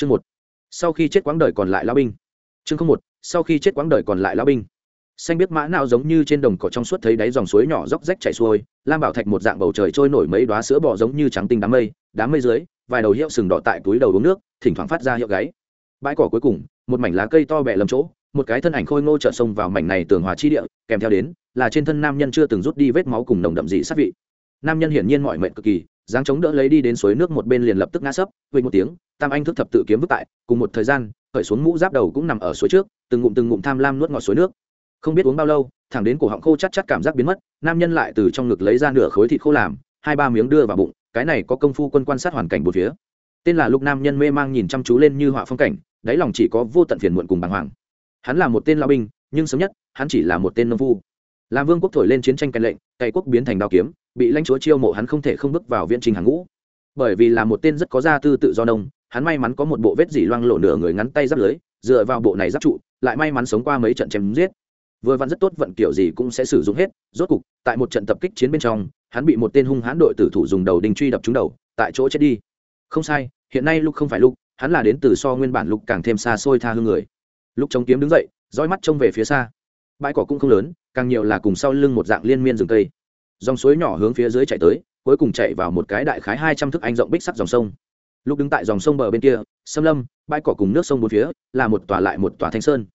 chương một. Sau khi chết quãng đời còn lại lao binh. Chương không một, sau khi chết quãng đời còn lại lao binh. Xanh biết mã nào giống như trên đồng cỏ trong suốt thấy đáy dòng suối nhỏ róc rách chảy xuôi, lam bảo thạch một dạng bầu trời trôi nổi mấy đoá sữa bò giống như trắng tinh đám mây đám mây dưới, vài đầu hiệu sừng đỏ tại túi đầu uống nước, thỉnh thoảng phát ra hiệu gáy. Bãi cỏ cuối cùng, một mảnh lá cây to bẹ lầm chỗ, một cái thân ảnh khôi ngô trợ sông vào mảnh này tường hòa chi địa, kèm theo đến, là trên thân nam nhân chưa từng rút đi vết máu cùng nồng đậm dị sát vị. Nam nhân hiển nhiên mọi mệnh cực kỳ dáng chống đỡ lấy đi đến suối nước một bên liền lập tức ngã sấp vây một tiếng, tam anh thức thập tự kiếm vứt tại, cùng một thời gian, khởi xuống mũ giáp đầu cũng nằm ở suối trước, từng ngụm từng ngụm tham lam nuốt ngọt suối nước. Không biết uống bao lâu, thẳng đến cổ họng khô chắc chắc cảm giác biến mất, nam nhân lại từ trong ngực lấy ra nửa khối thịt khô làm, hai ba miếng đưa vào bụng, cái này có công phu quân quan sát hoàn cảnh một phía. Tên là lúc nam nhân mê mang nhìn chăm chú lên như họa phong cảnh, đáy lòng chỉ có vô tận phiền muộn cùng bàng hoàng. Hắn là một tên lao binh, nhưng sớm nhất, hắn chỉ là một tên nông phu. Làm vương quốc thổi lên chiến tranh cạnh lệnh, cày quốc biến thành đao kiếm bị lãnh chúa chiêu mộ hắn không thể không bước vào viễn trình hàng ngũ. Bởi vì là một tên rất có gia tư tự do nông, hắn may mắn có một bộ vết dỉ loang lộ nửa người ngắn tay giáp lưới, dựa vào bộ này giáp trụ, lại may mắn sống qua mấy trận chém giết. Vừa vặn rất tốt vận kiểu gì cũng sẽ sử dụng hết, rốt cục, tại một trận tập kích chiến bên trong, hắn bị một tên hung hãn đội tử thủ dùng đầu đinh truy đập trúng đầu, tại chỗ chết đi. Không sai, hiện nay lúc không phải lúc hắn là đến từ so nguyên bản lục càng thêm xa xôi tha hương người. Lúc chống kiếm đứng dậy, dõi mắt trông về phía xa. Bãi cỏ cũng không lớn, càng nhiều là cùng sau lưng một dạng liên miên rừng cây dòng suối nhỏ hướng phía dưới chạy tới, cuối cùng chạy vào một cái đại khái hai trăm thước anh rộng bích sắc dòng sông. Lúc đứng tại dòng sông bờ bên kia xâm lâm, bãi cỏ cùng nước sông bốn phía, là một tòa lại một tòa thanh sơn.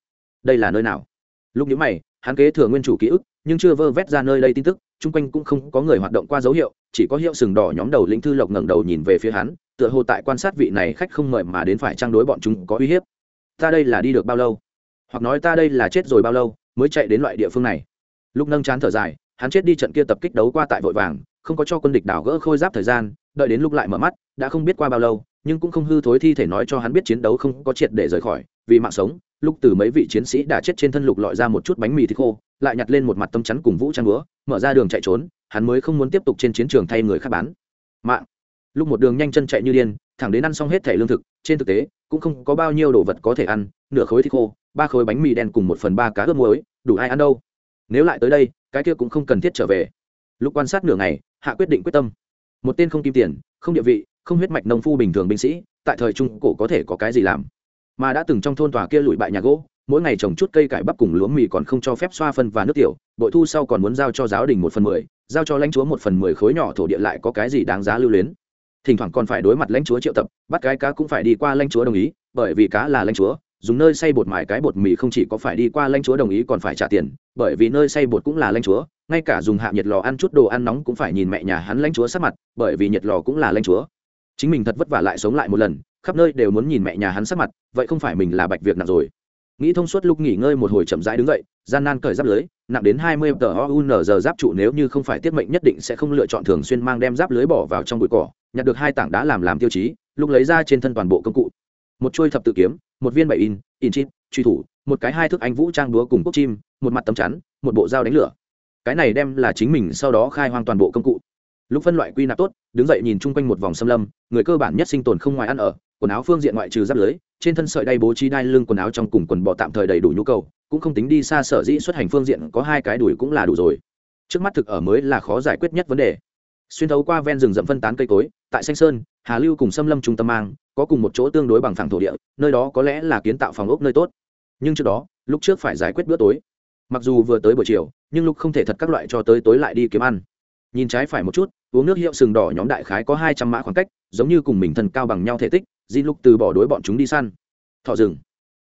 Đây là nơi nào? Lúc nhớ mày, hắn kế thừa nguyên chủ ký ức, nhưng chưa vơ vét ra nơi đây tin tức, chung quanh cũng không có người hoạt động qua dấu hiệu, chỉ có hiệu sừng đỏ nhóm đầu lĩnh thư lộc ngẩng đầu nhìn về phía hắn, tựa hồ tại quan sát vị này khách không mời mà đến phải trang đối bọn chúng có uy hiếp. Ta đây là đi được bao lâu? Hoặc nói ta đây là chết rồi bao lâu, mới chạy đến loại địa phương này? Lúc nâng chán thở dài hắn chết đi trận kia tập kích đấu qua tại vội vàng, không có cho quân địch đảo gỡ khôi giáp thời gian, đợi đến lúc lại mở mắt, đã không biết qua bao lâu, nhưng cũng không hư thối thi thể nói cho hắn biết chiến đấu không có triệt để rời khỏi, vì mạng sống, lúc từ mấy vị chiến sĩ đã chết trên thân lục lọi ra một chút bánh mì thịt khô, lại nhặt lên một mặt tâm chắn cùng vũ trang búa, mở ra đường chạy trốn, hắn mới không muốn tiếp tục trên chiến trường thay người khác bán. Mạng. Lúc một đường nhanh chân chạy như điên, thẳng đến ăn xong hết thẻ lương thực, trên thực tế, cũng không có bao nhiêu đồ vật có thể ăn, nửa khối thịt khô, ba khối bánh mì đen cùng một phần ba cá ướp muối, đủ ai ăn đâu nếu lại tới đây, cái kia cũng không cần thiết trở về. Lúc quan sát nửa ngày, hạ quyết định quyết tâm. Một tên không kim tiền, không địa vị, không huyết mạch nông phu bình thường binh sĩ, tại thời trung cổ có thể có cái gì làm? Mà đã từng trong thôn tòa kia lụi bại nhà gỗ, mỗi ngày trồng chút cây cải bắp cùng lúa mì còn không cho phép xoa phân và nước tiểu, bội thu sau còn muốn giao cho giáo đình một phần mười, giao cho lãnh chúa một phần mười khối nhỏ thổ địa lại có cái gì đáng giá lưu luyến? Thỉnh thoảng còn phải đối mặt lãnh chúa triệu tập, bắt cái cá cũng phải đi qua lãnh chúa đồng ý, bởi vì cá là lãnh chúa dùng nơi xay bột mài cái bột mì không chỉ có phải đi qua lãnh chúa đồng ý còn phải trả tiền, bởi vì nơi xay bột cũng là lãnh chúa, ngay cả dùng hạ nhiệt lò ăn chút đồ ăn nóng cũng phải nhìn mẹ nhà hắn lãnh chúa sát mặt, bởi vì nhiệt lò cũng là lãnh chúa. Chính mình thật vất vả lại sống lại một lần, khắp nơi đều muốn nhìn mẹ nhà hắn sát mặt, vậy không phải mình là bạch việc nặng rồi. Nghĩ thông suốt lúc nghỉ ngơi một hồi chậm rãi đứng dậy, gian nan cởi giáp lưới, nặng đến hai mươi tờ o giờ giáp trụ nếu như không phải tiết mệnh nhất định sẽ không lựa chọn thường xuyên mang đem giáp lưới bỏ vào trong bụi cỏ, nhặt được hai tảng đá làm làm tiêu chí, lúc lấy ra trên thân toàn bộ công cụ một chuôi thập tự kiếm, một viên bảy in in chip truy thủ, một cái hai thước anh vũ trang đúa cùng cốc chim, một mặt tấm chắn, một bộ dao đánh lửa. Cái này đem là chính mình sau đó khai hoang toàn bộ công cụ. Lúc phân loại quy nạp tốt, đứng dậy nhìn chung quanh một vòng xâm lâm, người cơ bản nhất sinh tồn không ngoài ăn ở, quần áo phương diện ngoại trừ giáp lưới, trên thân sợi đay bố trí đai lưng quần áo trong cùng quần bọ tạm thời đầy đủ nhu cầu, cũng không tính đi xa sở dĩ xuất hành phương diện có hai cái đùi cũng là đủ rồi. Trước mắt thực ở mới là khó giải quyết nhất vấn đề. Xuyên thấu qua ven rừng rậm phân tán cây cối, tại xanh sơn, hà lưu cùng xâm lâm trung tâm mang có cùng một chỗ tương đối bằng phẳng thổ địa, nơi đó có lẽ là kiến tạo phòng ốc nơi tốt. Nhưng trước đó, lúc trước phải giải quyết bữa tối. Mặc dù vừa tới buổi chiều, nhưng lúc không thể thật các loại cho tới tối lại đi kiếm ăn. Nhìn trái phải một chút, uống nước hiệu sừng đỏ nhóm đại khái có hai trăm mã khoảng cách, giống như cùng mình thân cao bằng nhau thể tích, di lúc từ bỏ đối bọn chúng đi săn. Thọ rừng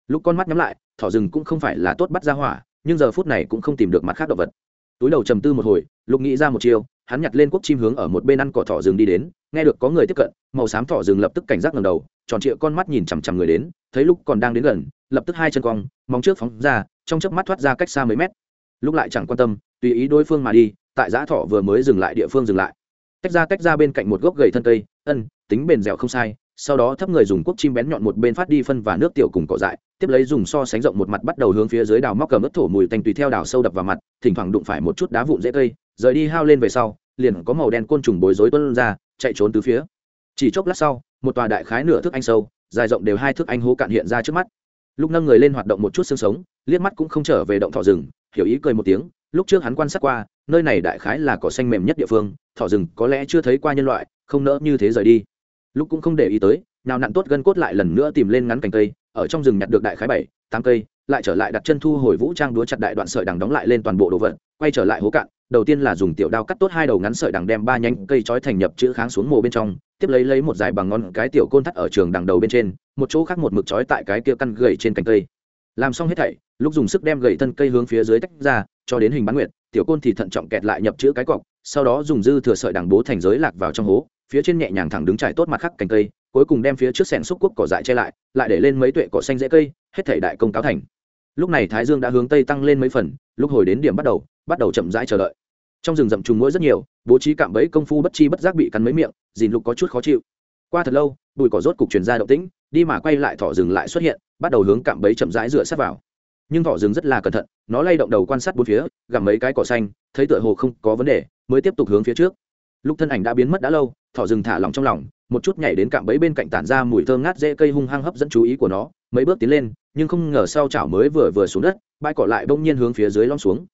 lúc con mắt nhắm lại, thọ rừng cũng không phải là tốt bắt ra hỏa, nhưng giờ phút này cũng không tìm được mặt khác động vật. Túi đầu trầm tư một hồi, lục nghĩ ra một chiều hắn nhặt lên quốc chim hướng ở một bên ăn cỏ thỏ rừng đi đến, nghe được có người tiếp cận, màu xám thỏ rừng lập tức cảnh giác ngầm đầu, tròn trịa con mắt nhìn chằm chằm người đến, thấy lúc còn đang đến gần, lập tức hai chân cong, móng trước phóng ra, trong chớp mắt thoát ra cách xa mấy mét. Lúc lại chẳng quan tâm, tùy ý đối phương mà đi, tại giã thọ vừa mới dừng lại địa phương dừng lại. Tách ra tách ra bên cạnh một gốc gầy thân cây, ân, tính bền dẻo không sai, sau đó thấp người dùng quốc chim bén nhọn một bên phát đi phân và nước tiểu cùng cỏ dại tiếp lấy dùng so sánh rộng một mặt bắt đầu hướng phía dưới đào móc cầm ớt thổ mùi tanh tùy theo đào sâu đập vào mặt, thỉnh thoảng đụng phải một chút đá vụn dễ cây, rời đi hao lên về sau, liền có màu đen côn trùng bối rối tuân ra, chạy trốn từ phía. Chỉ chốc lát sau, một tòa đại khái nửa thước anh sâu, dài rộng đều hai thước anh hố cạn hiện ra trước mắt. Lúc nâng người lên hoạt động một chút xương sống, liếc mắt cũng không trở về động thỏ rừng, hiểu ý cười một tiếng, lúc trước hắn quan sát qua, nơi này đại khái là cỏ xanh mềm nhất địa phương, thỏ rừng có lẽ chưa thấy qua nhân loại, không nỡ như thế rời đi. Lúc cũng không để ý tới, nào nặn tốt gân cốt lại lần nữa tìm lên ngắn cành cây ở trong rừng nhặt được đại khái bảy, tám cây, lại trở lại đặt chân thu hồi vũ trang đúa chặt đại đoạn sợi đằng đóng lại lên toàn bộ đồ vật, quay trở lại hố cạn, đầu tiên là dùng tiểu đao cắt tốt hai đầu ngắn sợi đằng đem ba nhánh cây trói thành nhập chữ kháng xuống mồ bên trong, tiếp lấy lấy một dài bằng ngón cái tiểu côn thắt ở trường đằng đầu bên trên, một chỗ khác một mực trói tại cái kia căn gậy trên cành cây. Làm xong hết thảy, lúc dùng sức đem gậy thân cây hướng phía dưới tách ra, cho đến hình bán nguyệt, tiểu côn thì thận trọng kẹt lại nhập chữ cái cọc, sau đó dùng dư thừa sợi đằng bố thành giới lạc vào trong hố, phía trên nhẹ nhàng thẳng đứng trải tốt mặt khắc cành cây cuối cùng đem phía trước sẻn xúc quốc cỏ dại che lại lại để lên mấy tuệ cỏ xanh dễ cây, hết thảy đại công cáo thành. Lúc này thái dương đã hướng tây tăng lên mấy phần, lúc hồi đến điểm bắt đầu bắt đầu chậm rãi chờ đợi. Trong rừng rậm trùng mũi rất nhiều, bố trí cạm bẫy công phu bất chi bất giác bị cắn mấy miệng, dìn lục có chút khó chịu. Qua thật lâu, bụi cỏ rốt cục truyền ra động tĩnh, đi mà quay lại thỏ rừng lại xuất hiện, bắt đầu hướng cạm bẫy chậm rãi dựa sát vào. Nhưng thỏ rừng rất là cẩn thận, nó lay động đầu quan sát bốn phía gặm mấy cái cỏ xanh, thấy tựa hồ không có vấn đề, mới tiếp tục hướng phía trước. Lúc thân ảnh đã biến mất đã lâu, thỏ rừng thả lỏng trong lòng một chút nhảy đến cạm bẫy bên cạnh tản ra mùi thơm ngát dễ cây hung hăng hấp dẫn chú ý của nó, mấy bước tiến lên, nhưng không ngờ sau chảo mới vừa vừa xuống đất, bãi cỏ lại bỗng nhiên hướng phía dưới lom xuống.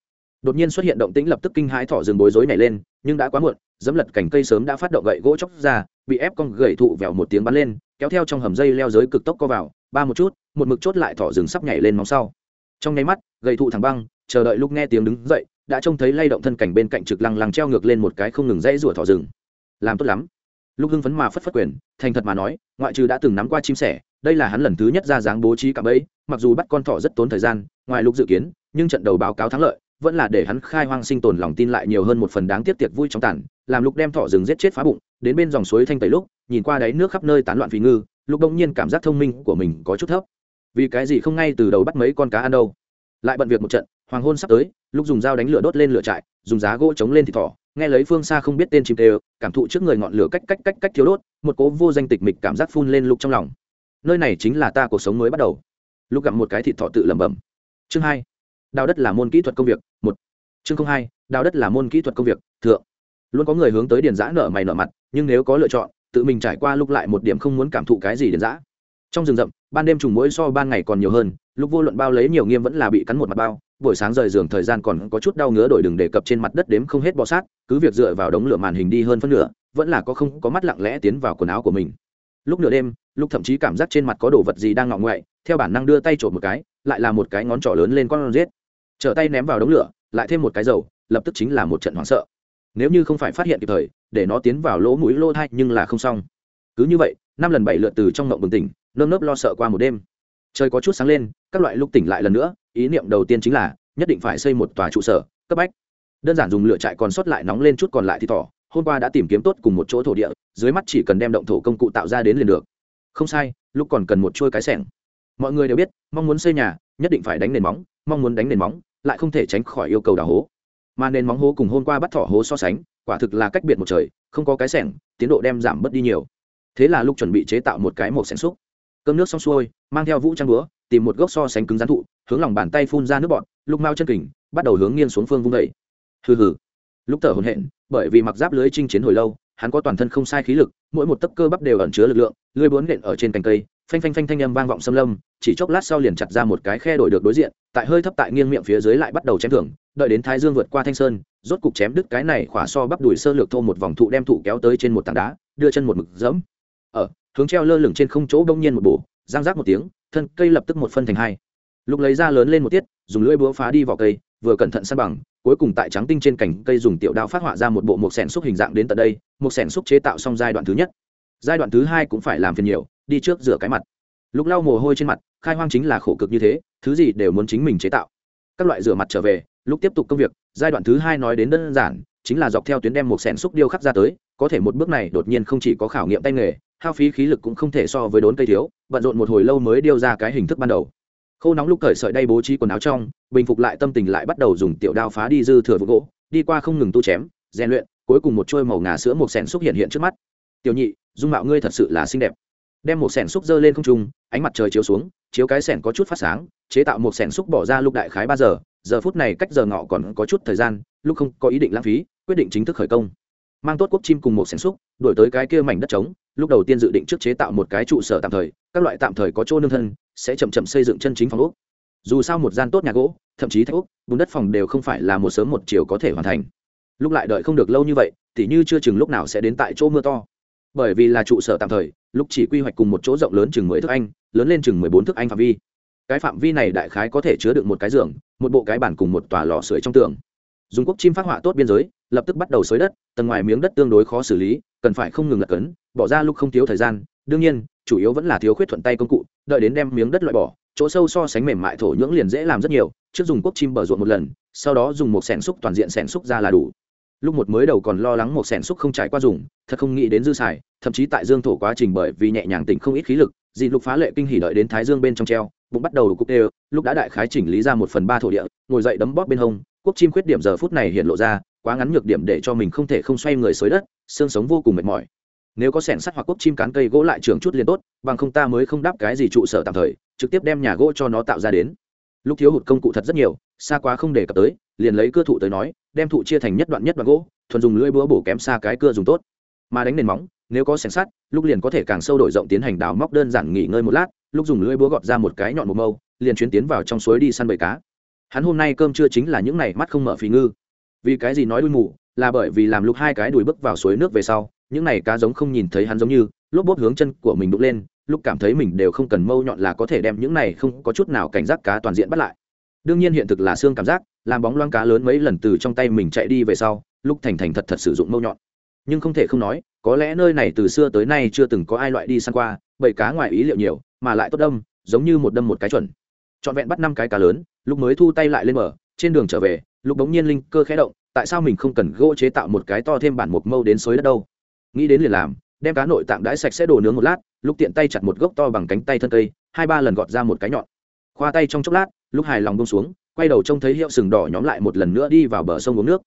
Đột nhiên xuất hiện động tĩnh lập tức kinh hãi thỏ rừng bối rối nhảy lên, nhưng đã quá muộn, dẫm lật cành cây sớm đã phát động gậy gỗ chóc ra, bị ép con gậy thụ vèo một tiếng bắn lên, kéo theo trong hầm dây leo giới cực tốc co vào, ba một chút, một mực chốt lại thỏ rừng sắp nhảy lên móng sau. Trong nháy mắt, gậy thụ thẳng băng, chờ đợi lúc nghe tiếng đứng dậy, đã trông thấy lay động thân cảnh bên cạnh trực lăng lăng treo ngược lên một cái không ngừng dãy rủa thỏ rừng. Làm tốt lắm lúc hưng phấn mà phất phất quyền, thành thật mà nói, ngoại trừ đã từng nắm qua chim sẻ, đây là hắn lần thứ nhất ra dáng bố trí cạm ấy mặc dù bắt con thỏ rất tốn thời gian, ngoài lúc dự kiến, nhưng trận đầu báo cáo thắng lợi, vẫn là để hắn khai hoang sinh tồn lòng tin lại nhiều hơn một phần đáng tiếc tiệc vui trong tàn, làm lúc đem thỏ rừng giết chết phá bụng, đến bên dòng suối thanh tẩy lúc, nhìn qua đáy nước khắp nơi tán loạn vì ngư lúc đông nhiên cảm giác thông minh của mình có chút thấp. Vì cái gì không ngay từ đầu bắt mấy con cá ăn đâu? Lại bận việc một trận, hoàng hôn sắp tới lúc dùng dao đánh lửa đốt lên lửa trại, dùng giá gỗ chống lên thì thỏ nghe lấy phương xa không biết tên chim tê cảm thụ trước người ngọn lửa cách cách cách cách thiếu đốt, một cố vô danh tịch mịch cảm giác phun lên lục trong lòng. Nơi này chính là ta cuộc sống mới bắt đầu. Lúc gặp một cái thịt thọ tự lẩm bẩm. Chương hai đào đất là môn kỹ thuật công việc, một. Chương hai đào đất là môn kỹ thuật công việc, thượng. Luôn có người hướng tới điền giã nợ mày nợ mặt, nhưng nếu có lựa chọn, tự mình trải qua lúc lại một điểm không muốn cảm thụ cái gì điền giã trong rừng rậm, ban đêm trùng mũi so ban ngày còn nhiều hơn lúc vô luận bao lấy nhiều nghiêm vẫn là bị cắn một mặt bao buổi sáng rời giường thời gian còn có chút đau ngứa đổi đừng đề cập trên mặt đất đếm không hết bọ sát, cứ việc dựa vào đống lửa màn hình đi hơn phân nửa, vẫn là có không có mắt lặng lẽ tiến vào quần áo của mình. Lúc nửa đêm lúc thậm chí cảm giác trên mặt có đồ vật gì đang ngọ ngoại, theo bản năng đưa tay trộm một cái, lại là một cái ngón trỏ lớn lên con rết trở tay ném vào đống lửa, lại thêm một cái dầu, lập tức chính là một trận hoảng sợ. Nếu như không phải phát hiện kịp thời, để nó tiến vào lỗ mũi lỗ thai nhưng là không xong. Cứ như vậy, năm lần bảy lượt từ trong ngộng bừng tỉnh, nơm nớp lo sợ qua một đêm. Trời có chút sáng lên, các loại lúc tỉnh lại lần nữa ý niệm đầu tiên chính là nhất định phải xây một tòa trụ sở, cấp bách. Đơn giản dùng lửa trại còn sót lại nóng lên chút còn lại thì tỏ hôm qua đã tìm kiếm tốt cùng một chỗ thổ địa, dưới mắt chỉ cần đem động thổ công cụ tạo ra đến liền được. Không sai, lúc còn cần một chuôi cái sẻng. Mọi người đều biết, mong muốn xây nhà, nhất định phải đánh nền móng, mong muốn đánh nền móng, lại không thể tránh khỏi yêu cầu đào hố. Mà nền móng hố cùng hôm qua bắt thỏ hố so sánh, quả thực là cách biệt một trời, không có cái sẻng, tiến độ đem giảm bớt đi nhiều. Thế là lúc chuẩn bị chế tạo một cái một sẻng xúc. Cơm nước xong xuôi, mang theo vũ trang búa tìm một gốc so sánh cứng rắn thụ, hướng lòng bàn tay phun ra nước bọt, lúc mau chân kình, bắt đầu hướng nghiêng xuống phương vung đầy hừ hừ. Lúc thở hồn hện bởi vì mặc giáp lưới chinh chiến hồi lâu, hắn có toàn thân không sai khí lực, mỗi một tấc cơ bắp đều ẩn chứa lực lượng, lưới bốn nện ở trên cành cây, phanh phanh phanh thanh âm vang vọng xâm lâm, chỉ chốc lát sau liền chặt ra một cái khe đổi được đối diện, tại hơi thấp tại nghiêng miệng phía dưới lại bắt đầu chém thưởng, đợi đến thái dương vượt qua thanh sơn, rốt cục chém đứt cái này khỏa so bắp đùi sơ lược thô một vòng thụ đem thụ kéo tới trên một tảng đá, đưa chân một mực dẫm. Ở, hướng treo lơ lửng trên không chỗ đông nhiên một bổ giang rác một tiếng thân cây lập tức một phân thành hai. Lục lấy ra lớn lên một tiết, dùng lưỡi búa phá đi vỏ cây, vừa cẩn thận săn bằng, cuối cùng tại trắng tinh trên cành cây dùng tiểu đao phát họa ra một bộ một sẻn xúc hình dạng đến tận đây một sẻn xúc chế tạo xong giai đoạn thứ nhất. Giai đoạn thứ hai cũng phải làm phiền nhiều, đi trước rửa cái mặt. Lục lau mồ hôi trên mặt, khai hoang chính là khổ cực như thế, thứ gì đều muốn chính mình chế tạo. Các loại rửa mặt trở về lúc tiếp tục công việc, giai đoạn thứ hai nói đến đơn giản, chính là dọc theo tuyến đem một sẻn xúc điêu khắc ra tới, có thể một bước này đột nhiên không chỉ có khảo nghiệm tay nghề hao phí khí lực cũng không thể so với đốn cây thiếu, bận rộn một hồi lâu mới điêu ra cái hình thức ban đầu. Khô nóng lúc cởi sợi đay bố trí quần áo trong, bình phục lại tâm tình lại bắt đầu dùng tiểu đao phá đi dư thừa vụ gỗ, đi qua không ngừng tu chém, rèn luyện, cuối cùng một trôi màu ngà sữa một sẻn xúc hiện hiện trước mắt. Tiểu nhị, dung mạo ngươi thật sự là xinh đẹp. Đem một sẻn xúc dơ lên không trung, ánh mặt trời chiếu xuống, chiếu cái sẻn có chút phát sáng, chế tạo một sẻn xúc bỏ ra lúc đại khái ba giờ giờ phút này cách giờ ngọ còn có chút thời gian, lúc không có ý định lãng phí, quyết định chính thức khởi công. Mang tốt quốc chim cùng một sẻn xúc đổi tới cái kia mảnh đất trống lúc đầu tiên dự định trước chế tạo một cái trụ sở tạm thời, các loại tạm thời có chỗ nương thân, sẽ chậm chậm xây dựng chân chính phòng ốc. Dù sao một gian tốt nhà gỗ, thậm chí thạch úc bùn đất phòng đều không phải là một sớm một chiều có thể hoàn thành. Lúc lại đợi không được lâu như vậy thì như chưa chừng lúc nào sẽ đến tại chỗ mưa to. Bởi vì là trụ sở tạm thời, lúc chỉ quy hoạch cùng một chỗ rộng lớn chừng mười thước anh, lớn lên chừng mười bốn thước anh phạm vi. Cái phạm vi này đại khái có thể chứa được một cái giường, một bộ cái bản cùng một tòa lò sưởi trong tường. Dùng quốc chim phát họa tốt biên giới, lập tức bắt đầu xới đất, tầng ngoài miếng đất tương đối khó xử lý, cần phải không ngừng lật cấn bỏ ra lúc không thiếu thời gian, đương nhiên, chủ yếu vẫn là thiếu khuyết thuận tay công cụ, đợi đến đem miếng đất loại bỏ, chỗ sâu so sánh mềm mại thổ nhưỡng liền dễ làm rất nhiều, trước dùng quốc chim bờ ruộng một lần, sau đó dùng một sẻn xúc toàn diện sẻn xúc ra là đủ. Lúc một mới đầu còn lo lắng một sẻn xúc không trải qua dùng, thật không nghĩ đến dư xài, thậm chí tại dương thổ quá trình bởi vì nhẹ nhàng tỉnh không ít khí lực, dị lục phá lệ kinh hỉ đợi đến thái dương bên trong treo, bụng bắt đầu cục đều lúc đã đại khái chỉnh lý ra một phần ba thổ địa, ngồi dậy đấm bóp bên hông quốc chim khuyết điểm giờ phút này hiện lộ ra, quá ngắn nhược điểm để cho mình không thể không xoay người xới đất, xương sống vô cùng mệt mỏi nếu có sẻn sắt hoặc cốc chim cán cây gỗ lại trường chút liền tốt, bằng không ta mới không đáp cái gì trụ sở tạm thời, trực tiếp đem nhà gỗ cho nó tạo ra đến. Lúc thiếu hụt công cụ thật rất nhiều, xa quá không để cập tới, liền lấy cưa thụ tới nói, đem thụ chia thành nhất đoạn nhất đoạn gỗ, thuần dùng lưỡi búa bổ kém xa cái cưa dùng tốt. Mà đánh nền móng, nếu có sẻn sắt, lúc liền có thể càng sâu đổi rộng tiến hành đào móc đơn giản nghỉ ngơi một lát, lúc dùng lưỡi búa gọt ra một cái nhọn một mâu, liền chuyến tiến vào trong suối đi săn bầy cá. Hắn hôm nay cơm chưa chính là những này, mắt không mở phì ngư. Vì cái gì nói đuôi mù? Là bởi vì làm lúc hai cái đùi bước vào suối nước về sau những này cá giống không nhìn thấy hắn giống như, lốp bốp hướng chân của mình đục lên, lúc cảm thấy mình đều không cần mâu nhọn là có thể đem những này không có chút nào cảnh giác cá toàn diện bắt lại. Đương nhiên hiện thực là xương cảm giác, làm bóng loang cá lớn mấy lần từ trong tay mình chạy đi về sau, lúc thành thành thật thật sử dụng mâu nhọn. Nhưng không thể không nói, có lẽ nơi này từ xưa tới nay chưa từng có ai loại đi săn qua, bởi cá ngoài ý liệu nhiều, mà lại tốt đâm, giống như một đâm một cái chuẩn. Trọn vẹn bắt năm cái cá lớn, lúc mới thu tay lại lên mở trên đường trở về, lúc bỗng nhiên linh cơ khẽ động, tại sao mình không cần gỗ chế tạo một cái to thêm bản một mâu đến suối đất đâu? Nghĩ đến liền làm, đem cá nội tạng đãi sạch sẽ đổ nướng một lát, lúc tiện tay chặt một gốc to bằng cánh tay thân cây, hai ba lần gọt ra một cái nhọn. Khoa tay trong chốc lát, lúc hài lòng bông xuống, quay đầu trông thấy hiệu sừng đỏ nhóm lại một lần nữa đi vào bờ sông uống nước.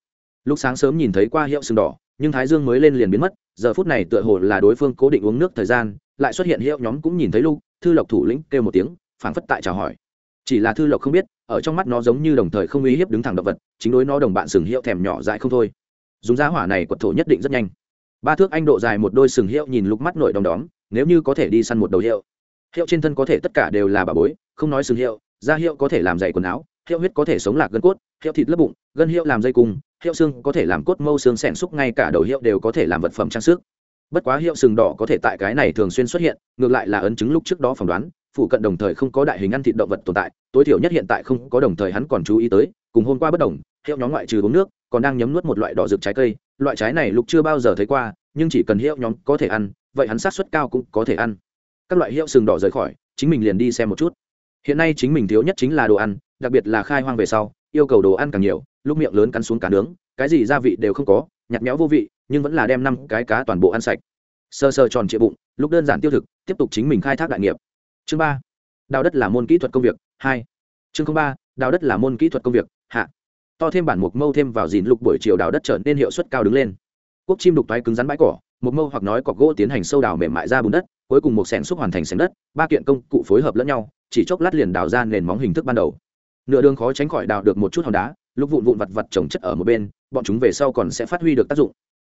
Lúc sáng sớm nhìn thấy qua hiệu sừng đỏ, nhưng thái dương mới lên liền biến mất, giờ phút này tựa hồ là đối phương cố định uống nước thời gian, lại xuất hiện hiệu nhóm cũng nhìn thấy lúc thư lộc thủ lĩnh kêu một tiếng, phảng phất tại chào hỏi. Chỉ là thư lộc không biết, ở trong mắt nó giống như đồng thời không uy hiếp đứng thẳng động vật, chính đối nó đồng bạn sừng hiệu thèm nhỏ dại không thôi. Dùng giá hỏa này quật thổ nhất định rất nhanh ba thước anh độ dài một đôi sừng hiệu nhìn lúc mắt nội đom đóm, nếu như có thể đi săn một đầu hiệu. Hiệu trên thân có thể tất cả đều là bà bối, không nói sừng hiệu, da hiệu có thể làm dày quần áo, hiệu huyết có thể sống lạc gân cốt, hiệu thịt lớp bụng, gân hiệu làm dây cung, hiệu xương có thể làm cốt mâu xương xẻn xúc, ngay cả đầu hiệu đều có thể làm vật phẩm trang sức. Bất quá hiệu sừng đỏ có thể tại cái này thường xuyên xuất hiện, ngược lại là ấn chứng lúc trước đó phỏng đoán phụ cận đồng thời không có đại hình ăn thịt động vật tồn tại, tối thiểu nhất hiện tại không có đồng thời hắn còn chú ý tới, cùng hôm qua bất đồng hiệu nhóm ngoại trừ uống nước, còn đang nhấm nuốt một loại đỏ rực trái cây. Loại trái này lục chưa bao giờ thấy qua, nhưng chỉ cần hiệu nhóm có thể ăn, vậy hắn sát suất cao cũng có thể ăn. Các loại hiệu sừng đỏ rời khỏi, chính mình liền đi xem một chút. Hiện nay chính mình thiếu nhất chính là đồ ăn, đặc biệt là khai hoang về sau, yêu cầu đồ ăn càng nhiều, lúc miệng lớn cắn xuống cá nướng, cái gì gia vị đều không có, nhạt méo vô vị, nhưng vẫn là đem năm cái cá toàn bộ ăn sạch. Sơ sơ tròn trịa bụng, lúc đơn giản tiêu thực, tiếp tục chính mình khai thác đại nghiệp. Chương ba. Đào đất là môn kỹ thuật công việc, hai. Chương ba. Đào đất là môn kỹ thuật công việc, hạ to thêm bản mục mâu thêm vào dìn lục buổi chiều đào đất trở nên hiệu suất cao đứng lên. Quốc chim đục toái cứng rắn bãi cỏ một mâu hoặc nói cọc gỗ tiến hành sâu đào mềm mại ra bùn đất, cuối cùng một sẻng xúc hoàn thành sẻng đất, ba kiện công cụ phối hợp lẫn nhau, chỉ chốc lát liền đào ra nền móng hình thức ban đầu. Nửa đường khó tránh khỏi đào được một chút hòn đá lúc vụn vụn vặt vặt trồng chất ở một bên, bọn chúng về sau còn sẽ phát huy được tác dụng.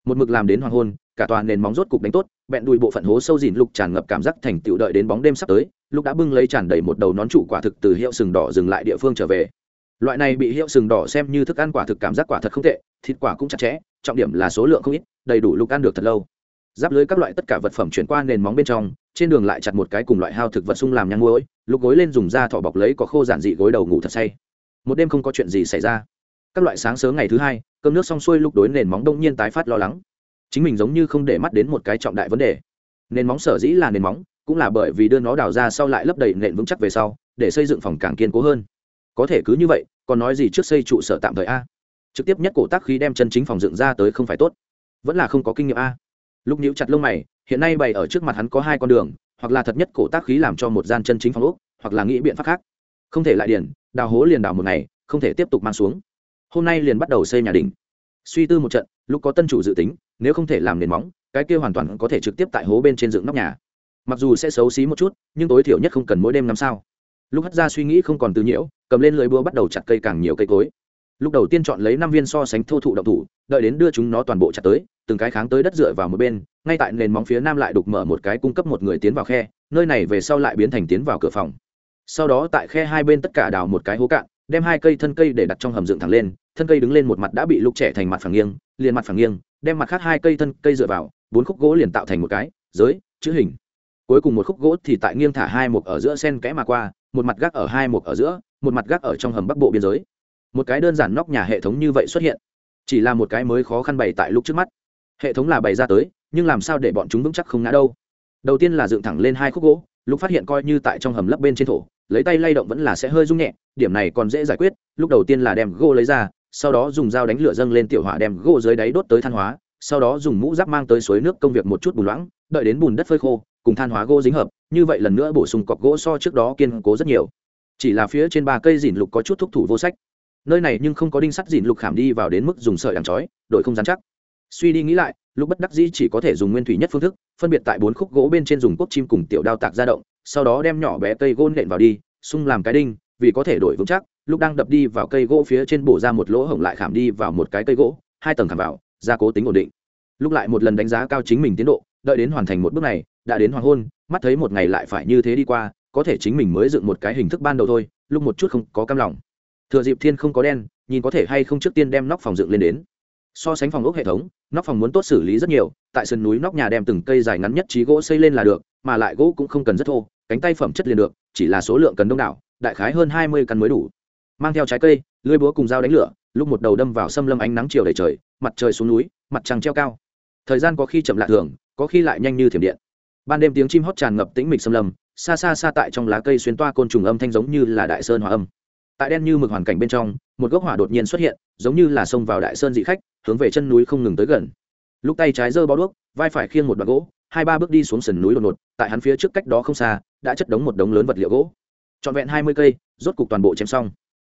Một mực làm đến hoàng hôn, cả toàn nền móng rốt cục đánh tốt, bẹn đùi bộ phận hố sâu dìn lục tràn ngập cảm giác thành tựu đợi đến bóng đêm sắp tới, lúc đã bưng lấy tràn đầy một đầu nón trụ quả thực từ hiệu sừng đỏ dừng lại địa phương trở về loại này bị hiệu sừng đỏ xem như thức ăn quả thực cảm giác quả thật không tệ, thịt quả cũng chặt chẽ, trọng điểm là số lượng không ít, đầy đủ lục ăn được thật lâu. Giáp lưới các loại tất cả vật phẩm chuyển qua nền móng bên trong, trên đường lại chặt một cái cùng loại hao thực vật sung làm nhang muối lúc gối lên dùng da thỏ bọc lấy có khô giản dị gối đầu ngủ thật say. Một đêm không có chuyện gì xảy ra. Các loại sáng sớm ngày thứ hai, cơm nước xong xuôi lúc đối nền móng đông nhiên tái phát lo lắng. Chính mình giống như không để mắt đến một cái trọng đại vấn đề. Nền móng sở dĩ là nền móng, cũng là bởi vì đưa nó đào ra sau lại lấp đầy nền vững chắc về sau, để xây dựng phòng càng kiên cố hơn có thể cứ như vậy, còn nói gì trước xây trụ sở tạm thời a? Trực tiếp nhất cổ tác khí đem chân chính phòng dựng ra tới không phải tốt. Vẫn là không có kinh nghiệm a. Lúc níu chặt lông mày, hiện nay bày ở trước mặt hắn có hai con đường, hoặc là thật nhất cổ tác khí làm cho một gian chân chính phòng úc hoặc là nghĩ biện pháp khác. Không thể lại điền, đào hố liền đào một ngày, không thể tiếp tục mang xuống. Hôm nay liền bắt đầu xây nhà đình suy tư một trận lúc có tân chủ dự tính, nếu không thể làm nền móng, cái kia hoàn toàn có thể trực tiếp tại hố bên trên dựng nóc nhà. Mặc dù sẽ xấu xí một chút, nhưng tối thiểu nhất không cần mỗi đêm năm sao lúc hất ra suy nghĩ không còn từ nhiễu, cầm lên lưới búa bắt đầu chặt cây càng nhiều cây cối. Lúc đầu tiên chọn lấy năm viên so sánh thô thụ động thủ, đợi đến đưa chúng nó toàn bộ chặt tới, từng cái kháng tới đất dựa vào một bên, ngay tại nền móng phía nam lại đục mở một cái cung cấp một người tiến vào khe, nơi này về sau lại biến thành tiến vào cửa phòng. Sau đó tại khe hai bên tất cả đào một cái hố cạn, đem hai cây thân cây để đặt trong hầm dựng thẳng lên, thân cây đứng lên một mặt đã bị lục trẻ thành mặt phẳng nghiêng, liền mặt phẳng nghiêng, đem mặt khác hai cây thân cây dựa vào, bốn khúc gỗ liền tạo thành một cái, giới, chữ hình cuối cùng một khúc gỗ thì tại nghiêng thả hai mục ở giữa sen kẽ mà qua, một mặt gác ở hai mục ở giữa, một mặt gác ở trong hầm bắc bộ biên giới. Một cái đơn giản nóc nhà hệ thống như vậy xuất hiện. Chỉ là một cái mới khó khăn bày tại lúc trước mắt. Hệ thống là bày ra tới, nhưng làm sao để bọn chúng vững chắc không ngã đâu. Đầu tiên là dựng thẳng lên hai khúc gỗ, lúc phát hiện coi như tại trong hầm lấp bên trên thổ, lấy tay lay động vẫn là sẽ hơi rung nhẹ, điểm này còn dễ giải quyết, lúc đầu tiên là đem gỗ lấy ra, sau đó dùng dao đánh lửa dâng lên tiểu hỏa đem gỗ dưới đáy đốt tới than hóa, sau đó dùng mũ giáp mang tới suối nước công việc một chút bùn loãng, đợi đến bùn đất phơi khô cùng than hóa gỗ dính hợp, như vậy lần nữa bổ sung cọc gỗ so trước đó kiên cố rất nhiều. Chỉ là phía trên ba cây dìn lục có chút thúc thủ vô sách. Nơi này nhưng không có đinh sắt dìn lục khảm đi vào đến mức dùng sợi đằng chói đội không dán chắc. Suy đi nghĩ lại, lúc bất đắc dĩ chỉ có thể dùng nguyên thủy nhất phương thức, phân biệt tại bốn khúc gỗ bên trên dùng cốt chim cùng tiểu đao tạc ra động, sau đó đem nhỏ bé cây gỗ nện vào đi, xung làm cái đinh, vì có thể đổi vững chắc, lúc đang đập đi vào cây gỗ phía trên bổ ra một lỗ hổng lại khảm đi vào một cái cây gỗ, hai tầng khảm vào, gia cố tính ổn định lúc lại một lần đánh giá cao chính mình tiến độ, đợi đến hoàn thành một bước này, đã đến hoàng hôn, mắt thấy một ngày lại phải như thế đi qua, có thể chính mình mới dựng một cái hình thức ban đầu thôi, lúc một chút không có cam lòng. Thừa dịp thiên không có đen, nhìn có thể hay không trước tiên đem nóc phòng dựng lên đến. So sánh phòng ốc hệ thống, nóc phòng muốn tốt xử lý rất nhiều, tại sườn núi nóc nhà đem từng cây dài ngắn nhất trí gỗ xây lên là được, mà lại gỗ cũng không cần rất thô, cánh tay phẩm chất liền được, chỉ là số lượng cần đông đảo, đại khái hơn hai mươi căn mới đủ. Mang theo trái cây, lưới búa cùng dao đánh lửa, lúc một đầu đâm vào xâm lâm ánh nắng chiều đầy trời, mặt trời xuống núi, mặt trăng treo cao thời gian có khi chậm lạ thường, có khi lại nhanh như thiểm điện. Ban đêm tiếng chim hót tràn ngập tĩnh mịch xâm lâm, xa xa xa tại trong lá cây xuyên toa côn trùng âm thanh giống như là đại sơn hòa âm. Tại đen như mực hoàn cảnh bên trong, một gốc hỏa đột nhiên xuất hiện, giống như là xông vào đại sơn dị khách, hướng về chân núi không ngừng tới gần. Lúc tay trái giơ bao đuốc, vai phải khiêng một đoạn gỗ, hai ba bước đi xuống sườn núi đột ngột, tại hắn phía trước cách đó không xa, đã chất đống một đống lớn vật liệu gỗ. Trọn vẹn hai mươi cây, rốt cục toàn bộ chém xong.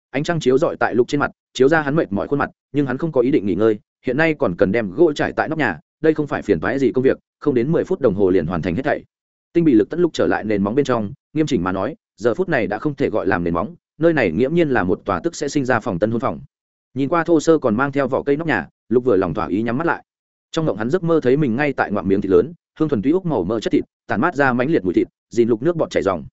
Ánh trăng chiếu rọi tại lục trên mặt, chiếu ra hắn mệt mỏi khuôn mặt, nhưng hắn không có ý định nghỉ ngơi, hiện nay còn cần đem gỗ trải tại nóc nhà đây không phải phiền toái gì công việc, không đến mười phút đồng hồ liền hoàn thành hết thảy. Tinh bị lực tất lúc trở lại nền móng bên trong, nghiêm chỉnh mà nói, giờ phút này đã không thể gọi làm nền móng, nơi này nghiễm nhiên là một tòa tức sẽ sinh ra phòng tân hôn phòng. Nhìn qua thô sơ còn mang theo vỏ cây nóc nhà, lục vừa lòng thỏa ý nhắm mắt lại. Trong ngộng hắn giấc mơ thấy mình ngay tại ngoạm miếng thịt lớn, hương thuần túy úc màu mỡ chất thịt tàn mát ra mãnh liệt mùi thịt, dìn lục nước bọt chảy dòng.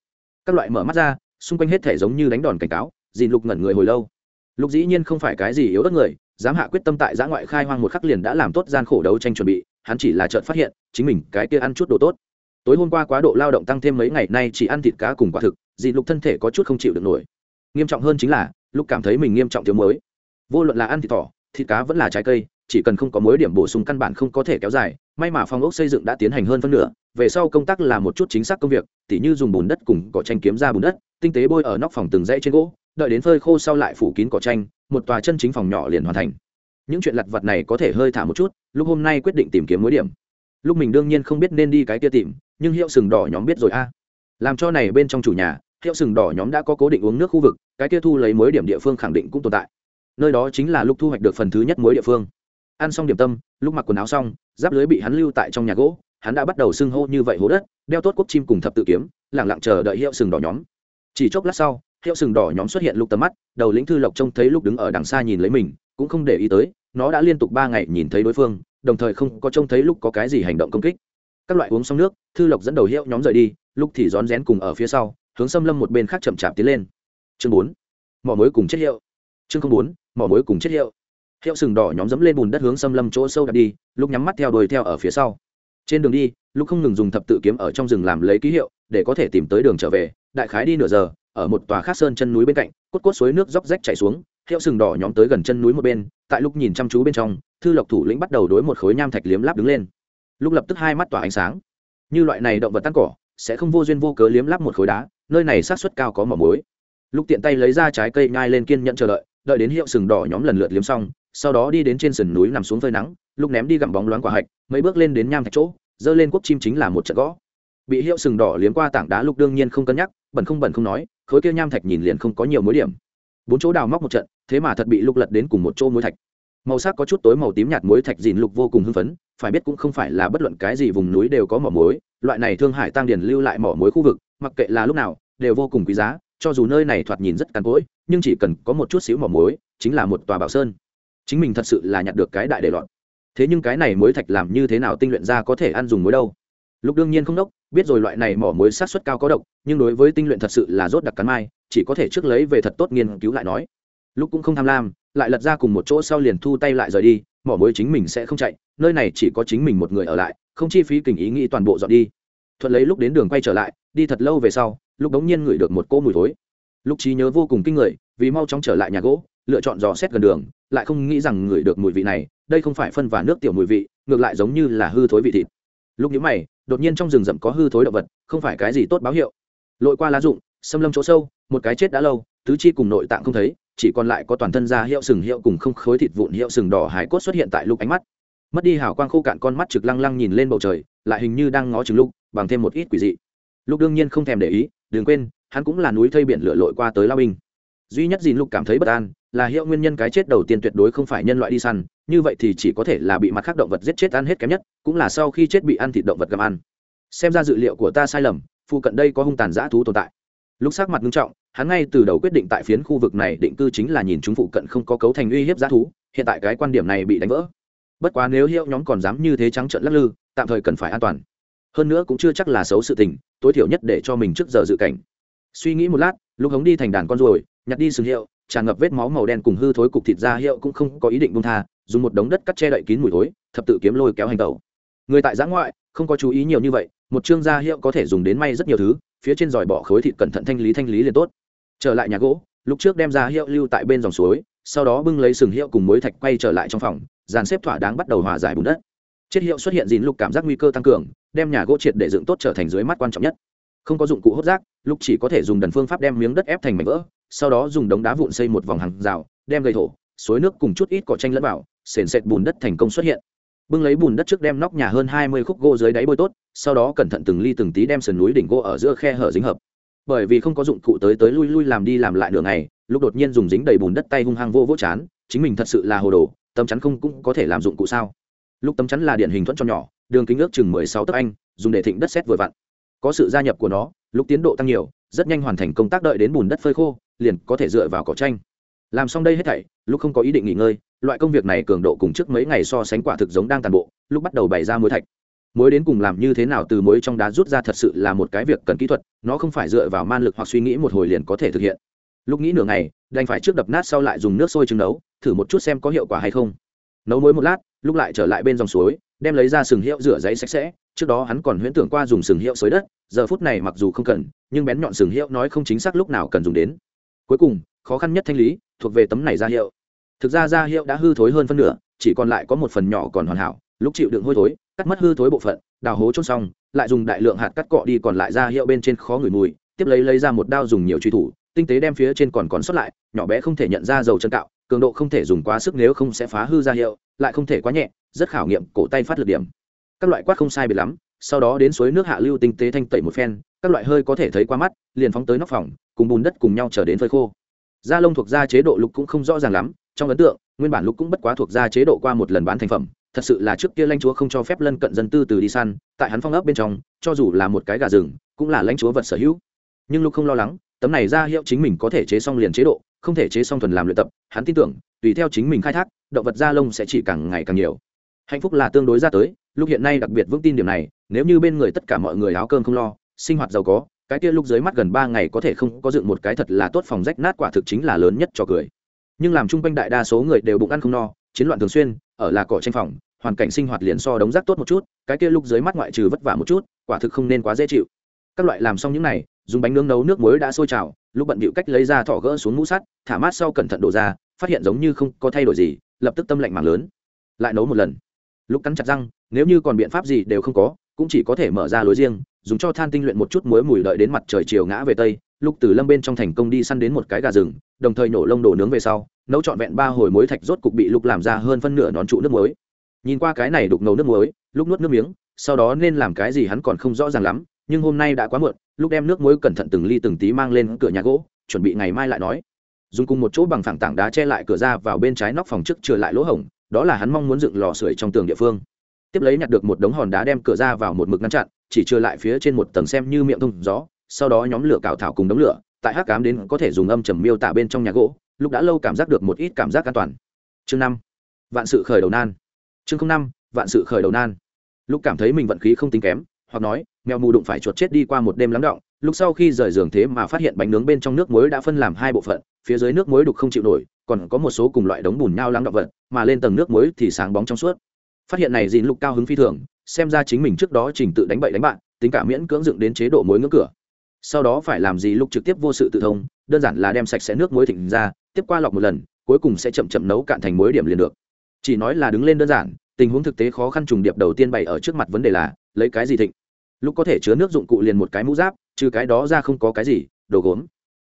Các loại mở mắt ra, xung quanh hết thể giống như đánh đòn cảnh cáo, dìn lục ngẩn người hồi lâu. Lục dĩ nhiên không phải cái gì yếu đất người dám hạ quyết tâm tại giã ngoại khai hoang một khắc liền đã làm tốt gian khổ đấu tranh chuẩn bị, hắn chỉ là chợt phát hiện, chính mình cái kia ăn chút đồ tốt. Tối hôm qua quá độ lao động tăng thêm mấy ngày, nay chỉ ăn thịt cá cùng quả thực, dị lục thân thể có chút không chịu được nổi. Nghiêm trọng hơn chính là, lúc cảm thấy mình nghiêm trọng thiếu mới vô luận là ăn thịt thỏ, thịt cá vẫn là trái cây, chỉ cần không có mối điểm bổ sung căn bản không có thể kéo dài, may mà phòng ốc xây dựng đã tiến hành hơn phân nửa về sau công tác là một chút chính xác công việc, tỉ như dùng bùn đất cùng cỏ tranh kiếm ra bùn đất, tinh tế bôi ở nóc phòng từng dãy trên gỗ, đợi đến phơi khô sau lại phủ kín cỏ tranh một tòa chân chính phòng nhỏ liền hoàn thành. Những chuyện lặt vặt này có thể hơi thả một chút, lúc hôm nay quyết định tìm kiếm mối điểm. Lúc mình đương nhiên không biết nên đi cái kia tìm, nhưng hiệu sừng đỏ nhóm biết rồi a. Làm cho này bên trong chủ nhà, hiệu sừng đỏ nhóm đã có cố định uống nước khu vực, cái kia thu lấy mối điểm địa phương khẳng định cũng tồn tại. Nơi đó chính là lúc thu hoạch được phần thứ nhất mối địa phương. Ăn xong điểm tâm, lúc mặc quần áo xong, giáp lưới bị hắn lưu tại trong nhà gỗ hắn đã bắt đầu xưng hô như vậy hố đất, đeo tốt quốc chim cùng thập tự kiếm lẳng lặng chờ đợi hiệu sừng đỏ nhóm. Chỉ chốc lát sau, hiệu sừng đỏ nhóm xuất hiện lúc tầm mắt, đầu lĩnh thư lộc trông thấy lúc đứng ở đằng xa nhìn lấy mình, cũng không để ý tới, nó đã liên tục ba ngày nhìn thấy đối phương, đồng thời không có trông thấy lúc có cái gì hành động công kích. Các loại uống xong nước, thư lộc dẫn đầu hiệu nhóm rời đi lúc thì rón rén cùng ở phía sau, hướng xâm lâm một bên khác chậm chạp tiến lên. Chương bốn, mỏ mối cùng chết hiệu. Chương không bốn, mỏ mối cùng chết hiệu. Hiệu sừng đỏ nhóm dẫm lên bùn đất hướng xâm lâm chỗ sâu đặt đi lúc nhắm mắt theo đuổi theo ở phía sau trên đường đi lúc không ngừng dùng thập tự kiếm ở trong rừng làm lấy ký hiệu, để có thể tìm tới đường trở về. Đại khái đi nửa giờ, ở một tòa khác sơn chân núi bên cạnh, cốt cốt suối nước róc rách chảy xuống, hiệu sừng đỏ nhóm tới gần chân núi một bên, tại lúc nhìn chăm chú bên trong, thư lộc thủ lĩnh bắt đầu đối một khối nham thạch liếm láp đứng lên. Lúc lập tức hai mắt tỏa ánh sáng. Như loại này động vật tăng cỏ, sẽ không vô duyên vô cớ liếm láp một khối đá, nơi này sát suất cao có mỏ mối lúc tiện tay lấy ra trái cây nhai lên kiên nhận chờ đợi đợi đến hiệu sừng đỏ nhóm lần lượt liếm xong, sau đó đi đến trên sườn núi nằm xuống phơi nắng lúc ném đi gặm bóng loáng quả hạch, mấy bước lên đến nham thạch chỗ, giơ lên quốc chim chính là một trận gõ. Bị hiệu sừng đỏ liếm qua tảng đá lục đương nhiên không cân nhắc, bẩn không bẩn không nói, khối kia nham thạch nhìn liền không có nhiều mối điểm. Bốn chỗ đào móc một trận, thế mà thật bị lục lật đến cùng một chỗ muối thạch. Màu sắc có chút tối màu tím nhạt muối thạch dìn lục vô cùng hưng phấn, phải biết cũng không phải là bất luận cái gì vùng núi đều có mỏ muối loại này thương hải tăng điền lưu lại mỏ muối khu vực, mặc kệ là lúc nào, đều vô cùng quý giá, cho dù nơi này thoạt nhìn rất cằn cỗi, nhưng chỉ cần có một chút xíu mỏ muối chính là một tòa bảo sơn. Chính mình thật sự là nhặt được cái đại để lọt thế nhưng cái này muối thạch làm như thế nào tinh luyện ra có thể ăn dùng muối đâu? Lục đương nhiên không đốc, biết rồi loại này mỏ muối sát xuất cao có độc, nhưng đối với tinh luyện thật sự là rốt đặc cắn mai, chỉ có thể trước lấy về thật tốt nghiên cứu lại nói. Lúc cũng không tham lam, lại lật ra cùng một chỗ sau liền thu tay lại rời đi, mỏ muối chính mình sẽ không chạy, nơi này chỉ có chính mình một người ở lại, không chi phí kình ý nghĩ toàn bộ dọn đi. Thuận lấy lúc đến đường quay trở lại, đi thật lâu về sau lúc đống nhiên ngửi được một cỗ mùi thối. Lúc trí nhớ vô cùng kinh người, vì mau chóng trở lại nhà gỗ, lựa chọn dò xét gần đường, lại không nghĩ rằng ngửi được mùi vị này đây không phải phân và nước tiểu mùi vị, ngược lại giống như là hư thối vị thịt. Lúc nhíu mày, đột nhiên trong rừng rậm có hư thối động vật, không phải cái gì tốt báo hiệu. Lội qua lá rụng, xâm lâm chỗ sâu, một cái chết đã lâu, tứ chi cùng nội tạng không thấy, chỉ còn lại có toàn thân da hiệu sừng hiệu cùng không khối thịt vụn hiệu sừng đỏ hải cốt xuất hiện tại lúc ánh mắt. Mất đi hào quang khô cạn con mắt trực lăng lăng nhìn lên bầu trời, lại hình như đang ngó chừng lúc, bằng thêm một ít quỷ dị. Lúc đương nhiên không thèm để ý, đừng quên, hắn cũng là núi thây biển lửa lội qua tới lao binh duy nhất gì lục cảm thấy bất an là hiệu nguyên nhân cái chết đầu tiên tuyệt đối không phải nhân loại đi săn, như vậy thì chỉ có thể là bị mặt khác động vật giết chết ăn hết kém nhất, cũng là sau khi chết bị ăn thịt động vật gặm ăn. Xem ra dự liệu của ta sai lầm, phụ cận đây có hung tàn dã thú tồn tại. Lúc sắc mặt nghiêm trọng, hắn ngay từ đầu quyết định tại phiến khu vực này định cư chính là nhìn chúng phụ cận không có cấu thành uy hiếp dã thú, hiện tại cái quan điểm này bị đánh vỡ. Bất quá nếu hiệu nhóm còn dám như thế trắng trợn lắc lư, tạm thời cần phải an toàn. Hơn nữa cũng chưa chắc là xấu sự tình, tối thiểu nhất để cho mình trước giờ dự cảnh. Suy nghĩ một lát lúc hống đi thành đàn con ruồi, nhặt đi sừng hiệu tràn ngập vết máu màu đen cùng hư thối cục thịt ra hiệu cũng không có ý định bung tha, dùng một đống đất cắt che đậy kín mùi thối, thập tự kiếm lôi kéo hành tẩu. Người tại giã ngoại, không có chú ý nhiều như vậy, một chương gia hiệu có thể dùng đến may rất nhiều thứ, phía trên giỏi bỏ khối thịt cẩn thận thanh lý thanh lý liền tốt. Trở lại nhà gỗ, lúc trước đem ra hiệu lưu tại bên dòng suối, sau đó bưng lấy sừng hiệu cùng mối thạch quay trở lại trong phòng, dàn xếp thỏa đáng bắt đầu hòa giải bùn đất. Chết hiệu xuất hiện dìn lục cảm giác nguy cơ tăng cường, đem nhà gỗ triệt để dựng tốt trở thành dưới mắt quan trọng nhất. Không có dụng cụ hốt rác, lúc chỉ có thể dùng đần phương pháp đem miếng đất ép thành mảnh vỡ sau đó dùng đống đá vụn xây một vòng hàng rào, đem gây thổ, suối nước cùng chút ít cỏ tranh lẫn vào, sền sệt bùn đất thành công xuất hiện. Bưng lấy bùn đất trước đem nóc nhà hơn hai mươi khúc gỗ dưới đáy bôi tốt, sau đó cẩn thận từng ly từng tí đem sườn núi đỉnh gỗ ở giữa khe hở dính hợp. Bởi vì không có dụng cụ tới tới lui lui làm đi làm lại nửa ngày, lúc đột nhiên dùng dính đầy bùn đất tay hung hăng vô vỗ chán, chính mình thật sự là hồ đồ, tấm chắn không cũng có thể làm dụng cụ sao? Lúc tấm chắn là điển hình thuận cho nhỏ, đường kính ước chừng mười sáu tấc anh, dùng để thịnh đất xét vừa vặn. Có sự gia nhập của nó, lúc tiến độ tăng nhiều, rất nhanh hoàn thành công tác đợi đến bùn đất phơi khô liền có thể dựa vào cỏ tranh làm xong đây hết thảy lúc không có ý định nghỉ ngơi, loại công việc này cường độ cùng trước mấy ngày so sánh quả thực giống đang tàn bộ lúc bắt đầu bày ra muối thạch. Muối đến cùng làm như thế nào từ muối trong đá rút ra thật sự là một cái việc cần kỹ thuật, nó không phải dựa vào man lực hoặc suy nghĩ một hồi liền có thể thực hiện. Lúc nghĩ nửa ngày, đành phải trước đập nát sau lại dùng nước sôi trứng nấu, thử một chút xem có hiệu quả hay không. Nấu muối một lát lúc lại trở lại bên dòng suối, đem lấy ra sừng hiệu rửa giấy sạch sẽ, trước đó hắn còn huyễn tưởng qua dùng sừng hiệu xới đất, giờ phút này mặc dù không cần, nhưng bén nhọn sừng hiệu nói không chính xác lúc nào cần dùng đến cuối cùng, khó khăn nhất thanh lý, thuộc về tấm này ra hiệu. Thực ra ra hiệu đã hư thối hơn phân nửa, chỉ còn lại có một phần nhỏ còn hoàn hảo, lúc chịu đựng hôi thối, cắt mất hư thối bộ phận, đào hố chôn xong, lại dùng đại lượng hạt cắt cọ đi còn lại ra hiệu bên trên khó ngửi mùi, tiếp lấy lấy ra một đao dùng nhiều truy thủ, tinh tế đem phía trên còn còn sót lại, nhỏ bé không thể nhận ra dầu chân cạo, cường độ không thể dùng quá sức nếu không sẽ phá hư ra hiệu, lại không thể quá nhẹ, rất khảo nghiệm, cổ tay phát lực điểm. Các loại quát không sai biệt lắm, sau đó đến suối nước hạ lưu tinh tế thanh tẩy một phen các loại hơi có thể thấy qua mắt, liền phóng tới nóc phòng, cùng bùn đất cùng nhau trở đến phơi khô. Da lông thuộc da chế độ lục cũng không rõ ràng lắm, trong ấn tượng, nguyên bản lục cũng bất quá thuộc da chế độ qua một lần bán thành phẩm, thật sự là trước kia lãnh chúa không cho phép lân cận dân tư từ đi săn, tại hắn phong ấp bên trong, cho dù là một cái gà rừng, cũng là lãnh chúa vật sở hữu. Nhưng lục không lo lắng, tấm này ra hiệu chính mình có thể chế xong liền chế độ, không thể chế xong thuần làm luyện tập, hắn tin tưởng, tùy theo chính mình khai thác, động vật da lông sẽ chỉ càng ngày càng nhiều. Hạnh phúc là tương đối ra tới lúc hiện nay đặc biệt vững tin điểm này, nếu như bên người tất cả mọi người áo cơm không lo sinh hoạt giàu có, cái kia lúc dưới mắt gần ba ngày có thể không có dựng một cái thật là tốt phòng rách nát quả thực chính là lớn nhất cho cười. Nhưng làm chung quanh đại đa số người đều bụng ăn không no, chiến loạn thường xuyên, ở là cỏ tranh phòng, hoàn cảnh sinh hoạt liền so đống rác tốt một chút, cái kia lúc dưới mắt ngoại trừ vất vả một chút, quả thực không nên quá dễ chịu. Các loại làm xong những này, dùng bánh nướng nấu nước muối đã sôi trào, lúc bận bịu cách lấy ra thỏ gỡ xuống mũ sắt, thả mát sau cẩn thận đổ ra, phát hiện giống như không có thay đổi gì, lập tức tâm lạnh mạng lớn. Lại nấu một lần. Lúc cắn chặt răng, nếu như còn biện pháp gì đều không có, cũng chỉ có thể mở ra lối riêng dùng cho than tinh luyện một chút muối mùi đợi đến mặt trời chiều ngã về tây lúc từ lâm bên trong thành công đi săn đến một cái gà rừng, đồng thời nổ lông đồ nướng về sau, nấu trọn vẹn ba hồi muối thạch rốt cục bị lục làm ra hơn phân nửa nón trụ nước muối. Nhìn qua cái này đục nấu nước muối, lúc nuốt nước miếng, sau đó nên làm cái gì hắn còn không rõ ràng lắm, nhưng hôm nay đã quá muộn, lúc đem nước muối cẩn thận từng ly từng tí mang lên cửa nhà gỗ, chuẩn bị ngày mai lại nói. Dùng cùng một chỗ bằng phẳng tảng đá che lại cửa ra vào bên trái nóc phòng trước trở lại lỗ hổng, đó là hắn mong muốn dựng lò sưởi trong tường địa phương tiếp lấy nhặt được một đống hòn đá đem cửa ra vào một mực ngăn chặn, chỉ chưa lại phía trên một tầng xem như miệng thông gió, sau đó nhóm lửa cào thảo cùng đống lửa, tại hắc cám đến có thể dùng âm trầm miêu tả bên trong nhà gỗ, lúc đã lâu cảm giác được một ít cảm giác an toàn. Chương năm, vạn sự khởi đầu nan. Chương năm, vạn sự khởi đầu nan. Lúc cảm thấy mình vận khí không tính kém, hoặc nói, mèo mù đụng phải chuột chết đi qua một đêm lắng động lúc sau khi rời giường thế mà phát hiện bánh nướng bên trong nước muối đã phân làm hai bộ phận, phía dưới nước muối đục không chịu nổi, còn có một số cùng loại đống bùn nhau lắng động vật, mà lên tầng nước muối thì sáng bóng trong suốt phát hiện này dìn lục cao hứng phi thường, xem ra chính mình trước đó trình tự đánh bậy đánh bạn, tính cả miễn cưỡng dựng đến chế độ muối ngưỡng cửa. Sau đó phải làm gì lục trực tiếp vô sự tự thông, đơn giản là đem sạch sẽ nước muối thịnh ra, tiếp qua lọc một lần, cuối cùng sẽ chậm chậm nấu cạn thành muối điểm liền được. Chỉ nói là đứng lên đơn giản, tình huống thực tế khó khăn trùng điệp đầu tiên bày ở trước mặt vấn đề là, lấy cái gì thịnh? Lúc có thể chứa nước dụng cụ liền một cái mũ giáp, trừ cái đó ra không có cái gì, đồ gốm.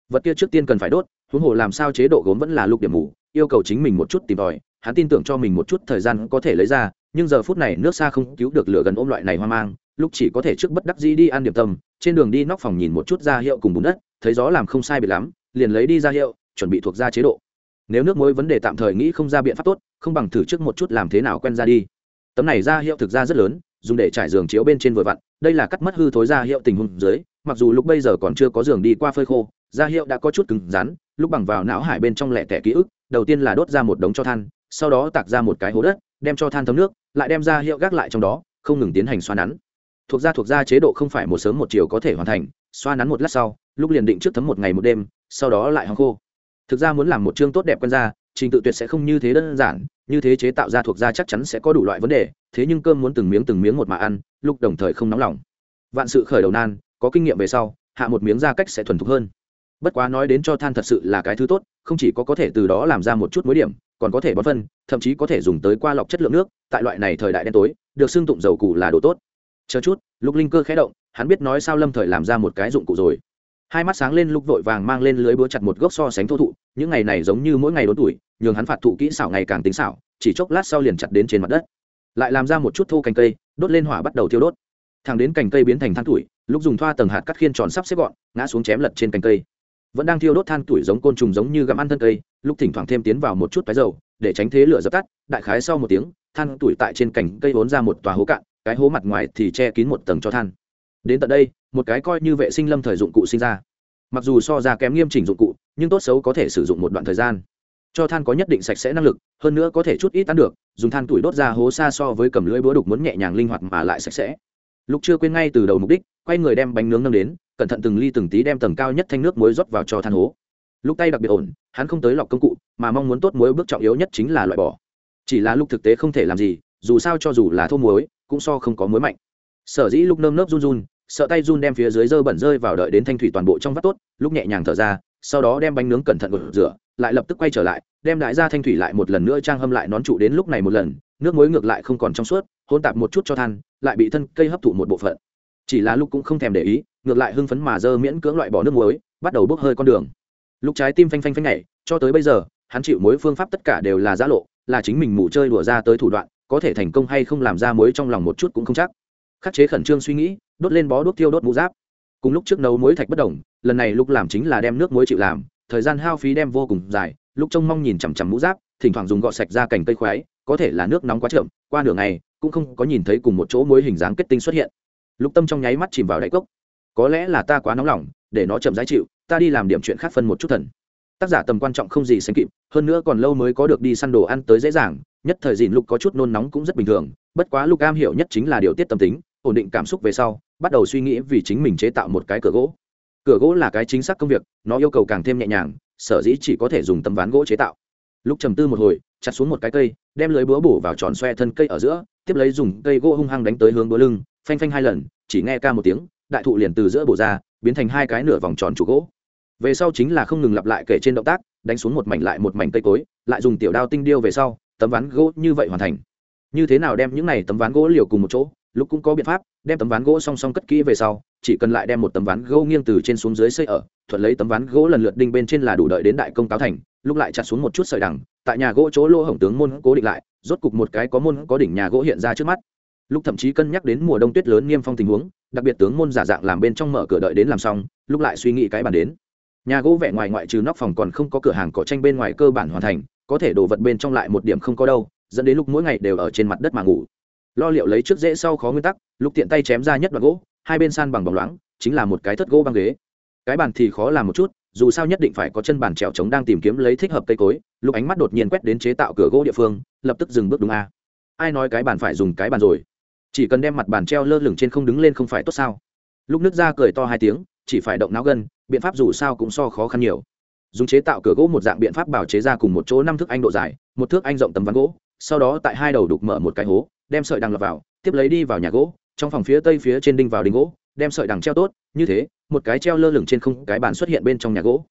Vật kia trước tiên cần phải đốt, huống hồ làm sao chế độ gốm vẫn là lục điểm mù, yêu cầu chính mình một chút tìm tòi, hắn tin tưởng cho mình một chút thời gian có thể lấy ra nhưng giờ phút này nước xa không cứu được lửa gần ôm loại này hoang mang, lúc chỉ có thể trước bất đắc dĩ đi ăn điểm tâm, trên đường đi nóc phòng nhìn một chút ra hiệu cùng bùn đất, thấy gió làm không sai biệt lắm, liền lấy đi ra hiệu, chuẩn bị thuộc ra chế độ. Nếu nước muối vấn đề tạm thời nghĩ không ra biện pháp tốt, không bằng thử trước một chút làm thế nào quen ra đi. Tấm này ra hiệu thực ra rất lớn, dùng để trải giường chiếu bên trên vừa vặn, đây là cắt mất hư thối ra hiệu tình huống dưới, mặc dù lúc bây giờ còn chưa có giường đi qua phơi khô, ra hiệu đã có chút cứng rắn, lúc bằng vào não hải bên trong lẻ tẻ ký ức, đầu tiên là đốt ra một đống cho than, sau đó tạc ra một cái hố đất đem cho than thấm nước, lại đem ra hiệu gác lại trong đó, không ngừng tiến hành xoa nắn. Thuộc ra thuộc ra chế độ không phải một sớm một chiều có thể hoàn thành, xoa nắn một lát sau, lúc liền định trước thấm một ngày một đêm, sau đó lại hong khô. Thực ra muốn làm một chương tốt đẹp quân ra trình tự tuyệt sẽ không như thế đơn giản, như thế chế tạo ra thuộc ra chắc chắn sẽ có đủ loại vấn đề, thế nhưng cơm muốn từng miếng từng miếng một mà ăn, lúc đồng thời không nóng lòng. Vạn sự khởi đầu nan, có kinh nghiệm về sau, hạ một miếng ra cách sẽ thuần thục hơn. Bất quá nói đến cho than thật sự là cái thứ tốt, không chỉ có có thể từ đó làm ra một chút mối điểm còn có thể bón phân, thậm chí có thể dùng tới qua lọc chất lượng nước, tại loại này thời đại đen tối, được xưng tụng dầu củ là đồ tốt. Chờ chút lúc linh cơ khẽ động, hắn biết nói sao lâm thời làm ra một cái dụng cụ rồi. Hai mắt sáng lên lúc vội vàng mang lên lưới búa chặt một gốc so sánh thô thụ, những ngày này giống như mỗi ngày đốn tuổi, nhường hắn phạt thụ kỹ xảo ngày càng tính xảo, chỉ chốc lát sau liền chặt đến trên mặt đất. Lại làm ra một chút thô cành cây, đốt lên hỏa bắt đầu thiêu đốt. Thẳng đến cành cây biến thành than tuổi lúc dùng thoa tầng hạt cắt khiên tròn sắp xếp gọn, ngã xuống chém lật trên cành cây vẫn đang thiêu đốt than tuổi giống côn trùng giống như gặm ăn thân cây, lúc thỉnh thoảng thêm tiến vào một chút cái dầu, để tránh thế lửa dập tắt, đại khái sau một tiếng, than tuổi tại trên cành cây vốn ra một tòa hố cạn, cái hố mặt ngoài thì che kín một tầng cho than. Đến tận đây, một cái coi như vệ sinh lâm thời dụng cụ sinh ra. Mặc dù so ra kém nghiêm chỉnh dụng cụ, nhưng tốt xấu có thể sử dụng một đoạn thời gian. Cho than có nhất định sạch sẽ năng lực, hơn nữa có thể chút ít ăn được, dùng than tuổi đốt ra hố xa so với cầm lưỡi búa đục muốn nhẹ nhàng linh hoạt mà lại sạch sẽ. Lục chưa quên ngay từ đầu mục đích, quay người đem bánh nướng nâng đến cẩn thận từng ly từng tí đem tầng cao nhất thanh nước muối rót vào cho than hố. Lúc tay đặc biệt ổn, hắn không tới lọc công cụ, mà mong muốn tốt muối bước trọng yếu nhất chính là loại bỏ. Chỉ là lúc thực tế không thể làm gì, dù sao cho dù là thô muối, cũng so không có muối mạnh. Sở dĩ lúc nơm nớp run run, sợ tay run đem phía dưới dơ bẩn rơi vào đợi đến thanh thủy toàn bộ trong vắt tốt, lúc nhẹ nhàng thở ra, sau đó đem bánh nướng cẩn thận gột rửa, lại lập tức quay trở lại, đem đại ra thanh thủy lại một lần nữa trang hâm lại nón trụ đến lúc này một lần, nước muối ngược lại không còn trong suốt hôn tạp một chút cho than, lại bị thân cây hấp thụ một bộ phận. Chỉ là lúc cũng không thèm để ý ngược lại hưng phấn mà dơ miễn cưỡng loại bỏ nước muối, bắt đầu bốc hơi con đường. Lúc trái tim phanh phanh phanh nhảy, cho tới bây giờ, hắn chịu mối phương pháp tất cả đều là giã lộ, là chính mình mù chơi đùa ra tới thủ đoạn, có thể thành công hay không làm ra muối trong lòng một chút cũng không chắc. Khắc chế khẩn trương suy nghĩ, đốt lên bó đuốc tiêu đốt mũ giáp. Cùng lúc trước nấu muối thạch bất đồng, lần này lúc làm chính là đem nước muối chịu làm, thời gian hao phí đem vô cùng dài, lúc trông mong nhìn chằm chằm mũ giáp, thỉnh thoảng dùng gọ sạch ra cành cây khoái, có thể là nước nóng quá chậm, qua nửa ngày, cũng không có nhìn thấy cùng một chỗ muối hình dáng kết tinh xuất hiện. Lục tâm trong nháy mắt chìm vào đáy cốc có lẽ là ta quá nóng lòng, để nó chậm giá chịu, ta đi làm điểm chuyện khác phân một chút thần. Tác giả tầm quan trọng không gì sánh kịp, hơn nữa còn lâu mới có được đi săn đồ ăn tới dễ dàng, nhất thời dìn lục có chút nôn nóng cũng rất bình thường, bất quá lục am hiểu nhất chính là điều tiết tâm tính, ổn định cảm xúc về sau, bắt đầu suy nghĩ vì chính mình chế tạo một cái cửa gỗ. Cửa gỗ là cái chính xác công việc, nó yêu cầu càng thêm nhẹ nhàng, sở dĩ chỉ có thể dùng tấm ván gỗ chế tạo. Lúc trầm tư một hồi, chặt xuống một cái cây, đem lưới búa bổ vào tròn xoe thân cây ở giữa, tiếp lấy dùng cây gỗ hung hăng đánh tới hướng búa lưng, phanh phanh hai lần, chỉ nghe ca một tiếng đại thụ liền từ giữa bổ ra, biến thành hai cái nửa vòng tròn trụ gỗ. Về sau chính là không ngừng lặp lại kể trên động tác, đánh xuống một mảnh lại một mảnh cây cối, lại dùng tiểu đao tinh điêu về sau, tấm ván gỗ như vậy hoàn thành. Như thế nào đem những này tấm ván gỗ liều cùng một chỗ, lúc cũng có biện pháp, đem tấm ván gỗ song song cất kỹ về sau, chỉ cần lại đem một tấm ván gỗ nghiêng từ trên xuống dưới xây ở, thuận lấy tấm ván gỗ lần lượt đinh bên trên là đủ đợi đến đại công cáo thành, lúc lại chặt xuống một chút sợi đằng, tại nhà gỗ chỗ lỗ hổng tướng môn cố định lại, rốt cục một cái có môn có đỉnh nhà gỗ hiện ra trước mắt lúc thậm chí cân nhắc đến mùa đông tuyết lớn nghiêm phong tình huống, đặc biệt tướng môn giả dạng làm bên trong mở cửa đợi đến làm xong, lúc lại suy nghĩ cái bàn đến. Nhà gỗ vẻ ngoài ngoại trừ nóc phòng còn không có cửa hàng có tranh bên ngoài cơ bản hoàn thành, có thể đồ vật bên trong lại một điểm không có đâu, dẫn đến lúc mỗi ngày đều ở trên mặt đất mà ngủ. Lo liệu lấy trước dễ sau khó nguyên tắc, lúc tiện tay chém ra nhất đoạn gỗ, hai bên san bằng bóng loáng, chính là một cái thất gỗ băng ghế. Cái bàn thì khó làm một chút, dù sao nhất định phải có chân bàn trèo trống đang tìm kiếm lấy thích hợp cây cối, lúc ánh mắt đột nhiên quét đến chế tạo cửa gỗ địa phương, lập tức dừng bước đúng a. Ai nói cái bàn phải dùng cái bàn rồi? Chỉ cần đem mặt bàn treo lơ lửng trên không đứng lên không phải tốt sao? Lúc nước ra cười to hai tiếng, chỉ phải động não gân, biện pháp dù sao cũng so khó khăn nhiều. Dùng chế tạo cửa gỗ một dạng biện pháp bảo chế ra cùng một chỗ năm thước anh độ dài, một thước anh rộng tấm ván gỗ, sau đó tại hai đầu đục mở một cái hố, đem sợi đằng lập vào, tiếp lấy đi vào nhà gỗ, trong phòng phía tây phía trên đinh vào đinh gỗ, đem sợi đằng treo tốt, như thế, một cái treo lơ lửng trên không, cái bàn xuất hiện bên trong nhà gỗ.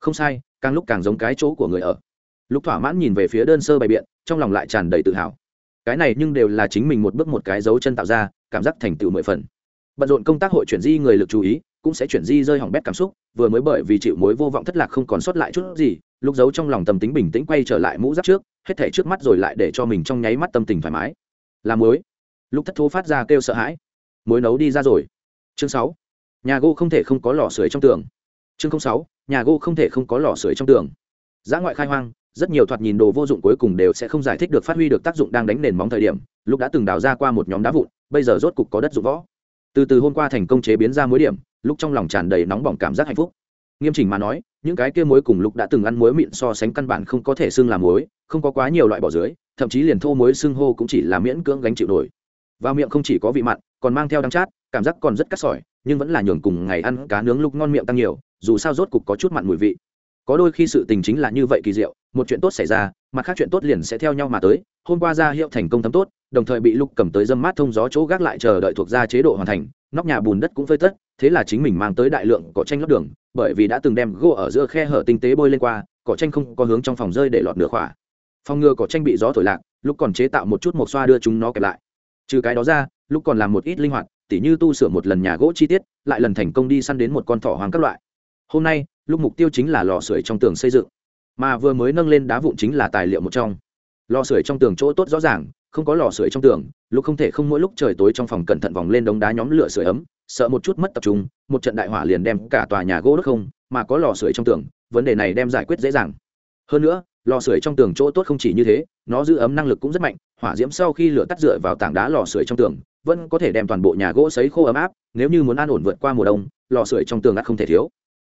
Không sai, càng lúc càng giống cái chỗ của người ở. Lúc thỏa mãn nhìn về phía đơn sơ bày biện, trong lòng lại tràn đầy tự hào cái này nhưng đều là chính mình một bước một cái dấu chân tạo ra, cảm giác thành tựu mười phần. Bận rộn công tác hội chuyển di người lực chú ý, cũng sẽ chuyển di rơi hỏng bét cảm xúc, vừa mới bởi vì chịu mối vô vọng thất lạc không còn sót lại chút gì, lúc giấu trong lòng tâm tính bình tĩnh quay trở lại mũ giáp trước, hết thể trước mắt rồi lại để cho mình trong nháy mắt tâm tình thoải mái. Làm muối. Lúc thất thố phát ra kêu sợ hãi. Muối nấu đi ra rồi. Chương sáu. Nhà gỗ không thể không có lò sưởi trong tường. Chương sáu. Nhà gỗ không thể không có lò sưởi trong tường. Giã ngoại khai hoang rất nhiều thoạt nhìn đồ vô dụng cuối cùng đều sẽ không giải thích được phát huy được tác dụng đang đánh nền móng thời điểm, lúc đã từng đào ra qua một nhóm đá vụn, bây giờ rốt cục có đất dụng võ. Từ từ hôm qua thành công chế biến ra mối điểm, lúc trong lòng tràn đầy nóng bỏng cảm giác hạnh phúc. Nghiêm chỉnh mà nói, những cái kia muối cùng lúc đã từng ăn muối mịn so sánh căn bản không có thể xưng làm muối, không có quá nhiều loại bỏ dưới, thậm chí liền thô muối xưng hô cũng chỉ là miễn cưỡng gánh chịu nổi. Vào miệng không chỉ có vị mặn, còn mang theo đắng chát, cảm giác còn rất cắt sỏi, nhưng vẫn là nhường cùng ngày ăn cá nướng lúc ngon miệng tăng nhiều, dù sao rốt cục có chút mặn mùi vị có đôi khi sự tình chính là như vậy kỳ diệu, một chuyện tốt xảy ra, mặt khác chuyện tốt liền sẽ theo nhau mà tới, hôm qua ra hiệu thành công thấm tốt, đồng thời bị lúc cầm tới dâm mát thông gió chỗ gác lại chờ đợi thuộc ra chế độ hoàn thành, nóc nhà bùn đất cũng phơi tất, thế là chính mình mang tới đại lượng cỏ tranh lót đường, bởi vì đã từng đem gỗ ở giữa khe hở tinh tế bôi lên qua, cỏ tranh không có hướng trong phòng rơi để lọt nửa khỏa. Phòng ngừa cỏ tranh bị gió thổi lạc lúc còn chế tạo một chút một xoa đưa chúng nó kẹp lại. Trừ cái đó ra lúc còn làm một ít linh hoạt, tỉ như tu sửa một lần nhà gỗ chi tiết, lại lần thành công đi săn đến một con thỏ hoàng các loại. Hôm nay lúc mục tiêu chính là lò sưởi trong tường xây dựng. Mà vừa mới nâng lên đá vụn chính là tài liệu một trong. Lò sưởi trong tường chỗ tốt rõ ràng, không có lò sưởi trong tường, lúc không thể không mỗi lúc trời tối trong phòng cẩn thận vòng lên đống đá nhóm lửa sưởi ấm, sợ một chút mất tập trung, một trận đại hỏa liền đem cả tòa nhà gỗ đốt không, mà có lò sưởi trong tường, vấn đề này đem giải quyết dễ dàng. Hơn nữa, lò sưởi trong tường chỗ tốt không chỉ như thế, nó giữ ấm năng lực cũng rất mạnh, hỏa diễm sau khi lửa tắt dựa vào tảng đá lò sưởi trong tường, vẫn có thể đem toàn bộ nhà gỗ sấy khô ấm áp, nếu như muốn an ổn vượt qua mùa đông, lò sưởi trong tường ắt không thể thiếu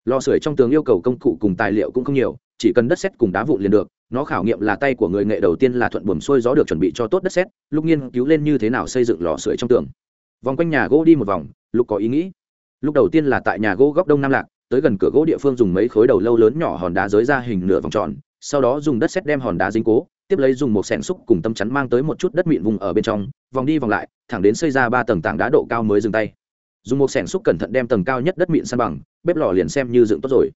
lò sưởi trong tường yêu cầu công cụ cùng tài liệu cũng không nhiều, chỉ cần đất sét cùng đá vụn liền được, nó khảo nghiệm là tay của người nghệ đầu tiên là thuận buồm xuôi gió được chuẩn bị cho tốt đất sét lúc nghiên cứu lên như thế nào xây dựng lò sưởi trong tường. Vòng quanh nhà gỗ đi một vòng lúc có ý nghĩ. Lúc đầu tiên là tại nhà gỗ góc đông nam lạc, tới gần cửa gỗ địa phương dùng mấy khối đầu lâu lớn nhỏ hòn đá giới ra hình nửa vòng tròn, sau đó dùng đất sét đem hòn đá dính cố, tiếp lấy dùng một sẻng xúc cùng tâm chắn mang tới một chút đất mịn vùng ở bên trong, vòng đi vòng lại, thẳng đến xây ra ba tầng tảng đá độ cao mới dừng tay dùng một sẻng xúc cẩn thận đem tầng cao nhất đất mịn san bằng, bếp lò liền xem như dựng tốt rồi.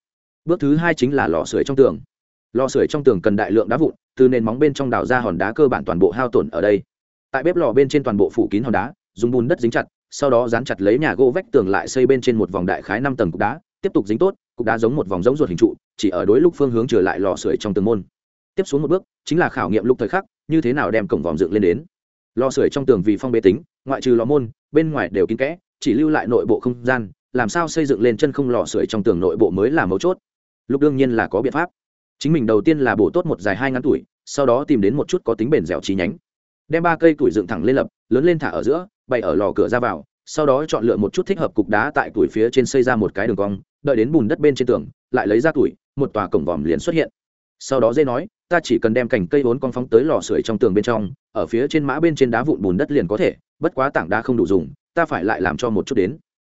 Bước thứ hai chính là lò sưởi trong tường. Lò sưởi trong tường cần đại lượng đá vụn, từ nền móng bên trong đào ra hòn đá cơ bản toàn bộ hao tổn ở đây. Tại bếp lò bên trên toàn bộ phủ kín hòn đá, dùng bùn đất dính chặt, sau đó dán chặt lấy nhà gỗ vách tường lại xây bên trên một vòng đại khái năm tầng cục đá, tiếp tục dính tốt, cục đá giống một vòng giống ruột hình trụ, chỉ ở đối lúc phương hướng trở lại lò sưởi trong tường môn. Tiếp xuống một bước, chính là khảo nghiệm lúc thời khắc, như thế nào đem cổng vòm dựng lên đến. Lò sưởi trong tường vì phong bế tính, ngoại trừ lò môn, bên ngoài đều kín kẽ chỉ lưu lại nội bộ không gian, làm sao xây dựng lên chân không lò sưởi trong tường nội bộ mới là mấu chốt. Lúc đương nhiên là có biện pháp. Chính mình đầu tiên là bổ tốt một dài hai ngắn tuổi, sau đó tìm đến một chút có tính bền dẻo trí nhánh. Đem ba cây tuổi dựng thẳng lên lập, lớn lên thả ở giữa, bày ở lò cửa ra vào, sau đó chọn lựa một chút thích hợp cục đá tại tuổi phía trên xây ra một cái đường cong, đợi đến bùn đất bên trên tường, lại lấy ra tuổi, một tòa cổng vòm liền xuất hiện. Sau đó dây nói, ta chỉ cần đem cành cây vốn con phóng tới lò sưởi trong tường bên trong, ở phía trên mã bên trên đá vụn bùn đất liền có thể, bất quá tảng đá không đủ dùng ta phải lại làm cho một chút đến.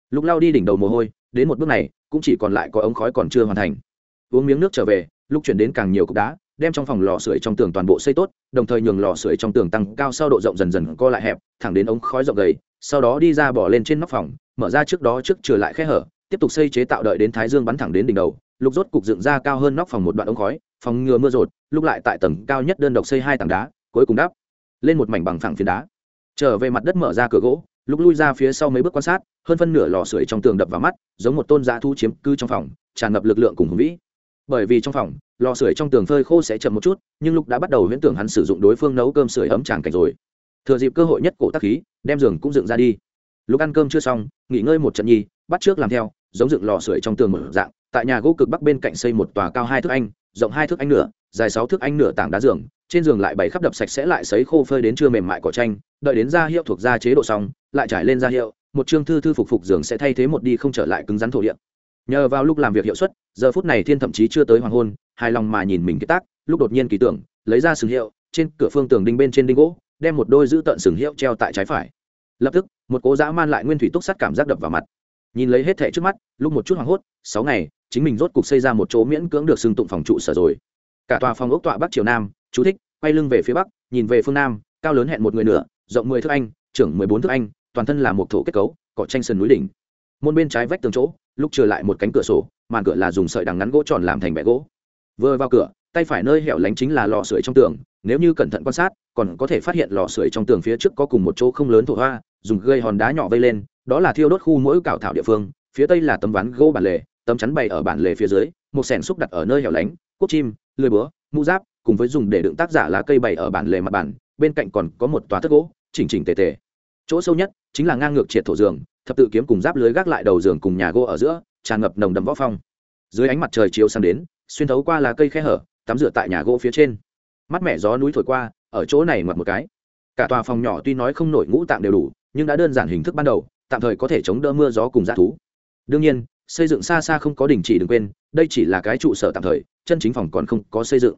Lúc lao đi đỉnh đầu mồ hôi, đến một bước này, cũng chỉ còn lại có ống khói còn chưa hoàn thành. Uống miếng nước trở về lúc chuyển đến càng nhiều cục đá, đem trong phòng lò sưởi trong tường toàn bộ xây tốt, đồng thời nhường lò sưởi trong tường tăng cao sau độ rộng dần dần co lại hẹp, thẳng đến ống khói rộng gầy, sau đó đi ra bỏ lên trên nóc phòng, mở ra trước đó trước trở lại khe hở, tiếp tục xây chế tạo đợi đến thái dương bắn thẳng đến đỉnh đầu, lục rốt cục dựng ra cao hơn nóc phòng một đoạn ống khói, phòng ngừa mưa rột, lúc lại tại tầng cao nhất đơn độc xây hai tảng đá, cuối cùng đắp lên một mảnh bằng phẳng phiến đá. Trở về mặt đất mở ra cửa gỗ lúc lui ra phía sau mấy bước quan sát, hơn phân nửa lò sưởi trong tường đập vào mắt, giống một tôn giá thu chiếm cư trong phòng, tràn ngập lực lượng cùng hùng vĩ. Bởi vì trong phòng, lò sưởi trong tường phơi khô sẽ chậm một chút, nhưng lúc đã bắt đầu huyễn tưởng hắn sử dụng đối phương nấu cơm sưởi ấm tràn cảnh rồi. Thừa dịp cơ hội nhất cổ tác khí, đem giường cũng dựng ra đi. Lúc ăn cơm chưa xong, nghỉ ngơi một trận nhi, bắt trước làm theo, giống dựng lò sưởi trong tường mở dạng, tại nhà gỗ cực bắc bên cạnh xây một tòa cao hai thước anh, rộng hai thước anh nửa, dài sáu thước anh nửa tảng đá giường, trên giường lại bày khắp đập sạch sẽ lại sấy khô phơi đến chưa mềm mại cỏ tranh đợi đến ra hiệu thuộc ra chế độ xong lại trải lên ra hiệu, một chương thư thư phục phục giường sẽ thay thế một đi không trở lại cứng rắn thổ địa. Nhờ vào lúc làm việc hiệu suất, giờ phút này thiên thậm chí chưa tới hoàng hôn, hài lòng mà nhìn mình cái tác, lúc đột nhiên kỳ tưởng, lấy ra sừng hiệu, trên cửa phương tường đinh bên trên đinh gỗ, đem một đôi giữ tận sừng hiệu treo tại trái phải. Lập tức, một cố dã man lại nguyên thủy túc sắt cảm giác đập vào mặt. Nhìn lấy hết thẻ trước mắt, lúc một chút hoảng hốt, sáu ngày, chính mình rốt cục xây ra một chỗ miễn cưỡng được xưng tụng phòng trụ sở rồi. Cả tòa phòng ốc tọa bắc triều nam, chú thích, quay lưng về phía bắc, nhìn về phương nam, cao lớn hẹn một người nửa, rộng mười thước anh, trưởng mười bốn thước anh toàn thân là một thổ kết cấu, cỏ tranh sân núi đỉnh. Môn bên trái vách tường chỗ, lúc trở lại một cánh cửa sổ, màn cửa là dùng sợi đằng ngắn gỗ tròn làm thành bẹ gỗ. Vừa vào cửa, tay phải nơi hẻo lánh chính là lò sưởi trong tường, nếu như cẩn thận quan sát, còn có thể phát hiện lò sưởi trong tường phía trước có cùng một chỗ không lớn thổ hoa, dùng gây hòn đá nhỏ vây lên, đó là thiêu đốt khu mỗi cạo thảo địa phương, phía tây là tấm ván gỗ bản lề, tấm chắn bày ở bản lề phía dưới, một sẻn xúc đặt ở nơi hẻo lánh quốc chim lười búa, mũ giáp, cùng với dùng để đựng tác giả lá cây bày ở bản lề mặt bản bên cạnh còn có một tòa thất gỗ, chỉnh chỉnh tề tề. Chỗ sâu nhất chính là ngang ngược triệt thổ giường, thập tự kiếm cùng giáp lưới gác lại đầu giường cùng nhà gỗ ở giữa, tràn ngập nồng đầm võ phong. Dưới ánh mặt trời chiếu sang đến, xuyên thấu qua lá cây khe hở, tắm rửa tại nhà gỗ phía trên. Mắt mẻ gió núi thổi qua, ở chỗ này ngoặt một cái. Cả tòa phòng nhỏ tuy nói không nổi ngũ tạng đều đủ, nhưng đã đơn giản hình thức ban đầu, tạm thời có thể chống đỡ mưa gió cùng g thú. Đương nhiên, xây dựng xa xa không có đình chỉ đừng quên, đây chỉ là cái trụ sở tạm thời, chân chính phòng còn không có xây dựng.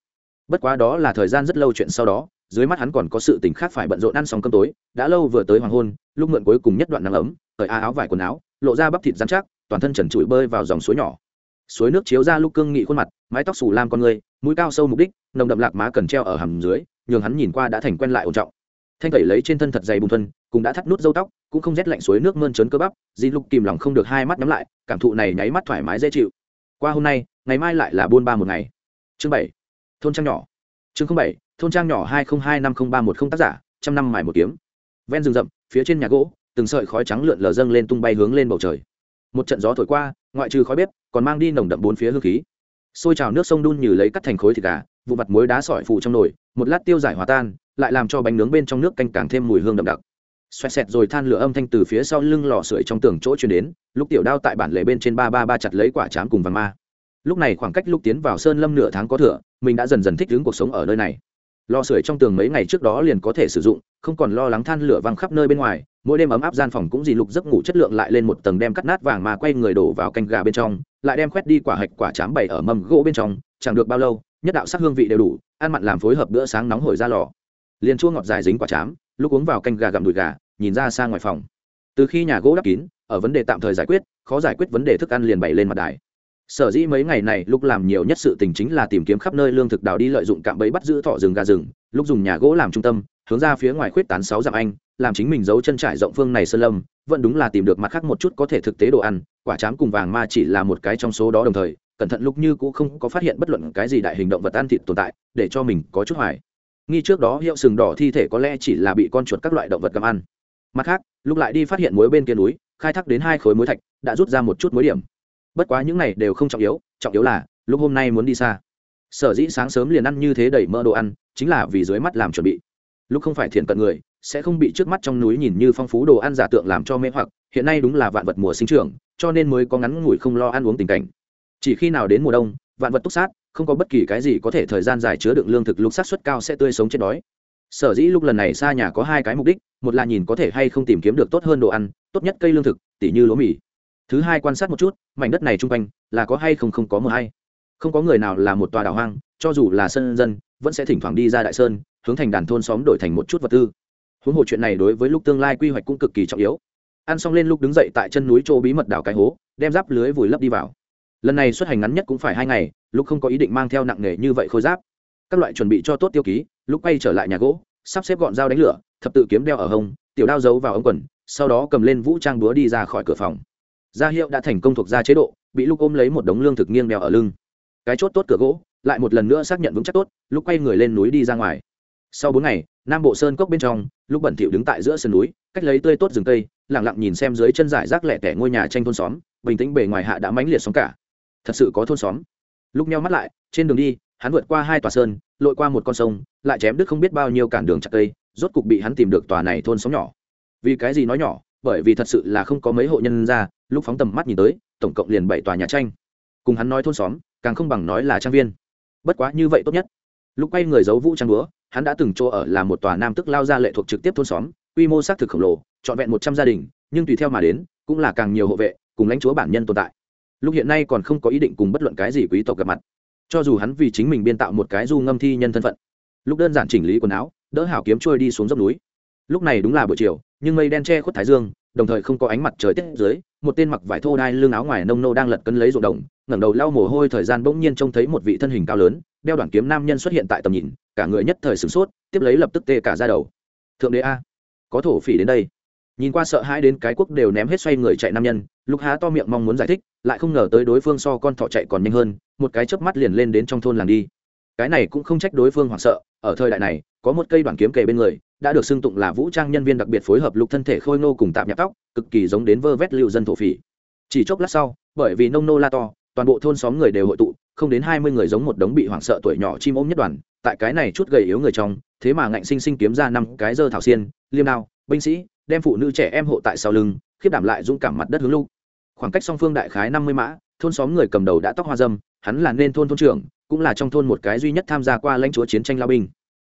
Bất quá đó là thời gian rất lâu chuyện sau đó dưới mắt hắn còn có sự tình khác phải bận rộn ăn xong cơm tối đã lâu vừa tới hoàng hôn lúc mượn cuối cùng nhất đoạn nắng ấm cởi a áo vải quần áo lộ ra bắp thịt dán chắc toàn thân trần trụi bơi vào dòng suối nhỏ. Suối nước chiếu ra lúc cương nghị khuôn mặt mái tóc xù lam con người mũi cao sâu mục đích nồng đậm lạc má cần treo ở hầm dưới nhường hắn nhìn qua đã thành quen lại ổn trọng. Thanh tẩy lấy trên thân thật dày bùn thân, cũng đã thắt nút dâu tóc cũng không rét lạnh suối nước mơn trớn cơ bắp di lục kìm lòng không được hai mắt nhắm lại cảm thụ này nháy mắt thoải mái dễ chịu. Qua hôm nay ngày mai lại là buôn ba một ngày. Chương bảy. Thôn trang nhỏ. Chương bảy thôn trang nhỏ hai nghìn hai năm không ba một không tác giả, trăm năm mài một kiếm. Ven rừng rậm, phía trên nhà gỗ, từng sợi khói trắng lượn lờ dâng lên tung bay hướng lên bầu trời. Một trận gió thổi qua, ngoại trừ khói bếp, còn mang đi nồng đậm bốn phía hương khí. Xôi trào nước sông đun như lấy cắt thành khối thịt gà, vụ mặt muối đá sỏi phủ trong nồi, một lát tiêu giải hòa tan, lại làm cho bánh nướng bên trong nước canh càng thêm mùi hương đậm đặc. Xoẹt xẹt rồi than lửa âm thanh từ phía sau lưng lò sưởi trong tường chỗ truyền đến, lúc tiểu đao tại bản lề bên trên ba ba ba chặt lấy quả chám cùng vàng ma. Lúc này khoảng cách lúc tiến vào sơn lâm nửa tháng có thừa, mình đã dần dần thích ứng cuộc sống ở nơi này lò sưởi trong tường mấy ngày trước đó liền có thể sử dụng, không còn lo lắng than lửa văng khắp nơi bên ngoài, mỗi đêm ấm áp gian phòng cũng dì lục giấc ngủ chất lượng lại lên một tầng đem cắt nát vàng mà quay người đổ vào canh gà bên trong, lại đem khoét đi quả hạch quả chám bày ở mâm gỗ bên trong, chẳng được bao lâu, nhất đạo sắc hương vị đều đủ, ăn mặn làm phối hợp bữa sáng nóng hổi ra lò. Liền chua ngọt dài dính quả chám, lúc uống vào canh gà gặm đùi gà, nhìn ra xa ngoài phòng. Từ khi nhà gỗ đắp kín, ở vấn đề tạm thời giải quyết, khó giải quyết vấn đề thức ăn liền bày lên mặt đài sở dĩ mấy ngày này lúc làm nhiều nhất sự tình chính là tìm kiếm khắp nơi lương thực đào đi lợi dụng cạm bẫy bắt giữ thọ rừng gà rừng, lúc dùng nhà gỗ làm trung tâm, hướng ra phía ngoài khuyết tán sáu dặm anh, làm chính mình giấu chân trải rộng phương này sơn lâm, vẫn đúng là tìm được mặt khác một chút có thể thực tế đồ ăn, quả chám cùng vàng ma chỉ là một cái trong số đó đồng thời, cẩn thận lúc như cũng không có phát hiện bất luận cái gì đại hình động vật ăn thịt tồn tại, để cho mình có chút hoài. Nghi trước đó hiệu sừng đỏ thi thể có lẽ chỉ là bị con chuột các loại động vật gặm ăn. Mặt khác lúc lại đi phát hiện muối bên kia núi, khai thác đến hai khối muối thạch, đã rút ra một chút muối điểm bất quá những này đều không trọng yếu trọng yếu là, lúc hôm nay muốn đi xa. Sở dĩ sáng sớm liền ăn như thế đẩy mỡ đồ ăn, chính là vì dưới mắt làm chuẩn bị. Lúc không phải thiện cận người, sẽ không bị trước mắt trong núi nhìn như phong phú đồ ăn giả tượng làm cho mê hoặc, hiện nay đúng là vạn vật mùa sinh trưởng, cho nên mới có ngắn ngủi không lo ăn uống tình cảnh. Chỉ khi nào đến mùa đông, vạn vật túc sát, không có bất kỳ cái gì có thể thời gian dài chứa đựng lương thực lúc sát suất cao sẽ tươi sống chết đói. Sở dĩ lúc lần này xa nhà có hai cái mục đích, một là nhìn có thể hay không tìm kiếm được tốt hơn đồ ăn, tốt nhất cây lương thực, tỉ như lúa mì thứ hai quan sát một chút, mảnh đất này chung quanh, là có hay không không có mưa hay. Không có người nào là một tòa đảo hoang, cho dù là sân dân, vẫn sẽ thỉnh thoảng đi ra đại sơn, hướng thành đàn thôn xóm đổi thành một chút vật tư. Huống hồ chuyện này đối với lúc tương lai quy hoạch cũng cực kỳ trọng yếu. Ăn xong lên lúc đứng dậy tại chân núi chỗ bí mật đảo cái hố, đem giáp lưới vùi lấp đi vào. Lần này xuất hành ngắn nhất cũng phải hai ngày, lúc không có ý định mang theo nặng nghề như vậy khôi giáp. Các loại chuẩn bị cho tốt tiêu ký, lúc quay trở lại nhà gỗ, sắp xếp gọn dao đánh lửa, thập tự kiếm đeo ở hông, tiểu đao giấu vào ống quần, sau đó cầm lên vũ trang búa đi ra khỏi cửa phòng gia hiệu đã thành công thuộc ra chế độ, bị lúc ôm lấy một đống lương thực nghiêng đèo ở lưng. Cái chốt tốt cửa gỗ, lại một lần nữa xác nhận vững chắc tốt lúc quay người lên núi đi ra ngoài. Sau bốn ngày, nam bộ sơn cốc bên trong lúc bẩn thỉu đứng tại giữa sườn núi, cách lấy tươi tốt rừng tây. lẳng lặng nhìn xem dưới chân giải rác lẻ tẻ ngôi nhà tranh thôn xóm, bình tĩnh bề ngoài hạ đã mãnh liệt sóng cả. Thật sự có thôn xóm. Lúc nhau mắt lại, trên đường đi, hắn vượt qua hai tòa sơn, lội qua một con sông, lại chém đứt không biết bao nhiêu cản đường chặt cây, rốt cục bị hắn tìm được tòa này thôn xóm nhỏ. Vì cái gì nói nhỏ? Bởi vì thật sự là không có mấy hộ nhân ra, lúc phóng tầm mắt nhìn tới, tổng cộng liền bảy tòa nhà tranh. Cùng hắn nói thôn xóm, càng không bằng nói là trang viên. Bất quá như vậy tốt nhất. Lúc quay người giấu vũ trang búa, hắn đã từng chỗ ở là một tòa nam tức lao ra lệ thuộc trực tiếp thôn xóm, quy mô xác thực khổng lồ, trọn vẹn một trăm gia đình, nhưng tùy theo mà đến, cũng là càng nhiều hộ vệ, cùng lãnh chúa bản nhân tồn tại. Lúc hiện nay còn không có ý định cùng bất luận cái gì quý tộc gặp mặt. Cho dù hắn vì chính mình biên tạo một cái du ngâm thi nhân thân phận. Lúc đơn giản chỉnh lý quần áo, đỡ hảo kiếm trôi đi xuống dốc núi. Lúc này đúng là buổi chiều nhưng mây đen che khuất thái dương, đồng thời không có ánh mặt trời tiết dưới, một tên mặc vải thô đai lưng áo ngoài nông nô đang lật cân lấy ruộng đồng, ngẩng đầu lau mồ hôi thời gian bỗng nhiên trông thấy một vị thân hình cao lớn, đeo đoạn kiếm nam nhân xuất hiện tại tầm nhìn, cả người nhất thời sửng sốt, tiếp lấy lập tức tê cả ra đầu. Thượng đế a, có thổ phỉ đến đây. Nhìn qua sợ hãi đến cái quốc đều ném hết xoay người chạy nam nhân, lục há to miệng mong muốn giải thích, lại không ngờ tới đối phương so con thọ chạy còn nhanh hơn, một cái chớp mắt liền lên đến trong thôn làng đi. Cái này cũng không trách đối phương hoảng sợ, ở thời đại này, có một cây đoàn kiếm kề bên người đã được xưng tụng là vũ trang nhân viên đặc biệt phối hợp lục thân thể khôi ngô cùng tạm nhạc tóc, cực kỳ giống đến vơ vét lưu dân thổ phỉ. Chỉ chốc lát sau, bởi vì nông nô la to, toàn bộ thôn xóm người đều hội tụ, không đến hai mươi người giống một đống bị hoảng sợ tuổi nhỏ chim ôm nhất đoàn, tại cái này chút gầy yếu người trong, thế mà ngạnh sinh sinh kiếm ra năm cái dơ thảo xiên, liêm đao, binh sĩ, đem phụ nữ trẻ em hộ tại sau lưng, khiếp đảm lại dũng cảm mặt đất hướng lưu khoảng cách song phương đại khái năm mươi mã, thôn xóm người cầm đầu đã tóc hoa dâm, hắn là nên thôn thôn trưởng, cũng là trong thôn một cái duy nhất tham gia qua lãnh chúa chiến tranh lao binh.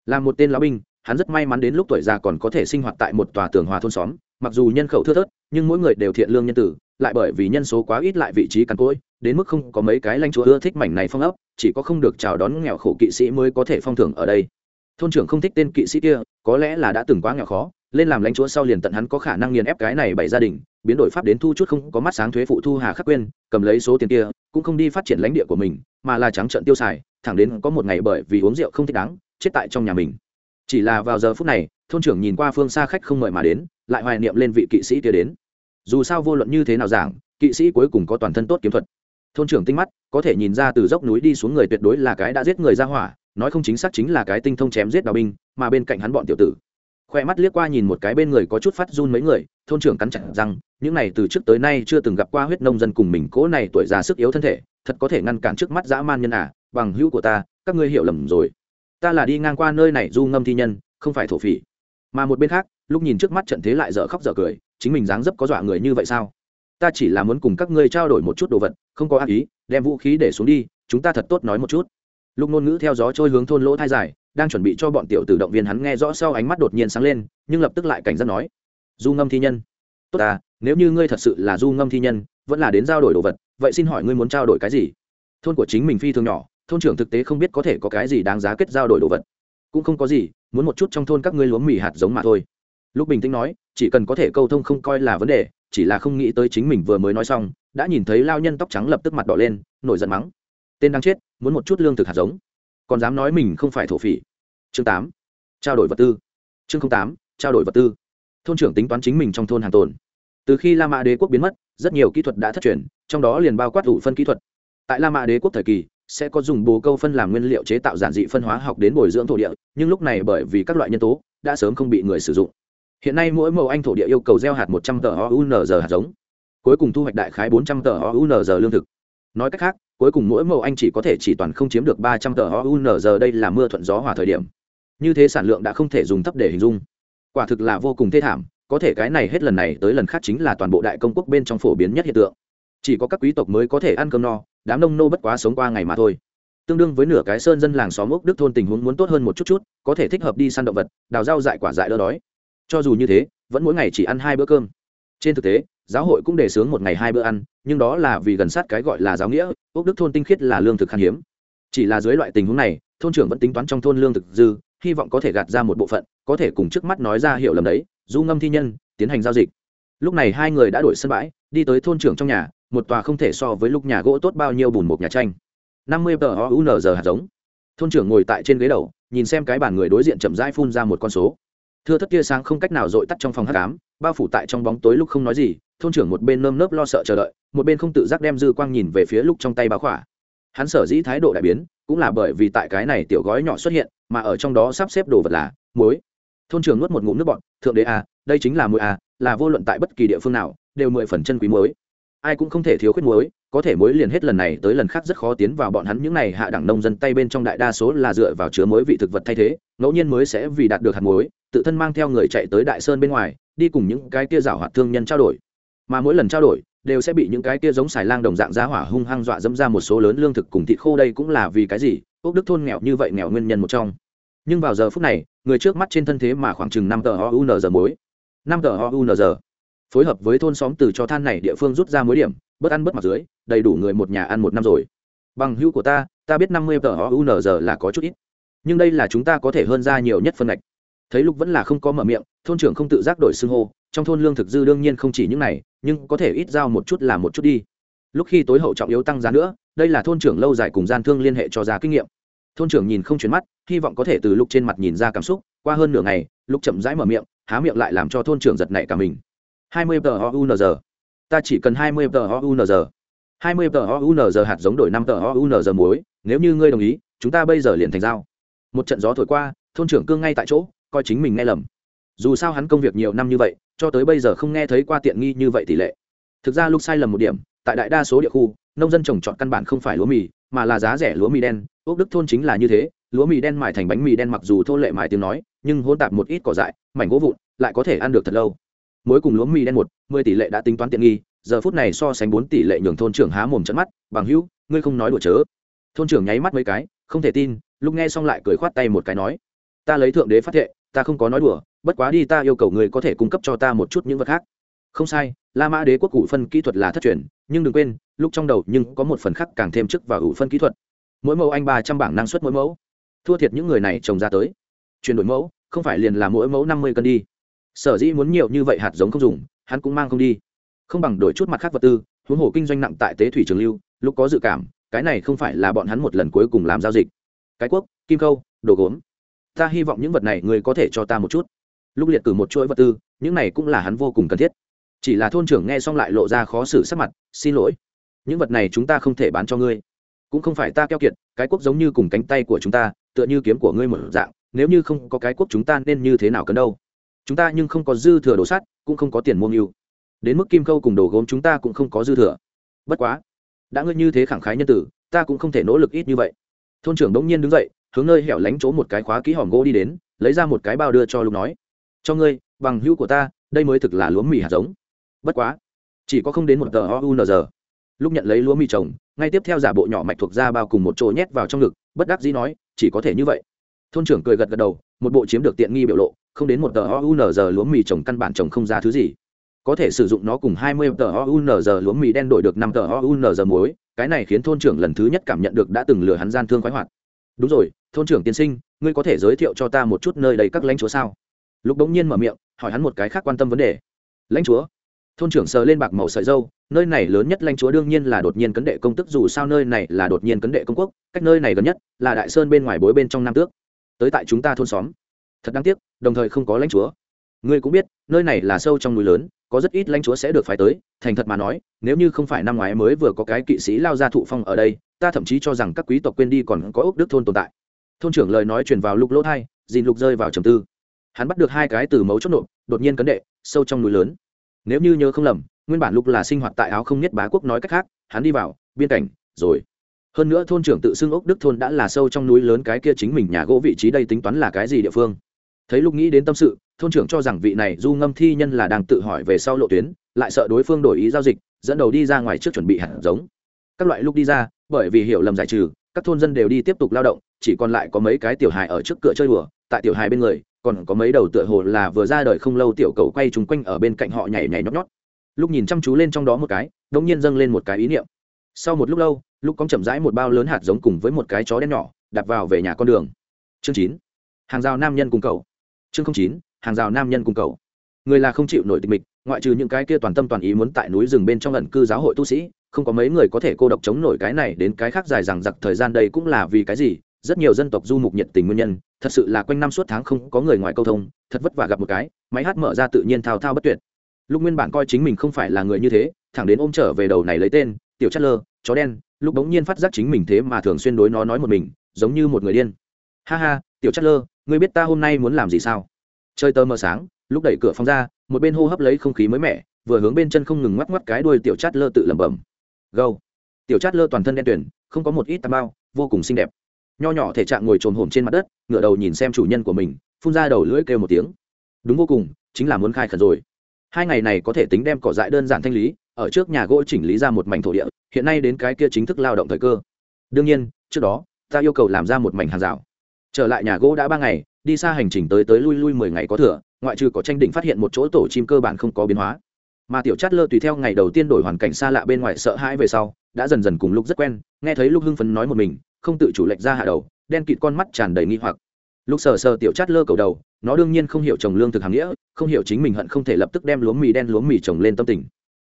Là một tên lao binh hắn rất may mắn đến lúc tuổi già còn có thể sinh hoạt tại một tòa tường hòa thôn xóm, mặc dù nhân khẩu thưa thớt, nhưng mỗi người đều thiện lương nhân tử, lại bởi vì nhân số quá ít lại vị trí cằn cỗi, đến mức không có mấy cái lãnh chúa ưa thích mảnh này phong ấp, chỉ có không được chào đón nghèo khổ kỵ sĩ mới có thể phong thưởng ở đây. Thôn trưởng không thích tên kỵ sĩ kia, có lẽ là đã từng quá nghèo khó, lên làm lãnh chúa sau liền tận hắn có khả năng nghiền ép cái này bảy gia đình, biến đổi pháp đến thu chút không có mắt sáng thuế phụ thu hà khắc quên, cầm lấy số tiền kia, cũng không đi phát triển lãnh địa của mình, mà là trắng trợn tiêu xài, thẳng đến có một ngày bởi vì uống rượu không thích đáng, chết tại trong nhà mình chỉ là vào giờ phút này, thôn trưởng nhìn qua phương xa khách không mời mà đến, lại hoài niệm lên vị kỵ sĩ kia đến. Dù sao vô luận như thế nào giảng, kỵ sĩ cuối cùng có toàn thân tốt kiếm thuật. Thôn trưởng tinh mắt, có thể nhìn ra từ dốc núi đi xuống người tuyệt đối là cái đã giết người ra hỏa, nói không chính xác chính là cái tinh thông chém giết đào binh, mà bên cạnh hắn bọn tiểu tử. Khoe mắt liếc qua nhìn một cái bên người có chút phát run mấy người, thôn trưởng cắn chặt rằng những này từ trước tới nay chưa từng gặp qua huyết nông dân cùng mình, cố này tuổi già sức yếu thân thể, thật có thể ngăn cản trước mắt dã man nhân à bằng hữu của ta, các ngươi hiểu lầm rồi ta là đi ngang qua nơi này du ngâm thi nhân, không phải thổ phỉ. Mà một bên khác, lúc nhìn trước mắt trận thế lại dở khóc dở cười, chính mình dáng dấp có dọa người như vậy sao? Ta chỉ là muốn cùng các ngươi trao đổi một chút đồ vật, không có ác ý, đem vũ khí để xuống đi, chúng ta thật tốt nói một chút. Lúc ngôn ngữ theo gió trôi hướng thôn lỗ thai dài, đang chuẩn bị cho bọn tiểu tử động viên hắn nghe rõ sau ánh mắt đột nhiên sáng lên, nhưng lập tức lại cảnh giác nói, du ngâm thi nhân. Tốt ta, nếu như ngươi thật sự là du ngâm thi nhân, vẫn là đến giao đổi đồ vật, vậy xin hỏi ngươi muốn trao đổi cái gì? Thôn của chính mình phi thường nhỏ thôn trưởng thực tế không biết có thể có cái gì đáng giá kết giao đổi đồ vật. Cũng không có gì, muốn một chút trong thôn các ngươi lúa mì hạt giống mà thôi. Lúc bình tĩnh nói, chỉ cần có thể câu thông không coi là vấn đề, chỉ là không nghĩ tới chính mình vừa mới nói xong, đã nhìn thấy lao nhân tóc trắng lập tức mặt đỏ lên, nổi giận mắng. Tên đang chết, muốn một chút lương thực hạt giống. Còn dám nói mình không phải thổ phỉ. Chương tám, trao đổi vật tư. Chương tám, trao đổi vật tư. Thôn trưởng tính toán chính mình trong thôn hàng tồn. Từ khi la mã đế quốc biến mất, rất nhiều kỹ thuật đã thất truyền, trong đó liền bao quát ủ phân kỹ thuật. Tại la mã đế quốc thời kỳ sẽ có dùng bồ câu phân làm nguyên liệu chế tạo giản dị phân hóa học đến bồi dưỡng thổ địa, nhưng lúc này bởi vì các loại nhân tố đã sớm không bị người sử dụng. Hiện nay mỗi mẫu anh thổ địa yêu cầu gieo hạt một trăm tờ ounz hạt giống, cuối cùng thu hoạch đại khái bốn trăm tờ ounz lương thực. Nói cách khác, cuối cùng mỗi mẫu anh chỉ có thể chỉ toàn không chiếm được ba trăm tờ ounz đây là mưa thuận gió hòa thời điểm. Như thế sản lượng đã không thể dùng thấp để hình dung. Quả thực là vô cùng thê thảm, có thể cái này hết lần này tới lần khác chính là toàn bộ đại công quốc bên trong phổ biến nhất hiện tượng chỉ có các quý tộc mới có thể ăn cơm no, đám nông nô bất quá sống qua ngày mà thôi. Tương đương với nửa cái sơn dân làng xóm ốc đức thôn tình huống muốn tốt hơn một chút chút, có thể thích hợp đi săn động vật, đào rau dại quả dại đỡ đói. Cho dù như thế, vẫn mỗi ngày chỉ ăn hai bữa cơm. Trên thực tế, giáo hội cũng đề xướng một ngày hai bữa ăn, nhưng đó là vì gần sát cái gọi là giáo nghĩa ốc đức thôn tinh khiết là lương thực khan hiếm. Chỉ là dưới loại tình huống này, thôn trưởng vẫn tính toán trong thôn lương thực dư, hy vọng có thể gạt ra một bộ phận, có thể cùng trước mắt nói ra hiểu lầm đấy, du ngâm thi nhân, tiến hành giao dịch lúc này hai người đã đổi sân bãi, đi tới thôn trưởng trong nhà, một tòa không thể so với lúc nhà gỗ tốt bao nhiêu bùn một nhà tranh. Năm mươi tờ o giờ hạt giống. Thôn trưởng ngồi tại trên ghế đầu, nhìn xem cái bàn người đối diện chậm rãi phun ra một con số. Thưa thất tia sáng không cách nào dội tắt trong phòng h tám bao phủ tại trong bóng tối lúc không nói gì, thôn trưởng một bên nơm nớp lo sợ chờ đợi, một bên không tự giác đem dư quang nhìn về phía lúc trong tay báo khỏa. Hắn sở dĩ thái độ đại biến, cũng là bởi vì tại cái này tiểu gói nhỏ xuất hiện, mà ở trong đó sắp xếp đồ vật là muối. Thôn trưởng nuốt một ngụm nước bọn thượng đế à đây chính là muối à là vô luận tại bất kỳ địa phương nào, đều mười phần chân quý muối. Ai cũng không thể thiếu khuyết muối, có thể muối liền hết lần này tới lần khác rất khó tiến vào bọn hắn những này hạ đẳng nông dân tay bên trong đại đa số là dựa vào chứa muối vị thực vật thay thế, ngẫu nhiên mới sẽ vì đạt được hạt muối, tự thân mang theo người chạy tới đại sơn bên ngoài, đi cùng những cái kia rào hoạt thương nhân trao đổi. Mà mỗi lần trao đổi, đều sẽ bị những cái kia giống xài lang đồng dạng giá hỏa hung hăng dọa dẫm ra một số lớn lương thực cùng thịt khô đây cũng là vì cái gì ốc đức thôn nghèo như vậy nghèo nguyên nhân một trong. Nhưng vào giờ phút này, người trước mắt trên thân thế mà khoảng chừng năm tờ o un giờ muối năm tờ ounz phối hợp với thôn xóm từ cho than này địa phương rút ra mối điểm, bớt ăn bớt mặt dưới, đầy đủ người một nhà ăn một năm rồi. Bằng hữu của ta ta biết năm mươi tờ ounz là có chút ít. Nhưng đây là chúng ta có thể hơn ra nhiều nhất phân ngạch. Thấy lúc vẫn là không có mở miệng, thôn trưởng không tự giác đổi xưng hô, trong thôn lương thực dư đương nhiên không chỉ những này, nhưng có thể ít giao một chút là một chút đi. Lúc khi tối hậu trọng yếu tăng giá nữa, đây là thôn trưởng lâu dài cùng gian thương liên hệ cho ra kinh nghiệm. Thôn trưởng nhìn không chuyển mắt, hy vọng có thể từ lúc trên mặt nhìn ra cảm xúc, qua hơn nửa ngày lúc chậm rãi mở miệng há miệng lại làm cho thôn trưởng giật nảy cả mình. Hai mươi tờ ounz ta chỉ cần hai mươi tờ ounz hai mươi tờ ounz hạt giống đổi năm tờ ounz muối. Nếu như ngươi đồng ý, chúng ta bây giờ liền thành giao. Một trận gió thổi qua, thôn trưởng cương ngay tại chỗ, coi chính mình nghe lầm. Dù sao hắn công việc nhiều năm như vậy, cho tới bây giờ không nghe thấy qua tiện nghi như vậy tỷ lệ. Thực ra lúc sai lầm một điểm, tại đại đa số địa khu, nông dân trồng trọt căn bản không phải lúa mì, mà là giá rẻ lúa mì đen. Ốc đức thôn chính là như thế, lúa mì đen mài thành bánh mì đen mặc dù thô lệ mài tiếng nói, nhưng hôn tạp một ít cỏ dại, mảnh gỗ vụn lại có thể ăn được thật lâu. Muối cùng lúa mì đen một, mười tỷ lệ đã tính toán tiện nghi, giờ phút này so sánh bốn tỷ lệ nhường thôn trưởng há mồm trận mắt, bằng hữu, ngươi không nói đùa chớ. Thôn trưởng nháy mắt mấy cái, không thể tin, lúc nghe xong lại cười khoát tay một cái nói, ta lấy thượng đế phát thệ, ta không có nói đùa, bất quá đi ta yêu cầu ngươi có thể cung cấp cho ta một chút những vật khác. Không sai, la mã đế quốc cụ phân kỹ thuật là thất truyền, nhưng đừng quên, lúc trong đầu nhưng có một phần khác càng thêm chức và ủ phân kỹ thuật. Mỗi mẫu anh ba trăm bảng năng suất mỗi mẫu. Thua thiệt những người này trồng ra tới. Chuyển đổi mẫu, không phải liền là mỗi mẫu năm mươi cân đi sở dĩ muốn nhiều như vậy hạt giống không dùng, hắn cũng mang không đi. Không bằng đổi chút mặt khác vật tư, huống hồ kinh doanh nặng tại tế thủy trường lưu, lúc có dự cảm, cái này không phải là bọn hắn một lần cuối cùng làm giao dịch. Cái quốc kim câu đồ gốm. Ta hy vọng những vật này người có thể cho ta một chút. Lúc liệt cử một chuỗi vật tư, những này cũng là hắn vô cùng cần thiết. Chỉ là thôn trưởng nghe xong lại lộ ra khó xử sắc mặt, xin lỗi, những vật này chúng ta không thể bán cho ngươi. Cũng không phải ta keo kiệt, cái quốc giống như cùng cánh tay của chúng ta, tựa như kiếm của ngươi một dạng, nếu như không có cái quốc chúng ta nên như thế nào cần đâu? Chúng ta nhưng không có dư thừa đồ sắt, cũng không có tiền mua mưu đến mức kim câu cùng đồ gốm chúng ta cũng không có dư thừa. Bất quá, đã ngươi như thế khẳng khái nhân tử, ta cũng không thể nỗ lực ít như vậy. Thôn trưởng đống nhiên đứng dậy, hướng nơi hẻo lánh chỗ một cái khóa ký hòm gỗ đi đến, lấy ra một cái bao đưa cho lục nói. Cho ngươi, bằng hữu của ta, đây mới thực là lúa mì hạt giống. Bất quá, chỉ có không đến một tờ ounz lúc nhận lấy lúa mì trồng, ngay tiếp theo giả bộ nhỏ mạch thuộc ra bao cùng một chỗ nhét vào trong ngực, bất đắc dĩ nói, chỉ có thể như vậy. Thôn trưởng cười gật gật đầu, một bộ chiếm được tiện nghi biểu lộ không đến một tờ ounz lúa mì trồng căn bản trồng không ra thứ gì. Có thể sử dụng nó cùng hai mươi tờ ounz lúa mì đen đổi được năm tờ ounz muối, cái này khiến thôn trưởng lần thứ nhất cảm nhận được đã từng lừa hắn gian thương khoái hoạt. Đúng rồi, thôn trưởng tiên sinh, ngươi có thể giới thiệu cho ta một chút nơi đầy các lãnh chúa sao? Lúc đống nhiên mở miệng, hỏi hắn một cái khác quan tâm vấn đề. Lãnh chúa? Thôn trưởng sờ lên bạc màu sợi dâu, nơi này lớn nhất lãnh chúa đương nhiên là đột nhiên cấn đệ công tức, dù sao nơi này là đột nhiên cấn đệ công quốc, cách nơi này gần nhất là đại sơn bên ngoài bối bên trong nam tước. Tới tại chúng ta thôn xóm thật đáng tiếc, đồng thời không có lãnh chúa. Ngươi cũng biết, nơi này là sâu trong núi lớn, có rất ít lãnh chúa sẽ được phái tới, thành thật mà nói, nếu như không phải năm ngoái mới vừa có cái kỵ sĩ lao ra thụ phong ở đây, ta thậm chí cho rằng các quý tộc quên đi còn có ốc đức thôn tồn tại. Thôn trưởng lời nói truyền vào lục lỗ thai, dìn lục rơi vào trầm tư. Hắn bắt được hai cái từ mấu chốt nộp, đột nhiên cấn đệ, sâu trong núi lớn. Nếu như nhớ không lầm, nguyên bản lục là sinh hoạt tại áo không nhất bá quốc nói cách khác, hắn đi vào, biên cảnh, rồi. Hơn nữa thôn trưởng tự xưng ốc đức thôn đã là sâu trong núi lớn cái kia chính mình nhà gỗ vị trí đây tính toán là cái gì địa phương? Thấy lục nghĩ đến tâm sự, thôn trưởng cho rằng vị này du ngâm thi nhân là đang tự hỏi về sau lộ tuyến, lại sợ đối phương đổi ý giao dịch, dẫn đầu đi ra ngoài trước chuẩn bị hạt giống. Các loại lúc đi ra, bởi vì hiểu lầm giải trừ, các thôn dân đều đi tiếp tục lao động, chỉ còn lại có mấy cái tiểu hài ở trước cửa chơi đùa, tại tiểu hài bên người, còn có mấy đầu tựa hồ là vừa ra đời không lâu tiểu cầu quay trúng quanh ở bên cạnh họ nhảy nhảy nhót nhót. Lúc nhìn chăm chú lên trong đó một cái, đống nhiên dâng lên một cái ý niệm. Sau một lúc lâu lúc có chậm rãi một bao lớn hạt giống cùng với một cái chó đen nhỏ đặt vào về nhà con đường. Chương chín. Hàng rào nam nhân cùng cầu chương chín, hàng rào nam nhân cung cầu người là không chịu nổi tịch mịch, ngoại trừ những cái kia toàn tâm toàn ý muốn tại núi rừng bên trong ẩn cư giáo hội tu sĩ, không có mấy người có thể cô độc chống nổi cái này đến cái khác dài rằng giặc thời gian đây cũng là vì cái gì, rất nhiều dân tộc du mục nhiệt tình nguyên nhân, thật sự là quanh năm suốt tháng không có người ngoài câu thông, thật vất vả gặp một cái, máy hát mở ra tự nhiên thao thao bất tuyệt. Lúc nguyên bản coi chính mình không phải là người như thế, thẳng đến ôm trở về đầu này lấy tên, tiểu chất lơ, chó đen, lúc bỗng nhiên phát giác chính mình thế mà thường xuyên đối nó nói một mình, giống như một người điên. Ha ha tiểu chất lơ, ngươi biết ta hôm nay muốn làm gì sao? Chơi tơ mờ sáng, lúc đẩy cửa phòng ra, một bên hô hấp lấy không khí mới mẻ, vừa hướng bên chân không ngừng ngoắc ngoắc cái đuôi tiểu chát lơ tự lẩm bẩm. Gâu. Tiểu chát lơ toàn thân đen tuyển không có một ít tà bao vô cùng xinh đẹp. Nho nhỏ thể trạng ngồi trồm hổm trên mặt đất, ngửa đầu nhìn xem chủ nhân của mình, phun ra đầu lưỡi kêu một tiếng. Đúng vô cùng, chính là muốn khai khẩn rồi. Hai ngày này có thể tính đem cỏ dại đơn giản thanh lý, ở trước nhà gỗ chỉnh lý ra một mảnh thổ địa, hiện nay đến cái kia chính thức lao động thời cơ. Đương nhiên, trước đó, ta yêu cầu làm ra một mảnh hàng rào trở lại nhà gỗ đã ba ngày, đi xa hành trình tới tới lui lui mười ngày có thừa, ngoại trừ có tranh đỉnh phát hiện một chỗ tổ chim cơ bản không có biến hóa. Mà tiểu chát lơ tùy theo ngày đầu tiên đổi hoàn cảnh xa lạ bên ngoài sợ hãi về sau, đã dần dần cùng lúc rất quen, nghe thấy lúc hưng phấn nói một mình, không tự chủ lệnh ra hạ đầu, đen kịt con mắt tràn đầy nghi hoặc. Lúc sờ sờ tiểu chát lơ cầu đầu, nó đương nhiên không hiểu trồng lương thực hàng nghĩa, không hiểu chính mình hận không thể lập tức đem lúa mì đen lúa mì trồng lên tâm tình.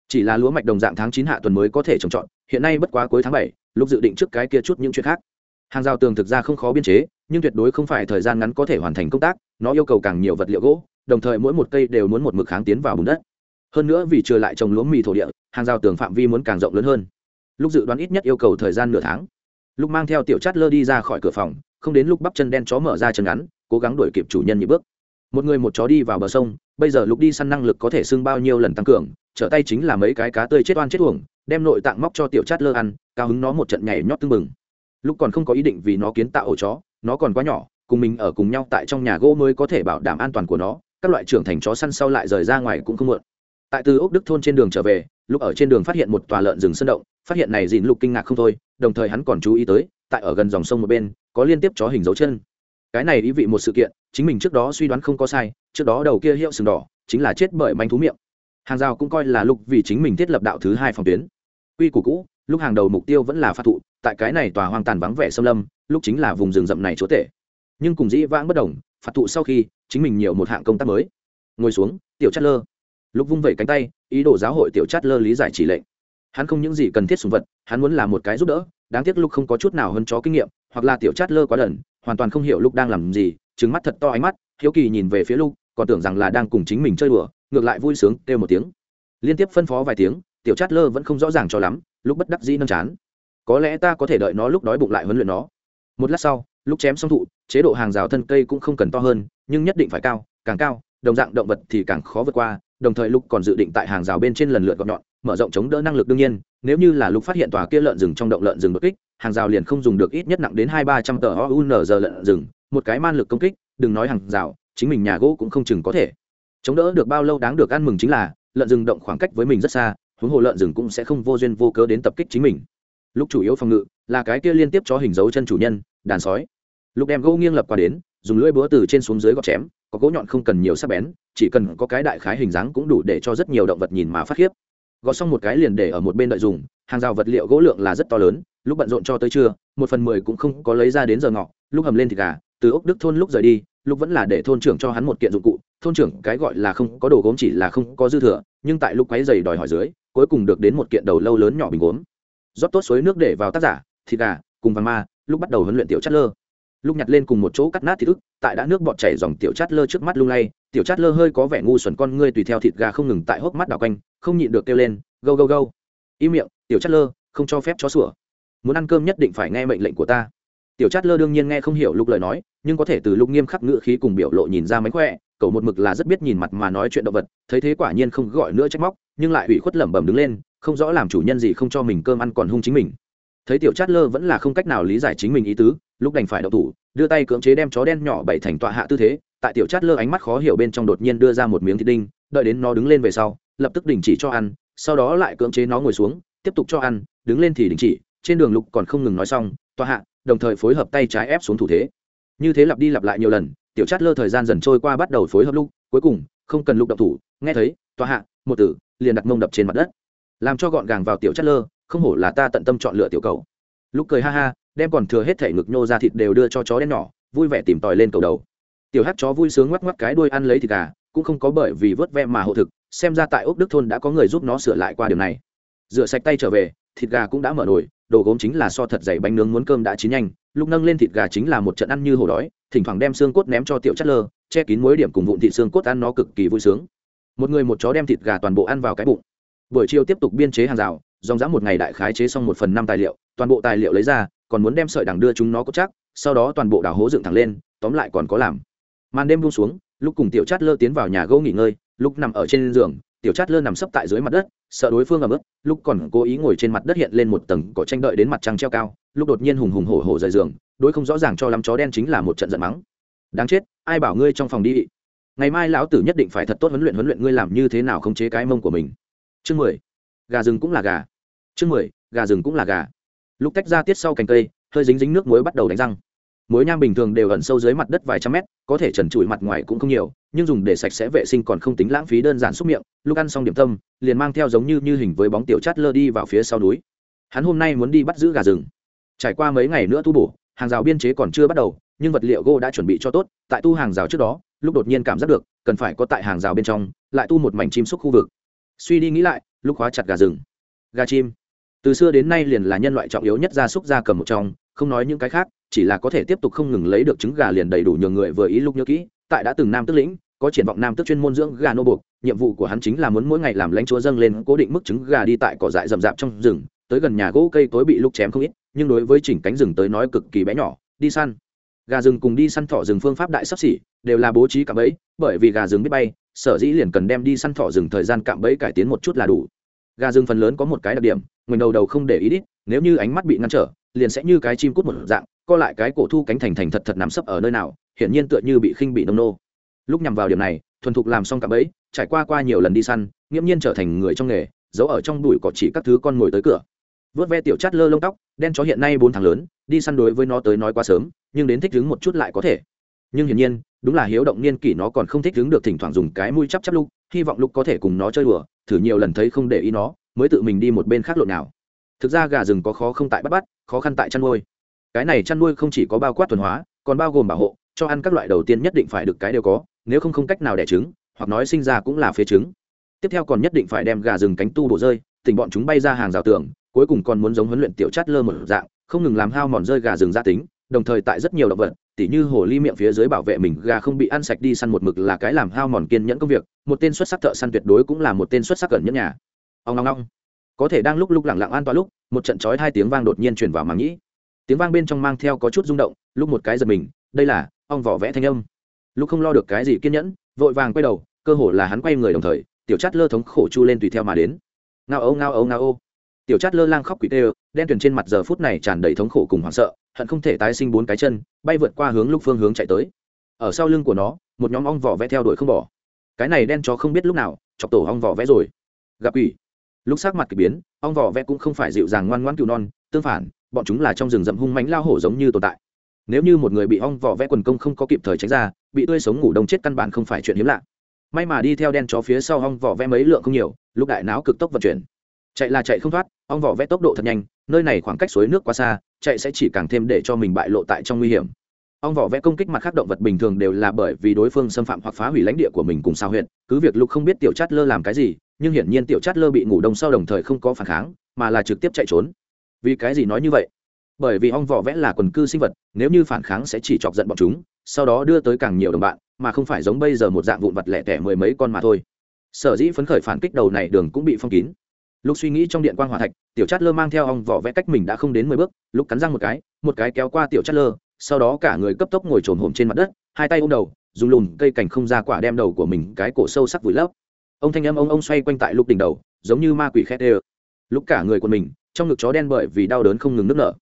Chỉ là lúa mạch đồng dạng tháng chín hạ tuần mới có thể trồng trọt, hiện nay bất quá cuối tháng bảy lúc dự định trước cái kia chút những chuyện khác hàng rào tường thực ra không khó biên chế, nhưng tuyệt đối không phải thời gian ngắn có thể hoàn thành công tác, nó yêu cầu càng nhiều vật liệu gỗ, đồng thời mỗi một cây đều muốn một mực kháng tiến vào bùn đất. Hơn nữa vì trừ lại trồng lúa mì thổ địa, hàng rào tường phạm vi muốn càng rộng lớn hơn. Lúc dự đoán ít nhất yêu cầu thời gian nửa tháng. Lúc mang theo tiểu chát lơ đi ra khỏi cửa phòng, không đến lúc bắp chân đen chó mở ra chân ngắn, cố gắng đuổi kịp chủ nhân nhị bước. Một người một chó đi vào bờ sông, bây giờ lúc đi săn năng lực có thể xưng bao nhiêu lần tăng cường, trở tay chính là mấy cái cá tươi chết oan chết uổng, đem nội tạng móc cho tiểu chát lơ ăn, cao hứng nó một trận nhảy nhót tưng bừng lúc còn không có ý định vì nó kiến tạo ổ chó, nó còn quá nhỏ, cùng mình ở cùng nhau tại trong nhà gỗ mới có thể bảo đảm an toàn của nó, các loại trưởng thành chó săn sau lại rời ra ngoài cũng không muộn. Tại từ ốc đức thôn trên đường trở về, lúc ở trên đường phát hiện một tòa lợn rừng sân động, phát hiện này dìn lục kinh ngạc không thôi, đồng thời hắn còn chú ý tới, tại ở gần dòng sông một bên, có liên tiếp chó hình dấu chân. Cái này ý vị một sự kiện, chính mình trước đó suy đoán không có sai, trước đó đầu kia hiệu sừng đỏ, chính là chết bởi manh thú miệng. Hàng rào cũng coi là lục vì chính mình thiết lập đạo thứ hai phòng tuyến. Quy củ cũ lúc hàng đầu mục tiêu vẫn là phát thụ, tại cái này tòa hoang tàn vắng vẻ xâm lâm, lúc chính là vùng rừng rậm này chúa tể. Nhưng cùng dĩ vãng bất đồng, phạt thụ sau khi, chính mình nhiều một hạng công tác mới. Ngồi xuống, tiểu chát lơ. Lúc vung vẩy cánh tay, ý đồ giáo hội tiểu chát lơ lý giải chỉ lệnh. Hắn không những gì cần thiết sùng vật, hắn muốn là một cái giúp đỡ, đáng tiếc lúc không có chút nào hơn chó kinh nghiệm, hoặc là tiểu chát lơ quá đần, hoàn toàn không hiểu lúc đang làm gì trứng mắt thật to ánh mắt, hiếu kỳ nhìn về phía lúc còn tưởng rằng là đang cùng chính mình chơi đùa, ngược lại vui sướng, kêu một tiếng. Liên tiếp phân phó vài tiếng, tiểu chát lơ vẫn không rõ ràng cho lắm lúc bất đắc dĩ nâng chán. Có lẽ ta có thể đợi nó lúc đói bụng lại huấn luyện nó. Một lát sau, lúc chém xong thụ, chế độ hàng rào thân cây cũng không cần to hơn, nhưng nhất định phải cao, càng cao, đồng dạng động vật thì càng khó vượt qua, đồng thời lúc còn dự định tại hàng rào bên trên lần lượt gọn nhọn, mở rộng chống đỡ năng lực đương nhiên, nếu như là lúc phát hiện tòa kia lợn rừng trong động lợn rừng đột kích, hàng rào liền không dùng được ít nhất nặng đến hai ba trăm tờ ounz lợn rừng, một cái man lực công kích, đừng nói hàng rào, chính mình nhà gỗ cũng không chừng có thể. Chống đỡ được bao lâu đáng được ăn mừng chính là, lợn rừng động khoảng cách với mình rất xa huống hồ lợn rừng cũng sẽ không vô duyên vô cớ đến tập kích chính mình. Lúc chủ yếu phòng ngự là cái kia liên tiếp cho hình dấu chân chủ nhân, đàn sói. Lúc đem gỗ nghiêng lập qua đến, dùng lưỡi búa từ trên xuống dưới gọt chém, có gỗ nhọn không cần nhiều sắc bén, chỉ cần có cái đại khái hình dáng cũng đủ để cho rất nhiều động vật nhìn mà phát khiếp. Gọt xong một cái liền để ở một bên đợi dùng, hàng rào vật liệu gỗ lượng là rất to lớn, lúc bận rộn cho tới trưa, một phần mười cũng không có lấy ra đến giờ ngọ, lúc hầm lên thịt gà, từ ốc đức thôn lúc rời đi lúc vẫn là để thôn trưởng cho hắn một kiện dụng cụ, thôn trưởng cái gọi là không có đồ gốm chỉ là không có dư thừa, nhưng tại lúc quấy giày đòi hỏi dưới, cuối cùng được đến một kiện đầu lâu lớn nhỏ bình gốm. Rót tốt suối nước để vào tác giả, thịt gà, cùng vàng ma lúc bắt đầu huấn luyện tiểu chất lơ. Lúc nhặt lên cùng một chỗ cắt nát thịt ức, tại đã nước bọt chảy dòng tiểu chát lơ trước mắt lung lay, tiểu chát lơ hơi có vẻ ngu xuẩn con ngươi tùy theo thịt gà không ngừng tại hốc mắt đào quanh, không nhịn được kêu lên, gâu gâu gâu. Im miệng, tiểu chát lơ, không cho phép chó sủa. Muốn ăn cơm nhất định phải nghe mệnh lệnh của ta tiểu chát lơ đương nhiên nghe không hiểu lúc lời nói, nhưng có thể từ lúc nghiêm khắc ngữ khí cùng biểu lộ nhìn ra mánh khỏe, cậu một mực là rất biết nhìn mặt mà nói chuyện động vật, thấy thế quả nhiên không gọi nữa trách móc, nhưng lại ủy khuất lẩm bẩm đứng lên, không rõ làm chủ nhân gì không cho mình cơm ăn còn hung chính mình. Thấy tiểu chát lơ vẫn là không cách nào lý giải chính mình ý tứ lúc đành phải đậu thủ, đưa tay cưỡng chế đem chó đen nhỏ bảy thành tọa hạ tư thế, tại tiểu chát lơ ánh mắt khó hiểu bên trong đột nhiên đưa ra một miếng thịt đinh, đợi đến nó đứng lên về sau, lập tức đình chỉ cho ăn, sau đó lại cưỡng chế nó ngồi xuống, tiếp tục cho ăn, đứng lên thì đình chỉ, trên đường lục còn không ngừng nói xong, tọa hạ đồng thời phối hợp tay trái ép xuống thủ thế. Như thế lặp đi lặp lại nhiều lần, tiểu chát lơ thời gian dần trôi qua bắt đầu phối hợp lúc, cuối cùng, không cần lục động thủ, nghe thấy, tòa hạ, một tử, liền đặt mông đập trên mặt đất. Làm cho gọn gàng vào tiểu chát lơ, không hổ là ta tận tâm chọn lựa tiểu cầu. Lúc cười ha ha, đem còn thừa hết thể ngực nhô ra thịt đều đưa cho chó đen nhỏ, vui vẻ tìm tòi lên cầu đầu. Tiểu hát chó vui sướng ngoắc ngoắc cái đuôi ăn lấy thịt gà, cũng không có bởi vì vớt ve mà hộ thực, xem ra tại ốc đức thôn đã có người giúp nó sửa lại qua điều này. Rửa sạch tay trở về thịt gà cũng đã mở nồi, đồ gốm chính là so thật dày bánh nướng muốn cơm đã chín nhanh, lúc nâng lên thịt gà chính là một trận ăn như hổ đói, thỉnh thoảng đem xương cốt ném cho tiểu chất lơ, che kín mối điểm cùng vụn thịt xương cốt ăn nó cực kỳ vui sướng. Một người một chó đem thịt gà toàn bộ ăn vào cái bụng. Buổi chiều tiếp tục biên chế hàng rào, dòng dã một ngày đại khái chế xong một phần năm tài liệu, toàn bộ tài liệu lấy ra, còn muốn đem sợi đằng đưa chúng nó có chắc, sau đó toàn bộ đảo hố dựng thẳng lên, tóm lại còn có làm. Màn đêm buông xuống, lúc cùng tiểu chát lơ tiến vào nhà gỗ nghỉ ngơi, lúc nằm ở trên giường tiểu chát lơ nằm sấp tại dưới mặt đất, sợ đối phương ẩm ướt lúc còn cố ý ngồi trên mặt đất hiện lên một tầng cỏ tranh đợi đến mặt trăng treo cao, lúc đột nhiên hùng hùng hổ hổ rời giường, đối không rõ ràng cho lắm chó đen chính là một trận giận mắng. Đáng chết, ai bảo ngươi trong phòng đi? Ngày mai lão tử nhất định phải thật tốt huấn luyện huấn luyện ngươi làm như thế nào không chế cái mông của mình. Chương mười, gà rừng cũng là gà. Chương mười, gà rừng cũng là gà. Lúc tách ra tiết sau cành cây, hơi dính dính nước muối bắt đầu đánh răng. Muối nham bình thường đều ẩn sâu dưới mặt đất vài trăm mét, có thể trần trụi mặt ngoài cũng không nhiều nhưng dùng để sạch sẽ vệ sinh còn không tính lãng phí đơn giản xúc miệng, lúc ăn xong điểm tâm, liền mang theo giống như như hình với bóng tiểu chát lơ đi vào phía sau núi. Hắn hôm nay muốn đi bắt giữ gà rừng. Trải qua mấy ngày nữa tu bổ, hàng rào biên chế còn chưa bắt đầu, nhưng vật liệu gỗ đã chuẩn bị cho tốt, tại tu hàng rào trước đó, lúc đột nhiên cảm giác được, cần phải có tại hàng rào bên trong, lại tu một mảnh chim xúc khu vực. Suy đi nghĩ lại, lúc khóa chặt gà rừng. Gà chim. Từ xưa đến nay liền là nhân loại trọng yếu nhất gia súc gia cầm một trong, không nói những cái khác, chỉ là có thể tiếp tục không ngừng lấy được trứng gà liền đầy đủ nhiều người vừa ý lúc nhớ kỹ, tại đã từng nam tức lĩnh có triển vọng nam tức chuyên môn dưỡng gà nô buộc, nhiệm vụ của hắn chính là muốn mỗi ngày làm lãnh chúa dâng lên, cố định mức trứng gà đi tại cỏ dại rậm rạp trong rừng, tới gần nhà gỗ cây tối bị lúc chém không ít, nhưng đối với chỉnh cánh rừng tới nói cực kỳ bé nhỏ, đi săn. Gà rừng cùng đi săn thỏ rừng phương pháp đại sắp xỉ, đều là bố trí cạm bẫy, bởi vì gà rừng biết bay, sở dĩ liền cần đem đi săn thỏ rừng thời gian cạm bẫy cải tiến một chút là đủ. Gà rừng phần lớn có một cái đặc điểm người đầu đầu không để ý đít, nếu như ánh mắt bị ngăn trở, liền sẽ như cái chim cút một dạng, co lại cái cổ thu cánh thành thành thật thật nằm sấp ở nơi nào, hiển nhiên tựa như bị khinh bị nông nô lúc nhằm vào điểm này, thuần thục làm xong cạm bẫy, trải qua qua nhiều lần đi săn, nghiễm nhiên trở thành người trong nghề, giấu ở trong đùi có chỉ các thứ con ngồi tới cửa. Vớt ve tiểu chát lơ lông tóc, đen chó hiện nay bốn tháng lớn, đi săn đối với nó tới nói quá sớm, nhưng đến thích đứng một chút lại có thể. Nhưng hiển nhiên, đúng là hiếu động niên kỷ nó còn không thích đứng được thỉnh thoảng dùng cái mũi chắp chắp lúc hy vọng lúc có thể cùng nó chơi đùa, thử nhiều lần thấy không để ý nó, mới tự mình đi một bên khác lộn nào. Thực ra gà rừng có khó không tại bắt bắt, khó khăn tại chăn nuôi. Cái này chăn nuôi không chỉ có bao quát thuần hóa, còn bao gồm bảo hộ cho ăn các loại đầu tiên nhất định phải được cái đều có, nếu không không cách nào đẻ trứng, hoặc nói sinh ra cũng là phế trứng. Tiếp theo còn nhất định phải đem gà rừng cánh tu bổ rơi, tình bọn chúng bay ra hàng rào tường, cuối cùng còn muốn giống huấn luyện tiểu chát lơ một dạng, không ngừng làm hao mòn rơi gà rừng gia tính, đồng thời tại rất nhiều động vật, tỉ như hồ ly miệng phía dưới bảo vệ mình gà không bị ăn sạch đi săn một mực là cái làm hao mòn kiên nhẫn công việc, một tên xuất sắc thợ săn tuyệt đối cũng là một tên xuất sắc gần nhất nhà. Ông ngong ngong có thể đang lúc lúc lẳng lặng an toàn lúc, một trận chói hai tiếng vang đột nhiên truyền vào màng nhĩ. Tiếng vang bên trong mang theo có chút rung động, lúc một cái giật mình, đây là ong vỏ vẽ thanh âm. Lúc không lo được cái gì kiên nhẫn, vội vàng quay đầu, cơ hồ là hắn quay người đồng thời, tiểu chát lơ thống khổ chu lên tùy theo mà đến. Ngao âu ngao âu ngao âu tiểu chát lơ lang khóc quỷ tê đen tuyền trên mặt giờ phút này tràn đầy thống khổ cùng hoảng sợ, hận không thể tái sinh bốn cái chân, bay vượt qua hướng lúc phương hướng chạy tới. Ở sau lưng của nó, một nhóm ong vỏ vẽ theo đuổi không bỏ. Cái này đen chó không biết lúc nào, chọc tổ ong vỏ vẽ rồi. Gặp quỷ. Lúc sắc mặt k ỳ biến, ong vỏ vẽ cũng không phải dịu dàng ngoan ngoan cừu non, tương phản, bọn chúng là trong rừng rậm hung mánh lao hổ giống như tồn tại nếu như một người bị ong vỏ vẽ quần công không có kịp thời tránh ra, bị tươi sống ngủ đông chết căn bản không phải chuyện hiếm lạ. May mà đi theo đen chó phía sau ong vỏ vẽ mấy lượng không nhiều, lúc đại não cực tốc vận chuyển. Chạy là chạy không thoát, ong vỏ vẽ tốc độ thật nhanh, nơi này khoảng cách suối nước quá xa, chạy sẽ chỉ càng thêm để cho mình bại lộ tại trong nguy hiểm. Ong vỏ vẽ công kích mặt khác động vật bình thường đều là bởi vì đối phương xâm phạm hoặc phá hủy lãnh địa của mình cùng sao huyện cứ việc lục không biết tiểu chát lơ làm cái gì, nhưng hiển nhiên tiểu chát lơ bị ngủ đông sau đồng thời không có phản kháng, mà là trực tiếp chạy trốn. Vì cái gì nói như vậy? Bởi vì ong vỏ vẽ là quần cư sinh vật, nếu như phản kháng sẽ chỉ chọc giận bọn chúng, sau đó đưa tới càng nhiều đồng bạn, mà không phải giống bây giờ một dạng vụn vặt lẻ tẻ mười mấy con mà thôi. Sở dĩ phấn khởi phản kích đầu này đường cũng bị phong kín. Lúc suy nghĩ trong điện quan hòa thạch, tiểu chát lơ mang theo ong vỏ vẽ cách mình đã không đến mười bước, lúc cắn răng một cái một cái kéo qua tiểu chát lơ sau đó cả người cấp tốc ngồi trồn hổm trên mặt đất, hai tay ôm đầu, dùng lùm cây cành không ra quả đem đầu của mình cái cổ sâu sắc vùi lấp. Ông thanh âm ông ông xoay quanh tại lúc đỉnh đầu, giống như ma quỷ khét ê lúc cả người của mình, trong ngực chó đen bởi vì đau đớn không ngừng nức nở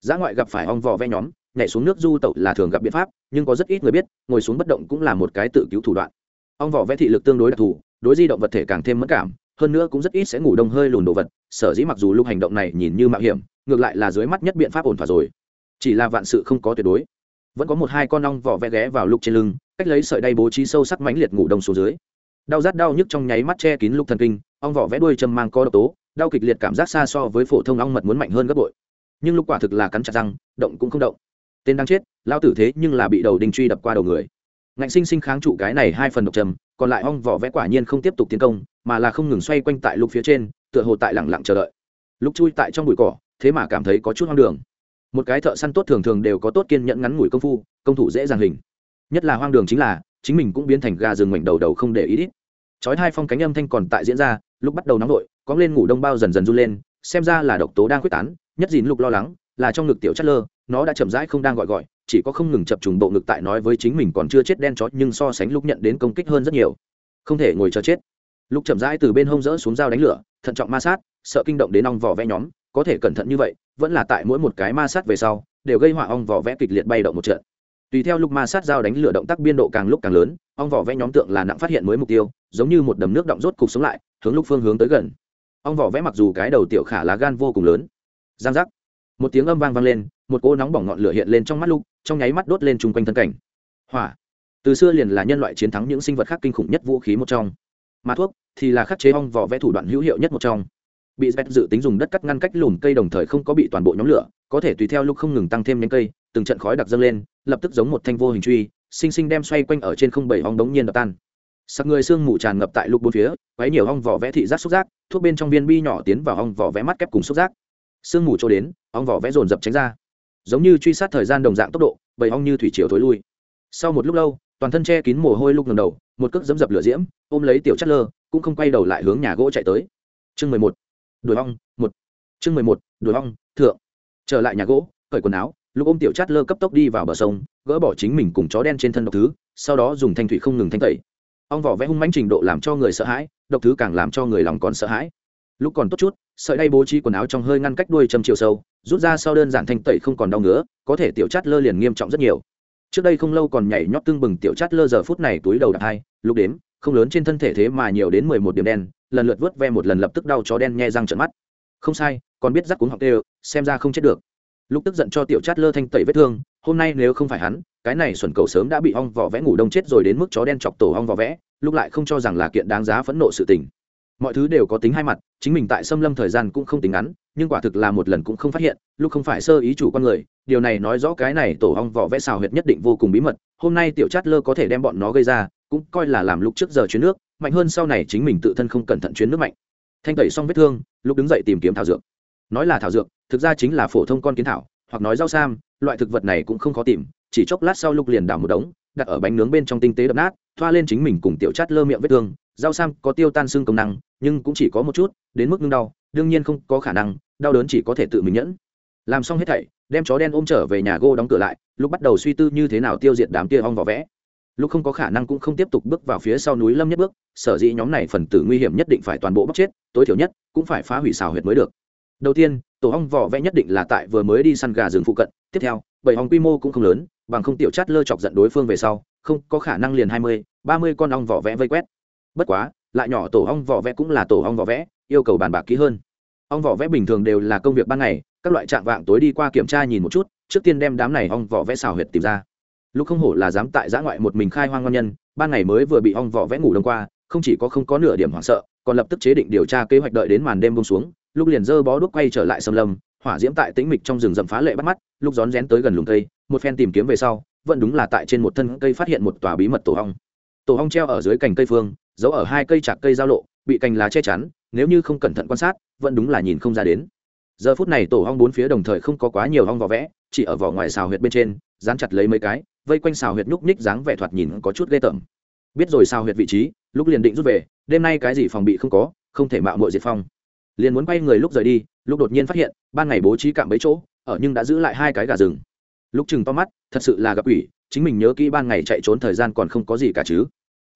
giá ngoại gặp phải ong vò ve nhóm, nhảy xuống nước du tẩu là thường gặp biện pháp, nhưng có rất ít người biết, ngồi xuống bất động cũng là một cái tự cứu thủ đoạn. Ong vò ve thị lực tương đối đặc thù, đối di động vật thể càng thêm mất cảm, hơn nữa cũng rất ít sẽ ngủ đông hơi lùn đồ vật, sở dĩ mặc dù lúc hành động này nhìn như mạo hiểm, ngược lại là dưới mắt nhất biện pháp ổn thỏa rồi. Chỉ là vạn sự không có tuyệt đối. Vẫn có một hai con ong vỏ ve ghé vào lục trên lưng, cách lấy sợi đay bố trí sâu sắc mãnh liệt ngủ đông xuống dưới. Đau rát đau nhức trong nháy mắt che kín lục thần kinh, ong vỏ vẽ đuôi châm mang co độc tố, đau kịch liệt cảm giác xa so với phổ thông ong mật muốn mạnh hơn gấp bội nhưng lúc quả thực là cắn chặt răng, động cũng không động. Tên đang chết lao tử thế nhưng là bị đầu đinh truy đập qua đầu người. Ngạnh sinh sinh kháng trụ cái này hai phần độc trầm, còn lại ong vỏ vẽ quả nhiên không tiếp tục tiến công, mà là không ngừng xoay quanh tại lục phía trên, tựa hồ tại lẳng lặng chờ đợi. Lúc chui tại trong bụi cỏ, thế mà cảm thấy có chút hoang đường. Một cái thợ săn tốt thường thường đều có tốt kiên nhẫn ngắn ngủi công phu, công thủ dễ dàng hình. Nhất là hoang đường chính là, chính mình cũng biến thành gà rừng mảnh đầu đầu không để ý ít chói hai phong cánh âm thanh còn tại diễn ra, lúc bắt đầu nóng nổi có lên ngủ đông bao dần dần run lên, xem ra là độc tố đang quyết tán nhất dìn lục lo lắng, là trong ngực tiểu chất lơ nó đã chậm rãi không đang gọi gọi, chỉ có không ngừng chập trùng bộ ngực tại nói với chính mình còn chưa chết đen chó nhưng so sánh lúc nhận đến công kích hơn rất nhiều. Không thể ngồi chờ chết. Lúc chậm rãi từ bên hông rỡ xuống dao đánh lửa, thận trọng ma sát, sợ kinh động đến ong vỏ vẽ nhóm, có thể cẩn thận như vậy, vẫn là tại mỗi một cái ma sát về sau, đều gây họa ong vỏ vẽ kịch liệt bay động một trận. Tùy theo lúc ma sát dao đánh lửa động tác biên độ càng lúc càng lớn, ong vỏ vẽ nhóm tượng là nặng phát hiện mới mục tiêu, giống như một đầm nước động rốt cục sống lại, hướng lúc phương hướng tới gần. Ong vỏ vẽ mặc dù cái đầu tiểu khả lá gan vô cùng lớn giang giác. Một tiếng âm vang vang lên, một cỗ nóng bỏng ngọn lửa hiện lên trong mắt lục, trong nháy mắt đốt lên chung quanh thân cảnh. Hỏa. Từ xưa liền là nhân loại chiến thắng những sinh vật khác kinh khủng nhất vũ khí một trong. Mà thuốc thì là khắc chế ong vỏ vẽ thủ đoạn hữu hiệu nhất một trong. Bị z dự tính dùng đất cắt ngăn cách lùm cây đồng thời không có bị toàn bộ nhóm lửa, có thể tùy theo lúc không ngừng tăng thêm nhánh cây, từng trận khói đặc dâng lên, lập tức giống một thanh vô hình truy, sinh sinh đem xoay quanh ở trên không bảy ong đống nhiên đập tan. Sắc người xương mù tràn ngập tại lục bốn phía, quấy nhiều hong vỏ vẽ thị giác xúc giác, thuốc bên trong viên bi nhỏ tiến vào hong vỏ vẽ mắt kép cùng xúc giác sương mù trôi đến ong vỏ vẽ dồn dập tránh ra. Giống như truy sát thời gian đồng dạng tốc độ bầy ong như thủy chiều thối lui. Sau một lúc lâu toàn thân che kín mồ hôi lúc ngầm đầu một cước dẫm dập lửa diễm ôm lấy tiểu chất lơ cũng không quay đầu lại hướng nhà gỗ chạy tới. Chương mười một đuổi ong, một. Chương mười một đuổi ong, thượng. Trở lại nhà gỗ cởi quần áo lúc ôm tiểu chát lơ cấp tốc đi vào bờ sông gỡ bỏ chính mình cùng chó đen trên thân độc thứ sau đó dùng thanh thủy không ngừng thanh tẩy. Ong vỏ vẽ hung manh trình độ làm cho người sợ hãi độc thứ càng làm cho người lòng còn sợ hãi lúc còn tốt chút, sợi đay bố trí quần áo trong hơi ngăn cách đuôi châm chiều sâu, rút ra sau đơn giản thanh tẩy không còn đau nữa có thể tiểu chát lơ liền nghiêm trọng rất nhiều. Trước đây không lâu còn nhảy nhót tương bừng tiểu chát lơ, giờ phút này túi đầu đạp hai, lúc đếm, không lớn trên thân thể thế mà nhiều đến mười một điểm đen, lần lượt vớt ve một lần lập tức đau chó đen nhe răng trận mắt. Không sai, còn biết rắc cuống học đều xem ra không chết được. Lúc tức giận cho tiểu chát lơ thanh tẩy vết thương, hôm nay nếu không phải hắn, cái này xuẩn cầu sớm đã bị ong vỏ vẽ ngủ đông chết rồi đến mức chó đen chọc tổ ong vỏ vẽ, lúc lại không cho rằng là kiện đáng giá phẫn nộ sự tình mọi thứ đều có tính hai mặt, chính mình tại xâm lâm thời gian cũng không tính ngắn, nhưng quả thực là một lần cũng không phát hiện, lúc không phải sơ ý chủ con người, điều này nói rõ cái này tổ hong vỏ vẽ xào huyệt nhất định vô cùng bí mật, hôm nay tiểu chát lơ có thể đem bọn nó gây ra, cũng coi là làm lúc trước giờ chuyến nước, mạnh hơn sau này chính mình tự thân không cẩn thận chuyến nước mạnh. Thanh tẩy xong vết thương, lúc đứng dậy tìm kiếm thảo dược. Nói là thảo dược, thực ra chính là phổ thông con kiến thảo, hoặc nói rau sam, loại thực vật này cũng không khó tìm, chỉ chốc lát sau lúc liền đảo một đống, đặt ở bánh nướng bên trong tinh tế đập nát, thoa lên chính mình cùng tiểu chát lơ miệng vết thương, rau sam có tiêu tan xương công năng nhưng cũng chỉ có một chút, đến mức ngưng đau, đương nhiên không có khả năng, đau đớn chỉ có thể tự mình nhẫn. Làm xong hết thảy, đem chó đen ôm trở về nhà gô đóng cửa lại, lúc bắt đầu suy tư như thế nào tiêu diệt đám tia ong vỏ vẽ. Lúc không có khả năng cũng không tiếp tục bước vào phía sau núi lâm nhất bước, sở dĩ nhóm này phần tử nguy hiểm nhất định phải toàn bộ bóc chết, tối thiểu nhất cũng phải phá hủy xào huyệt mới được. Đầu tiên, tổ ong vỏ vẽ nhất định là tại vừa mới đi săn gà rừng phụ cận, tiếp theo, bảy ong quy mô cũng không lớn, bằng không tiểu chát lơ chọc giận đối phương về sau, không có khả năng liền hai mươi, ba mươi con ong vỏ vẽ vây quét. Bất quá lại nhỏ tổ ong vỏ vẽ cũng là tổ ong vỏ vẽ, yêu cầu bàn bạc kỹ hơn. Ong vỏ vẽ bình thường đều là công việc ban ngày, các loại trạng vạng tối đi qua kiểm tra nhìn một chút, trước tiên đem đám này ong vỏ vẽ xào huyệt tìm ra. Lúc không hổ là dám tại giã ngoại một mình khai hoang ngon nhân, ban ngày mới vừa bị ong vỏ vẽ ngủ đông qua, không chỉ có không có nửa điểm hoảng sợ, còn lập tức chế định điều tra kế hoạch đợi đến màn đêm bông xuống, lúc liền dơ bó đuốc quay trở lại xâm lâm, hỏa diễm tại tĩnh mịch trong rừng rậm phá lệ bắt mắt, lúc rón rén tới gần lùng cây, một phen tìm kiếm về sau, vẫn đúng là tại trên một thân cây phát hiện một tòa bí mật tổ hong tổ hong treo ở dưới cành cây phương giấu ở hai cây chạc cây giao lộ, bị cành lá che chắn, nếu như không cẩn thận quan sát, vẫn đúng là nhìn không ra đến. Giờ phút này tổ hong bốn phía đồng thời không có quá nhiều hong vỏ vẽ, chỉ ở vỏ ngoài xào huyệt bên trên, dán chặt lấy mấy cái, vây quanh xào huyệt nhúc nhích dáng vẻ thoạt nhìn có chút ghê tởm. Biết rồi xào huyệt vị trí, lúc liền định rút về, đêm nay cái gì phòng bị không có, không thể mạo mội diệt phong. Liền muốn quay người lúc rời đi, lúc đột nhiên phát hiện, ban ngày bố trí cạm bấy chỗ, ở nhưng đã giữ lại hai cái gà rừng. Lúc chừng to mắt, thật sự là gặp ủy chính mình nhớ kỹ ban ngày chạy trốn thời gian còn không có gì cả chứ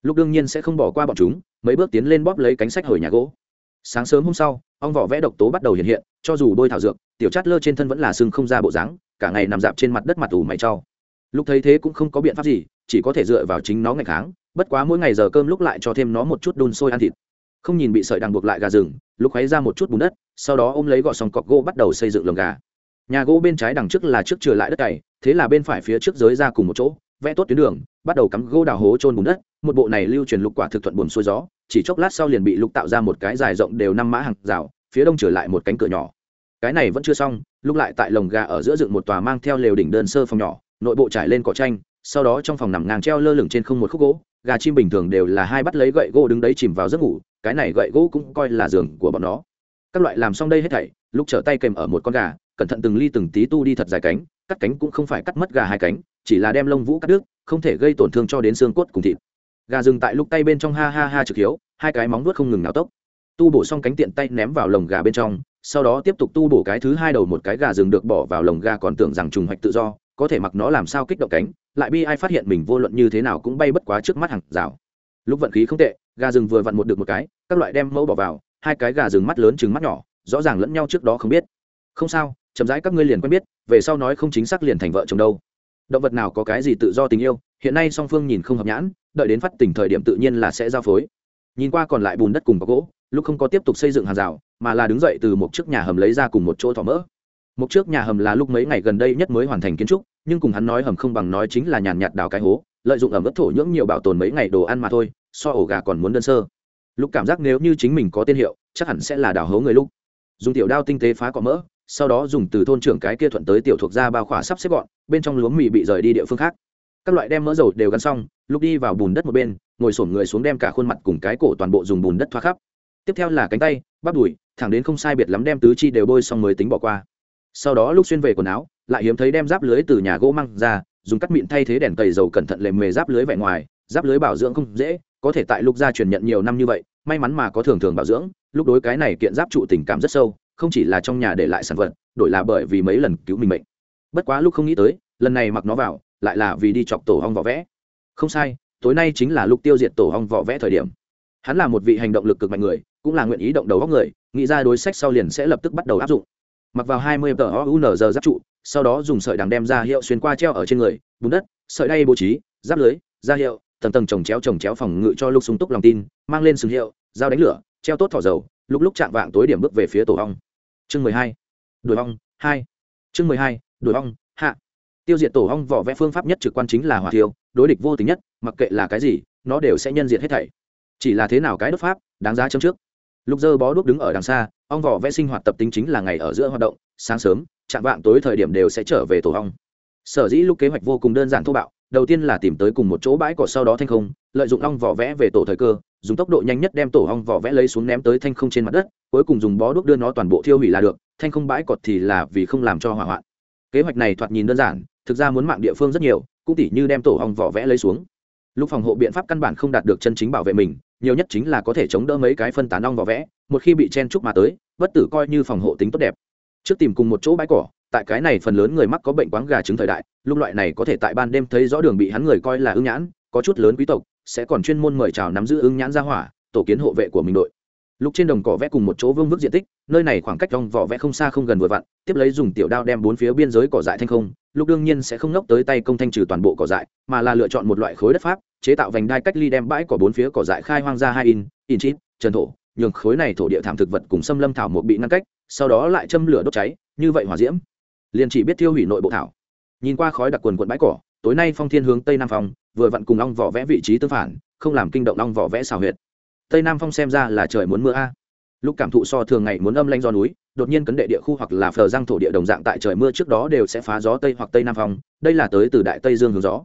lúc đương nhiên sẽ không bỏ qua bọn chúng, mấy bước tiến lên bóp lấy cánh sách hồi nhà gỗ. Sáng sớm hôm sau, ong vỏ vẽ độc tố bắt đầu hiện hiện, cho dù bôi thảo dược, tiểu chát lơ trên thân vẫn là sưng không ra bộ dáng, cả ngày nằm dạp trên mặt đất mặt ủ mày trau lúc thấy thế cũng không có biện pháp gì, chỉ có thể dựa vào chính nó ngày kháng bất quá mỗi ngày giờ cơm lúc lại cho thêm nó một chút đun sôi ăn thịt. Không nhìn bị sợi đằng buộc lại gà rừng, lúc khoáy ra một chút bùn đất, sau đó ôm lấy gọ xong cọc gỗ bắt đầu xây dựng lồng gà. Nhà gỗ bên trái đằng trước là trước trừ lại đất cày, thế là bên phải phía trước giới ra cùng một chỗ, vẽ tốt tuyến đường, bắt đầu cắm gỗ đào hố trôn bùn đất một bộ này lưu truyền lục quả thực thuận buồn xuôi gió, chỉ chốc lát sau liền bị lục tạo ra một cái dài rộng đều năm mã hàng rào, phía đông trở lại một cánh cửa nhỏ. Cái này vẫn chưa xong lúc lại tại lồng gà ở giữa dựng một tòa mang theo lều đỉnh đơn sơ phòng nhỏ, nội bộ trải lên cỏ tranh, sau đó trong phòng nằm ngang treo lơ lửng trên không một khúc gỗ, gà chim bình thường đều là hai bắt lấy gậy gỗ đứng đấy chìm vào giấc ngủ, cái này gậy gỗ cũng coi là giường của bọn nó. Các loại làm xong đây hết thảy lúc trở tay kèm ở một con gà, cẩn thận từng ly từng tí tu đi thật dài cánh, cắt cánh cũng không phải cắt mất gà hai cánh, chỉ là đem lông vũ cắt đứt, không thể gây tổn thương cho đến xương cốt cùng thịt gà dừng tại lúc tay bên trong ha ha ha trực hiếu, hai cái móng vuốt không ngừng nào tốc. Tu bổ xong cánh tiện tay ném vào lồng gà bên trong, sau đó tiếp tục tu bổ cái thứ hai đầu một cái gà rừng được bỏ vào lồng gà còn tưởng rằng trùng hoạch tự do, có thể mặc nó làm sao kích động cánh, lại bi ai phát hiện mình vô luận như thế nào cũng bay bất quá trước mắt hàng rào. Lúc vận khí không tệ, gà rừng vừa vặn một được một cái, các loại đem mẫu bỏ vào, hai cái gà rừng mắt lớn chừng mắt nhỏ, rõ ràng lẫn nhau trước đó không biết. Không sao, chậm rãi các ngươi liền quen biết, về sau nói không chính xác liền thành vợ chồng đâu. Động vật nào có cái gì tự do tình yêu, hiện nay song phương nhìn không hợp nhãn đợi đến phát tình thời điểm tự nhiên là sẽ giao phối. Nhìn qua còn lại bùn đất cùng có gỗ lúc không có tiếp tục xây dựng hàng rào, mà là đứng dậy từ một chiếc nhà hầm lấy ra cùng một chỗ thỏ mỡ. Một chiếc nhà hầm là lúc mấy ngày gần đây nhất mới hoàn thành kiến trúc, nhưng cùng hắn nói hầm không bằng nói chính là nhàn nhạt đào cái hố, lợi dụng ẩm ướt thổ nhưỡng nhiều bảo tồn mấy ngày đồ ăn mà thôi, so ổ gà còn muốn đơn sơ. Lúc cảm giác nếu như chính mình có tên hiệu, chắc hẳn sẽ là đào hố người lúc dùng tiểu đao tinh tế phá cỏ mỡ, sau đó dùng từ thôn trưởng cái kia thuận tới tiểu thuộc ra bao khỏa sắp xếp gọn, bên trong lúa mì bị rời đi địa phương khác các loại đem mỡ dầu đều gắn xong lúc đi vào bùn đất một bên, ngồi sổm người xuống đem cả khuôn mặt cùng cái cổ toàn bộ dùng bùn đất thoa khắp. Tiếp theo là cánh tay, bắp đùi, thẳng đến không sai biệt lắm đem tứ chi đều bôi xong mới tính bỏ qua. Sau đó lúc xuyên về quần áo, lại hiếm thấy đem giáp lưới từ nhà gỗ măng ra, dùng cắt mịn thay thế đèn tẩy dầu cẩn thận lề mề giáp lưới vẻ ngoài, giáp lưới bảo dưỡng không dễ, có thể tại lúc gia truyền nhận nhiều năm như vậy, may mắn mà có thường thường bảo dưỡng, lúc đối cái này kiện giáp trụ tình cảm rất sâu, không chỉ là trong nhà để lại sản vật, đổi là bởi vì mấy lần cứu mình mệnh. Bất quá lúc không nghĩ tới, lần này mặc nó vào lại là vì đi chọc tổ hong vỏ vẽ. Không sai, tối nay chính là lúc tiêu diệt tổ hong vỏ vẽ thời điểm. Hắn là một vị hành động lực cực mạnh người, cũng là nguyện ý động đầu góc người, nghĩ ra đối sách sau liền sẽ lập tức bắt đầu áp dụng. Mặc vào hai mươi tờ unz giáp trụ, sau đó dùng sợi đằng đem ra hiệu xuyên qua treo ở trên người, bùn đất, sợi đay bố trí, giáp lưới ra hiệu, tầng tầng trồng chéo trồng chéo phòng ngự cho lúc súng túc lòng tin, mang lên sừng hiệu dao đánh lửa, treo tốt thỏ dầu, lúc lúc chạm vạng tối điểm bước về phía tổ hong. Chương mười hai, đuổi hong, hai. Chương mười hai, đuổi hong, hạ tiêu diệt tổ ong vỏ vẽ phương pháp nhất trực quan chính là hỏa thiêu, đối địch vô tình nhất, mặc kệ là cái gì, nó đều sẽ nhân diệt hết thảy. Chỉ là thế nào cái đốt pháp, đáng giá chấm trước. Lúc dơ bó đuốc đứng ở đằng xa ong vỏ vẽ sinh hoạt tập tính chính là ngày ở giữa hoạt động, sáng sớm, chạm vạng tối thời điểm đều sẽ trở về tổ ong sở dĩ lúc kế hoạch vô cùng đơn giản thô bạo, đầu tiên là tìm tới cùng một chỗ bãi cỏ sau đó thanh không, lợi dụng ong vỏ vẽ về tổ thời cơ, dùng tốc độ nhanh nhất đem tổ ong vỏ vẽ lấy xuống ném tới thanh không trên mặt đất, cuối cùng dùng bó đuốc đưa nó toàn bộ thiêu hủy là được, thanh không bãi cọt thì là vì không làm cho hỏa hoạn. Kế hoạch này thoạt nhìn đơn giản thực ra muốn mạng địa phương rất nhiều, cũng tỉ như đem tổ hong vỏ vẽ lấy xuống. Lúc phòng hộ biện pháp căn bản không đạt được chân chính bảo vệ mình, nhiều nhất chính là có thể chống đỡ mấy cái phân tán ong vỏ vẽ, một khi bị chen trúc mà tới, bất tử coi như phòng hộ tính tốt đẹp. Trước tìm cùng một chỗ bãi cỏ, tại cái này phần lớn người mắc có bệnh quáng gà trứng thời đại lúc loại này có thể tại ban đêm thấy rõ đường bị hắn người coi là ưng nhãn, có chút lớn quý tộc, sẽ còn chuyên môn mời chào nắm giữ ưng nhãn ra hỏa, tổ kiến hộ vệ của mình đội lúc trên đồng cỏ vẽ cùng một chỗ vương vức diện tích, nơi này khoảng cách trong vỏ vẽ không xa không gần vừa vặn, tiếp lấy dùng tiểu đao đem bốn phía biên giới cỏ dại thanh không lúc đương nhiên sẽ không ngốc tới tay công thanh trừ toàn bộ cỏ dại, mà là lựa chọn một loại khối đất pháp, chế tạo vành đai cách ly đem bãi cỏ bốn phía cỏ dại khai hoang ra hai in in chít, trần thổ, nhường khối này thổ địa thảm thực vật cùng xâm lâm thảo một bị ngăn cách, sau đó lại châm lửa đốt cháy, như vậy hỏa diễm. Liền chỉ biết tiêu hủy nội bộ thảo. Nhìn qua khói đặc quần quận bãi cỏ, tối nay phong thiên hướng tây nam phòng vừa vặn cùng ong vỏ vẽ vị trí tư phản, không làm kinh động ong vỏ vẽ xào huyệt tây nam phong xem ra là trời muốn mưa a. Lúc cảm thụ so thường ngày muốn âm lanh do núi, đột nhiên cấn đệ địa khu hoặc là phờ giang thổ địa đồng dạng tại trời mưa trước đó đều sẽ phá gió tây hoặc tây nam phong, đây là tới từ đại tây dương hướng gió.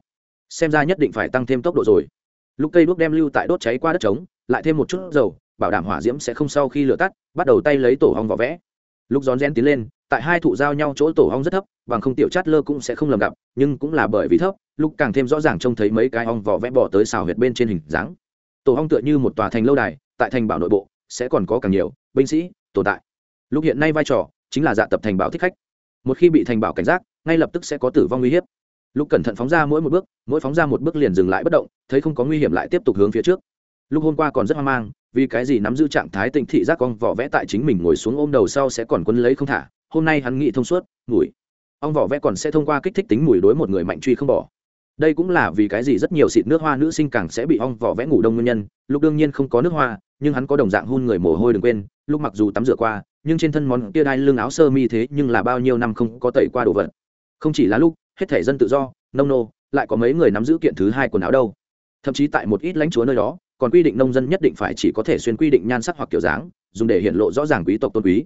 Xem ra nhất định phải tăng thêm tốc độ rồi. Lúc cây đuốc đem lưu tại đốt cháy qua đất trống, lại thêm một chút dầu, bảo đảm hỏa diễm sẽ không sau khi lửa tắt, bắt đầu tay lấy tổ hong vỏ vẽ. Lúc rón rén tiến lên, tại hai thụ giao nhau chỗ tổ hong rất thấp, bằng không tiểu chát lơ cũng sẽ không lầm gặp, nhưng cũng là bởi vì thấp lúc càng thêm rõ ràng trông thấy mấy cái ong vỏ vẽ bỏ tới xào huyệt bên trên hình dáng tổ hong tựa như một tòa thành lâu đài, tại thành bảo nội bộ, sẽ còn có càng nhiều binh sĩ tồn tại. Lúc hiện nay vai trò chính là dạ tập thành bảo thích khách. Một khi bị thành bảo cảnh giác, ngay lập tức sẽ có tử vong uy hiếp. Lúc cẩn thận phóng ra mỗi một bước, mỗi phóng ra một bước liền dừng lại bất động, thấy không có nguy hiểm lại tiếp tục hướng phía trước. Lúc hôm qua còn rất hoang mang, vì cái gì nắm giữ trạng thái tịnh thị giác con vỏ vẽ tại chính mình ngồi xuống ôm đầu sau sẽ còn quấn lấy không thả, hôm nay hắn nghĩ thông suốt, mùi. Ong vỏ vẽ còn sẽ thông qua kích thích tính mùi đối một người mạnh truy không bỏ đây cũng là vì cái gì rất nhiều xịt nước hoa nữ sinh càng sẽ bị ong vỏ vẽ ngủ đông nguyên nhân. Lúc đương nhiên không có nước hoa, nhưng hắn có đồng dạng hun người mồ hôi đừng quên. Lúc mặc dù tắm rửa qua, nhưng trên thân món kia đai lưng áo sơ mi thế nhưng là bao nhiêu năm không có tẩy qua đồ vật. Không chỉ là lúc hết thể dân tự do, nông nô, lại có mấy người nắm giữ kiện thứ hai quần áo đâu. Thậm chí tại một ít lãnh chúa nơi đó, còn quy định nông dân nhất định phải chỉ có thể xuyên quy định nhan sắc hoặc kiểu dáng, dùng để hiện lộ rõ ràng quý tộc tôn quý.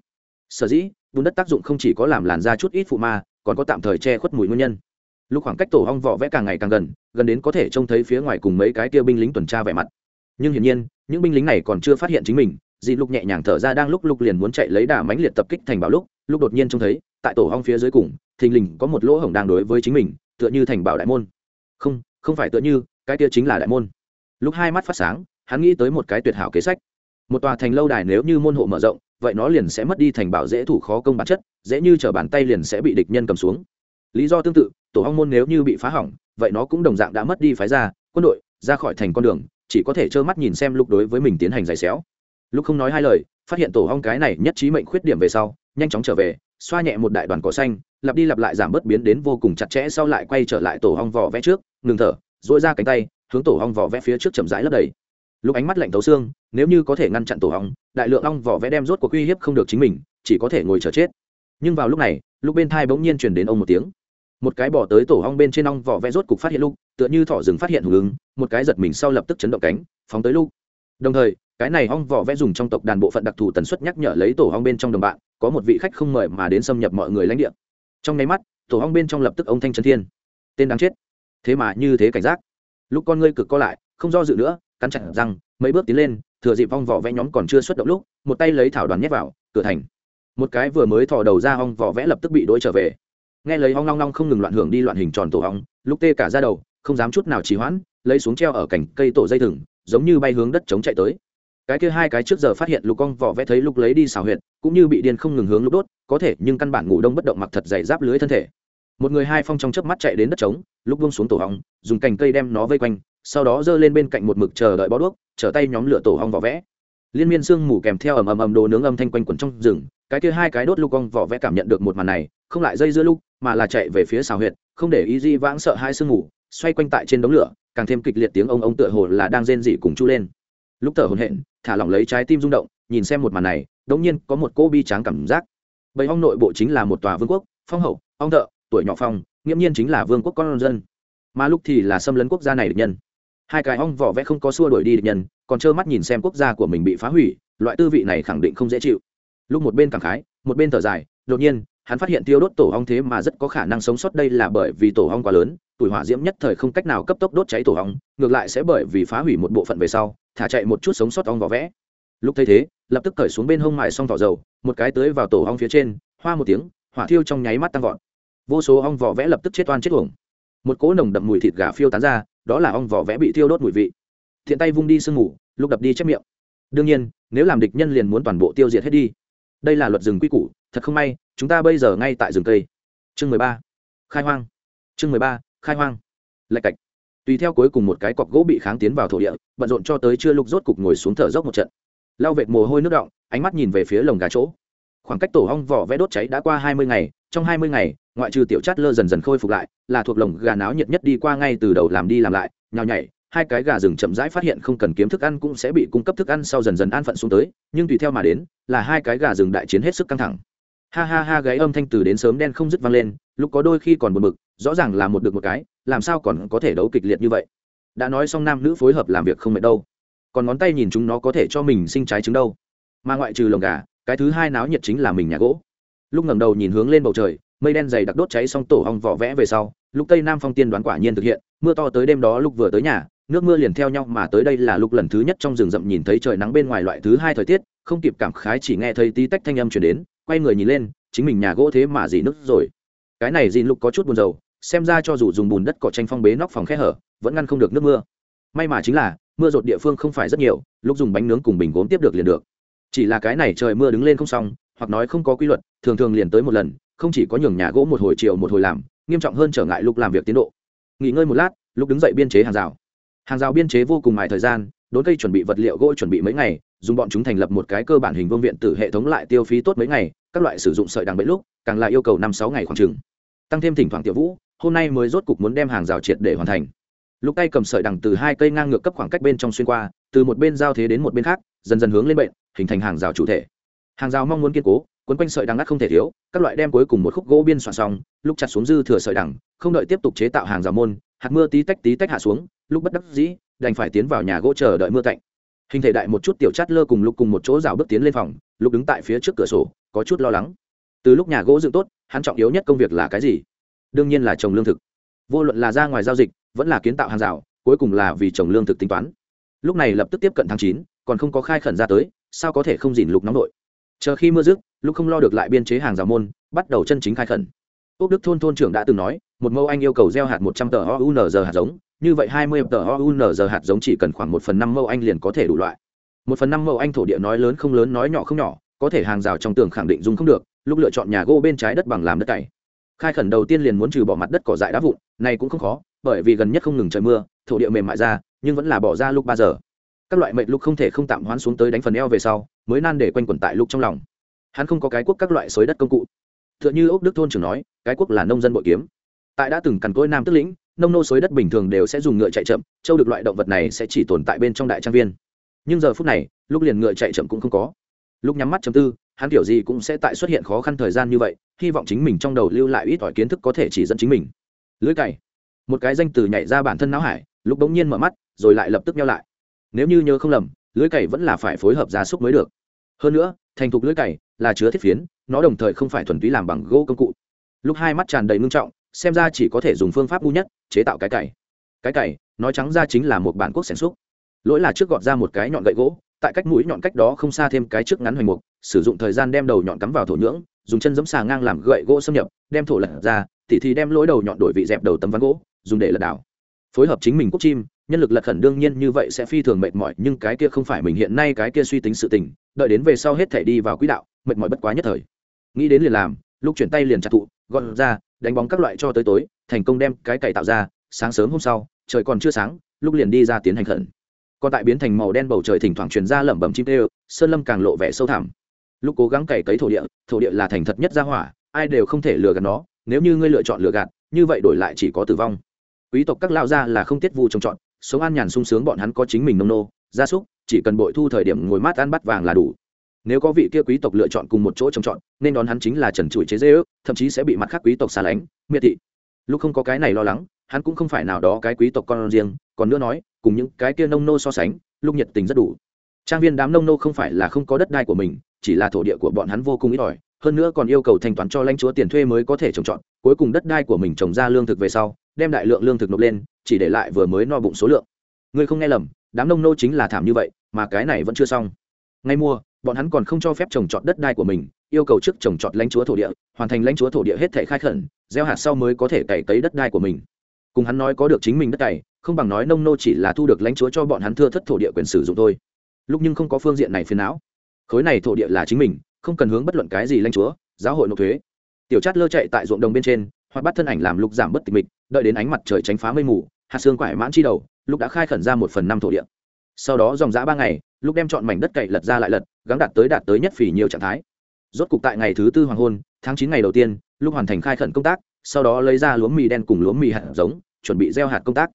Sở dĩ vùng đất tác dụng không chỉ có làm làn da chút ít phụ ma, còn có tạm thời che khuất mùi nguyên nhân lúc khoảng cách tổ hong vỏ vẽ càng ngày càng gần gần đến có thể trông thấy phía ngoài cùng mấy cái kia binh lính tuần tra vẻ mặt. Nhưng hiển nhiên, những binh lính này còn chưa phát hiện chính mình, dị lục nhẹ nhàng thở ra đang lúc lục liền muốn chạy lấy đà mánh liệt tập kích thành bảo lúc lúc đột nhiên trông thấy, tại tổ hong phía dưới cùng, thình lình có một lỗ hổng đang đối với chính mình, tựa như thành bảo đại môn. Không không phải tựa như, cái kia chính là đại môn. Lúc hai mắt phát sáng, hắn nghĩ tới một cái tuyệt hảo kế sách. Một tòa thành lâu đài nếu như môn hộ mở rộng, vậy nó liền sẽ mất đi thành bảo dễ thủ khó công bản chất, dễ như t bàn tay liền sẽ bị địch nhân cầm xuống lý do tương tự, tổ hong môn nếu như bị phá hỏng, vậy nó cũng đồng dạng đã mất đi phái ra, quân đội, ra khỏi thành con đường, chỉ có thể trơ mắt nhìn xem lúc đối với mình tiến hành giày xéo. Lúc không nói hai lời, phát hiện tổ hong cái này nhất trí mệnh khuyết điểm về sau, nhanh chóng trở về, xoa nhẹ một đại đoàn cỏ xanh, lặp đi lặp lại giảm bớt biến đến vô cùng chặt chẽ sau lại quay trở lại tổ hong vỏ vẽ trước, ngừng thở dỗi ra cánh tay, hướng tổ hong vỏ vẽ phía trước chậm rãi lấp đầy. Lúc ánh mắt lạnh thấu xương, nếu như có thể ngăn chặn tổ hong, đại lượng ong vỏ vẽ đem rốt cuộc uy hiếp không được chính mình, chỉ có thể ngồi chờ chết. Nhưng vào lúc này lúc bên thai bỗng nhiên chuyển đến ông một tiếng một cái bỏ tới tổ hong bên trên ong vỏ vẽ rốt cục phát hiện lúc tựa như thỏ rừng phát hiện hùng ứng, một cái giật mình sau lập tức chấn động cánh, phóng tới lúc đồng thời, cái này ong vỏ vẽ dùng trong tộc đàn bộ phận đặc thù tần suất nhắc nhở lấy tổ hong bên trong đồng bạn, có một vị khách không mời mà đến xâm nhập mọi người lãnh địa. Trong nháy mắt, tổ hong bên trong lập tức ông thanh trấn thiên. Tên đáng chết. Thế mà như thế cảnh giác. Lúc con ngươi cực co lại, không do dự nữa, cắn chặt răng, mấy bước tiến lên, thừa dịp vong vỏ vẽ nhóm còn chưa xuất động lúc, một tay lấy thảo đoàn nhét vào, cửa thành. Một cái vừa mới thò đầu ra hong vỏ vẽ lập tức bị đuổi trở về nghe lấy hoang long long không ngừng loạn hưởng đi loạn hình tròn tổ hóng lúc tê cả ra đầu, không dám chút nào trì hoãn, lấy xuống treo ở cành cây tổ dây thừng, giống như bay hướng đất chống chạy tới. Cái kia hai cái trước giờ phát hiện lục con vỏ vẽ thấy lục lấy đi xào huyệt, cũng như bị điên không ngừng hướng lục đốt, có thể nhưng căn bản ngủ đông bất động mặc thật dày giáp lưới thân thể. Một người hai phong trong chớp mắt chạy đến đất trống, lúc buông xuống tổ hóng dùng cành cây đem nó vây quanh, sau đó giơ lên bên cạnh một mực chờ đợi bó đuốc, trở tay nhóm lửa tổ hong vỏ vẽ. Liên miên sương mù kèm theo ầm ầm ầm đồ nướng âm thanh quanh quẩn trong rừng, cái kia hai cái đốt lục con vỏ vẽ cảm nhận được một màn này không lại dây dưa lúc mà là chạy về phía xào huyệt không để ý di vãng sợ hai sương ngủ, xoay quanh tại trên đống lửa càng thêm kịch liệt tiếng ông ông tựa hồ là đang rên rỉ cùng chu lên. Lúc thở hồn hện thả lỏng lấy trái tim rung động nhìn xem một màn này đống nhiên có một cô bi tráng cảm giác. Bầy ong nội bộ chính là một tòa vương quốc phong hậu ong thợ tuổi nhỏ phong nghiễm nhiên chính là vương quốc con dân. Mà lúc thì là xâm lấn quốc gia này địch nhân. Hai cái ong vỏ vẽ không có xua đuổi đi địch nhân còn trơ mắt nhìn xem quốc gia của mình bị phá hủy loại tư vị này khẳng định không dễ chịu. Lúc một bên cảm khái một bên thở dài đột nhiên hắn phát hiện tiêu đốt tổ ong thế mà rất có khả năng sống sót đây là bởi vì tổ ong quá lớn, tuổi hỏa diễm nhất thời không cách nào cấp tốc đốt cháy tổ ong ngược lại sẽ bởi vì phá hủy một bộ phận về sau, thả chạy một chút sống sót ong vỏ vẽ. Lúc thấy thế, lập tức cởi xuống bên hông mài xong tỏ dầu, một cái tưới vào tổ ong phía trên, hoa một tiếng, hỏa thiêu trong nháy mắt tăng vọt. Vô số ong vỏ vẽ lập tức chết oan chết uổng. Một cỗ nồng đậm mùi thịt gà phiêu tán ra, đó là ong vỏ vẽ bị thiêu đốt mùi vị. Thiện tay vung đi sương mù, lúc đập đi chép miệng. Đương nhiên, nếu làm địch nhân liền muốn toàn bộ tiêu diệt hết đi đây là luật rừng quy củ, thật không may, chúng ta bây giờ ngay tại rừng cây. Chương mười ba. Khai hoang. Chương mười ba, khai hoang. Lạch cạch. Tùy theo cuối cùng một cái cọc gỗ bị kháng tiến vào thổ địa, bận rộn cho tới chưa lục rốt cục ngồi xuống thở dốc một trận. Lau vệt mồ hôi nước động ánh mắt nhìn về phía lồng gà chỗ. Khoảng cách tổ hong vỏ vẽ đốt cháy đã qua hai mươi ngày, trong hai mươi ngày, ngoại trừ tiểu chát lơ dần dần khôi phục lại, là thuộc lồng gà náo nhiệt nhất đi qua ngay từ đầu làm đi làm lại, nhào nhảy hai cái gà rừng chậm rãi phát hiện không cần kiếm thức ăn cũng sẽ bị cung cấp thức ăn sau dần dần an phận xuống tới, nhưng tùy theo mà đến, là hai cái gà rừng đại chiến hết sức căng thẳng. Ha ha ha gáy âm thanh từ đến sớm đen không dứt vang lên, lúc có đôi khi còn buồn bực, rõ ràng là một được một cái, làm sao còn có thể đấu kịch liệt như vậy? Đã nói xong nam nữ phối hợp làm việc không mệt đâu. Còn ngón tay nhìn chúng nó có thể cho mình sinh trái trứng đâu. Mà ngoại trừ lồng gà, cái thứ hai náo nhiệt chính là mình nhà gỗ. Lúc ngẩng đầu nhìn hướng lên bầu trời, mây đen dày đặc đốt cháy xong tổ hong vỏ vẽ về sau, lúc tây nam phong tiên đoán quả nhiên thực hiện, mưa to tới đêm đó lúc vừa tới nhà nước mưa liền theo nhau mà tới đây là lúc lần thứ nhất trong rừng rậm nhìn thấy trời nắng bên ngoài loại thứ hai thời tiết, không kịp cảm khái chỉ nghe thấy tí tách thanh âm chuyển đến, quay người nhìn lên, chính mình nhà gỗ thế mà dì nước rồi. Cái này dì lục có chút buồn rầu, xem ra cho dù dùng bùn đất cỏ tranh phong bế nóc phòng khe hở, vẫn ngăn không được nước mưa. May mà chính là, mưa rột địa phương không phải rất nhiều, lúc dùng bánh nướng cùng bình gốm tiếp được liền được. Chỉ là cái này trời mưa đứng lên không xong, hoặc nói không có quy luật, thường thường liền tới một lần, không chỉ có nhường nhà gỗ một hồi chiều một hồi làm, nghiêm trọng hơn trở ngại lúc làm việc tiến độ. Nghỉ ngơi một lát lúc đứng dậy biên chế hàng rào hàng rào biên chế vô cùng mài thời gian, đốn cây chuẩn bị vật liệu gỗ chuẩn bị mấy ngày, dùng bọn chúng thành lập một cái cơ bản hình vương viện từ hệ thống lại tiêu phí tốt mấy ngày, các loại sử dụng sợi đằng bẫy lúc, càng lại yêu cầu năm sáu ngày khoảng trừng tăng thêm thỉnh thoảng tiểu vũ, hôm nay mới rốt cục muốn đem hàng rào triệt để hoàn thành. Lúc tay cầm sợi đằng từ hai cây ngang ngược cấp khoảng cách bên trong xuyên qua, từ một bên giao thế đến một bên khác, dần dần hướng lên bệnh, hình thành hàng rào chủ thể. Hàng rào mong muốn kiên cố, quấn quanh sợi đằng ngắt không thể thiếu, các loại đem cuối cùng một khúc gỗ biên soạn xong, lúc chặt xuống dư thừa sợi đằng, không đợi tiếp tục chế tạo hàng rào môn, hạt mưa tí tách tí tách hạ xuống lúc bất đắc dĩ, đành phải tiến vào nhà gỗ chờ đợi mưa cạnh hình thể đại một chút tiểu chát lơ cùng lúc cùng một chỗ rào bước tiến lên phòng lúc đứng tại phía trước cửa sổ, có chút lo lắng. Từ lúc nhà gỗ dựng tốt, hắn trọng yếu nhất công việc là cái gì? Đương nhiên là trồng lương thực. Vô luận là ra ngoài giao dịch, vẫn là kiến tạo hàng rào, cuối cùng là vì trồng lương thực tính toán. Lúc này lập tức tiếp cận tháng chín, còn không có khai khẩn ra tới, sao có thể không dìn lục nóng nội chờ khi mưa rước lúc không lo được lại biên chế hàng rào môn, bắt đầu chân chính khai khẩn. Ốc đức thôn thôn trưởng đã từng nói, một mẫu anh yêu cầu gieo hạt một trăm tờ giờ hạt giống như vậy hai mươi tờ ounz hạt giống chỉ cần khoảng một phần năm mẫu anh liền có thể đủ loại. Một phần năm mẫu anh thổ địa nói lớn không lớn, nói nhỏ không nhỏ, có thể hàng rào trong tường khẳng định dùng không được, lúc lựa chọn nhà gỗ bên trái đất bằng làm đất cày. Khai khẩn đầu tiên liền muốn trừ bỏ mặt đất cỏ dại đá vụn, này cũng không khó, bởi vì gần nhất không ngừng trời mưa, thổ địa mềm mại ra, nhưng vẫn là bỏ ra lúc ba giờ. Các loại mệt lúc không thể không tạm hoán xuống tới đánh phần eo về sau, mới nan để quanh quẩn tại lúc trong lòng. Hắn không có cái quốc các loại xới đất công cụ. T như ốc đức thôn trưởng nói, cái quốc là nông dân bội kiếm. Tại đã từng cằn cỗi nam tức lĩnh nông nô xới đất bình thường đều sẽ dùng ngựa chạy chậm, châu được loại động vật này sẽ chỉ tồn tại bên trong đại trang viên. Nhưng giờ phút này, lúc liền ngựa chạy chậm cũng không có. Lúc nhắm mắt chấm tư, hắn kiểu gì cũng sẽ tại xuất hiện khó khăn thời gian như vậy, hy vọng chính mình trong đầu lưu lại ít ỏi kiến thức có thể chỉ dẫn chính mình. Lưới cày. Một cái danh từ nhảy ra bản thân não hải, lúc bỗng nhiên mở mắt, rồi lại lập tức nhau lại. Nếu như nhớ không lầm lưới cày vẫn là phải phối hợp gia súc mới được. Hơn nữa, thành thục lưới cày là chứa thiết phiến, nó đồng thời không phải thuần túy làm bằng gỗ công cụ. Lúc hai mắt tràn đầy ngưng trọng, xem ra chỉ có thể dùng phương pháp ngu nhất chế tạo cái cày. Cái cày, nói trắng ra chính là một bản quốc sản xúc. Lỗi là trước gọt ra một cái nhọn gậy gỗ, tại cách mũi nhọn cách đó không xa thêm cái trước ngắn hoành mục, sử dụng thời gian đem đầu nhọn cắm vào thổ nhưỡng, dùng chân giấm xà ngang làm gậy gỗ xâm nhập, đem thổ lật ra, tỉ thì đem lỗi đầu nhọn đổi vị dẹp đầu tấm ván gỗ, dùng để lật đảo. Phối hợp chính mình quốc chim, nhân lực lật khẩn đương nhiên như vậy sẽ phi thường mệt mỏi, nhưng cái kia không phải mình hiện nay cái kia suy tính sự tình, đợi đến về sau hết thể đi vào quỹ đạo, mệt mỏi bất quá nhất thời. Nghĩ đến liền làm, lúc chuyển tay liền chặt thụ gọn ra, đánh bóng các loại cho tới tối thành công đem cái cày tạo ra, sáng sớm hôm sau, trời còn chưa sáng, lúc liền đi ra tiến hành khẩn. Còn tại biến thành màu đen bầu trời thỉnh thoảng truyền ra lẩm bẩm chim tê sơn lâm càng lộ vẻ sâu thẳm. Lúc cố gắng cày cấy thổ địa thổ địa là thành thật nhất ra hỏa, ai đều không thể lừa gạt nó, nếu như ngươi lựa chọn lừa gạt, như vậy đổi lại chỉ có tử vong. Quý tộc các lao gia là không tiết vụ trồng trọt, sống an nhàn sung sướng bọn hắn có chính mình nông nô, gia súc, chỉ cần bội thu thời điểm ngồi mát ăn bắt vàng là đủ. Nếu có vị kia quý tộc lựa chọn cùng một chỗ trồng trọt, nên đón hắn chính là trần trụi chế dễ ước thậm chí sẽ bị mặt khác quý tộc xa lánh, miệt thị lúc không có cái này lo lắng, hắn cũng không phải nào đó cái quý tộc con riêng, còn nữa nói, cùng những cái kia nông nô so sánh, lúc nhiệt tình rất đủ. Trang viên đám nông nô không phải là không có đất đai của mình, chỉ là thổ địa của bọn hắn vô cùng ít ỏi, hơn nữa còn yêu cầu thanh toán cho lãnh chúa tiền thuê mới có thể trồng trọt, cuối cùng đất đai của mình trồng ra lương thực về sau, đem đại lượng lương thực nộp lên, chỉ để lại vừa mới no bụng số lượng. Ngươi không nghe lầm, đám nông nô chính là thảm như vậy, mà cái này vẫn chưa xong. Ngay mua, bọn hắn còn không cho phép trồng trọt đất đai của mình, yêu cầu trước trồng trọt lãnh chúa thổ địa, hoàn thành lãnh chúa thổ địa hết thể khai khẩn gieo hạt sau mới có thể cày cấy đất đai của mình. Cùng hắn nói có được chính mình đất cày, không bằng nói nông nô chỉ là thu được lãnh chúa cho bọn hắn thưa thất thổ địa quyền sử dụng thôi. Lúc nhưng không có phương diện này phiền não. Khối này thổ địa là chính mình, không cần hướng bất luận cái gì lãnh chúa, giáo hội nộp thuế. Tiểu chát lơ chạy tại ruộng đồng bên trên, hoặc bắt thân ảnh làm lục giảm bất tịch mịch, đợi đến ánh mặt trời tránh phá mây mù, hạt xương quải mãn chi đầu, lúc đã khai khẩn ra một phần năm thổ địa. Sau đó dòng dã ba ngày, lúc đem chọn mảnh đất cậy lật ra lại lật, gắng đạt tới đạt tới nhất phỉ nhiều trạng thái. Rốt cục tại ngày thứ tư hoàng hôn, tháng chín ngày đầu tiên lúc hoàn thành khai khẩn công tác, sau đó lấy ra lúa mì đen cùng lúa mì hạt giống, chuẩn bị gieo hạt công tác.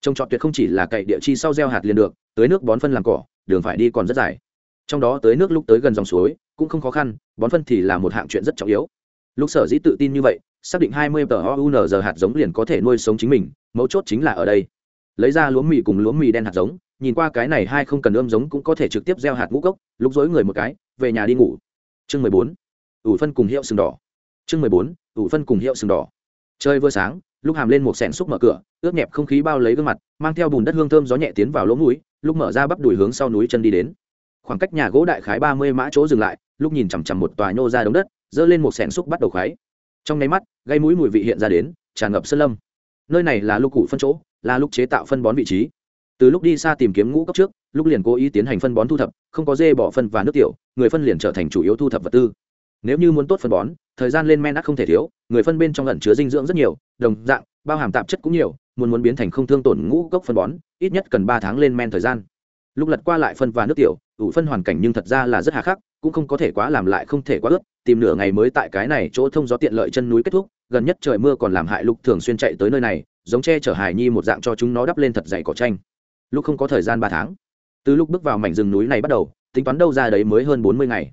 Trồng trọt tuyệt không chỉ là cậy địa chi sau gieo hạt liền được, tưới nước bón phân làm cỏ, đường phải đi còn rất dài. Trong đó tới nước lúc tới gần dòng suối cũng không khó khăn, bón phân thì là một hạng chuyện rất trọng yếu. Lúc sở dĩ tự tin như vậy, xác định hai mươi tờ oun giờ hạt giống liền có thể nuôi sống chính mình, mấu chốt chính là ở đây. Lấy ra lúa mì cùng lúa mì đen hạt giống, nhìn qua cái này hai không cần ươm giống cũng có thể trực tiếp gieo hạt ngũ cốc lúc dối người một cái, về nhà đi ngủ. Chương mười bốn, ủ phân cùng hiệu sừng đỏ chương mười bốn, ủ phân cùng hiệu sừng đỏ. Chơi vừa sáng, lúc hàm lên một sẻn xúc mở cửa, ướt nhẹp không khí bao lấy gương mặt, mang theo bùn đất hương thơm gió nhẹ tiến vào lỗ núi lúc mở ra bắp đùi hướng sau núi chân đi đến. Khoảng cách nhà gỗ đại khái ba mươi mã chỗ dừng lại, lúc nhìn chằm chằm một tòa nhô ra đống đất, dơ lên một sẻn xúc bắt đầu khoái trong nháy mắt gây mũi mùi vị hiện ra đến, tràn ngập sơn lâm. Nơi này là lúc cụ phân chỗ, là lúc chế tạo phân bón vị trí. Từ lúc đi xa tìm kiếm ngũ cốc trước, lúc liền cố ý tiến hành phân bón thu thập, không có dê bỏ phân và nước tiểu, người phân liền trở thành chủ yếu thu thập vật tư nếu như muốn tốt phân bón, thời gian lên men ác không thể thiếu, người phân bên trong ẩn chứa dinh dưỡng rất nhiều, đồng dạng, bao hàm tạp chất cũng nhiều, muốn muốn biến thành không thương tổn ngũ cốc phân bón, ít nhất cần ba tháng lên men thời gian. Lúc lật qua lại phân và nước tiểu, ủ phân hoàn cảnh nhưng thật ra là rất hà khắc, cũng không có thể quá làm lại không thể quá ướt, tìm nửa ngày mới tại cái này chỗ thông gió tiện lợi chân núi kết thúc, gần nhất trời mưa còn làm hại lục thường xuyên chạy tới nơi này, giống che chở hài nhi một dạng cho chúng nó đắp lên thật dày cỏ tranh lúc không có thời gian ba tháng, từ lúc bước vào mảnh rừng núi này bắt đầu, tính toán đâu ra đấy mới hơn bốn mươi ngày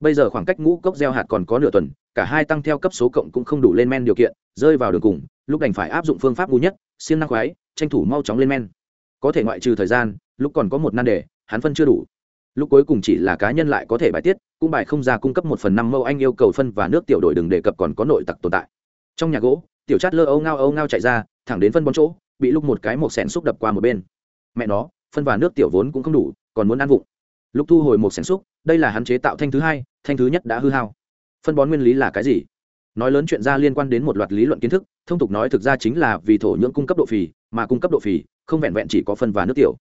bây giờ khoảng cách ngũ cốc gieo hạt còn có nửa tuần, cả hai tăng theo cấp số cộng cũng không đủ lên men điều kiện, rơi vào đường cùng, lúc đành phải áp dụng phương pháp ngu nhất, siêng năng khoái, tranh thủ mau chóng lên men. Có thể ngoại trừ thời gian, lúc còn có một nan đề, hắn phân chưa đủ. Lúc cuối cùng chỉ là cá nhân lại có thể bài tiết, cũng bài không ra cung cấp một phần năm mẫu anh yêu cầu phân và nước tiểu đổi đừng đề cập còn có nội tặc tồn tại. Trong nhà gỗ, tiểu chát lơ âu ngao âu ngao chạy ra, thẳng đến phân bón chỗ, bị lúc một cái một sẻn xúc đập qua một bên. Mẹ nó, phân và nước tiểu vốn cũng không đủ, còn muốn ăn vụng. Lúc thu hồi một sẻn xúc, đây là hắn chế tạo thanh thứ hai thanh thứ nhất đã hư hao. Phân bón nguyên lý là cái gì? Nói lớn chuyện ra liên quan đến một loạt lý luận kiến thức, thông tục nói thực ra chính là vì thổ nhưỡng cung cấp độ phì, mà cung cấp độ phì không vẹn vẹn chỉ có phân và nước tiểu.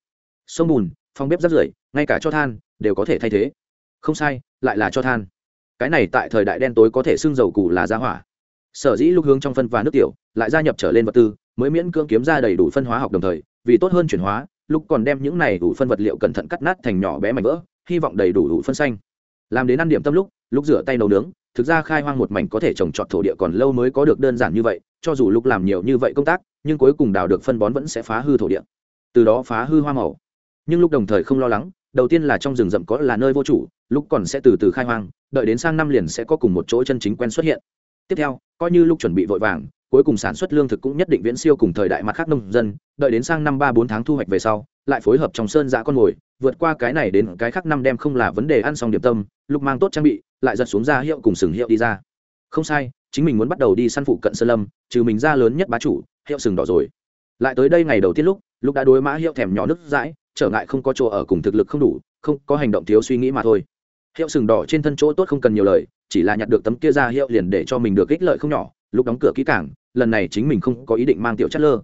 Sông bùn, phòng bếp rác rưởi, ngay cả cho than đều có thể thay thế. Không sai, lại là cho than. Cái này tại thời đại đen tối có thể xưng dầu củ là ra hỏa. Sở dĩ lúc hướng trong phân và nước tiểu lại gia nhập trở lên vật tư, mới miễn cưỡng kiếm ra đầy đủ phân hóa học đồng thời, vì tốt hơn chuyển hóa lúc còn đem những này đủ phân vật liệu cẩn thận cắt nát thành nhỏ bé mảnh vỡ, hy vọng đầy đủ đủ phân xanh làm đến ăn điểm tâm lúc lúc rửa tay nấu nướng, thực ra khai hoang một mảnh có thể trồng trọt thổ địa còn lâu mới có được đơn giản như vậy, cho dù lúc làm nhiều như vậy công tác, nhưng cuối cùng đào được phân bón vẫn sẽ phá hư thổ địa. Từ đó phá hư hoa màu. Nhưng lúc đồng thời không lo lắng, đầu tiên là trong rừng rậm có là nơi vô chủ lúc còn sẽ từ từ khai hoang, đợi đến sang năm liền sẽ có cùng một chỗ chân chính quen xuất hiện. Tiếp theo, coi như lúc chuẩn bị vội vàng, cuối cùng sản xuất lương thực cũng nhất định viễn siêu cùng thời đại mặt khác nông dân, đợi đến sang năm ba bốn tháng thu hoạch về sau, lại phối hợp trong sơn giã con mồi vượt qua cái này đến cái khác năm đem không là vấn đề ăn xong điểm tâm lúc mang tốt trang bị, lại giật xuống ra hiệu cùng sừng hiệu đi ra. Không sai, chính mình muốn bắt đầu đi săn phụ cận sơn lâm, trừ mình ra lớn nhất bá chủ, hiệu sừng đỏ rồi. Lại tới đây ngày đầu tiên lúc lúc đã đối mã hiệu thèm nhỏ nước dãi, trở ngại không có chỗ ở cùng thực lực không đủ, không có hành động thiếu suy nghĩ mà thôi. Hiệu sừng đỏ trên thân chỗ tốt không cần nhiều lời, chỉ là nhặt được tấm kia ra hiệu liền để cho mình được ích lợi không nhỏ lúc đóng cửa kỹ cảng lần này chính mình không có ý định mang tiểu chất lơ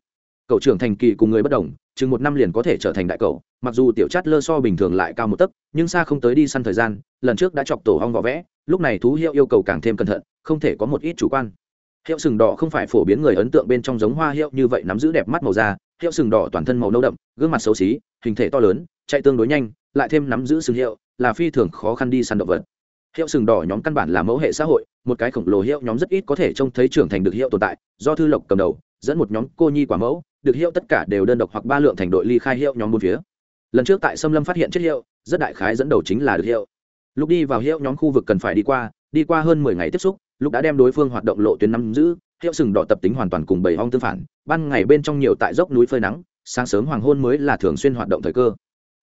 cậu trưởng thành kỳ cùng người bất đồng, chừng một năm liền có thể trở thành đại cậu mặc dù tiểu chát lơ so bình thường lại cao một tấc, nhưng xa không tới đi săn thời gian, lần trước đã chọc tổ hong vỏ vẽ, lúc này thú hiệu yêu cầu càng thêm cẩn thận, không thể có một ít chủ quan. Hiệu sừng đỏ không phải phổ biến người ấn tượng bên trong giống hoa hiệu như vậy nắm giữ đẹp mắt màu da, hiệu sừng đỏ toàn thân màu nâu đậm, gương mặt xấu xí, hình thể to lớn, chạy tương đối nhanh, lại thêm nắm giữ sừng hiệu, là phi thường khó khăn đi săn động vật. Hiệu sừng đỏ nhóm căn bản là mẫu hệ xã hội, một cái khổng lồ hiệu nhóm rất ít có thể trông thấy trưởng thành được hiệu tồn tại, do thư lộc cầm đầu, dẫn một nhóm cô nhi quả mẫu được hiệu tất cả đều đơn độc hoặc ba lượng thành đội ly khai hiệu nhóm bốn phía. Lần trước tại xâm lâm phát hiện chết hiệu, rất đại khái dẫn đầu chính là được hiệu. Lúc đi vào hiệu nhóm khu vực cần phải đi qua đi qua hơn mười ngày tiếp xúc, lúc đã đem đối phương hoạt động lộ tuyến nắm giữ, hiệu sừng đỏ tập tính hoàn toàn cùng bầy hong tương phản, ban ngày bên trong nhiều tại dốc núi phơi nắng, sáng sớm hoàng hôn mới là thường xuyên hoạt động thời cơ.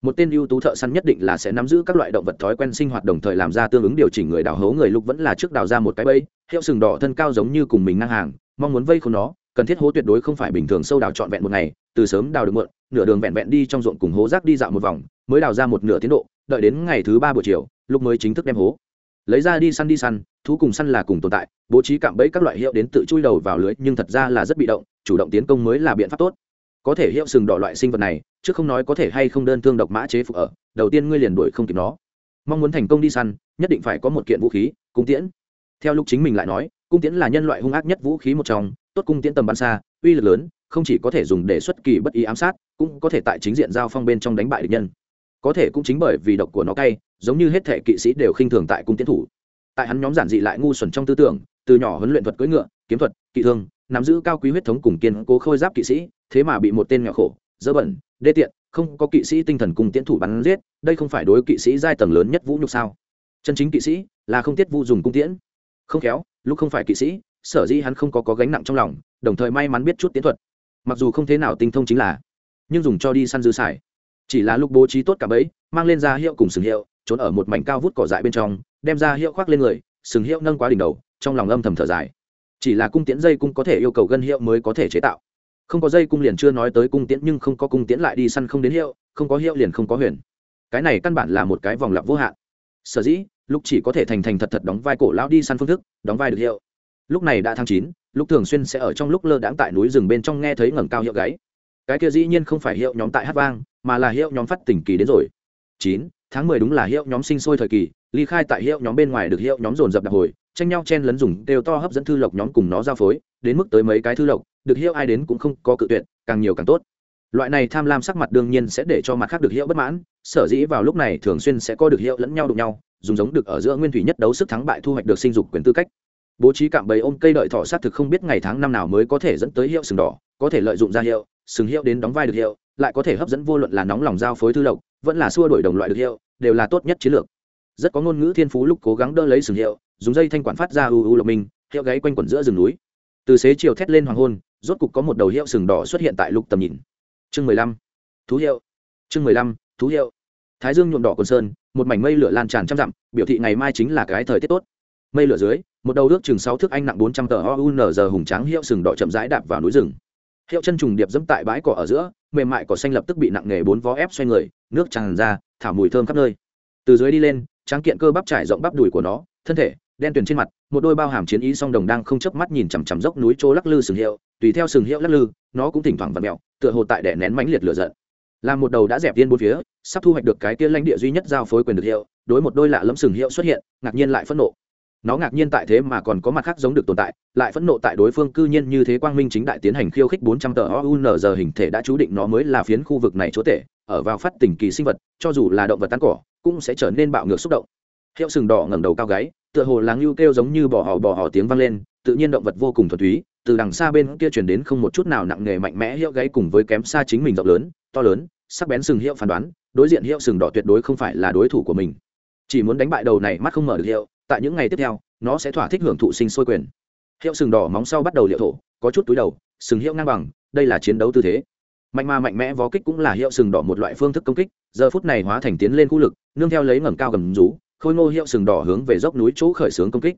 Một tên ưu tú thợ săn nhất định là sẽ nắm giữ các loại động vật thói quen sinh hoạt đồng thời làm ra tương ứng điều chỉnh người đào hố người lúc vẫn là trước đào ra một cái bẫy, hiệu sừng đỏ thân cao giống như cùng mình ngang hàng, mong muốn vây khốn nó cần thiết hố tuyệt đối không phải bình thường sâu đào trọn vẹn một ngày, từ sớm đào được mượn, nửa đường vẹn vẹn đi trong ruộng cùng hố rác đi dạo một vòng, mới đào ra một nửa tiến độ, đợi đến ngày thứ ba buổi chiều, lúc mới chính thức đem hố. Lấy ra đi săn đi săn, thú cùng săn là cùng tồn tại, bố trí cạm bẫy các loại hiệu đến tự chui đầu vào lưới, nhưng thật ra là rất bị động, chủ động tiến công mới là biện pháp tốt. Có thể hiệu sừng đỏ loại sinh vật này, chứ không nói có thể hay không đơn thương độc mã chế phục ở, đầu tiên ngươi liền đuổi không kịp nó. Mong muốn thành công đi săn, nhất định phải có một kiện vũ khí, cung tiễn. Theo lúc chính mình lại nói, cung tiễn là nhân loại hung ác nhất vũ khí một trong tốt cung tiễn tầm bắn xa, uy lực lớn, không chỉ có thể dùng để xuất kỳ bất ý ám sát, cũng có thể tại chính diện giao phong bên trong đánh bại địch nhân. Có thể cũng chính bởi vì độc của nó cay, giống như hết thể kỵ sĩ đều khinh thường tại cung tiến thủ. Tại hắn nhóm giản dị lại ngu xuẩn trong tư tưởng, từ nhỏ huấn luyện thuật cưỡi ngựa, kiếm thuật, kỵ thương, nắm giữ cao quý huyết thống cùng kiên cố khôi giáp kỵ sĩ, thế mà bị một tên nhỏ khổ, dơ bẩn, đê tiện, không có kỵ sĩ tinh thần cùng tiến thủ bắn giết, đây không phải đối kỵ sĩ giai tầng lớn nhất vũ nhục sao? Chân chính kỵ sĩ là không tiết vu dùng cung tiễn. Không khéo, lúc không phải kỵ sĩ sở dĩ hắn không có có gánh nặng trong lòng, đồng thời may mắn biết chút tiến thuật. Mặc dù không thế nào tinh thông chính là, nhưng dùng cho đi săn dư xài chỉ là lúc bố trí tốt cả bẫy, mang lên ra hiệu cùng sừng hiệu, trốn ở một mảnh cao vút cỏ dại bên trong, đem ra hiệu khoác lên người, sừng hiệu nâng quá đỉnh đầu, trong lòng âm thầm thở dài. Chỉ là cung tiễn dây cung có thể yêu cầu gân hiệu mới có thể chế tạo. Không có dây cung liền chưa nói tới cung tiễn, nhưng không có cung tiễn lại đi săn không đến hiệu, không có hiệu liền không có huyền. Cái này căn bản là một cái vòng lặp vô hạn. Sở dĩ, lúc chỉ có thể thành thành thật thật đóng vai cổ lão đi săn phương thức, đóng vai được hiệu lúc này đã tháng chín lúc thường xuyên sẽ ở trong lúc lơ đãng tại núi rừng bên trong nghe thấy ngẩng cao hiệu gáy. Cái kia dĩ nhiên không phải hiệu nhóm tại hát vang, mà là hiệu nhóm phát tỉnh kỳ đến rồi. Chín, tháng mười đúng là hiệu nhóm sinh sôi thời kỳ, ly khai tại hiệu nhóm bên ngoài được hiệu nhóm dồn dập đặc hồi, tranh nhau chen lấn dùng đều to hấp dẫn thư lộc nhóm cùng nó giao phối, đến mức tới mấy cái thư lộc, được hiệu ai đến cũng không có cự tuyệt, càng nhiều càng tốt. Loại này tham lam sắc mặt đương nhiên sẽ để cho mặt khác được hiệu bất mãn, sở dĩ vào lúc này thường xuyên sẽ có được hiệu lẫn nhau đụng nhau, dùng giống được ở giữa nguyên thủy nhất đấu sức thắng bại thu hoạch được sinh dục quyền tư cách bố trí cạm bẫy ôm cây đợi thọ sát thực không biết ngày tháng năm nào mới có thể dẫn tới hiệu sừng đỏ, có thể lợi dụng ra hiệu, sừng hiệu đến đóng vai được hiệu, lại có thể hấp dẫn vô luận là nóng lòng giao phối thư lộc vẫn là xua đổi đồng loại được hiệu, đều là tốt nhất chiến lược. Rất có ngôn ngữ thiên phú lúc cố gắng đỡ lấy sừng hiệu, dùng dây thanh quản phát ra u u lộc minh, hiệu gáy quanh quẩn giữa rừng núi. Từ xế chiều thét lên hoàng hôn, rốt cục có một đầu hiệu sừng đỏ xuất hiện tại lục tầm nhìn. Chương mười lăm. Thú hiệu. Chương mười lăm. Thú hiệu. Thái dương nhuộm đỏ quần sơn, một mảnh mây lửa lan tràn trăm dặm, biểu thị ngày mai chính là cái thời tiết tốt mây lửa dưới, một đầu ước chừng sáu thước anh nặng bốn trăm tờ oun giờ hùng tráng hiệu sừng đỏ chậm rãi đạp vào núi rừng. Hiệu chân trùng điệp dẫm tại bãi cỏ ở giữa, mềm mại cỏ xanh lập tức bị nặng nghề bốn vó ép xoay người, nước tràn ra, thảo mùi thơm khắp nơi. Từ dưới đi lên, tráng kiện cơ bắp trải rộng bắp đùi của nó, thân thể, đen tuyền trên mặt, một đôi bao hàm chiến ý song đồng đang không chớp mắt nhìn chằm chằm dốc núi chỗ lắc lư sừng hiệu, tùy theo sừng hiệu lắc lư, nó cũng thỉnh thoảng vặt mẹo tựa hồ tại đẻ nén mãnh liệt lửa giận. Làm một đầu đã dẹp viên bốn phía, sắp thu hoạch được cái kia lãnh địa duy nhất giao phối quyền được hiệu, đối một đôi lạ lẫm sừng hiệu xuất hiện, ngạc nhiên lại phẫn nộ nó ngạc nhiên tại thế mà còn có mặt khác giống được tồn tại, lại phẫn nộ tại đối phương cư nhiên như thế quang minh chính đại tiến hành khiêu khích bốn trăm tờ oun giờ hình thể đã chú định nó mới là phiến khu vực này chúa tể, ở vào phát tình kỳ sinh vật, cho dù là động vật tan cỏ, cũng sẽ trở nên bạo ngược xúc động. Hiệu sừng đỏ ngẩng đầu cao gáy, tựa hồ láng lưu kêu giống như bỏ họ bỏ họ tiếng vang lên, tự nhiên động vật vô cùng thuần túy, từ đằng xa bên kia chuyển đến không một chút nào nặng nề mạnh mẽ hiệu gáy cùng với kém xa chính mình rộng lớn, to lớn, sắc bén sừng hiệu phán đoán, đối diện hiệu sừng đỏ tuyệt đối không phải là đối thủ của mình. Chỉ muốn đánh bại đầu này mắt không mở được hiệu tại những ngày tiếp theo, nó sẽ thỏa thích hưởng thụ sinh sôi quyền. Hiệu sừng đỏ móng sau bắt đầu liệu thổ, có chút túi đầu, sừng hiệu ngang bằng, đây là chiến đấu tư thế. Mạnh mà mạnh mẽ vó kích cũng là hiệu sừng đỏ một loại phương thức công kích, giờ phút này hóa thành tiến lên khu lực, nương theo lấy ngầm cao gầm rú, khôi ngô hiệu sừng đỏ hướng về dốc núi chỗ khởi xướng công kích.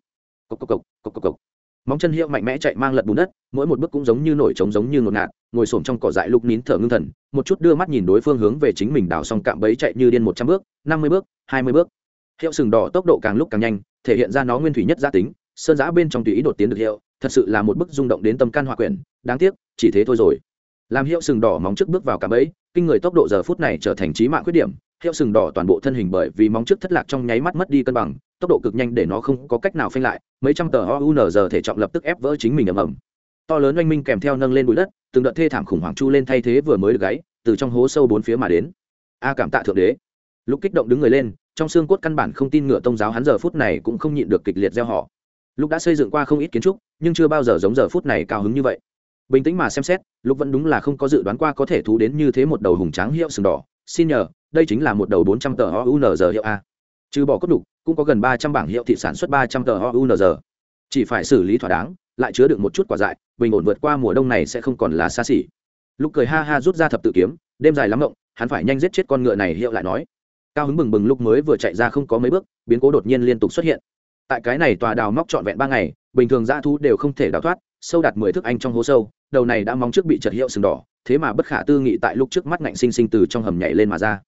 Cốc cốc cốc cốc cốc cốc. móng chân hiệu mạnh mẽ chạy mang lật bùn đất, mỗi một bước cũng giống như nổi trống giống như ngột ngạt, ngồi xổm trong cỏ dại lúc nín thở ngưng thần, một chút đưa mắt nhìn đối phương hướng về chính mình đào xong cạm bẫy chạy như điên một trăm bước, năm mươi bước, hai mươi bước. Hiệu sừng đỏ tốc độ càng lúc càng nhanh thể hiện ra nó nguyên thủy nhất gia tính, sơn giã bên trong tùy ý đột tiến được hiệu, thật sự là một bức rung động đến tâm can hòa quyển, đáng tiếc, chỉ thế thôi rồi. Làm hiệu sừng đỏ móng trước bước vào cả bẫy, kinh người tốc độ giờ phút này trở thành trí mạng khuyết điểm, hiệu sừng đỏ toàn bộ thân hình bởi vì móng trước thất lạc trong nháy mắt mất đi cân bằng, tốc độ cực nhanh để nó không có cách nào phanh lại, mấy trăm tờ oun giờ thể trọng lập tức ép vỡ chính mình ầm ầm. To lớn oanh minh kèm theo nâng lên bụi đất, từng đợt thê thảm khủng hoảng chu lên thay thế vừa mới được gáy, từ trong hố sâu bốn phía mà đến. A cảm tạ thượng đế. Lúc kích động đứng người lên trong xương cốt căn bản không tin ngựa tông giáo hắn giờ phút này cũng không nhịn được kịch liệt gieo họ. Lúc đã xây dựng qua không ít kiến trúc, nhưng chưa bao giờ giống giờ phút này cao hứng như vậy. Bình tĩnh mà xem xét lúc vẫn đúng là không có dự đoán qua có thể thú đến như thế một đầu hùng tráng hiệu sừng đỏ. Xin nhờ, đây chính là một đầu bốn trăm tờ ounz hiệu a. Trừ bỏ cốt đục, cũng có gần ba trăm bảng hiệu thị sản xuất ba trăm tờ ounz chỉ phải xử lý thỏa đáng, lại chứa được một chút quả dại, bình ổn vượt qua mùa đông này sẽ không còn là xa xỉ. Lúc cười ha ha rút ra thập tự kiếm, đêm dài lắm rộng hắn phải nhanh giết chết con ngựa này, hiệu lại nói cao hứng bừng bừng lúc mới vừa chạy ra không có mấy bước, biến cố đột nhiên liên tục xuất hiện. Tại cái này tòa đào móc trọn vẹn ba ngày, bình thường dã thú đều không thể đào thoát, sâu đạt mười thước anh trong hố sâu, đầu này đã mong trước bị chật hiệu sừng đỏ, thế mà bất khả tư nghị tại lúc trước mắt ngạnh sinh sinh từ trong hầm nhảy lên mà ra.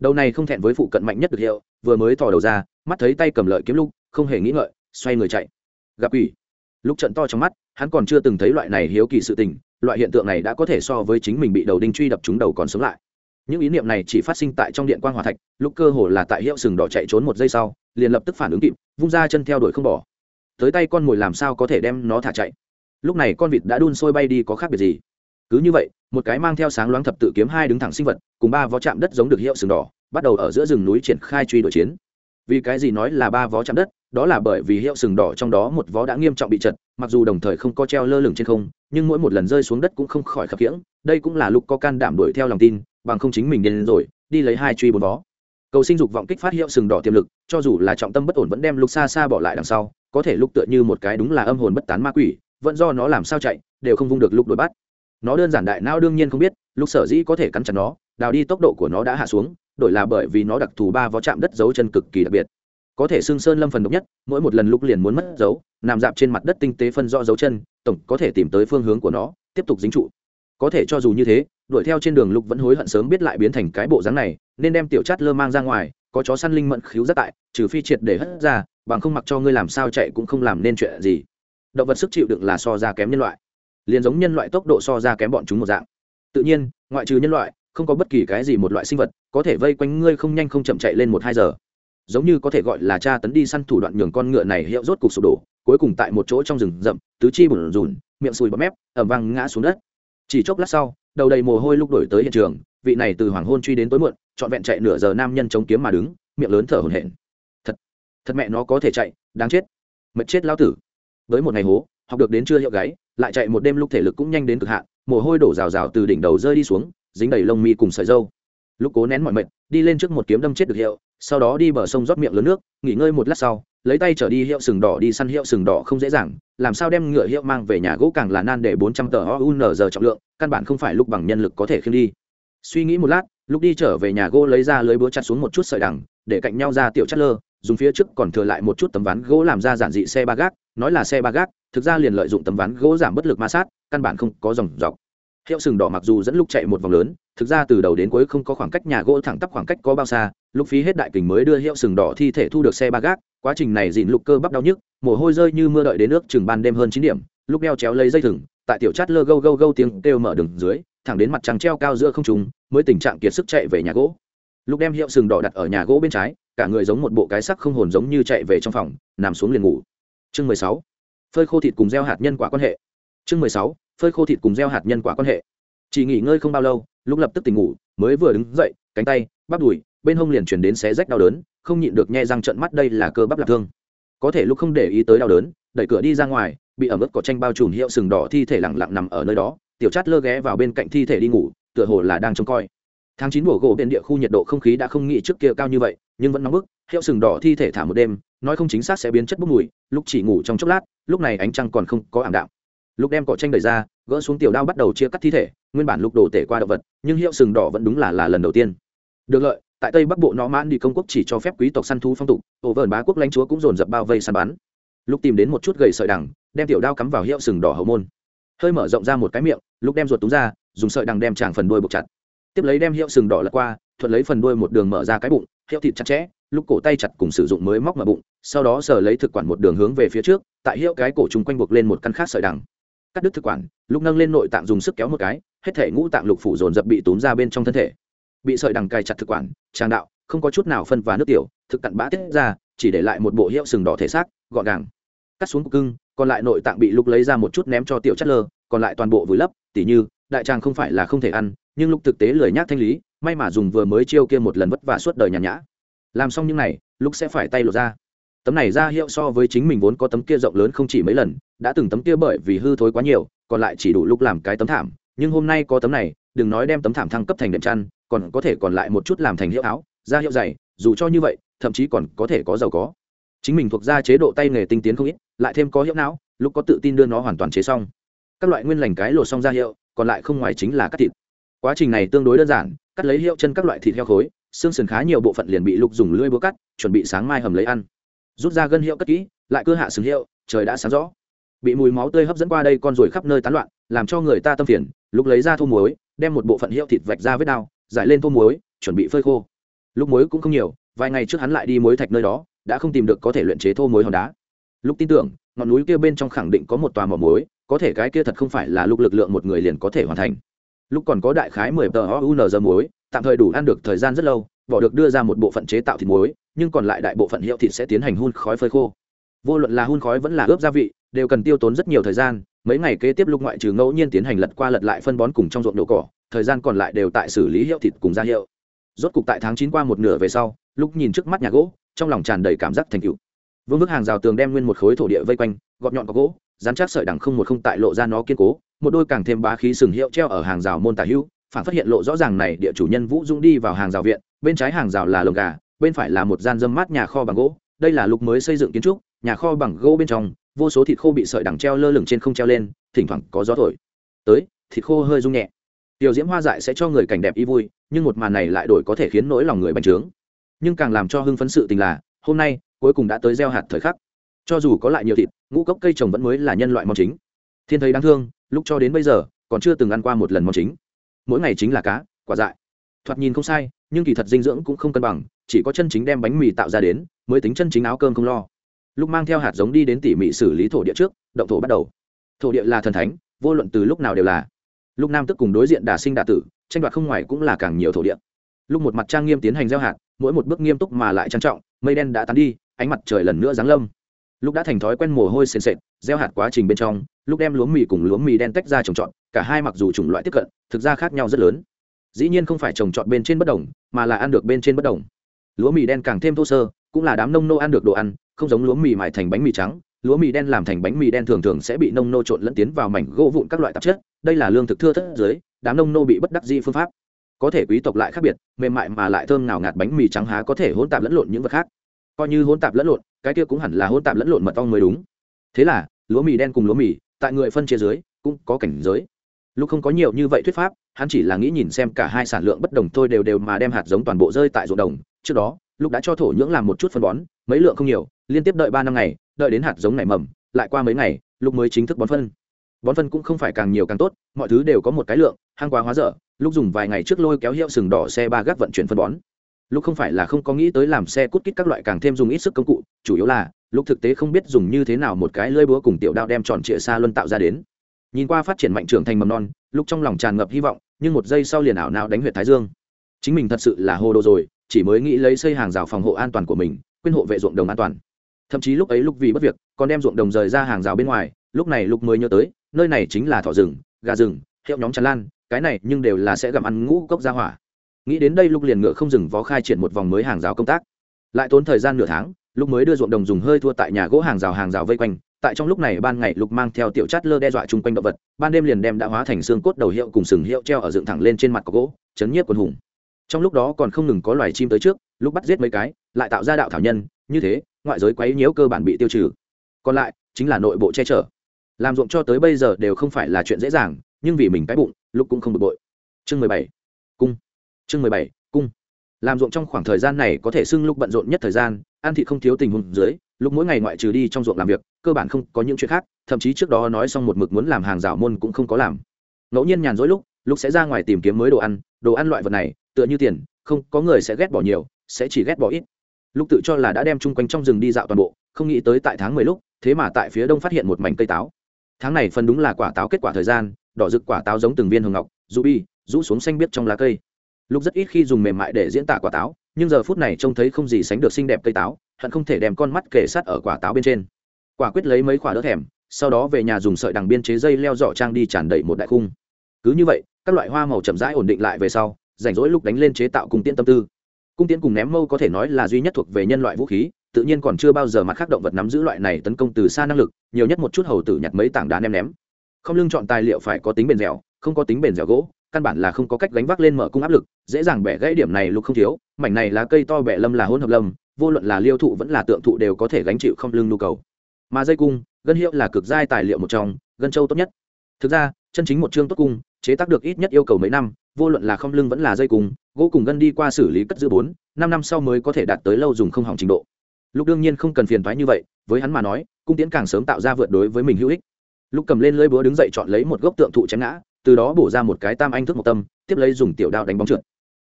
Đầu này không thẹn với phụ cận mạnh nhất được hiệu, vừa mới thò đầu ra, mắt thấy tay cầm lợi kiếm lúc, không hề nghĩ ngợi, xoay người chạy. Gặp quỷ. Lúc trận to trong mắt, hắn còn chưa từng thấy loại này hiếu kỳ sự tình, loại hiện tượng này đã có thể so với chính mình bị đầu đinh truy đập trúng đầu còn sống lại những ý niệm này chỉ phát sinh tại trong điện quan hòa thạch, lúc cơ hồ là tại hiệu sừng đỏ chạy trốn một giây sau, liền lập tức phản ứng kịp, vung ra chân theo đuổi không bỏ. Tới tay con mồi làm sao có thể đem nó thả chạy? Lúc này con vịt đã đun sôi bay đi có khác biệt gì? Cứ như vậy, một cái mang theo sáng loáng thập tự kiếm hai đứng thẳng sinh vật, cùng ba vó chạm đất giống được hiệu sừng đỏ, bắt đầu ở giữa rừng núi triển khai truy đuổi chiến. Vì cái gì nói là ba vó chạm đất? Đó là bởi vì hiệu sừng đỏ trong đó một vó đã nghiêm trọng bị chật, mặc dù đồng thời không có treo lơ lửng trên không, nhưng mỗi một lần rơi xuống đất cũng không khỏi khập khiễng, đây cũng là lúc có can đảm đuổi theo lòng tin bằng không chính mình điên rồi, đi lấy hai truy bốn vó. Cầu sinh dục vọng kích phát hiệu sừng đỏ tiềm lực, cho dù là trọng tâm bất ổn vẫn đem lục xa xa bỏ lại đằng sau, có thể lúc tựa như một cái đúng là âm hồn bất tán ma quỷ, vẫn do nó làm sao chạy, đều không vung được lúc đuổi bắt. Nó đơn giản đại não đương nhiên không biết lúc sở dĩ có thể cắn chặt nó, đào đi tốc độ của nó đã hạ xuống, đổi là bởi vì nó đặc thù ba vó chạm đất dấu chân cực kỳ đặc biệt. Có thể xương sơn lâm phần độc nhất, mỗi một lần lúc liền muốn mất dấu, nằm dạp trên mặt đất tinh tế phân rõ dấu chân, tổng có thể tìm tới phương hướng của nó, tiếp tục dính trụ. Có thể cho dù như thế đuổi theo trên đường lục vẫn hối hận sớm biết lại biến thành cái bộ dáng này, nên đem tiểu chát lơ mang ra ngoài, có chó săn linh mẫn khíu rất tại, trừ phi triệt để hất ra, bằng không mặc cho ngươi làm sao chạy cũng không làm nên chuyện gì. Động vật sức chịu đựng là so ra kém nhân loại, liền giống nhân loại tốc độ so ra kém bọn chúng một dạng. Tự nhiên, ngoại trừ nhân loại, không có bất kỳ cái gì một loại sinh vật có thể vây quanh ngươi không nhanh không chậm chạy lên một hai giờ. Giống như có thể gọi là cha tấn đi săn thủ đoạn nhường con ngựa này hiệu rốt cục sụp đổ, cuối cùng tại một chỗ trong rừng rậm, tứ chi bùn rùn miệng sùi bọt mép ẩm văng ngã xuống đất. Chỉ chốc lát sau đầu đầy mồ hôi lúc đổi tới hiện trường, vị này từ hoàng hôn truy đến tối muộn, trọn vẹn chạy nửa giờ nam nhân chống kiếm mà đứng, miệng lớn thở hổn hển. Thật thật mẹ nó có thể chạy, đáng chết. Mệt chết lao tử. Với một ngày hố, học được đến chưa hiệu gáy lại chạy một đêm lúc thể lực cũng nhanh đến cực hạn, mồ hôi đổ rào rào từ đỉnh đầu rơi đi xuống, dính đầy lông mi cùng sợi dâu lúc cố nén mọi mệt, đi lên trước một kiếm đâm chết được hiệu, sau đó đi bờ sông rót miệng lớn nước, nghỉ ngơi một lát sau lấy tay trở đi hiệu sừng đỏ đi săn hiệu sừng đỏ không dễ dàng, làm sao đem ngựa hiệu mang về nhà gỗ càng là nan để bốn trăm tờ ounz trọng lượng, căn bản không phải lúc bằng nhân lực có thể khiêng đi. Suy nghĩ một lát, lúc đi trở về nhà gỗ lấy ra lưới búa chặt xuống một chút sợi đằng, để cạnh nhau ra tiểu chất lơ, dùng phía trước còn thừa lại một chút tấm ván gỗ làm ra giản dị xe ba gác, nói là xe ba gác, thực ra liền lợi dụng tấm ván gỗ giảm bất lực ma sát, căn bản không có dòng dọc. Hiệu sừng đỏ mặc dù dẫn lúc chạy một vòng lớn, thực ra từ đầu đến cuối không có khoảng cách nhà gỗ thẳng tắp khoảng cách có bao xa lúc phí hết đại kình mới đưa hiệu sừng đỏ thi thể thu được xe ba gác, quá trình này dịn lục cơ bắp đau nhức, mồ hôi rơi như mưa đợi đến nước chừng ban đêm hơn chín điểm lúc đeo chéo lấy dây thừng, tại tiểu chát lơ gâu gâu gâu tiếng kêu mở đường dưới, thẳng đến mặt trăng treo cao giữa không trùng mới tình trạng kiệt sức chạy về nhà gỗ. Lúc đem hiệu sừng đỏ đặt ở nhà gỗ bên trái, cả người giống một bộ cái sắc không hồn giống như chạy về trong phòng, nằm xuống liền ngủ. Chương mười sáu, phơi khô thịt cùng gieo hạt nhân quả quan hệ. Chương mười sáu, phơi khô thịt cùng gieo hạt nhân quả quan hệ. Chỉ nghỉ ngơi không bao lâu lúc lập tức tỉnh ngủ, mới vừa đứng dậy, cánh tay, bắp đùi bên hông liền chuyển đến xé rách đau đớn, không nhịn được nhe răng trận mắt, đây là cơ bắp lạc thương. Có thể lúc không để ý tới đau đớn, đẩy cửa đi ra ngoài, bị ẩm ướt có tranh bao trùm hiệu sừng đỏ thi thể lẳng lặng nằm ở nơi đó, tiểu chát lơ ghé vào bên cạnh thi thể đi ngủ, tựa hồ là đang trông coi. Tháng chín mùa gỗ bên địa khu nhiệt độ không khí đã không nghĩ trước kia cao như vậy, nhưng vẫn nóng bức, hiệu sừng đỏ thi thể thả một đêm, nói không chính xác sẽ biến chất bốc mùi lúc chỉ ngủ trong chốc lát, lúc này ánh trăng còn không có ảm đạm. Lúc đem cỏ tranh đẩy ra, gỡ xuống tiểu đao bắt đầu chia cắt thi thể, nguyên bản lục đồ tể qua động vật, nhưng hiệu sừng đỏ vẫn đúng là là lần đầu tiên. Được lợi tại tây bắc bộ nó mãn đi công quốc chỉ cho phép quý tộc săn thú phong tục ổ vờn bá quốc lãnh chúa cũng dồn dập bao vây săn bắn. Lúc tìm đến một chút gầy sợi đằng, đem tiểu đao cắm vào hiệu sừng đỏ hậu môn. Hơi mở rộng ra một cái miệng lúc đem ruột túng ra, dùng sợi đằng đem tràng phần đuôi buộc chặt. Tiếp lấy đem hiệu sừng đỏ lật qua, thuận lấy phần đuôi một đường mở ra cái bụng, hiệu thịt chặt chẽ lúc cổ tay chặt cùng sử dụng mới móc mở bụng, sau đó sờ lấy thực quản một đường hướng về phía trước, tại hiệu cái cổ chung quanh buộc lên một căn khác sợi đằng. Cắt đứt thực quản lúc nâng lên nội tạng dùng sức kéo một cái, hết thể ngũ tạng lục phủ dồn dập bị túm ra bên trong thân thể bị sợi đằng cài chặt thực quản, tràng đạo, không có chút nào phân và nước tiểu, thực cặn bã tiết ra, chỉ để lại một bộ hiệu sừng đỏ thể xác, gọn gàng. Cắt xuống cục cưng, còn lại nội tạng bị lục lấy ra một chút ném cho tiểu chất lơ, còn lại toàn bộ vùi lấp, tỉ như, đại tràng không phải là không thể ăn, nhưng lục thực tế lười nhác thanh lý, may mà dùng vừa mới chiêu kia một lần vất vả suốt đời nhàn nhã. Làm xong những này, lục sẽ phải tay lột ra. Tấm này ra hiệu so với chính mình vốn có tấm kia rộng lớn không chỉ mấy lần, đã từng tấm kia bởi vì hư thối quá nhiều, còn lại chỉ đủ lúc làm cái tấm thảm, nhưng hôm nay có tấm này, đừng nói đem tấm thảm thăng cấp thành đệm chăn còn có thể còn lại một chút làm thành hiệu áo, da hiệu dày, dù cho như vậy, thậm chí còn có thể có giàu có. Chính mình thuộc ra chế độ tay nghề tinh tiến không ít, lại thêm có hiệu não, lúc có tự tin đưa nó hoàn toàn chế xong. Các loại nguyên lành cái lột xong ra hiệu, còn lại không ngoài chính là cắt thịt. Quá trình này tương đối đơn giản, cắt lấy hiệu chân các loại thịt heo khối, xương sườn khá nhiều bộ phận liền bị lục dùng lưỡi búa cắt, chuẩn bị sáng mai hầm lấy ăn. Rút ra gân hiệu cất kỹ, lại cưa hạ sừng hiệu, trời đã sáng rõ. Bị mùi máu tươi hấp dẫn qua đây con ruồi khắp nơi tán loạn, làm cho người ta tâm phiền, lúc lấy ra thu muối, đem một bộ phận hiệu thịt vạch ra vết đao giải lên thô muối, chuẩn bị phơi khô. Lúc muối cũng không nhiều, vài ngày trước hắn lại đi muối thạch nơi đó, đã không tìm được có thể luyện chế thô muối hòn đá. Lúc tin tưởng, ngọn núi kia bên trong khẳng định có một tòa mỏ muối, có thể cái kia thật không phải là lúc lực lượng một người liền có thể hoàn thành. Lúc còn có đại khái mười tờ giờ muối, tạm thời đủ ăn được thời gian rất lâu vỏ được đưa ra một bộ phận chế tạo thịt muối, nhưng còn lại đại bộ phận hiệu thịt sẽ tiến hành hun khói phơi khô. Vô luận là hun khói vẫn là ướp gia vị, đều cần tiêu tốn rất nhiều thời gian, mấy ngày kế tiếp lúc ngoại trừ ngẫu nhiên tiến hành lật qua lật lại phân bón cùng trong ruộng đồ cỏ thời gian còn lại đều tại xử lý hiệu thịt cùng gia hiệu. Rốt cục tại tháng chín qua một nửa về sau lúc nhìn trước mắt nhà gỗ, trong lòng tràn đầy cảm giác thành cựu vương bức hàng rào tường đem nguyên một khối thổ địa vây quanh, gọt nhọn có gỗ, dán chắc sợi đằng không một không tại lộ ra nó kiên cố, một đôi càng thêm bá khí sừng hiệu treo ở hàng rào môn tả hữu phản phát hiện lộ rõ ràng này địa chủ nhân vũ dũng đi vào hàng rào viện, bên trái hàng rào là lồng gà, bên phải là một gian dâm mát nhà kho bằng gỗ, đây là lục mới xây dựng kiến trúc, nhà kho bằng gỗ bên trong, vô số thịt khô bị sợi đằng treo lơ lửng trên không treo lên, thỉnh thoảng có gió thổi. Tới, thịt khô hơi rung nhẹ tiểu diễm hoa dại sẽ cho người cảnh đẹp y vui, nhưng một màn này lại đổi có thể khiến nỗi lòng người bành trướng. Nhưng càng làm cho hưng phấn sự tình là, hôm nay, cuối cùng đã tới gieo hạt thời khắc. Cho dù có lại nhiều thịt, ngũ cốc cây trồng vẫn mới là nhân loại món chính. Thiên thấy đáng thương, lúc cho đến bây giờ, còn chưa từng ăn qua một lần món chính. Mỗi ngày chính là cá, quả dại. Thoạt nhìn không sai, nhưng kỳ thật dinh dưỡng cũng không cân bằng, chỉ có chân chính đem bánh mì tạo ra đến, mới tính chân chính áo cơm không lo. Lúc mang theo hạt giống đi đến tỉ mỉ xử lý thổ địa trước, động thổ bắt đầu. Thổ địa là thần thánh, vô luận từ lúc nào đều là lúc nam tức cùng đối diện đả sinh đả tử, tranh đoạt không ngoài cũng là càng nhiều thổ địa. Lúc một mặt trang nghiêm tiến hành gieo hạt, mỗi một bước nghiêm túc mà lại trang trọng, mây đen đã tán đi, ánh mặt trời lần nữa giáng lâm. Lúc đã thành thói quen mồ hôi sền sệt, gieo hạt quá trình bên trong, lúc đem lúa mì cùng lúa mì đen tách ra trồng trọt, cả hai mặc dù chủng loại tiếp cận, thực ra khác nhau rất lớn. Dĩ nhiên không phải trồng trọt bên trên bất đồng, mà là ăn được bên trên bất đồng. Lúa mì đen càng thêm thô sơ, cũng là đám nông nô ăn được đồ ăn, không giống lúa mì mài thành bánh mì trắng lúa mì đen làm thành bánh mì đen thường thường sẽ bị nông nô trộn lẫn tiến vào mảnh gỗ vụn các loại tạp chất, đây là lương thực thưa thất dưới, đám nông nô bị bất đắc di phương pháp. Có thể quý tộc lại khác biệt, mềm mại mà lại thơm nào ngạt bánh mì trắng há có thể hỗn tạp lẫn lộn những vật khác. Coi như hỗn tạp lẫn lộn, cái kia cũng hẳn là hỗn tạp lẫn lộn mật ong mới đúng. Thế là, lúa mì đen cùng lúa mì, tại người phân chia dưới, cũng có cảnh giới. Lúc không có nhiều như vậy thuyết pháp, hắn chỉ là nghĩ nhìn xem cả hai sản lượng bất đồng thôi đều đều mà đem hạt giống toàn bộ rơi tại ruộng đồng. Trước đó lúc đã cho thổ nhưỡng làm một chút phân bón, mấy lượng không nhiều, liên tiếp đợi ba năm ngày đợi đến hạt giống nảy mầm, lại qua mấy ngày, lúc mới chính thức bón phân. Bón phân cũng không phải càng nhiều càng tốt, mọi thứ đều có một cái lượng hang quá hóa dở, lúc dùng vài ngày trước lôi kéo hiệu sừng đỏ xe ba gác vận chuyển phân bón. Lúc không phải là không có nghĩ tới làm xe cút kít các loại càng thêm dùng ít sức công cụ, chủ yếu là, lúc thực tế không biết dùng như thế nào một cái lơi búa cùng tiểu đao đem tròn trịa xa luân tạo ra đến. Nhìn qua phát triển mạnh trưởng thành mầm non, lúc trong lòng tràn ngập hy vọng, nhưng một giây sau liền ảo nào đánh huyện thái dương. Chính mình thật sự là hô đồ rồi, chỉ mới nghĩ lấy xây hàng rào phòng hộ an toàn của mình quyên hộ vệ ruộng đồng an toàn thậm chí lúc ấy lúc vì bất việc, còn đem ruộng đồng rời ra hàng rào bên ngoài, lúc này lúc mới nhớ tới, nơi này chính là thỏ rừng, gà rừng, hiệu nhóm tràn lan, cái này nhưng đều là sẽ gặm ăn ngũ cốc ra hỏa. Nghĩ đến đây lúc liền ngựa không dừng vó khai triển một vòng mới hàng rào công tác. Lại tốn thời gian nửa tháng lúc mới đưa ruộng đồng dùng hơi thua tại nhà gỗ hàng rào hàng rào vây quanh, tại trong lúc này ban ngày lục mang theo tiểu chát lơ đe dọa chung quanh động vật, ban đêm liền đem đã hóa thành xương cốt đầu hiệu cùng sừng hiệu treo ở dựng thẳng lên trên mặt có gỗ, chấn nhiếp quần hùng. Trong lúc đó còn không ngừng có loài chim tới trước lúc bắt giết mấy cái, lại tạo ra đạo thảo nhân như thế, ngoại giới quấy nhiễu cơ bản bị tiêu trừ. Còn lại, chính là nội bộ che chở. Làm ruộng cho tới bây giờ đều không phải là chuyện dễ dàng, nhưng vì mình cái bụng, lúc cũng không bực bội. Chương mười bảy, cung. Chương mười bảy, cung. Làm ruộng trong khoảng thời gian này có thể xưng lúc bận rộn nhất thời gian ăn thị không thiếu tình huống dưới, lúc mỗi ngày ngoại trừ đi trong ruộng làm việc, cơ bản không có những chuyện khác, thậm chí trước đó nói xong một mực muốn làm hàng rào môn cũng không có làm. Ngẫu nhiên nhàn rỗi lúc lúc sẽ ra ngoài tìm kiếm mới đồ ăn đồ ăn loại vật này, tựa như tiền, không có người sẽ ghét bỏ nhiều, sẽ chỉ ghét bỏ ít lúc tự cho là đã đem chung quanh trong rừng đi dạo toàn bộ, không nghĩ tới tại tháng mười lúc, thế mà tại phía đông phát hiện một mảnh cây táo. Tháng này phần đúng là quả táo kết quả thời gian, đỏ rực quả táo giống từng viên hồng ngọc, rũ bi, rũ xuống xanh biết trong lá cây. Lúc rất ít khi dùng mềm mại để diễn tả quả táo, nhưng giờ phút này trông thấy không gì sánh được xinh đẹp cây táo, hận không thể đem con mắt kể sát ở quả táo bên trên. Quả quyết lấy mấy quả đỡ thèm, sau đó về nhà dùng sợi đằng biên chế dây leo dọ trang đi tràn đầy một đại khung. Cứ như vậy, các loại hoa màu chậm rãi ổn định lại về sau, rảnh rỗi lúc đánh lên chế tạo cùng tiên tâm tư cung tiễn cùng ném mâu có thể nói là duy nhất thuộc về nhân loại vũ khí, tự nhiên còn chưa bao giờ mặt khác động vật nắm giữ loại này tấn công từ xa năng lực, nhiều nhất một chút hầu tử nhặt mấy tảng đá ném ném. Không lưng chọn tài liệu phải có tính bền dẻo, không có tính bền dẻo gỗ, căn bản là không có cách gánh vác lên mở cung áp lực, dễ dàng bẻ gãy điểm này lục không thiếu, mảnh này là cây to bẻ lâm là hỗn hợp lâm, vô luận là liêu thụ vẫn là tượng thụ đều có thể gánh chịu không lưng nhu cầu. Mà dây cung, gân hiệu là cực giai tài liệu một trong, gân châu tốt nhất. Thực ra, chân chính một chương tốt cung, chế tác được ít nhất yêu cầu mấy năm vô luận là không lưng vẫn là dây cung gỗ cùng gân đi qua xử lý cất giữ bốn, năm năm sau mới có thể đạt tới lâu dùng không hỏng trình độ. Lúc đương nhiên không cần phiền thoái như vậy, với hắn mà nói, cung tiễn càng sớm tạo ra vượt đối với mình hữu ích. Lúc cầm lên lưỡi búa đứng dậy chọn lấy một gốc tượng thụ chém ngã, từ đó bổ ra một cái tam anh thức một tâm, tiếp lấy dùng tiểu đao đánh bóng trượt.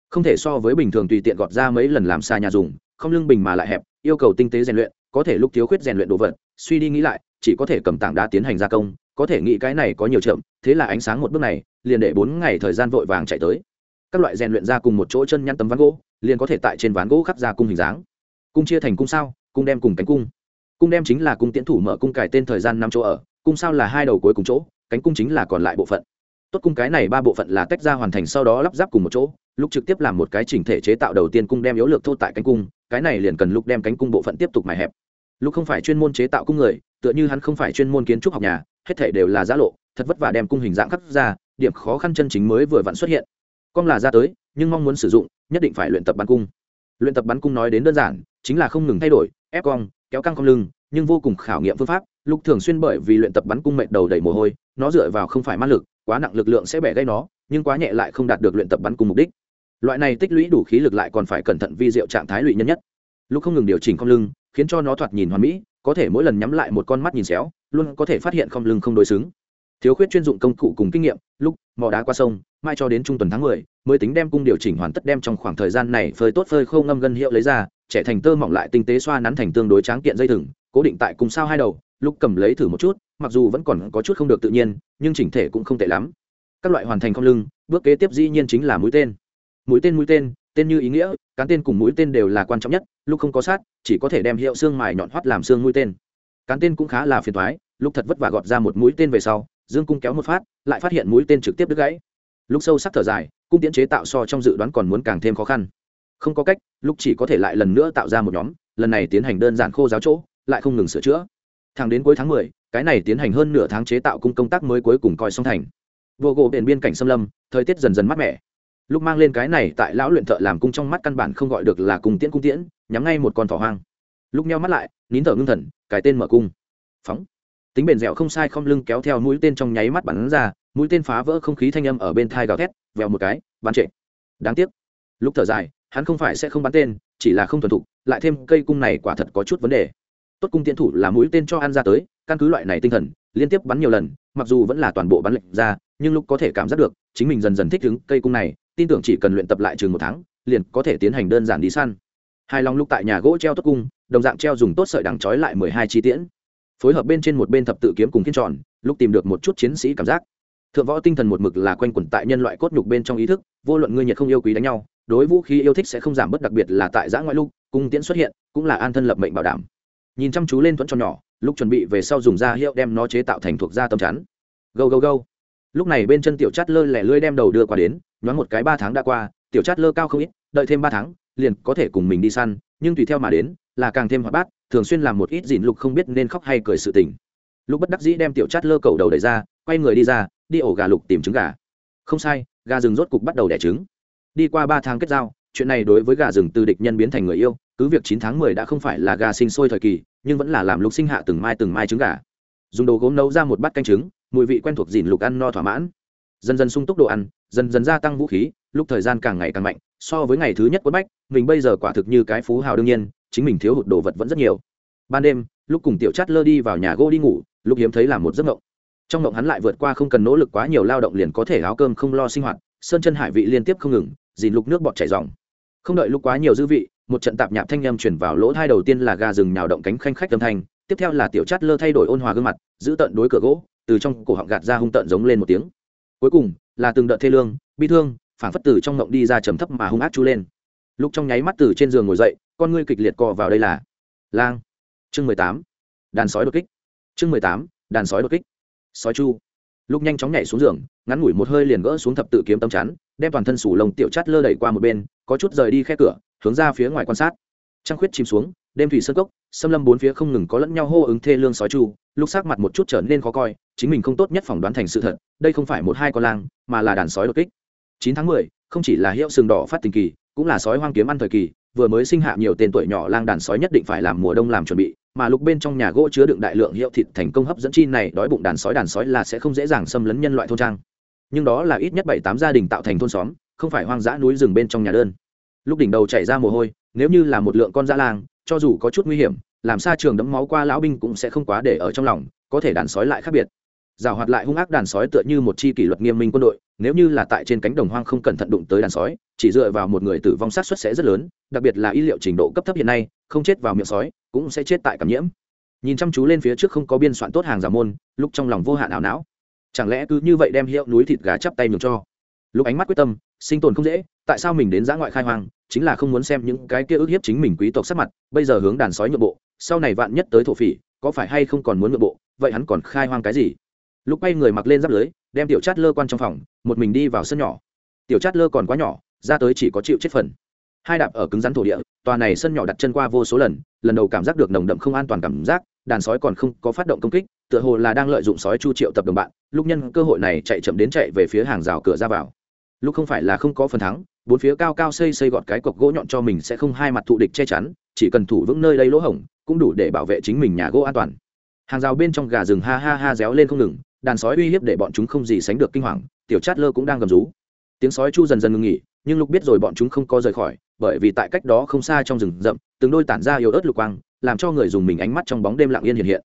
Không thể so với bình thường tùy tiện gọt ra mấy lần làm xa nhà dùng, không lưng bình mà lại hẹp, yêu cầu tinh tế rèn luyện, có thể lúc thiếu khuyết rèn luyện đồ vật, suy đi nghĩ lại, chỉ có thể cầm tảng đá tiến hành gia công có thể nghĩ cái này có nhiều chậm, thế là ánh sáng một bước này, liền để bốn ngày thời gian vội vàng chạy tới. Các loại rèn luyện ra cùng một chỗ chân nhăn tấm ván gỗ, liền có thể tại trên ván gỗ khắc ra cung hình dáng. Cung chia thành cung sao, cung đem cùng cánh cung. Cung đem chính là cung tiễn thủ mở cung cải tên thời gian năm chỗ ở, cung sao là hai đầu cuối cùng chỗ, cánh cung chính là còn lại bộ phận. Tốt cung cái này ba bộ phận là tách ra hoàn thành sau đó lắp ráp cùng một chỗ, lúc trực tiếp làm một cái chỉnh thể chế tạo đầu tiên cung đem yếu lược thô tại cánh cung, cái này liền cần lúc đem cánh cung bộ phận tiếp tục mài hẹp lúc không phải chuyên môn chế tạo cung người, tựa như hắn không phải chuyên môn kiến trúc học nhà, hết thể đều là giá lộ, thật vất vả đem cung hình dạng khắc ra, điểm khó khăn chân chính mới vừa vặn xuất hiện. Con là ra tới, nhưng mong muốn sử dụng, nhất định phải luyện tập bắn cung. Luyện tập bắn cung nói đến đơn giản, chính là không ngừng thay đổi, ép cong, kéo căng cong lưng, nhưng vô cùng khảo nghiệm phương pháp. Lúc thường xuyên bởi vì luyện tập bắn cung mệt đầu đầy mồ hôi, nó dựa vào không phải ma lực, quá nặng lực lượng sẽ bẻ gây nó, nhưng quá nhẹ lại không đạt được luyện tập bắn cung mục đích. Loại này tích lũy đủ khí lực lại còn phải cẩn thận vi diệu trạng thái lụy nhân nhất. Lúc không ngừng điều chỉnh cong lưng khiến cho nó thoạt nhìn hoàn mỹ, có thể mỗi lần nhắm lại một con mắt nhìn xéo, luôn có thể phát hiện không lưng không đối xứng. Thiếu khuyết chuyên dụng công cụ cùng kinh nghiệm, lúc mò đá qua sông, mai cho đến trung tuần tháng mười, mới tính đem cung điều chỉnh hoàn tất đem trong khoảng thời gian này phơi tốt phơi khâu ngâm gân hiệu lấy ra, trẻ thành tơ mỏng lại tinh tế xoa nắn thành tương đối tráng kiện dây thừng, cố định tại cùng sao hai đầu, lúc cầm lấy thử một chút, mặc dù vẫn còn có chút không được tự nhiên, nhưng chỉnh thể cũng không tệ lắm. Các loại hoàn thành không lưng, bước kế tiếp dĩ nhiên chính là mũi tên. Mũi tên mũi tên tên như ý nghĩa cán tên cùng mũi tên đều là quan trọng nhất lúc không có sát chỉ có thể đem hiệu xương mài nhọn hoắt làm xương mũi tên. Cán tên cũng khá là phiền thoái lúc thật vất vả gọt ra một mũi tên về sau dương cung kéo một phát lại phát hiện mũi tên trực tiếp đứt gãy. Lúc sâu sắc thở dài cung tiễn chế tạo so trong dự đoán còn muốn càng thêm khó khăn. Không có cách lúc chỉ có thể lại lần nữa tạo ra một nhóm lần này tiến hành đơn giản khô giáo chỗ lại không ngừng sửa chữa. Thẳng đến cuối tháng mười, cái này tiến hành hơn nửa tháng chế tạo cung công tác mới cuối cùng coi xong thành. Vô gỗ biển biên cảnh xâm lâm thời tiết dần dần mát mẻ lúc mang lên cái này tại lão luyện thợ làm cung trong mắt căn bản không gọi được là cung tiễn cung tiễn, nhắm ngay một con thỏ hoang. Lúc nheo mắt lại, nín thở ngưng thần, cái tên mở cung. Phóng. Tính bền dẻo không sai không lưng kéo theo mũi tên trong nháy mắt bắn ra, mũi tên phá vỡ không khí thanh âm ở bên thai gào thét, vèo một cái, bắn trệ. Đáng tiếc. Lúc thở dài, hắn không phải sẽ không bắn tên, chỉ là không thuần thục, lại thêm cây cung này quả thật có chút vấn đề. Tốt cung tiễn thủ là mũi tên cho ăn ra tới, căn cứ loại này tinh thần, liên tiếp bắn nhiều lần, mặc dù vẫn là toàn bộ bắn lệnh ra, nhưng lúc có thể cảm giác được, chính mình dần dần thích ứng cây cung này tin tưởng chỉ cần luyện tập lại chừng một tháng, liền có thể tiến hành đơn giản đi săn. Hai lòng lúc tại nhà gỗ treo tốt cung, đồng dạng treo dùng tốt sợi đằng trói lại mười hai chi tiễn. Phối hợp bên trên một bên thập tự kiếm cùng kiên tròn, lúc tìm được một chút chiến sĩ cảm giác. Thượng võ tinh thần một mực là quanh quẩn tại nhân loại cốt nhục bên trong ý thức, vô luận ngươi nhiệt không yêu quý đánh nhau, đối vũ khí yêu thích sẽ không giảm bớt đặc biệt là tại giã ngoại lúc cung tiễn xuất hiện, cũng là an thân lập mệnh bảo đảm. Nhìn chăm chú lên thuẫn cho nhỏ, lúc chuẩn bị về sau dùng da hiệu đem nó chế tạo thành thuộc da tầm chắn. Gâu gâu gâu. Lúc này bên chân tiểu chát lơ lẻ lưỡi đem đầu đưa qua đến nhoáng một cái ba tháng đã qua, tiểu chát lơ cao không ít, đợi thêm ba tháng, liền có thể cùng mình đi săn, nhưng tùy theo mà đến, là càng thêm hoạt bát, thường xuyên làm một ít dịn lục không biết nên khóc hay cười sự tình. Lúc bất đắc dĩ đem tiểu chát lơ cầu đầu đẩy ra, quay người đi ra, đi ổ gà lục tìm trứng gà. Không sai, gà rừng rốt cục bắt đầu đẻ trứng. Đi qua ba tháng kết giao, chuyện này đối với gà rừng từ địch nhân biến thành người yêu, cứ việc chín tháng mười đã không phải là gà sinh sôi thời kỳ, nhưng vẫn là làm lục sinh hạ từng mai từng mai trứng gà. Dùng đồ gốm nấu ra một bát canh trứng, mùi vị quen thuộc dìn lục ăn no thỏa mãn. Dần dần sung túc đồ ăn dần dần gia tăng vũ khí, lúc thời gian càng ngày càng mạnh, so với ngày thứ nhất quất bách, mình bây giờ quả thực như cái phú hào đương nhiên, chính mình thiếu hụt đồ vật vẫn rất nhiều. Ban đêm, lúc cùng tiểu chát lơ đi vào nhà gỗ đi ngủ, lúc hiếm thấy là một giấc mộng. Trong mộng hắn lại vượt qua không cần nỗ lực quá nhiều lao động liền có thể áo cơm không lo sinh hoạt, sơn chân hải vị liên tiếp không ngừng, dìn lục nước bọt chảy dòng không đợi lúc quá nhiều dư vị, một trận tạp nhạp thanh â m chuyển vào lỗ thai đầu tiên là gà rừng nhào động cánh khanh khách âm thanh, tiếp theo là tiểu chát lơ thay đổi ôn hòa gương mặt, giữ tận đối cửa gỗ, từ trong cổ họng gạt ra hung tợn giống lên một tiếng. Cuối cùng là từng đợt thê lương, bi thương phản phất tử trong ngộng đi ra trầm thấp mà hung ác chú lên. Lúc trong nháy mắt từ trên giường ngồi dậy, con ngươi kịch liệt cọ vào đây là lang. Chương mười tám, đàn sói đột kích. Chương mười tám, đàn sói đột kích. Sói chu. Lúc nhanh chóng nhảy xuống giường, ngắn ngủi một hơi liền gỡ xuống thập tự kiếm tâm chắn, đem toàn thân sủ lồng tiểu chát lơ đẩy qua một bên, có chút rời đi khe cửa, hướng ra phía ngoài quan sát. Trăng khuyết chìm xuống, đêm thủy sơn cốc, xâm lâm bốn phía không ngừng có lẫn nhau hô ứng thê lương sói chu lúc sắc mặt một chút trở nên khó coi, chính mình không tốt nhất phỏng đoán thành sự thật, đây không phải một hai con lang, mà là đàn sói đột kích. Chín tháng mười, không chỉ là hiệu sừng đỏ phát tình kỳ, cũng là sói hoang kiếm ăn thời kỳ, vừa mới sinh hạ nhiều tên tuổi nhỏ lang đàn sói nhất định phải làm mùa đông làm chuẩn bị, mà lúc bên trong nhà gỗ chứa đựng đại lượng hiệu thịt thành công hấp dẫn chi này đói bụng đàn sói đàn sói là sẽ không dễ dàng xâm lấn nhân loại thôn trang. Nhưng đó là ít nhất bảy tám gia đình tạo thành thôn xóm, không phải hoang dã núi rừng bên trong nhà đơn. Lúc đỉnh đầu chảy ra mồ hôi, nếu như là một lượng con dã lang, cho dù có chút nguy hiểm làm xa trường đấm máu qua lão binh cũng sẽ không quá để ở trong lòng, có thể đàn sói lại khác biệt. Rào hoạt lại hung ác đàn sói tựa như một chi kỷ luật nghiêm minh quân đội, nếu như là tại trên cánh đồng hoang không cẩn thận đụng tới đàn sói, chỉ dựa vào một người tử vong sát xuất sẽ rất lớn, đặc biệt là y liệu trình độ cấp thấp hiện nay, không chết vào miệng sói, cũng sẽ chết tại cảm nhiễm. Nhìn chăm chú lên phía trước không có biên soạn tốt hàng giả môn, lúc trong lòng vô hạn ảo não. Chẳng lẽ cứ như vậy đem hiệu núi thịt gà chắp tay nhường cho? Lúc ánh mắt quyết tâm, sinh tồn không dễ, tại sao mình đến giã ngoại khai hoang, chính là không muốn xem những cái kia ức hiếp chính mình quý tộc sắc mặt, bây giờ hướng đàn sói nhượng bộ sau này vạn nhất tới thổ phỉ, có phải hay không còn muốn ngựa bộ, vậy hắn còn khai hoang cái gì? Lúc bay người mặc lên giáp lưới, đem tiểu chát lơ quan trong phòng, một mình đi vào sân nhỏ. Tiểu chát lơ còn quá nhỏ, ra tới chỉ có chịu chết phần. Hai đạp ở cứng rắn thổ địa, tòa này sân nhỏ đặt chân qua vô số lần lần đầu cảm giác được nồng đậm không an toàn cảm giác, đàn sói còn không có phát động công kích, tựa hồ là đang lợi dụng sói chu triệu tập đồng bạn, lúc nhân cơ hội này chạy chậm đến chạy về phía hàng rào cửa ra vào. Lúc không phải là không có phần thắng, bốn phía cao cao xây xây gọt cái cọc gỗ nhọn cho mình sẽ không hai mặt thụ địch che chắn chỉ cần thủ vững nơi đây lỗ hổng, cũng đủ để bảo vệ chính mình nhà gỗ an toàn. Hàng rào bên trong gà rừng ha ha ha réo lên không ngừng, đàn sói uy hiếp để bọn chúng không gì sánh được kinh hoàng, tiểu chát lơ cũng đang gầm rú. Tiếng sói chu dần dần ngừng nghỉ, nhưng lục biết rồi bọn chúng không có rời khỏi, bởi vì tại cách đó không xa trong rừng rậm, từng đôi tản ra yếu ớt lục quang, làm cho người dùng mình ánh mắt trong bóng đêm lặng yên hiện hiện.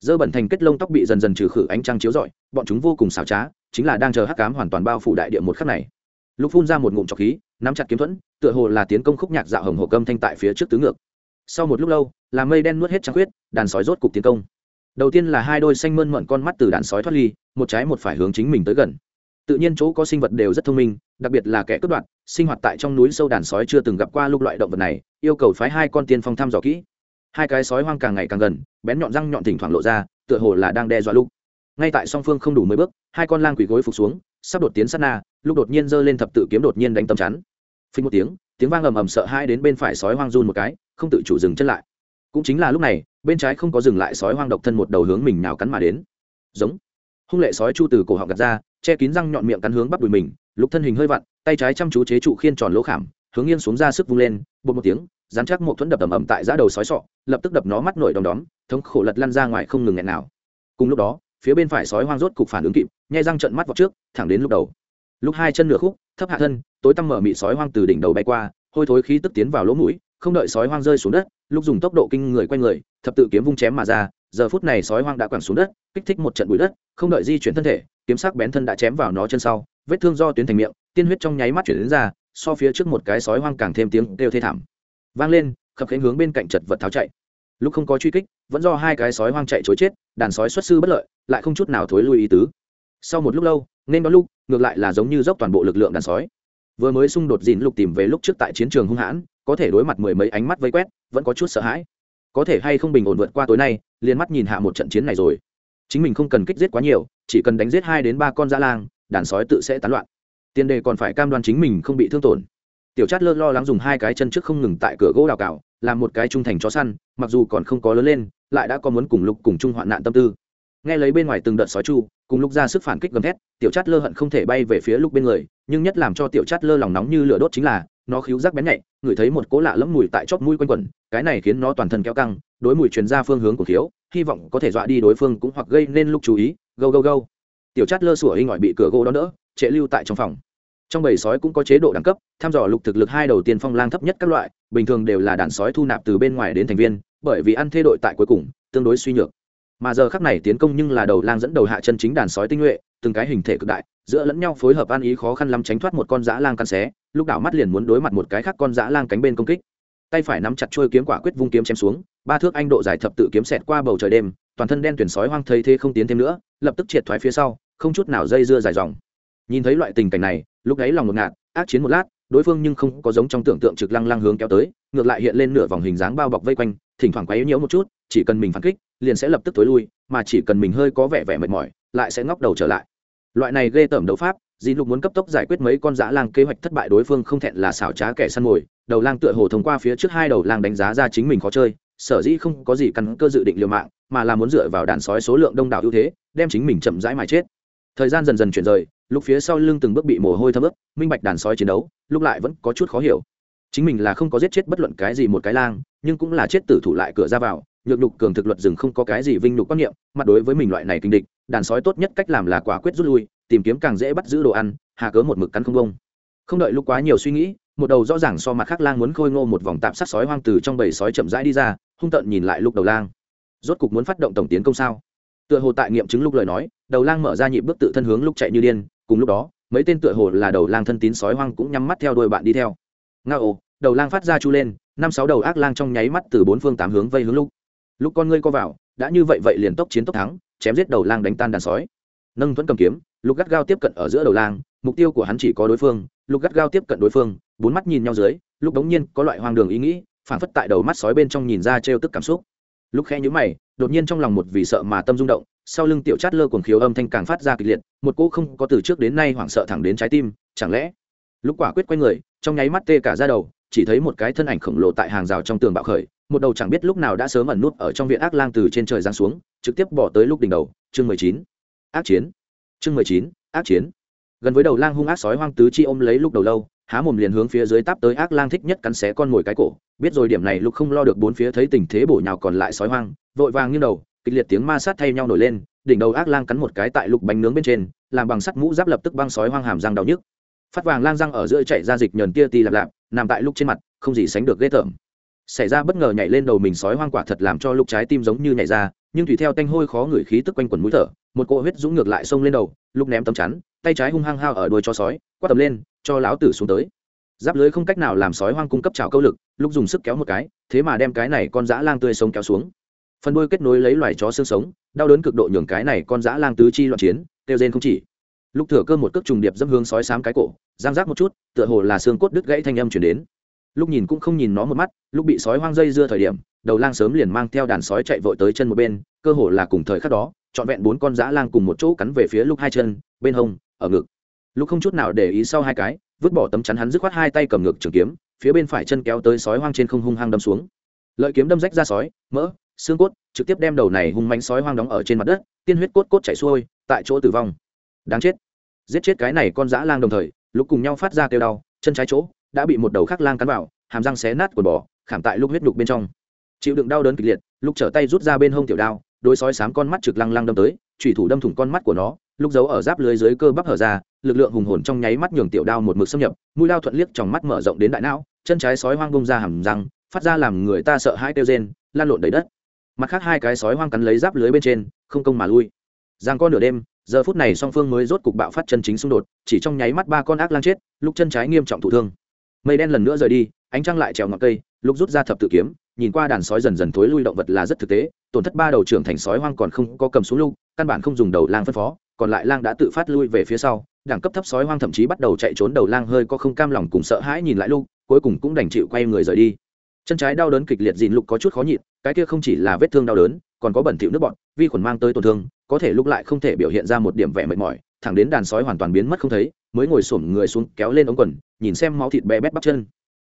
Dơ bẩn thành kết lông tóc bị dần dần trừ khử ánh trăng chiếu rọi, bọn chúng vô cùng xảo trá, chính là đang chờ hắc cám hoàn toàn bao phủ đại địa một khắc này. Lục phun ra một ngụm trọc khí, nắm chặt kiếm thuẫn, tựa hồ là tiến công khúc nhạc dạo hồng hồ câm thanh tại phía trước tứ ngược sau một lúc lâu, là mây đen nuốt hết trăng khuyết, đàn sói rốt cục tiến công. Đầu tiên là hai đôi xanh mơn mận con mắt từ đàn sói thoát ly, một trái một phải hướng chính mình tới gần. Tự nhiên chỗ có sinh vật đều rất thông minh, đặc biệt là kẻ cướp đoạt, sinh hoạt tại trong núi sâu đàn sói chưa từng gặp qua lúc loại động vật này, yêu cầu phái hai con tiên phong thăm dò kỹ. Hai cái sói hoang càng ngày càng gần, bén nhọn răng nhọn thỉnh thoảng lộ ra, tựa hồ là đang đe dọa lúc ngay tại song phương không đủ mấy bước, hai con lang quỷ gối phục xuống, sắp đột tiến sát na lúc đột nhiên giơ lên thập tự kiếm đột nhiên đánh tầm chắn. Phình một tiếng tiếng vang ầm ầm sợ hai đến bên phải sói hoang run một cái không tự chủ dừng chân lại. Cũng chính là lúc này, bên trái không có dừng lại sói hoang độc thân một đầu hướng mình nào cắn mà đến. Giống. Hung lệ sói chu từ cổ họng gạt ra, che kín răng nhọn miệng cắn hướng bắp đùi mình, lục thân hình hơi vặn, tay trái chăm chú chế trụ khiên tròn lỗ khảm, hướng nghiêng xuống ra sức vung lên, bột một tiếng dán chắc một thuẫn đập ầm ầm tại giá đầu sói sọ, lập tức đập nó mắt nổi đom đóm, thống khổ lật lăn ra ngoài không ngừng nghẹn nào. Cùng lúc đó, phía bên phải sói hoang rốt cục phản ứng kịp, nhai răng trận mắt vào trước, thẳng đến lúc đầu. Lúc hai chân nửa khúc, thấp hạ thân, tối tăm mở mị sói hoang từ đỉnh đầu bay qua, hôi thối khí tức tiến vào lỗ mũi không đợi sói hoang rơi xuống đất lúc dùng tốc độ kinh người quay người, thập tự kiếm vung chém mà ra, giờ phút này sói hoang đã quẳng xuống đất, kích thích một trận bụi đất, không đợi di chuyển thân thể, kiếm sắc bén thân đã chém vào nó chân sau, vết thương do tuyến thành miệng, tiên huyết trong nháy mắt chuyển đến ra, so phía trước một cái sói hoang càng thêm tiếng kêu thê thảm. Vang lên, khập khánh hướng bên cạnh chật vật tháo chạy. Lúc không có truy kích, vẫn do hai cái sói hoang chạy chối chết, đàn sói xuất sư bất lợi, lại không chút nào thối lui ý tứ. Sau một lúc lâu, nên đó lúc, ngược lại là giống như dốc toàn bộ lực lượng đàn sói vừa mới xung đột dìn lục tìm về lúc trước tại chiến trường hung hãn, có thể đối mặt mười mấy ánh mắt vây quét, vẫn có chút sợ hãi. Có thể hay không bình ổn vượt qua tối nay, liền mắt nhìn hạ một trận chiến này rồi. Chính mình không cần kích giết quá nhiều, chỉ cần đánh giết hai đến ba con dã lang, đàn sói tự sẽ tán loạn. Tiền đề còn phải cam đoan chính mình không bị thương tổn. Tiểu chát lơ lo lắng dùng hai cái chân trước không ngừng tại cửa gỗ đào cào, làm một cái trung thành chó săn, mặc dù còn không có lớn lên, lại đã có muốn cùng lục cùng chung hoạn nạn tâm tư. Nghe lấy bên ngoài từng đợt sói chu cùng lúc ra sức phản kích gầm thét, tiểu chát lơ hận không thể bay về phía lúc bên người, nhưng nhất làm cho tiểu chát lơ lòng nóng như lửa đốt chính là, nó khíu rác bén nhạy, ngửi thấy một cỗ lạ lẫm mùi tại chóp mũi quanh quẩn, cái này khiến nó toàn thân kéo căng, đối mùi truyền ra phương hướng của khiếu, hy vọng có thể dọa đi đối phương cũng hoặc gây nên lúc chú ý, gâu gâu gâu. Tiểu chát lơ sủa hình ngỏi bị cửa gỗ đó đỡ trễ lưu tại trong phòng. Trong bầy sói cũng có chế độ đẳng cấp thăm dò lục thực lực hai đầu tiên phong lang thấp nhất các loại, bình thường đều là đàn sói thu nạp từ bên ngoài đến thành viên, bởi vì ăn thê đội tại cuối cùng, tương đối suy nhược mà giờ khắc này tiến công nhưng là đầu lang dẫn đầu hạ chân chính đàn sói tinh nhuệ, từng cái hình thể cực đại, giữa lẫn nhau phối hợp ăn ý khó khăn lắm tránh thoát một con dã lang căn xé, lúc đảo mắt liền muốn đối mặt một cái khác con dã lang cánh bên công kích. Tay phải nắm chặt trôi kiếm quả quyết vung kiếm chém xuống, ba thước anh độ dài thập tự kiếm xẹt qua bầu trời đêm, toàn thân đen tuyển sói hoang thấy thế không tiến thêm nữa, lập tức triệt thoái phía sau, không chút nào dây dưa dài dòng. Nhìn thấy loại tình cảnh này, lúc ấy lòng ngột ngạt, ác chiến một lát, đối phương nhưng không có giống trong tưởng tượng trực lăng lăng hướng kéo tới, ngược lại hiện lên nửa vòng hình dáng bao bọc vây quanh, thỉnh thoảng quấy nhiễu một chút, chỉ cần mình phản kích liền sẽ lập tức tối lui, mà chỉ cần mình hơi có vẻ vẻ mệt mỏi, lại sẽ ngóc đầu trở lại. Loại này ghê tởm đấu pháp dì lục muốn cấp tốc giải quyết mấy con dã lang kế hoạch thất bại đối phương không thẹn là xảo trá kẻ săn mồi, đầu lang tựa hồ thông qua phía trước hai đầu lang đánh giá ra chính mình khó chơi, sở dĩ không có gì căn cơ dự định liều mạng, mà là muốn dựa vào đàn sói số lượng đông đảo ưu thế, đem chính mình chậm rãi mà chết. Thời gian dần dần chuyển rời, lúc phía sau lưng từng bước bị mồ hôi thấm ướt, minh bạch đàn sói chiến đấu, lúc lại vẫn có chút khó hiểu. Chính mình là không có giết chết bất luận cái gì một cái lang, nhưng cũng là chết tử thủ lại cửa ra vào nhược nhục cường thực luật rừng không có cái gì vinh nhục quan niệm, mặt đối với mình loại này kinh địch, đàn sói tốt nhất cách làm là quả quyết rút lui, tìm kiếm càng dễ bắt giữ đồ ăn, hà cớ một mực cắn không bông không đợi lúc quá nhiều suy nghĩ, một đầu rõ ràng so mặt khác lang muốn khôi ngô một vòng tạm sát sói hoang từ trong bầy sói chậm rãi đi ra, hung tợn nhìn lại lúc đầu lang. Rốt cục muốn phát động tổng tiến công sao? Tựa hồ tại nghiệm chứng lúc lời nói, đầu lang mở ra nhịp bước tự thân hướng lúc chạy như điên, cùng lúc đó, mấy tên tựa hồ là đầu lang thân tín sói hoang cũng nhắm mắt theo đuôi bạn đi theo. Nga ồ đầu lang phát ra chu lên, năm sáu đầu ác lang trong nháy mắt từ bốn phương tám hướng vây hướng lúc lúc con ngươi co vào, đã như vậy vậy liền tốc chiến tốc thắng, chém giết đầu lang đánh tan đàn sói. Nâng thuẫn cầm kiếm lúc gắt gao tiếp cận ở giữa đầu lang, mục tiêu của hắn chỉ có đối phương lúc gắt gao tiếp cận đối phương, bốn mắt nhìn nhau dưới, lúc đống nhiên có loại hoang đường ý nghĩ phản phất tại đầu mắt sói bên trong nhìn ra trêu tức cảm xúc. Lúc khẽ nhíu mày, đột nhiên trong lòng một vì sợ mà tâm rung động, sau lưng tiểu chát lơ cuồng khiếu âm thanh càng phát ra kịch liệt, một cô không có từ trước đến nay hoảng sợ thẳng đến trái tim, chẳng lẽ? Lúc quả quyết quay người, trong nháy mắt tê cả ra đầu, chỉ thấy một cái thân ảnh khổng lồ tại hàng rào trong tường bạo khởi một đầu chẳng biết lúc nào đã sớm ẩn nút ở trong viện ác lang từ trên trời giáng xuống, trực tiếp bỏ tới lúc đỉnh đầu, chương mười chín. Ác chiến. Chương mười chín, ác chiến. Gần với đầu lang hung ác sói hoang tứ chi ôm lấy lúc đầu lâu, há mồm liền hướng phía dưới táp tới ác lang thích nhất cắn xé con mồi cái cổ, biết rồi điểm này lúc không lo được bốn phía thấy tình thế bổ nhào còn lại sói hoang, vội vàng như đầu, kịch liệt tiếng ma sát thay nhau nổi lên, đỉnh đầu ác lang cắn một cái tại lục bánh nướng bên trên, làm bằng sắt mũ giáp lập tức băng sói hoang hàm răng đau nhức. Phát vàng lang răng ở giữa chạy ra dịch nhờn tia ti lạp lạp, nằm tại lúc trên mặt, không gì sánh được ghê tởm xảy ra bất ngờ nhảy lên đầu mình sói hoang quả thật làm cho lục trái tim giống như nhảy ra, nhưng tùy theo tanh hôi khó ngửi khí tức quanh quần mũi thở, một cỗ huyết dũng ngược lại xông lên đầu lúc ném tấm chắn, tay trái hung hăng hao ở đuôi cho sói, quát tầm lên, cho lão tử xuống tới. Giáp lưới không cách nào làm sói hoang cung cấp trào câu lực lúc dùng sức kéo một cái, thế mà đem cái này con dã lang tươi sống kéo xuống. Phần đuôi kết nối lấy loài chó xương sống, đau đớn cực độ nhường cái này con dã lang tứ chi loạn chiến, kêu rên không chỉ. Lúc thừa cơ một cước trùng điệp dâm hướng sói sám cái cổ, giang rác một chút, tựa hồ là xương cốt đứt gãy thanh âm chuyển đến lúc nhìn cũng không nhìn nó một mắt, lúc bị sói hoang dây dưa thời điểm, đầu lang sớm liền mang theo đàn sói chạy vội tới chân một bên, cơ hồ là cùng thời khắc đó, trọn vẹn bốn con dã lang cùng một chỗ cắn về phía lúc hai chân, bên hông, ở ngực. Lúc không chút nào để ý sau hai cái, vứt bỏ tấm chắn hắn dứt khoát hai tay cầm ngực trường kiếm, phía bên phải chân kéo tới sói hoang trên không hung hăng đâm xuống. Lợi kiếm đâm rách ra sói, mỡ, xương cốt, trực tiếp đem đầu này hung mánh sói hoang đóng ở trên mặt đất, tiên huyết cốt cốt chảy xuôi, tại chỗ tử vong. Đáng chết. Giết chết cái này con dã lang đồng thời, lúc cùng nhau phát ra kêu đau, chân trái chỗ đã bị một đầu khác lang cắn vào, hàm răng xé nát quần bò, khảm tại lúc huyết đục bên trong. Chịu đựng đau đớn kịch liệt lúc trở tay rút ra bên hông tiểu đao đôi sói sám con mắt trực lăng lăng đâm tới thủy thủ đâm thủng con mắt của nó, lúc giấu ở giáp lưới dưới cơ bắp hở ra, lực lượng hùng hồn trong nháy mắt nhường tiểu đao một mực xâm nhập, mũi đao thuận liếc trong mắt mở rộng đến đại não, chân trái sói hoang bông ra hàm răng, phát ra làm người ta sợ hãi kêu rên, lan lộn đầy đất. Mặt khác hai cái sói hoang cắn lấy giáp lưới bên trên, không công mà lui. Giang con nửa đêm, giờ phút này song phương mới rốt cục bạo phát chân chính xung đột, chỉ trong nháy mắt ba con ác lang chết, lúc chân trái nghiêm trọng thụ thương mây đen lần nữa rời đi ánh trăng lại trèo ngọn cây lúc rút ra thập tự kiếm nhìn qua đàn sói dần dần thối lui động vật là rất thực tế tổn thất ba đầu trưởng thành sói hoang còn không có cầm xuống lưu, căn bản không dùng đầu lang phân phó còn lại lang đã tự phát lui về phía sau đẳng cấp thấp sói hoang thậm chí bắt đầu chạy trốn đầu lang hơi có không cam lòng cùng sợ hãi nhìn lại lưu, cuối cùng cũng đành chịu quay người rời đi. Chân trái đau đớn kịch liệt dìn lục có chút khó nhịn cái kia không chỉ là vết thương đau đớn còn có bẩn thỉu nước bọt vi khuẩn mang tới tổn thương có thể lúc lại không thể biểu hiện ra một điểm vẻ mệt mỏi, thẳng đến đàn sói hoàn toàn biến mất không thấy, mới ngồi xổm người xuống kéo lên ống quần, nhìn xem máu thịt bé bét bắp chân.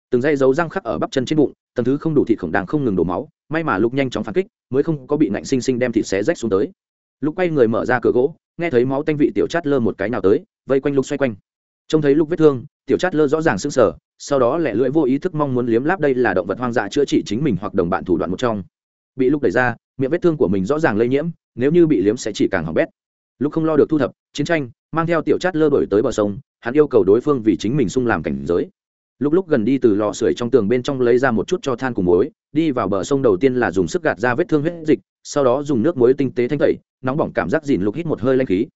Từng dây dấu răng khắc ở bắp chân trên bụng, tầng thứ không đủ thịt khổng đàng không ngừng đổ máu, may mà lúc nhanh chóng phản kích, mới không có bị nạnh sinh sinh đem thịt xé rách xuống tới. Lúc quay người mở ra cửa gỗ, nghe thấy máu tanh vị tiểu chát lơ một cái nào tới, vây quanh lúc xoay quanh. Trông thấy lúc vết thương, tiểu chát lơ rõ ràng sưng sờ, sau đó lẹ lưỡi vô ý thức mong muốn liếm láp đây là động vật hoang dã chữa trị chính mình hoặc đồng bạn thủ đoạn một trong. Bị lúc đẩy ra miệng vết thương của mình rõ ràng lây nhiễm, nếu như bị liếm sẽ chỉ càng hỏng bét. Lúc không lo được thu thập, chiến tranh mang theo tiểu chát lơ đổi tới bờ sông, hắn yêu cầu đối phương vì chính mình sung làm cảnh giới. Lúc lúc gần đi từ lò sưởi trong tường bên trong lấy ra một chút cho than cùng muối, đi vào bờ sông đầu tiên là dùng sức gạt ra vết thương huyết dịch, sau đó dùng nước muối tinh tế thanh tẩy, nóng bỏng cảm giác dìn lục hít một hơi lanh khí.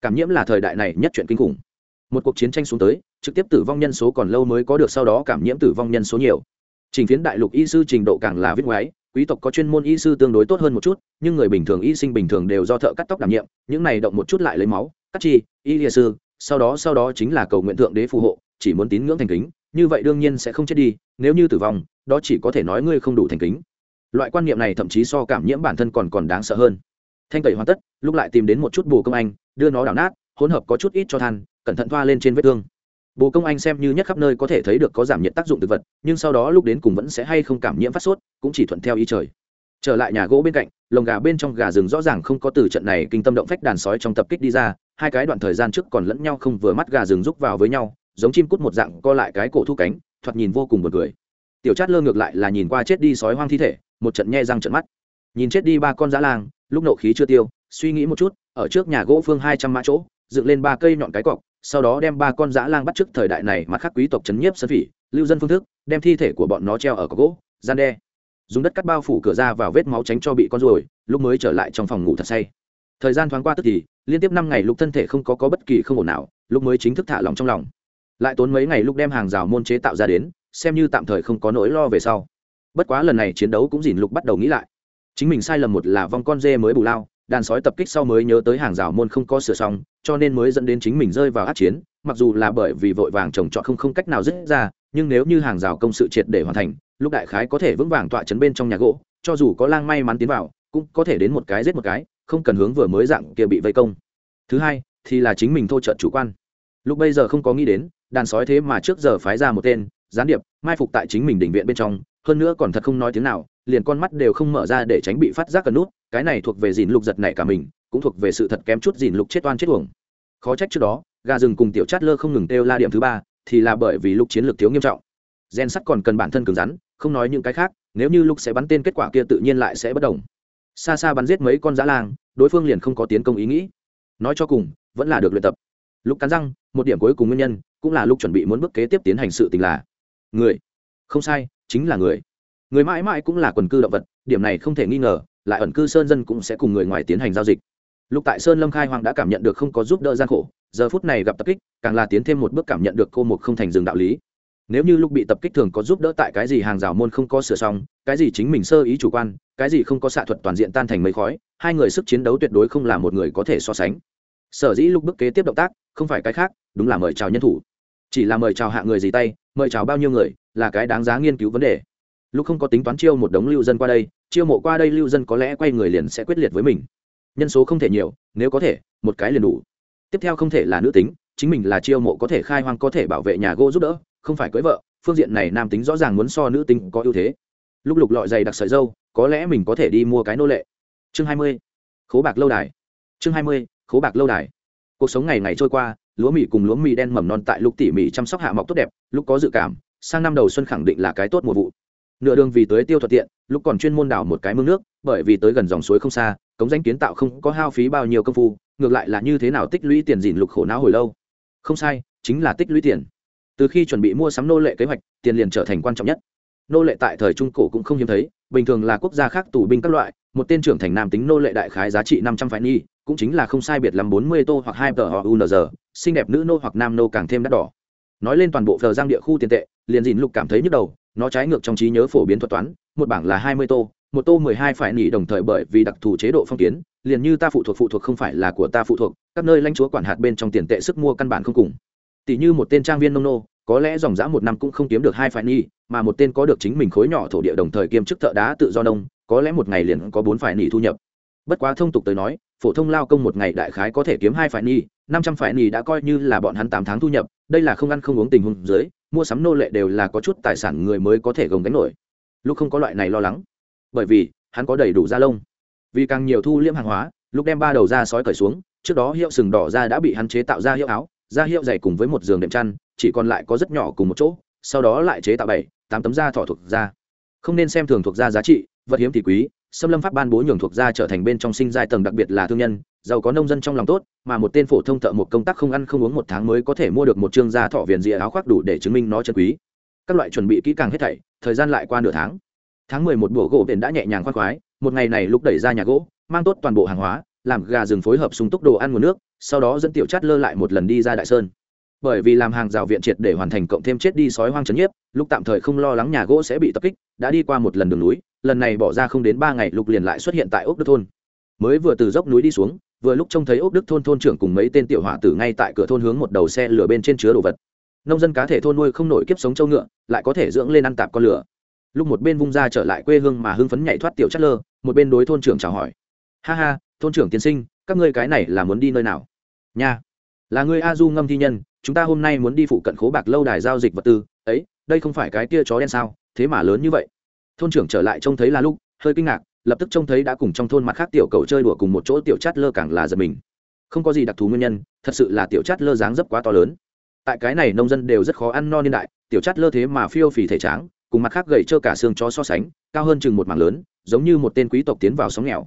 Cảm nhiễm là thời đại này nhất chuyện kinh khủng. Một cuộc chiến tranh xuống tới, trực tiếp tử vong nhân số còn lâu mới có được, sau đó cảm nhiễm tử vong nhân số nhiều. Trình phiến đại lục y sư trình độ càng là viết ngoái quý tộc có chuyên môn y sư tương đối tốt hơn một chút, nhưng người bình thường y sinh bình thường đều do thợ cắt tóc đảm nhiệm, những này động một chút lại lấy máu, cắt chi, y lìa sư, sau đó sau đó chính là cầu nguyện thượng đế phù hộ, chỉ muốn tín ngưỡng thành kính, như vậy đương nhiên sẽ không chết đi, nếu như tử vong, đó chỉ có thể nói ngươi không đủ thành kính. Loại quan niệm này thậm chí so cảm nhiễm bản thân còn còn đáng sợ hơn. Thanh tẩy hoàn tất, lúc lại tìm đến một chút bù công anh, đưa nó đảo nát, hỗn hợp có chút ít cho than, cẩn thận thoa lên trên vết thương bồ công anh xem như nhất khắp nơi có thể thấy được có giảm nhiệt tác dụng thực vật, nhưng sau đó lúc đến cùng vẫn sẽ hay không cảm nhiễm phát sốt, cũng chỉ thuận theo ý trời. Trở lại nhà gỗ bên cạnh, lồng gà bên trong gà rừng rõ ràng không có từ trận này kinh tâm động phách đàn sói trong tập kích đi ra, hai cái đoạn thời gian trước còn lẫn nhau không vừa mắt gà rừng rúc vào với nhau, giống chim cút một dạng co lại cái cổ thu cánh, thoạt nhìn vô cùng buồn cười. Tiểu chát lơ ngược lại là nhìn qua chết đi sói hoang thi thể, một trận nhe răng trận mắt. Nhìn chết đi ba con dã lang, lúc nộ khí chưa tiêu, suy nghĩ một chút, ở trước nhà gỗ phương hai trăm mã chỗ, dựng lên ba cây nhọn cái cọc sau đó đem ba con dã lang bắt trước thời đại này mặt khắc quý tộc trấn nhiếp sơn phỉ lưu dân phương thức đem thi thể của bọn nó treo ở cọc gỗ gian đe. Dùng đất cắt bao phủ cửa ra vào vết máu tránh cho bị con ruồi lúc mới trở lại trong phòng ngủ thật say. Thời gian thoáng qua tức thì liên tiếp năm ngày lúc thân thể không có, có bất kỳ không ổn nào lúc mới chính thức thả lòng trong lòng. Lại tốn mấy ngày lúc đem hàng rào môn chế tạo ra đến xem như tạm thời không có nỗi lo về sau. Bất quá lần này chiến đấu cũng dìn lục bắt đầu nghĩ lại. Chính mình sai lầm một là vong con dê mới bù lao đàn sói tập kích sau mới nhớ tới hàng rào môn không có sửa xong, cho nên mới dẫn đến chính mình rơi vào át chiến, mặc dù là bởi vì vội vàng trồng trọt không không cách nào dứt ra, nhưng nếu như hàng rào công sự triệt để hoàn thành, lúc đại khái có thể vững vàng tọa chấn bên trong nhà gỗ, cho dù có lang may mắn tiến vào, cũng có thể đến một cái giết một cái, không cần hướng vừa mới dạng kia bị vây công. Thứ hai, thì là chính mình thô trợt chủ quan. Lúc bây giờ không có nghĩ đến, đàn sói thế mà trước giờ phái ra một tên, gián điệp, mai phục tại chính mình đỉnh viện bên trong, hơn nữa còn thật không nói tiếng nào, liền con mắt đều không mở ra để tránh bị phát giác cần nút cái này thuộc về dìn lục giật này cả mình, cũng thuộc về sự thật kém chút dìn lục chết oan chết uổng. Khó trách trước đó, gà rừng cùng tiểu chát lơ không ngừng têu la điểm thứ ba, thì là bởi vì lúc chiến lược thiếu nghiêm trọng. Gen sắt còn cần bản thân cứng rắn, không nói những cái khác, nếu như lúc sẽ bắn tên kết quả kia tự nhiên lại sẽ bất đồng. Xa xa bắn giết mấy con dã lang, đối phương liền không có tiến công ý nghĩ. Nói cho cùng, vẫn là được luyện tập. Lúc cắn răng, một điểm cuối cùng nguyên nhân, cũng là lúc chuẩn bị muốn bước kế tiếp tiến hành sự tình là người. Không sai, chính là người. Người mãi mãi cũng là quần cư động vật, điểm này không thể nghi ngờ lại ẩn cư sơn dân cũng sẽ cùng người ngoài tiến hành giao dịch. Lúc tại sơn lâm khai hoàng đã cảm nhận được không có giúp đỡ gian khổ, giờ phút này gặp tập kích, càng là tiến thêm một bước cảm nhận được cô một không thành rừng đạo lý. Nếu như lúc bị tập kích thường có giúp đỡ tại cái gì hàng rào môn không có sửa xong, cái gì chính mình sơ ý chủ quan, cái gì không có xạ thuật toàn diện tan thành mấy khói, hai người sức chiến đấu tuyệt đối không là một người có thể so sánh. Sở dĩ lúc bước kế tiếp động tác, không phải cái khác, đúng là mời chào nhân thủ. Chỉ là mời chào hạ người gì tay, mời chào bao nhiêu người, là cái đáng giá nghiên cứu vấn đề lúc không có tính toán chiêu một đống lưu dân qua đây, chiêu mộ qua đây lưu dân có lẽ quay người liền sẽ quyết liệt với mình. Nhân số không thể nhiều, nếu có thể, một cái liền đủ. Tiếp theo không thể là nữ tính, chính mình là chiêu mộ có thể khai hoang có thể bảo vệ nhà gỗ giúp đỡ, không phải cưới vợ, phương diện này nam tính rõ ràng muốn so nữ tính có ưu thế. Lúc lục lọi dày đặc sợi dâu, có lẽ mình có thể đi mua cái nô lệ. Chương hai mươi, khố bạc lâu đài. Chương hai mươi, khố bạc lâu đài. Cuộc sống ngày ngày trôi qua, lúa mì cùng lúa mì đen mầm non tại lúc tỉ mỉ chăm sóc hạ mọc tốt đẹp, lúc có dự cảm, sang năm đầu xuân khẳng định là cái tốt mùa vụ nửa đường vì tới tiêu thuận tiện, lúc còn chuyên môn đào một cái mương nước, bởi vì tới gần dòng suối không xa, cống danh kiến tạo không có hao phí bao nhiêu công phu, ngược lại là như thế nào tích lũy tiền dìn lục khổ não hồi lâu. Không sai, chính là tích lũy tiền. Từ khi chuẩn bị mua sắm nô lệ kế hoạch, tiền liền trở thành quan trọng nhất. Nô lệ tại thời trung cổ cũng không hiếm thấy, bình thường là quốc gia khác tù binh các loại, một tên trưởng thành nam tính nô lệ đại khái giá trị năm trăm phái nhi cũng chính là không sai biệt làm bốn mươi tô hoặc hai tờ họ unr xinh đẹp nữ nô hoặc nam nô càng thêm đắt đỏ nói lên toàn bộ phờ giang địa khu tiền tệ, liền dìn lục cảm thấy nhức đầu, nó trái ngược trong trí nhớ phổ biến thuật toán, một bảng là hai mươi tô, một tô mười hai phải nghỉ đồng thời bởi vì đặc thù chế độ phong kiến, liền như ta phụ thuộc phụ thuộc không phải là của ta phụ thuộc, các nơi lãnh chúa quản hạt bên trong tiền tệ sức mua căn bản không cùng. Tỷ như một tên trang viên nông nô, có lẽ dòng dã một năm cũng không kiếm được hai phải nỉ mà một tên có được chính mình khối nhỏ thổ địa đồng thời kiêm chức thợ đá tự do nông, có lẽ một ngày liền có bốn phải nghỉ thu nhập. Bất quá thông tục tới nói, phổ thông lao công một ngày đại khái có thể kiếm hai phải nỉ năm trăm phải nỉ đã coi như là bọn hắn tám tháng thu nhập, đây là không ăn không uống tình huống dưới, mua sắm nô lệ đều là có chút tài sản người mới có thể gồng gánh nổi. Lúc không có loại này lo lắng. Bởi vì, hắn có đầy đủ da lông. Vì càng nhiều thu liễm hàng hóa, lúc đem ba đầu da sói cởi xuống, trước đó hiệu sừng đỏ da đã bị hắn chế tạo ra hiệu áo, da hiệu dày cùng với một giường đệm chăn, chỉ còn lại có rất nhỏ cùng một chỗ, sau đó lại chế tạo bảy, tám tấm da thỏ thuộc da. Không nên xem thường thuộc da giá trị, vật hiếm thì quý xâm lâm pháp ban bố nhường thuộc da trở thành bên trong sinh giai tầng đặc biệt là thương nhân giàu có nông dân trong lòng tốt, mà một tên phổ thông thợ một công tác không ăn không uống một tháng mới có thể mua được một chương da thọ viền dịa áo khoác đủ để chứng minh nó chân quý. Các loại chuẩn bị kỹ càng hết thảy, thời gian lại qua nửa tháng. Tháng mười một bùa gỗ biển đã nhẹ nhàng khoác khoái, một ngày này lúc đẩy ra nhà gỗ, mang tốt toàn bộ hàng hóa, làm gà rừng phối hợp sung túc đồ ăn nguồn nước, sau đó dẫn tiểu chát lơ lại một lần đi ra đại sơn. Bởi vì làm hàng rào viện triệt để hoàn thành cộng thêm chết đi sói hoang trấn nhiếp, lúc tạm thời không lo lắng nhà gỗ sẽ bị tập kích, đã đi qua một lần đường núi, lần này bỏ ra không đến ba ngày lục liền lại xuất hiện tại ốc đức thôn. Mới vừa từ dốc núi đi xuống vừa lúc trông thấy ốc đức thôn thôn trưởng cùng mấy tên tiểu hỏa tử ngay tại cửa thôn hướng một đầu xe lửa bên trên chứa đồ vật. Nông dân cá thể thôn nuôi không nổi kiếp sống châu ngựa, lại có thể dưỡng lên ăn tạp con lửa. Lúc một bên vung ra trở lại quê hương mà hưng phấn nhảy thoát tiểu chất lơ, một bên đối thôn trưởng chào hỏi. Ha ha, thôn trưởng tiên sinh, các ngươi cái này là muốn đi nơi nào? Nha. Là ngươi a du ngâm thi nhân, chúng ta hôm nay muốn đi phụ cận khố bạc lâu đài giao dịch vật tư. Ấy, đây không phải cái tia chó đen sao? Thế mà lớn như vậy. Thôn trưởng trở lại trông thấy là lúc, hơi kinh ngạc lập tức trông thấy đã cùng trong thôn mặt khác tiểu cầu chơi đùa cùng một chỗ tiểu chát lơ càng là giật mình. Không có gì đặc thù nguyên nhân, thật sự là tiểu chát lơ dáng dấp quá to lớn. Tại cái này nông dân đều rất khó ăn no niên đại, tiểu chát lơ thế mà phiêu phì thể tráng, cùng mặt khác gầy trơ cả xương cho so sánh, cao hơn chừng một mảng lớn, giống như một tên quý tộc tiến vào sóng nghèo.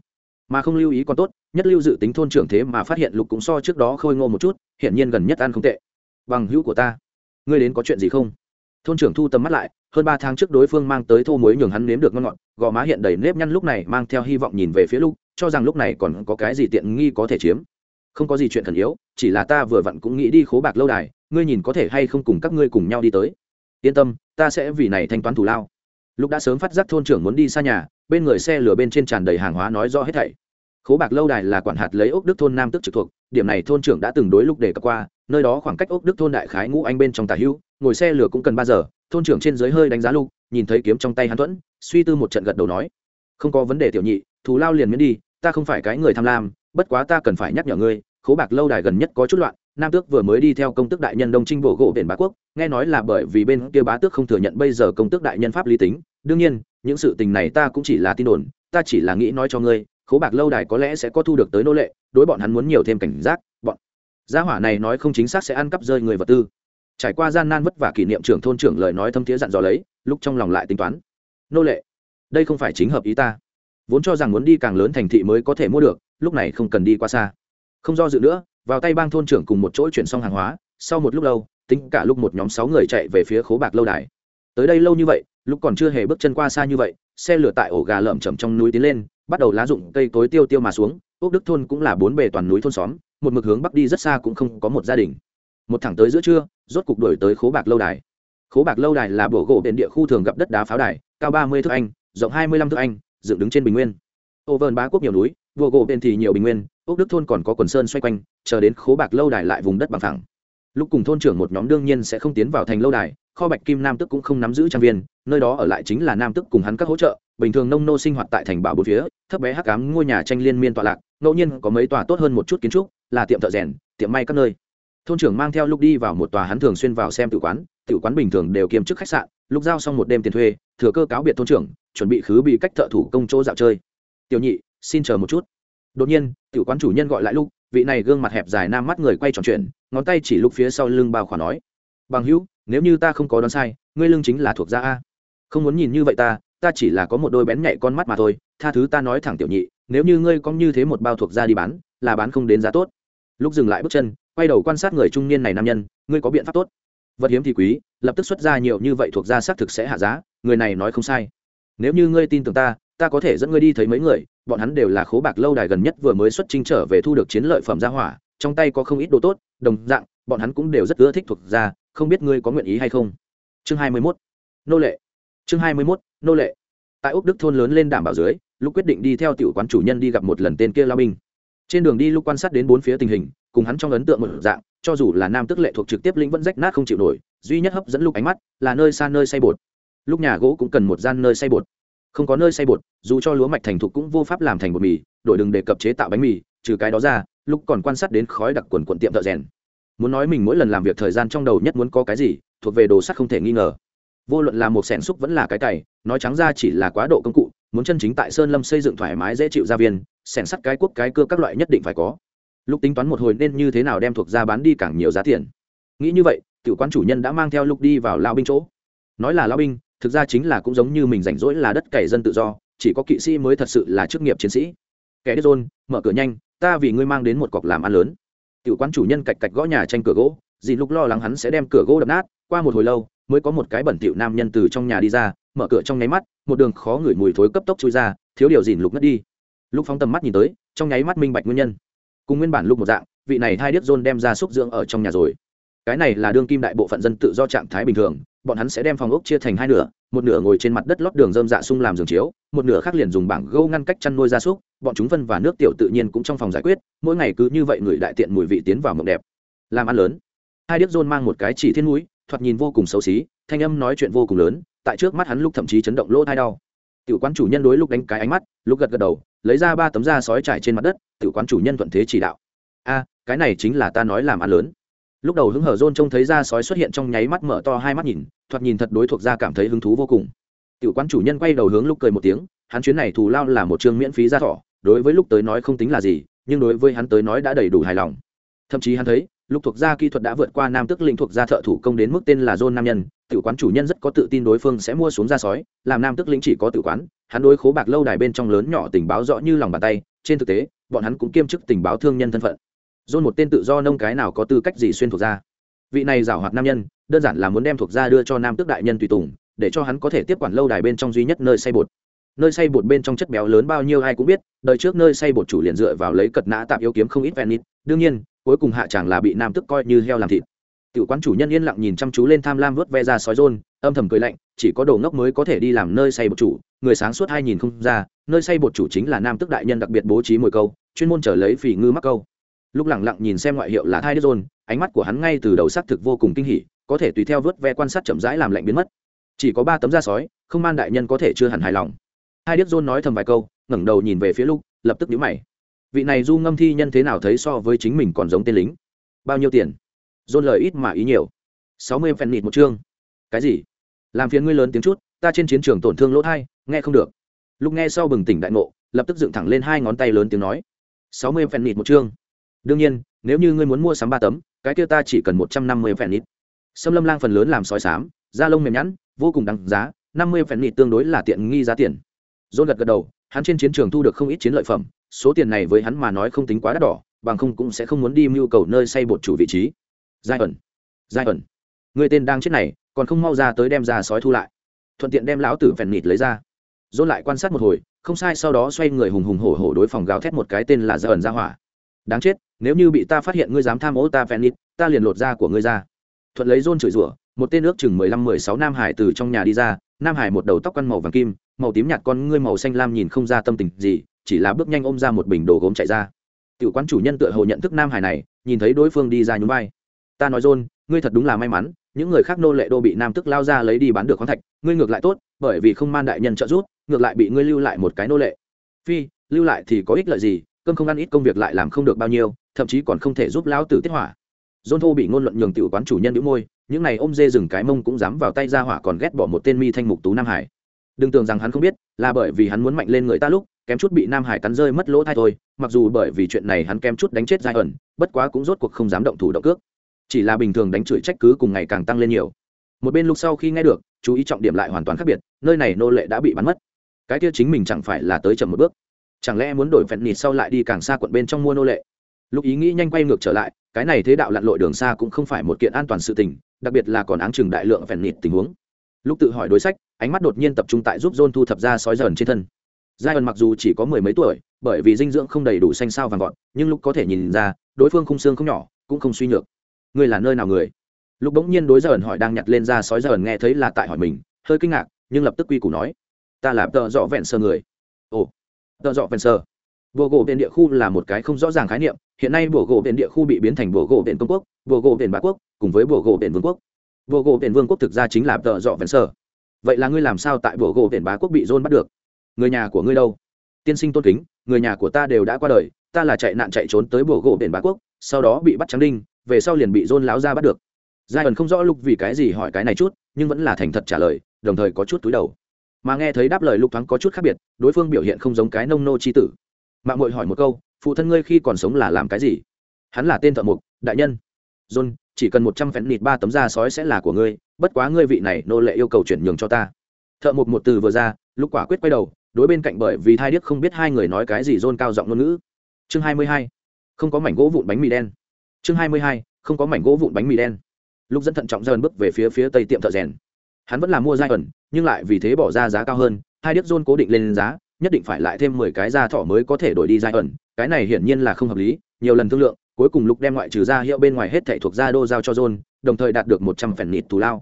Mà không lưu ý còn tốt, nhất lưu dự tính thôn trưởng thế mà phát hiện lục cũng so trước đó khôi ngô một chút hiện nhiên gần nhất ăn không tệ. Bằng hữu của ta, ngươi đến có chuyện gì không? Thôn trưởng thu tầm mắt lại hơn ba tháng trước đối phương mang tới thô muối nhường hắn nếm được ngon ngọt, gò má hiện đầy nếp nhăn lúc này mang theo hy vọng nhìn về phía lúc cho rằng lúc này còn có cái gì tiện nghi có thể chiếm. Không có gì chuyện khẩn yếu, chỉ là ta vừa vặn cũng nghĩ đi khố bạc lâu đài, ngươi nhìn có thể hay không cùng các ngươi cùng nhau đi tới. Yên tâm, ta sẽ vì này thanh toán thù lao. Lúc đã sớm phát giác thôn trưởng muốn đi xa nhà, bên người xe lửa bên trên tràn đầy hàng hóa nói rõ hết thảy. Khố bạc lâu đài là quản hạt lấy ốc đức thôn nam tức trực thuộc, điểm này thôn trưởng đã từng đối lúc để cập qua, nơi đó khoảng cách ốc đức thôn đại khái ngũ anh bên trong tà hữu ngồi xe lửa cũng cần ba giờ, thôn trưởng trên dưới hơi đánh giá lục, nhìn thấy kiếm trong tay hắn thuẫn, suy tư một trận gật đầu nói, không có vấn đề tiểu nhị, thù lao liền miễn đi, ta không phải cái người tham lam, bất quá ta cần phải nhắc nhở ngươi, khố bạc lâu đài gần nhất có chút loạn, nam tước vừa mới đi theo công tước đại nhân đông trinh bộ gỗ biển bá quốc, nghe nói là bởi vì bên kia bá tước không thừa nhận bây giờ công tước đại nhân pháp lý tính, đương nhiên, những sự tình này ta cũng chỉ là tin đồn, ta chỉ là nghĩ nói cho ngươi, khố bạc lâu đài có lẽ sẽ có thu được tới nô lệ, đối bọn hắn muốn nhiều thêm cảnh giác, bọn gia hỏa này nói không chính xác sẽ ăn cắp rơi người vật tư trải qua gian nan vất vả kỷ niệm trưởng thôn trưởng lời nói thâm thiế dặn dò lấy, lúc trong lòng lại tính toán. Nô lệ, đây không phải chính hợp ý ta. Vốn cho rằng muốn đi càng lớn thành thị mới có thể mua được, lúc này không cần đi qua xa. Không do dự nữa, vào tay bang thôn trưởng cùng một chỗ chuyển xong hàng hóa, sau một lúc lâu, tính cả lúc một nhóm sáu người chạy về phía khố bạc lâu đài. Tới đây lâu như vậy, lúc còn chưa hề bước chân qua xa như vậy, xe lửa tại ổ gà lợm chầm trong núi tiến lên, bắt đầu lá rụng cây tối tiêu tiêu mà xuống ốc đức thôn cũng là bốn bề toàn núi thôn xóm, một mực hướng bắc đi rất xa cũng không có một gia đình. Một thẳng tới giữa trưa rốt cục đổi tới khố bạc lâu đài. Khố bạc lâu đài là bổ gỗ bên địa khu thường gặp đất đá pháo đài, cao ba mươi thước anh, rộng hai mươi lăm thước anh, dựng đứng trên bình nguyên. Ô vơn bá quốc nhiều núi vua gỗ bên thì nhiều bình nguyên ốc đức thôn còn có quần sơn xoay quanh, chờ đến khố bạc lâu đài lại vùng đất bằng phẳng. lúc cùng thôn trưởng một nhóm đương nhiên sẽ không tiến vào thành lâu đài, kho bạch kim nam tức cũng không nắm giữ trang viên, nơi đó ở lại chính là nam tức cùng hắn các hỗ trợ, bình thường nông nô sinh hoạt tại thành bảo bốn phía, thấp bé hắc cám ngôi nhà tranh liên miên tọa lạc, ngẫu nhiên có mấy tòa tốt hơn một chút kiến trúc, là tiệm thợ rèn, tiệm may các nơi thôn trưởng mang theo lúc đi vào một tòa hắn thường xuyên vào xem tự quán tự quán bình thường đều kiêm chức khách sạn, lúc giao xong một đêm tiền thuê, thừa cơ cáo biệt thôn trưởng, chuẩn bị khứ bị cách thợ thủ công chỗ dạo chơi. Tiểu nhị, xin chờ một chút. Đột nhiên tự quán chủ nhân gọi lại lúc, vị này gương mặt hẹp dài nam mắt người quay tròn chuyện ngón tay chỉ lúc phía sau lưng bao khỏa nói, bằng hữu, nếu như ta không có đoán sai, ngươi lưng chính là thuộc gia a. Không muốn nhìn như vậy ta ta chỉ là có một đôi bén nhạy con mắt mà thôi, tha thứ ta nói thẳng tiểu nhị, nếu như ngươi có như thế một bao thuộc gia đi bán, là bán không đến giá tốt. Lúc dừng lại bước chân quay đầu quan sát người trung niên này nam nhân ngươi có biện pháp tốt. Vật hiếm thì quý lập tức xuất ra nhiều như vậy thuộc gia xác thực sẽ hạ giá người này nói không sai. Nếu như ngươi tin tưởng ta ta có thể dẫn ngươi đi thấy mấy người bọn hắn đều là khố bạc lâu đài gần nhất vừa mới xuất trình trở về thu được chiến lợi phẩm gia hỏa trong tay có không ít đồ tốt đồng dạng bọn hắn cũng đều rất ưa thích thuộc gia không biết ngươi có nguyện ý hay không? Chương hai mươi 21. nô lệ. Chương hai mươi 21, nô lệ. Tại úc đức thôn lớn lên đảm bảo dưới lúc quyết định đi theo tiểu quán chủ nhân đi gặp một lần tên kia lao binh. Trên đường đi lúc quan sát đến bốn phía tình hình cùng hắn trong ấn tượng một dạng, cho dù là nam tức lệ thuộc trực tiếp lĩnh vẫn rách nát không chịu nổi, duy nhất hấp dẫn lục ánh mắt là nơi xa nơi xay bột. Lúc nhà gỗ cũng cần một gian nơi xay bột. Không có nơi xay bột, dù cho lúa mạch thành thục cũng vô pháp làm thành bột mì, đội đừng đề cập chế tạo bánh mì, trừ cái đó ra, lúc còn quan sát đến khói đặc quần quận tiệm thợ rèn. Muốn nói mình mỗi lần làm việc thời gian trong đầu nhất muốn có cái gì, thuộc về đồ sắt không thể nghi ngờ. Vô luận là một sẻn xúc vẫn là cái cày, nói trắng ra chỉ là quá độ công cụ, muốn chân chính tại sơn lâm xây dựng thoải mái dễ chịu gia viên, sẻn sắt cái quốc cái cưa các loại nhất định phải có lúc tính toán một hồi nên như thế nào đem thuộc ra bán đi càng nhiều giá tiền. Nghĩ như vậy, tiểu quan chủ nhân đã mang theo lúc đi vào lao binh chỗ. Nói là lao binh, thực ra chính là cũng giống như mình rảnh rỗi là đất cày dân tự do, chỉ có kỵ sĩ mới thật sự là chức nghiệp chiến sĩ. Kẻ đứt rôn, mở cửa nhanh, ta vì ngươi mang đến một cọc làm ăn lớn. Tiểu quan chủ nhân cạch cạch gõ nhà tranh cửa gỗ, dì lúc lo lắng hắn sẽ đem cửa gỗ đập nát, qua một hồi lâu, mới có một cái bẩn tiểu nam nhân từ trong nhà đi ra, mở cửa trong nháy mắt, một đường khó ngửi mùi thối cấp tốc chui ra, thiếu điều dìn lục ngất đi. Lúc phóng tầm mắt nhìn tới, trong nháy mắt minh bạch nguyên nhân cùng nguyên bản lúc một dạng, vị này hai điếc dôn đem ra xúc dưỡng ở trong nhà rồi. Cái này là đương kim đại bộ phận dân tự do trạng thái bình thường, bọn hắn sẽ đem phòng ốc chia thành hai nửa, một nửa ngồi trên mặt đất lót đường dơm dạ sung làm giường chiếu, một nửa khác liền dùng bảng gâu ngăn cách chăn nuôi gia súc, bọn chúng phân và nước tiểu tự nhiên cũng trong phòng giải quyết, mỗi ngày cứ như vậy người đại tiện mùi vị tiến vào mộng đẹp. Làm ăn lớn. Hai điếc dôn mang một cái chỉ thiên mũi, thoạt nhìn vô cùng xấu xí, thanh âm nói chuyện vô cùng lớn, tại trước mắt hắn lúc thậm chí chấn động lỗ thai đau tiểu quán chủ nhân đối lúc đánh cái ánh mắt lúc gật gật đầu, lấy ra ba tấm da sói trải trên mặt đất, tiểu quán chủ nhân thuận thế chỉ đạo. A, cái này chính là ta nói làm ăn lớn. Lúc đầu hứng hở rôn trông thấy da sói xuất hiện trong nháy mắt mở to hai mắt nhìn, thoạt nhìn thật đối thuộc ra cảm thấy hứng thú vô cùng. Tiểu quán chủ nhân quay đầu hướng lúc cười một tiếng, hắn chuyến này thù lao là một chương miễn phí ra thỏ đối với lúc tới nói không tính là gì, nhưng đối với hắn tới nói đã đầy đủ hài lòng. Thậm chí hắn thấy Lục thuộc gia kỹ thuật đã vượt qua nam tức lĩnh thuộc gia thợ thủ công đến mức tên là john nam nhân. Tiểu quán chủ nhân rất có tự tin đối phương sẽ mua xuống ra sói, làm nam tức lĩnh chỉ có tự quán. Hắn đối khố bạc lâu đài bên trong lớn nhỏ tình báo rõ như lòng bàn tay, trên thực tế, bọn hắn cũng kiêm chức tình báo thương nhân thân phận. John một tên tự do nông cái nào có tư cách gì xuyên thuộc gia? Vị này giảo hoạt nam nhân, đơn giản là muốn đem thuộc gia đưa cho nam tước đại nhân tùy tùng, để cho hắn có thể tiếp quản lâu đài bên trong duy nhất nơi xây bột. Nơi xây bột bên trong chất béo lớn bao nhiêu ai cũng biết, đời trước nơi xây bột chủ liền dựa vào lấy cật nã tạm yếu kiếm không ít venit. đương nhiên cuối cùng hạ chẳng là bị nam tức coi như heo làm thịt. Tiểu quán chủ nhân yên lặng nhìn chăm chú lên tham lam vớt ve ra sói rôn, âm thầm cười lạnh, chỉ có đồ ngốc mới có thể đi làm nơi xây bột chủ, người sáng suốt hai nhìn không ra, nơi xây bột chủ chính là nam tức đại nhân đặc biệt bố trí mồi câu, chuyên môn trở lấy phỉ ngư mắc câu. Lúc lẳng lặng nhìn xem ngoại hiệu là thai đứa rôn ánh mắt của hắn ngay từ đầu xác thực vô cùng kinh hỉ, có thể tùy theo vớt ve quan sát chậm rãi làm lạnh biến mất. Chỉ có ba tấm da sói, không man đại nhân có thể chưa hẳn hài lòng. Hai điếc rôn nói thầm vài câu, ngẩng đầu nhìn về phía lúc lập tức nhíu mày vị này du ngâm thi nhân thế nào thấy so với chính mình còn giống tên lính? Bao nhiêu tiền? Dôn lời ít mà ý nhiều. Sáu mươi phen nịt một chương. Cái gì? Làm phiền ngươi lớn tiếng chút, ta trên chiến trường tổn thương lỗ thai, nghe không được. Lúc nghe sau bừng tỉnh đại ngộ, lập tức dựng thẳng lên hai ngón tay lớn tiếng nói. Sáu mươi phen nịt một chương. Đương nhiên, nếu như ngươi muốn mua sắm ba tấm, cái kia ta chỉ cần một trăm năm mươi phen nịt. Xâm lâm lang phần lớn làm sói sám da lông mềm nhẵn, vô cùng đáng giá, năm mươi phen nịt tương đối là tiện nghi giá tiền. Dôn gật gật đầu, hắn trên chiến trường thu được không ít chiến lợi phẩm số tiền này với hắn mà nói không tính quá đắt đỏ, bằng không cũng sẽ không muốn đi mưu cầu nơi xây bột chủ vị trí. Giai ẩn giai ẩn. Người tên đang chết này, còn không mau ra tới đem ra sói thu lại. Thuận tiện đem lão tử phèn nịt lấy ra. Dôn lại quan sát một hồi, không sai, sau đó xoay người hùng hùng hổ hổ đối phòng gào thét một cái tên là giai ẩn ra hỏa. Đáng chết, nếu như bị ta phát hiện ngươi dám tham ô ta phèn nịt, ta liền lột da của ngươi ra. Thuận lấy dôn chửi rủa, một tên ước chừng mười lăm mười sáu nam hải từ trong nhà đi ra, nam hải một đầu tóc quăn màu vàng kim, màu tím nhạt con ngươi màu xanh lam nhìn không ra tâm tình gì chỉ là bước nhanh ôm ra một bình đồ gốm chạy ra. Tiểu quán chủ nhân tựa hồ nhận thức nam hải này, nhìn thấy đối phương đi ra nhún vai. Ta nói john, ngươi thật đúng là may mắn, những người khác nô lệ đô bị nam tức lao ra lấy đi bán được khoáng thạch, ngươi ngược lại tốt, bởi vì không man đại nhân trợ giúp, ngược lại bị ngươi lưu lại một cái nô lệ. Phi, lưu lại thì có ích lợi gì, cơm không ăn ít công việc lại làm không được bao nhiêu, thậm chí còn không thể giúp lão tử tiết hỏa. John thô bị ngôn luận nhường tiểu quán chủ nhân đĩu môi, những này ôm dê rừng cái mông cũng dám vào tay ra hỏa còn ghét bỏ một tên mi thanh mục tú nam hải. Đừng tưởng rằng hắn không biết, là bởi vì hắn muốn mạnh lên người ta lúc kém chút bị nam hải cắn rơi mất lỗ thai thôi, mặc dù bởi vì chuyện này hắn kém chút đánh chết giai ẩn, bất quá cũng rốt cuộc không dám động thủ động cước. Chỉ là bình thường đánh chửi trách cứ cùng ngày càng tăng lên nhiều. Một bên lúc sau khi nghe được, chú ý trọng điểm lại hoàn toàn khác biệt, nơi này nô lệ đã bị bắn mất. Cái kia chính mình chẳng phải là tới chậm một bước. Chẳng lẽ muốn đổi phèn nịt sau lại đi càng xa quận bên trong mua nô lệ? Lúc ý nghĩ nhanh quay ngược trở lại, cái này thế đạo lặn lội đường xa cũng không phải một kiện an toàn sự tình, đặc biệt là còn áng chừng đại lượng phèn nịt tình huống. Lúc tự hỏi đối sách, ánh mắt đột nhiên tập trung tại giúp john thu thập ra sói dần trên thân giai ẩn mặc dù chỉ có mười mấy tuổi, bởi vì dinh dưỡng không đầy đủ xanh sao vàng gọn nhưng lúc có thể nhìn ra, đối phương khung xương không nhỏ, cũng không suy nhược. Ngươi là nơi nào người? Lúc bỗng nhiên đối giai ẩn hỏi đang nhặt lên ra sói giai ẩn nghe thấy là tại hỏi mình, hơi kinh ngạc, nhưng lập tức quy củ nói, ta là tợ dọ vẹn sơ người. Ồ, tợ dọ vẹn sơ. Bộ gỗ viện địa khu là một cái không rõ ràng khái niệm, hiện nay bộ gỗ viện địa khu bị biến thành bộ gỗ viện công quốc bộ gỗ viện bá quốc, cùng với bộ gỗ viện vương quốc. Bộ gỗ viện vương quốc thực ra chính là tợ dọ vẹn sơ. Vậy là ngươi làm sao tại bộ gỗ viện bá quốc bị dôn bắt được? Người nhà của ngươi đâu? Tiên sinh tôn kính, người nhà của ta đều đã qua đời, ta là chạy nạn chạy trốn tới bộ gỗ biển bá quốc, sau đó bị bắt trắng đinh, về sau liền bị dôn láo ra bắt được. Giai ẩn không rõ lục vì cái gì hỏi cái này chút, nhưng vẫn là thành thật trả lời, đồng thời có chút túi đầu. Mà nghe thấy đáp lời lục thoáng có chút khác biệt, đối phương biểu hiện không giống cái nông nô c h i tử. Mạng mội hỏi một câu, phụ thân ngươi khi còn sống là làm cái gì? Hắn là tên thợ mục đại nhân. John chỉ cần một trăm phen nịt ba tấm da sói sẽ là của ngươi, bất quá ngươi vị này nô lệ yêu cầu chuyển nhường cho ta. Thợ mục một từ vừa ra lúc quả quyết quay đầu đối bên cạnh bởi vì thai điếc không biết hai người nói cái gì rôn cao giọng ngôn ngữ. Chương hai mươi hai, không có mảnh gỗ vụn bánh mì đen. Chương hai mươi hai, không có mảnh gỗ vụn bánh mì đen. Lúc dẫn thận trọng dần bước về phía phía tây tiệm thợ rèn. Hắn vẫn là mua giai ẩn, nhưng lại vì thế bỏ ra giá cao hơn, hai điếc rôn cố định lên giá, nhất định phải lại thêm mười cái da thỏ mới có thể đổi đi giai ẩn, cái này hiển nhiên là không hợp lý, nhiều lần thương lượng, cuối cùng Lục đem ngoại trừ ra hiệu bên ngoài hết thảy thuộc gia đô giao cho john, đồng thời đạt được một trăm phần nịt tù lao.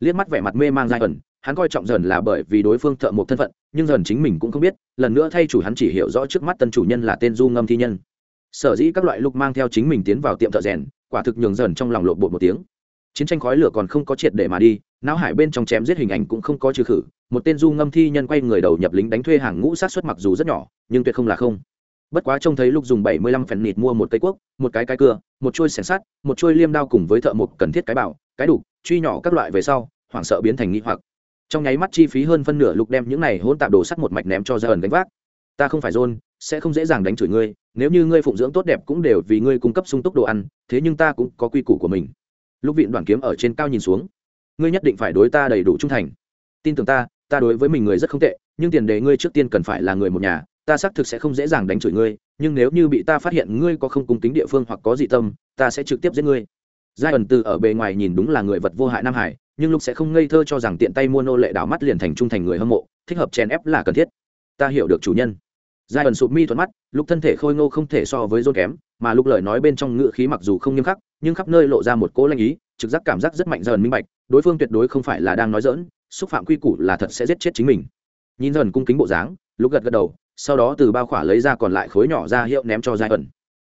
Liếc mắt vẻ mặt mê mang giai ẩn hắn coi trọng dần là bởi vì đối phương thợ một thân phận, nhưng dần chính mình cũng không biết, lần nữa thay chủ hắn chỉ hiểu rõ trước mắt tân chủ nhân là tên du ngâm thi nhân. Sở dĩ các loại lúc mang theo chính mình tiến vào tiệm thợ rèn, quả thực nhường dần trong lòng lộn bột một tiếng. Chiến tranh khói lửa còn không có triệt để mà đi, não hải bên trong chém giết hình ảnh cũng không có trừ khử, một tên du ngâm thi nhân quay người đầu nhập lính đánh thuê hàng ngũ sát xuất mặc dù rất nhỏ, nhưng tuyệt không là không. Bất quá trông thấy lúc dùng bảy mươi lăm phèn nịt mua một cây cuốc, một cái cái cưa, một chuôi xẻng sắt, một chuôi liêm đao cùng với thợ mộc cần thiết cái bảo, cái đủ, truy nhỏ các loại về sau, hoảng sợ biến thành nghi hoặc trong nháy mắt chi phí hơn phân nửa lục đem những này hỗn tạp đồ sắt một mạch ném cho ra ẩn gánh vác. Ta không phải rôn sẽ không dễ dàng đánh chửi ngươi, nếu như ngươi phụng dưỡng tốt đẹp cũng đều vì ngươi cung cấp sung túc đồ ăn, thế nhưng ta cũng có quy củ của mình. Lúc viện đoàn kiếm ở trên cao nhìn xuống. Ngươi nhất định phải đối ta đầy đủ trung thành. Tin tưởng ta ta đối với mình người rất không tệ, nhưng tiền đề ngươi trước tiên cần phải là người một nhà, ta xác thực sẽ không dễ dàng đánh chửi ngươi, nhưng nếu như bị ta phát hiện ngươi có không cung kính địa phương hoặc có dị tâm, ta sẽ trực tiếp giết ngươi. Giai ẩn từ ở bề ngoài nhìn đúng là người vật vô hại nam hải nhưng lúc sẽ không ngây thơ cho rằng tiện tay mua nô lệ đảo mắt liền thành trung thành người hâm mộ, thích hợp chèn ép là cần thiết. Ta hiểu được chủ nhân. Giai ẩn sụp mi thuận mắt, lúc thân thể khôi ngô không thể so với dôn kém, mà lúc lời nói bên trong ngữ khí mặc dù không nghiêm khắc, nhưng khắp nơi lộ ra một cỗ lanh ý, trực giác cảm giác rất mạnh dần minh bạch, đối phương tuyệt đối không phải là đang nói dỡn xúc phạm quy củ là thật sẽ giết chết chính mình. Nhìn dần cung kính bộ dáng, lúc gật gật đầu, sau đó từ bao khỏa lấy ra còn lại khối nhỏ ra hiệu ném cho giai ẩn.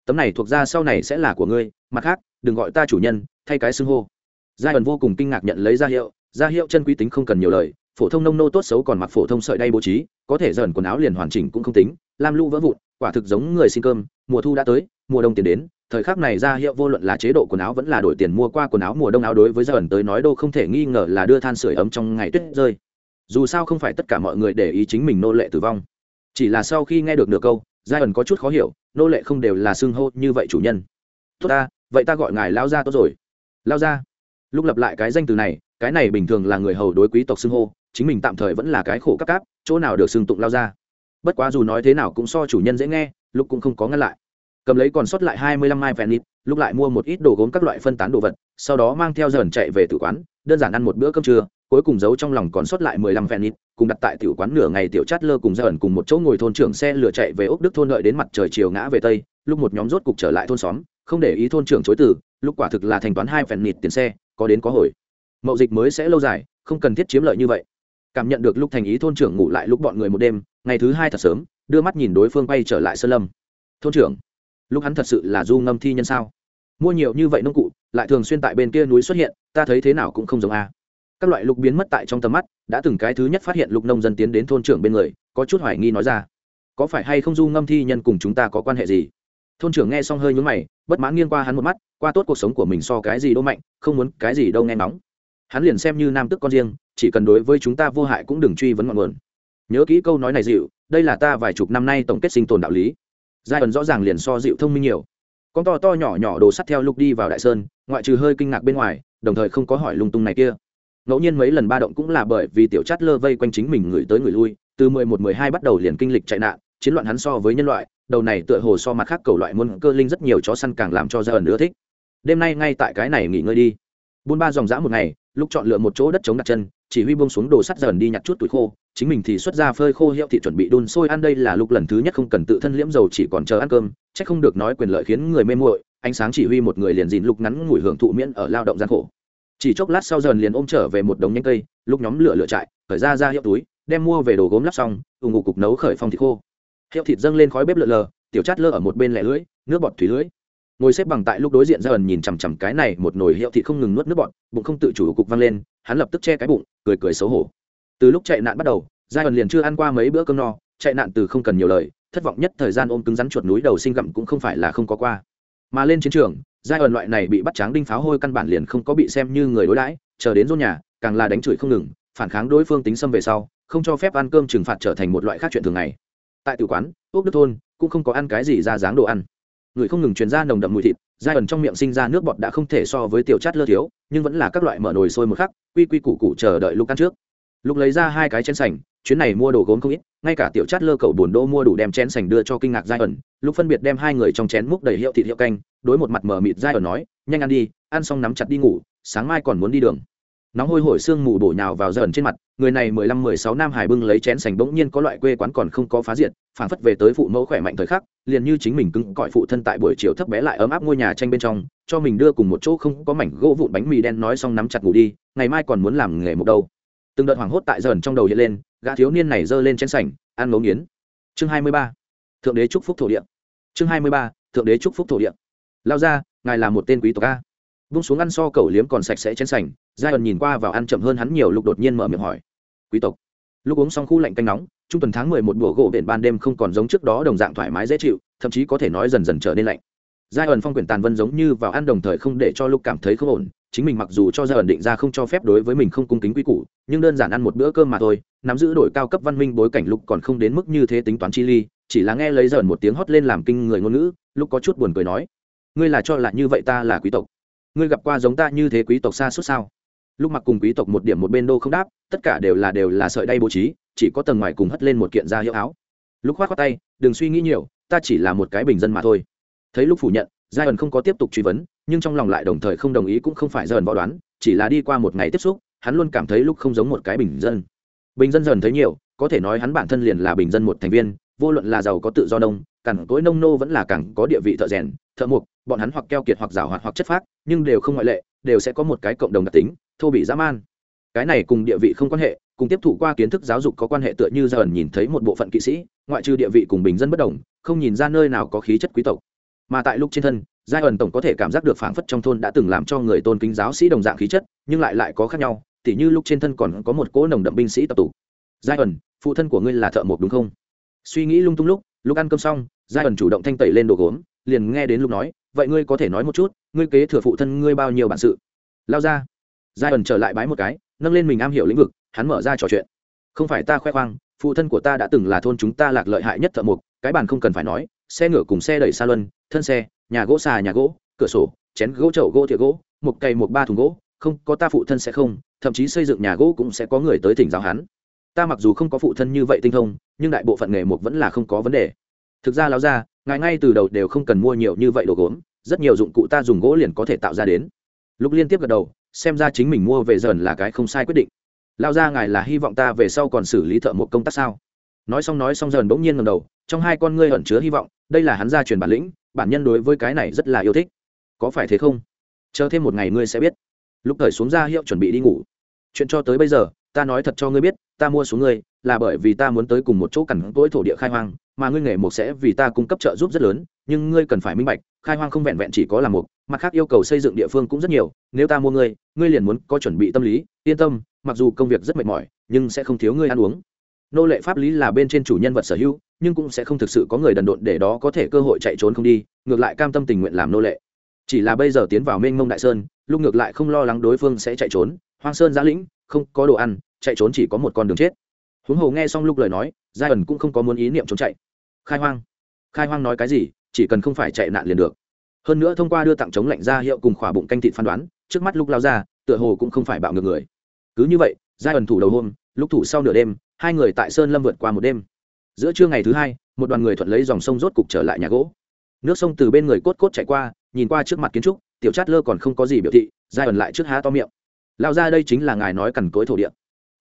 Tấm này thuộc ra sau này sẽ là của ngươi, mặt khác, đừng gọi ta chủ nhân, thay cái xưng hô giai ẩn vô cùng kinh ngạc nhận lấy ra hiệu ra hiệu chân quý tính không cần nhiều lời, phổ thông nông nô tốt xấu còn mặc phổ thông sợi đay bố trí, có thể dần quần áo liền hoàn chỉnh cũng không tính, lam lũ vỡ vụn, quả thực giống người xin cơm, mùa thu đã tới, mùa đông tiền đến, thời khắc này ra hiệu vô luận là chế độ quần áo vẫn là đổi tiền mua qua quần áo mùa đông áo đối với dần tới nói đâu không thể nghi ngờ là đưa than sửa ấm trong ngày tuyết rơi. Dù sao không phải tất cả mọi người để ý chính mình nô lệ tử vong. Chỉ là sau khi nghe được nửa câu, giai ẩn có chút khó hiểu, nô lệ không đều là xưng hô như vậy chủ nhân. Tốt ta, vậy ta gọi ngài lao ra tốt rồi. Lao ra lúc lập lại cái danh từ này, cái này bình thường là người hầu đối quý tộc xưng hô, chính mình tạm thời vẫn là cái khổ cắp cáp, chỗ nào được xưng tụng lao ra. Bất quá dù nói thế nào cũng so chủ nhân dễ nghe, lúc cũng không có ngăn lại. Cầm lấy còn sót lại hai mươi lăm mai vẹn nít lúc lại mua một ít đồ gốm các loại phân tán đồ vật, sau đó mang theo dần chạy về tử quán, đơn giản ăn một bữa cơm trưa, cuối cùng giấu trong lòng còn sót lại mười lăm vẹn nít cùng đặt tại tiểu quán nửa ngày tiểu chát lơ cùng dần cùng một chỗ ngồi thôn trưởng xe lửa chạy về ốc đức thôn lợi đến mặt trời chiều ngã về tây, lúc một nhóm rốt cục trở lại thôn xóm, không để ý thôn trưởng chối từ, lúc quả thực là thanh toán hai vẹn nịt tiền xe có đến có hồi. Mậu dịch mới sẽ lâu dài, không cần thiết chiếm lợi như vậy. Cảm nhận được lúc thành ý thôn trưởng ngủ lại lúc bọn người một đêm, ngày thứ hai thật sớm, đưa mắt nhìn đối phương quay trở lại sơn lâm. Thôn trưởng, lúc hắn thật sự là du ngâm thi nhân sao? Mua nhiều như vậy nông cụ, lại thường xuyên tại bên kia núi xuất hiện, ta thấy thế nào cũng không giống a. Các loại lục biến mất tại trong tầm mắt, đã từng cái thứ nhất phát hiện lục nông dân tiến đến thôn trưởng bên người, có chút hoài nghi nói ra. Có phải hay không du ngâm thi nhân cùng chúng ta có quan hệ gì? Thôn trưởng nghe xong hơi nhúng mày, bất mãn nghiêng qua hắn một mắt, qua tốt cuộc sống của mình so cái gì đâu mạnh, không muốn cái gì đâu nghe nóng hắn liền xem như nam tức con riêng, chỉ cần đối với chúng ta vô hại cũng đừng truy vấn ngọn nguồn. Nhớ kỹ câu nói này dịu, đây là ta vài chục năm nay tổng kết sinh tồn đạo lý. Giai ẩn rõ ràng liền so dịu thông minh nhiều. Con to to nhỏ nhỏ đồ sắt theo lúc đi vào đại sơn, ngoại trừ hơi kinh ngạc bên ngoài, đồng thời không có hỏi lung tung này kia. Ngẫu nhiên mấy lần ba động cũng là bởi vì tiểu chát lơ vây quanh chính mình người tới người lui, từ mười một, mười hai bắt đầu liền kinh lịch chạy nạn chiến loạn hắn so với nhân loại, đầu này tựa hồ so mặt khác cầu loại muôn cơ linh rất nhiều chó săn càng làm cho gia ẩn nữa thích. Đêm nay ngay tại cái này nghỉ ngơi đi. Buôn ba dòng dã một ngày, lúc chọn lựa một chỗ đất chống đặt chân, chỉ huy buông xuống đồ sắt dần đi nhặt chút tuổi khô, chính mình thì xuất ra phơi khô hiệu thị chuẩn bị đun sôi ăn đây là lúc lần thứ nhất không cần tự thân liễm dầu chỉ còn chờ ăn cơm, chắc không được nói quyền lợi khiến người mê muội, ánh sáng chỉ huy một người liền dìn lục ngắn ngủi hưởng thụ miễn ở lao động gian khổ. Chỉ chốc lát sau dần liền ôm trở về một đống nhánh cây, lúc nhóm lửa lửa trại, khởi ra ra hiệu túi, đem mua về đồ gốm lắp xong, ủng ngủ cục nấu khởi phong thịt khô hiệu thịt dâng lên khói bếp lợn lờ, tiểu chát lơ ở một bên lẻ lưỡi, nước bọt thủy lưỡi. Ngồi xếp bằng tại lúc đối diện ra ẩn nhìn chằm chằm cái này, một nồi hiệu thịt không ngừng nuốt nước bọt, bụng không tự chủ cục văng lên, hắn lập tức che cái bụng, cười cười xấu hổ. Từ lúc chạy nạn bắt đầu giai ẩn liền chưa ăn qua mấy bữa cơm no, chạy nạn từ không cần nhiều lời, thất vọng nhất thời gian ôm cứng rắn chuột núi đầu sinh gặm cũng không phải là không có qua. Mà lên chiến trường giai ẩn loại này bị bắt tráng đinh pháo hôi căn bản liền không có bị xem như người đối đãi, chờ đến rôn nhà, càng là đánh chửi không ngừng, phản kháng đối phương tính xâm về sau, không cho phép ăn cơm trừng phạt trở thành một loại khác chuyện thường ngày tại tử quán, ốc đức thôn, cũng không có ăn cái gì ra dáng đồ ăn. Người không ngừng truyền ra nồng đậm mùi thịt, giai ẩn trong miệng sinh ra nước bọt đã không thể so với tiểu chát lơ thiếu, nhưng vẫn là các loại mở nồi sôi một khắc, quy quy củ củ chờ đợi lúc ăn trước. Lúc lấy ra hai cái chén sành, chuyến này mua đồ gốm không ít, ngay cả tiểu chát lơ cầu buồn đô mua đủ đem chén sành đưa cho kinh ngạc giai ẩn lúc phân biệt đem hai người trong chén múc đầy hiệu thịt hiệu canh, đối một mặt mở mịt giai ẩn nói, nhanh ăn đi, ăn xong nắm chặt đi ngủ, sáng mai còn muốn đi đường nóng hôi hổi xương mù bổ nhào vào dần trên mặt, người này mười lăm, mười sáu nam hải bưng lấy chén sành bỗng nhiên có loại quê quán còn không có phá diệt, phảng phất về tới phụ mẫu khỏe mạnh thời khắc, liền như chính mình cứng cõi phụ thân tại buổi chiều thấp bé lại ấm áp ngôi nhà tranh bên trong, cho mình đưa cùng một chỗ không có mảnh gỗ vụn bánh mì đen nói xong nắm chặt ngủ đi, ngày mai còn muốn làm nghề một đâu. Từng đợt hoảng hốt tại dần trong đầu hiện lên, gã thiếu niên này giơ lên chén sành, ăn ngấu nghiến. Chương hai mươi ba. Thượng đế chúc phúc thổ địa. Chương hai mươi ba. Thượng đế chúc phúc thổ địa. Lao ra, ngài là một tên quý tộc a vung xuống ăn so cẩu liếm còn sạch sẽ chén sành giai ẩn nhìn qua vào ăn chậm hơn hắn nhiều lúc đột nhiên mở miệng hỏi. Quý tộc, lúc uống xong khu lạnh canh nóng, trung tuần tháng mười một bùa gỗ biển ban đêm không còn giống trước đó đồng dạng thoải mái dễ chịu, thậm chí có thể nói dần dần trở nên lạnh. Giai ẩn phong quyển tàn vân giống như vào ăn đồng thời không để cho lúc cảm thấy không ổn, chính mình mặc dù cho giai ẩn định ra không cho phép đối với mình không cung kính quy củ, nhưng đơn giản ăn một bữa cơm mà thôi, nắm giữ đổi cao cấp văn minh bối cảnh lúc còn không đến mức như thế tính toán chi ly, chỉ là nghe lấy dần một tiếng hót lên làm kinh người ngôn ngữ, lúc có chút buồn cười nói, ngươi là cho là như vậy ta là quý tộc ngươi gặp qua giống ta như thế quý tộc xa suốt sao? Lúc mặc cùng quý tộc một điểm một bên đô không đáp, tất cả đều là đều là sợi đay bố trí, chỉ có tầng ngoài cùng hất lên một kiện da hiệu áo. Lúc khoát khoát tay, đừng suy nghĩ nhiều, ta chỉ là một cái bình dân mà thôi. Thấy lúc phủ nhận giai ẩn không có tiếp tục truy vấn, nhưng trong lòng lại đồng thời không đồng ý cũng không phải dần võ đoán, chỉ là đi qua một ngày tiếp xúc, hắn luôn cảm thấy lúc không giống một cái bình dân. Bình dân dần thấy nhiều, có thể nói hắn bản thân liền là bình dân một thành viên, vô luận là giàu có tự do nông cẳng cối nông nô vẫn là cẳng có địa vị thợ rèn, thợ mộc bọn hắn hoặc keo kiệt hoặc giảo hoạt hoặc chất phác, nhưng đều không ngoại lệ, đều sẽ có một cái cộng đồng đặc tính, thô bị dã man. Cái này cùng địa vị không quan hệ, cùng tiếp thụ qua kiến thức giáo dục có quan hệ tựa như dần nhìn thấy một bộ phận kỵ sĩ, ngoại trừ địa vị cùng bình dân bất đồng, không nhìn ra nơi nào có khí chất quý tộc. Mà tại lúc trên thân, giai ẩn tổng có thể cảm giác được phảng phất trong thôn đã từng làm cho người tôn kính giáo sĩ đồng dạng khí chất, nhưng lại lại có khác nhau, tỉ như lúc trên thân còn có một cỗ nồng đậm binh sĩ tập tụ. Giai ẩn, phụ thân của ngươi là thợ mộc đúng không? Suy nghĩ lung tung lúc lúc ăn cơm xong, giai ẩn chủ động thanh tẩy lên đồ gốm, liền nghe đến lúc nói vậy ngươi có thể nói một chút, ngươi kế thừa phụ thân ngươi bao nhiêu bản sự? Lao ra. Giai ẩn trở lại bái một cái, nâng lên mình am hiểu lĩnh vực, hắn mở ra trò chuyện. Không phải ta khoe khoang, phụ thân của ta đã từng là thôn chúng ta lạc lợi hại nhất thợ mộc, cái bàn không cần phải nói, xe ngựa cùng xe đẩy xa luân, thân xe, nhà gỗ xà nhà gỗ, cửa sổ, chén gỗ chậu gỗ thiệu gỗ, một cây một ba thùng gỗ, không có ta phụ thân sẽ không, thậm chí xây dựng nhà gỗ cũng sẽ có người tới thỉnh giáo hắn. Ta mặc dù không có phụ thân như vậy tinh thông, nhưng đại bộ phận nghề mục vẫn là không có vấn đề. Thực ra láo ra ngài ngay từ đầu đều không cần mua nhiều như vậy đồ gốm, rất nhiều dụng cụ ta dùng gỗ liền có thể tạo ra đến. Lúc liên tiếp gật đầu, xem ra chính mình mua về dần là cái không sai quyết định. Lao ra ngài là hy vọng ta về sau còn xử lý thợ một công tác sao? Nói xong nói xong dần bỗng nhiên ngầm đầu, trong hai con ngươi ẩn chứa hy vọng, đây là hắn gia truyền bản lĩnh, bản nhân đối với cái này rất là yêu thích. Có phải thế không? Chờ thêm một ngày ngươi sẽ biết. Lúc thời xuống ra hiệu chuẩn bị đi ngủ. Chuyện cho tới bây giờ, ta nói thật cho ngươi biết, ta mua xuống ngươi là bởi vì ta muốn tới cùng một chỗ cằn cỗi thổ địa khai hoang mà ngươi nghề mục sẽ vì ta cung cấp trợ giúp rất lớn, nhưng ngươi cần phải minh bạch, khai hoang không vẹn vẹn chỉ có làm mục mặt khác yêu cầu xây dựng địa phương cũng rất nhiều, nếu ta mua ngươi ngươi liền muốn có chuẩn bị tâm lý, yên tâm, mặc dù công việc rất mệt mỏi, nhưng sẽ không thiếu ngươi ăn uống. Nô lệ pháp lý là bên trên chủ nhân vật sở hữu, nhưng cũng sẽ không thực sự có người đần độn để đó có thể cơ hội chạy trốn không đi, ngược lại cam tâm tình nguyện làm nô lệ. Chỉ là bây giờ tiến vào mênh mông đại sơn, lúc ngược lại không lo lắng đối phương sẽ chạy trốn, hoang sơn giã lĩnh, không có đồ ăn, chạy trốn chỉ có một con đường chết huống hồ nghe xong lúc lời nói, giai ẩn cũng không có muốn ý niệm trốn chạy. Khai hoang. Khai hoang nói cái gì, chỉ cần không phải chạy nạn liền được. Hơn nữa thông qua đưa tặng chống lạnh ra hiệu cùng khỏa bụng canh thịt phán đoán, trước mắt lúc lao ra, tựa hồ cũng không phải bạo ngược người. Cứ như vậy, giai ẩn thủ đầu hôm lúc thủ sau nửa đêm, hai người tại sơn lâm vượt qua một đêm. Giữa trưa ngày thứ hai, một đoàn người thuận lấy dòng sông rốt cục trở lại nhà gỗ. Nước sông từ bên người cốt cốt chạy qua, nhìn qua trước mặt kiến trúc, tiểu chát lơ còn không có gì biểu thị, giai ẩn lại trước há to miệng. Lao ra đây chính là ngài nói cằn cối thổ địa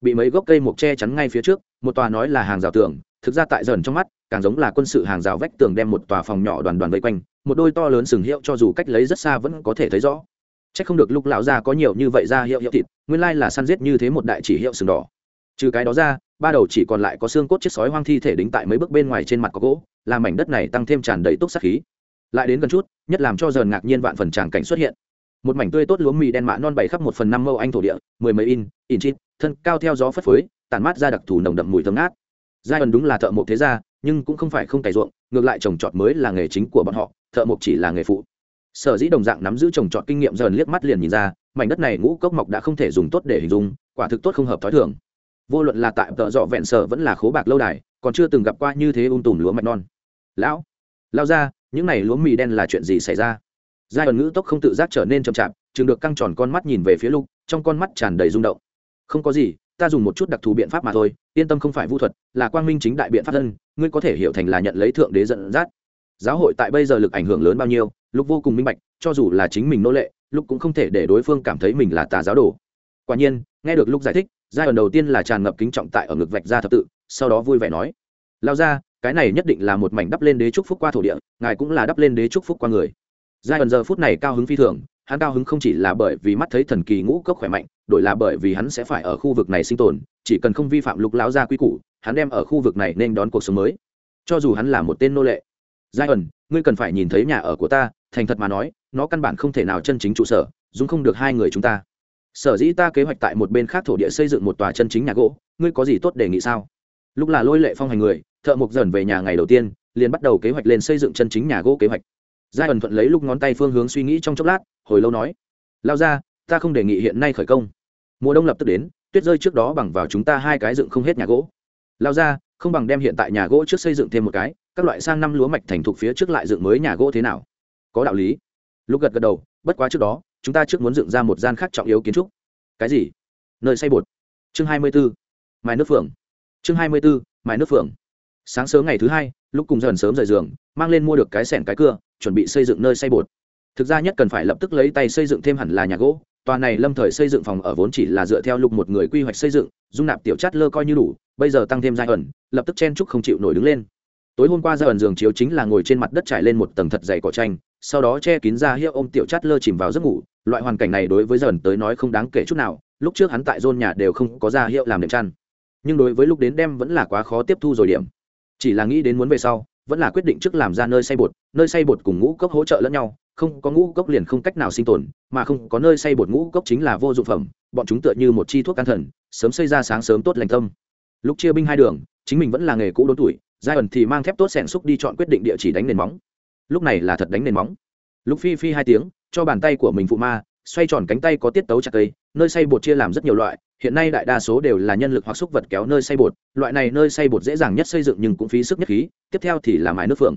bị mấy gốc cây mộc che chắn ngay phía trước, một tòa nói là hàng rào tường, thực ra tại dần trong mắt, càng giống là quân sự hàng rào vách tường đem một tòa phòng nhỏ đoàn đoàn vây quanh, một đôi to lớn sừng hiệu cho dù cách lấy rất xa vẫn có thể thấy rõ. C h ắ c không được lúc lão ra có nhiều như vậy ra hiệu hiệu thịt, nguyên lai là săn giết như thế một đại chỉ hiệu sừng đỏ. Trừ cái đó ra, ba đầu chỉ còn lại có xương cốt chiếc sói hoang thi thể đính tại mấy bước bên ngoài trên mặt có gỗ, làm mảnh đất này tăng thêm tràn đầy túc sắc khí. Lại đến gần chút, nhất làm cho dần ngạc nhiên vạn phần tràng cảnh xuất hiện. Một mảnh tươi tốt lúa mì đen mạ non bảy khắp một phần năm mâu anh thổ địa, mười mấy in in chít thân cao theo gió phất phới, tản mát ra đặc thù nồng đậm mùi thơm ngát. Giai ẩn đúng là thợ mộc thế gia, nhưng cũng không phải không cày ruộng, ngược lại trồng trọt mới là nghề chính của bọn họ, thợ mộc chỉ là nghề phụ. Sở dĩ đồng dạng nắm giữ trồng trọt kinh nghiệm dần liếc mắt liền nhìn ra, mảnh đất này ngũ cốc mọc đã không thể dùng tốt để hình dung, quả thực tốt không hợp t h ó i thường. Vô luận là tại tợ dọ vẹn sở vẫn là khố bạc lâu đài, còn chưa từng gặp qua như thế ung tùm lúa mạch non. Lão lao ra những n à y lúa mì đen là chuyện gì xảy ra? Giai ẩn ngữ tốc không tự giác trở nên chậm chạp, chừng được căng tròn con mắt nhìn về phía lục, trong con mắt tràn đầy rung động không có gì, ta dùng một chút đặc thù biện pháp mà thôi, yên tâm không phải vu thuật, là quang minh chính đại biện pháp thân, ngươi có thể hiểu thành là nhận lấy thượng đế dẫn dắt. Giáo hội tại bây giờ lực ảnh hưởng lớn bao nhiêu, lúc vô cùng minh bạch, cho dù là chính mình nô lệ, lúc cũng không thể để đối phương cảm thấy mình là tà giáo đồ. Quả nhiên, nghe được lúc giải thích, giai đoạn đầu tiên là tràn ngập kính trọng tại ở ngực vạch ra thập tự, sau đó vui vẻ nói lao ra cái này nhất định là một mảnh đắp lên đế trúc phúc qua thổ địa, ngài cũng là đắp lên đế trúc phúc qua người. Giai đoạn giờ phút này cao hứng phi thường hắn cao hứng không chỉ là bởi vì mắt thấy thần kỳ ngũ cốc khỏe mạnh, đổi là bởi vì hắn sẽ phải ở khu vực này sinh tồn, chỉ cần không vi phạm lục lão gia quy củ, hắn đem ở khu vực này nên đón cuộc sống mới. Cho dù hắn là một tên nô lệ. Giai ẩn ngươi cần phải nhìn thấy nhà ở của ta, thành thật mà nói, nó căn bản không thể nào chân chính trụ sở, dùng không được hai người chúng ta. Sở dĩ ta kế hoạch tại một bên khác thổ địa xây dựng một tòa chân chính nhà gỗ, ngươi có gì tốt đề nghị sao? Lúc là lôi lệ phong hành người, thợ mộc dần về nhà ngày đầu tiên, liền bắt đầu kế hoạch lên xây dựng chân chính nhà gỗ kế hoạch. Giai ẩn thuận lấy lúc ngón tay phương hướng suy nghĩ trong chốc lát hồi lâu nói, lao ra, ta không đề nghị hiện nay khởi công. Mùa đông lập tức đến, tuyết rơi trước đó bằng vào chúng ta hai cái dựng không hết nhà gỗ. Lao ra, không bằng đem hiện tại nhà gỗ trước xây dựng thêm một cái, các loại sang năm lúa mạch thành thục phía trước lại dựng mới nhà gỗ thế nào? Có đạo lý. Lúc gật gật đầu, bất quá trước đó, chúng ta trước muốn dựng ra một gian khác trọng yếu kiến trúc. Cái gì? Nơi xây bột. Chương hai mươi b ố mài nước phượng. Chương hai mươi b ố mài nước phượng. Sáng sớm ngày thứ hai, lúc cùng dần sớm rời giường, mang lên mua được cái sẻn cái cưa, chuẩn bị xây dựng nơi xây bột thực ra nhất cần phải lập tức lấy tay xây dựng thêm hẳn là nhà gỗ, tòa này lâm thời xây dựng phòng ở vốn chỉ là dựa theo lục một người quy hoạch xây dựng, dung nạp tiểu chát lơ coi như đủ, bây giờ tăng thêm giai ẩn, lập tức chen trúc không chịu nổi đứng lên. Tối hôm qua giai ẩn giường chiếu chính là ngồi trên mặt đất trải lên một tầng thật dày cỏ tranh sau đó che kín ra hiệu ôm tiểu chát lơ chìm vào giấc ngủ, loại hoàn cảnh này đối với giai ẩn tới nói không đáng kể chút nào, lúc trước hắn tại dôn nhà đều không có ra hiệu làm đệm chăn. Nhưng đối với lúc đến đêm vẫn là quá khó tiếp thu rồi điểm. Chỉ là nghĩ đến muốn về sau, vẫn là quyết định trước làm ra nơi xây bột, nơi xây bột cùng ngũ cốc hỗ trợ lẫn nhau không có ngũ cốc liền không cách nào sinh tồn, mà không có nơi xây bột ngũ cốc chính là vô dụng phẩm, bọn chúng tựa như một chi thuốc can thần, sớm xây ra sáng sớm tốt lành tâm. Lúc chia binh hai đường, chính mình vẫn là nghề cũ đốn tuổi, giai ẩn thì mang thép tốt sẻn xúc đi chọn quyết định địa chỉ đánh nền móng. Lúc này là thật đánh nền móng. Lúc phi phi hai tiếng, cho bàn tay của mình phụ ma, xoay tròn cánh tay có tiết tấu chặt cây, nơi xây bột chia làm rất nhiều loại, hiện nay đại đa số đều là nhân lực hoặc xúc vật kéo nơi xây bột, loại này nơi xây bột dễ dàng nhất xây dựng nhưng cũng phí sức nhất khí, tiếp theo thì là mái nước phượng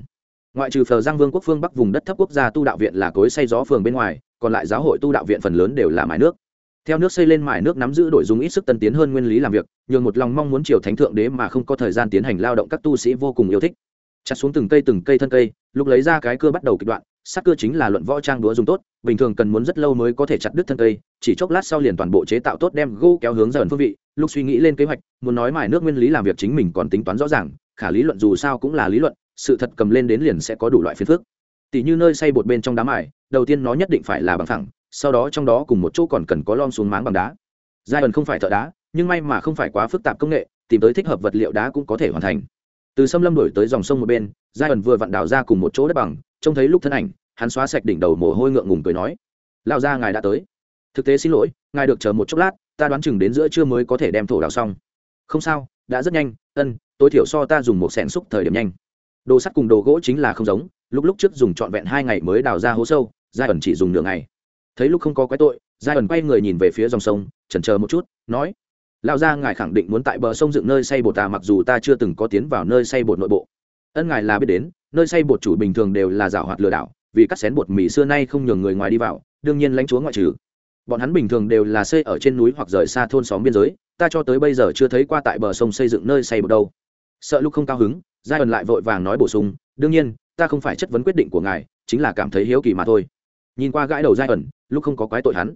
ngoại trừ phờ giang vương quốc phương bắc vùng đất thấp quốc gia tu đạo viện là cối xây gió phường bên ngoài, còn lại giáo hội tu đạo viện phần lớn đều là mái nước. Theo nước xây lên mài nước nắm giữ đội dung ít sức tân tiến hơn nguyên lý làm việc, nhường một lòng mong muốn triều thánh thượng đế mà không có thời gian tiến hành lao động các tu sĩ vô cùng yêu thích. Chặt xuống từng cây từng cây thân cây, lúc lấy ra cái cưa bắt đầu kịch đoạn, sắc cưa chính là luận võ trang đũa dùng tốt, bình thường cần muốn rất lâu mới có thể chặt đứt thân cây, chỉ chốc lát sau liền toàn bộ chế tạo tốt đem gô kéo hướng dần phương vị, lúc suy nghĩ lên kế hoạch, muốn nói mài nước nguyên lý làm việc chính mình còn tính toán rõ ràng, khả lý luận dù sao cũng là lý luận sự thật cầm lên đến liền sẽ có đủ loại phiền phức. Tỷ như nơi xây bột bên trong đám ải, đầu tiên nó nhất định phải là bằng thẳng sau đó trong đó cùng một chỗ còn cần có lom xuống máng bằng đá. Giai ẩn không phải thợ đá nhưng may mà không phải quá phức tạp công nghệ tìm tới thích hợp vật liệu đá cũng có thể hoàn thành. Từ sâm lâm đổi tới dòng sông một bên giai ẩn vừa vặn đào ra cùng một chỗ đất bằng trông thấy lúc thân ảnh hắn xóa sạch đỉnh đầu mồ hôi ngượng ngùng cười nói lao ra ngài đã tới. Thực tế xin lỗi ngài được chờ một chốc lát ta đoán chừng đến giữa trưa mới có thể đem thổ đào xong. Không sao đã rất nhanh ân tối thiểu so ta dùng một sẻn xúc thời điểm nhanh đồ sắt cùng đồ gỗ chính là không giống, lúc lúc trước dùng trọn vẹn hai ngày mới đào ra hố sâu, giai ẩn chỉ dùng nửa ngày. Thấy lúc không có quái tội, giai ẩn quay người nhìn về phía dòng sông, chần chờ một chút, nói lao ra ngài khẳng định muốn tại bờ sông dựng nơi xây bột ta, mặc dù ta chưa từng có tiến vào nơi xây bột nội bộ. Ân ngài là biết đến, nơi xây bột chủ bình thường đều là giảo hoạt lừa đảo, vì cắt xén bột mì xưa nay không nhường người ngoài đi vào, đương nhiên lãnh chúa ngoại trừ. Bọn hắn bình thường đều là xây ở trên núi hoặc rời xa thôn xóm biên giới, ta cho tới bây giờ chưa thấy qua tại bờ sông xây dựng nơi xây bột đâu. Sợ lúc không cao hứng giai ẩn lại vội vàng nói bổ sung, đương nhiên, ta không phải chất vấn quyết định của ngài, chính là cảm thấy hiếu kỳ mà thôi. Nhìn qua gãi đầu giai ẩn, lúc không có quái tội hắn.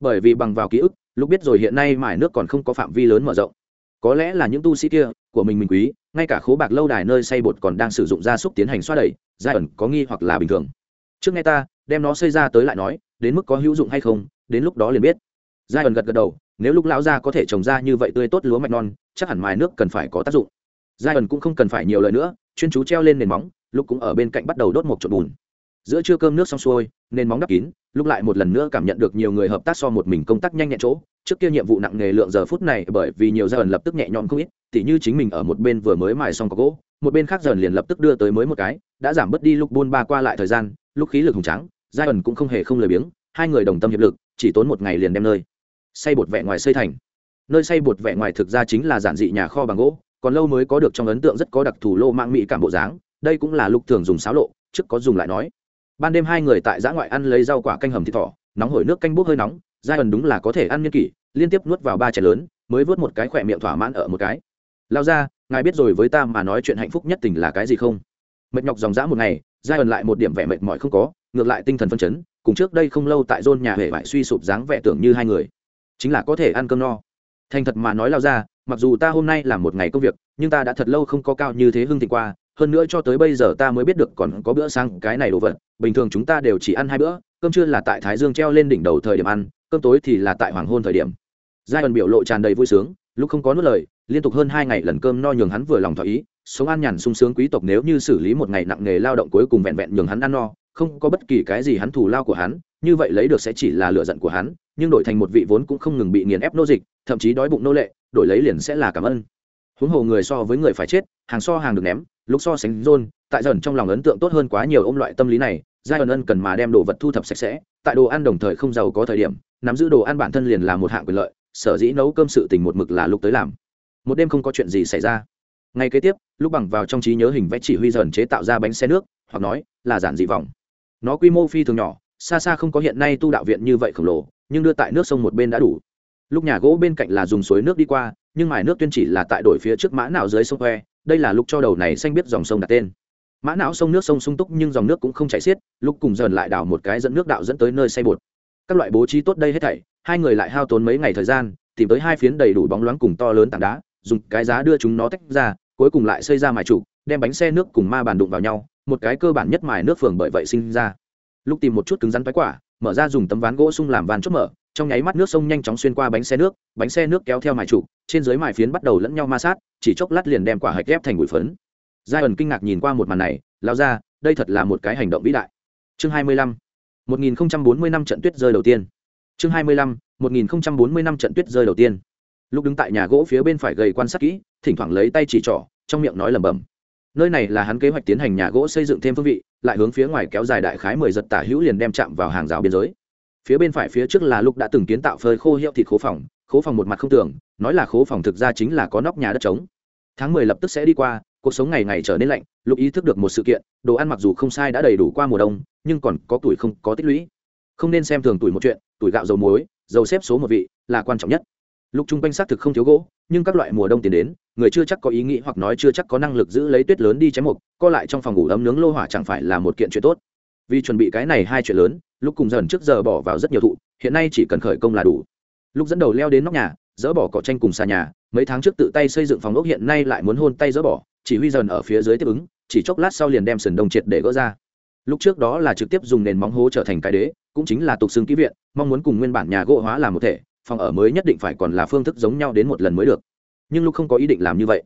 Bởi vì bằng vào ký ức, lúc biết rồi hiện nay mải nước còn không có phạm vi lớn mở rộng. Có lẽ là những tu sĩ kia, của mình mình quý, ngay cả khố bạc lâu đài nơi xây bột còn đang sử dụng gia súc tiến hành xoa đẩy, giai ẩn có nghi hoặc là bình thường. Trước nghe ta, đem nó xây ra tới lại nói, đến mức có hữu dụng hay không, đến lúc đó liền biết. Giai ẩn gật gật đầu, nếu lúc lão gia có thể trồng ra như vậy tươi tốt lúa mạch non, chắc hẳn mài nước cần phải có tác dụng giai ẩn cũng không cần phải nhiều lời nữa, chuyên chú treo lên nền móng, lúc cũng ở bên cạnh bắt đầu đốt một trộn bùn. Giữa trưa cơm nước xong xuôi, nền móng đắp kín, lúc lại một lần nữa cảm nhận được nhiều người hợp tác so một mình công tác nhanh nhẹn chỗ. Trước kia nhiệm vụ nặng nề lượng giờ phút này, bởi vì nhiều giai ẩn lập tức nhẹ nhõm không ít, tỉ như chính mình ở một bên vừa mới mài xong có gỗ, một bên khác dần liền lập tức đưa tới mới một cái, đã giảm bớt đi lúc buôn ba qua lại thời gian, lúc khí lực hùng trắng giai ẩn cũng không hề không lười biếng, hai người đồng tâm hiệp lực, chỉ tốn một ngày liền đem nơi xây bột vẹ ngoài xây thành. Nơi xây bột vẹ ngoài thực ra chính là giản dị nhà kho bằng gỗ còn lâu mới có được trong ấn tượng rất có đặc thù lô mạng mỹ cảm bộ dáng, đây cũng là lục thường dùng xáo lộ, trước có dùng lại nói. Ban đêm hai người tại giã ngoại ăn lấy rau quả canh hầm thịt thỏ, nóng hổi nước canh bốc hơi nóng, giai ẩn đúng là có thể ăn nhân kỷ, liên tiếp nuốt vào ba chén lớn, mới vớt một cái khỏe miệng thỏa mãn ở một cái. Lao ra ngài biết rồi với ta mà nói chuyện hạnh phúc nhất tình là cái gì không? Mệt nhọc dòng dã một ngày, giai ẩn lại một điểm vẻ mệt mỏi không có, ngược lại tinh thần phân chấn, cùng trước đây không lâu tại dôn nhà hệ vải suy sụp dáng vẻ tưởng như hai người, chính là có thể ăn cơm no. Thành thật mà nói lao ra mặc dù ta hôm nay làm một ngày công việc, nhưng ta đã thật lâu không có cao như thế hưng thịnh qua, hơn nữa cho tới bây giờ ta mới biết được còn có bữa sáng, cái này đồ vật, bình thường chúng ta đều chỉ ăn hai bữa, cơm trưa là tại thái dương treo lên đỉnh đầu thời điểm ăn, cơm tối thì là tại hoàng hôn thời điểm. Giai ẩn biểu lộ tràn đầy vui sướng, lúc không có nuốt lời, liên tục hơn hai ngày lần cơm no nhường hắn vừa lòng thỏa ý, sống an nhàn sung sướng quý tộc nếu như xử lý một ngày nặng nghề lao động cuối cùng vẹn vẹn nhường hắn ăn no, không có bất kỳ cái gì hắn thù lao của hắn, như vậy lấy được sẽ chỉ là lựa giận của hắn, nhưng đổi thành một vị vốn cũng không ngừng bị nghiền ép nô dịch thậm chí đói bụng nô lệ, đổi lấy liền sẽ là cảm ơn. Huống hồ người so với người phải chết, hàng so hàng được ném lúc so sánh rôn tại dần trong lòng ấn tượng tốt hơn quá nhiều ôm loại tâm lý này giai ẩn ân cần mà đem đồ vật thu thập sạch sẽ, tại đồ ăn đồng thời không giàu có thời điểm, nắm giữ đồ ăn bản thân liền là một hạng quyền lợi, sở dĩ nấu cơm sự tình một mực là lúc tới làm. Một đêm không có chuyện gì xảy ra. Ngay kế tiếp, lúc bằng vào trong trí nhớ hình vẽ chỉ huy dần chế tạo ra bánh xe nước, hoặc nói, là giản dị vòng. Nó quy mô phi thường nhỏ, xa xa không có hiện nay tu đạo viện như vậy khổng lồ, nhưng đưa tại nước sông một bên đã đủ lúc nhà gỗ bên cạnh là dùng suối nước đi qua, nhưng mài nước tuyên chỉ là tại đổi phía trước mã não dưới sông hoe đây là lúc cho đầu này xanh biết dòng sông đặt tên. Mã não sông nước sông sung túc nhưng dòng nước cũng không chảy xiết, lúc cùng dần lại đào một cái dẫn nước đạo dẫn tới nơi xây bột. Các loại bố trí tốt đây hết thảy, hai người lại hao tốn mấy ngày thời gian, tìm tới hai phiến đầy đủ bóng loáng cùng to lớn tảng đá, dùng cái giá đưa chúng nó tách ra, cuối cùng lại xây ra mài trụ, đem bánh xe nước cùng ma bàn đụng vào nhau, một cái cơ bản nhất mài nước phường bởi vậy sinh ra. Lúc tìm một chút cứng rắn toái quả, mở ra dùng tấm ván gỗ sung làm van chốt mở trong nháy mắt nước sông nhanh chóng xuyên qua bánh xe nước, bánh xe nước kéo theo mài trụ trên dưới mài phiến bắt đầu lẫn nhau ma sát, chỉ chốc lát liền đem quả hạch ghép thành bụi phấn giai ẩn kinh ngạc nhìn qua một màn này, lao ra, đây thật là một cái hành động vĩ đại chương 25. 1040 năm trận tuyết rơi đầu tiên chương 25. 1040 năm trận tuyết rơi đầu tiên lúc đứng tại nhà gỗ phía bên phải gầy quan sát kỹ, thỉnh thoảng lấy tay chỉ trỏ, trong miệng nói lẩm bẩm nơi này là hắn kế hoạch tiến hành nhà gỗ xây dựng thêm phương vị, lại hướng phía ngoài kéo dài đại khái mười giật tả hữu liền đem chạm vào hàng rào biên giới phía bên phải phía trước là lúc đã từng kiến tạo phơi khô hiệu thịt khố phòng khố phòng một mặt không tưởng nói là khố phòng thực ra chính là có nóc nhà đất trống. Tháng mười lập tức sẽ đi qua, cuộc sống ngày ngày trở nên lạnh, lục ý thức được một sự kiện, đồ ăn mặc dù không sai đã đầy đủ qua mùa đông, nhưng còn có tuổi không có tích lũy. Không nên xem thường tuổi một chuyện, tuổi gạo dầu muối, dầu xếp số một vị, là quan trọng nhất. Lục trung quanh xác thực không thiếu gỗ, nhưng các loại mùa đông tiến đến, người chưa chắc có ý nghĩ hoặc nói chưa chắc có năng lực giữ lấy tuyết lớn đi chém mục, co lại trong phòng ngủ ấm nướng lô hỏa chẳng phải là một kiện chuyện tốt vì chuẩn bị cái này hai chuyện lớn, lúc cùng dần trước giờ bỏ vào rất nhiều thụ, hiện nay chỉ cần khởi công là đủ. Lúc dẫn đầu leo đến nóc nhà, dỡ bỏ cỏ tranh cùng xà nhà, mấy tháng trước tự tay xây dựng phòng ốc hiện nay lại muốn hôn tay dỡ bỏ, chỉ huy dần ở phía dưới tiếp ứng, chỉ chốc lát sau liền đem sườn đông triệt để gỡ ra. Lúc trước đó là trực tiếp dùng nền móng hố trở thành cái đế, cũng chính là tục xương ký viện, mong muốn cùng nguyên bản nhà gỗ hóa làm một thể, phòng ở mới nhất định phải còn là phương thức giống nhau đến một lần mới được. Nhưng lúc không có ý định làm như vậy.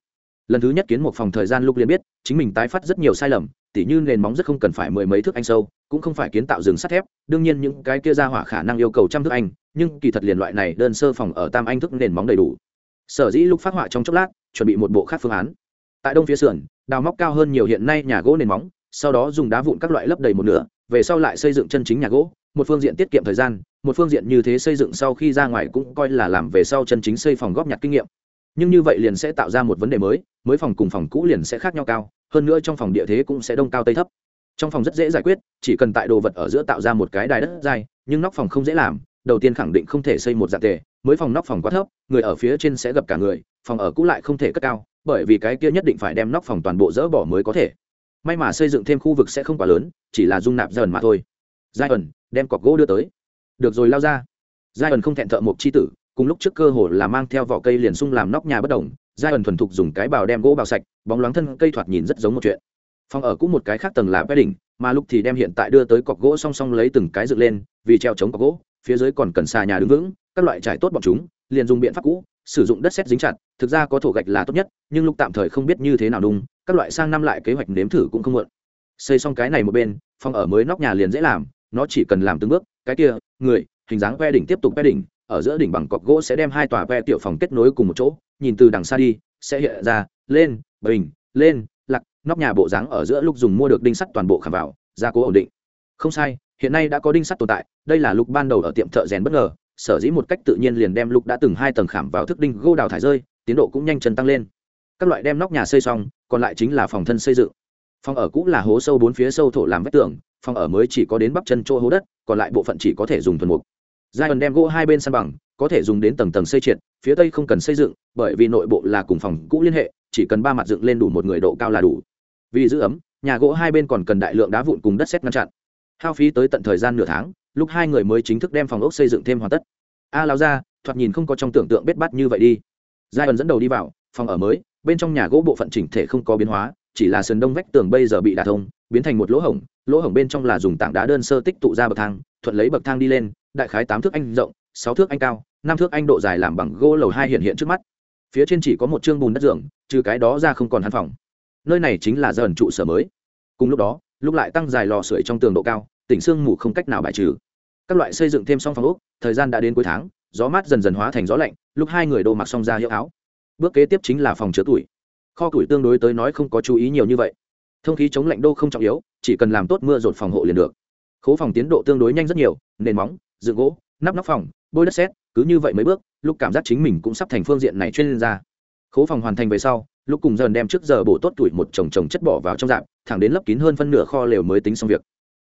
Lần thứ nhất kiến một phòng thời gian lúc liền biết, chính mình tái phát rất nhiều sai lầm, tỉ như nền móng rất không cần phải mười mấy thước anh sâu cũng không phải kiến tạo rừng sắt thép, đương nhiên những cái kia ra hỏa khả năng yêu cầu trăm thước anh, nhưng kỳ thật liền loại này đơn sơ phòng ở tam anh thức nền móng đầy đủ. Sở dĩ lúc phát họa trong chốc lát, chuẩn bị một bộ khác phương án. Tại đông phía sườn, đào móc cao hơn nhiều hiện nay nhà gỗ nền móng, sau đó dùng đá vụn các loại lấp đầy một nửa, về sau lại xây dựng chân chính nhà gỗ, một phương diện tiết kiệm thời gian, một phương diện như thế xây dựng sau khi ra ngoài cũng coi là làm về sau chân chính xây phòng góp nhặt kinh nghiệm. Nhưng như vậy liền sẽ tạo ra một vấn đề mới mới phòng cùng phòng cũ liền sẽ khác nhau cao, hơn nữa trong phòng địa thế cũng sẽ đông cao tây thấp trong phòng rất dễ giải quyết, chỉ cần tại đồ vật ở giữa tạo ra một cái đài đất dai, nhưng nóc phòng không dễ làm, đầu tiên khẳng định không thể xây một dạng tề, mới phòng nóc phòng quá thấp, người ở phía trên sẽ gặp cả người, phòng ở cũ lại không thể cất cao, bởi vì cái kia nhất định phải đem nóc phòng toàn bộ dỡ bỏ mới có thể. May mà xây dựng thêm khu vực sẽ không quá lớn, chỉ là dung nạp dần mà thôi. Giai ẩn, đem cọc gỗ đưa tới. Được rồi, lao ra. Giai ẩn không thẹn thợ một c h i tử, cùng lúc trước cơ hồ là mang theo vỏ cây liền sung làm nóc nhà bất đồng, giai ẩn thuần thục dùng cái bào đem gỗ bào sạch, bóng loáng thân cây thoạt nhìn rất giống một chuyện phòng ở cũng một cái khác tầng là bé đỉnh, mà lúc thì đem hiện tại đưa tới cọc gỗ song song lấy từng cái dựng lên, vì treo chống cọc gỗ, phía dưới còn cần xà nhà đứng vững, các loại trải tốt bọn chúng, liền dùng biện pháp cũ, sử dụng đất xét dính chặt, thực ra có thổ gạch là tốt nhất, nhưng lúc tạm thời không biết như thế nào đúng, các loại sang năm lại kế hoạch nếm thử cũng không muộn. Xây xong cái này một bên, phòng ở mới nóc nhà liền dễ làm, nó chỉ cần làm từng bước, cái kia, người, hình dáng ve đỉnh tiếp tục ve đỉnh, ở giữa đỉnh bằng cọc gỗ sẽ đem hai tòa ve tiểu phòng kết nối cùng một chỗ, nhìn từ đằng xa đi, sẽ hiện ra, lên, bình, lên nóc nhà bộ dáng ở giữa lúc dùng mua được đinh sắt toàn bộ khảm vào, gia cố ổn định. Không sai, hiện nay đã có đinh sắt tồn tại, đây là lúc ban đầu ở tiệm thợ rèn bất ngờ, sở dĩ một cách tự nhiên liền đem lúc đã từng hai tầng khảm vào thức đinh gô đào thải rơi, tiến độ cũng nhanh chân tăng lên. Các loại đem nóc nhà xây xong, còn lại chính là phòng thân xây dựng. Phòng ở cũ là hố sâu bốn phía sâu thổ làm vách tường, phòng ở mới chỉ có đến bắp chân chỗ hố đất, còn lại bộ phận chỉ có thể dùng thuần mục. Giai đoạn đem gỗ hai bên san bằng, có thể dùng đến tầng tầng xây triệt, phía tây không cần xây dựng, bởi vì nội bộ là cùng phòng cũ liên hệ, chỉ cần ba mặt dựng lên đủ một người độ cao là đủ vì giữ ấm, nhà gỗ hai bên còn cần đại lượng đá vụn cùng đất xét ngăn chặn. Hao phí tới tận thời gian nửa tháng, lúc hai người mới chính thức đem phòng ốc xây dựng thêm hoàn tất. A lao ra thoạt nhìn không có trong tưởng tượng bết bắt như vậy đi. Giai ẩn dẫn đầu đi vào, phòng ở mới, bên trong nhà gỗ bộ phận chỉnh thể không có biến hóa, chỉ là sườn đông vách tường bây giờ bị đả thông, biến thành một lỗ hổng lỗ hổng bên trong là dùng tảng đá đơn sơ tích tụ ra bậc thang, thuận lấy bậc thang đi lên, đại khái tám thước anh rộng, sáu thước anh cao, năm thước anh độ dài làm bằng gỗ lầu hai hiện hiện trước mắt. Phía trên chỉ có một chương bùn đất dưỡng, trừ cái đó ra không còn hắn phòng nơi này chính là dần trụ sở mới. Cùng lúc đó, lúc lại tăng dài lò sưởi trong tường độ cao, tỉnh sương mù không cách nào bài trừ. Các loại xây dựng thêm xong phòng ốc, thời gian đã đến cuối tháng, gió mát dần dần hóa thành gió lạnh, lúc hai người đô mặc xong ra hiệu áo. Bước kế tiếp chính là phòng chứa tuổi. Kho tuổi tương đối tới nói không có chú ý nhiều như vậy. Thông khí chống lạnh đô không trọng yếu, chỉ cần làm tốt mưa rột phòng hộ liền được. Khố phòng tiến độ tương đối nhanh rất nhiều, nền móng, dựng gỗ, nắp nóc phòng, bôi đất xét cứ như vậy mấy bước, lúc cảm giác chính mình cũng sắp thành phương diện này chuyên ra khố phòng hoàn thành về sau lúc cùng dần đem trước giờ bổ tốt tuổi một chồng chồng chất bỏ vào trong dạp, thẳng đến lấp kín hơn phân nửa kho lều mới tính xong việc.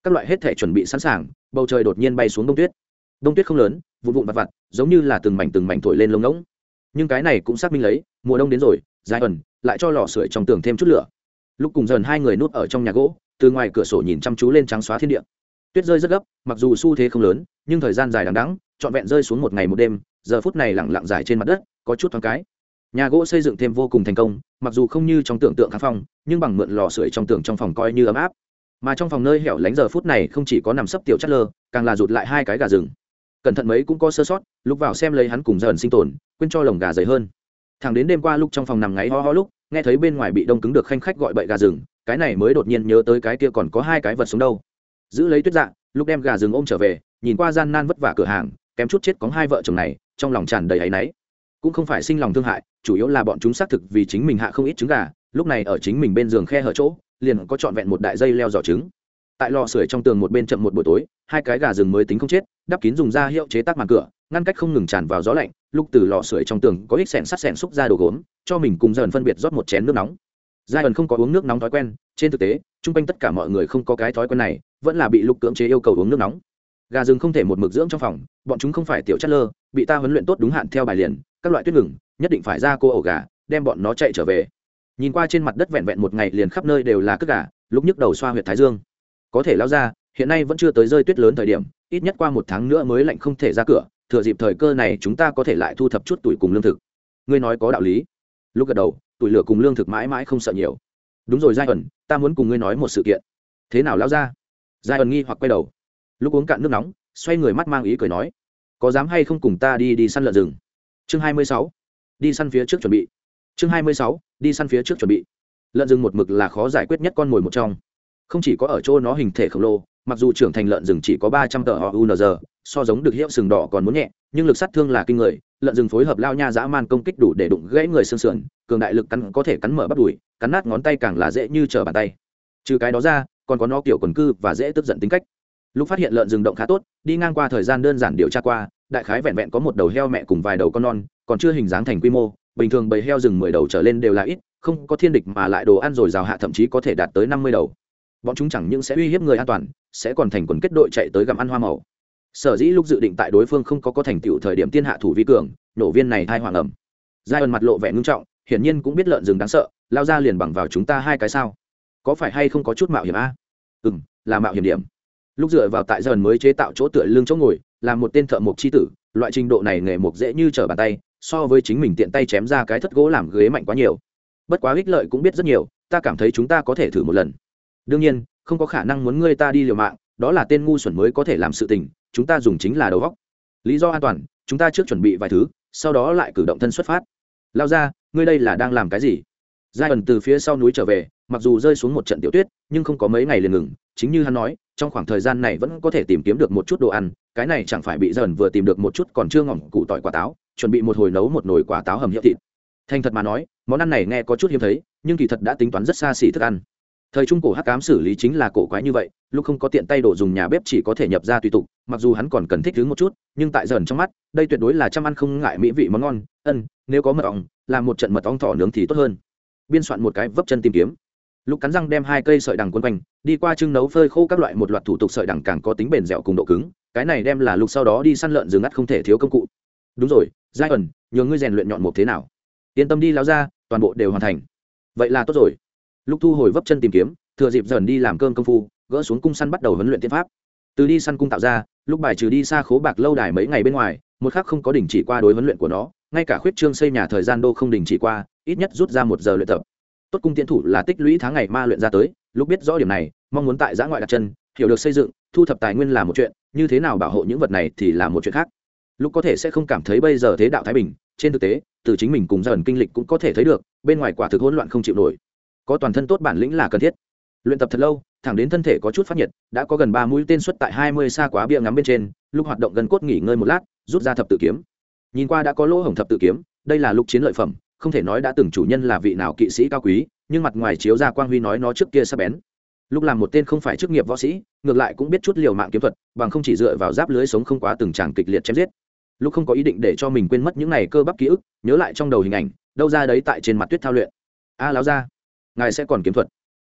Các loại hết thể chuẩn bị sẵn sàng, bầu trời đột nhiên bay xuống đông tuyết. Đông tuyết không lớn, vụn vụn vặt vặt, giống như là từng mảnh từng mảnh thổi lên lông ngỗng. Nhưng cái này cũng xác minh lấy, mùa đông đến rồi, dài ẩn, lại cho lò sưởi trong tường thêm chút lửa. Lúc cùng dần hai người núp ở trong nhà gỗ, từ ngoài cửa sổ nhìn chăm chú lên trắng xóa thiên địa. Tuyết rơi rất gấp, mặc dù xu thế không lớn, nhưng thời gian dài đằng đẵng, trọn vẹn rơi xuống một ngày một đêm, giờ phút này lẳng lặng dài trên mặt đất, có chút thoáng cái nhà gỗ xây dựng thêm vô cùng thành công mặc dù không như trong tưởng tượng kháng phòng, nhưng bằng mượn lò sưởi trong tường trong phòng coi như ấm áp. Mà trong phòng nơi hẻo lánh giờ phút này không chỉ có nằm sấp tiểu chất lơ càng là rụt lại hai cái gà rừng. Cẩn thận mấy cũng có sơ sót lúc vào xem lấy hắn cùng dần sinh tồn quên cho lồng gà dày hơn. Thằng đến đêm qua lúc trong phòng nằm ngáy ho ho lúc nghe thấy bên ngoài bị đông cứng được khanh khách gọi bậy gà rừng cái này mới đột nhiên nhớ tới cái kia còn có hai cái vật xuống đâu. Giữ lấy tuyết dạng lúc đem gà rừng ôm trở về nhìn qua gian nan vất vả cửa hàng kém chút chết có hai vợ chồng này trong lòng tràn đầy áy náy. Cũng không phải sinh lòng thương hại chủ yếu là bọn chúng xác thực vì chính mình hạ không ít trứng gà, lúc này ở chính mình bên giường khe hở chỗ, liền có trọn vẹn một đại dây leo giỏ trứng. Tại lò sưởi trong tường một bên chậm một buổi tối, hai cái gà rừng mới tính không chết, đắp kín dùng da hiệu chế tác màn cửa, ngăn cách không ngừng tràn vào gió lạnh, lúc từ lò sưởi trong tường có ít sẹn sắt sẹn xúc ra đồ gốm, cho mình cùng dần phân biệt rót một chén nước nóng. Giai ẩn không có uống nước nóng thói quen, trên thực tế, chung quanh tất cả mọi người không có cái thói quen này, vẫn là bị lục cưỡng chế yêu cầu uống nước nóng. Gà rừng không thể một mực dưỡng trong phòng, bọn chúng không phải tiểu chất lơ, bị ta huấn luyện tốt đúng hạn theo bài liền, các loại tuyết ngừng nhất định phải ra cô ổ gà, đem bọn nó chạy trở về. Nhìn qua trên mặt đất vẹn vẹn một ngày liền khắp nơi đều là cất gà, lúc nhức đầu xoa huyệt thái dương. Có thể lao ra, hiện nay vẫn chưa tới rơi tuyết lớn thời điểm, ít nhất qua một tháng nữa mới lạnh không thể ra cửa, thừa dịp thời cơ này chúng ta có thể lại thu thập chút tuổi cùng lương thực. Ngươi nói có đạo lý. Lúc gật đầu, tuổi lửa cùng lương thực mãi mãi không sợ nhiều. Đúng rồi, giai ẩn, ta muốn cùng ngươi nói một sự kiện. Thế nào lao ra? Giai ẩn nghi hoặc quay đầu. Lúc uống cạn nước nóng, xoay người mắt mang ý cười nói, có dám hay không cùng ta đi đi săn lợn rừng? Chương hai mươi sáu đi săn phía trước chuẩn bị. Chương hai mươi sáu, đi săn phía trước chuẩn bị. Lợn rừng một mực là khó giải quyết nhất con mồi một trong. Không chỉ có ở chỗ nó hình thể khổng lồ, mặc dù trưởng thành lợn rừng chỉ có ba trăm tờ họ unr so giống được hiệu sừng đỏ còn muốn nhẹ, nhưng lực sát thương là kinh người, lợn rừng phối hợp lao nha dã man công kích đủ để đụng gãy người xương sườn, cường đại lực cắn có thể cắn mở bắt đùi, cắn nát ngón tay càng là dễ như trở bàn tay. Trừ cái đó ra, còn có nó kiểu quần cư và dễ tức giận tính cách. Lúc phát hiện lợn rừng động khá tốt, đi ngang qua thời gian đơn giản điều tra qua đại khái vẹn vẹn có một đầu heo mẹ cùng vài đầu con non, còn chưa hình dáng thành quy mô, bình thường bầy heo rừng mười đầu trở lên đều là ít, không có thiên địch mà lại đồ ăn rồi rào hạ thậm chí có thể đạt tới năm mươi đầu. Bọn chúng chẳng những sẽ uy hiếp người an toàn, sẽ còn thành quần kết đội chạy tới gặm ăn hoa màu. Sở dĩ lúc dự định tại đối phương không có có thành tựu thời điểm tiên hạ thủ vi cường, nổ viên này thai hoàng ẩm. Giai ẩn mặt lộ vẻ ngưng trọng, hiển nhiên cũng biết lợn rừng đáng sợ, lao ra liền bằng vào chúng ta hai cái sao? Có phải hay không có chút mạo hiểm a? Ừ là mạo hiểm điểm. Lúc dựa vào tại dần mới chế tạo chỗ tựa lưng chỗ ngồi là một tên thợ mộc c h i tử, loại trình độ này nghề mộc dễ như trở bàn tay, so với chính mình tiện tay chém ra cái thất gỗ làm ghế mạnh quá nhiều. Bất quá ích lợi cũng biết rất nhiều, ta cảm thấy chúng ta có thể thử một lần. Đương nhiên, không có khả năng muốn ngươi ta đi liều mạng, đó là tên ngu xuẩn mới có thể làm sự tình, chúng ta dùng chính là đầu góc lý do an toàn, chúng ta trước chuẩn bị vài thứ, sau đó lại cử động thân xuất phát. Lao ra, ngươi đây là đang làm cái gì? Giai ẩn từ phía sau núi trở về mặc dù rơi xuống một trận tiểu tuyết, nhưng không có mấy ngày liền ngừng, chính như hắn nói, trong khoảng thời gian này vẫn có thể tìm kiếm được một chút đồ ăn, cái này chẳng phải bị dần vừa tìm được một chút còn chưa ngỏm củ tỏi quả táo, chuẩn bị một hồi nấu một nồi quả táo hầm hiệu thịt. Thành thật mà nói, món ăn này nghe có chút hiếm thấy, nhưng kỳ thật đã tính toán rất xa xỉ thức ăn. Thời trung cổ hắc cám xử lý chính là cổ quái như vậy, lúc không có tiện tay đồ dùng nhà bếp chỉ có thể nhập ra tùy tục, mặc dù hắn còn cần thích thứ một chút, nhưng tại dần trong mắt, đây tuyệt đối là trăm ăn không ngại mỹ vị món ngon, ân, nếu có mật ong, làm một trận mật ong thỏ nướng thì tốt hơn. Biên soạn một cái vấp chân tìm kiếm lúc cắn răng đem hai cây sợi đằng quân quanh, đi qua trưng nấu phơi khô các loại một loạt thủ tục sợi đằng càng có tính bền dẻo cùng độ cứng, cái này đem là lúc sau đó đi săn lợn rừng ngắt không thể thiếu công cụ. Đúng rồi, giai ẩn, nhờ ngươi rèn luyện nhọn một thế nào? Yên tâm đi lao ra toàn bộ đều hoàn thành. Vậy là tốt rồi. Lúc thu hồi vấp chân tìm kiếm, thừa dịp dần đi làm cơm công phu, gỡ xuống cung săn bắt đầu huấn luyện tiên pháp. Từ đi săn cung tạo ra, lúc bài trừ đi xa khố bạc lâu đài mấy ngày bên ngoài, một khắc không có đình chỉ qua đối huấn luyện của nó, ngay cả khuyết trương xây nhà thời gian đô không đình chỉ qua, ít nhất rút ra một giờ luyện tập tốt cung tiến thủ là tích lũy tháng ngày ma luyện ra tới, lúc biết rõ điểm này, mong muốn tại giã ngoại đặt chân, hiểu được xây dựng, thu thập tài nguyên là một chuyện, như thế nào bảo hộ những vật này thì là một chuyện khác. Lúc có thể sẽ không cảm thấy bây giờ thế đạo thái bình, trên thực tế, từ chính mình cùng dần kinh lịch cũng có thể thấy được, bên ngoài quả thực hỗn loạn không chịu nổi. Có toàn thân tốt bản lĩnh là cần thiết. Luyện tập thật lâu, thẳng đến thân thể có chút phát nhiệt, đã có gần ba mũi tên xuất tại hai mươi xa quá bia ngắm bên trên, lúc hoạt động gần cốt nghỉ ngơi một lát, rút ra thập tự kiếm. Nhìn qua đã có lỗ hổng thập tự kiếm, đây là lúc chiến lợi phẩm không thể nói đã từng chủ nhân là vị nào kỵ sĩ cao quý nhưng mặt ngoài chiếu ra quang huy nói nó trước kia sắp bén. Lúc làm một tên không phải chức nghiệp võ sĩ ngược lại cũng biết chút liều mạng kiếm thuật bằng không chỉ dựa vào giáp lưới sống không quá từng tràng kịch liệt chém giết. Lúc không có ý định để cho mình quên mất những ngày cơ bắp ký ức nhớ lại trong đầu hình ảnh đâu ra đấy tại trên mặt tuyết thao luyện. A à, láo ra ngài sẽ còn kiếm thuật.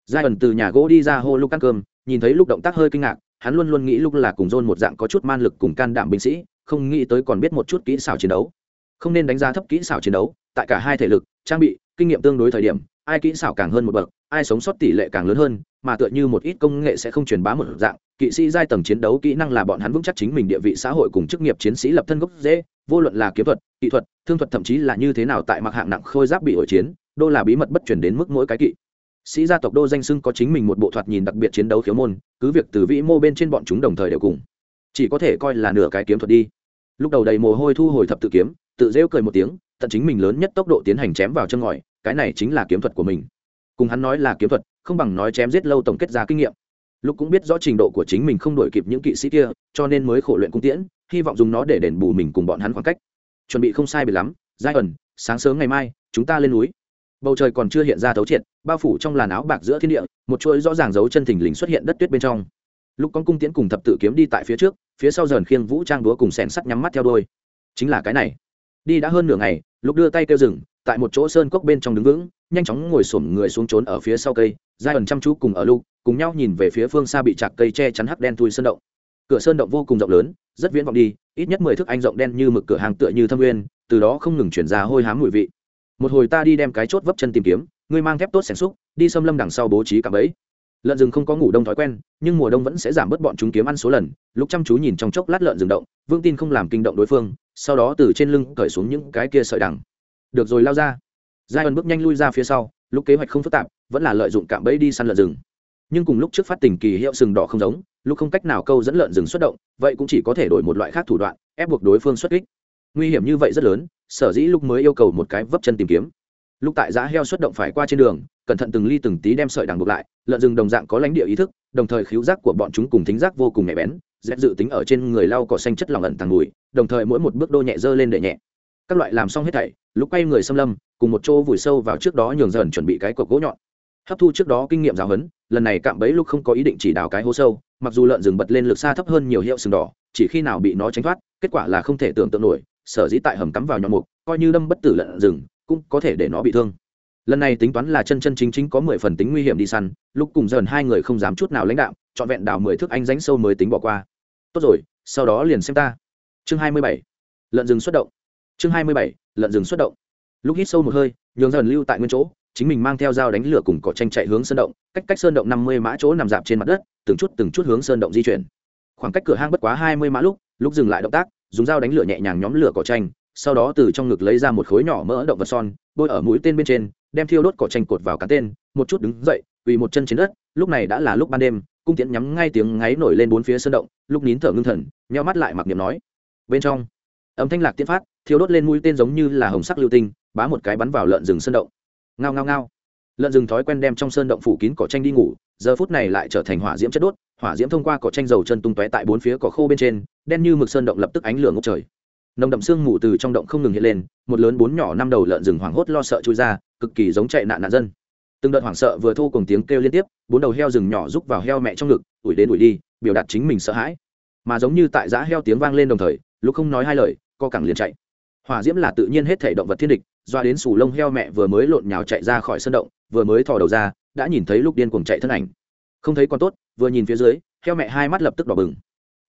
Giai ẩn từ nhà gỗ đi ra hô lúc ăn cơm nhìn thấy lúc động tác hơi kinh ngạc hắn luôn luôn nghĩ lúc là cùng dôn một dạng có chút man lực cùng can đảm binh sĩ không nghĩ tới còn biết một chút kỹ xảo chiến đấu không nên đánh giá thấp kỹ xảo chiến đấu, tại cả hai thể lực, trang bị, kinh nghiệm tương đối thời điểm, ai kỹ xảo càng hơn một bậc, ai sống sót tỷ lệ càng lớn hơn, mà tựa như một ít công nghệ sẽ không truyền bá một dạng, kỵ sĩ giai tầng chiến đấu kỹ năng là bọn hắn vững chắc chính mình địa vị xã hội cùng chức nghiệp chiến sĩ lập thân gốc dễ vô luận là kiếm thuật, kỹ thuật, thương thuật thậm chí là như thế nào tại mặc hạng nặng khôi giáp bị hội chiến, đô là bí mật bất truyền đến mức mỗi cái kỵ. Sĩ gia tộc đô danh xưng có chính mình một bộ thoạt nhìn đặc biệt chiến đấu khiếu môn, cứ việc từ vĩ mô bên trên bọn chúng đồng thời đều cùng, chỉ có thể coi là nửa cái kiếm thuật đi. Lúc đầu đầy mồ hôi thu hồi thập tự kiếm tự rêu cười một tiếng, tận chính mình lớn nhất tốc độ tiến hành chém vào chân ngòi, cái này chính là kiếm thuật của mình. Cùng hắn nói là kiếm thuật, không bằng nói chém giết lâu tổng kết ra kinh nghiệm. Lúc cũng biết rõ trình độ của chính mình không đổi kịp những kỵ sĩ kia, cho nên mới khổ luyện cung tiễn, hy vọng dùng nó để đền bù mình cùng bọn hắn khoảng cách. Chuẩn bị không sai bị lắm, giai ẩn, sáng sớm ngày mai, chúng ta lên núi. Bầu trời còn chưa hiện ra thấu triệt, bao phủ trong làn áo bạc giữa thiên địa, một chuỗi rõ ràng dấu chân thình lình xuất hiện đất tuyết bên trong. Lúc con cung tiễn cùng thập tự kiếm đi tại phía trước, phía sau dần khiêng vũ trang đúa cùng sẻn sắt nhắm mắt theo đôi chính là cái này đi đã hơn nửa ngày lúc đưa tay kêu rừng tại một chỗ sơn cốc bên trong đứng vững, nhanh chóng ngồi xổm người xuống trốn ở phía sau cây, giai ẩn chăm chú cùng ở lúc cùng nhau nhìn về phía phương xa bị chạc cây che chắn hắc đen thui sơn động. Cửa sơn động vô cùng rộng lớn, rất viễn vọng đi, ít nhất mười thước anh rộng đen như mực cửa hàng tựa như thâm nguyên, từ đó không ngừng chuyển ra hôi hám mùi vị. Một hồi ta đi đem cái chốt vấp chân tìm kiếm, ngươi mang thép tốt xẻng xúc, đi xâm lâm đằng sau bố trí cả bẫy. Lợn rừng không có ngủ đông thói quen, nhưng mùa đông vẫn sẽ giảm bớt bọn chúng kiếm ăn số lần lúc chăm chú nhìn trong chốc lát lợn rừng động vương tin không làm kinh động đối phương sau đó từ trên lưng cởi xuống những cái kia sợi đằng. Được rồi, lao ra. Giai ẩn bước nhanh lui ra phía sau, lúc kế hoạch không phức tạp, vẫn là lợi dụng cạm bẫy đi săn lợn rừng. Nhưng cùng lúc trước phát tình kỳ hiệu sừng đỏ không giống, lúc không cách nào câu dẫn lợn rừng xuất động, vậy cũng chỉ có thể đổi một loại khác thủ đoạn, ép buộc đối phương xuất kích. Nguy hiểm như vậy rất lớn, sở dĩ lúc mới yêu cầu một cái vấp chân tìm kiếm. Lúc tại giá heo xuất động phải qua trên đường, cẩn thận từng ly từng tí đem sợi đằng buộc lại, lợn rừng đồng dạng có lãnh địa ý thức, đồng thời khiếu giác của bọn chúng cùng thính giác vô cùng nhạy bén dẹp dự tính ở trên người lau cỏ xanh chất lỏng ẩn tàng mùi, đồng thời mỗi một bước đô nhẹ dơ lên để nhẹ. Các loại làm xong hết thảy lúc quay người xâm lâm, cùng một chỗ vùi sâu vào trước đó nhường dần chuẩn bị cái cọc gỗ nhọn. Hấp thu trước đó kinh nghiệm giáo huấn, lần này cạm bẫy lúc không có ý định chỉ đào cái hố sâu, mặc dù lợn rừng bật lên lực xa thấp hơn nhiều hiệu sừng đỏ, chỉ khi nào bị nó tránh thoát, kết quả là không thể tưởng tượng nổi, sở dĩ tại hầm cắm vào nhọn mục, coi như đâm bất tử lợn rừng, cũng có thể để nó bị thương. Lần này tính toán là chân chân chính chính có mười phần tính nguy hiểm đi săn lúc cùng dần hai người không dám chút nào lãnh đạo trọn vẹn đào mười thước anh ránh sâu mới tính bỏ qua. Tốt rồi, sau đó liền xem ta. Chương hai mươi bảy. Lợn rừng xuất động. Chương hai mươi bảy. Lợn rừng xuất động. Lúc hít sâu một hơi, nhường dần lưu tại nguyên chỗ, chính mình mang theo dao đánh lửa cùng cỏ tranh chạy hướng sơn động, cách cách sơn động năm mươi mã chỗ nằm dạp trên mặt đất, từng chút từng chút hướng sơn động di chuyển. Khoảng cách cửa hang bất quá hai mươi mã lúc lúc dừng lại động tác, dùng dao đánh lửa nhẹ nhàng nhóm lửa cỏ tranh, sau đó từ trong ngực lấy ra một khối nhỏ mỡ động vật son, bôi ở mũi tên bên trên, đem thiêu đốt cỏ tranh cột vào cán tên, một chút đứng dậy, quỳ một chân trên đất, lúc này đã là lúc ban đêm cung tiễn nhắm ngay tiếng ngáy nổi lên bốn phía sơn động, lúc nín thở ngưng thần, nheo mắt lại mặc niệm nói. Bên trong, âm thanh lạc tiễn phát, thiêu đốt lên mũi tên giống như là hồng sắc lưu tinh, bá một cái bắn vào lợn rừng sơn động. Ngao ngao ngao. Lợn rừng thói quen đem trong sơn động phủ kín cỏ tranh đi ngủ, giờ phút này lại trở thành hỏa diễm chất đốt, hỏa diễm thông qua cỏ tranh dầu chân tung tóe tại bốn phía cỏ khô bên trên, đen như mực sơn động lập tức ánh lửa ngốc trời. Nồng đậm sương mù từ trong động không ngừng hiện lên, một lớn bốn nhỏ năm đầu lợn rừng hoảng hốt lo sợ chui ra, cực kỳ giống chạy nạn nạn dân từng đợt hoảng sợ vừa thu cùng tiếng kêu liên tiếp, bốn đầu heo rừng nhỏ rúc vào heo mẹ trong ngực, ủi đến ủi đi, biểu đạt chính mình sợ hãi. Mà giống như tại giã heo tiếng vang lên đồng thời lúc không nói hai lời, co cẳng liền chạy. Hỏa diễm là tự nhiên hết thể động vật thiên địch, doa đến sủ lông heo mẹ vừa mới lộn nhào chạy ra khỏi sân động, vừa mới thò đầu ra, đã nhìn thấy lúc điên cuồng chạy thân ảnh. Không thấy còn tốt, vừa nhìn phía dưới, heo mẹ hai mắt lập tức đỏ bừng.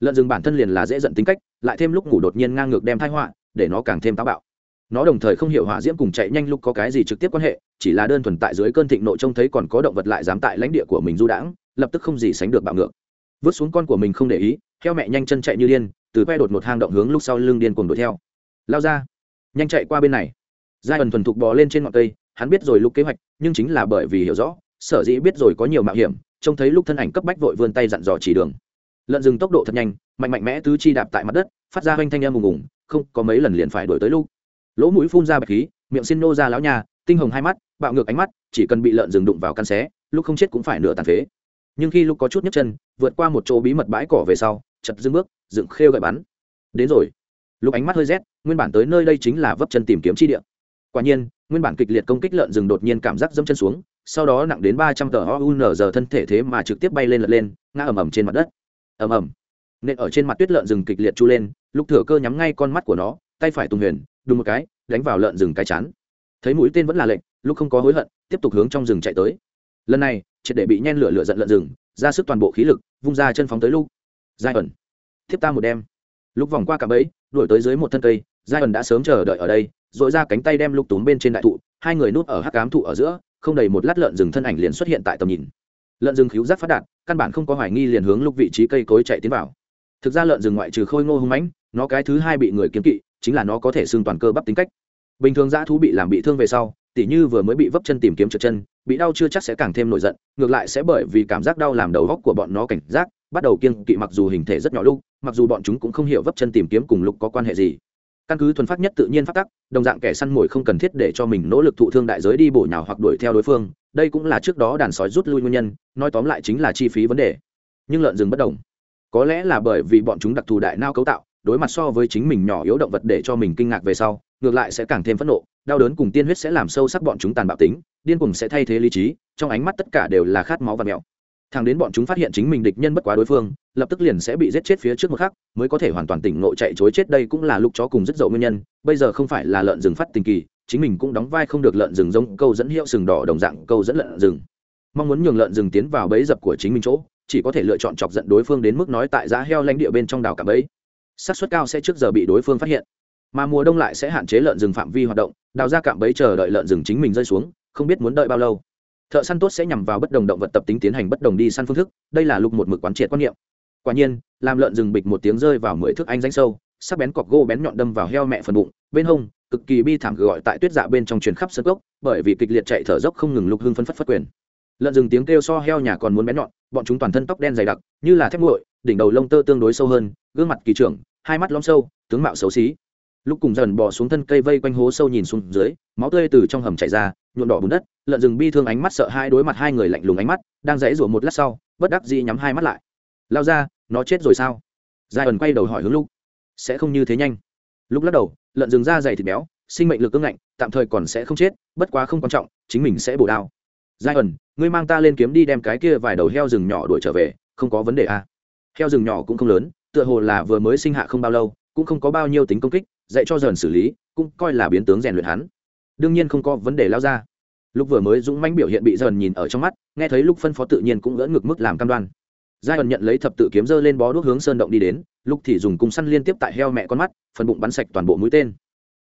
Lợn rừng bản thân liền là dễ giận tính cách, lại thêm lúc ngủ đột nhiên ngang ngược đem thai họa, để nó càng thêm táo bạo nó đồng thời không hiểu hỏa diễm cùng chạy nhanh lúc có cái gì trực tiếp quan hệ, chỉ là đơn thuần tại dưới cơn thịnh nộ trông thấy còn có động vật lại dám tại lãnh địa của mình du đãng, lập tức không gì sánh được bạo ngược. Vứt xuống con của mình không để ý, theo mẹ nhanh chân chạy như điên, từ que đột một hang động hướng lúc sau lưng điên cuồng đuổi theo. Lao ra, nhanh chạy qua bên này. Giai ẩn thuần thục bò lên trên ngọn cây, hắn biết rồi lúc kế hoạch, nhưng chính là bởi vì hiểu rõ, sở dĩ biết rồi có nhiều mạo hiểm, trông thấy lúc thân ảnh cấp bách vội vươn tay dặn dò chỉ đường. Lợn rừng tốc độ thật nhanh, mạnh mạnh mẽ tứ chi đạp tại mặt đất, phát ra hoanh thanh em ùng ùng, không, có mấy lần liền phải đổi tới lúc lỗ mũi phun ra bạch khí, miệng xin nô ra lão nhà tinh hồng hai mắt, bạo ngược ánh mắt, chỉ cần bị lợn rừng đụng vào căn xé, lúc không chết cũng phải nửa tàn phế. Nhưng khi lúc có chút nhấc chân, vượt qua một chỗ bí mật bãi cỏ về sau, chật dưng bước, dựng khêu gậy bắn. Đến rồi. Lúc ánh mắt hơi rét, nguyên bản tới nơi đây chính là vấp chân tìm kiếm chi địa. Quả nhiên, nguyên bản kịch liệt công kích lợn rừng đột nhiên cảm giác dâm chân xuống, sau đó nặng đến ba trăm tờ oun giờ thân thể thế mà trực tiếp bay lên lật lên, ngã ầm ầm trên mặt đất. Ầm ầm. Nện ở trên mặt tuyết lợn rừng kịch liệt chu lên, lúc thừa cơ nhắm ngay con mắt của nó, tay phải tùng huyền đùng một cái, đánh vào lợn rừng cái chán. Thấy mũi tên vẫn là lệnh lúc không có hối hận, tiếp tục hướng trong rừng chạy tới. Lần này, triệt để bị nhen lửa lửa giận lợn rừng, ra sức toàn bộ khí lực, vung ra chân phóng tới lúc giai ẩn. Thiếp ta một đêm. Lúc vòng qua cả bẫy, đuổi tới dưới một thân cây, giai ẩn đã sớm chờ đợi ở đây dội ra cánh tay đem lục túm bên trên đại thụ, hai người núp ở hắc cám thụ ở giữa, không đầy một lát lợn rừng thân ảnh liền xuất hiện tại tầm nhìn. Lợn rừng khíu giác phát đạt, căn bản không có hoài nghi liền hướng lúc vị trí cây cối chạy tiến vào. Thực ra lợn rừng ngoại trừ khôi ngô hung mãnh, nó cái thứ hai bị người kiếm kỵ chính là nó có thể xương toàn cơ bắp tính cách. Bình thường dã thú bị làm bị thương về sau, tỉ như vừa mới bị vấp chân tìm kiếm trượt chân, bị đau chưa chắc sẽ càng thêm nổi giận, ngược lại sẽ bởi vì cảm giác đau làm đầu góc của bọn nó cảnh giác, bắt đầu kiêng kỵ mặc dù hình thể rất nhỏ lúc, mặc dù bọn chúng cũng không hiểu vấp chân tìm kiếm cùng lục có quan hệ gì. Căn cứ thuần phát nhất tự nhiên phát tắc, đồng dạng kẻ săn mồi không cần thiết để cho mình nỗ lực thụ thương đại giới đi bổ nhào hoặc đuổi theo đối phương, đây cũng là trước đó đàn sói rút lui nguyên nhân, nói tóm lại chính là chi phí vấn đề. Nhưng lợn rừng bất đồng. Có lẽ là bởi vì bọn chúng đặc thù đại nao cấu tạo đối mặt so với chính mình nhỏ yếu động vật để cho mình kinh ngạc về sau, ngược lại sẽ càng thêm phẫn nộ, đau đớn cùng tiên huyết sẽ làm sâu sắc bọn chúng tàn bạo tính, điên cùng sẽ thay thế lý trí, trong ánh mắt tất cả đều là khát máu và mèo thằng đến bọn chúng phát hiện chính mình địch nhân bất quá đối phương, lập tức liền sẽ bị giết chết phía trước một khắc, mới có thể hoàn toàn tỉnh ngộ chạy chối chết đây cũng là lúc chó cùng rất dậu nguyên nhân, bây giờ không phải là lợn rừng phát tình kỳ, chính mình cũng đóng vai không được lợn rừng giống câu dẫn hiệu sừng đỏ đồng dạng câu dẫn lợn rừng. Mong muốn nhường lợn rừng tiến vào bẫy dập của chính mình chỗ, chỉ có thể lựa chọn chọc giận đối phương đến mức nói tại giá heo lãnh địa bên trong đảo cả bẫy xác suất cao sẽ trước giờ bị đối phương phát hiện. Mà mùa đông lại sẽ hạn chế lợn rừng phạm vi hoạt động, đào ra cạm bẫy chờ đợi lợn rừng chính mình rơi xuống, không biết muốn đợi bao lâu. Thợ săn tốt sẽ nhằm vào bất đồng động vật tập tính tiến hành bất đồng đi săn phương thức, đây là lục một mực quán triệt quan niệm. Quả nhiên, làm lợn rừng bịch một tiếng rơi vào mười thước anh ránh sâu, sắc bén cọc gỗ bén nhọn đâm vào heo mẹ phần bụng, bên hông, cực kỳ bi thảm gọi tại tuyết dạ bên trong truyền khắp sân gốc bởi vì kịch liệt chạy thở dốc không ngừng lục hưng phân phất phất quyền. Lợn rừng tiếng kêu so heo nhà còn muốn bén nhọn, bọn chúng toàn thân tóc đen dày đặc, như là thép nguội, đỉnh đầu lông tơ tương đối sâu hơn gương mặt kỳ trưởng, hai mắt lõm sâu, tướng mạo xấu xí. Lúc cùng dần bỏ xuống thân cây vây quanh hố sâu nhìn xuống dưới, máu tươi từ trong hầm chảy ra, nhuộm đỏ bùn đất, lợn rừng bi thương ánh mắt sợ hai đối mặt hai người lạnh lùng ánh mắt, đang dãy rủa một lát sau, bất đắc dĩ nhắm hai mắt lại. Lao ra, nó chết rồi sao? Giai ẩn quay đầu hỏi hướng lúc sẽ không như thế nhanh. Lúc lắc đầu, lợn rừng da dày thịt béo, sinh mệnh lực cưng ngạnh, tạm thời còn sẽ không chết, bất quá không quan trọng, chính mình sẽ bổ đao. Giai ẩn, ngươi mang ta lên kiếm đi đem cái kia vài đầu heo rừng nhỏ đuổi trở về, không có vấn đề à. heo rừng nhỏ cũng không lớn tựa hồ là vừa mới sinh hạ không bao lâu, cũng không có bao nhiêu tính công kích, dạy cho dần xử lý, cũng coi là biến tướng rèn luyện hắn. Đương nhiên không có vấn đề lao ra. Lúc vừa mới dũng mãnh biểu hiện bị dần nhìn ở trong mắt, nghe thấy lúc phân phó tự nhiên cũng ngỡ ngực mức làm cam đoan. Giai ẩn nhận lấy thập tự kiếm dơ lên bó đuốc hướng sơn động đi đến lúc thì dùng cung săn liên tiếp tại heo mẹ con mắt, phần bụng bắn sạch toàn bộ mũi tên.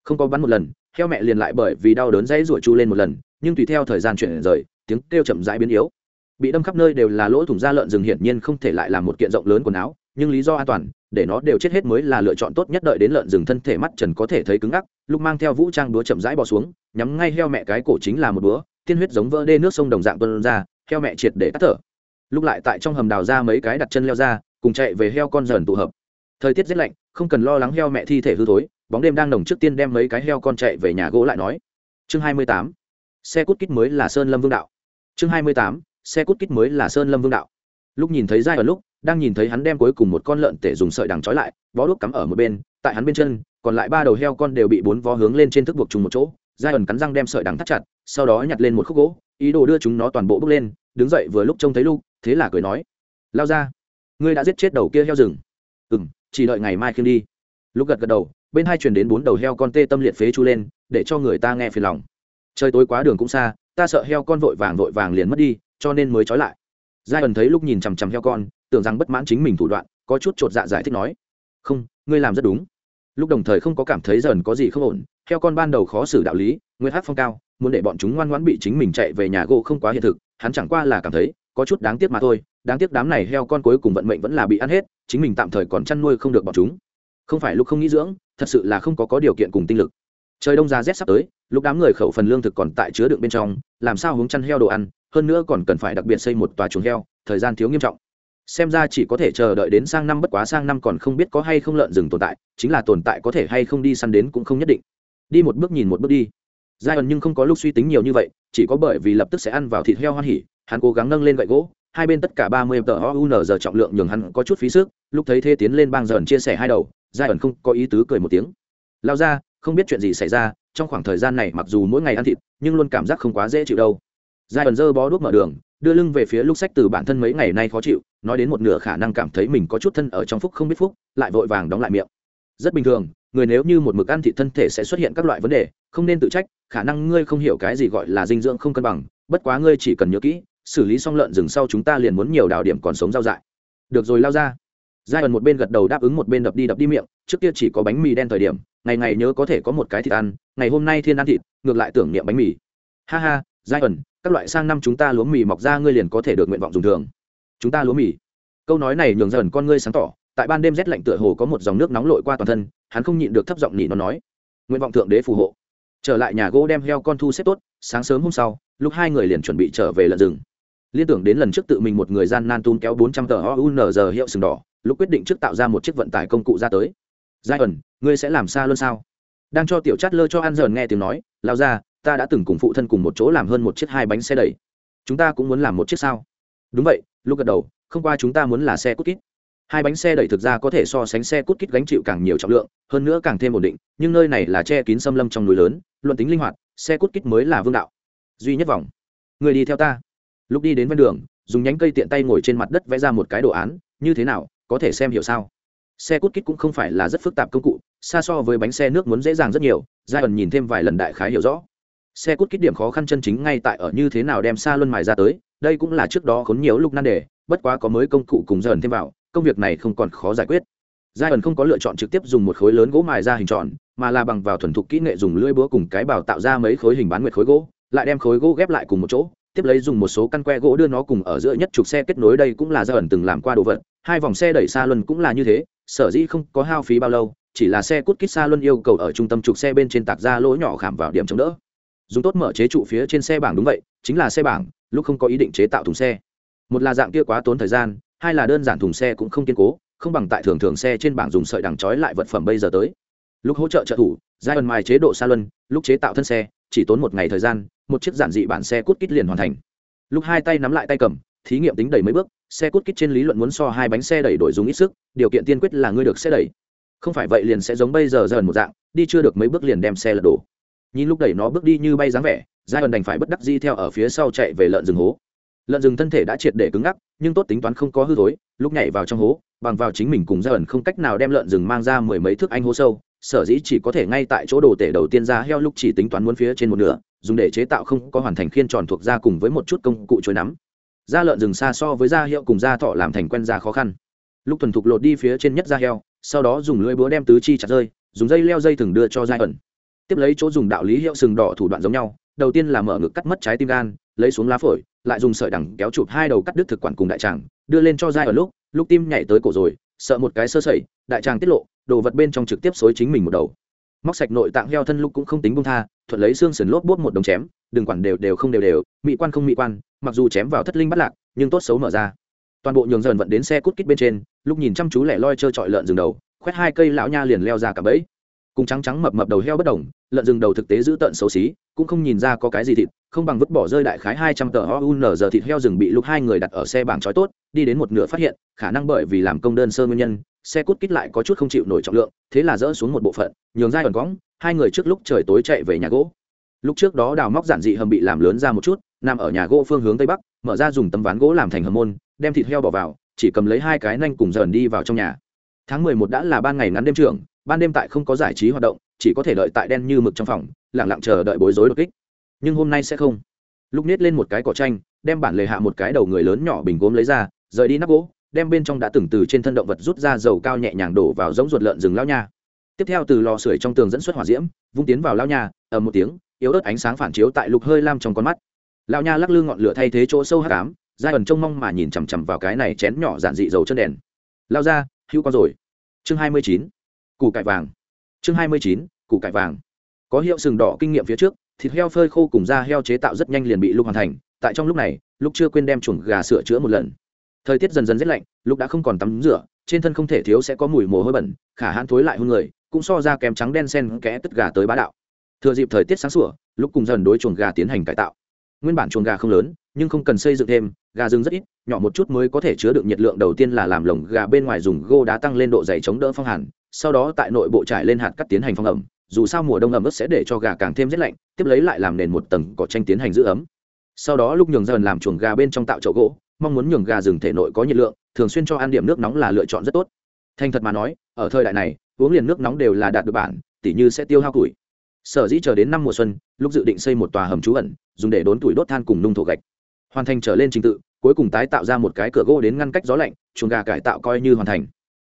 Không có bắn một lần, heo mẹ liền lại bởi vì đau đớn dãy ruột chu lên một lần, nhưng tùy theo thời gian chuyển rời, tiếng kêu chậm rãi biến yếu. Bị đâm khắp nơi đều là lỗ thủng da lợn rừng hiển nhiên không thể lại làm một kiện rộng lớn quần áo nhưng lý do an toàn, để nó đều chết hết mới là lựa chọn tốt nhất đợi đến lợn rừng thân thể mắt trần có thể thấy cứng ngắc, lúc mang theo vũ trang đúa chậm rãi bò xuống, nhắm ngay heo mẹ cái cổ chính là một búa, tiên huyết giống vỡ đê nước sông đồng dạng tuân ra, heo mẹ triệt để tắt thở. Lúc lại tại trong hầm đào ra mấy cái đặt chân leo ra, cùng chạy về heo con dần tụ hợp. Thời tiết rất lạnh, không cần lo lắng heo mẹ thi thể hư thối, bóng đêm đang nồng trước tiên đem mấy cái heo con chạy về nhà gỗ lại nói. Chương hai mươi tám, xe cút kít mới là sơn lâm vương đạo. Chương hai mươi tám, xe cút kít mới là sơn lâm vương đạo. Lúc nhìn thấy giai ở lúc đang nhìn thấy hắn đem cuối cùng một con lợn tể dùng sợi đằng trói lại, bó đuốc cắm ở một bên, tại hắn bên chân, còn lại ba đầu heo con đều bị bốn vó hướng lên trên thức buộc chung một chỗ. Giai ẩn cắn răng đem sợi đằng thắt chặt, sau đó nhặt lên một khúc gỗ, ý đồ đưa chúng nó toàn bộ bước lên, đứng dậy vừa lúc trông thấy lu thế là cười nói, lao ra, ngươi đã giết chết đầu kia heo rừng. Ừ m chỉ đợi ngày mai khiêng đi. Lúc gật gật đầu, bên hai chuyển đến bốn đầu heo con tê tâm liệt phế chu lên, để cho người ta nghe phiền lòng. Trời tối quá đường cũng xa, ta sợ heo con vội vàng vội vàng liền mất đi, cho nên mới trói lại. Giai ẩn thấy lúc nhìn chằm chằm heo con tưởng rằng bất mãn chính mình thủ đoạn, có chút chột dạ giải thích nói, không, ngươi làm rất đúng. Lúc đồng thời không có cảm thấy dần có gì không ổn, Theo con ban đầu khó xử đạo lý nguyên hát phong cao, muốn để bọn chúng ngoan ngoãn bị chính mình chạy về nhà gỗ không quá hiện thực, hắn chẳng qua là cảm thấy, có chút đáng tiếc mà thôi, đáng tiếc đám này heo con cuối cùng vận mệnh vẫn là bị ăn hết, chính mình tạm thời còn chăn nuôi không được bọn chúng. Không phải lúc không nghĩ dưỡng, thật sự là không có có điều kiện cùng tinh lực. Trời đông ra rét sắp tới, lúc đám người khẩu phần lương thực còn tại chứa đựng bên trong, làm sao hướng chăn heo đồ ăn, hơn nữa còn cần phải đặc biệt xây một tòa chuồng heo, thời gian thiếu nghiêm trọng xem ra chỉ có thể chờ đợi đến sang năm, bất quá sang năm còn không biết có hay không lợn rừng tồn tại, chính là tồn tại có thể hay không đi săn đến cũng không nhất định. Đi một bước nhìn một bước đi. Giai ẩn nhưng không có lúc suy tính nhiều như vậy, chỉ có bởi vì lập tức sẽ ăn vào thịt heo hoan hỉ, hắn cố gắng nâng lên gậy gỗ, hai bên tất cả ba mươi tờ o giờ trọng lượng nhường hắn có chút phí sức, lúc thấy thế tiến lên bang dần chia sẻ hai đầu giai ẩn không có ý tứ cười một tiếng. Lao ra, không biết chuyện gì xảy ra, trong khoảng thời gian này mặc dù mỗi ngày ăn thịt, nhưng luôn cảm giác không quá dễ chịu đâu. Giai ẩn dơ bó đuốc mở đường, đưa lưng về phía lúc sách từ bản thân mấy ngày nay khó chịu nói đến một nửa khả năng cảm thấy mình có chút thân ở trong phúc không biết phúc, lại vội vàng đóng lại miệng. Rất bình thường, người nếu như một mực ăn thịt thân thể sẽ xuất hiện các loại vấn đề, không nên tự trách, khả năng ngươi không hiểu cái gì gọi là dinh dưỡng không cân bằng, bất quá ngươi chỉ cần nhớ kỹ, xử lý xong lợn rừng sau chúng ta liền muốn nhiều đào điểm còn sống rau dại. Được rồi, lao ra. Giai ẩn một bên gật đầu đáp ứng một bên đập đi đập đi miệng, trước kia chỉ có bánh mì đen thời điểm, ngày ngày nhớ có thể có một cái thịt ăn, ngày hôm nay thiên ăn thịt, ngược lại tưởng niệm bánh mì. Ha ha, giai ẩn, các loại sang năm chúng ta lúa mì mọc ra ngươi liền có thể được nguyện vọng dùng thường chúng ta lúa mì. Câu nói này nhường dần con ngươi sáng tỏ, tại ban đêm rét lạnh tựa hồ có một dòng nước nóng lội qua toàn thân, hắn không nhịn được thấp giọng nhị nó nói, nguyện vọng thượng đế phù hộ. Trở lại nhà gỗ đem heo con thu xếp tốt, sáng sớm hôm sau, lúc hai người liền chuẩn bị trở về lợn rừng. Liên tưởng đến lần trước tự mình một người gian nan tun kéo bốn trăm tờ ounz hiệu sừng đỏ, lúc quyết định trước tạo ra một chiếc vận tải công cụ ra tới. Giai ẩn ngươi sẽ làm xa luôn sao? Đang cho tiểu chát lơ cho ăn dần nghe tiếng nói lao ra ta đã từng cùng phụ thân cùng một chỗ làm hơn một chiếc hai bánh xe đẩy. Chúng ta cũng muốn làm một chiếc sao? Đúng vậy lúc gật đầu, không qua chúng ta muốn là xe cút kít. Hai bánh xe đẩy thực ra có thể so sánh xe cút kít gánh chịu càng nhiều trọng lượng, hơn nữa càng thêm ổn định, nhưng nơi này là che kín xâm lâm trong núi lớn, luận tính linh hoạt, xe cút kít mới là vương đạo. Duy nhất vòng. Người đi theo ta. Lúc đi đến ven đường, dùng nhánh cây tiện tay ngồi trên mặt đất vẽ ra một cái đồ án, như thế nào, có thể xem hiểu sao? Xe cút kít cũng không phải là rất phức tạp công cụ, xa so với bánh xe nước muốn dễ dàng rất nhiều giai ẩn nhìn thêm vài lần đại khái hiểu rõ xe cút kít điểm khó khăn chân chính ngay tại ở như thế nào đem xa luân mài ra tới, đây cũng là trước đó khốn nhiều lúc nan đề, bất quá có mới công cụ cùng dần thêm vào, công việc này không còn khó giải quyết. Giai ẩn không có lựa chọn trực tiếp dùng một khối lớn gỗ mài ra hình tròn, mà là bằng vào thuần thục kỹ nghệ dùng lưỡi búa cùng cái bào tạo ra mấy khối hình bán nguyệt khối gỗ, lại đem khối gỗ ghép lại cùng một chỗ, tiếp lấy dùng một số căn que gỗ đưa nó cùng ở giữa nhất trục xe kết nối đây cũng là giai ẩn từng làm qua đồ vật, hai vòng xe đẩy xa luân cũng là như thế, sở dĩ không có hao phí bao lâu, chỉ là xe cút kít xa luân yêu cầu ở trung tâm trục xe bên trên tạc ra lỗ nhỏ khảm vào điểm chống đỡ dùng tốt mở chế trụ phía trên xe bảng đúng vậy, chính là xe bảng, lúc không có ý định chế tạo thùng xe. Một là dạng kia quá tốn thời gian, hai là đơn giản thùng xe cũng không kiên cố, không bằng tại thường thường xe trên bảng dùng sợi đằng trói lại vật phẩm bây giờ tới. Lúc hỗ trợ trợ thủ giai ẩn mài chế độ xa luân lúc chế tạo thân xe, chỉ tốn một ngày thời gian, một chiếc giản dị bản xe cút kít liền hoàn thành. Lúc hai tay nắm lại tay cầm, thí nghiệm tính đẩy mấy bước, xe cút kít trên lý luận muốn so hai bánh xe đẩy đổi dùng ít sức, điều kiện tiên quyết là ngươi được xe đẩy. Không phải vậy liền sẽ giống bây giờ dần một dạng, đi chưa được mấy bước liền đem xe lật đổ nhìn lúc đẩy nó bước đi như bay dáng vẻ, giai ẩn đành phải bất đắc di theo ở phía sau chạy về lợn rừng hố. Lợn rừng thân thể đã triệt để cứng ngắc, nhưng tốt tính toán không có hư thối, lúc nhảy vào trong hố, bằng vào chính mình cùng giai ẩn không cách nào đem lợn rừng mang ra mười mấy thước anh hố sâu, sở dĩ chỉ có thể ngay tại chỗ đồ tể đầu tiên ra heo lúc chỉ tính toán muốn phía trên một nửa, dùng để chế tạo không có hoàn thành khiên tròn thuộc ra cùng với một chút công cụ chối nắm. Da lợn rừng xa so với da hiệu cùng da thọ làm thành quen da khó khăn. Lúc thuần thục lột đi phía trên nhất da heo, sau đó dùng lưỡi búa đem tứ chi chặt rơi, dùng dây leo dây thừng đưa cho giai ẩn tiếp lấy chỗ dùng đạo lý hiệu sừng đỏ thủ đoạn giống nhau, đầu tiên là mở ngực cắt mất trái tim gan, lấy xuống lá phổi, lại dùng sợi đằng kéo chụp hai đầu cắt đứt thực quản cùng đại tràng, đưa lên cho giai ở lúc lúc tim nhảy tới cổ rồi, sợ một cái sơ sẩy, đại tràng tiết lộ, đồ vật bên trong trực tiếp xối chính mình một đầu. Móc sạch nội tạng heo thân lúc cũng không tính bung tha, thuận lấy xương sườn lốp bốt một đồng chém, đừng quản đều đều không đều đều, mỹ quan không mỹ quan, mặc dù chém vào thất linh bắt lạc, nhưng tốt xấu mở ra. Toàn bộ nhường dần vận đến xe cút kít bên trên, lúc nhìn chăm chú lẻ loi trơ trọi lợn rừng đầu, khoét hai cây lão nha liền leo ra cả bẫy cùng trắng trắng mập mập đầu heo bất đồng, lợn rừng đầu thực tế giữ tận xấu xí, cũng không nhìn ra có cái gì thịt, không bằng vứt bỏ rơi đại khái hai trăm tờ oun giờ thịt heo rừng bị lúc hai người đặt ở xe bảng trói tốt, đi đến một nửa phát hiện, khả năng bởi vì làm công đơn sơ nguyên nhân, xe cút kít lại có chút không chịu nổi trọng lượng, thế là dỡ xuống một bộ phận, nhường ra còn cóng hai người trước lúc trời tối chạy về nhà gỗ. Lúc trước đó đào móc giản dị hầm bị làm lớn ra một chút, nằm ở nhà gỗ phương hướng tây bắc, mở ra dùng tấm ván gỗ làm thành hầm môn, đem thịt heo bỏ vào, chỉ cầm lấy hai cái nanh cùng dần đi vào trong nhà. Tháng mười một đã là ban ngày ngắn đêm trường ban đêm tại không có giải trí hoạt động, chỉ có thể đợi tại đen như mực trong phòng lẳng lặng chờ đợi bối rối đột kích. Nhưng hôm nay sẽ không. Lúc nết lên một cái cỏ tranh đem bản lề hạ một cái đầu người lớn nhỏ bình gốm lấy ra, rời đi nắp gỗ, đem bên trong đã từng từ trên thân động vật rút ra dầu cao nhẹ nhàng đổ vào giống ruột lợn rừng lao nha. Tiếp theo từ lò sưởi trong tường dẫn xuất hỏa diễm, vung tiến vào lao nha, ầm một tiếng, yếu ớt ánh sáng phản chiếu tại lục hơi lam trong con mắt. Lao nha lắc lư ngọn lửa thay thế chỗ sâu hát cám giai ẩn trông mong mà nhìn chằm chằm vào cái này chén nhỏ giản dị dầu chân đèn. Lao ra, hữu con rồi. Chương hai mươi chín củ cải vàng. Chương hai mươi chín, củ cải vàng. Có hiệu sừng đỏ kinh nghiệm phía trước, thịt heo phơi khô cùng da heo chế tạo rất nhanh liền bị lúc hoàn thành, tại trong lúc này lúc chưa quên đem chuồng gà sửa chữa một lần. Thời tiết dần dần rét lạnh lúc đã không còn tắm rửa, trên thân không thể thiếu sẽ có mùi mồ hôi bẩn, khả hãn thối lại hơn người, cũng so ra kém trắng đen sen kẽ tất gà tới bá đạo. Thừa dịp thời tiết sáng sủa lúc cùng dần đối chuồng gà tiến hành cải tạo nguyên bản chuồng gà không lớn, nhưng không cần xây dựng thêm, gà rừng rất ít, nhỏ một chút mới có thể chứa được nhiệt lượng đầu tiên là làm lồng gà bên ngoài dùng gô đá tăng lên độ dày chống đỡ phong hàn, sau đó tại nội bộ trải lên hạt cắt tiến hành phong ẩm, dù sao mùa đông ẩm ướt sẽ để cho gà càng thêm rét lạnh, tiếp lấy lại làm nền một tầng cỏ tranh tiến hành giữ ấm. Sau đó lúc nhường dần làm chuồng gà bên trong tạo chậu gỗ, mong muốn nhường gà rừng thể nội có nhiệt lượng, thường xuyên cho ăn điểm nước nóng là lựa chọn rất tốt. Thành thật mà nói, ở thời đại này, uống liền nước nóng đều là đạt được bản, tỉ như sẽ tiêu hao củi sở dĩ chờ đến năm mùa xuân, lúc dự định xây một tòa hầm trú ẩn, dùng để đốn tuổi đốt than cùng nung thổ gạch. Hoàn thành trở lên trình tự, cuối cùng tái tạo ra một cái cửa gỗ đến ngăn cách gió lạnh, chuồng gà cải tạo coi như hoàn thành.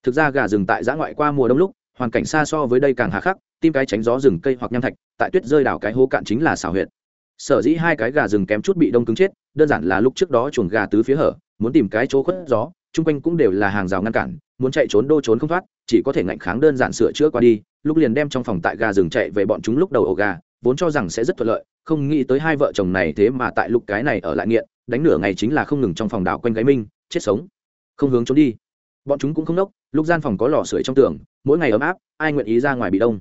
Thực ra gà rừng tại giã ngoại qua mùa đông lúc, hoàn cảnh xa so với đây càng hà khắc tim cái tránh gió rừng cây hoặc nham thạch, tại tuyết rơi đảo cái hố cạn chính là xảo huyệt. Sở dĩ hai cái gà rừng kém chút bị đông cứng chết, đơn giản là lúc trước đó chuồng gà tứ phía hở, muốn tìm cái chỗ khuất gió, chung quanh cũng đều là hàng rào ngăn cản, muốn chạy trốn đô trốn không thoát chỉ có thể ngạnh kháng đơn giản sửa chữa qua đi, lúc liền đem trong phòng tại gà rừng chạy về bọn chúng lúc đầu ổ gà, vốn cho rằng sẽ rất thuận lợi, không nghĩ tới hai vợ chồng này thế mà tại lúc cái này ở lại nghiện, đánh nửa ngày chính là không ngừng trong phòng đảo quanh gáy minh chết sống. Không hướng trốn đi. Bọn chúng cũng không nốc, lúc gian phòng có lò sưởi trong tường, mỗi ngày ấm áp, ai nguyện ý ra ngoài bị đông.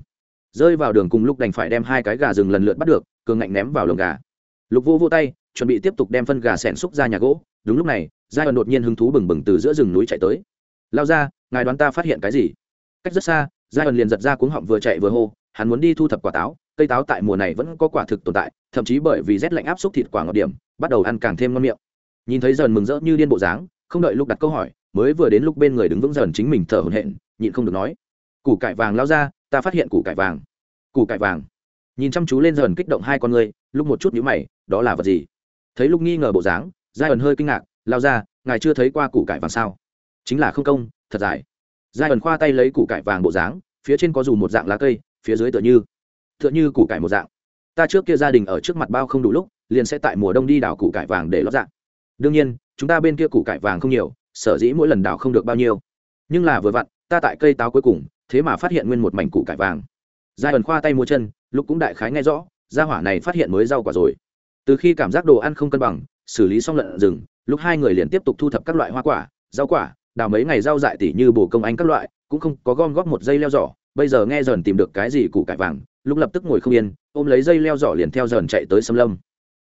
Rơi vào đường cùng lúc đành phải đem hai cái gà rừng lần lượt bắt được, cường ngạnh ném vào lồng gà. Lục vô vô tay, chuẩn bị tiếp tục đem phân gà xẻn xúc ra nhà gỗ. Đúng lúc này giai ẩn đột nhiên hứng thú bừng bừng từ giữa rừng núi chạy tới. Lao ra ngài đoán ta phát hiện cái gì? Cách rất xa giai ẩn liền giật ra cuống họng vừa chạy vừa hô, hắn muốn đi thu thập quả táo, cây táo tại mùa này vẫn có quả thực tồn tại, thậm chí bởi vì rét lạnh áp xúc thịt quả ngọt điểm, bắt đầu ăn càng thêm ngon miệng. Nhìn thấy dần mừng rỡ như điên bộ dáng, không đợi lúc đặt câu hỏi, mới vừa đến lúc bên người đứng vững dần chính mình thở hổn hển, nhịn không được nói, củ cải vàng lao ra, ta phát hiện củ cải vàng. Củ cải vàng? Nhìn chăm chú lên dần kích động hai con người lúc một chút nhíu mày, đó là vật gì? Thấy lúc nghi ngờ bộ dáng giai ẩn hơi kinh ngạc, lao ra, ngài chưa thấy qua củ cải vàng sao? Chính là không công, thật dài. Giai ẩn khoa tay lấy củ cải vàng bộ dáng, phía trên có dù một dạng lá cây, phía dưới tựa như tựa như củ cải một dạng. Ta trước kia gia đình ở trước mặt bao không đủ lúc, liền sẽ tại mùa đông đi đào củ cải vàng để lót dạng. Đương nhiên, chúng ta bên kia củ cải vàng không nhiều, sở dĩ mỗi lần đào không được bao nhiêu. Nhưng là vừa vặn, ta tại cây táo cuối cùng, thế mà phát hiện nguyên một mảnh củ cải vàng. Giai ẩn khoa tay mua chân, lúc cũng đại khái nghe rõ, gia hỏa này phát hiện mới rau quả rồi. Từ khi cảm giác đồ ăn không cân bằng, xử lý xong lợn rừng, lúc hai người liền tiếp tục thu thập các loại hoa quả, rau quả đào mấy ngày rau dại tỉ như bồ công anh các loại, cũng không có gom góp một dây leo giỏ, bây giờ nghe dần tìm được cái gì củ cải vàng, lúc lập tức ngồi không yên, ôm lấy dây leo giỏ liền theo dần chạy tới sâm lâm.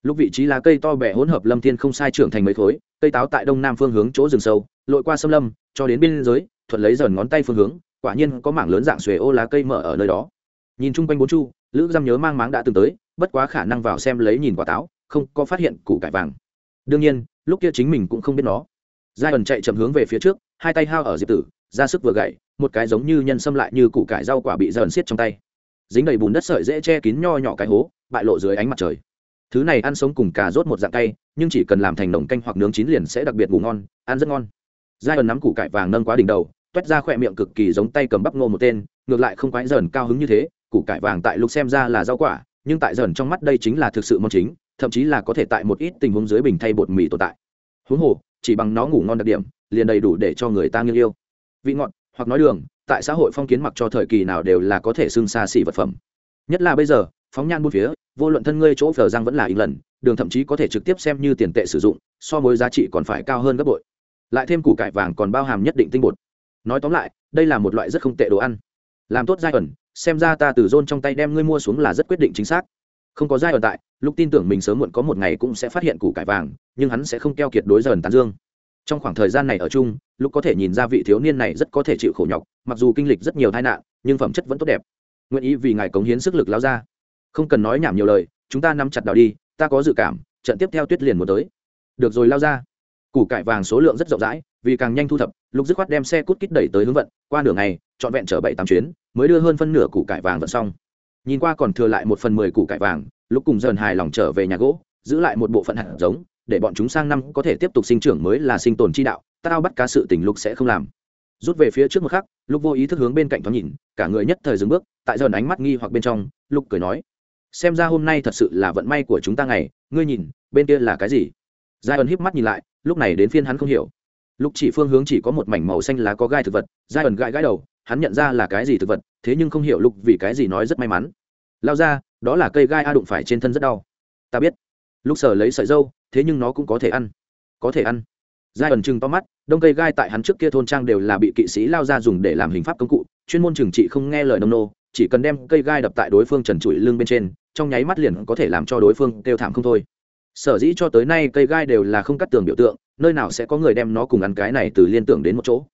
Lúc vị trí lá cây to bẹ hỗn hợp lâm thiên không sai trưởng thành mấy khối, cây táo tại đông nam phương hướng chỗ rừng sâu, lội qua sâm lâm, cho đến biên giới, thuận lấy dần ngón tay phương hướng, quả nhiên có mảng lớn dạng xuề ô lá cây mở ở nơi đó. Nhìn chung quanh bốn chu, lữ giam nhớ mang máng đã từng tới, bất quá khả năng vào xem lấy nhìn quả táo, không có phát hiện củ cải vàng. Đương nhiên, lúc kia chính mình cũng không biết nó giai ẩn chạy chậm hướng về phía trước, hai tay hao ở diệp tử, ra sức vừa gậy, một cái giống như nhân xâm lại như củ cải rau quả bị dần xiết trong tay. Dính đầy bùn đất sợi dễ che kín nho nhỏ cái hố, bại lộ dưới ánh mặt trời. Thứ này ăn sống cùng cà rốt một dạng cay, nhưng chỉ cần làm thành nồng canh hoặc nướng chín liền sẽ đặc biệt ngủ ngon, ăn rất ngon. Giai ẩn nắm củ cải vàng nâng quá đỉnh đầu, toét ra khỏe miệng cực kỳ giống tay cầm bắp ngô một tên, ngược lại không quái dần cao hứng như thế, củ cải vàng tại lúc xem ra là rau quả, nhưng tại dần trong mắt đây chính là thực sự món chính, thậm chí là có thể tại một ít tình huống dưới bình thay bột mì tồn tại. Huống hồ chỉ bằng nó ngủ ngon đặc điểm, liền đầy đủ để cho người ta nghiêng yêu. Vị ngọt, hoặc nói đường, tại xã hội phong kiến mặc cho thời kỳ nào đều là có thể xưng xa xỉ vật phẩm. Nhất là bây giờ, phóng nhan buôn phía, vô luận thân ngươi chỗ phở răng vẫn là ít lần, đường thậm chí có thể trực tiếp xem như tiền tệ sử dụng, so với giá trị còn phải cao hơn gấp bội. Lại thêm củ cải vàng còn bao hàm nhất định tinh bột. Nói tóm lại, đây là một loại rất không tệ đồ ăn. Làm tốt giai ẩn, xem ra ta từ rôn trong tay đem ngươi mua xuống là rất quyết định chính xác không có giai ở tại lúc tin tưởng mình sớm muộn có một ngày cũng sẽ phát hiện củ cải vàng, nhưng hắn sẽ không keo kiệt đối dần tán dương. Trong khoảng thời gian này ở chung lúc có thể nhìn ra vị thiếu niên này rất có thể chịu khổ nhọc, mặc dù kinh lịch rất nhiều tai nạn, nhưng phẩm chất vẫn tốt đẹp. Nguyện ý vì ngài cống hiến sức lực lao ra. Không cần nói nhảm nhiều lời, chúng ta nắm chặt đào đi, ta có dự cảm, trận tiếp theo tuyết liền muốn tới. Được rồi, lao ra. Củ cải vàng số lượng rất rộng rãi, vì càng nhanh thu thập lúc dứt khoát đem xe cút kít đẩy tới hướng vận, qua nửa ngày, trọn vẹn chở bảy tám chuyến, mới đưa hơn phân nửa củ cải vàng vận xong nhìn qua còn thừa lại một phần mười củ cải vàng, lúc cùng dần hài lòng trở về nhà gỗ, giữ lại một bộ phận hạt giống, để bọn chúng sang năm có thể tiếp tục sinh trưởng mới là sinh tồn chi đạo tao bắt cá sự tình lục sẽ không làm. Rút về phía trước một khắc, lúc vô ý thức hướng bên cạnh thoáng nhìn, cả người nhất thời dừng bước, tại dần ánh mắt nghi hoặc bên trong lục cười nói, xem ra hôm nay thật sự là vận may của chúng ta ngày, ngươi nhìn, bên kia là cái gì? Giai ẩn híp mắt nhìn lại, lúc này đến phiên hắn không hiểu. Lúc chỉ phương hướng chỉ có một mảnh màu xanh lá có gai thực vật giai ẩn gãi gãi đầu hắn nhận ra là cái gì thực vật, thế nhưng không hiểu lục vì cái gì nói rất may mắn. Lao ra, đó là cây gai a đụng phải trên thân rất đau. Ta biết. Lúc sở lấy sợi dâu, thế nhưng nó cũng có thể ăn. Có thể ăn. Giai ẩn chừng to mắt, đông cây gai tại hắn trước kia thôn trang đều là bị kỵ sĩ lao ra dùng để làm hình pháp công cụ, chuyên môn trừng trị không nghe lời nông nô, chỉ cần đem cây gai đập tại đối phương trần trụi lưng bên trên, trong nháy mắt liền có thể làm cho đối phương kêu thảm không thôi. Sở dĩ cho tới nay cây gai đều là không cắt tường biểu tượng, nơi nào sẽ có người đem nó cùng ăn cái này từ liên tưởng đến một chỗ.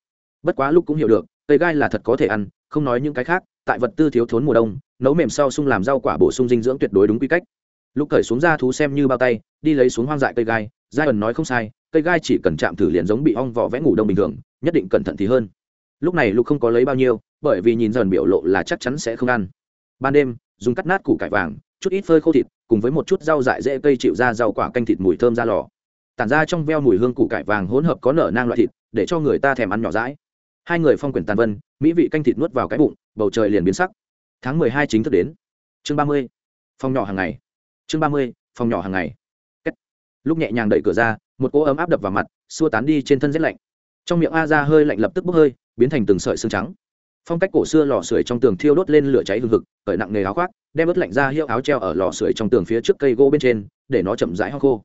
Bất quá lúc cũng hiểu được cây gai là thật có thể ăn, không nói những cái khác, tại vật tư thiếu thốn mùa đông, nấu mềm sau sung làm rau quả bổ sung dinh dưỡng tuyệt đối đúng quy cách. Lúc cởi xuống ra thú xem như bao tay, đi lấy xuống hoang dại cây gai, giai ẩn nói không sai, cây gai chỉ cần chạm thử liền giống bị ong vỏ vẽ ngủ đông bình thường, nhất định cẩn thận thì hơn. Lúc này lục không có lấy bao nhiêu, bởi vì nhìn dần biểu lộ là chắc chắn sẽ không ăn. Ban đêm, dùng cắt nát củ cải vàng, chút ít phơi khô thịt, cùng với một chút rau dại dễ cây chịu ra rau quả canh thịt mùi thơm ra lò. Tản ra trong veo mùi hương củ cải vàng hỗn hợp có nở nang loại thịt, để cho người ta thèm ăn nhỏ rãi hai người phong quyển tàn vân, mỹ vị canh thịt nuốt vào cái bụng, bầu trời liền biến sắc. Tháng mười hai chính thức đến. Chương ba mươi, phòng nhỏ hàng ngày. Chương ba mươi, phòng nhỏ hàng ngày. Kết. lúc nhẹ nhàng đẩy cửa ra, một cỗ ấm áp đập vào mặt, xua tán đi trên thân rét lạnh. Trong miệng a ra hơi lạnh lập tức bốc hơi, biến thành từng sợi xương trắng. Phong cách cổ xưa lò sưởi trong tường thiêu đốt lên lửa cháy hừng hực, cởi nặng nghề áo khoác, đem ớt lạnh ra hiệu áo treo ở lò sưởi trong tường phía trước cây gỗ bên trên, để nó chậm rãi ho khô.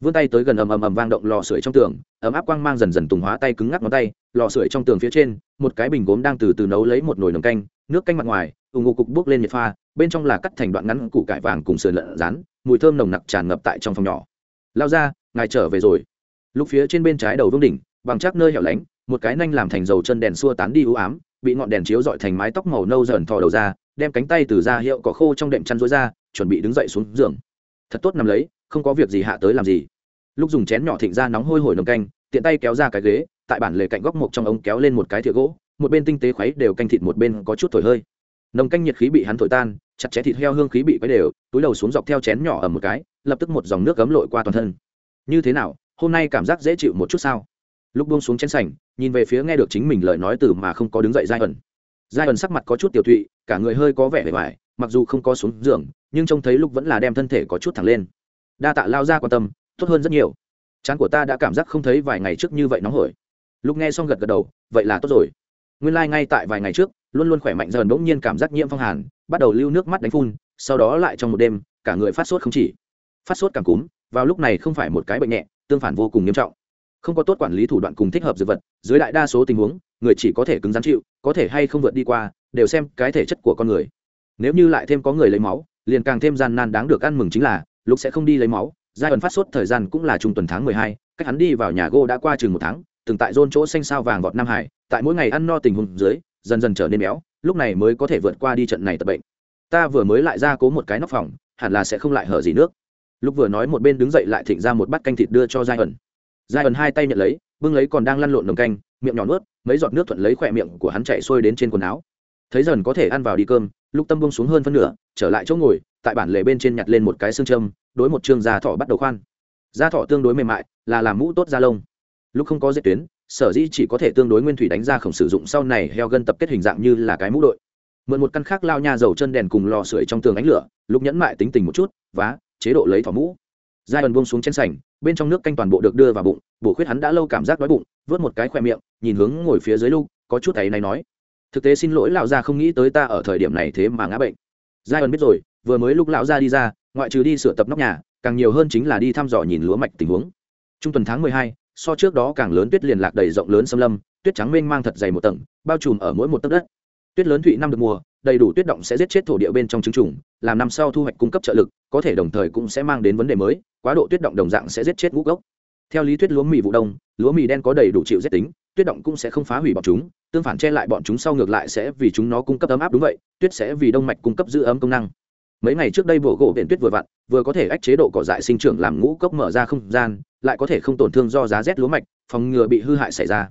Vươn tay tới gần ầm ầm ầm vang động lò sưởi trong tường, ấm áp quang mang dần dần tùng hóa tay cứng ngắc ngón tay lò sưởi trong tường phía trên, một cái bình gốm đang từ từ nấu lấy một nồi nồng canh, nước canh mặt ngoài ủng ngô cục bốc lên nhiệt pha, bên trong là cắt thành đoạn ngắn củ cải vàng cùng sườn lợn rán, mùi thơm nồng nặc tràn ngập tại trong phòng nhỏ. Lao ra, ngài trở về rồi. Lúc phía trên bên trái đầu vương đỉnh, bằng chắc nơi hẻo lánh, một cái nanh làm thành dầu chân đèn xua tán đi ưu ám, bị ngọn đèn chiếu dọi thành mái tóc màu nâu dần thò đầu ra, đem cánh tay từ da hiệu cỏ khô trong đệm chăn rối ra, chuẩn bị đứng dậy xuống giường. Thật tốt nằm lấy, không có việc gì hạ tới làm gì. Lúc dùng chén nhỏ thịnh ra nóng hôi hổi nồng canh, tiện tay kéo ra cái ghế tại bản lề cạnh góc mộc trong ống kéo lên một cái thìa gỗ, một bên tinh tế khuấy đều canh thịt, một bên có chút thổi hơi. Nồng canh nhiệt khí bị hắn thổi tan, chặt chẽ thịt heo hương khí bị quấy đều, túi đầu xuống dọc theo chén nhỏ ở một cái, lập tức một dòng nước gấm lội qua toàn thân. Như thế nào, hôm nay cảm giác dễ chịu một chút sao? Lúc buông xuống chén sành, nhìn về phía nghe được chính mình lời nói từ mà không có đứng dậy giai ẩn. Giai ẩn sắc mặt có chút tiểu thụy cả người hơi có vẻ vẻ vải, mặc dù không có xuống giường, nhưng trông thấy lúc vẫn là đem thân thể có chút thẳng lên. Đa tạ lao ra quan tâm, tốt hơn rất nhiều. Chán của ta đã cảm giác không thấy vài ngày trước như vậy nóng hổi lúc nghe xong gật gật đầu, vậy là tốt rồi. Nguyên lai、like、ngay tại vài ngày trước, luôn luôn khỏe mạnh dần bỗng nhiên cảm giác nhiễm phong hàn, bắt đầu lưu nước mắt đánh phun, sau đó lại trong một đêm, cả người phát sốt không chỉ. Phát sốt cảm cúm, vào lúc này không phải một cái bệnh nhẹ, tương phản vô cùng nghiêm trọng. Không có tốt quản lý thủ đoạn cùng thích hợp dược vật, dưới đại đa số tình huống, người chỉ có thể cứng rắn chịu, có thể hay không vượt đi qua, đều xem cái thể chất của con người. Nếu như lại thêm có người lấy máu, liền càng thêm gian nan đáng được ăn mừng chính là lúc sẽ không đi lấy máu, giai đoạn phát sốt thời gian cũng là trung tuần tháng mười hai, cách hắn đi vào nhà gô đã qua chừng một tháng từng tại rôn chỗ xanh sao vàng vọt nam hải, tại mỗi ngày ăn no tình huống dưới, dần dần trở nên béo, lúc này mới có thể vượt qua đi trận này tập bệnh. Ta vừa mới lại ra cố một cái nóc phòng, hẳn là sẽ không lại hở gì nước. Lúc vừa nói một bên đứng dậy lại thịnh ra một bát canh thịt đưa cho giai ẩn. Giai ẩn hai tay nhận lấy, bưng lấy còn đang lăn lộn nồng canh, miệng nhỏ nuốt, mấy giọt nước thuận lấy khỏe miệng của hắn chạy xuôi đến trên quần áo. Thấy dần có thể ăn vào đi cơm, lúc tâm bông xuống hơn phân nửa, trở lại chỗ ngồi, tại bản lề bên trên nhặt lên một cái xương châm, đối một chương da thọ bắt đầu khoan. Da thọ tương đối mềm mại, là làm mũ tốt da lông lúc không có dệt tuyến, sở dĩ chỉ có thể tương đối nguyên thủy đánh ra khổng sử dụng sau này heo gân tập kết hình dạng như là cái mũ đội. Mượn một căn khác lao nha dầu chân đèn cùng lò sưởi trong tường ánh lửa lúc nhẫn mại tính tình một chút, vá, chế độ lấy thỏ mũ. Giai ẩn buông xuống trên sảnh bên trong nước canh toàn bộ được đưa vào bụng, bổ khuyết hắn đã lâu cảm giác đói bụng, vớt một cái khoe miệng, nhìn hướng ngồi phía dưới lúc có chút ấy này nói. Thực tế xin lỗi lão gia không nghĩ tới ta ở thời điểm này thế mà ngã bệnh. Giai ẩn biết rồi, vừa mới lúc lão gia đi ra, ngoại trừ đi sửa tập nóc nhà, càng nhiều hơn chính là đi thăm dò nhìn lúa mạch tình huống. Trung tuần tháng mười hai so trước đó càng lớn tuyết liền lạc đầy rộng lớn xâm lâm, tuyết trắng mênh mang thật dày một tầng, bao trùm ở mỗi một tấc đất. Tuyết lớn thụy năm được mùa, đầy đủ tuyết động sẽ giết chết thổ địa bên trong trứng trùng, làm năm sau thu hoạch cung cấp trợ lực, có thể đồng thời cũng sẽ mang đến vấn đề mới, quá độ tuyết động đồng dạng sẽ giết chết ngũ gốc. Theo lý thuyết lúa mì vụ đông, lúa mì đen có đầy đủ chịu rét tính, tuyết động cũng sẽ không phá hủy bọn chúng, tương phản che lại bọn chúng sau ngược lại sẽ vì chúng nó cung cấp ấm áp đúng vậy, tuyết sẽ vì đông mạch cung cấp giữ ấm công năng mấy ngày trước đây bộ gỗ viện tuyết vừa vặn, vừa có thể ách chế độ cỏ dại sinh trưởng làm ngũ cốc mở ra không gian, lại có thể không tổn thương do giá rét lúa mạch, phòng ngừa bị hư hại xảy ra.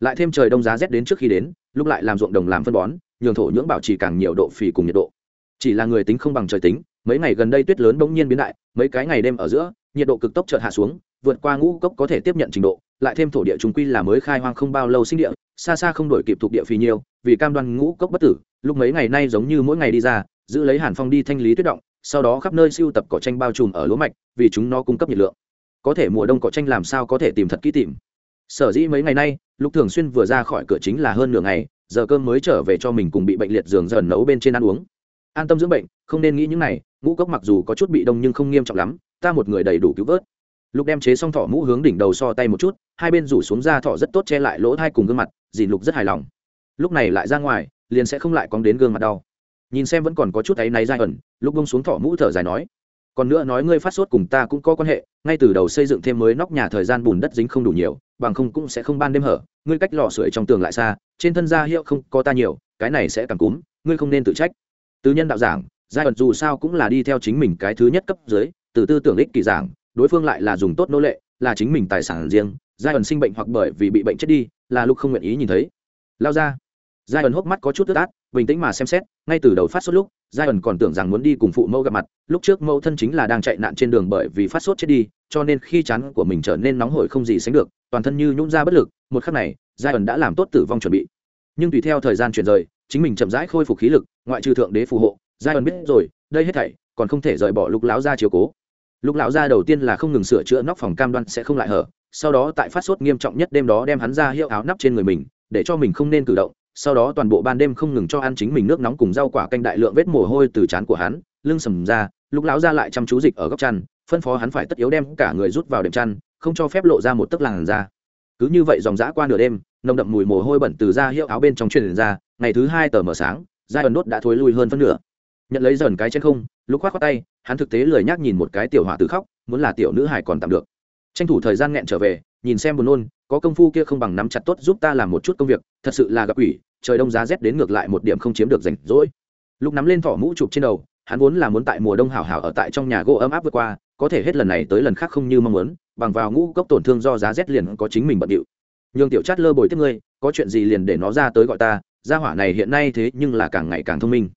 Lại thêm trời đông giá rét đến trước khi đến, lúc lại làm ruộng đồng làm phân bón, nhường thổ nhưỡng bảo trì càng nhiều độ phì cùng nhiệt độ. Chỉ là người tính không bằng trời tính, mấy ngày gần đây tuyết lớn bỗng nhiên biến đại, mấy cái ngày đêm ở giữa, nhiệt độ cực tốc chợt hạ xuống, vượt qua ngũ cốc có thể tiếp nhận trình độ, lại thêm thổ địa chúng quy là mới khai hoang không bao lâu sinh địa, xa xa không đổi kịp thuộc địa phì nhiều, vì cam đoan ngũ cốc bất tử, lúc mấy ngày nay giống như mỗi ngày đi ra giữ lấy hàn phong đi thanh lý tuyết động, sau đó khắp nơi siêu tập cỏ tranh bao trùm ở lúa mạch, vì chúng nó cung cấp nhiệt lượng. Có thể mùa đông cỏ tranh làm sao có thể tìm thật kỹ tìm? Sở dĩ mấy ngày nay, lục thường xuyên vừa ra khỏi cửa chính là hơn nửa ngày, giờ cơm mới trở về cho mình cùng bị bệnh liệt giường dần nấu bên trên ăn uống. An tâm dưỡng bệnh, không nên nghĩ những này, ngũ cốc mặc dù có chút bị đông nhưng không nghiêm trọng lắm, ta một người đầy đủ cứu vớt. Lục đem chế xong thỏ mũ hướng đỉnh đầu so tay một chút, hai bên rủ xuống ra thỏ rất tốt che lại lỗ thai cùng gương mặt, dì lục rất hài lòng. Lúc này lại ra ngoài, liền sẽ không lại cóng đến gương mặt đau nhìn xem vẫn còn có chút áy náy dai ẩn, lúc bông xuống thỏ mũ thở dài nói, còn nữa nói ngươi phát sốt cùng ta cũng có quan hệ, ngay từ đầu xây dựng thêm mới nóc nhà thời gian bùn đất dính không đủ nhiều, bằng không cũng sẽ không ban đêm hở, ngươi cách lò sưởi trong tường lại xa, trên thân da hiệu không có ta nhiều, cái này sẽ càng cúm, ngươi không nên tự trách. Tư nhân đạo giảng, giai ẩn dù sao cũng là đi theo chính mình cái thứ nhất cấp dưới, từ tư tưởng ích kỳ giảng, đối phương lại là dùng tốt nô lệ, là chính mình tài sản riêng, giai ẩn sinh bệnh hoặc bởi vì bị bệnh chết đi, là lúc không nguyện ý nhìn thấy. Lao ra giai ẩn hốc mắt có chút tức át, bình tĩnh mà xem xét, ngay từ đầu phát sốt lúc giai ẩn còn tưởng rằng muốn đi cùng phụ mẫu gặp mặt, lúc trước mẫu thân chính là đang chạy nạn trên đường bởi vì phát sốt chết đi, cho nên khi chán của mình trở nên nóng hổi không gì sánh được, toàn thân như nhũng ra bất lực, một khắc này giai ẩn đã làm tốt tử vong chuẩn bị. Nhưng tùy theo thời gian chuyển rời, chính mình chậm rãi khôi phục khí lực, ngoại trừ thượng đế phù hộ giai ẩn biết rồi, đây hết thảy còn không thể rời bỏ lục lão ra chiều cố. Lục lão gia đầu tiên là không ngừng sửa chữa nóc phòng cam đoan sẽ không lại hở, sau đó tại phát sốt nghiêm trọng nhất đêm đó đem hắn ra hiệu áo nắp trên người mình, để cho mình không nên cử động sau đó toàn bộ ban đêm không ngừng cho ăn chính mình nước nóng cùng rau quả canh đại lượng vết mồ hôi từ trán của hắn, lưng sầm ra lúc lão ra lại chăm chú dịch ở góc chăn, phân phó hắn phải tất yếu đem cả người rút vào đệm chăn, không cho phép lộ ra một tấc làn da. Cứ như vậy dòng dã qua nửa đêm, nồng đậm mùi mồ hôi bẩn từ da hiệu áo bên trong truyền ra, ngày thứ hai tờ mờ sáng giai ẩn đốt đã thối lui hơn phân nửa. Nhận lấy dần cái trên không lúc khoác khoác tay, hắn thực tế lười nhác nhìn một cái tiểu hỏa tử khóc, muốn là tiểu nữ hải còn tạm được. Tranh thủ thời gian nghẹn trở về, nhìn xem buồn nôn, có công phu kia không bằng nắm chặt tốt giúp ta làm một chút công việc, thật sự là gặp ủy trời đông giá rét đến ngược lại một điểm không chiếm được rảnh rỗi. Lúc nắm lên thỏ mũ chụp trên đầu, hắn vốn là muốn tại mùa đông hảo hảo ở tại trong nhà gỗ ấm áp vượt qua, có thể hết lần này tới lần khác không như mong muốn, bằng vào ngũ cốc tổn thương do giá rét liền có chính mình bận điệu. Nhường tiểu chát lơ bồi tiếp ngươi, có chuyện gì liền để nó ra tới gọi ta, gia hỏa này hiện nay thế nhưng là càng ngày càng thông minh.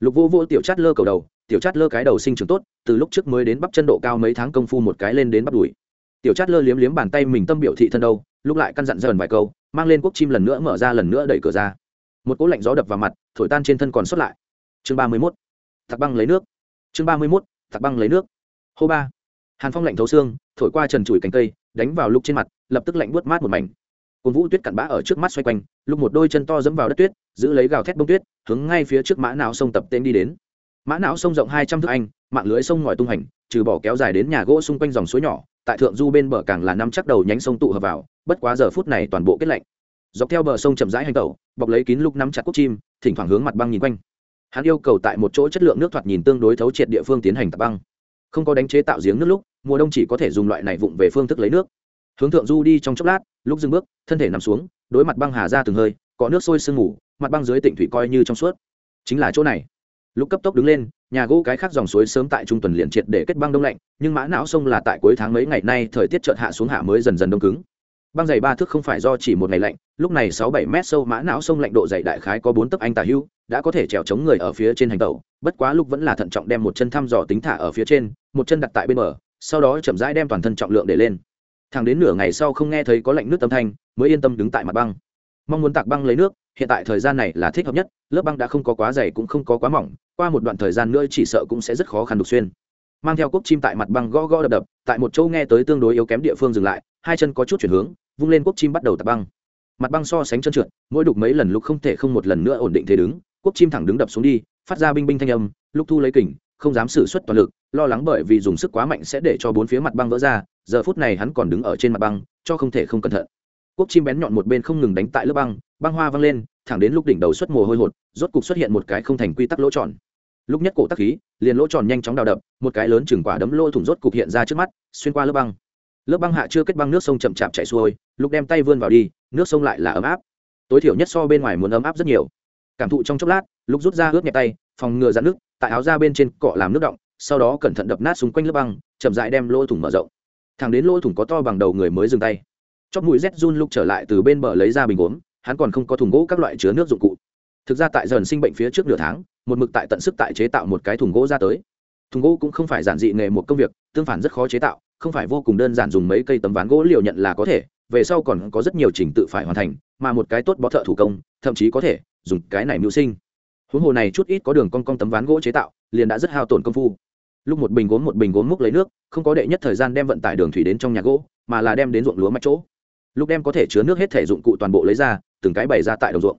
Lục vô vô tiểu chát lơ cầu đầu, tiểu chát lơ cái đầu sinh trưởng tốt, từ lúc trước mới đến bắp chân độ cao mấy tháng công phu một cái lên đến bắp đùi. Tiểu chát lơ liếm liếm bàn tay mình tâm biểu thị thân đâu, lúc lại căn dặn dần vài câu, mang lên quốc chim lần nữa mở ra lần nữa đẩy cửa ra một cỗ lạnh gió đập vào mặt, thổi tan trên thân còn sót lại. Chương ba mươi mốt, thạc băng lấy nước. Chương ba mươi mốt, thạc băng lấy nước. Hô ba. Hàn phong lạnh thấu xương, thổi qua trần trụi cánh cây, đánh vào lúc trên mặt, lập tức lạnh buốt mát một mảnh. Cồn vũ tuyết cặn bã ở trước mắt xoay quanh lúc một đôi chân to dẫm vào đất tuyết, giữ lấy gào thét bông tuyết, hướng ngay phía trước mã não sông tập tên đi đến. Mã não sông rộng hai trăm thước anh, mạng lưới sông ngòi tung hành, trừ bỏ kéo dài đến nhà gỗ xung quanh dòng suối nhỏ, tại thượng du bên bờ càng là năm chắc đầu nhánh sông tụ hợp vào, bất quá giờ phút này toàn bộ kết lạnh dọc theo bờ sông chậm rãi hành tẩu, bọc lấy kín lúc nắm chặt cốc chim, thỉnh thoảng hướng mặt băng nhìn quanh. Hắn yêu cầu tại một chỗ chất lượng nước thoạt nhìn tương đối thấu triệt địa phương tiến hành tập băng. Không có đánh chế tạo giếng nước lúc, mùa đông chỉ có thể dùng loại này vụng về phương thức lấy nước. Hướng thượng du đi trong chốc lát, lúc dừng bước, thân thể nằm xuống, đối mặt băng hà ra từng hơi, có nước sôi sương ngủ mặt băng dưới tỉnh thủy coi như trong suốt. Chính là chỗ này. Lúc cấp tốc đứng lên, nhà gỗ cái khác dòng suối sớm tại trung tuần liền triệt để kết băng đông lạnh, nhưng mã não sông là tại cuối tháng mấy ngày nay thời tiết chợt hạ xuống hạ mới dần dần đông cứng băng dày ba thước không phải do chỉ một ngày lạnh, lúc này sáu bảy mét sâu mã não sông lạnh độ dày đại khái có bốn tấc anh tà hưu, đã có thể trèo chống người ở phía trên hành tàu bất quá lúc vẫn là thận trọng đem một chân thăm dò tính thả ở phía trên, một chân đặt tại bên bờ, sau đó chậm rãi đem toàn thân trọng lượng để lên. Thằng đến nửa ngày sau không nghe thấy có lạnh nước tâm thanh, mới yên tâm đứng tại mặt băng. Mong muốn tạc băng lấy nước, hiện tại thời gian này là thích hợp nhất, lớp băng đã không có quá dày cũng không có quá mỏng, qua một đoạn thời gian nữa chỉ sợ cũng sẽ rất khó khăn đục xuyên. Mang theo cốc chim tại mặt băng gõ gõ đập đập, tại một chỗ nghe tới tương đối yếu kém địa phương dừng lại, hai chân có chút chuyển hướng vung lên quốc chim bắt đầu tập băng. Mặt băng so sánh trơn trượt, mỗi đục mấy lần lúc không thể không một lần nữa ổn định thế đứng, quốc chim thẳng đứng đập xuống đi, phát ra binh binh thanh âm lúc thu lấy kình, không dám xử suất toàn lực, lo lắng bởi vì dùng sức quá mạnh sẽ để cho bốn phía mặt băng vỡ ra, giờ phút này hắn còn đứng ở trên mặt băng, cho không thể không cẩn thận. Quốc chim bén nhọn một bên không ngừng đánh tại lớp băng băng hoa văng lên, thẳng đến lúc đỉnh đầu xuất mồ hôi hột, rốt cục xuất hiện một cái không thành quy tắc lỗ tròn. Lúc nhất cổ tắc khí, liền lỗ tròn nhanh chóng đào đập, một cái lớn chừng quả đấm lỗ thủng rốt cục hiện ra trước mắt, xuyên qua lớp băng. Lớp băng hạ chưa kết băng nước sông chậm chạp chảy xuôi lúc đem tay vươn vào đi, nước sông lại là ấm áp. Tối thiểu nhất so bên ngoài muốn ấm áp rất nhiều. Cảm thụ trong chốc lát, lúc rút ra ướt nhẹ tay, phòng ngừa dạn nước, tại áo ra bên trên cọ làm nước động sau đó cẩn thận đập nát xung quanh lớp băng, chậm dại đem lỗ thủng mở rộng. Thẳng đến lỗ thủng có to bằng đầu người mới dừng tay. Chóp mũi rét run lúc trở lại từ bên bờ lấy ra bình uống hắn còn không có thùng gỗ các loại chứa nước dụng cụ. Thực ra tại dần sinh bệnh phía trước nửa tháng, một mực tại tận sức tại chế tạo một cái thùng gỗ ra tới. Thùng gỗ cũng không phải giản dị nghề một công việc, tương phản rất khó chế tạo, không phải vô cùng đơn giản dùng mấy cây tấm ván gỗ liều nhận là có thể về sau còn có rất nhiều trình tự phải hoàn thành, mà một cái tốt bó thợ thủ công, thậm chí có thể dùng cái này mưu sinh. Huống hồ này chút ít có đường con cong tấm ván gỗ chế tạo, liền đã rất hao tổn công phu. Lúc một bình gốm một bình gốm múc lấy nước, không có đệ nhất thời gian đem vận tải đường thủy đến trong nhà gỗ, mà là đem đến ruộng lúa mạch chỗ. Lúc đem có thể chứa nước hết thể dụng cụ toàn bộ lấy ra, từng cái bày ra tại đồng ruộng.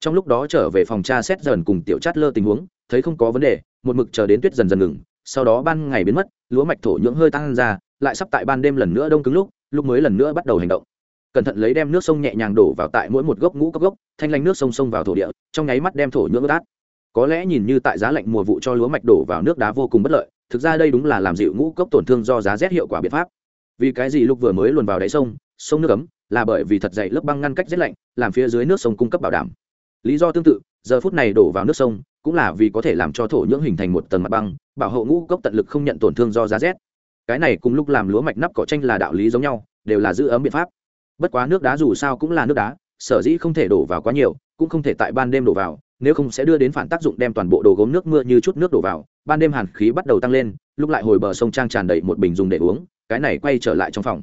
Trong lúc đó trở về phòng cha xét dần cùng tiểu chát lơ tình huống, thấy không có vấn đề, một mực chờ đến tuyết dần dần ngừng, sau đó ban ngày biến mất, lúa mạch thổ nhưỡng hơi tăng ra, lại sắp tại ban đêm lần nữa đông cứng lúc lúc mới lần nữa bắt đầu hành động. Cẩn thận lấy đem nước sông nhẹ nhàng đổ vào tại mỗi một gốc ngũ cấp gốc, thanh lanh nước sông sông vào thổ địa, trong nháy mắt đem thổ nhưỡng ướt át. Có lẽ nhìn như tại giá lạnh mùa vụ cho lúa mạch đổ vào nước đá vô cùng bất lợi, thực ra đây đúng là làm dịu ngũ cốc tổn thương do giá rét hiệu quả biện pháp. Vì cái gì lúc vừa mới luồn vào đáy sông sông nước ấm, là bởi vì thật dày lớp băng ngăn cách rét lạnh, làm phía dưới nước sông cung cấp bảo đảm. Lý do tương tự, giờ phút này đổ vào nước sông, cũng là vì có thể làm cho thổ nhưỡng hình thành một tầng mặt băng, bảo hộ ngũ cốc tận lực không nhận tổn thương do giá rét cái này cùng lúc làm lúa mạch nắp cỏ tranh là đạo lý giống nhau, đều là giữ ấm biện pháp. Bất quá nước đá dù sao cũng là nước đá, sở dĩ không thể đổ vào quá nhiều, cũng không thể tại ban đêm đổ vào, nếu không sẽ đưa đến phản tác dụng đem toàn bộ đồ gốm nước mưa như chút nước đổ vào, ban đêm hàn khí bắt đầu tăng lên, lúc lại hồi bờ sông trang tràn đầy một bình dùng để uống, cái này quay trở lại trong phòng.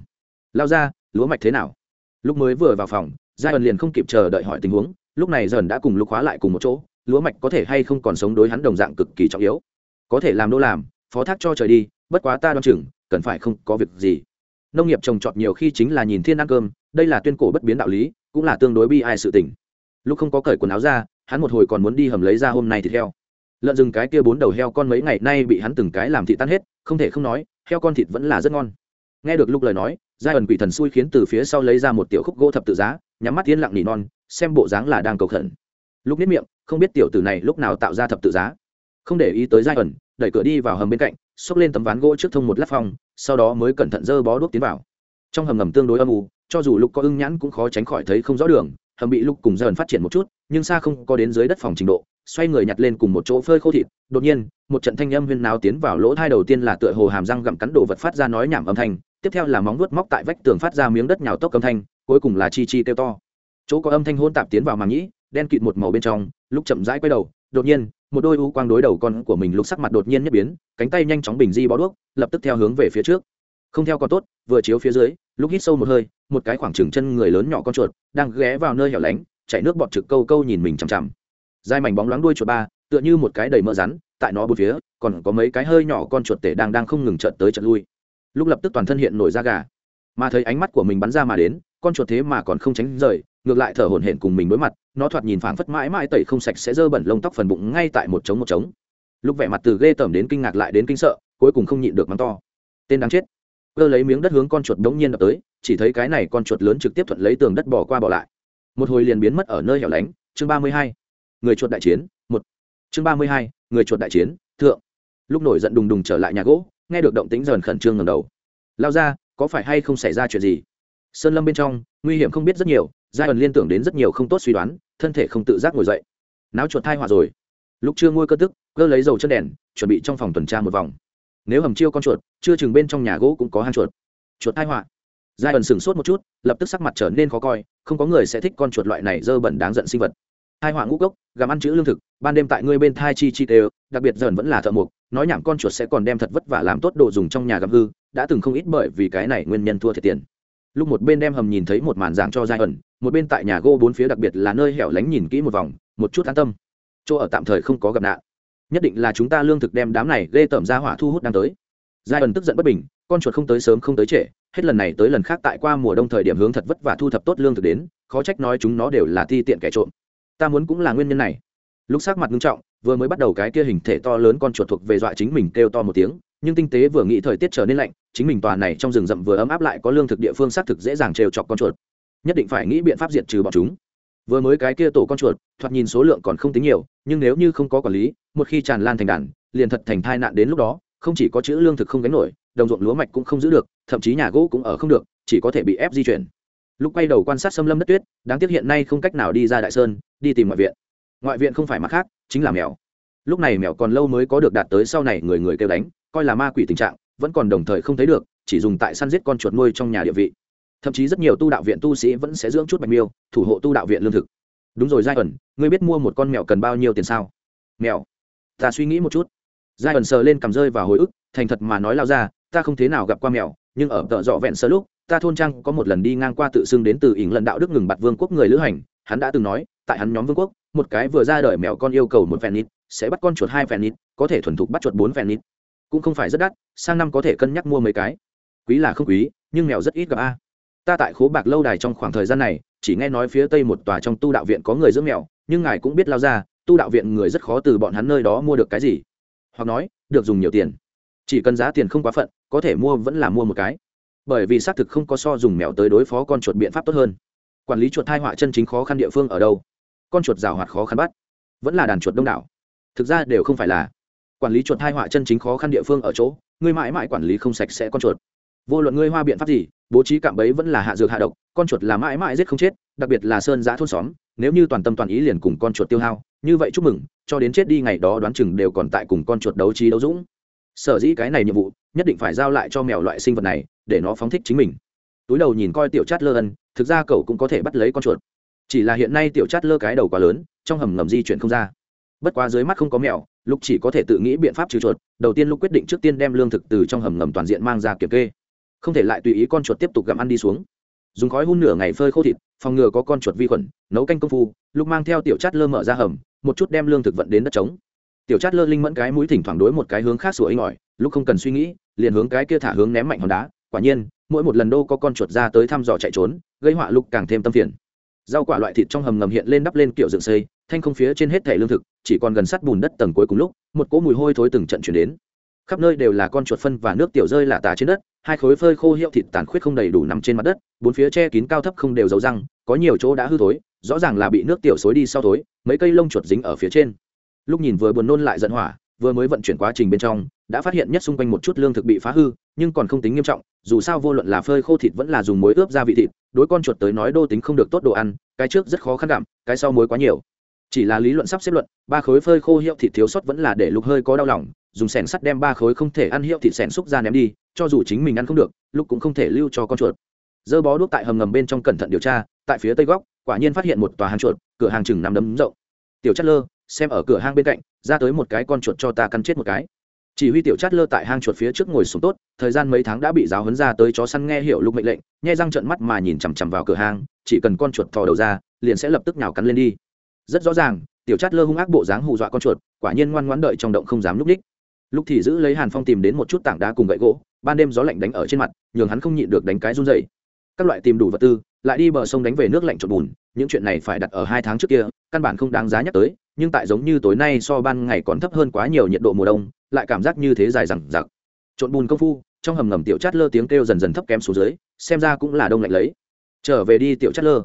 Lao ra, lúa mạch thế nào? Lúc mới vừa vào phòng, giai ẩn liền không kịp chờ đợi hỏi tình huống, lúc này dần đã cùng lúc khóa lại cùng một chỗ, lúa mạch có thể hay không còn sống đối hắn đồng dạng cực kỳ trọng yếu. Có thể làm đô làm, phó thác cho trời đi, bất quá ta đoan chừng cần phải không có việc gì. Nông nghiệp trồng trọt nhiều khi chính là nhìn thiên ăn cơm, đây là tuyên cổ bất biến đạo lý, cũng là tương đối bi ai sự tình. Lúc không có cởi quần áo ra, hắn một hồi còn muốn đi hầm lấy ra hôm nay thịt heo. Lợn rừng cái kia bốn đầu heo con mấy ngày nay bị hắn từng cái làm thị tan hết, không thể không nói, heo con thịt vẫn là rất ngon. Nghe được lúc lời nói, giai ẩn quỷ thần xui khiến từ phía sau lấy ra một tiểu khúc gỗ thập tự giá, nhắm mắt yên lặng nỉ non, xem bộ dáng là đang cầu khẩn. Lúc nếp miệng, không biết tiểu tử này lúc nào tạo ra thập tự giá. Không để ý tới giai ẩn, đẩy cửa đi vào hầm bên cạnh xốc lên tấm ván gỗ trước thông một lát phòng, sau đó mới cẩn thận dơ bó đuốc tiến vào. Trong hầm ngầm tương đối âm u cho dù lúc có ưng nhãn cũng khó tránh khỏi thấy không rõ đường hầm bị lúc cùng dần phát triển một chút nhưng xa không có đến dưới đất phòng trình độ xoay người nhặt lên cùng một chỗ phơi khô thịt đột nhiên một trận thanh âm huyên náo tiến vào lỗ thai đầu tiên là tựa hồ hàm răng gặm cắn đồ vật phát ra nói nhảm âm thanh tiếp theo là móng vuốt móc tại vách tường phát ra miếng đất nhào tốc âm thanh cuối cùng là chi chi kêu to. Chỗ có âm thanh hôn tạp tiến vào màng nhĩ đen kịt một màu bên trong lúc chậm rãi quay đầu đột nhiên một đôi u quang đối đầu con của mình lúc sắc mặt đột nhiên nhất biến, cánh tay nhanh chóng bình di bó đuốc, lập tức theo hướng về phía trước. Không theo con tốt, vừa chiếu phía dưới, lúc hít sâu một hơi, một cái khoảng trừng chân người lớn nhỏ con chuột đang ghé vào nơi hẻo lánh, chạy nước bọt trực câu câu nhìn mình chằm chằm. Dai mảnh bóng loáng đuôi chuột ba, tựa như một cái đầy mỡ rắn, tại nó bốn phía, còn có mấy cái hơi nhỏ con chuột tể đang đang không ngừng trợt tới trợt lui. Lúc lập tức toàn thân hiện nổi da gà. Mà thấy ánh mắt của mình bắn ra mà đến, con chuột thế mà còn không tránh rời ngược lại thở hổn hển cùng mình đối mặt, nó thoạt nhìn phảng phất mãi mãi tẩy không sạch sẽ dơ bẩn lông tóc phần bụng ngay tại một trống một trống. Lúc vẻ mặt từ ghê tởm đến kinh ngạc lại đến kinh sợ, cuối cùng không nhịn được mắng to. Tên đáng chết. Cơ lấy miếng đất hướng con chuột đống nhiên đập tới, chỉ thấy cái này con chuột lớn trực tiếp thuận lấy tường đất bỏ qua bỏ lại. Một hồi liền biến mất ở nơi hẻo lánh. Chương ba mươi hai. Người chuột đại chiến, một. Chương ba mươi hai. Người chuột đại chiến, thượng. Lúc nổi giận đùng đùng trở lại nhà gỗ, nghe được động tính dần khẩn trương ngầm đầu. Lao ra, có phải hay không xảy ra chuyện gì? Sơn lâm bên trong, nguy hiểm không biết rất nhiều giai ẩn liên tưởng đến rất nhiều không tốt suy đoán, thân thể không tự giác ngồi dậy. Náo chuột thai họa rồi. Lúc chưa ngôi cơ tức, cơ lấy dầu chân đèn, chuẩn bị trong phòng tuần tra một vòng. Nếu hầm chiêu con chuột, chưa chừng bên trong nhà gỗ cũng có hang chuột. Chuột thai họa. Giai ẩn sửng sốt một chút, lập tức sắc mặt trở nên khó coi, không có người sẽ thích con chuột loại này dơ bẩn đáng giận sinh vật. Hai họa ngũ cốc, gặm ăn chữ lương thực, ban đêm tại ngươi bên thai chi chi đều đặc biệt dần vẫn là thợ mộc, nói nhảm con chuột sẽ còn đem thật vất vả làm tốt đồ dùng trong nhà gặm hư, đã từng không ít bởi vì cái này nguyên nhân thua thiệt tiền lúc một bên đem hầm nhìn thấy một màn dạng cho giai ẩn, một bên tại nhà gỗ bốn phía đặc biệt là nơi hẻo lánh nhìn kỹ một vòng, một chút an tâm. Chỗ ở tạm thời không có gặp nạn. Nhất định là chúng ta lương thực đem đám này ghê tởm ra hỏa thu hút đang tới. Giai ẩn tức giận bất bình, con chuột không tới sớm không tới trễ, hết lần này tới lần khác tại qua mùa đông thời điểm hướng thật vất vả thu thập tốt lương thực đến, khó trách nói chúng nó đều là ti tiện kẻ trộm. Ta muốn cũng là nguyên nhân này. Lúc sắc mặt nghiêm trọng, vừa mới bắt đầu cái kia hình thể to lớn con chuột thuộc về dọa chính mình kêu to một tiếng, nhưng tinh tế vừa nghĩ thời tiết trở nên lạnh chính mình tòa này trong rừng rậm vừa ấm áp lại có lương thực địa phương xác thực dễ dàng trêu chọc con chuột. Nhất định phải nghĩ biện pháp diệt trừ bọn chúng. Vừa mới cái kia tổ con chuột, thoạt nhìn số lượng còn không tính nhiều, nhưng nếu như không có quản lý, một khi tràn lan thành đàn, liền thật thành thai nạn đến lúc đó, không chỉ có chữ lương thực không gánh nổi, đồng ruộng lúa mạch cũng không giữ được, thậm chí nhà gỗ cũng ở không được, chỉ có thể bị ép di chuyển. Lúc quay đầu quan sát xâm lâm đất tuyết, đáng tiếc hiện nay không cách nào đi ra đại sơn, đi tìm ngoại viện. Ngoại viện không phải mặt khác, chính là mèo. Lúc này mèo còn lâu mới có được đạt tới sau này người người kêu đánh, coi là ma quỷ tình trạng vẫn còn đồng thời không thấy được, chỉ dùng tại săn giết con chuột nuôi trong nhà địa vị. Thậm chí rất nhiều tu đạo viện tu sĩ vẫn sẽ dưỡng chút bạch miêu, thủ hộ tu đạo viện lương thực. Đúng rồi, giai ẩn, ngươi biết mua một con mèo cần bao nhiêu tiền sao? Mèo, ta suy nghĩ một chút. Giai ẩn sờ lên cầm rơi và hồi ức, thành thật mà nói lao ra, ta không thế nào gặp qua mèo, nhưng ở tợ dọ vẹn sơ lúc, ta thôn trang có một lần đi ngang qua tự xưng đến từ ỉng lần đạo đức ngừng bặt vương quốc người lữ hành, hắn đã từng nói, tại hắn nhóm vương quốc, một cái vừa ra đời mèo con yêu cầu một vẹn nít, sẽ bắt con chuột hai vẹn nít, có thể thuần thục bắt chuột bốn vẹn nít cũng không phải rất đắt, sang năm có thể cân nhắc mua mấy cái. Quý là không quý, nhưng mèo rất ít gặp a. Ta tại khố bạc lâu đài trong khoảng thời gian này, chỉ nghe nói phía tây một tòa trong tu đạo viện có người dưỡng mèo, nhưng ngài cũng biết lao ra, tu đạo viện người rất khó từ bọn hắn nơi đó mua được cái gì. Hoặc nói, được dùng nhiều tiền. Chỉ cần giá tiền không quá phận, có thể mua vẫn là mua một cái. Bởi vì xác thực không có so dùng mèo tới đối phó con chuột biện pháp tốt hơn. Quản lý chuột thai họa chân chính khó khăn địa phương ở đâu? Con chuột rào hoạt khó khăn bắt. Vẫn là đàn chuột đông đảo. Thực ra đều không phải là quản lý chuột thai họa chân chính khó khăn địa phương ở chỗ, ngươi mãi mãi quản lý không sạch sẽ con chuột. Vô luận ngươi hoa biện pháp gì, bố trí cạm bẫy vẫn là hạ dược hạ độc, con chuột là mãi mãi giết không chết, đặc biệt là sơn giã thôn xóm, nếu như toàn tâm toàn ý liền cùng con chuột tiêu hao, như vậy chúc mừng, cho đến chết đi ngày đó đoán chừng đều còn tại cùng con chuột đấu trí đấu dũng. Sở dĩ cái này nhiệm vụ, nhất định phải giao lại cho mèo loại sinh vật này, để nó phóng thích chính mình. Túi đầu nhìn coi tiểu chát lơ ân, thực ra cậu cũng có thể bắt lấy con chuột. Chỉ là hiện nay tiểu chát lơ cái đầu quá lớn, trong hầm ngầm di chuyển không ra bất quá dưới mắt không có mèo lúc chỉ có thể tự nghĩ biện pháp trừ chuột. Đầu tiên lúc quyết định trước tiên đem lương thực từ trong hầm ngầm toàn diện mang ra kiểm kê. Không thể lại tùy ý con chuột tiếp tục gặm ăn đi xuống. Dùng khói hun nửa ngày phơi khô thịt, phòng ngừa có con chuột vi khuẩn, nấu canh công phu lúc mang theo tiểu chát lơ mở ra hầm, một chút đem lương thực vận đến đất trống. Tiểu chát lơ linh mẫn cái mũi thỉnh thoảng đối một cái hướng khác sủa ấy ngỏi lúc không cần suy nghĩ, liền hướng cái kia thả hướng ném mạnh hòn đá. Quả nhiên, mỗi một lần đô có con chuột ra tới thăm dò chạy trốn, gây họa lục càng thêm tâm phiền rau quả loại thịt trong hầm ngầm hiện lên đắp lên kiểu dựng xây, thanh không phía trên hết thẻ lương thực, chỉ còn gần sắt bùn đất tầng cuối cùng lúc, một cỗ mùi hôi thối từng trận chuyển đến. Khắp nơi đều là con chuột phân và nước tiểu rơi lả tả trên đất, hai khối phơi khô hiệu thịt tàn khuyết không đầy đủ nằm trên mặt đất, bốn phía che kín cao thấp không đều dấu răng, có nhiều chỗ đã hư thối, rõ ràng là bị nước tiểu xối đi sau thối, mấy cây lông chuột dính ở phía trên. Lúc nhìn vừa buồn nôn lại giận hỏa, vừa mới vận chuyển quá trình bên trong, đã phát hiện nhất xung quanh một chút lương thực bị phá hư, nhưng còn không tính nghiêm trọng, dù sao vô luận là phơi khô thịt vẫn là dùng muối ướp gia vị thịt đối con chuột tới nói đô tính không được tốt đồ ăn, cái trước rất khó khăn đạm, cái sau muối quá nhiều. Chỉ là lý luận sắp xếp luận, ba khối phơi khô hiệu thịt thiếu sót vẫn là để lục hơi có đau lòng, dùng sẻng sắt đem ba khối không thể ăn hiệu thịt sẻng xúc ra ném đi, cho dù chính mình ăn không được lúc cũng không thể lưu cho con chuột. Dơ bó đuốc tại hầm ngầm bên trong cẩn thận điều tra, tại phía tây góc, quả nhiên phát hiện một tòa hàng chuột, cửa hàng chừng nằm đấm rộng. Tiểu chất lơ, xem ở cửa hang bên cạnh, ra tới một cái con chuột cho ta cắn chết một cái chỉ huy tiểu chát lơ tại hang chuột phía trước ngồi xuống tốt, thời gian mấy tháng đã bị giáo hấn ra tới chó săn nghe hiểu lúc mệnh lệnh, nhai răng trận mắt mà nhìn chằm chằm vào cửa hang, chỉ cần con chuột thò đầu ra, liền sẽ lập tức nhào cắn lên đi. Rất rõ ràng, tiểu chát lơ hung ác bộ dáng hù dọa con chuột, quả nhiên ngoan ngoãn đợi trong động không dám núp ních lúc thì giữ lấy hàn phong tìm đến một chút tảng đá cùng gậy gỗ, ban đêm gió lạnh đánh ở trên mặt, nhường hắn không nhịn được đánh cái run dày các loại tìm đủ vật tư, lại đi bờ sông đánh về nước lạnh trộn bùn, những chuyện này phải đặt ở hai tháng trước kia, căn bản không đáng giá nhắc tới, nhưng tại giống như tối nay so ban ngày còn thấp hơn quá nhiều nhiệt độ mùa đông lại cảm giác như thế dài rằng giặc trộn bùn công phu, trong hầm ngầm tiểu chát lơ tiếng kêu dần dần thấp kém xuống dưới, xem ra cũng là đông lạnh lấy. Trở về đi tiểu chát lơ.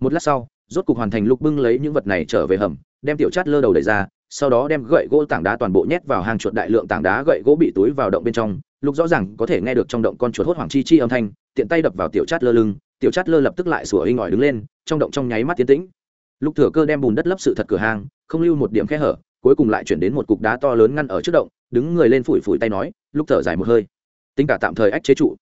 Một lát sau, rốt cục hoàn thành lục bưng lấy những vật này trở về hầm, đem tiểu chát lơ đầu đẩy ra, sau đó đem gậy gỗ tảng đá toàn bộ nhét vào hàng chuột đại lượng tảng đá gậy gỗ bị túi vào động bên trong, lục rõ ràng có thể nghe được trong động con chuột hốt hoảng chi chi âm thanh, tiện tay đập vào tiểu chát lơ lưng, tiểu chát lơ lập tức lại sủa inh ỏi đứng lên, trong động trong nháy mắt tiến tĩnh. Lục thừa cơ đem bùn đất lấp sự thật cửa hàng, không lưu một điểm khe hở, cuối cùng lại chuyển đến một cục đá to lớn ngăn ở trước động đứng người lên phủi phủi tay nói, lúc thở dài một hơi. Tính cả tạm thời ách chế trụ.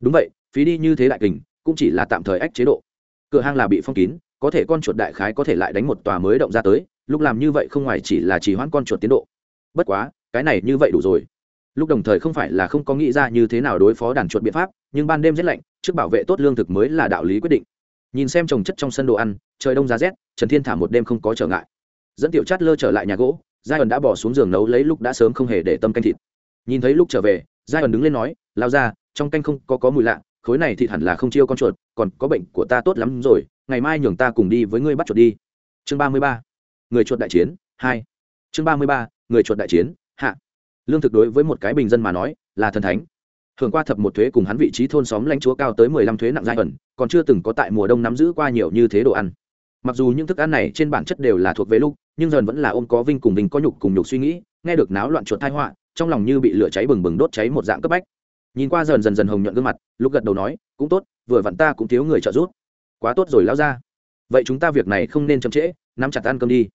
Đúng vậy, phí đi như thế đại kình, cũng chỉ là tạm thời ách chế độ. Cửa hang là bị phong kín, có thể con chuột đại khái có thể lại đánh một tòa mới động ra tới, lúc làm như vậy không ngoài chỉ là chỉ hoãn con chuột tiến độ. Bất quá, cái này như vậy đủ rồi. Lúc đồng thời không phải là không có nghĩ ra như thế nào đối phó đàn chuột biện pháp, nhưng ban đêm rét lạnh, trước bảo vệ tốt lương thực mới là đạo lý quyết định. Nhìn xem trồng chất trong sân đồ ăn, trời đông giá rét, trần thiên thả một đêm không có trở ngại. Dẫn tiểu chát lơ trở lại nhà gỗ giai ẩn đã bỏ xuống giường nấu lấy lúc đã sớm không hề để tâm canh thịt. Nhìn thấy lúc trở về giai ẩn đứng lên nói, lao ra, trong canh không có có mùi lạ, khối này thịt hẳn là không chiêu con chuột, còn có bệnh của ta tốt lắm rồi, ngày mai nhường ta cùng đi với ngươi bắt chuột đi. Chương ba mươi ba, người chuột đại chiến, hai. Chương ba mươi ba, người chuột đại chiến, hạ. Lương thực đối với một cái bình dân mà nói, là thần thánh. Thường qua thập một thuế cùng hắn vị trí thôn xóm lãnh chúa cao tới mười lăm thuế nặng giai ẩn còn chưa từng có tại mùa đông nắm giữ qua nhiều như thế đồ ăn mặc dù những thức ăn này trên bản chất đều là thuộc về lúc nhưng dần vẫn là ôm có vinh cùng vinh có nhục cùng nhục suy nghĩ, nghe được náo loạn chuột thai họa, trong lòng như bị lửa cháy bừng bừng đốt cháy một dạng cấp bách. Nhìn qua dần dần dần hồng nhuận gương mặt lúc gật đầu nói, cũng tốt, vừa vặn ta cũng thiếu người trợ giúp. Quá tốt rồi lao ra vậy chúng ta việc này không nên chậm trễ, nắm chặt ăn cơm đi.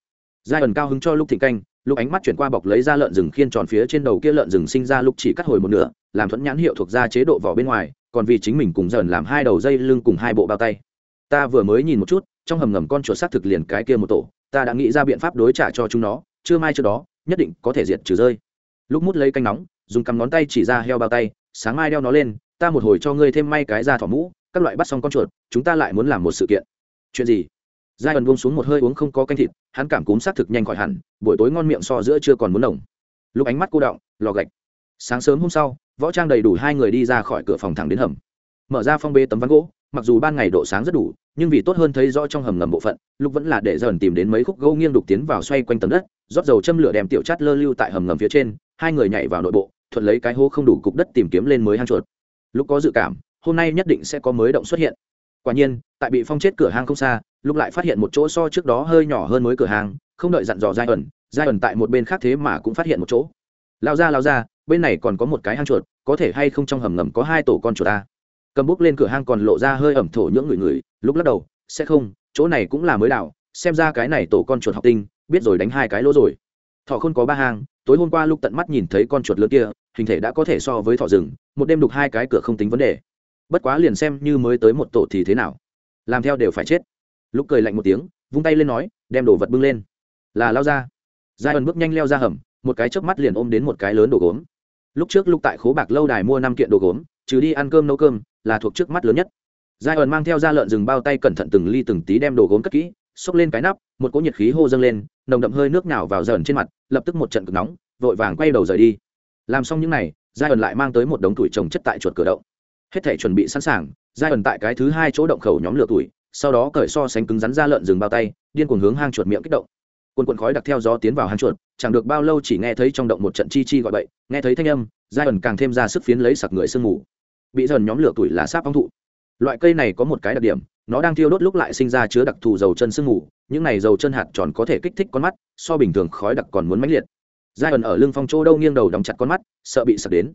Giai ẩn cao hứng cho lúc thịnh canh lúc ánh mắt chuyển qua bọc lấy ra lợn rừng khiên tròn phía trên đầu kia lợn rừng sinh ra lúc chỉ cắt hồi một nửa, làm thuẫn nhãn hiệu thuộc ra chế độ vỏ bên ngoài, còn vì chính mình cùng dần làm hai đầu dây lưng cùng hai bộ bao tay ta vừa mới nhìn một chút, trong hầm ngầm con chuột xác thực liền cái kia một tổ, ta đã nghĩ ra biện pháp đối trả cho chúng nó, chưa mai trước đó, nhất định có thể diệt trừ rơi. Lúc mút lấy canh nóng, dùng cắm ngón tay chỉ ra heo bao tay, sáng mai đeo nó lên, ta một hồi cho ngươi thêm may cái ra thỏ mũ, các loại bắt xong con chuột, chúng ta lại muốn làm một sự kiện. Chuyện gì? Giai ẩn buông xuống một hơi uống không có canh thịt, hắn cảm cúm xác thực nhanh khỏi hẳn, buổi tối ngon miệng so giữa chưa còn muốn nồng. Lúc ánh mắt cô động, lò gạch. Sáng sớm hôm sau, võ trang đầy đủ hai người đi ra khỏi cửa phòng thẳng đến hầm. Mở ra phong bê tấm ván gỗ mặc dù ban ngày độ sáng rất đủ, nhưng vì tốt hơn thấy rõ trong hầm ngầm bộ phận lúc vẫn là để dần tìm đến mấy khúc gỗ nghiêng đục tiến vào xoay quanh tầng đất, rót dầu châm lửa đem tiểu chát lơ lưu tại hầm ngầm phía trên, hai người nhảy vào nội bộ, thuận lấy cái hố không đủ cục đất tìm kiếm lên mới hang chuột. Lúc có dự cảm, hôm nay nhất định sẽ có mới động xuất hiện. Quả nhiên, tại bị phong chết cửa hang không xa lúc lại phát hiện một chỗ so trước đó hơi nhỏ hơn mới cửa hàng không đợi dặn dò giai ẩn giai ẩn tại một bên khác thế mà cũng phát hiện một chỗ. Lao ra lao ra, bên này còn có một cái hang chuột, có thể hay không trong hầm ngầm có hai tổ con chuột ta? Cầm bút lên cửa hang còn lộ ra hơi ẩm thổ những người người lúc lắc đầu, sẽ không, chỗ này cũng là mới đảo, xem ra cái này tổ con chuột học tinh, biết rồi đánh hai cái lỗ rồi. Thọ không có ba hang, tối hôm qua lúc tận mắt nhìn thấy con chuột lớn kia, hình thể đã có thể so với thọ rừng, một đêm đục hai cái cửa không tính vấn đề. Bất quá liền xem như mới tới một tổ thì thế nào. Làm theo đều phải chết. Lúc cười lạnh một tiếng, vung tay lên nói, đem đồ vật bưng lên. Là lao ra. Giai ẩn bước nhanh leo ra hầm, một cái chớp mắt liền ôm đến một cái lớn đồ gốm. Lúc trước lúc tại khố bạc lâu đài mua năm kiện đồ gốm, trừ đi ăn cơm nấu cơm là thuộc trước mắt lớn nhất. Giai ẩn mang theo da lợn rừng bao tay cẩn thận từng ly từng tí đem đồ gốm cất kỹ xốc lên cái nắp một cỗ nhiệt khí hô dâng lên nồng đậm hơi nước nào vào dần trên mặt lập tức một trận cực nóng vội vàng quay đầu rời đi. Làm xong những này, giai ẩn lại mang tới một đống tuổi trồng chất tại chuột cửa động. Hết thể chuẩn bị sẵn sàng giai ẩn tại cái thứ hai chỗ động khẩu nhóm lửa tuổi sau đó cởi so sánh cứng rắn da lợn rừng bao tay điên cuồng hướng hang chuột miệng kích động. Quần quần khói đặc theo gió tiến vào hang chuột chẳng được bao lâu chỉ nghe thấy trong động một trận chi chi gọi bậy nghe thấy thanh âm giai ẩn càng thêm ra sức phiến lấy sặc người sương mù bị dần nhóm lửa tuổi là sáp ong thụ. Loại cây này có một cái đặc điểm, nó đang thiêu đốt lúc lại sinh ra chứa đặc thù dầu chân sương mù, những này dầu chân hạt tròn có thể kích thích con mắt, so bình thường khói đặc còn muốn mãnh liệt. Giai ẩn ở lưng phong châu đâu nghiêng đầu đóng chặt con mắt, sợ bị sặc đến.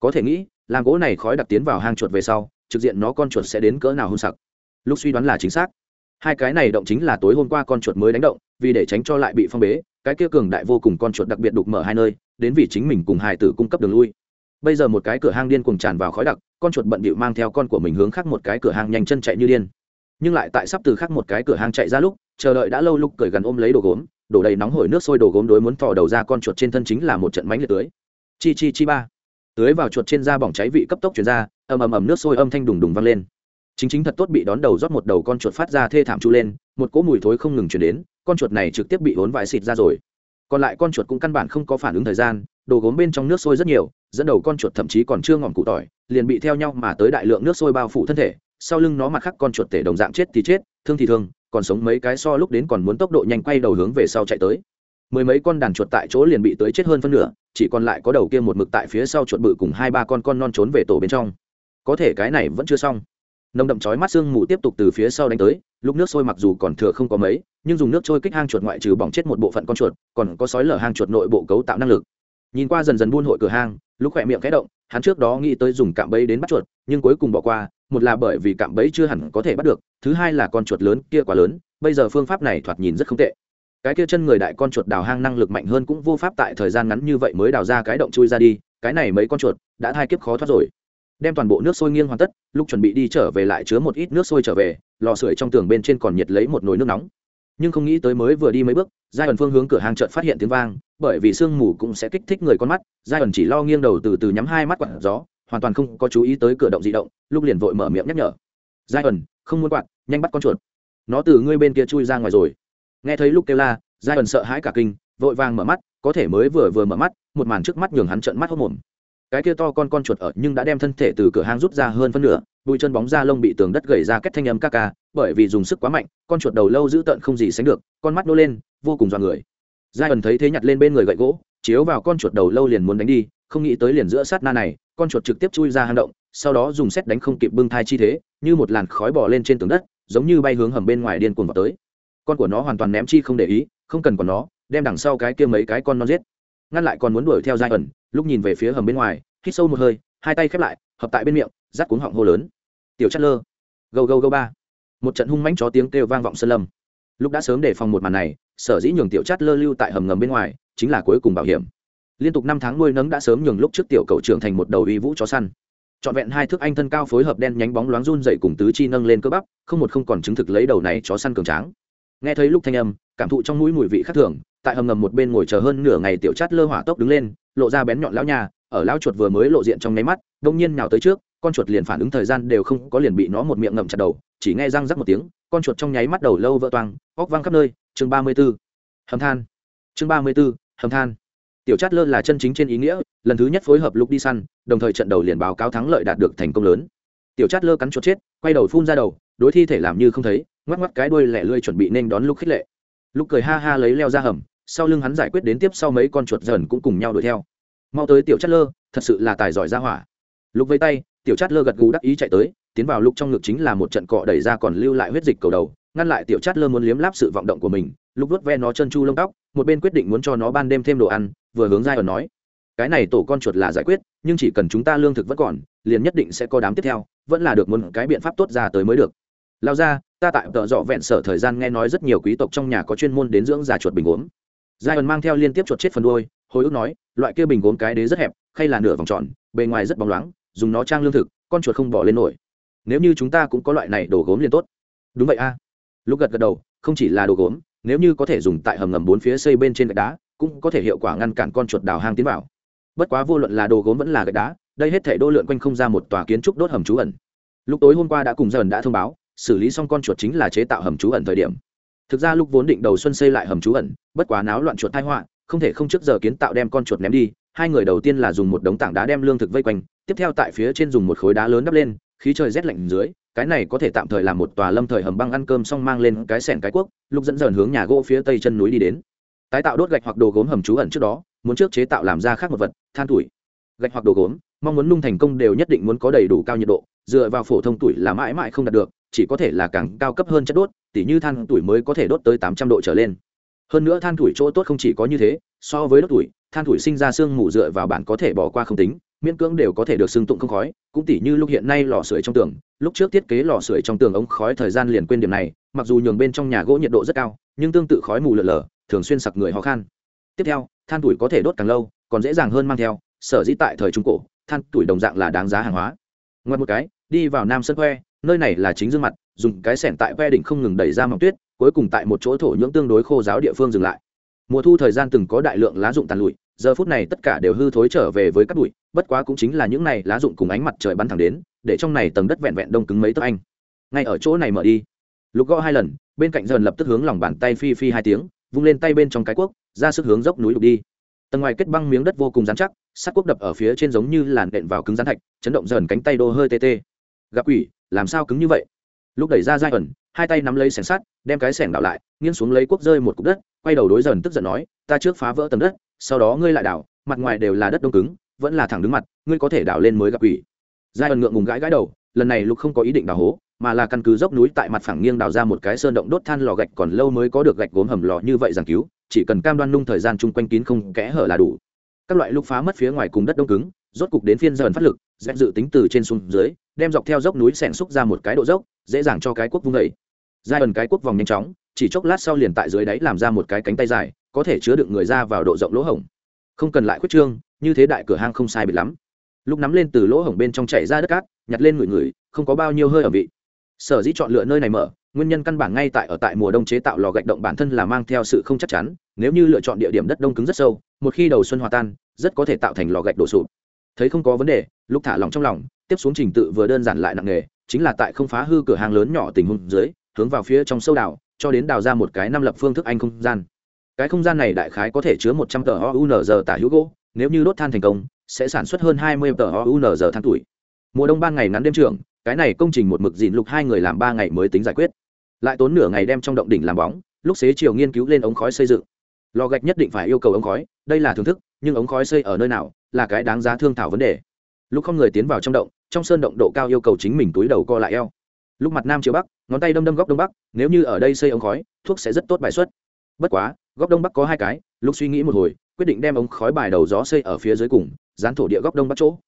Có thể nghĩ, làm gỗ này khói đặc tiến vào hang chuột về sau, trực diện nó con chuột sẽ đến cỡ nào hôn sặc. Lúc suy đoán là chính xác. Hai cái này động chính là tối hôm qua con chuột mới đánh động, vì để tránh cho lại bị phong bế, cái kia cường đại vô cùng con chuột đặc biệt đục mở hai nơi, đến vì chính mình cùng hài tử cung cấp đường lui bây giờ một cái cửa hang điên cùng tràn vào khói đặc, con chuột bận bịu mang theo con của mình hướng khác một cái cửa hang nhanh chân chạy như điên. Nhưng lại tại sắp từ khác một cái cửa hang chạy ra lúc, chờ đợi đã lâu lúc cởi gần ôm lấy đồ gốm, đổ đầy nóng hổi nước sôi đồ gốm đối muốn thò đầu ra con chuột trên thân chính là một trận mánh liệt tưới. Chi chi chi ba. Tưới vào chuột trên da bỏng cháy vị cấp tốc chuyển ra, ầm ầm ầm nước sôi âm thanh đùng đùng vang lên. Chính chính thật tốt bị đón đầu rót một đầu con chuột phát ra thê thảm chu lên, một cỗ mùi thối không ngừng chuyển đến, con chuột này trực tiếp bị vốn vải xịt ra rồi. Còn lại con chuột cũng căn bản không có phản ứng thời gian đồ gốm bên trong nước sôi rất nhiều, dẫn đầu con chuột thậm chí còn chưa ngỏm cụ tỏi, liền bị theo nhau mà tới đại lượng nước sôi bao phủ thân thể, sau lưng nó mặt khác con chuột tể đồng dạng chết thì chết, thương thì thương, còn sống mấy cái so lúc đến còn muốn tốc độ nhanh quay đầu hướng về sau chạy tới. Mười mấy con đàn chuột tại chỗ liền bị tới chết hơn phân nửa, chỉ còn lại có đầu kia một mực tại phía sau chuột bự cùng hai ba con con non trốn về tổ bên trong. Có thể cái này vẫn chưa xong. Nồng đậm chói mắt xương mù tiếp tục từ phía sau đánh tới, lúc nước sôi mặc dù còn thừa không có mấy, nhưng dùng nước trôi kích hang chuột ngoại trừ bỏng chết một bộ phận con chuột, còn có sói lở hang chuột nội bộ cấu tạo năng lực nhìn qua dần dần buôn hội cửa hang, lúc khỏe miệng khẽ động, hắn trước đó nghĩ tới dùng cạm bẫy đến bắt chuột, nhưng cuối cùng bỏ qua, một là bởi vì cạm bẫy chưa hẳn có thể bắt được, thứ hai là con chuột lớn kia quá lớn, bây giờ phương pháp này thoạt nhìn rất không tệ. Cái kia chân người đại con chuột đào hang năng lực mạnh hơn cũng vô pháp tại thời gian ngắn như vậy mới đào ra cái động chui ra đi, cái này mấy con chuột đã thai kiếp khó thoát rồi. Đem toàn bộ nước sôi nghiêng hoàn tất, lúc chuẩn bị đi trở về lại chứa một ít nước sôi trở về, lò sưởi trong tường bên trên còn nhiệt lấy một nồi nước nóng. Nhưng không nghĩ tới mới vừa đi mấy bước, giai ẩn phương hướng cửa hàng chợt phát hiện tiếng vang bởi vì sương mù cũng sẽ kích thích người con mắt giai ẩn chỉ lo nghiêng đầu từ từ nhắm hai mắt quặn gió, hoàn toàn không có chú ý tới cửa động di động, lúc liền vội mở miệng nhắc nhở. Giai ẩn không muốn quặn nhanh bắt con chuột. Nó từ ngươi bên kia chui ra ngoài rồi. Nghe thấy lúc kêu la giai ẩn sợ hãi cả kinh, vội vàng mở mắt, có thể mới vừa vừa mở mắt, một màn trước mắt nhường hắn trợn mắt hốc mồm. Cái kia to con con chuột ở nhưng đã đem thân thể từ cửa hang rút ra hơn phân nửa, bụi chân bóng da lông bị tường đất gầy ra kết thanh âm ca ca, bởi vì dùng sức quá mạnh, con chuột đầu lâu giữ tợn không gì sánh được, con mắt nô lên, vô cùng dọa người giai ẩn thấy thế nhặt lên bên người gậy gỗ, chiếu vào con chuột đầu lâu liền muốn đánh đi, không nghĩ tới liền giữa sát na này, con chuột trực tiếp chui ra hang động, sau đó dùng xét đánh không kịp bưng thai chi thế, như một làn khói bò lên trên tường đất, giống như bay hướng hầm bên ngoài điên cuồng vào tới. Con của nó hoàn toàn ném chi không để ý, không cần còn nó, đem đằng sau cái kia mấy cái con non giết. Ngăn lại còn muốn đuổi theo giai ẩn, lúc nhìn về phía hầm bên ngoài, hít sâu một hơi, hai tay khép lại, hợp tại bên miệng rắt cuống họng hô lớn. Tiểu chất lơ. Gâu gâu gâu ba. Một trận hung mãnh chó tiếng kêu vang vọng sơn lâm. Lúc đã sớm để phòng một màn này sở dĩ nhường tiểu chát lơ lưu tại hầm ngầm bên ngoài, chính là cuối cùng bảo hiểm. Liên tục năm tháng nuôi nấng đã sớm nhường lúc trước tiểu cầu trưởng thành một đầu uy vũ chó săn. Trọn vẹn hai thước anh thân cao phối hợp đen nhánh bóng loáng run dậy cùng tứ chi nâng lên cơ bắp, không một không còn chứng thực lấy đầu này chó săn cường tráng. Nghe thấy lúc thanh âm, cảm thụ trong mũi mùi vị khác thường, tại hầm ngầm một bên ngồi chờ hơn nửa ngày tiểu chát lơ hỏa tốc đứng lên, lộ ra bén nhọn lão nhà ở lão chuột vừa mới lộ diện trong nháy mắt, đông nhiên nào tới trước, con chuột liền phản ứng thời gian đều không có liền bị nó một miệng ngậm chặt đầu, chỉ nghe răng rắc một tiếng, con chuột trong nháy mắt đầu lâu vỡ toang, óc văng khắp nơi chương ba mươi b ố hầm than. Chương ba mươi b ố hầm than. Tiểu chát lơ là chân chính trên ý nghĩa, lần thứ nhất phối hợp lúc đi săn, đồng thời trận đầu liền báo cáo thắng lợi đạt được thành công lớn. Tiểu chát lơ cắn chuột chết, quay đầu phun ra đầu, đối thi thể làm như không thấy, ngoắc ngoắc cái đuôi lẻ lươi chuẩn bị nên đón lúc khích lệ. Lúc cười ha ha lấy leo ra hầm, sau lưng hắn giải quyết đến tiếp sau mấy con chuột dần cũng cùng nhau đuổi theo. Mau tới tiểu chát lơ thật sự là tài giỏi ra hỏa. Lúc vây tay, tiểu chát lơ gật gù đắc ý chạy tới, tiến vào lúc trong ngực chính là một trận cọ đẩy ra còn lưu lại huyết dịch cầu đầu ngăn lại tiểu chát lơ muốn liếm láp sự vọng động của mình, lúc vớt ve nó chân chu lông tóc, một bên quyết định muốn cho nó ban đêm thêm đồ ăn, vừa hướng giai ẩn nói, cái này tổ con chuột là giải quyết, nhưng chỉ cần chúng ta lương thực vẫn còn, liền nhất định sẽ có đám tiếp theo, vẫn là được một cái biện pháp tốt ra tới mới được. Lao ra, ta tại tợ dọ vẹn sở thời gian nghe nói rất nhiều quý tộc trong nhà có chuyên môn đến dưỡng già chuột bình gốm. Giai ẩn mang theo liên tiếp chuột chết phần đuôi, hồi ức nói, loại kia bình gốm cái đế rất hẹp hay là nửa vòng tròn, bề ngoài rất bóng loáng, dùng nó trang lương thực, con chuột không bỏ lên nổi. Nếu như chúng ta cũng có loại này đồ gốm liền tốt. Đúng vậy a lúc gật gật đầu, không chỉ là đồ gốm, nếu như có thể dùng tại hầm ngầm bốn phía xây bên trên gạch đá, cũng có thể hiệu quả ngăn cản con chuột đào hang tiến vào. Bất quá vô luận là đồ gốm vẫn là gạch đá, đây hết thể đô lượn quanh không ra một tòa kiến trúc đốt hầm trú ẩn. Lúc tối hôm qua đã cùng dần đã thông báo, xử lý xong con chuột chính là chế tạo hầm trú ẩn thời điểm. Thực ra lúc vốn định đầu xuân xây lại hầm trú ẩn, bất quá náo loạn chuột thai họa, không thể không trước giờ kiến tạo đem con chuột ném đi, hai người đầu tiên là dùng một đống tảng đá đem lương thực vây quanh, tiếp theo tại phía trên dùng một khối đá lớn đắp lên, khí trời rét lạnh dưới cái này có thể tạm thời làm một tòa lâm thời hầm băng ăn cơm xong mang lên cái sẻn cái cuốc, lúc dẫn dần hướng nhà gỗ phía tây chân núi đi đến. Tái tạo đốt gạch hoặc đồ gốm hầm trú ẩn trước đó, muốn trước chế tạo làm ra khác một vật, than tuổi. Gạch hoặc đồ gốm, mong muốn nung thành công đều nhất định muốn có đầy đủ cao nhiệt độ, dựa vào phổ thông tuổi là mãi mãi không đạt được, chỉ có thể là càng cao cấp hơn chất đốt, tỉ như than tuổi mới có thể đốt tới tám trăm độ trở lên. Hơn nữa than tuổi chỗ tốt không chỉ có như thế, so với đốt tuổi, than tuổi sinh ra xương mù dựa vào bản có thể bỏ qua không tính miễn cưỡng đều có thể được xưng tụng không khói, cũng tỉ như lúc hiện nay lò sưởi trong tường, lúc trước thiết kế lò sưởi trong tường ống khói thời gian liền quên điểm này, mặc dù nhường bên trong nhà gỗ nhiệt độ rất cao, nhưng tương tự khói mù lở lở, thường xuyên sặc người ho khan. Tiếp theo, than tuổi có thể đốt càng lâu, còn dễ dàng hơn mang theo, sở dĩ tại thời trung cổ, than tuổi đồng dạng là đáng giá hàng hóa. Ngoặt một cái, đi vào nam sân que nơi này là chính dương mặt, dùng cái sẻn tại que đỉnh không ngừng đẩy ra mỏng tuyết, cuối cùng tại một chỗ thổ nhưỡng tương đối khô giáo địa phương dừng lại. Mùa thu thời gian từng có đại lượng lá dụng tàn lụi giờ phút này tất cả đều hư thối trở về với các bụi, bất quá cũng chính là những này lá dụng cùng ánh mặt trời bắn thẳng đến, để trong này tầng đất vẹn vẹn đông cứng mấy tấc anh. Ngay ở chỗ này mở đi. Lục gõ hai lần, bên cạnh dần lập tức hướng lòng bàn tay phi phi hai tiếng, vung lên tay bên trong cái cuốc, ra sức hướng dốc núi lục đi. Tầng ngoài kết băng miếng đất vô cùng dán chắc, sắt cuốc đập ở phía trên giống như làn đện vào cứng rắn thạch, chấn động dần cánh tay đô hơi tê tê. Gặp quỷ, làm sao cứng như vậy? Lúc đẩy ra giai ẩn, hai tay nắm lấy sẻng sắt, đem cái sẻng đảo lại, nghiêng xuống lấy cuốc rơi một cục đất, quay đầu đối dần tức giận nói, ta trước phá vỡ tầng đất sau đó ngươi lại đảo, mặt ngoài đều là đất đông cứng, vẫn là thẳng đứng mặt, ngươi có thể đảo lên mới gặp quỷ. Giai ẩn ngượng ngùng gãi gãi đầu, lần này lục không có ý định đào hố, mà là căn cứ dốc núi tại mặt phẳng nghiêng đào ra một cái sơn động đốt than lò gạch còn lâu mới có được gạch gốm hầm lò như vậy giảng cứu, chỉ cần cam đoan nung thời gian chung quanh kín không kẽ hở là đủ. Các loại lục phá mất phía ngoài cùng đất đông cứng, rốt cục đến phiên dần phát lực dẹp dự tính từ trên xuống dưới, đem dọc theo dốc núi xẻn xúc ra một cái độ dốc, dễ dàng cho cái quốc vung đầy giai ẩn cái quốc vòng nhanh chóng, chỉ chốc lát sau liền tại dưới đáy làm ra một cái cánh tay dài có thể chứa đựng người ra vào độ rộng lỗ hổng. Không cần lại khuyết trương như thế đại cửa hang không sai bị lắm. Lúc nắm lên từ lỗ hổng bên trong chảy ra đất cát nhặt lên người người không có bao nhiêu hơi ở vị. Sở dĩ chọn lựa nơi này mở nguyên nhân căn bản ngay tại ở tại mùa đông chế tạo lò gạch động bản thân là mang theo sự không chắc chắn nếu như lựa chọn địa điểm đất đông cứng rất sâu một khi đầu xuân hòa tan rất có thể tạo thành lò gạch đổ sụp. Thấy không có vấn đề lúc thả lòng trong lòng tiếp xuống trình tự vừa đơn giản lại nặng nghề chính là tại không phá hư cửa hàng lớn nhỏ tình huống dưới hướng vào phía trong sâu đảo, cho đến đào ra một cái năm lập phương thức anh không gian cái không gian này đại khái có thể chứa một trăm tờ ounz tả hữu gỗ, nếu như đốt than thành công, sẽ sản xuất hơn hai mươi tờ ounz than tuổi. Mùa đông ban ngày ngắn đêm trường cái này công trình một mực dịn lục hai người làm ba ngày mới tính giải quyết. Lại tốn nửa ngày đem trong động đỉnh làm bóng, lúc xế chiều nghiên cứu lên ống khói xây dựng. Lò gạch nhất định phải yêu cầu ống khói, đây là thưởng thức, nhưng ống khói xây ở nơi nào, là cái đáng giá thương thảo vấn đề. Lúc không người tiến vào trong động, trong sơn động độ cao yêu cầu chính mình túi đầu co lại eo. Lúc mặt nam chiều bắc, ngón tay đâm đâm góc đông bắc, nếu như ở đây xây ống khói, thuốc sẽ rất tốt bài xuất. Bất quá góc đông bắc có hai cái lúc suy nghĩ một hồi, quyết định đem ống khói bài đầu gió xây ở phía dưới cùng, dán thổ địa góc đông bắc chỗ.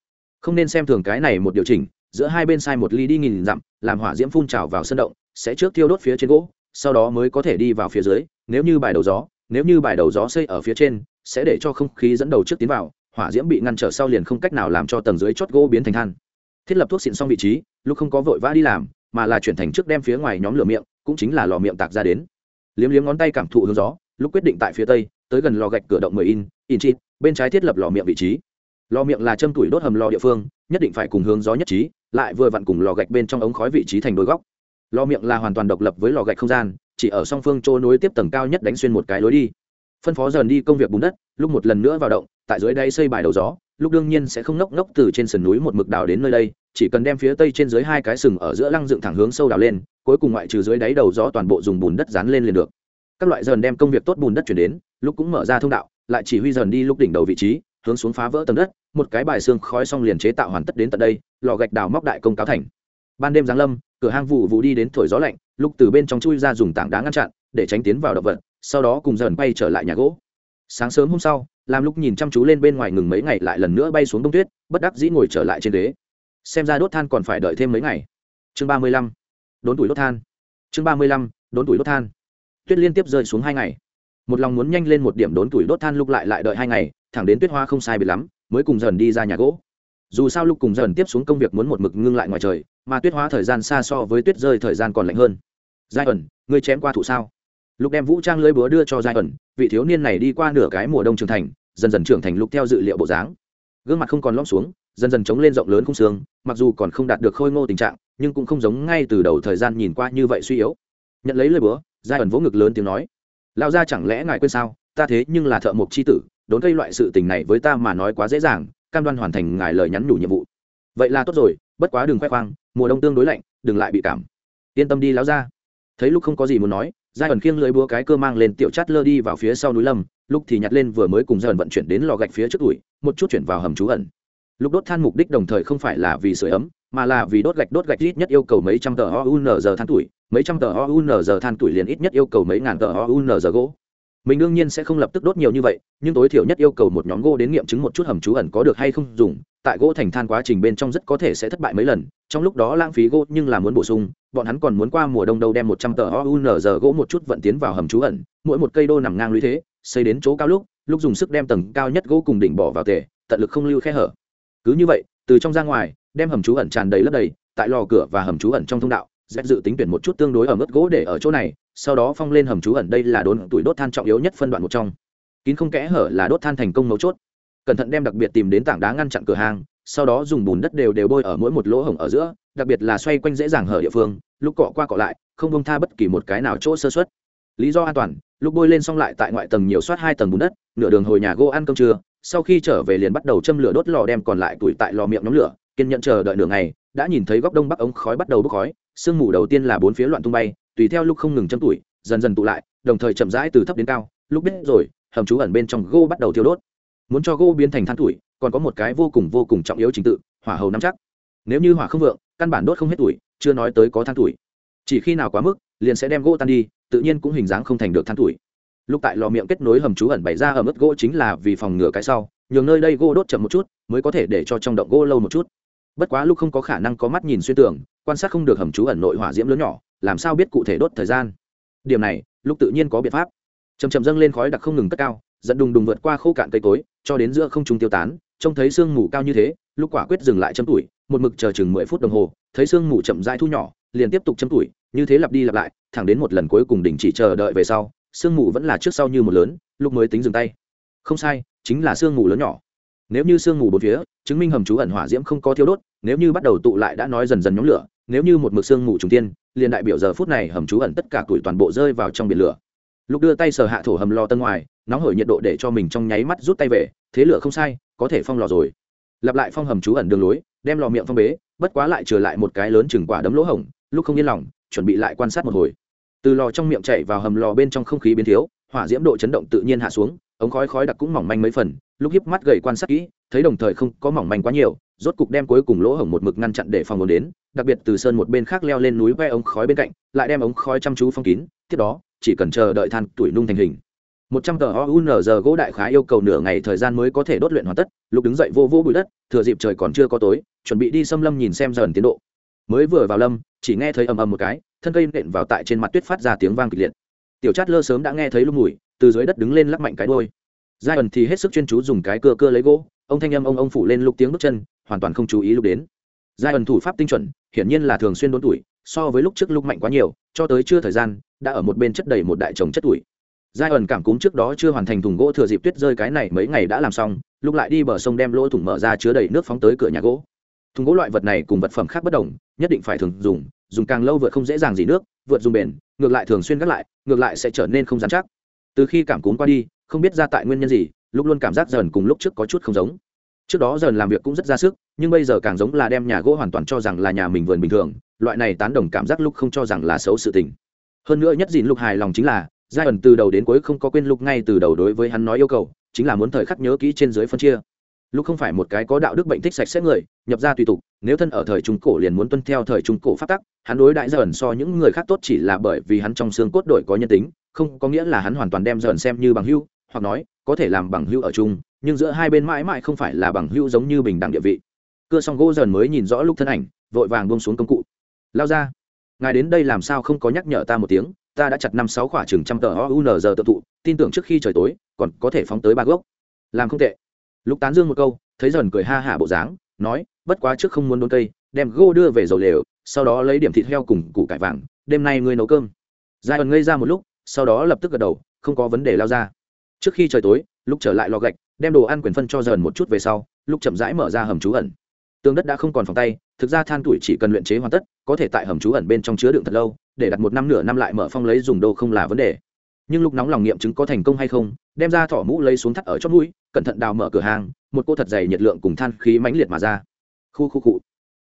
Không nên xem thường cái này một điều chỉnh, giữa hai bên sai một ly đi nghìn dặm, làm hỏa diễm phun trào vào sân động, sẽ trước thiêu đốt phía trên gỗ, sau đó mới có thể đi vào phía dưới, nếu như bài đầu gió, nếu như bài đầu gió xây ở phía trên, sẽ để cho không khí dẫn đầu trước tiến vào, hỏa diễm bị ngăn trở sau liền không cách nào làm cho tầng dưới chót gỗ biến thành than. Thiết lập thuốc xịn xong vị trí lúc không có vội vã đi làm, mà là chuyển thành trước đem phía ngoài nhóm lửa miệng, cũng chính là lò miệng tạc ra đến. Liếm liếm ngón tay cảm thụ hướng gió lúc quyết định tại phía tây, tới gần lò gạch cửa động mười in in chi, bên trái thiết lập lò miệng vị trí. Lò miệng là châm tuổi đốt hầm lò địa phương, nhất định phải cùng hướng gió nhất trí, lại vừa vặn cùng lò gạch bên trong ống khói vị trí thành đôi góc. Lò miệng là hoàn toàn độc lập với lò gạch không gian, chỉ ở song phương chỗ nối tiếp tầng cao nhất đánh xuyên một cái lối đi. Phân phó dần đi công việc bùn đất, lúc một lần nữa vào động, tại dưới đây xây bài đầu gió, lúc đương nhiên sẽ không ngốc ngốc từ trên sườn núi một mực đào đến nơi đây, chỉ cần đem phía tây trên dưới hai cái sừng ở giữa lăng dựng thẳng hướng sâu đào lên, cuối cùng ngoại trừ dưới đáy đầu gió toàn bộ dùng bùn đất dán lên liền được các loại dần đem công việc tốt bùn đất chuyển đến, lúc cũng mở ra thông đạo, lại chỉ huy dần đi lúc đỉnh đầu vị trí, hướng xuống phá vỡ tầng đất, một cái bài xương khói xong liền chế tạo hoàn tất đến tận đây, lò gạch đào móc đại công cáo thành. Ban đêm giáng lâm, cửa hang vụ vụ đi đến thổi gió lạnh, lúc từ bên trong chui ra dùng tảng đá ngăn chặn, để tránh tiến vào động vật, sau đó cùng dần bay trở lại nhà gỗ. Sáng sớm hôm sau làm lúc nhìn chăm chú lên bên ngoài ngừng mấy ngày lại lần nữa bay xuống đông tuyết, bất đắc dĩ ngồi trở lại trên ghế. Xem ra đốt than còn phải đợi thêm mấy ngày. Chương ba mươi lăm, đốn tuổi đốt than. Chương ba mươi lăm, đốn tuổi đốt than tuyết liên tiếp rơi xuống hai ngày. Một lòng muốn nhanh lên một điểm đốn tuổi đốt than lúc lại lại đợi hai ngày, thẳng đến tuyết hoa không sai bị lắm, mới cùng dần đi ra nhà gỗ. Dù sao lúc cùng dần tiếp xuống công việc muốn một mực ngưng lại ngoài trời, mà tuyết hóa thời gian xa so với tuyết rơi thời gian còn lạnh hơn. Giai ẩn, ngươi chém qua thủ sao? Lục đem vũ trang lưỡi búa đưa cho giai ẩn, vị thiếu niên này đi qua nửa cái mùa đông trưởng thành, dần dần trưởng thành lục theo dự liệu bộ dáng. Gương mặt không còn lõm xuống, dần dần chống lên rộng lớn không xương, mặc dù còn không đạt được khôi ngô tình trạng, nhưng cũng không giống ngay từ đầu thời gian nhìn qua như vậy suy yếu. Nhận lấy lời búa giai ẩn vỗ ngực lớn tiếng nói lao ra chẳng lẽ ngài quên sao? Ta thế nhưng là thợ mộc c h i tử, đốn cây loại sự tình này với ta mà nói quá dễ dàng, cam đoan hoàn thành ngài lời nhắn nhủ nhiệm vụ. Vậy là tốt rồi, bất quá đừng khoe khoang, mùa đông tương đối lạnh, đừng lại bị cảm. Yên tâm đi lao ra thấy lúc không có gì muốn nói, giai ẩn khiêng lưới búa cái cơ mang lên tiểu chát lơ đi vào phía sau núi lâm lúc thì nhặt lên vừa mới cùng giai ẩn vận chuyển đến lò gạch phía trước tuổi, một chút chuyển vào hầm trú ẩn. Lúc đốt than mục đích đồng thời không phải là vì sửa ấm, mà là vì đốt gạch đốt gạch ít nhất yêu cầu mấy trăm tờ oun giờ than tuổi mấy trăm tờ ounz than tuổi liền ít nhất yêu cầu mấy ngàn tờ ounz gỗ. Mình đương nhiên sẽ không lập tức đốt nhiều như vậy, nhưng tối thiểu nhất yêu cầu một nhóm gỗ đến nghiệm chứng một chút hầm trú ẩn có được hay không dùng. Tại gỗ thành than quá trình bên trong rất có thể sẽ thất bại mấy lần, trong lúc đó lãng phí gỗ nhưng là muốn bổ sung, bọn hắn còn muốn qua mùa đông đâu đem một trăm tờ ounz gỗ một chút vận tiến vào hầm trú ẩn, mỗi một cây đô nằm ngang lũy thế, xây đến chỗ cao lúc lúc dùng sức đem tầng cao nhất gỗ cùng đỉnh bỏ vào tề, tận lực không lưu khe hở. Cứ như vậy, từ trong ra ngoài, đem hầm trú ẩn tràn đầy lấp đầy, tại lò cửa và hầm trú ẩn trong thông đạo dẹp dự tính tuyển một chút tương đối ở mức gỗ để ở chỗ này, sau đó phong lên hầm trú ẩn đây là đốn tuổi đốt than trọng yếu nhất phân đoạn một trong. Kín không kẽ hở là đốt than thành công mấu chốt. Cẩn thận đem đặc biệt tìm đến tảng đá ngăn chặn cửa hàng, sau đó dùng bùn đất đều đều bôi ở mỗi một lỗ hổng ở giữa, đặc biệt là xoay quanh dễ dàng hở địa phương, lúc cọ qua cọ lại, không bông tha bất kỳ một cái nào chỗ sơ xuất lý do an toàn, lúc bôi lên xong lại tại ngoại tầng nhiều soát hai tầng bùn đất, nửa đường hồi nhà gỗ ăn cơm trưa, sau khi trở về liền bắt đầu châm lửa đốt lò đem còn lại tuổi tại lò miệng nhóm lửa, kiên nhận chờ đợi nửa ngày đã nhìn thấy góc đông bắc ống khói bắt đầu bốc khói, sương mù đầu tiên là bốn phía loạn tung bay, tùy theo lúc không ngừng châm tuổi, dần dần tụ lại, đồng thời chậm rãi từ thấp đến cao, lúc biết rồi, hầm trú ẩn bên trong gỗ bắt đầu thiêu đốt. Muốn cho gỗ biến thành than tuổi, còn có một cái vô cùng vô cùng trọng yếu trình tự, hỏa hầu nắm chắc. Nếu như hỏa không vượng, căn bản đốt không hết tuổi, chưa nói tới có than tuổi. Chỉ khi nào quá mức, liền sẽ đem gỗ tan đi, tự nhiên cũng hình dáng không thành được than tuổi. Lúc tại lò miệng kết nối hầm trú ẩn bày ra ở mức gỗ chính là vì phòng ngừa cái sau, nhường nơi đây gỗ đốt chậm một chút, mới có thể để cho trong động gỗ lâu một chút bất quá lúc không có khả năng có mắt nhìn xuyên tường, quan sát không được hầm trú ẩn nội hỏa diễm lớn nhỏ, làm sao biết cụ thể đốt thời gian? Điểm này, lúc tự nhiên có biện pháp. Chầm chầm dâng lên khói đặc không ngừng cất cao dẫn đùng đùng vượt qua khô cạn cây cối, cho đến giữa không trung tiêu tán, trông thấy sương mù cao như thế, lúc quả quyết dừng lại châm tuổi, một mực chờ chừng mười phút đồng hồ, thấy sương mù chậm rãi thu nhỏ, liền tiếp tục châm tuổi, như thế lặp đi lặp lại, thẳng đến một lần cuối cùng đình chỉ chờ đợi về sau, sương mù vẫn là trước sau như một lớn, lúc mới tính dừng tay. Không sai, chính là sương mù lớn nhỏ nếu như sương mù bốn phía, chứng minh hầm trú ẩn hỏa diễm không có thiêu đốt, nếu như bắt đầu tụ lại đã nói dần dần nhóm lửa, nếu như một mực sương mù trùng tiên, liền đại biểu giờ phút này hầm trú ẩn tất cả tuổi toàn bộ rơi vào trong biển lửa. Lúc đưa tay sờ hạ thổ hầm lò tân ngoài, nóng hổi nhiệt độ để cho mình trong nháy mắt rút tay về, thế lửa không sai, có thể phong lò rồi. Lặp lại phong hầm trú ẩn đường lối, đem lò miệng phong bế, bất quá lại trở lại một cái lớn chừng quả đấm lỗ hổng, lúc không yên lòng, chuẩn bị lại quan sát một hồi. Từ lò trong miệng chạy vào hầm lò bên trong không khí biến thiếu, hỏa diễm độ chấn động tự nhiên hạ xuống, ống khói khói đặc cũng mỏng manh mấy phần lúc hiếp mắt gầy quan sát kỹ, thấy đồng thời không có mỏng manh quá nhiều, rốt cục đem cuối cùng lỗ hổng một mực ngăn chặn để phòng ồn đến, đặc biệt từ sơn một bên khác leo lên núi ve ống khói bên cạnh, lại đem ống khói chăm chú phong kín, tiếp đó, chỉ cần chờ đợi than tuổi nung thành hình. Một trăm tờ ounz gỗ đại khá yêu cầu nửa ngày thời gian mới có thể đốt luyện hoàn tất, lúc đứng dậy vô vô bụi đất, thừa dịp trời còn chưa có tối, chuẩn bị đi xâm lâm nhìn xem dần tiến độ. Mới vừa vào lâm, chỉ nghe thấy ầm ầm một cái, thân cây nện vào tại trên mặt tuyết phát ra tiếng vang kịch liệt. Tiểu chát lơ sớm đã nghe thấy lúc mùi, từ dưới đất đứng lên lắc mạnh cái đôi giai ẩn thì hết sức chuyên chú dùng cái cưa cưa lấy gỗ, ông thanh âm ông ông phủ lên lúc tiếng bước chân, hoàn toàn không chú ý lúc đến. Giai ẩn thủ pháp tinh chuẩn, hiển nhiên là thường xuyên đốn tuổi, so với lúc trước lúc mạnh quá nhiều, cho tới chưa thời gian, đã ở một bên chất đầy một đại chồng chất tuổi. Giai ẩn cảm cúm trước đó chưa hoàn thành thùng gỗ thừa dịp tuyết rơi cái này mấy ngày đã làm xong, lúc lại đi bờ sông đem lỗ thủng mở ra chứa đầy nước phóng tới cửa nhà gỗ. Thùng gỗ loại vật này cùng vật phẩm khác bất đồng, nhất định phải thường dùng dùng càng lâu vượt không dễ dàng gì nước, vượt dùng bền, ngược lại thường xuyên gắt lại, ngược lại sẽ trở nên không dán chắc. Từ khi cảm cúm qua đi không biết ra tại nguyên nhân gì, lúc luôn cảm giác dần cùng lúc trước có chút không giống. Trước đó dần làm việc cũng rất ra sức, nhưng bây giờ càng giống là đem nhà gỗ hoàn toàn cho rằng là nhà mình vườn bình thường, loại này tán đồng cảm giác lúc không cho rằng là xấu sự tình. Hơn nữa nhất dìn lúc hài lòng chính là, giai ẩn từ đầu đến cuối không có quên lúc ngay từ đầu đối với hắn nói yêu cầu, chính là muốn thời khắc nhớ kỹ trên dưới phân chia. Lúc không phải một cái có đạo đức bệnh thích sạch sẽ người, nhập ra tùy tục, nếu thân ở thời trung cổ liền muốn tuân theo thời trung cổ phát tắc, hắn đối đại dần so những người khác tốt chỉ là bởi vì hắn trong xương cốt đổi có nhân tính, không có nghĩa là hắn hoàn toàn đem dần xem như bằng hưu hoặc nói, có thể làm bằng hưu ở chung, nhưng giữa hai bên mãi mãi không phải là bằng hưu giống như bình đẳng địa vị. Cưa xong gỗ dần mới nhìn rõ lúc thân ảnh, vội vàng buông xuống công cụ. Lao ra, ngài đến đây làm sao không có nhắc nhở ta một tiếng, ta đã chặt năm sáu quả chừng trăm tờ o giờ tự thụ tin tưởng trước khi trời tối, còn có thể phóng tới ba gốc. Làm không tệ. Lúc tán dương một câu, thấy dần cười ha hả bộ dáng, nói, bất quá trước không muốn đốn cây, đem gô đưa về dầu lều, sau đó lấy điểm thịt heo cùng củ cải vàng, đêm nay ngươi nấu cơm. Giai ẩn ngây ra một lúc, sau đó lập tức gật đầu, không có vấn đề, lao ra trước khi trời tối, lúc trở lại lò gạch, đem đồ ăn quyền phân cho dần một chút về sau, lúc chậm rãi mở ra hầm trú ẩn. Tường đất đã không còn phòng tay, thực ra than tuổi chỉ cần luyện chế hoàn tất, có thể tại hầm trú ẩn bên trong chứa đựng thật lâu, để đặt một năm nửa năm lại mở phong lấy dùng đô không là vấn đề. Nhưng lúc nóng lòng nghiệm chứng có thành công hay không, đem ra thỏ mũ lấy xuống thắt ở chót mũi, cẩn thận đào mở cửa hàng, một cô thật dày nhiệt lượng cùng than khí mãnh liệt mà ra. Khu khu cụ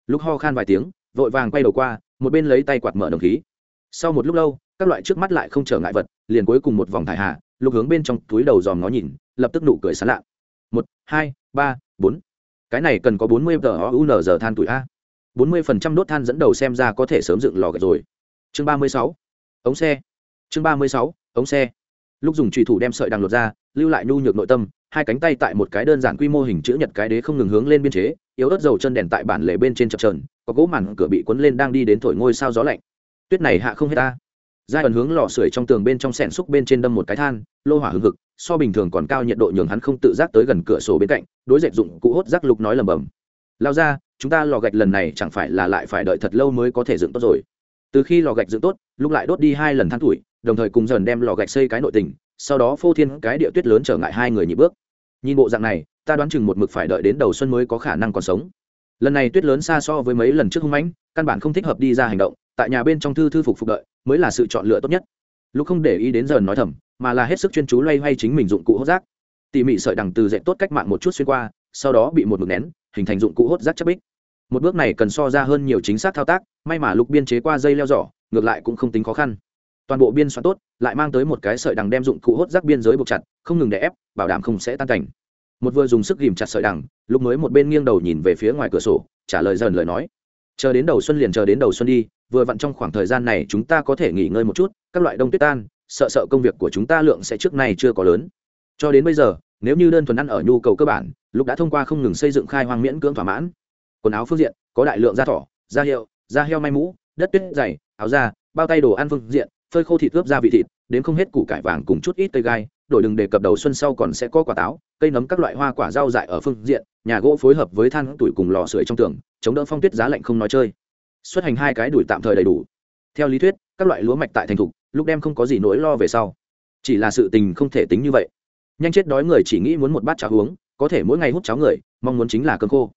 lúc ho khan vài tiếng, vội vàng quay đầu qua, một bên lấy tay quạt mở đồng khí. Sau một lúc lâu, các loại trước mắt lại không trở ngại vật, liền cuối cùng một vòng thải hạ lúc hướng bên trong túi đầu dòm nó nhìn, lập tức nụ cười sán lạ. Một, hai, ba, bốn. Cái này cần có bốn mươi tờ o giờ than tuổi a. Bốn mươi phần trăm đốt than dẫn đầu xem ra có thể sớm dựng lò gạch rồi. Chương ba mươi sáu. Ống xe. Chương ba mươi sáu, ống xe. Lúc dùng trùy thủ đem sợi đằng lột ra, lưu lại nhu nhược nội tâm, hai cánh tay tại một cái đơn giản quy mô hình chữ nhật cái đế không ngừng hướng lên biên chế, yếu ớt dầu chân đèn tại bản lề bên trên chập trờn có gỗ màn cửa bị cuốn lên đang đi đến thổi ngôi sao gió lạnh. Tuyết này hạ không hết ta giai ẩn hướng lò sưởi trong tường bên trong sẻn xúc bên trên đâm một cái than, lô hỏa hừng hực, so bình thường còn cao nhiệt độ nhường hắn không tự giác tới gần cửa sổ bên cạnh, đối dệt dụng cụ hốt rác lục nói lầm bầm lao ra, chúng ta lò gạch lần này chẳng phải là lại phải đợi thật lâu mới có thể dựng tốt rồi? Từ khi lò gạch dựng tốt, lúc lại đốt đi hai lần than tuổi, đồng thời cùng dần đem lò gạch xây cái nội tình, sau đó phô thiên cái địa tuyết lớn trở ngại hai người nhị bước. Nhìn bộ dạng này, ta đoán chừng một mực phải đợi đến đầu xuân mới có khả năng còn sống. Lần này tuyết lớn xa so với mấy lần trước hung mãnh căn bản không thích hợp đi ra hành động, tại nhà bên trong thư thư phục phục đợi, mới là sự chọn lựa tốt nhất. Lúc không để ý đến giờ nói thầm, mà là hết sức chuyên chú loay hoay chính mình dụng cụ hốt rác. Tỉ mỉ sợi đằng từ dạy tốt cách mạng một chút xuyên qua, sau đó bị một mực nén, hình thành dụng cụ hốt rác chắc bích. Một bước này cần so ra hơn nhiều chính xác thao tác, may mà lục biên chế qua dây leo giỏ, ngược lại cũng không tính khó khăn. Toàn bộ biên soạn tốt, lại mang tới một cái sợi đằng đem dụng cụ hốt rác biên giới buộc chặt, không ngừng để ép, bảo đảm không sẽ tan cảnh. Một vừa dùng sức ghìm chặt sợi đằng lúc mới một bên nghiêng đầu nhìn về phía ngoài cửa sổ, trả lời dần lời nói chờ đến đầu xuân liền chờ đến đầu xuân đi, vừa vặn trong khoảng thời gian này chúng ta có thể nghỉ ngơi một chút, các loại đông tuyết tan, sợ sợ công việc của chúng ta lượng sẽ trước nay chưa có lớn. Cho đến bây giờ, nếu như đơn thuần ăn ở nhu cầu cơ bản, lúc đã thông qua không ngừng xây dựng khai hoang miễn cưỡng thỏa mãn. Quần áo phương diện, có đại lượng da thỏ, da hiệu, da heo may mũ, đất tuyết dày, áo da, bao tay đồ ăn phương diện, phơi khô thịt ướp gia vị thịt, đến không hết củ cải vàng cùng chút ít cây gai, đổi đừng đề cập đầu xuân sau còn sẽ có quả táo, cây nấm các loại hoa quả rau dại ở phương diện, nhà gỗ phối hợp với than tuổi cùng lò sưởi trong tường chống đỡ phong tuyết giá lạnh không nói chơi. Xuất hành hai cái đuổi tạm thời đầy đủ. Theo lý thuyết, các loại lúa mạch tại thành thục, lúc đem không có gì nỗi lo về sau. Chỉ là sự tình không thể tính như vậy. Nhanh chết đói người chỉ nghĩ muốn một bát cháo uống, có thể mỗi ngày hút cháo người, mong muốn chính là cơm khô.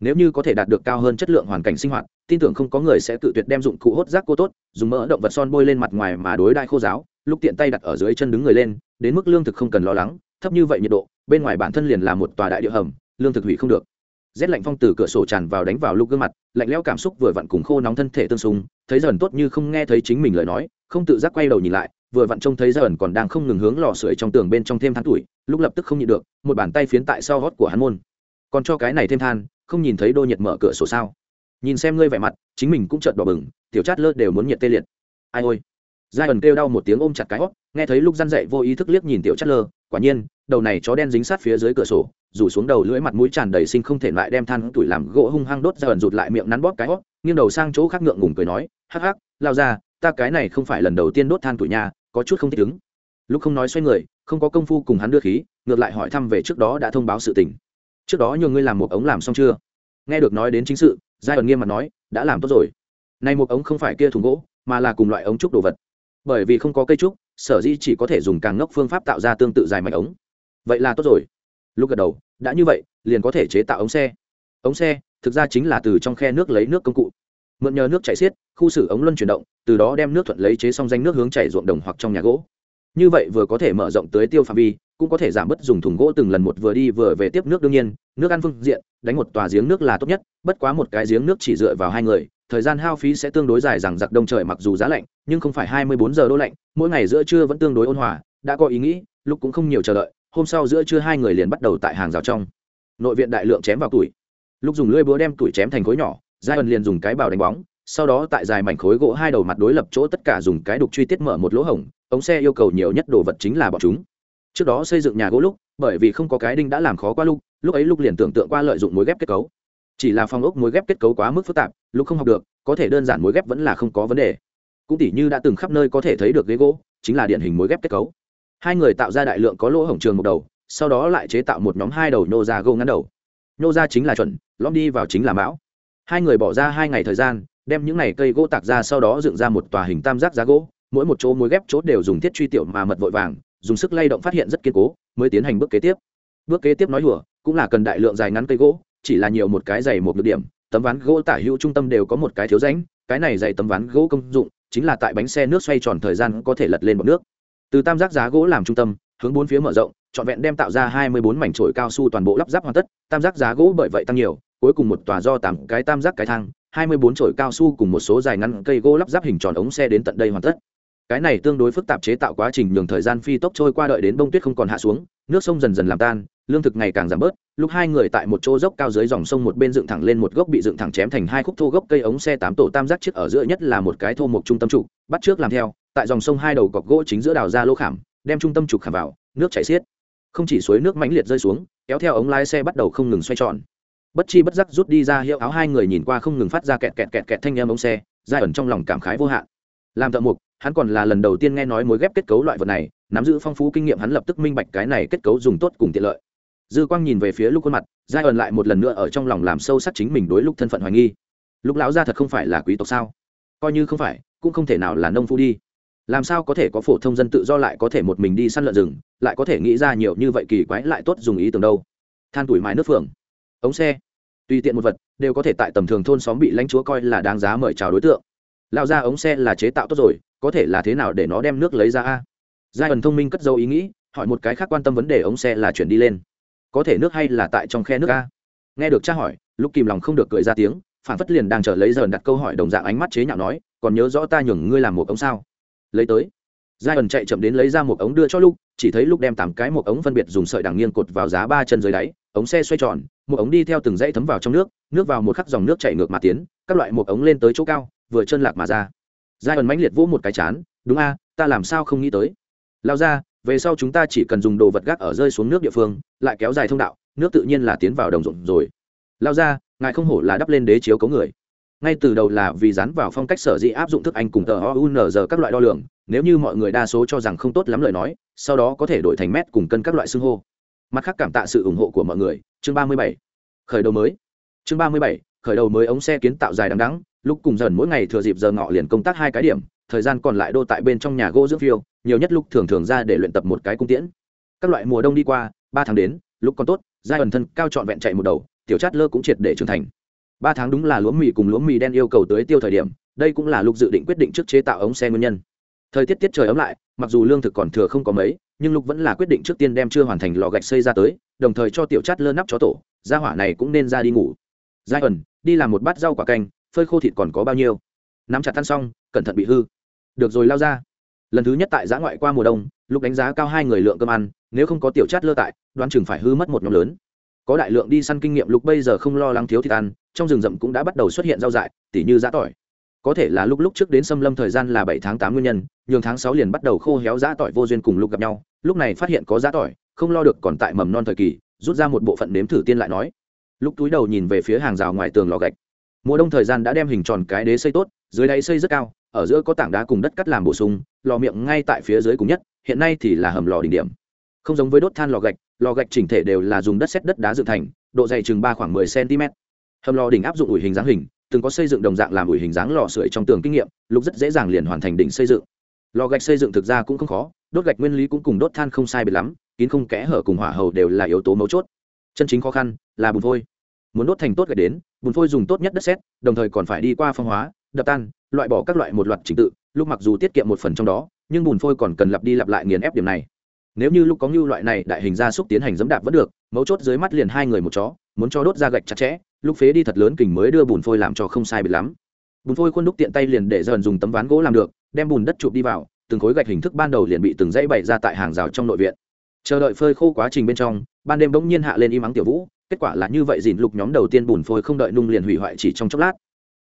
Nếu như có thể đạt được cao hơn chất lượng hoàn cảnh sinh hoạt, tin tưởng không có người sẽ tự tuyệt đem dụng cụ hốt rác cô tốt, dùng mỡ động vật son bôi lên mặt ngoài mà đối đại khô giáo, lúc tiện tay đặt ở dưới chân đứng người lên, đến mức lương thực không cần lo lắng, thấp như vậy nhiệt độ, bên ngoài bản thân liền là một tòa đại địa hầm, lương thực hủy không được rét lạnh phong từ cửa sổ tràn vào đánh vào lúc gương mặt, lạnh lẽo cảm xúc vừa vặn cùng khô nóng thân thể tương xung, thấy dần tốt như không nghe thấy chính mình lời nói, không tự giác quay đầu nhìn lại, vừa vặn trông thấy dần còn đang không ngừng hướng lò sưởi trong tường bên trong thêm than tuổi, lúc lập tức không nhịn được, một bàn tay phiến tại sau hót của hắn môn. Còn cho cái này thêm than, không nhìn thấy đô nhiệt mở cửa sổ sao? Nhìn xem ngươi vẻ mặt, chính mình cũng chợt đỏ bừng, tiểu chát lơ đều muốn nhiệt tê liệt. Ai ôi! Giai ẩn kêu đau một tiếng ôm chặt cái hót, nghe thấy lúc răn dậy vô ý thức liếc nhìn tiểu chát lơ, quả nhiên, đầu này chó đen dính sát phía dưới cửa sổ rủ xuống đầu lưỡi mặt mũi tràn đầy sinh không thể lại đem than tuổi làm gỗ hung hăng đốt ra ẩn rụt lại miệng nắn bóp cái hót nghiêng đầu sang chỗ khác ngượng ngùng cười nói, hắc hắc, lao ra, ta cái này không phải lần đầu tiên đốt than tuổi nhà có chút không thích ứng. Lúc không nói xoay người, không có công phu cùng hắn đưa khí, ngược lại hỏi thăm về trước đó đã thông báo sự tình. Trước đó nhờ ngươi làm một ống làm xong chưa? Nghe được nói đến chính sự, giai ẩn nghiêm mặt nói, đã làm tốt rồi. Nay một ống không phải kia thùng gỗ, mà là cùng loại ống trúc đồ vật. Bởi vì không có cây trúc, sở dĩ chỉ có thể dùng càng ngốc phương pháp tạo ra tương tự dài mạch ống. Vậy là tốt rồi lúc gật đầu, đã như vậy, liền có thể chế tạo ống xe. Ống xe, thực ra chính là từ trong khe nước lấy nước công cụ. Mượn nhờ nước chảy xiết, khu xử ống luân chuyển động, từ đó đem nước thuận lấy chế xong danh nước hướng chảy ruộng đồng hoặc trong nhà gỗ. Như vậy vừa có thể mở rộng tới tiêu phạm vi, cũng có thể giảm bớt dùng thùng gỗ từng lần một vừa đi vừa về tiếp nước đương nhiên, nước ăn phương diện, đánh một tòa giếng nước là tốt nhất, bất quá một cái giếng nước chỉ dựa vào hai người, thời gian hao phí sẽ tương đối dài rằng giặc đông trời mặc dù giá lạnh, nhưng không phải hai mươi bốn giờ đô lạnh, mỗi ngày giữa trưa vẫn tương đối ôn hòa, đã có ý nghĩ, lúc cũng không nhiều chờ đợi hôm sau giữa trưa hai người liền bắt đầu tại hàng rào trong. Nội viện đại lượng chém vào tuổi lúc dùng lưỡi búa đem tuổi chém thành khối nhỏ giai ẩn liền dùng cái bào đánh bóng, sau đó tại dài mảnh khối gỗ hai đầu mặt đối lập chỗ tất cả dùng cái đục truy tiết mở một lỗ hổng, ống xe yêu cầu nhiều nhất đồ vật chính là bọn chúng. Trước đó xây dựng nhà gỗ lúc, bởi vì không có cái đinh đã làm khó qua lúc lúc ấy lúc liền tưởng tượng qua lợi dụng mối ghép kết cấu. Chỉ là phong ốc mối ghép kết cấu quá mức phức tạp, lúc không học được, có thể đơn giản mối ghép vẫn là không có vấn đề. Cũng tỉ như đã từng khắp nơi có thể thấy được ghế gỗ, chính là điển hình mối ghép kết cấu hai người tạo ra đại lượng có lỗ hổng trường một đầu, sau đó lại chế tạo một nhóm hai đầu nhô ra gỗ ngắn đầu. Nhô ra chính là chuẩn, lõm đi vào chính là mão. Hai người bỏ ra hai ngày thời gian, đem những này cây gỗ tạc ra, sau đó dựng ra một tòa hình tam giác giá gỗ. Mỗi một chỗ mối ghép chốt đều dùng thiết truy tiểu mà mật vội vàng, dùng sức lay động phát hiện rất kiên cố, mới tiến hành bước kế tiếp. Bước kế tiếp nói hùa cũng là cần đại lượng dài ngắn cây gỗ, chỉ là nhiều một cái dày một được điểm. Tấm ván gỗ tả hữu trung tâm đều có một cái thiếu rãnh, cái này dày tấm ván gỗ công dụng, chính là tại bánh xe nước xoay tròn thời gian có thể lật lên bọc nước từ tam giác giá gỗ làm trung tâm, hướng bốn phía mở rộng, trọn vẹn đem tạo ra hai mươi bốn mảnh trổi cao su toàn bộ lắp ráp hoàn tất, tam giác giá gỗ bởi vậy tăng nhiều, cuối cùng một tòa do tám cái tam giác cái thang, hai mươi bốn trổi cao su cùng một số dài ngắn cây gỗ lắp ráp hình tròn ống xe đến tận đây hoàn tất. Cái này tương đối phức tạp chế tạo quá trình nhường thời gian phi tốc trôi qua đợi đến bông tuyết không còn hạ xuống, nước sông dần dần làm tan, lương thực ngày càng giảm bớt, lúc hai người tại một chỗ dốc cao dưới dòng sông một bên dựng thẳng lên một gốc bị dựng thẳng chém thành hai khúc thô gốc cây ống xe tám tổ tam giác chiếc ở giữa nhất là một cái thô mộc trung tâm trụ, bắt trước làm theo tại dòng sông hai đầu cọc gỗ chính giữa đào ra lỗ khảm, đem trung tâm trục khảm vào, nước chảy xiết. Không chỉ suối nước mãnh liệt rơi xuống, kéo theo ống lái xe bắt đầu không ngừng xoay tròn. Bất chi bất giác rút đi ra hiệu áo hai người nhìn qua không ngừng phát ra kẹt kẹt kẹt kẹt thanh em ống xe, giai ẩn trong lòng cảm khái vô hạn. Làm thợ mục hắn còn là lần đầu tiên nghe nói mối ghép kết cấu loại vật này, nắm giữ phong phú kinh nghiệm hắn lập tức minh bạch cái này kết cấu dùng tốt cùng tiện lợi. Dư quang nhìn về phía lúc khuôn mặt, giai ẩn lại một lần nữa ở trong lòng làm sâu sắc chính mình đối lúc thân phận hoài nghi. Lúc lão gia thật không phải là quý tộc sao? Coi như không phải, cũng không thể nào là nông phu đi làm sao có thể có phổ thông dân tự do lại có thể một mình đi săn lợn rừng, lại có thể nghĩ ra nhiều như vậy kỳ quái lại tốt dùng ý tưởng đâu? Than tuổi mái nước phường ống xe. Tùy tiện một vật, đều có thể tại tầm thường thôn xóm bị lãnh chúa coi là đáng giá mời chào đối tượng. Lao ra ống xe là chế tạo tốt rồi, có thể là thế nào để nó đem nước lấy ra a? Giai ẩn thông minh cất dấu ý nghĩ, hỏi một cái khác quan tâm vấn đề ống xe là chuyển đi lên. Có thể nước hay là tại trong khe nước a? Nghe được tra hỏi lúc kìm lòng không được cười ra tiếng, phản phất liền đang chờ lấy giờ đặt câu hỏi đồng dạng ánh mắt chế nhạo nói, còn nhớ rõ ta nhường ngươi làm một ống sao? Lấy tới. Giai ẩn chạy chậm đến lấy ra một ống đưa cho lúc chỉ thấy lúc đem tám cái một ống phân biệt dùng sợi đằng nghiêng cột vào giá ba chân dưới đáy, ống xe xoay tròn, một ống đi theo từng dãy thấm vào trong nước nước vào một khắc dòng nước chảy ngược mà tiến, các loại một ống lên tới chỗ cao, vừa chân lạc mà ra. Giai ẩn mãnh liệt vỗ một cái chán, đúng a, ta làm sao không nghĩ tới? Lao ra, về sau chúng ta chỉ cần dùng đồ vật gác ở rơi xuống nước địa phương, lại kéo dài thông đạo, nước tự nhiên là tiến vào đồng ruộng rồi. Lao ra, ngài không hổ là đắp lên đế chiếu cấu người ngay từ đầu là vì dán vào phong cách sở dĩ áp dụng thức anh cùng tờ ounz các loại đo lường, nếu như mọi người đa số cho rằng không tốt lắm lời nói, sau đó có thể đổi thành mét cùng cân các loại xưng hô. Mặt khác cảm tạ sự ủng hộ của mọi người. Chương ba mươi bảy. Khởi đầu mới. Chương ba mươi bảy. Khởi đầu mới ống xe kiến tạo dài đằng đắng lúc cùng dần mỗi ngày thừa dịp giờ ngọ liền công tác hai cái điểm, thời gian còn lại đô tại bên trong nhà gỗ dưỡng phiêu, nhiều nhất lúc thường thường ra để luyện tập một cái cung tiễn. Các loại mùa đông đi qua, ba tháng đến, lúc còn tốt giai ẩn thân cao trọn vẹn chạy một đầu, tiểu chát lơ cũng triệt để trưởng thành ba tháng đúng là lúa mì cùng lúa mì đen yêu cầu tới tiêu thời điểm, đây cũng là lục dự định quyết định trước chế tạo ống xe nguyên nhân. Thời tiết tiết trời ấm lại, mặc dù lương thực còn thừa không có mấy, nhưng lục vẫn là quyết định trước tiên đem chưa hoàn thành lò gạch xây ra tới, đồng thời cho tiểu chát lơ nắp chó tổ, gia hỏa này cũng nên ra đi ngủ. Giai ẩn, đi làm một bát rau quả canh, phơi khô thịt còn có bao nhiêu? Nắm chặt tan xong, cẩn thận bị hư. Được rồi lao ra. Lần thứ nhất tại giã ngoại qua mùa đông, lục đánh giá cao hai người lượng cơm ăn, nếu không có tiểu chát lơ tại, đoán chừng phải hư mất một nhóm lớn. Có đại lượng đi săn kinh nghiệm, lục bây giờ không lo lắng thiếu thịt ăn trong rừng rậm cũng đã bắt đầu xuất hiện rau dại, tỉ như giã tỏi. Có thể là lúc lúc trước đến xâm lâm thời gian là bảy tháng tám nguyên nhân, nhường tháng sáu liền bắt đầu khô héo giã tỏi vô duyên cùng lúc gặp nhau. Lúc này phát hiện có giã tỏi, không lo được còn tại mầm non thời kỳ, rút ra một bộ phận nếm thử tiên lại nói. Lúc túi đầu nhìn về phía hàng rào ngoài tường lò gạch. Mùa đông thời gian đã đem hình tròn cái đế xây tốt, dưới đáy xây rất cao, ở giữa có tảng đá cùng đất cắt làm bổ sung, lò miệng ngay tại phía dưới cùng nhất, hiện nay thì là hầm lò đỉnh điểm. Không giống với đốt than lò gạch lò gạch chỉnh thể đều là dùng đất xét đất đá dựng thành, độ dày chừng ba khoảng mười cm hầm lò đỉnh áp dụng ủi hình dáng hình, từng có xây dựng đồng dạng làm ủi hình dáng lò sưởi trong tường kinh nghiệm, lúc rất dễ dàng liền hoàn thành đỉnh xây dựng. Lò gạch xây dựng thực ra cũng không khó, đốt gạch nguyên lý cũng cùng đốt than không sai biệt lắm, kín không kẽ hở cùng hỏa hầu đều là yếu tố mấu chốt. Chân chính khó khăn là bùn phôi. Muốn đốt thành tốt gạch đến, bùn phôi dùng tốt nhất đất sét, đồng thời còn phải đi qua phong hóa, đập tan, loại bỏ các loại một loạt trình tự, lúc mặc dù tiết kiệm một phần trong đó, nhưng bùn phôi còn cần lặp đi lặp lại nghiền ép điểm này. Nếu như lúc có ngưu loại này đại hình gia súc tiến hành dẫm đạp vẫn được, mấu chốt dưới mắt liền hai người một chó, muốn cho đốt ra gạch chặt chẽ lúc phế đi thật lớn kình mới đưa bùn phôi làm cho không sai bị lắm. Bùn phôi khuôn đúc tiện tay liền để dần dùng tấm ván gỗ làm được, đem bùn đất chụp đi vào, từng khối gạch hình thức ban đầu liền bị từng dãy bày ra tại hàng rào trong nội viện. Chờ đợi phơi khô quá trình bên trong, ban đêm bỗng nhiên hạ lên im ắng tiểu vũ, kết quả là như vậy dìn lục nhóm đầu tiên bùn phôi không đợi nung liền hủy hoại chỉ trong chốc lát.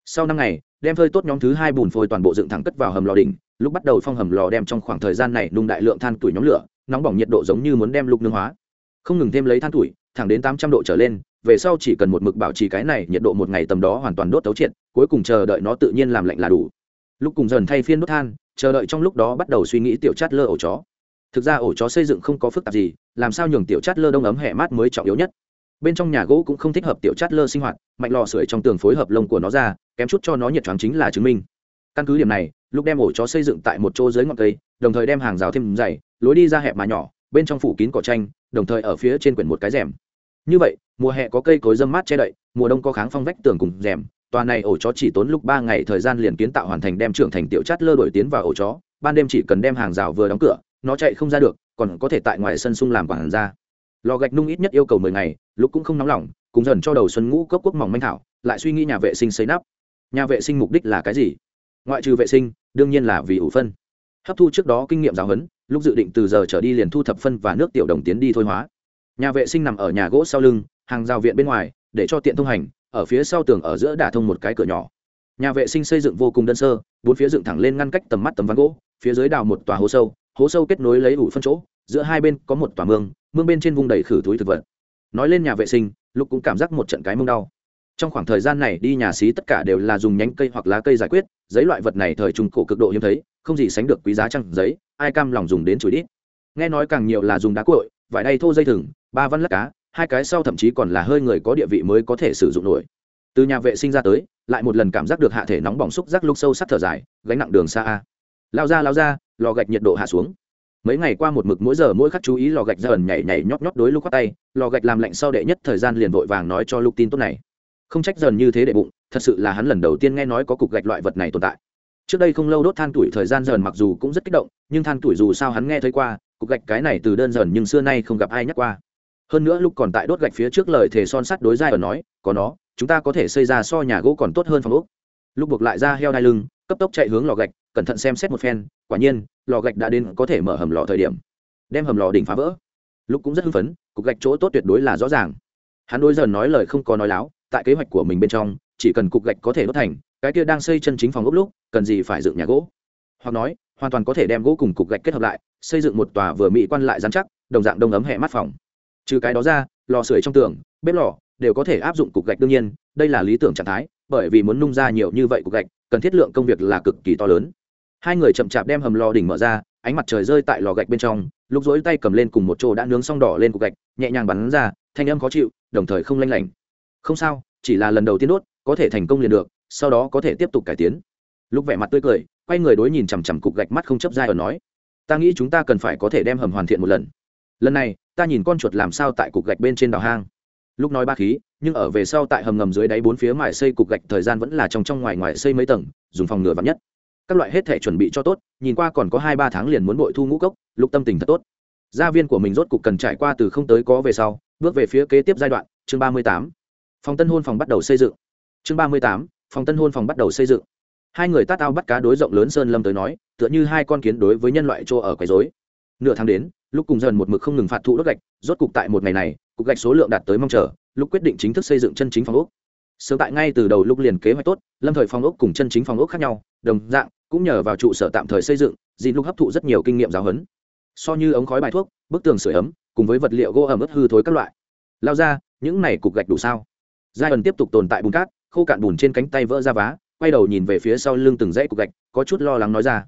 Sau năm ngày, đem phơi tốt nhóm thứ hai bùn phôi toàn bộ dựng thẳng cất vào hầm lò đỉnh, lúc bắt đầu phong hầm lò đem trong khoảng thời gian này nung đại lượng than tuổi nhóm lửa, nóng bỏng nhiệt độ giống như muốn đem lục nương hóa. Không ngừng thêm lấy than tuổi, thẳng đến tám trăm độ trở lên về sau chỉ cần một mực bảo trì cái này, nhiệt độ một ngày tầm đó hoàn toàn đốt tấu triệt, cuối cùng chờ đợi nó tự nhiên làm lạnh là đủ. Lúc cùng dần thay phiên đốt than, chờ đợi trong lúc đó bắt đầu suy nghĩ tiểu chát lơ ổ chó. Thực ra ổ chó xây dựng không có phức tạp gì, làm sao nhường tiểu chát lơ đông ấm hẹ mát mới trọng yếu nhất. Bên trong nhà gỗ cũng không thích hợp tiểu chát lơ sinh hoạt, mạnh lò sưởi trong tường phối hợp lông của nó ra, kém chút cho nó nhiệt choáng chính là chứng minh. Căn cứ điểm này, lúc đem ổ chó xây dựng tại một chỗ dưới ngọn cây, đồng thời đem hàng rào thêm dày, lối đi ra hẹp mà nhỏ, bên trong phủ kín cỏ tranh đồng thời ở phía trên quyển một cái rèm như vậy, mùa hè có cây cối dâm mát che đậy, mùa đông có kháng phong vách tường cùng rèm, tòa này ổ chó chỉ tốn lúc ba ngày thời gian liền kiến tạo hoàn thành đem trưởng thành tiểu chát lơ đổi tiến vào ổ chó, ban đêm chỉ cần đem hàng rào vừa đóng cửa, nó chạy không ra được, còn có thể tại ngoài sân sung làm quản ra lò gạch nung ít nhất yêu cầu mười ngày, lúc cũng không nóng lòng, cùng dần cho đầu xuân ngũ cốc quốc mỏng manh thảo, lại suy nghĩ nhà vệ sinh xây nắp. Nhà vệ sinh mục đích là cái gì? Ngoại trừ vệ sinh, đương nhiên là vì ủ phân. Hấp thu trước đó kinh nghiệm giáo huấn, lúc dự định từ giờ trở đi liền thu thập phân và nước tiểu đồng tiến đi thôi hóa nhà vệ sinh nằm ở nhà gỗ sau lưng, hàng rào viện bên ngoài, để cho tiện thông hành, ở phía sau tường ở giữa đả thông một cái cửa nhỏ. Nhà vệ sinh xây dựng vô cùng đơn sơ, bốn phía dựng thẳng lên ngăn cách tầm mắt tầm ván gỗ, phía dưới đào một tòa hố sâu hố sâu kết nối lấy ủ phân chỗ, giữa hai bên có một tòa mương mương bên trên vùng đầy khử túi thực vật. Nói lên nhà vệ sinh lục cũng cảm giác một trận cái mông đau. Trong khoảng thời gian này đi nhà xí tất cả đều là dùng nhánh cây hoặc lá cây giải quyết, giấy loại vật này thời trung cổ cực độ hiếm thấy, không gì sánh được quý giá trăng giấy, ai cam lòng dùng đến chùi đít. Nghe nói càng nhiều là dùng đá cội vải đay thô dây thừng, ba văn lắc cá, hai cái sau thậm chí còn là hơi người có địa vị mới có thể sử dụng nổi. Từ nhà vệ sinh ra tới, lại một lần cảm giác được hạ thể nóng bỏng xúc giác lúc sâu sắc thở dài, gánh nặng đường xa a. Lao ra lao ra, lò gạch nhiệt độ hạ xuống. Mấy ngày qua một mực mỗi giờ mỗi khắc chú ý lò gạch dần nhảy nhảy nhót nhót đối lúc khoác tay, lò gạch làm lạnh sau đệ nhất thời gian liền vội vàng nói cho lục tin tốt này. Không trách dần như thế để bụng, thật sự là hắn lần đầu tiên nghe nói có cục gạch loại vật này tồn tại. Trước đây không lâu đốt than tuổi thời gian dần mặc dù cũng rất kích động, nhưng than tuổi dù sao hắn nghe thấy qua cục gạch cái này từ đơn giản nhưng xưa nay không gặp ai nhắc qua. Hơn nữa lúc còn tại đốt gạch phía trước lời thề son sắt đối giai ở nói, có nó, chúng ta có thể xây ra so nhà gỗ còn tốt hơn phòng ốc. Lúc buộc lại ra heo đai lưng, cấp tốc chạy hướng lò gạch, cẩn thận xem xét một phen, quả nhiên, lò gạch đã đến có thể mở hầm lò thời điểm. Đem hầm lò đỉnh phá vỡ. Lúc cũng rất hưng phấn, cục gạch chỗ tốt tuyệt đối là rõ ràng. Hắn đôi dần nói lời không có nói láo, tại kế hoạch của mình bên trong, chỉ cần cục gạch có thể đốt thành, cái kia đang xây chân chính phòng ốc lúc, cần gì phải dựng nhà gỗ? Hoặc nói, hoàn toàn có thể đem gỗ cùng cục gạch kết hợp lại xây dựng một tòa vừa mỹ quan lại giám chắc, đồng dạng đông ấm hẹ mắt phòng. Trừ cái đó ra, lò sưởi trong tường, bếp lò đều có thể áp dụng cục gạch đương nhiên, đây là lý tưởng trạng thái, bởi vì muốn nung ra nhiều như vậy cục gạch, cần thiết lượng công việc là cực kỳ to lớn. Hai người chậm chạp đem hầm lò đỉnh mở ra, ánh mặt trời rơi tại lò gạch bên trong, lúc rỗi tay cầm lên cùng một chỗ đã nướng xong đỏ lên cục gạch, nhẹ nhàng bắn ra, thanh âm khó chịu, đồng thời không lanh lảnh. Không sao, chỉ là lần đầu tiên đốt, có thể thành công liền được, sau đó có thể tiếp tục cải tiến. Lúc vẻ mặt tươi cười, quay người đối nhìn chằm chằm cục gạch mắt không chấp dai ở nói ta nghĩ chúng ta cần phải có thể đem hầm hoàn thiện một lần. Lần này, ta nhìn con chuột làm sao tại cục gạch bên trên đào hang. Lúc nói ba khí, nhưng ở về sau tại hầm ngầm dưới đáy bốn phía mài xây cục gạch thời gian vẫn là trong trong ngoài ngoài xây mấy tầng, dùng phòng ngừa vắn nhất. Các loại hết thể chuẩn bị cho tốt, nhìn qua còn có hai ba tháng liền muốn bội thu ngũ cốc lục tâm tình thật tốt. Gia viên của mình rốt cục cần trải qua từ không tới có về sau, bước về phía kế tiếp giai đoạn, chương ba mươi tám. Phòng tân hôn phòng bắt đầu xây dựng. Chương ba mươi tám, phòng tân hôn phòng bắt đầu xây dựng. Hai người tát ao bắt cá đối rộng lớn sơn lâm tới nói tựa như hai con kiến đối với nhân loại chỗ ở quấy rối. Nửa tháng đến, lúc cùng dần một mực không ngừng phạt thụ đốt gạch, rốt cục tại một ngày này, cục gạch số lượng đạt tới mong chờ, lúc quyết định chính thức xây dựng chân chính phòng ốc. Sớm tại ngay từ đầu lúc liền kế hoạch tốt, lâm thời phòng ốc cùng chân chính phòng ốc khác nhau, đồng dạng, cũng nhờ vào trụ sở tạm thời xây dựng dì lúc hấp thụ rất nhiều kinh nghiệm giáo huấn. So như ống khói bài thuốc, bức tường sửa ấm, cùng với vật liệu gỗ ẩm ướt hư thối các loại. Lao ra, những này cục gạch đủ sao? Giai ẩn tiếp tục tồn tại bùn cát, khô cạn bùn trên cánh tay vỡ ra vá, quay đầu nhìn về phía sau lưng từng dãy cục gạch, có chút lo lắng nói ra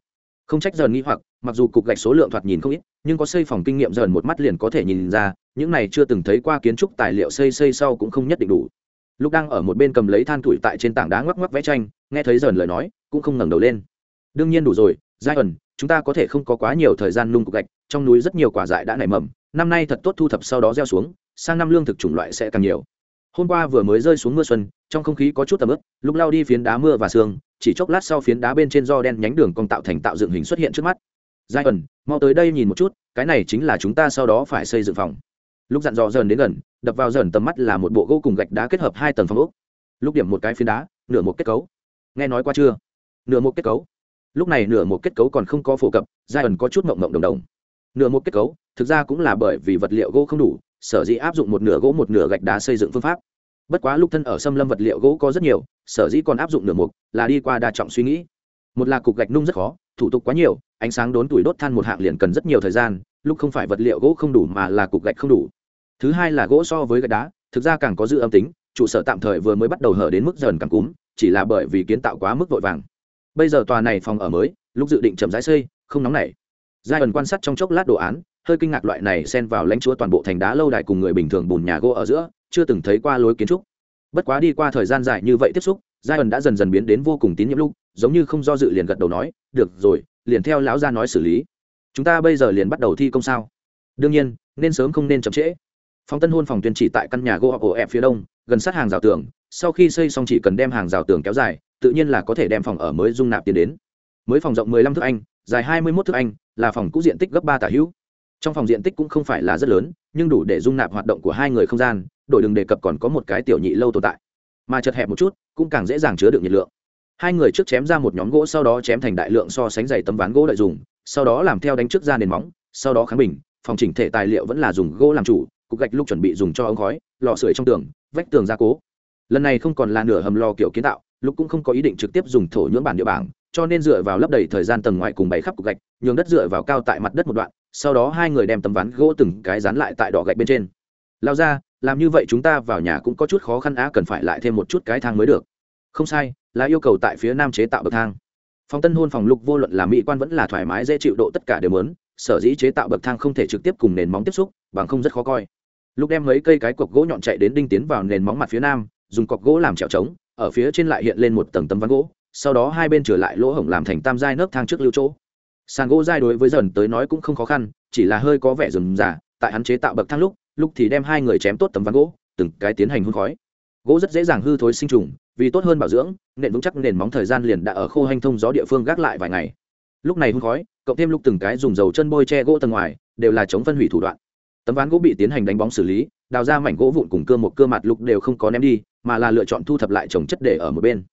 không trách dần nghĩ hoặc, mặc dù cục gạch số lượng thoạt nhìn không ít, nhưng có xây phòng kinh nghiệm dần một mắt liền có thể nhìn ra, những này chưa từng thấy qua kiến trúc tài liệu xây xây sau cũng không nhất định đủ. Lúc đang ở một bên cầm lấy than tuổi tại trên tảng đá ngoắc ngoắc vẽ tranh, nghe thấy dần lời nói, cũng không ngẩng đầu lên. Đương nhiên đủ rồi giai ẩn chúng ta có thể không có quá nhiều thời gian nung cục gạch, trong núi rất nhiều quả dại đã nảy mầm, năm nay thật tốt thu thập sau đó gieo xuống, sang năm lương thực chủng loại sẽ càng nhiều hôm qua vừa mới rơi xuống mưa xuân, trong không khí có chút tầm ướp lúc lao đi phiến đá mưa và sương, chỉ chốc lát sau phiến đá bên trên do đen nhánh đường cong tạo thành tạo dựng hình xuất hiện trước mắt. Giai ẩn, mau tới đây nhìn một chút, cái này chính là chúng ta sau đó phải xây dựng phòng. Lúc dặn dò dần đến gần, đập vào dần tầm mắt là một bộ gỗ cùng gạch đá kết hợp hai tầng phòng ốc. Lúc điểm một cái phiến đá, nửa một kết cấu. Nghe nói qua chưa? Nửa một kết cấu. Lúc này nửa một kết cấu còn không có phổ cập, giai ẩn có chút mộng mộng đồng đồng. Nửa một kết cấu, thực ra cũng là bởi vì vật liệu gỗ không đủ sở dĩ áp dụng một nửa gỗ một nửa gạch đá xây dựng phương pháp. Bất quá lúc thân ở xâm lâm vật liệu gỗ có rất nhiều, sở dĩ còn áp dụng nửa mục là đi qua đa trọng suy nghĩ. Một là cục gạch nung rất khó, thủ tục quá nhiều, ánh sáng đốn tuổi đốt than một hạng liền cần rất nhiều thời gian, lúc không phải vật liệu gỗ không đủ mà là cục gạch không đủ. Thứ hai là gỗ so với gạch đá, thực ra càng có dư âm tính, trụ sở tạm thời vừa mới bắt đầu hở đến mức dần càng cúm, chỉ là bởi vì kiến tạo quá mức vội vàng. Bây giờ tòa này phòng ở mới, lúc dự định chậm rãi xây, không nóng nảy. Giai ẩn quan sát trong chốc lát đồ án hơi kinh ngạc loại này xen vào lãnh chúa toàn bộ thành đá lâu đài cùng người bình thường bùn nhà gỗ ở giữa, chưa từng thấy qua lối kiến trúc. Bất quá đi qua thời gian dài như vậy tiếp xúc giai ẩn đã dần dần biến đến vô cùng tín nhiệm lúc, giống như không do dự liền gật đầu nói, được rồi, liền theo lão gia nói xử lý. Chúng ta bây giờ liền bắt đầu thi công sao? Đương nhiên, nên sớm không nên chậm trễ. Phòng tân hôn phòng tuyên chỉ tại căn nhà gỗ ổ ẹp phía đông, gần sát hàng rào tường, sau khi xây xong chỉ cần đem hàng rào tường kéo dài, tự nhiên là có thể đem phòng ở mới dung nạp tiền đến. Mới phòng rộng 15 thước anh, dài 21 thước anh, là phòng cũ diện tích gấp ba tả hữu trong phòng diện tích cũng không phải là rất lớn, nhưng đủ để dung nạp hoạt động của hai người không gian, đội đừng đề cập còn có một cái tiểu nhị lâu tồn tại. Mà chật hẹp một chút, cũng càng dễ dàng chứa được nhiệt lượng. Hai người trước chém ra một nhóm gỗ sau đó chém thành đại lượng so sánh dày tấm ván gỗ lợi dùng sau đó làm theo đánh trước ra nền móng, sau đó kháng bình, phòng chỉnh thể tài liệu vẫn là dùng gỗ làm chủ, cục gạch lúc chuẩn bị dùng cho ống khói, lò sưởi trong tường, vách tường gia cố. Lần này không còn là nửa hầm lò kiểu kiến tạo, lúc cũng không có ý định trực tiếp dùng thổ nhưỡng bản địa bảng, cho nên dựa vào lấp đầy thời gian tầng ngoài cùng bày khắp cục gạch, nhường đất dựa vào cao tại mặt đất một đoạn sau đó hai người đem tấm ván gỗ từng cái dán lại tại đỏ gạch bên trên. Lao ra, làm như vậy chúng ta vào nhà cũng có chút khó khăn á, cần phải lại thêm một chút cái thang mới được. Không sai, là yêu cầu tại phía nam chế tạo bậc thang. Phòng tân hôn phòng lục vô luận là mỹ quan vẫn là thoải mái dễ chịu độ tất cả đều lớn sở dĩ chế tạo bậc thang không thể trực tiếp cùng nền móng tiếp xúc, bằng không rất khó coi. Lúc đem mấy cây cái cọc gỗ nhọn chạy đến đinh tiến vào nền móng mặt phía nam, dùng cọc gỗ làm trèo trống, ở phía trên lại hiện lên một tầng tấm ván gỗ, sau đó hai bên trở lại lỗ hổng làm thành tam giai nấc thang trước lưu chỗ sàn gỗ dai đối với dần tới nói cũng không khó khăn, chỉ là hơi có vẻ rườm rà. Tại hắn chế tạo bậc thang lúc lúc thì đem hai người chém tốt tấm ván gỗ, từng cái tiến hành hun khói. Gỗ rất dễ dàng hư thối sinh trùng, vì tốt hơn bảo dưỡng nện vững chắc nền móng thời gian liền đã ở khô hanh thông gió địa phương gác lại vài ngày. Lúc này hun khói, cộng thêm lúc từng cái dùng dầu chân bôi che gỗ tầng ngoài, đều là chống phân hủy thủ đoạn. Tấm ván gỗ bị tiến hành đánh bóng xử lý, đào ra mảnh gỗ vụn cùng cưa một cưa mặt lục đều không có ném đi, mà là lựa chọn thu thập lại trồng chất để ở một bên.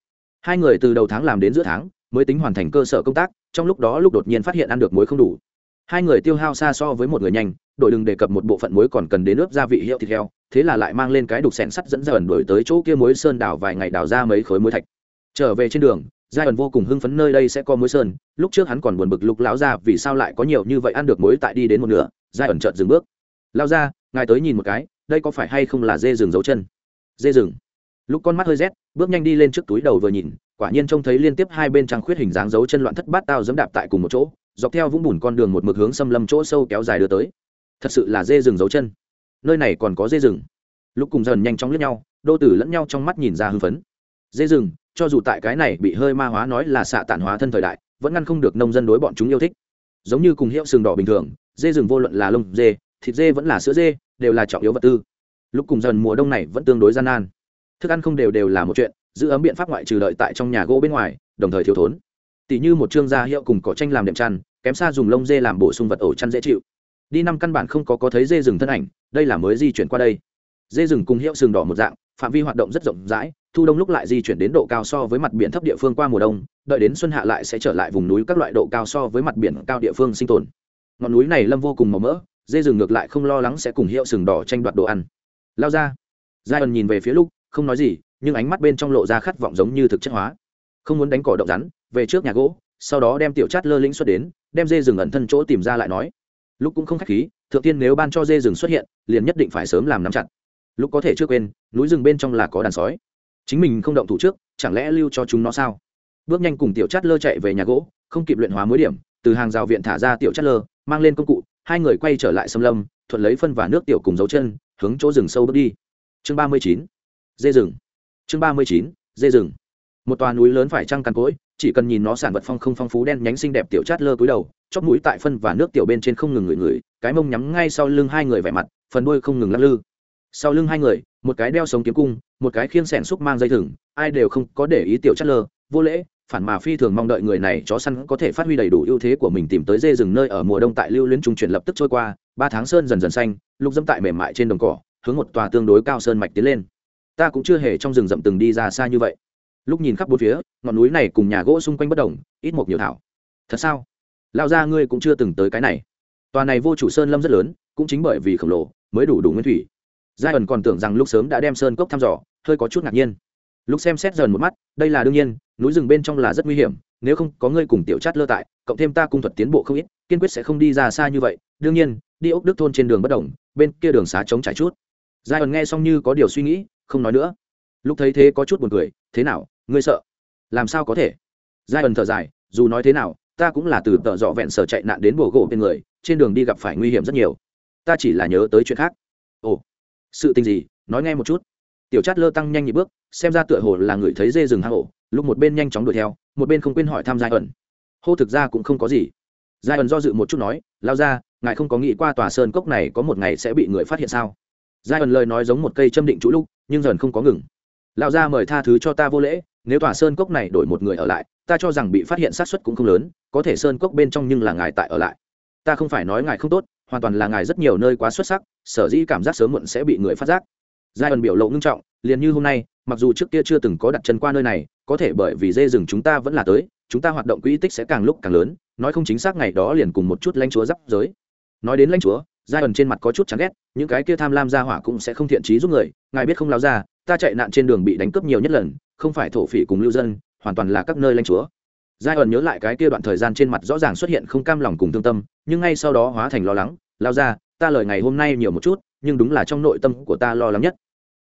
Hai người từ đầu tháng làm đến giữa tháng mới tính hoàn thành cơ sở công tác, trong lúc đó lúc đột nhiên phát hiện ăn được muối không đủ. Hai người tiêu hao xa so với một người nhanh, đội đừng đề cập một bộ phận muối còn cần đến ướp gia vị hiệu thịt heo, thế là lại mang lên cái đục sẹn sắt dẫn ra ẩn đổi tới chỗ kia muối sơn đào vài ngày đào ra mấy khối muối thạch. Trở về trên đường, giai ẩn vô cùng hưng phấn nơi đây sẽ có muối sơn, lúc trước hắn còn buồn bực lục lão ra vì sao lại có nhiều như vậy ăn được muối tại đi đến một nửa, giai ẩn chợt dừng bước. Lao ra ngài tới nhìn một cái, đây có phải hay không là dê rừng dấu chân? Dê rừng lúc con mắt hơi rét, bước nhanh đi lên trước túi đầu vừa nhìn, quả nhiên trông thấy liên tiếp hai bên trăng khuyết hình dáng dấu chân loạn thất bát tao dẫm đạp tại cùng một chỗ, dọc theo vũng bùn con đường một mực hướng xâm lâm chỗ sâu kéo dài đưa tới. Thật sự là dê rừng dấu chân. Nơi này còn có dê rừng. Lúc cùng dần nhanh chóng lướt nhau, đô tử lẫn nhau trong mắt nhìn ra hưng phấn. Dê rừng, cho dù tại cái này bị hơi ma hóa nói là xạ tản hóa thân thời đại, vẫn ngăn không được nông dân đối bọn chúng yêu thích. Giống như cùng hiệu sừng đỏ bình thường, dê rừng vô luận là lông dê, thịt dê vẫn là sữa dê, đều là trọng yếu vật tư. Lúc cùng dần mùa đông này vẫn tương đối gian nan thức ăn không đều đều là một chuyện, giữ ấm biện pháp ngoại trừ lợi tại trong nhà gỗ bên ngoài, đồng thời thiếu thốn. Tỷ như một chương gia hiệu cùng cỏ tranh làm đệm chăn, kém xa dùng lông dê làm bổ sung vật ổ chăn dễ chịu. Đi năm căn bản không có có thấy dê rừng thân ảnh, đây là mới di chuyển qua đây. Dê rừng cùng hiệu sừng đỏ một dạng, phạm vi hoạt động rất rộng rãi, thu đông lúc lại di chuyển đến độ cao so với mặt biển thấp địa phương qua mùa đông, đợi đến xuân hạ lại sẽ trở lại vùng núi các loại độ cao so với mặt biển cao địa phương sinh tồn. Ngọn núi này lâm vô cùng màu mỡ, dê rừng ngược lại không lo lắng sẽ cùng hiệu sừng đỏ tranh đoạt đồ ăn. Lao ra. Giai ẩn nhìn về phía lúc không nói gì, nhưng ánh mắt bên trong lộ ra khát vọng giống như thực chất hóa. Không muốn đánh cỏ động rắn, về trước nhà gỗ, sau đó đem tiểu chát lơ lĩnh xuất đến, đem dê rừng ẩn thân chỗ tìm ra lại nói. Lúc cũng không khách khí, thượng tiên nếu ban cho dê rừng xuất hiện, liền nhất định phải sớm làm nắm chặt. Lúc có thể chưa quên, núi rừng bên trong là có đàn sói. Chính mình không động thủ trước, chẳng lẽ lưu cho chúng nó sao? Bước nhanh cùng tiểu chát lơ chạy về nhà gỗ, không kịp luyện hóa mối điểm, từ hàng rào viện thả ra tiểu chát lơ, mang lên công cụ, hai người quay trở lại xâm lâm, thuận lấy phân và nước tiểu cùng dấu chân, hướng chỗ rừng sâu bước đi. Chương ba mươi chín dê rừng. Chương ba mươi chín, dê rừng. Một tòa núi lớn phải trăng cằn cỗi, chỉ cần nhìn nó sản vật phong không phong phú đen nhánh xinh đẹp tiểu chát lơ cúi đầu, chóp mũi tại phân và nước tiểu bên trên không ngừng ngửi ngửi, cái mông nhắm ngay sau lưng hai người vẻ mặt, phần đuôi không ngừng lắc lư. Sau lưng hai người, một cái đeo sống kiếm cung, một cái khiêng sẻn xúc mang dây thừng, ai đều không có để ý tiểu chát lơ, vô lễ, phản mà phi thường mong đợi người này chó săn có thể phát huy đầy đủ ưu thế của mình tìm tới dê rừng nơi ở mùa đông tại lưu luyến trung chuyển lập tức trôi qua, ba tháng sơn dần dần xanh lúc dẫm tại mềm mại trên đồng cỏ, hướng một tòa tương đối cao sơn mạch tiến lên ta cũng chưa hề trong rừng rậm từng đi ra xa như vậy. Lúc nhìn khắp bốn phía, ngọn núi này cùng nhà gỗ xung quanh bất đồng, ít một nhiều thảo. Thật sao? Lao ra ngươi cũng chưa từng tới cái này. Tòa này vô chủ sơn lâm rất lớn, cũng chính bởi vì khổng lồ, mới đủ đủ nguyên thủy. Giai ẩn còn tưởng rằng lúc sớm đã đem sơn cốc thăm dò, hơi có chút ngạc nhiên. Lúc xem xét dần một mắt, đây là đương nhiên, núi rừng bên trong là rất nguy hiểm, nếu không có ngươi cùng tiểu chát lơ tại, cộng thêm ta cung thuật tiến bộ không ít, kiên quyết sẽ không đi ra xa như vậy. Đương nhiên, đi ốc đức thôn trên đường bất đồng, bên kia đường xá trống trải chút. Giai ẩn nghe xong như có điều suy nghĩ không nói nữa. Lúc thấy thế có chút buồn cười, thế nào, ngươi sợ? Làm sao có thể? Giai ẩn thở dài, dù nói thế nào, ta cũng là từ tợ dọ vẹn sở chạy nạn đến bồ gỗ bên người, trên đường đi gặp phải nguy hiểm rất nhiều. Ta chỉ là nhớ tới chuyện khác. Ồ, sự tình gì? Nói nghe một chút. Tiểu chát lơ tăng nhanh nhịp bước, xem ra tựa hồ là người thấy dê rừng hang ổ, lúc một bên nhanh chóng đuổi theo, một bên không quên hỏi thăm giai ẩn. Hô, thực ra cũng không có gì. Giai ẩn do dự một chút nói, lao ra, ngài không có nghĩ qua tòa sơn cốc này có một ngày sẽ bị người phát hiện sao? Giai ẩn lời nói giống một cây châm định chủ lúc nhưng dần không có ngừng. Lão gia mời tha thứ cho ta vô lễ, nếu tòa sơn cốc này đổi một người ở lại, ta cho rằng bị phát hiện sát xuất cũng không lớn, có thể sơn cốc bên trong nhưng là ngài tại ở lại. Ta không phải nói ngài không tốt, hoàn toàn là ngài rất nhiều nơi quá xuất sắc, sở dĩ cảm giác sớm muộn sẽ bị người phát giác. Giai ẩn biểu lộ ngưng trọng, liền như hôm nay, mặc dù trước kia chưa từng có đặt chân qua nơi này, có thể bởi vì dê rừng chúng ta vẫn là tới, chúng ta hoạt động quỹ tích sẽ càng lúc càng lớn, nói không chính xác ngày đó liền cùng một chút lãnh chúa giáp giới. Nói đến lãnh chúa, giai ẩn trên mặt có chút chán ghét những cái kia tham lam gia hỏa cũng sẽ không thiện trí giúp người, ngài biết không lao ra, ta chạy nạn trên đường bị đánh cướp nhiều nhất lần, không phải thổ phỉ cùng lưu dân, hoàn toàn là các nơi lãnh chúa. Giai ẩn nhớ lại cái kia đoạn thời gian trên mặt rõ ràng xuất hiện không cam lòng cùng thương tâm, nhưng ngay sau đó hóa thành lo lắng, lao ra, ta lời ngày hôm nay nhiều một chút, nhưng đúng là trong nội tâm của ta lo lắng nhất.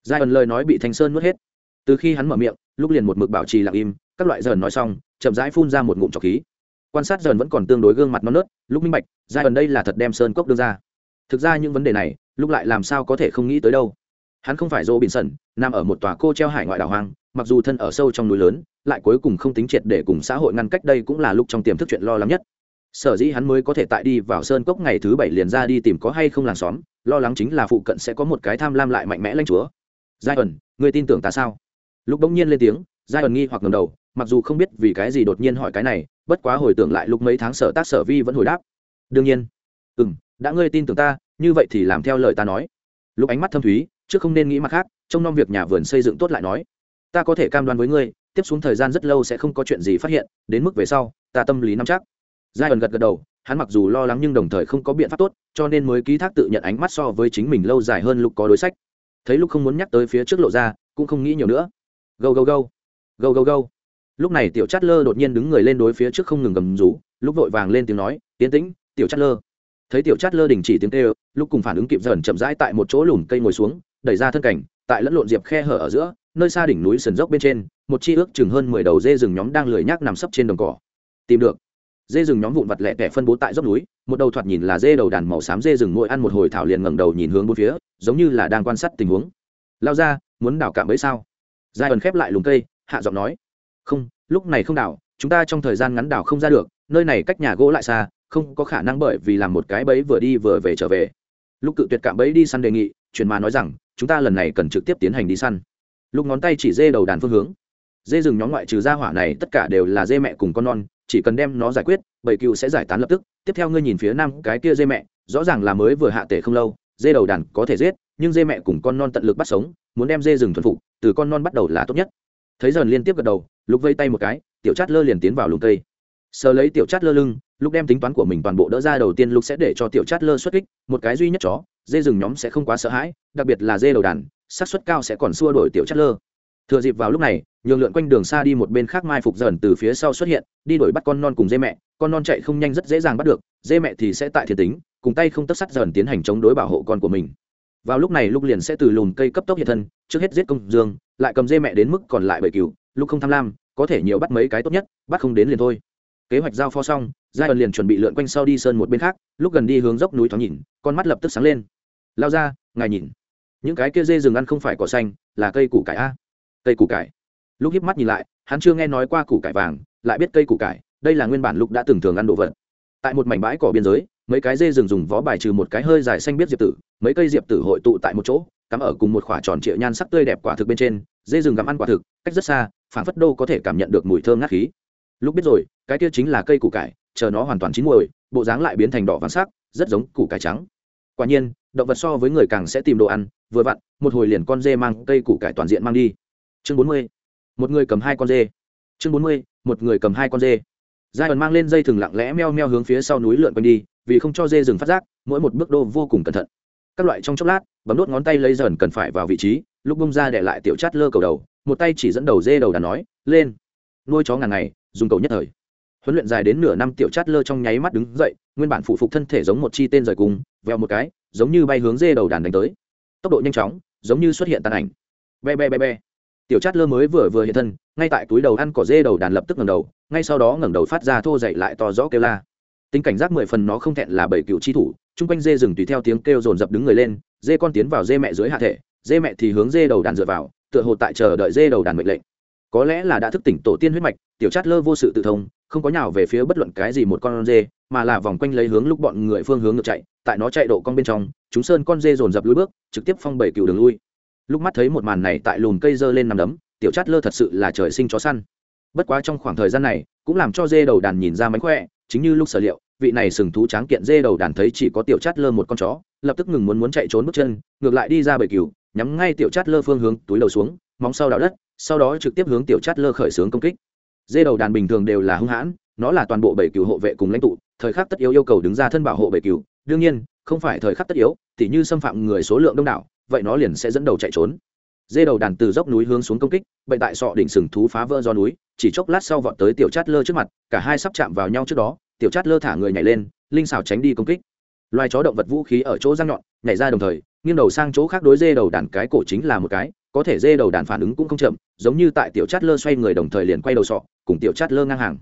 Giai ẩn lời nói bị thanh sơn nuốt hết. Từ khi hắn mở miệng, lúc liền một mực bảo trì lặng im, các loại dần nói xong, chậm rãi phun ra một ngụm trọc khí. Quan sát dần vẫn còn tương đối gương mặt non nớt, lúc minh bạch giai ẩn đây là thật đem sơn cốc đưa ra. Thực ra những vấn đề này lúc lại làm sao có thể không nghĩ tới đâu. Hắn không phải dô bình sẩn nằm ở một tòa cô treo hải ngoại đảo hoang, mặc dù thân ở sâu trong núi lớn, lại cuối cùng không tính triệt để cùng xã hội ngăn cách đây cũng là lúc trong tiềm thức chuyện lo lắng nhất. Sở dĩ hắn mới có thể tại đi vào sơn cốc ngày thứ bảy liền ra đi tìm có hay không làng xóm, lo lắng chính là phụ cận sẽ có một cái tham lam lại mạnh mẽ lanh chúa. Giai ẩn người tin tưởng ta sao? Lúc bỗng nhiên lên tiếng giai ẩn nghi hoặc ngầm đầu, mặc dù không biết vì cái gì đột nhiên hỏi cái này, bất quá hồi tưởng lại lúc mấy tháng sở tác sở vi vẫn hồi đáp. Đương nhiên. Ừ m đã ngươi tin tưởng ta như vậy thì làm theo lời ta nói. Lúc ánh mắt thâm thúy, chứ không nên nghĩ mặt khác, trông nom việc nhà vườn xây dựng tốt lại nói. Ta có thể cam đoan với ngươi, tiếp xuống thời gian rất lâu sẽ không có chuyện gì phát hiện, đến mức về sau, ta tâm lý nắm chắc. Giai ẩn gật gật đầu, hắn mặc dù lo lắng nhưng đồng thời không có biện pháp tốt, cho nên mới ký thác tự nhận ánh mắt so với chính mình lâu dài hơn lúc có đối sách. Thấy lúc không muốn nhắc tới phía trước lộ ra, cũng không nghĩ nhiều nữa. Go go go go go go lúc này tiểu chát lơ đột nhiên đứng người lên đối phía trước không ngừng gầm rú, lúc vội vàng lên tiếng nói, tiến tĩnh, tiểu chát lơ thấy tiểu chát lơ đình chỉ tiếng kêu, lúc cùng phản ứng kịp dần chậm rãi tại một chỗ lùm cây ngồi xuống, đẩy ra thân cảnh, tại lẫn lộn diệp khe hở ở giữa, nơi xa đỉnh núi sườn dốc bên trên, một chi ước chừng hơn mười đầu dê rừng nhóm đang lười nhác nằm sấp trên đồng cỏ. Tìm được. Dê rừng nhóm vụn vặt lẻ tẻ phân bố tại dốc núi, một đầu thoạt nhìn là dê đầu đàn màu xám dê rừng mỗi ăn một hồi thảo liền ngẩng đầu nhìn hướng bốn phía, giống như là đang quan sát tình huống. Lao ra, muốn đảo cảm ấy sao? Giai ẩn khép lại lùm cây, hạ giọng nói. Không, lúc này không đảo, chúng ta trong thời gian ngắn đảo không ra được, nơi này cách nhà gỗ lại xa không có khả năng bởi vì làm một cái bẫy vừa đi vừa về trở về. Lúc cự tuyệt cạm bẫy đi săn đề nghị truyền mà nói rằng, chúng ta lần này cần trực tiếp tiến hành đi săn. Lúc ngón tay chỉ dê đầu đàn phương hướng. Dê rừng nhóm ngoại trừ gia hỏa này, tất cả đều là dê mẹ cùng con non, chỉ cần đem nó giải quyết, bầy cừu sẽ giải tán lập tức. Tiếp theo ngươi nhìn phía nam cái kia dê mẹ, rõ ràng là mới vừa hạ tể không lâu, dê đầu đàn có thể giết, nhưng dê mẹ cùng con non tận lực bắt sống, muốn đem dê rừng thuần phục, từ con non bắt đầu là tốt nhất. Thấy dần liên tiếp gật đầu lúc vây tay một cái, tiểu chát lơ liền tiến vào lùng cây. Sờ lấy tiểu chát lơ lưng lúc đem tính toán của mình toàn bộ đỡ ra, đầu tiên lúc sẽ để cho tiểu chát lơ xuất kích, một cái duy nhất chó, dê rừng nhóm sẽ không quá sợ hãi, đặc biệt là dê đầu đàn sát suất cao sẽ còn xua đổi tiểu chát lơ. Thừa dịp vào lúc này, nhường lượn quanh đường xa đi một bên khác mai phục dần từ phía sau xuất hiện, đi đuổi bắt con non cùng dê mẹ. Con non chạy không nhanh rất dễ dàng bắt được, dê mẹ thì sẽ tại thiên tính, cùng tay không tất sắt dần tiến hành chống đối bảo hộ con của mình. Vào lúc này lúc liền sẽ từ lùn cây cấp tốc hiện thân, trước hết giết công dương, lại cầm dê mẹ đến mức còn lại bởi cừu lúc không tham lam, có thể nhiều bắt mấy cái tốt nhất, bắt không đến liền thôi. Kế hoạch giao phó xong giai ẩn liền chuẩn bị lượn quanh sau đi sơn một bên khác, lúc gần đi hướng dốc núi thoáng nhìn, con mắt lập tức sáng lên. Lao ra, ngài nhìn. Những cái kia dê rừng ăn không phải cỏ xanh, là cây củ cải a. Cây củ cải? Lúc hiếp mắt nhìn lại, hắn chưa nghe nói qua củ cải vàng, lại biết cây củ cải, đây là nguyên bản lúc đã từng thường ăn đồ vật. Tại một mảnh bãi cỏ biên giới, mấy cái dê rừng dùng vó bài trừ một cái hơi dài xanh biết diệp tử, mấy cây diệp tử hội tụ tại một chỗ, cắm ở cùng một khoả tròn trịa nhan sắc tươi đẹp quả thực bên trên, dê rừng gặm ăn quả thực, cách rất xa phản phất đô có thể cảm nhận được mùi thơm ngát khí. Lúc biết rồi, cái kia chính là cây củ cải chờ nó hoàn toàn chín muồi, bộ dáng lại biến thành đỏ vàng sắc, rất giống củ cải trắng. Quả nhiên, động vật so với người càng sẽ tìm đồ ăn, vừa vặn, một hồi liền con dê mang cây củ cải toàn diện mang đi. Chương bốn mươi, một người cầm hai con dê. Chương bốn mươi, một người cầm hai con dê. Giai ẩn mang lên dây thừng lặng lẽ meo meo hướng phía sau núi lượn quanh đi, vì không cho dê rừng phát giác, mỗi một bước đô vô cùng cẩn thận. Các loại trong chốc lát, bấm đốt ngón tay lấy dần cần phải vào vị trí, lúc bông ra để lại tiểu chát lơ cầu đầu, một tay chỉ dẫn đầu dê đầu đàn nói, lên. Nuôi chó ngàn ngày, dùng cầu nhất thời huấn luyện dài đến nửa năm tiểu chát lơ trong nháy mắt đứng dậy, nguyên bản phụ phục thân thể giống một chi tên rời cùng, veo một cái, giống như bay hướng dê đầu đàn đánh tới. Tốc độ nhanh chóng, giống như xuất hiện tàn ảnh. Be be be be. Tiểu chát lơ mới vừa vừa hiện thân, ngay tại túi đầu ăn cỏ dê đầu đàn lập tức ngẩng đầu, ngay sau đó ngẩng đầu phát ra thô dậy lại to rõ kêu la. Tính cảnh giác mười phần nó không thẹn là bảy cựu chi thủ, chung quanh dê rừng tùy theo tiếng kêu dồn dập đứng người lên, dê con tiến vào dê mẹ dưới hạ thể, dê mẹ thì hướng dê đầu đàn dựa vào, tựa hồ tại chờ đợi dê đầu đàn mệnh lệnh có lẽ là đã thức tỉnh tổ tiên huyết mạch, tiểu chát lơ vô sự tự thông, không có nhào về phía bất luận cái gì một con dê, mà là vòng quanh lấy hướng lúc bọn người phương hướng ngược chạy, tại nó chạy độ con bên trong, chúng sơn con dê dồn dập lùi bước, trực tiếp phong bảy cựu đường lui. Lúc mắt thấy một màn này tại lùm cây dơ lên nằm đấm, tiểu chát lơ thật sự là trời sinh chó săn. Bất quá trong khoảng thời gian này, cũng làm cho dê đầu đàn nhìn ra mánh khỏe, chính như lúc sở liệu, vị này sừng thú tráng kiện dê đầu đàn thấy chỉ có tiểu chát lơ một con chó, lập tức ngừng muốn muốn chạy trốn bước chân, ngược lại đi ra bầy cừu nhắm ngay tiểu chát lơ phương hướng, túi đầu xuống, móng sau đào đất sau đó trực tiếp hướng tiểu chát lơ khởi xướng công kích. Dê đầu đàn bình thường đều là hung hãn, nó là toàn bộ bảy cựu hộ vệ cùng lãnh tụ, thời khắc tất yếu yêu cầu đứng ra thân bảo hộ bảy cựu. đương nhiên, không phải thời khắc tất yếu, tỉ như xâm phạm người số lượng đông đảo, vậy nó liền sẽ dẫn đầu chạy trốn. Dê đầu đàn từ dốc núi hướng xuống công kích, bệnh tại sọ đỉnh sừng thú phá vỡ do núi, chỉ chốc lát sau vọt tới tiểu chát lơ trước mặt, cả hai sắp chạm vào nhau trước đó, tiểu chát lơ thả người nhảy lên, linh xào tránh đi công kích. Loài chó động vật vũ khí ở chỗ răng nhọn, nhảy ra đồng thời nghiêng đầu sang chỗ khác đối dê đầu đàn cái cổ chính là một cái, có thể dê đầu đàn phản ứng cũng không chậm, giống như tại tiểu chát lơ xoay người đồng thời liền quay đầu sọ, cùng tiểu chát lơ ngang hàng.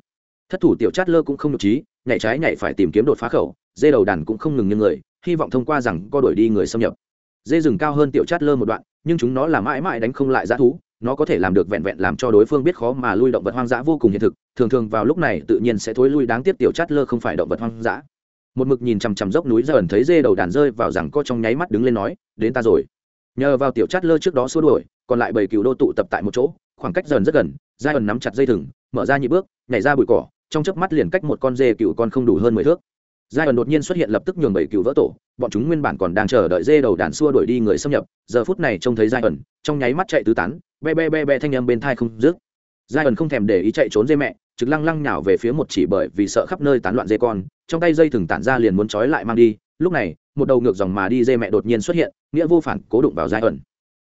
Thất thủ tiểu chát lơ cũng không nhục trí, nhảy trái nhảy phải tìm kiếm đột phá khẩu, dê đầu đàn cũng không ngừng như người, hy vọng thông qua rằng co đổi đi người xâm nhập. Dê rừng cao hơn tiểu chát lơ một đoạn, nhưng chúng nó là mãi mãi đánh không lại g thú, nó có thể làm được vẹn vẹn làm cho đối phương biết khó mà lui động vật hoang dã vô cùng hiện thực, thường thường vào lúc này tự nhiên sẽ thối lui, đáng tiếc tiểu chát lơ không phải động vật hoang dã một mực nhìn chằm chằm dốc núi dần thấy dê đầu đàn rơi vào rằng co trong nháy mắt đứng lên nói, đến ta rồi. Nhờ vào tiểu chát lơ trước đó xua đuổi, còn lại bảy cừu đô tụ tập tại một chỗ, khoảng cách dần rất gần, giai ẩn nắm chặt dây thừng, mở ra nhị bước, nhảy ra bụi cỏ, trong chớp mắt liền cách một con dê cừu con không đủ hơn mười thước. Giai ẩn đột nhiên xuất hiện lập tức nhường bảy cừu vỡ tổ, bọn chúng nguyên bản còn đang chờ đợi dê đầu đàn xua đuổi đi người xâm nhập, giờ phút này trông thấy giai ẩn, trong nháy mắt chạy tứ tán, be be be be thanh âm bên thai không dứt. Giai ẩn không thèm để ý chạy trốn dê mẹ trực lăng lăng nhào về phía một chỉ bởi vì sợ khắp nơi tán loạn dê con, trong tay dây thừng tản ra liền muốn trói lại mang đi. Lúc này, một đầu ngược dòng mà đi dê mẹ đột nhiên xuất hiện, nghĩa vô phản cố đụng vào giai ẩn.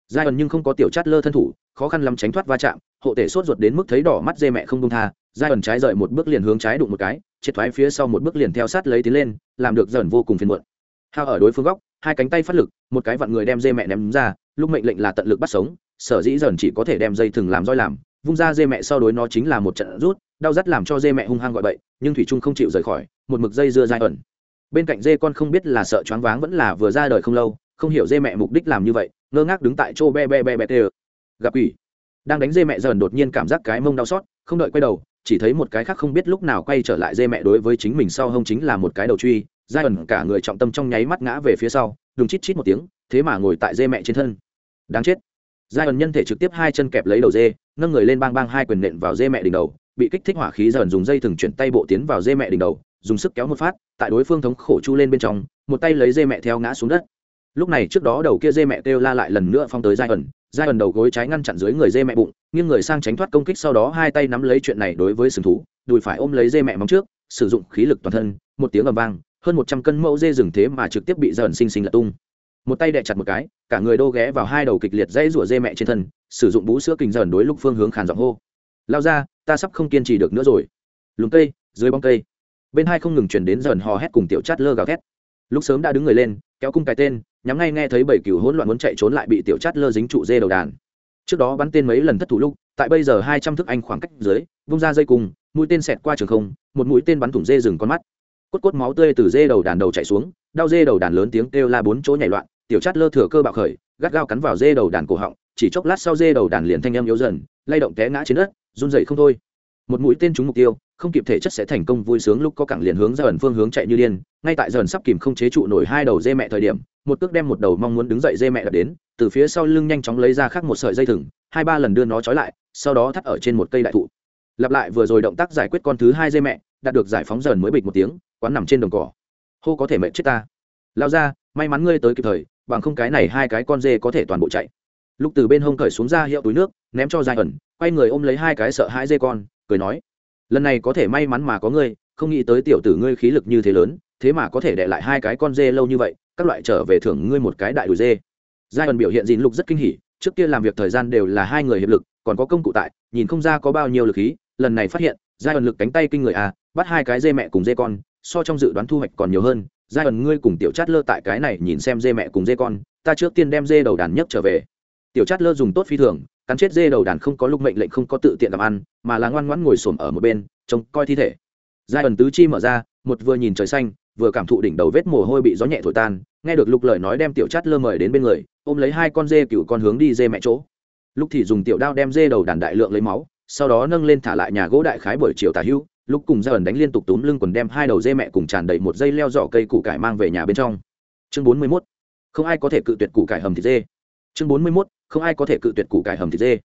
Giai ẩn nhưng không có tiểu chát lơ thân thủ, khó khăn lắm tránh thoát va chạm, hộ tể sốt ruột đến mức thấy đỏ mắt dê mẹ không đông tha. Giai ẩn trái rời một bước liền hướng trái đụng một cái, triệt thoái phía sau một bước liền theo sát lấy tiến lên, làm được dần vô cùng phiền muộn. Hao ở đối phương góc, hai cánh tay phát lực, một cái vặn người đem dê mẹ ném ra, lúc mệnh lệnh là tận lực bắt sống, sở dĩ dần chỉ có thể đem dây thừng làm roi làm, vung ra dê mẹ sau đối nó chính là một trận rút đau rắt làm cho dê mẹ hung hăng gọi bậy, nhưng thủy trung không chịu rời khỏi, một mực dây dưa dai ẩn. Bên cạnh dê con không biết là sợ choáng váng vẫn là vừa ra đời không lâu, không hiểu dê mẹ mục đích làm như vậy, ngơ ngác đứng tại chỗ be be be be tê gặp quỷ. Đang đánh dê mẹ dần đột nhiên cảm giác cái mông đau xót, không đợi quay đầu, chỉ thấy một cái khác không biết lúc nào quay trở lại dê mẹ đối với chính mình sau hông chính là một cái đầu truy, dai ẩn cả người trọng tâm trong nháy mắt ngã về phía sau, đùng chít chít một tiếng, thế mà ngồi tại dê mẹ trên thân. Đáng chết. Giai ẩn nhân thể trực tiếp hai chân kẹp lấy đầu dê, nâng người lên bang bang hai quyền nện vào dê mẹ đỉnh đầu bị kích thích hỏa khí dần dùng dây thừng chuyển tay bộ tiến vào dê mẹ đỉnh đầu, dùng sức kéo một phát, tại đối phương thống khổ chu lên bên trong, một tay lấy dê mẹ theo ngã xuống đất. Lúc này trước đó đầu kia dê mẹ kêu la lại lần nữa phong tới giai ẩn giai ẩn đầu gối trái ngăn chặn dưới người dê mẹ bụng, nghiêng người sang tránh thoát công kích, sau đó hai tay nắm lấy chuyện này đối với sừng thú, đùi phải ôm lấy dê mẹ móng trước, sử dụng khí lực toàn thân, một tiếng ầm vang, hơn một trăm cân mẫu dê rừng thế mà trực tiếp bị dần sinh sinh lật tung. Một tay đè chặt một cái, cả người đô ghé vào hai đầu kịch liệt dây rủa dê mẹ trên thân, sử dụng bú sữa kình dần đối lúc phương hướng khàn giọng hô lao ra, ta sắp không kiên trì được nữa rồi. Lùm cây, dưới bóng cây. Bên hai không ngừng chuyển đến dần hò hét cùng tiểu chát lơ gào thét. Lúc sớm đã đứng người lên, kéo cung cái tên, nhắm ngay nghe thấy bảy cừu hỗn loạn muốn chạy trốn lại bị tiểu chát lơ dính trụ dê đầu đàn. Trước đó bắn tên mấy lần thất thủ lúc, tại bây giờ hai trăm thước anh khoảng cách dưới, vung ra dây cùng mũi tên xẹt qua trường không, một mũi tên bắn thủng dê rừng con mắt. Cốt cốt máu tươi từ dê đầu đàn đầu chạy xuống, đau dê đầu đàn lớn tiếng kêu la bốn chỗ nhảy loạn, tiểu chát lơ thừa cơ bạo khởi, gắt gao cắn vào dê đầu đàn cổ họng chỉ chốc lát sau dê đầu đàn liền thanh âm yếu dần, lay động té ngã trên đất, run dậy không thôi. Một mũi tên trúng mục tiêu, không kịp thể chất sẽ thành công vui sướng lúc có cẳng liền hướng ra ẩn phương hướng chạy như điên. Ngay tại dần sắp kìm không chế trụ nổi hai đầu dê mẹ thời điểm, một cước đem một đầu mong muốn đứng dậy dê mẹ đập đến, từ phía sau lưng nhanh chóng lấy ra khác một sợi dây thừng, hai ba lần đưa nó trói lại, sau đó thắt ở trên một cây đại thụ. Lặp lại vừa rồi động tác giải quyết con thứ hai dê mẹ, đạt được giải phóng dần mới bịch một tiếng, quán nằm trên đồng cỏ. Hô có thể mẹ chết ta. Lao ra, may mắn ngươi tới kịp thời, bằng không cái này hai cái con dê có thể toàn bộ chạy lúc từ bên hông cởi xuống ra hiệu túi nước, ném cho giai ẩn, quay người ôm lấy hai cái sợ hai dê con, cười nói, lần này có thể may mắn mà có ngươi, không nghĩ tới tiểu tử ngươi khí lực như thế lớn, thế mà có thể để lại hai cái con dê lâu như vậy, các loại trở về thưởng ngươi một cái đại đùi dê. Giai ẩn biểu hiện dìn lục rất kinh hỉ, trước kia làm việc thời gian đều là hai người hiệp lực, còn có công cụ tại, nhìn không ra có bao nhiêu lực khí, lần này phát hiện, giai ẩn lực cánh tay kinh người à bắt hai cái dê mẹ cùng dê con, so trong dự đoán thu hoạch còn nhiều hơn. Giai ẩn ngươi cùng tiểu chát lơ tại cái này nhìn xem dê mẹ cùng dê con, ta trước tiên đem dê đầu đàn nhất trở về tiểu chát lơ dùng tốt phi thường, cắn chết dê đầu đàn không có lúc mệnh lệnh không có tự tiện làm ăn, mà là ngoan ngoãn ngồi xổm ở một bên, trông coi thi thể. Giai ẩn tứ chi mở ra, một vừa nhìn trời xanh, vừa cảm thụ đỉnh đầu vết mồ hôi bị gió nhẹ thổi tan, nghe được lục lời nói đem tiểu chát lơ mời đến bên người, ôm lấy hai con dê cựu con hướng đi dê mẹ chỗ. Lúc thì dùng tiểu đao đem dê đầu đàn đại lượng lấy máu, sau đó nâng lên thả lại nhà gỗ đại khái buổi chiều tả hưu lúc cùng ra ẩn đánh liên tục túm lưng quần đem hai đầu dê mẹ cùng tràn đầy một dây leo giỏ cây củ cải mang về nhà bên trong. Chương bốn mươi mốt, không ai có thể cự tuyệt củ cải hầm thịt dê. Chương bốn mươi mốt không ai có thể cự tuyệt củ cải hầm thịt dê.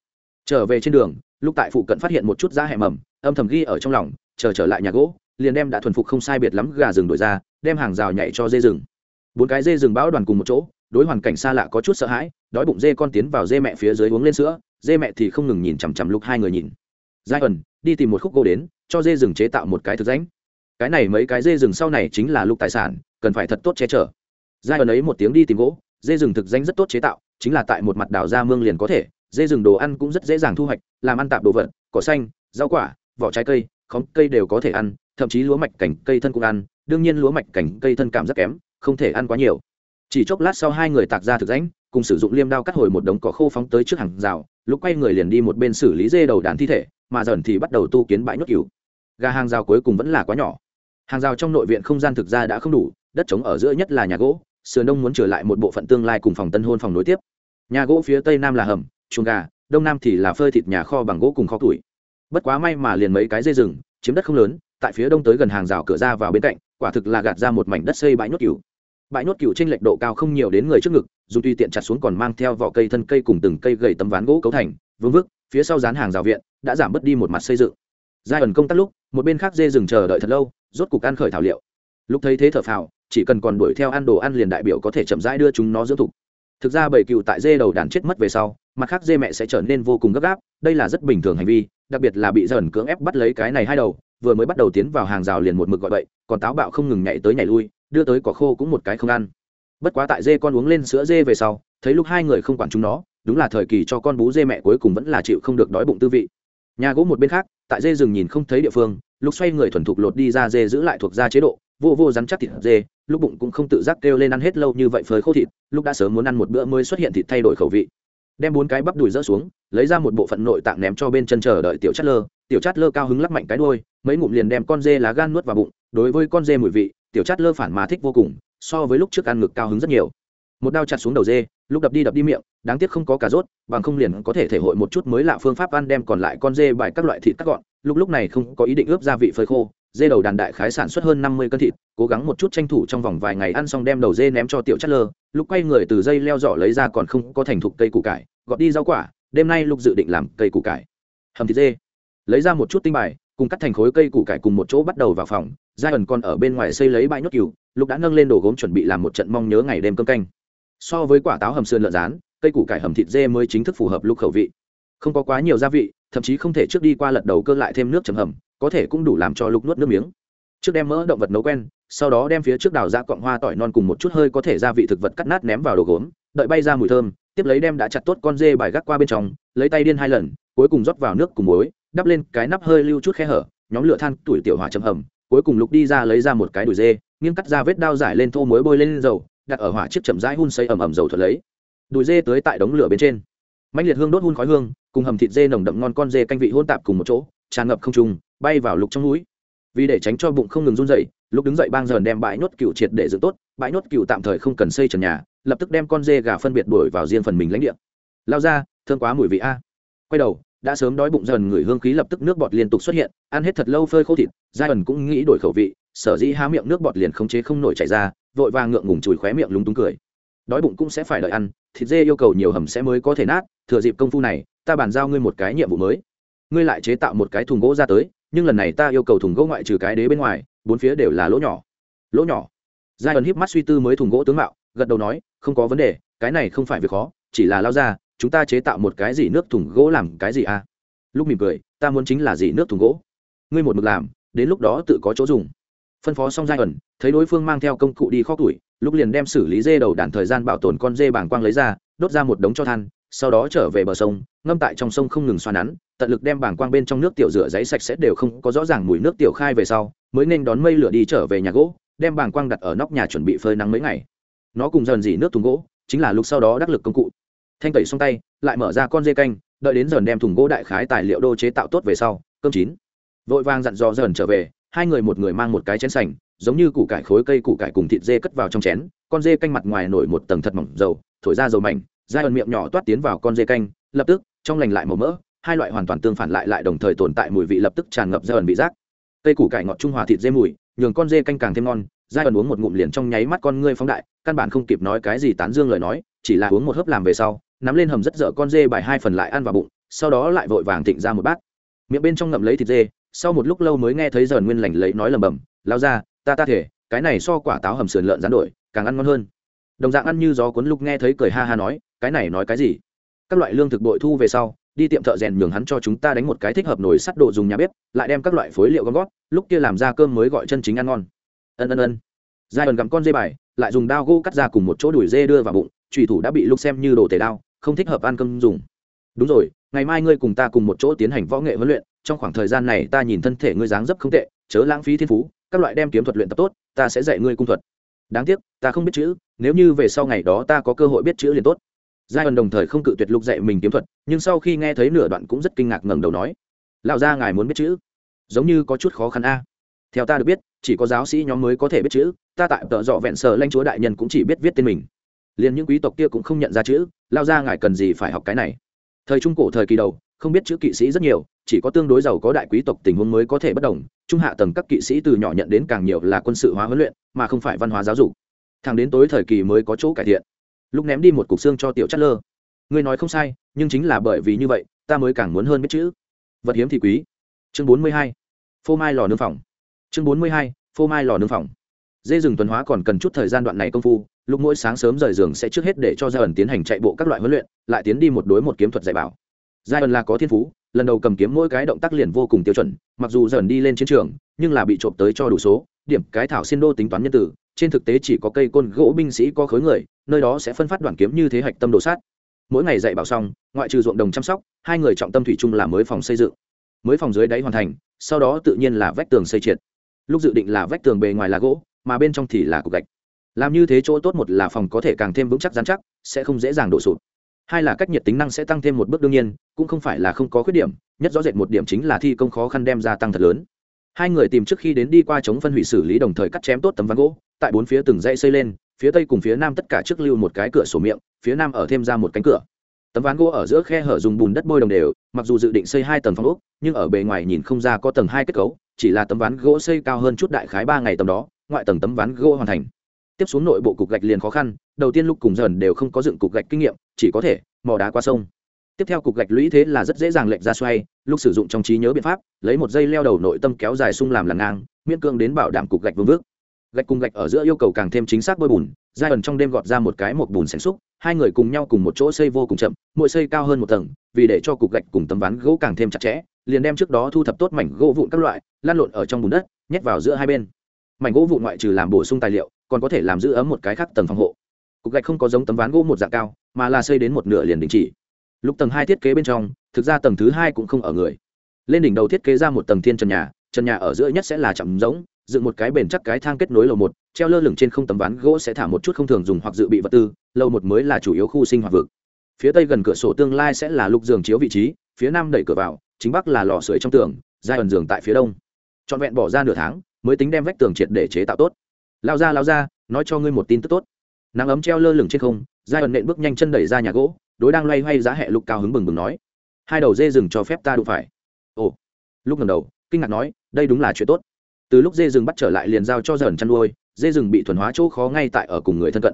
Trở về trên đường, lúc tại phụ cận phát hiện một chút da hẹ mầm, âm thầm ghi ở trong lòng, chờ trở lại nhà gỗ, liền đem đã thuần phục không sai biệt lắm gà rừng đổi ra, đem hàng rào nhảy cho dê rừng. Bốn cái dê rừng bão đoàn cùng một chỗ, đối hoàn cảnh xa lạ có chút sợ hãi, đói bụng dê con tiến vào dê mẹ phía dưới uống lên sữa, dê mẹ thì không ngừng nhìn chằm chằm lúc hai người nhìn. Giai ẩn, đi tìm một khúc gỗ đến, cho dê rừng chế tạo một cái thực ránh. cái này mấy cái dê rừng sau này chính là lúc tài sản, cần phải thật tốt che chở. Giai ẩn ấy một tiếng đi tìm gỗ dê rừng thực danh rất tốt chế tạo, chính là tại một mặt đảo ra mương liền có thể, dê rừng đồ ăn cũng rất dễ dàng thu hoạch, làm ăn tạp đồ vật, cỏ xanh, rau quả, vỏ trái cây, khóm cây đều có thể ăn, thậm chí lúa mạch cảnh cây thân cũng ăn, đương nhiên lúa mạch cảnh cây thân cảm rất kém, không thể ăn quá nhiều. Chỉ chốc lát sau hai người tạc ra thực rãnh, cùng sử dụng liêm đao cắt hồi một đống cỏ khô phóng tới trước hàng rào, lúc quay người liền đi một bên xử lý dê đầu đàn thi thể, mà dần thì bắt đầu tu kiến bãi nhốt cừu. Gà hàng rào cuối cùng vẫn là quá nhỏ. Hàng rào trong nội viện không gian thực ra đã không đủ, đất trống ở giữa nhất là nhà gỗ sườn đông muốn trở lại một bộ phận tương lai cùng phòng tân hôn phòng nối tiếp. Nhà gỗ phía tây nam là hầm, chuồng gà, đông nam thì là phơi thịt nhà kho bằng gỗ cùng kho tuổi bất quá may mà liền mấy cái dây rừng, chiếm đất không lớn, tại phía đông tới gần hàng rào cửa ra vào bên cạnh, quả thực là gạt ra một mảnh đất xây bãi nhốt cửu bãi nhốt cửu trên lệch độ cao không nhiều đến người trước ngực dù tuy tiện chặt xuống còn mang theo vỏ cây thân cây cùng từng cây gầy tấm ván gỗ cấu thành, vương vức, phía sau dán hàng rào viện, đã giảm bớt đi một mặt xây dựng. Giai ẩn công tác lúc, một bên khác dê rừng chờ đợi thật lâu, rốt cục ăn khởi thảo liệu. Lúc thấy thế thở phào chỉ cần còn đuổi theo ăn đồ ăn liền đại biểu có thể chậm rãi đưa chúng nó dưỡng thục. Thực ra bảy cừu tại dê đầu đàn chết mất về sau, mặt khác dê mẹ sẽ trở nên vô cùng gấp gáp, đây là rất bình thường hành vi, đặc biệt là bị dần cưỡng ép bắt lấy cái này hai đầu, vừa mới bắt đầu tiến vào hàng rào liền một mực gọi bậy, còn táo bạo không ngừng nhảy tới nhảy lui, đưa tới cỏ khô cũng một cái không ăn. Bất quá tại dê con uống lên sữa dê về sau, thấy lúc hai người không quản chúng nó, đúng là thời kỳ cho con bú dê mẹ cuối cùng vẫn là chịu không được đói bụng tư vị. Nhà gỗ một bên khác tại dê rừng nhìn không thấy địa phương lúc xoay người thuần thục lột đi ra dê giữ lại thuộc ra chế độ, vô vô rắn chắc thịt dê, lúc bụng cũng không tự giác kêu lên ăn hết lâu như vậy phơi khô thịt, lúc đã sớm muốn ăn một bữa mới xuất hiện thịt thay đổi khẩu vị. Đem bốn cái bắp đùi rỡ xuống, lấy ra một bộ phận nội tạng ném cho bên chân chờ đợi tiểu chát lơ, tiểu chát lơ cao hứng lắc mạnh cái đuôi, mấy ngụm liền đem con dê lá gan nuốt vào bụng, đối với con dê mùi vị, tiểu chát lơ phản mà thích vô cùng, so với lúc trước ăn ngực cao hứng rất nhiều. Một đao chặt xuống đầu dê lúc đập đi đập đi miệng, đáng tiếc không có cà rốt, bằng không liền có thể thể hội một chút mới lạ phương pháp ăn đem còn lại con dê bài các loại thịt cắt gọn. Lúc lúc này không có ý định ướp gia vị phơi khô, dê đầu đàn đại khái sản xuất hơn năm mươi cân thịt, cố gắng một chút tranh thủ trong vòng vài ngày ăn xong đem đầu dê ném cho tiểu chất lơ. Lúc quay người từ dây leo giỏ lấy ra còn không có thành thục cây củ cải, gọt đi rau quả, đêm nay lúc dự định làm cây củ cải. Hầm thịt dê. Lấy ra một chút tinh bài, cùng cắt thành khối cây củ cải cùng một chỗ bắt đầu vào phòng. Giai ẩn còn ở bên ngoài xây lấy bãi nhốt cừu, lúc đã nâng lên đồ gốm chuẩn bị làm một trận mong nhớ ngày đêm cơm canh so với quả táo hầm sườn lợn rán, cây củ cải hầm thịt dê mới chính thức phù hợp lúc khẩu vị. Không có quá nhiều gia vị, thậm chí không thể trước đi qua lật đầu cơ lại thêm nước chấm hầm, có thể cũng đủ làm cho lúc nuốt nước miếng. Trước đem mỡ động vật nấu quen, sau đó đem phía trước đào ra cọng hoa tỏi non cùng một chút hơi có thể gia vị thực vật cắt nát ném vào đồ gốm, đợi bay ra mùi thơm, tiếp lấy đem đã chặt tốt con dê bài gác qua bên trong, lấy tay điên hai lần, cuối cùng rót vào nước cùng muối, đắp lên cái nắp hơi lưu chút khe hở, nhóm lửa than tuổi tiểu hỏa chấm hầm, cuối cùng lúc đi ra lấy ra một cái đùi dê, nghiêng cắt ra vết đao giải lên thô muối bôi lên dầu đặt ở hỏa chiếc chậm rãi hun xây ẩm ẩm dầu thuật lấy. Đùi dê tới tại đống lửa bên trên. Mạnh liệt hương đốt hun khói hương, cùng hầm thịt dê nồng đậm ngon con dê canh vị hôn tạp cùng một chỗ, tràn ngập không trùng bay vào lục trong núi. Vì để tránh cho bụng không ngừng run dậy lúc đứng dậy bang dần đem bãi nhốt cựu triệt để dựng tốt, bãi nhốt cựu tạm thời không cần xây trần nhà, lập tức đem con dê gà phân biệt đuổi vào riêng phần mình lãnh địa. Lao ra, thương quá mùi vị a. Quay đầu, đã sớm đói bụng dần, người hương khí lập tức nước bọt liên tục xuất hiện, ăn hết thật lâu phơi khô thịt, giai ẩn cũng nghĩ đổi khẩu vị sở dĩ há miệng nước bọt liền khống chế không nổi chảy ra, vội vàng ngượng ngùng chùi khóe miệng lúng túng cười. Đói bụng cũng sẽ phải đợi ăn, thịt dê yêu cầu nhiều hầm sẽ mới có thể nát, thừa dịp công phu này, ta bàn giao ngươi một cái nhiệm vụ mới. Ngươi lại chế tạo một cái thùng gỗ ra tới, nhưng lần này ta yêu cầu thùng gỗ ngoại trừ cái đế bên ngoài, bốn phía đều là lỗ nhỏ. Lỗ nhỏ? Giai ẩn híp mắt suy tư mới thùng gỗ tướng mạo, gật đầu nói, không có vấn đề, cái này không phải việc khó, chỉ là lao ra, chúng ta chế tạo một cái gì nước thùng gỗ làm cái gì à? Lúc mỉm cười, ta muốn chính là gì nước thùng gỗ. Ngươi một mực làm, đến lúc đó tự có chỗ dùng phân phó xong giai ẩn, thấy đối phương mang theo công cụ đi kho tuổi lúc liền đem xử lý dê đầu đàn thời gian bảo tồn con dê bảng quang lấy ra, đốt ra một đống cho than, sau đó trở về bờ sông, ngâm tại trong sông không ngừng xoa nắn, tận lực đem bảng quang bên trong nước tiểu rửa giấy sạch sẽ đều không có rõ ràng mùi nước tiểu khai về sau, mới nên đón mây lửa đi trở về nhà gỗ, đem bảng quang đặt ở nóc nhà chuẩn bị phơi nắng mấy ngày. Nó cùng dần dỉ nước thùng gỗ, chính là lúc sau đó đắc lực công cụ. Thanh tẩy xong tay, lại mở ra con dê canh, đợi đến dần đem thùng gỗ đại khái tài liệu đô chế tạo tốt về sau, cơm chín. Vội vàng dặn dò dần trở về hai người một người mang một cái chén sành, giống như củ cải khối cây củ cải cùng thịt dê cất vào trong chén, con dê canh mặt ngoài nổi một tầng thật mỏng dầu, thổi ra dầu mảnh dai ẩn miệng nhỏ toát tiến vào con dê canh, lập tức, trong lành lại màu mỡ, hai loại hoàn toàn tương phản lại lại đồng thời tồn tại mùi vị lập tức tràn ngập ra ẩn vị giác. Cây củ cải ngọt trung hòa thịt dê mùi, nhường con dê canh càng thêm ngon dai ẩn uống một ngụm liền trong nháy mắt con ngươi phóng đại, căn bản không kịp nói cái gì tán dương lời nói, chỉ là uống một hớp làm về sau, nắm lên hầm rất dở con dê bài hai phần lại ăn vào bụng, sau đó lại vội vàng thịnh ra một bát. Miệng bên trong ngậm lấy thịt dê sau một lúc lâu mới nghe thấy giờ nguyên lành lấy nói lầm bầm lao ra ta ta thể, cái này so quả táo hầm sườn lợn rán đổi, càng ăn ngon hơn. Đồng dạng ăn như gió cuốn lúc nghe thấy cười ha ha nói, cái này nói cái gì? Các loại lương thực bội thu về sau, đi tiệm thợ rèn nhường hắn cho chúng ta đánh một cái thích hợp nồi sắt đồ dùng nhà bếp, lại đem các loại phối liệu gom gót, lúc kia làm ra cơm mới gọi chân chính ăn ngon. Ân ân ân. Giai ẩn gặm con dê bài, lại dùng dao gỗ cắt ra cùng một chỗ đùi dê đưa vào bụng trùy thủ đã bị lúc xem như đồ tể đao, không thích hợp ăn cơm dùng. Đúng rồi, ngày mai ngươi cùng ta cùng một chỗ tiến hành võ nghệ huấn luyện trong khoảng thời gian này ta nhìn thân thể ngươi dáng dấp không tệ, chớ lãng phí thiên phú, các loại đem kiếm thuật luyện tập tốt, ta sẽ dạy ngươi cung thuật. Đáng tiếc, ta không biết chữ, nếu như về sau ngày đó ta có cơ hội biết chữ liền tốt. Giai ẩn đồng thời không cự tuyệt lục dạy mình kiếm thuật, nhưng sau khi nghe thấy nửa đoạn cũng rất kinh ngạc ngẩng đầu nói, lão gia ngài muốn biết chữ? Giống như có chút khó khăn a. Theo ta được biết, chỉ có giáo sĩ nhóm mới có thể biết chữ, ta tại tợ dọ vẹn sở lanh chúa đại nhân cũng chỉ biết viết tên mình. Liền những quý tộc kia cũng không nhận ra chữ lao ra ngài cần gì phải học cái này. Thời trung cổ thời kỳ đầu không biết chữ kỵ sĩ rất nhiều, chỉ có tương đối giàu có đại quý tộc tình huống mới có thể bất đồng, trung hạ tầng các kỵ sĩ từ nhỏ nhận đến càng nhiều là quân sự hóa huấn luyện, mà không phải văn hóa giáo dục. Thẳng đến tối thời kỳ mới có chỗ cải thiện. Lúc ném đi một cục xương cho tiểu chất lơ. Ngươi nói không sai, nhưng chính là bởi vì như vậy, ta mới càng muốn hơn biết chữ. Vật hiếm thì quý. Chương bốn mươi hai. Phô mai lò nương phòng. Chương bốn mươi hai, phô mai lò nương phòng. Dê rừng tuần hóa còn cần chút thời gian đoạn này công phu, lúc mỗi sáng sớm rời giường sẽ trước hết để cho gia ẩn tiến hành chạy bộ các loại huấn luyện, lại tiến đi một đối một kiếm thuật dạy bảo giai ẩn là có thiên phú, lần đầu cầm kiếm mỗi cái động tác liền vô cùng tiêu chuẩn, mặc dù dần đi lên chiến trường, nhưng là bị trộm tới cho đủ số, điểm cái thảo xin đô tính toán nhân tử, trên thực tế chỉ có cây côn gỗ binh sĩ có khối người, nơi đó sẽ phân phát đoàn kiếm như thế hạch tâm đồ sát. Mỗi ngày dạy bảo xong, ngoại trừ ruộng đồng chăm sóc, hai người trọng tâm thủy chung là mới phòng xây dựng. Mới phòng dưới đáy hoàn thành, sau đó tự nhiên là vách tường xây triệt. Lúc dự định là vách tường bề ngoài là gỗ, mà bên trong thì là cục gạch. Làm như thế chỗ tốt một là phòng có thể càng thêm vững chắc dán chắc, sẽ không dễ dàng đổ sụt hai là cách nhiệt tính năng sẽ tăng thêm một bước đương nhiên, cũng không phải là không có khuyết điểm, nhất rõ rệt một điểm chính là thi công khó khăn đem ra tăng thật lớn. Hai người tìm trước khi đến đi qua chống phân hủy xử lý đồng thời cắt chém tốt tấm ván gỗ, tại bốn phía từng dãy xây lên, phía tây cùng phía nam tất cả trước lưu một cái cửa sổ miệng, phía nam ở thêm ra một cánh cửa. Tấm ván gỗ ở giữa khe hở dùng bùn đất bôi đồng đều, mặc dù dự định xây hai tầng phòng ốc, nhưng ở bề ngoài nhìn không ra có tầng hai kết cấu, chỉ là tấm ván gỗ xây cao hơn chút đại khái ba ngày tầm đó, ngoại tầng tấm ván gỗ hoàn thành tiếp xuống nội bộ cục gạch liền khó khăn, đầu tiên lúc cùng dần đều không có dựng cục gạch kinh nghiệm, chỉ có thể mò đá qua sông. Tiếp theo cục gạch lũy thế là rất dễ dàng lệch ra xoay, lúc sử dụng trong trí nhớ biện pháp, lấy một dây leo đầu nội tâm kéo dài sung làm làn ngang, miễn cưỡng đến bảo đảm cục gạch vương vước. Gạch cùng gạch ở giữa yêu cầu càng thêm chính xác bôi bùn, giai ẩn trong đêm gọt ra một cái một bùn xén xúc, hai người cùng nhau cùng một chỗ xây vô cùng chậm, mỗi xây cao hơn một tầng, vì để cho cục gạch cùng tấm ván gỗ càng thêm chặt chẽ, liền đem trước đó thu thập tốt mảnh gỗ vụn các loại lan lộn ở trong bùn đất, nhét vào giữa hai bên. Mảnh gỗ vụn ngoại trừ làm bổ sung tài liệu còn có thể làm giữ ấm một cái khác tầng phòng hộ. Cục gạch không có giống tấm ván gỗ một dạng cao, mà là xây đến một nửa liền đình chỉ. Lúc tầng hai thiết kế bên trong, thực ra tầng thứ hai cũng không ở người. Lên đỉnh đầu thiết kế ra một tầng thiên trần nhà trần nhà ở giữa nhất sẽ là chậm giống dựng một cái bền chắc cái thang kết nối lầu một, treo lơ lửng trên không tấm ván gỗ sẽ thả một chút không thường dùng hoặc dự bị vật tư, lầu một mới là chủ yếu khu sinh hoạt vực. Phía tây gần cửa sổ tương lai sẽ là lục giường chiếu vị trí, phía nam đẩy cửa vào, chính bắc là lò sưởi trong tường, giai ẩn giường tại phía đông. Trọn vẹn bỏ ra nửa tháng, mới tính đem vách tường triệt để chế tạo tốt lao ra lao ra, nói cho ngươi một tin tức tốt. Nắng ấm treo lơ lửng trên không giai ẩn nện bước nhanh chân đẩy ra nhà gỗ, đối đang loay hoay giá hẹ lục cao hứng bừng bừng nói, hai đầu dê rừng cho phép ta đụng phải. Ồ. Lúc ngầm đầu, kinh ngạc nói, đây đúng là chuyện tốt. Từ lúc dê rừng bắt trở lại liền giao cho dần chăn nuôi, dê rừng bị thuần hóa chỗ khó ngay tại ở cùng người thân cận.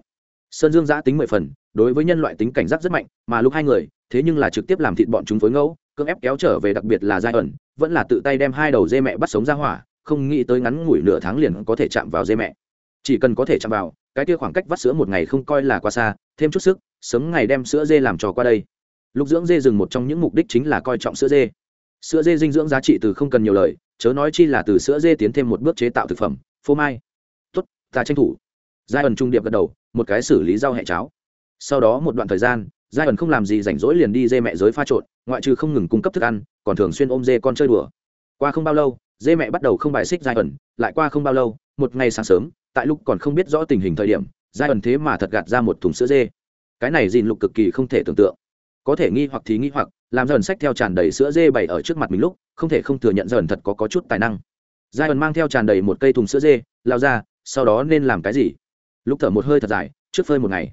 Sơn dương giã tính mười phần, đối với nhân loại tính cảnh giác rất mạnh, mà lúc hai người, thế nhưng là trực tiếp làm thịt bọn chúng phối ngẫu, cưỡng ép kéo trở về đặc biệt là giai ẩn vẫn là tự tay đem hai đầu dê mẹ bắt sống ra hỏa, không nghĩ tới ngắn ngủi nửa tháng liền có thể chạm vào dê mẹ chỉ cần có thể chạm vào, cái kia khoảng cách vắt sữa một ngày không coi là quá xa, thêm chút sức, sớm ngày đem sữa dê làm trò qua đây. Lúc dưỡng dê rừng một trong những mục đích chính là coi trọng sữa dê. Sữa dê dinh dưỡng giá trị từ không cần nhiều lời, chớ nói chi là từ sữa dê tiến thêm một bước chế tạo thực phẩm, phô mai. Tốt, ta tranh thủ. Giai ẩn trung điệp gật đầu, một cái xử lý rau hẹ cháo. Sau đó một đoạn thời gian, giai ẩn không làm gì rảnh rỗi liền đi dê mẹ giới pha trộn, ngoại trừ không ngừng cung cấp thức ăn, còn thường xuyên ôm dê con chơi đùa. Qua không bao lâu, dê mẹ bắt đầu không bài xích giai ẩn, lại qua không bao lâu, một ngày sáng sớm tại lúc còn không biết rõ tình hình thời điểm giai ẩn thế mà thật gạt ra một thùng sữa dê. Cái này dìn lục cực kỳ không thể tưởng tượng. Có thể nghi hoặc thì nghi hoặc làm dần sách theo tràn đầy sữa dê bày ở trước mặt mình lúc không thể không thừa nhận dần thật có, có chút tài năng. Giai ẩn mang theo tràn đầy một cây thùng sữa dê lao ra sau đó nên làm cái gì? Lúc thở một hơi thật dài trước phơi một ngày.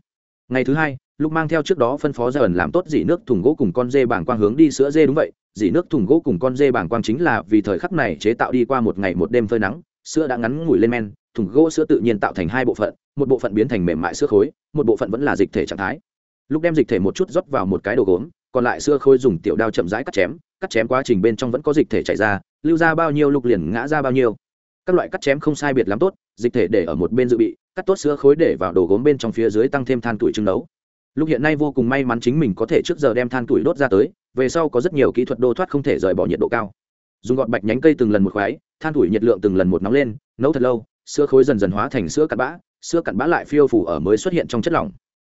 Ngày thứ hai lúc mang theo trước đó phân phó giai ẩn làm tốt dỉ nước thùng gỗ cùng con dê bảng quang hướng đi sữa dê đúng vậy dỉ nước thùng gỗ cùng con dê bảng quang chính là vì thời khắc này chế tạo đi qua một ngày một đêm phơi nắng sữa đã ngắn ngủi lên men thùng gỗ sữa tự nhiên tạo thành hai bộ phận, một bộ phận biến thành mềm mại sữa khối, một bộ phận vẫn là dịch thể trạng thái. Lúc đem dịch thể một chút rót vào một cái đồ gốm, còn lại sữa khối dùng tiểu đao chậm rãi cắt chém cắt chém quá trình bên trong vẫn có dịch thể chảy ra, lưu ra bao nhiêu lúc liền ngã ra bao nhiêu. Các loại cắt chém không sai biệt lắm tốt, dịch thể để ở một bên dự bị, cắt tốt sữa khối để vào đồ gốm bên trong phía dưới tăng thêm than tuổi trưng nấu. Lúc hiện nay vô cùng may mắn chính mình có thể trước giờ đem than tuổi đốt ra tới, về sau có rất nhiều kỹ thuật đô thoát không thể rời bỏ nhiệt độ cao. Dùng gọt bạch nhánh cây từng lần một khoái, than tuổi nhiệt lượng từng lần một nóng lên, nấu thật lâu sữa khối dần dần hóa thành sữa cặn bã, sữa cặn bã lại phiêu phủ ở mới xuất hiện trong chất lỏng.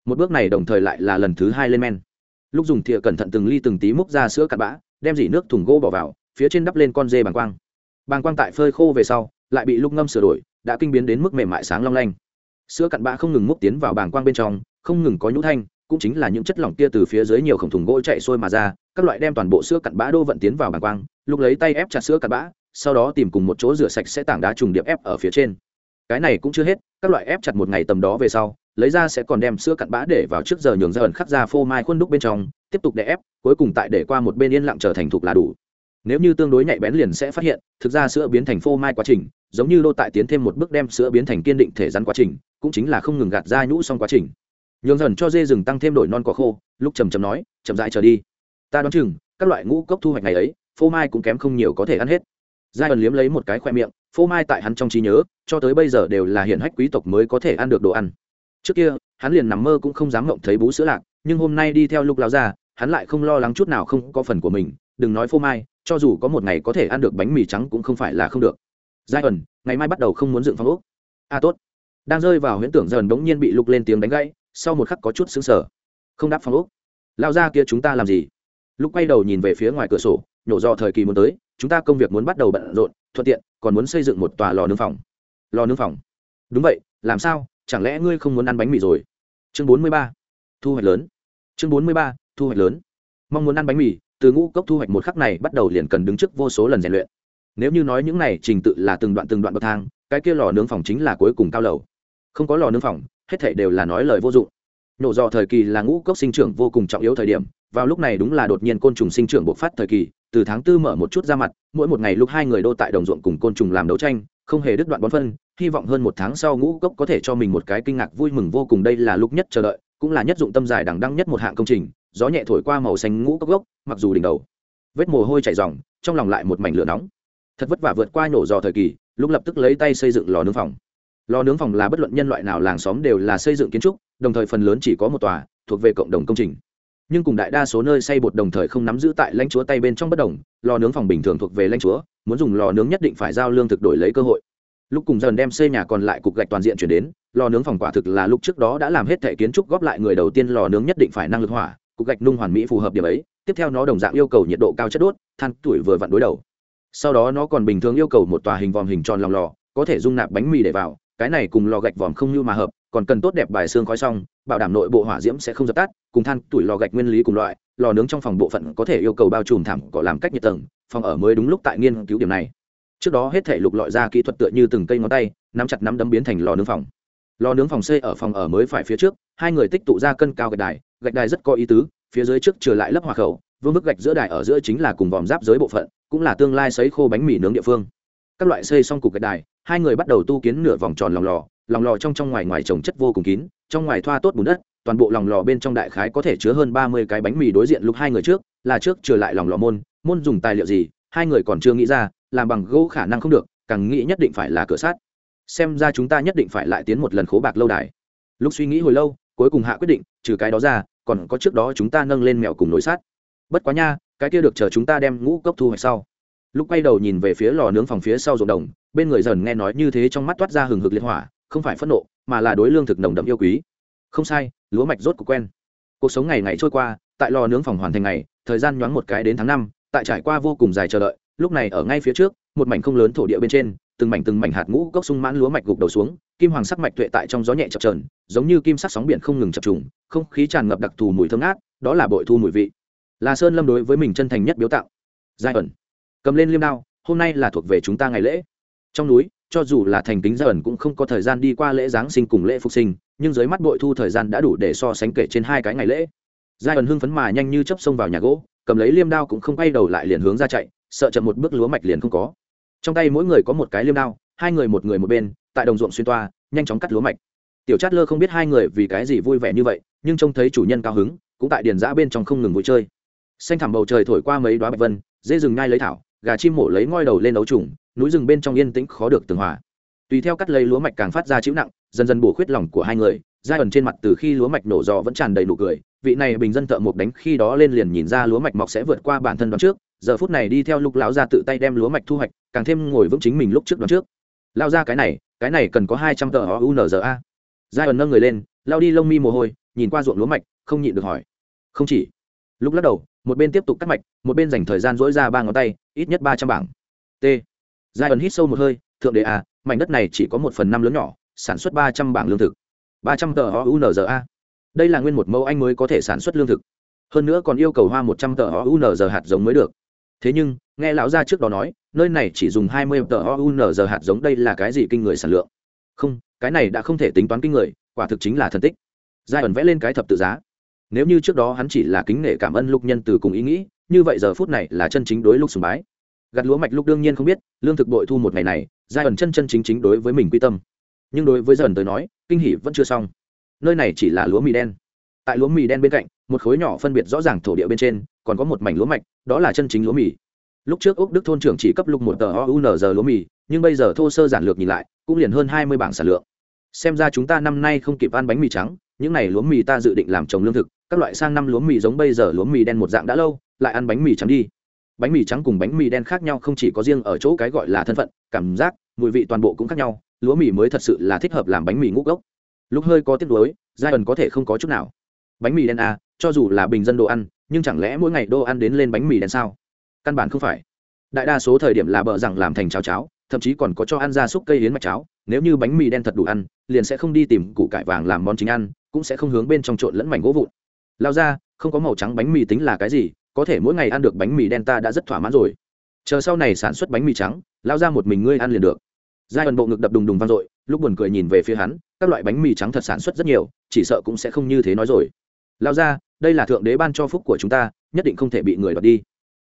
Một bước này đồng thời lại là lần thứ hai lên men. Lúc dùng thìa cẩn thận từng ly từng tí múc ra sữa cặn bã, đem dỉ nước thùng gỗ bỏ vào, phía trên đắp lên con dê bàng quang. Bàng quang tại phơi khô về sau, lại bị lúc ngâm sửa đổi, đã kinh biến đến mức mềm mại sáng long lanh. Sữa cặn bã không ngừng múc tiến vào bàng quang bên trong, không ngừng có nhũ thanh, cũng chính là những chất lỏng kia từ phía dưới nhiều khổng thùng gỗ chạy sôi mà ra, các loại đem toàn bộ sữa cặn bã đô vận tiến vào bàng quang, lúc lấy tay ép chặt sữa cặn bã sau đó tìm cùng một chỗ rửa sạch sẽ tảng đá trùng điệp ép ở phía trên. Cái này cũng chưa hết, các loại ép chặt một ngày tầm đó về sau, lấy ra sẽ còn đem sữa cặn bã để vào trước giờ nhường ra ẩn khắc ra phô mai khuôn đúc bên trong, tiếp tục để ép, cuối cùng tại để qua một bên yên lặng trở thành thục là đủ. Nếu như tương đối nhạy bén liền sẽ phát hiện, thực ra sữa biến thành phô mai quá trình, giống như lô tại tiến thêm một bước đem sữa biến thành kiên định thể rắn quá trình, cũng chính là không ngừng gạt ra nhũ xong quá trình. Nhường dần cho dê rừng tăng thêm đổi non cỏ khô, lúc trầm trầm nói, chậm dại trở đi. Ta đoán chừng, các loại ngũ cốc thu hoạch ngày ấy, phô mai cũng kém không nhiều có thể ăn hết giai ẩn liếm lấy một cái khoe miệng phô mai tại hắn trong trí nhớ cho tới bây giờ đều là hiện hách quý tộc mới có thể ăn được đồ ăn. Trước kia hắn liền nằm mơ cũng không dám ngộng thấy bú sữa lạc nhưng hôm nay đi theo lúc lao ra hắn lại không lo lắng chút nào không có phần của mình đừng nói phô mai cho dù có một ngày có thể ăn được bánh mì trắng cũng không phải là không được. Giai ẩn ngày mai bắt đầu không muốn dựng phong ốc. A à, tốt. Đang rơi vào huyễn tưởng dần bỗng nhiên bị lục lên tiếng đánh gãy sau một khắc có chút xứng sở không đáp phong ốc. Lao ra kia chúng ta làm gì? Lúc quay đầu nhìn về phía ngoài cửa sổ nhổ do thời kỳ muốn tới, chúng ta công việc muốn bắt đầu bận rộn, thuận tiện, còn muốn xây dựng một tòa lò nướng phòng. Lò nướng phòng? Đúng vậy, làm sao? Chẳng lẽ ngươi không muốn ăn bánh mì rồi? Chương bốn mươi ba, thu hoạch lớn. Chương bốn mươi ba, thu hoạch lớn. Mong muốn ăn bánh mì, từ ngũ cốc thu hoạch một khắc này bắt đầu liền cần đứng trước vô số lần rèn luyện. Nếu như nói những này trình tự là từng đoạn từng đoạn bậc thang, cái kia lò nướng phòng chính là cuối cùng cao lầu. Không có lò nướng phòng, hết thảy đều là nói lời vô dụng. Nổ dò thời kỳ là ngũ cốc sinh trưởng vô cùng trọng yếu thời điểm vào lúc này đúng là đột nhiên côn trùng sinh trưởng bộc phát thời kỳ, từ tháng tư mở một chút ra mặt, mỗi một ngày lúc hai người đô tại đồng ruộng cùng côn trùng làm đấu tranh, không hề đứt đoạn bón phân, hy vọng hơn một tháng sau ngũ cốc có thể cho mình một cái kinh ngạc vui mừng vô cùng đây là lúc nhất chờ đợi, cũng là nhất dụng tâm giải đằng đăng nhất một hạng công trình, gió nhẹ thổi qua màu xanh ngũ cốc gốc, mặc dù đỉnh đầu, vết mồ hôi chảy ròng, trong lòng lại một mảnh lửa nóng. Thật vất vả vượt qua nổ dò thời kỳ, lúc lập tức lấy tay xây dựng lò nướng phòng. Lò nướng phòng là bất luận nhân loại nào làng xóm đều là xây dựng kiến trúc, đồng thời phần lớn chỉ có một tòa, thuộc về cộng đồng công trình nhưng cùng đại đa số nơi xây bột đồng thời không nắm giữ tại lãnh chúa tay bên trong bất đồng, lò nướng phòng bình thường thuộc về lãnh chúa, muốn dùng lò nướng nhất định phải giao lương thực đổi lấy cơ hội. Lúc cùng dần đem xây nhà còn lại cục gạch toàn diện chuyển đến, lò nướng phòng quả thực là lúc trước đó đã làm hết thể kiến trúc góp lại người đầu tiên lò nướng nhất định phải năng lực hỏa, cục gạch nung hoàn mỹ phù hợp điểm ấy, tiếp theo nó đồng dạng yêu cầu nhiệt độ cao chất đốt, than tuổi vừa vặn đối đầu. Sau đó nó còn bình thường yêu cầu một tòa hình vòm hình tròn lòng lò, có thể dung nạp bánh mì để vào, cái này cùng lò gạch vòm không như mà hợp còn cần tốt đẹp bài xương khói xong, bảo đảm nội bộ hỏa diễm sẽ không dập tắt, cùng than tuổi lò gạch nguyên lý cùng loại, lò nướng trong phòng bộ phận có thể yêu cầu bao trùm thảm cỏ làm cách nhiệt tầng, phòng ở mới đúng lúc tại nghiên cứu điểm này. Trước đó hết thể lục lọi ra kỹ thuật tựa như từng cây ngón tay, nắm chặt nắm đấm biến thành lò nướng phòng. Lò nướng phòng xây ở phòng ở mới phải phía trước, hai người tích tụ ra cân cao gạch đài gạch đài rất có ý tứ, phía dưới trước trở lại lớp hòa khẩu, vương bức gạch giữa đài ở giữa chính là cùng vòm giáp giới bộ phận, cũng là tương lai sấy khô bánh mì nướng địa phương. Các loại xây xong cục gạch đài, hai người bắt đầu tu kiến nửa vòng tròn lòng lò lòng lò trong trong ngoài ngoài trồng chất vô cùng kín, trong ngoài thoa tốt bùn đất, toàn bộ lòng lò bên trong đại khái có thể chứa hơn ba mươi cái bánh mì đối diện lúc hai người trước, là trước trở lại lòng lò môn môn dùng tài liệu gì, hai người còn chưa nghĩ ra, làm bằng gỗ khả năng không được, càng nghĩ nhất định phải là cửa sát xem ra chúng ta nhất định phải lại tiến một lần khố bạc lâu đài. Lúc suy nghĩ hồi lâu, cuối cùng hạ quyết định, trừ cái đó ra, còn có trước đó chúng ta nâng lên mèo cùng nối sát bất quá nha, cái kia được chờ chúng ta đem ngũ cốc thu hoạch sau. Lúc quay đầu nhìn về phía lò nướng phòng phía sau ruộng đồng, bên người dần nghe nói như thế trong mắt toát ra hừng hực liệt hỏa không phải phẫn nộ, mà là đối lương thực nồng đậm yêu quý. Không sai, lúa mạch rốt của quen. Cuộc sống ngày ngày trôi qua, tại lò nướng phòng hoàn thành ngày, thời gian nhoáng một cái đến tháng năm, tại trải qua vô cùng dài chờ đợi, lúc này ở ngay phía trước, một mảnh không lớn thổ địa bên trên, từng mảnh từng mảnh hạt ngũ cốc sung mãn lúa mạch gục đầu xuống, kim hoàng sắc mạch tuệ tại trong gió nhẹ chập trờn giống như kim sắc sóng biển không ngừng chập trùng, không khí tràn ngập đặc thù mùi thơm ngát, đó là bội thu mùi vị. Là sơn lâm đối với mình chân thành nhất biếu tạo giai ẩn. Cầm lên liêm đao, hôm nay là thuộc về chúng ta ngày lễ. Trong núi cho dù là thành kính gia ẩn cũng không có thời gian đi qua lễ giáng sinh cùng lễ phục sinh, nhưng dưới mắt bội thu thời gian đã đủ để so sánh kể trên hai cái ngày lễ. Giai ẩn hưng phấn mà nhanh như chấp xông vào nhà gỗ, cầm lấy liêm đao cũng không quay đầu lại liền hướng ra chạy, sợ chậm một bước lúa mạch liền không có. Trong tay mỗi người có một cái liêm đao, hai người một người một bên, tại đồng ruộng xuyên toa, nhanh chóng cắt lúa mạch. Tiểu chát lơ không biết hai người vì cái gì vui vẻ như vậy, nhưng trông thấy chủ nhân cao hứng, cũng tại điền giã bên trong không ngừng vui chơi. Xanh thẳm bầu trời thổi qua mấy đoá bạch vân dê rừng ngai lấy thảo, gà chim mổ lấy ngoi đầu lên ấu trùng núi rừng bên trong yên tĩnh khó được tường hòa. Tùy theo cắt lấy lúa mạch càng phát ra chịu nặng, dần dần bổ khuyết lòng của hai người, giai ẩn trên mặt từ khi lúa mạch nổ giò vẫn tràn đầy nụ cười, vị này bình dân thợ mộc đánh khi đó lên liền nhìn ra lúa mạch mọc sẽ vượt qua bản thân đoán trước, giờ phút này đi theo lúc lão ra tự tay đem lúa mạch thu hoạch, càng thêm ngồi vững chính mình lúc trước đoán trước. Lao ra cái này cái này cần có hai trăm tờ o unza giai ẩn nâng người lên lao đi lông mi mồ hôi, nhìn qua ruộng lúa mạch, không nhịn được hỏi. Không chỉ. Lúc lắc đầu, một bên tiếp tục cắt mạch, một bên dành thời gian dỗi ra ba ngón tay, ít nhất ba trăm bảng. T giai ẩn hít sâu một hơi thượng đế à, mảnh đất này chỉ có một phần năm lớn nhỏ sản xuất ba trăm bảng lương thực. Ba trăm tờ o đây là nguyên một mẫu anh mới có thể sản xuất lương thực. Hơn nữa còn yêu cầu hoa một trăm tờ o hạt giống mới được. Thế nhưng nghe lão gia trước đó nói nơi này chỉ dùng hai mươi tờ o hạt giống đây là cái gì kinh người sản lượng? Không cái này đã không thể tính toán kinh người quả thực chính là thần tích. Giai ẩn vẽ lên cái thập tự giá. Nếu như trước đó hắn chỉ là kính nể cảm ơn lục nhân từ cùng ý nghĩ như vậy giờ phút này là chân chính đối lục sùng bái gặt lúa mạch lúc đương nhiên không biết, lương thực bội thu một ngày này, giai ẩn chân chân chính chính đối với mình quy tâm. Nhưng đối với dần tới nói, kinh hỷ vẫn chưa xong. Nơi này chỉ là lúa mì đen. Tại lúa mì đen bên cạnh, một khối nhỏ phân biệt rõ ràng thổ địa bên trên, còn có một mảnh lúa mạch, đó là chân chính lúa mì. Lúc trước úc đức thôn trưởng chỉ cấp lục một tờ ounz lúa mì, nhưng bây giờ thô sơ giản lược nhìn lại, cũng liền hơn hai mươi bảng sản lượng. Xem ra chúng ta năm nay không kịp ăn bánh mì trắng, những n à y lúa mì ta dự định làm trồng lương thực, các loại sang năm lúa mì giống bây giờ lúa mì đen một dạng đã lâu, lại ăn bánh mì trắng đi bánh mì trắng cùng bánh mì đen khác nhau không chỉ có riêng ở chỗ cái gọi là thân phận, cảm giác, mùi vị toàn bộ cũng khác nhau, lúa mì mới thật sự là thích hợp làm bánh mì ngũ gốc lúc hơi có tiếc nuối giai ẩn có thể không có chút nào. Bánh mì đen à cho dù là bình dân đồ ăn, nhưng chẳng lẽ mỗi ngày đồ ăn đến lên bánh mì đen sao? Căn bản không phải. Đại đa số thời điểm là bợ rằng làm thành cháo cháo, thậm chí còn có cho ăn ra súc cây hiến mạch cháo. Nếu như bánh mì đen thật đủ ăn, liền sẽ không đi tìm củ cải vàng làm món chính ăn, cũng sẽ không hướng bên trong trộn lẫn mảnh gỗ vụn. Lao ra, không có màu trắng bánh mì tính là cái gì có thể mỗi ngày ăn được bánh mì đen ta đã rất thỏa mãn rồi. Chờ sau này sản xuất bánh mì trắng, lao ra một mình ngươi ăn liền được. Giai ẩn bộ ngực đập đùng đùng vang dội, lúc buồn cười nhìn về phía hắn, các loại bánh mì trắng thật sản xuất rất nhiều, chỉ sợ cũng sẽ không như thế nói rồi. Lao ra, đây là thượng đế ban cho phúc của chúng ta, nhất định không thể bị người đoạt đi.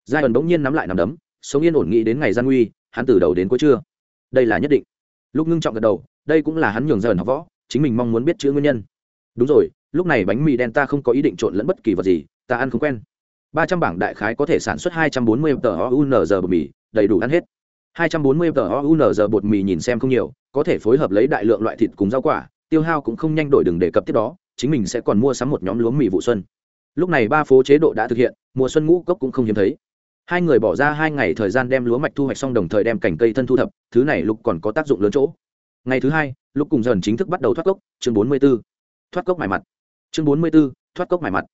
Giai ẩn bỗng nhiên nắm lại nằm đấm, sống yên ổn nghĩ đến ngày gian nguy, hắn từ đầu đến cuối trưa đây là nhất định. Lúc ngưng trọng gật đầu, đây cũng là hắn nhường giai ẩn học võ, chính mình mong muốn biết chữ nguyên nhân. Đúng rồi, lúc này bánh mì đen ta không có ý định trộn lẫn bất kỳ vật gì, ta ăn không quen ba trăm bảng đại khái có thể sản xuất hai trăm bốn mươi tờ ounz bột mì, đầy đủ ăn hết. hai trăm bốn mươi tờ ounz bột mì nhìn xem không nhiều, có thể phối hợp lấy đại lượng loại thịt cùng rau quả, tiêu hao cũng không nhanh đổi đừng đề cập tiếp đó, chính mình sẽ còn mua sắm một nhóm lúa mì vụ xuân. Lúc này ba phố chế độ đã thực hiện, mùa xuân ngũ cốc cũng không hiếm thấy. Hai người bỏ ra hai ngày thời gian đem lúa mạch thu hoạch xong đồng thời đem cảnh cây thân thu thập, thứ này lục còn có tác dụng lớn chỗ. Ngày thứ hai, lúc cùng dần chính thức bắt đầu thoát cốc, chương bốn mươi b ố thoát cốc mài mặt. Chương bốn mươi b ố thoát cốc mài mặt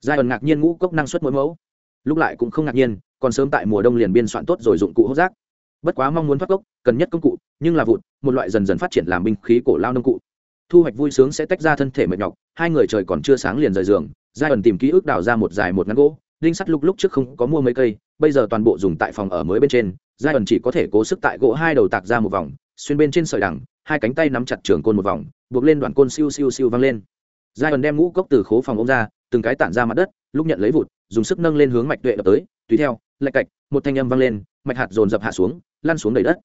giai ẩn ngạc nhiên ngũ cốc năng suất mỗi mẫu. Lúc lại cũng không ngạc nhiên, còn sớm tại mùa đông liền biên soạn tốt rồi dụng cụ hốt rác. Bất quá mong muốn thoát cốc, cần nhất công cụ, nhưng là vụt, một loại dần dần phát triển làm binh khí cổ lao nông cụ. Thu hoạch vui sướng sẽ tách ra thân thể mệt nhọc, hai người trời còn chưa sáng liền rời giường, giai ẩn tìm ký ức đào ra một dài một ngắn gỗ, đinh sắt lúc lúc trước không có mua mấy cây, bây giờ toàn bộ dùng tại phòng ở mới bên trên, giai ẩn chỉ có thể cố sức tại gỗ hai đầu tạc ra một vòng, xuyên bên trên sợi đằng, hai cánh tay nắm chặt trường côn một vòng, buộc lên đoạn côn siêu siêu siêu văng lên. Giai ẩn đem ngũ cốc từ khố phòng ông ra từng cái tản ra mặt đất, lúc nhận lấy vụt, dùng sức nâng lên hướng mạch tuệ đập tới, tùy theo, lạch cạch, một thanh âm vang lên, mạch hạt dồn dập hạ xuống, lăn xuống đầy đất.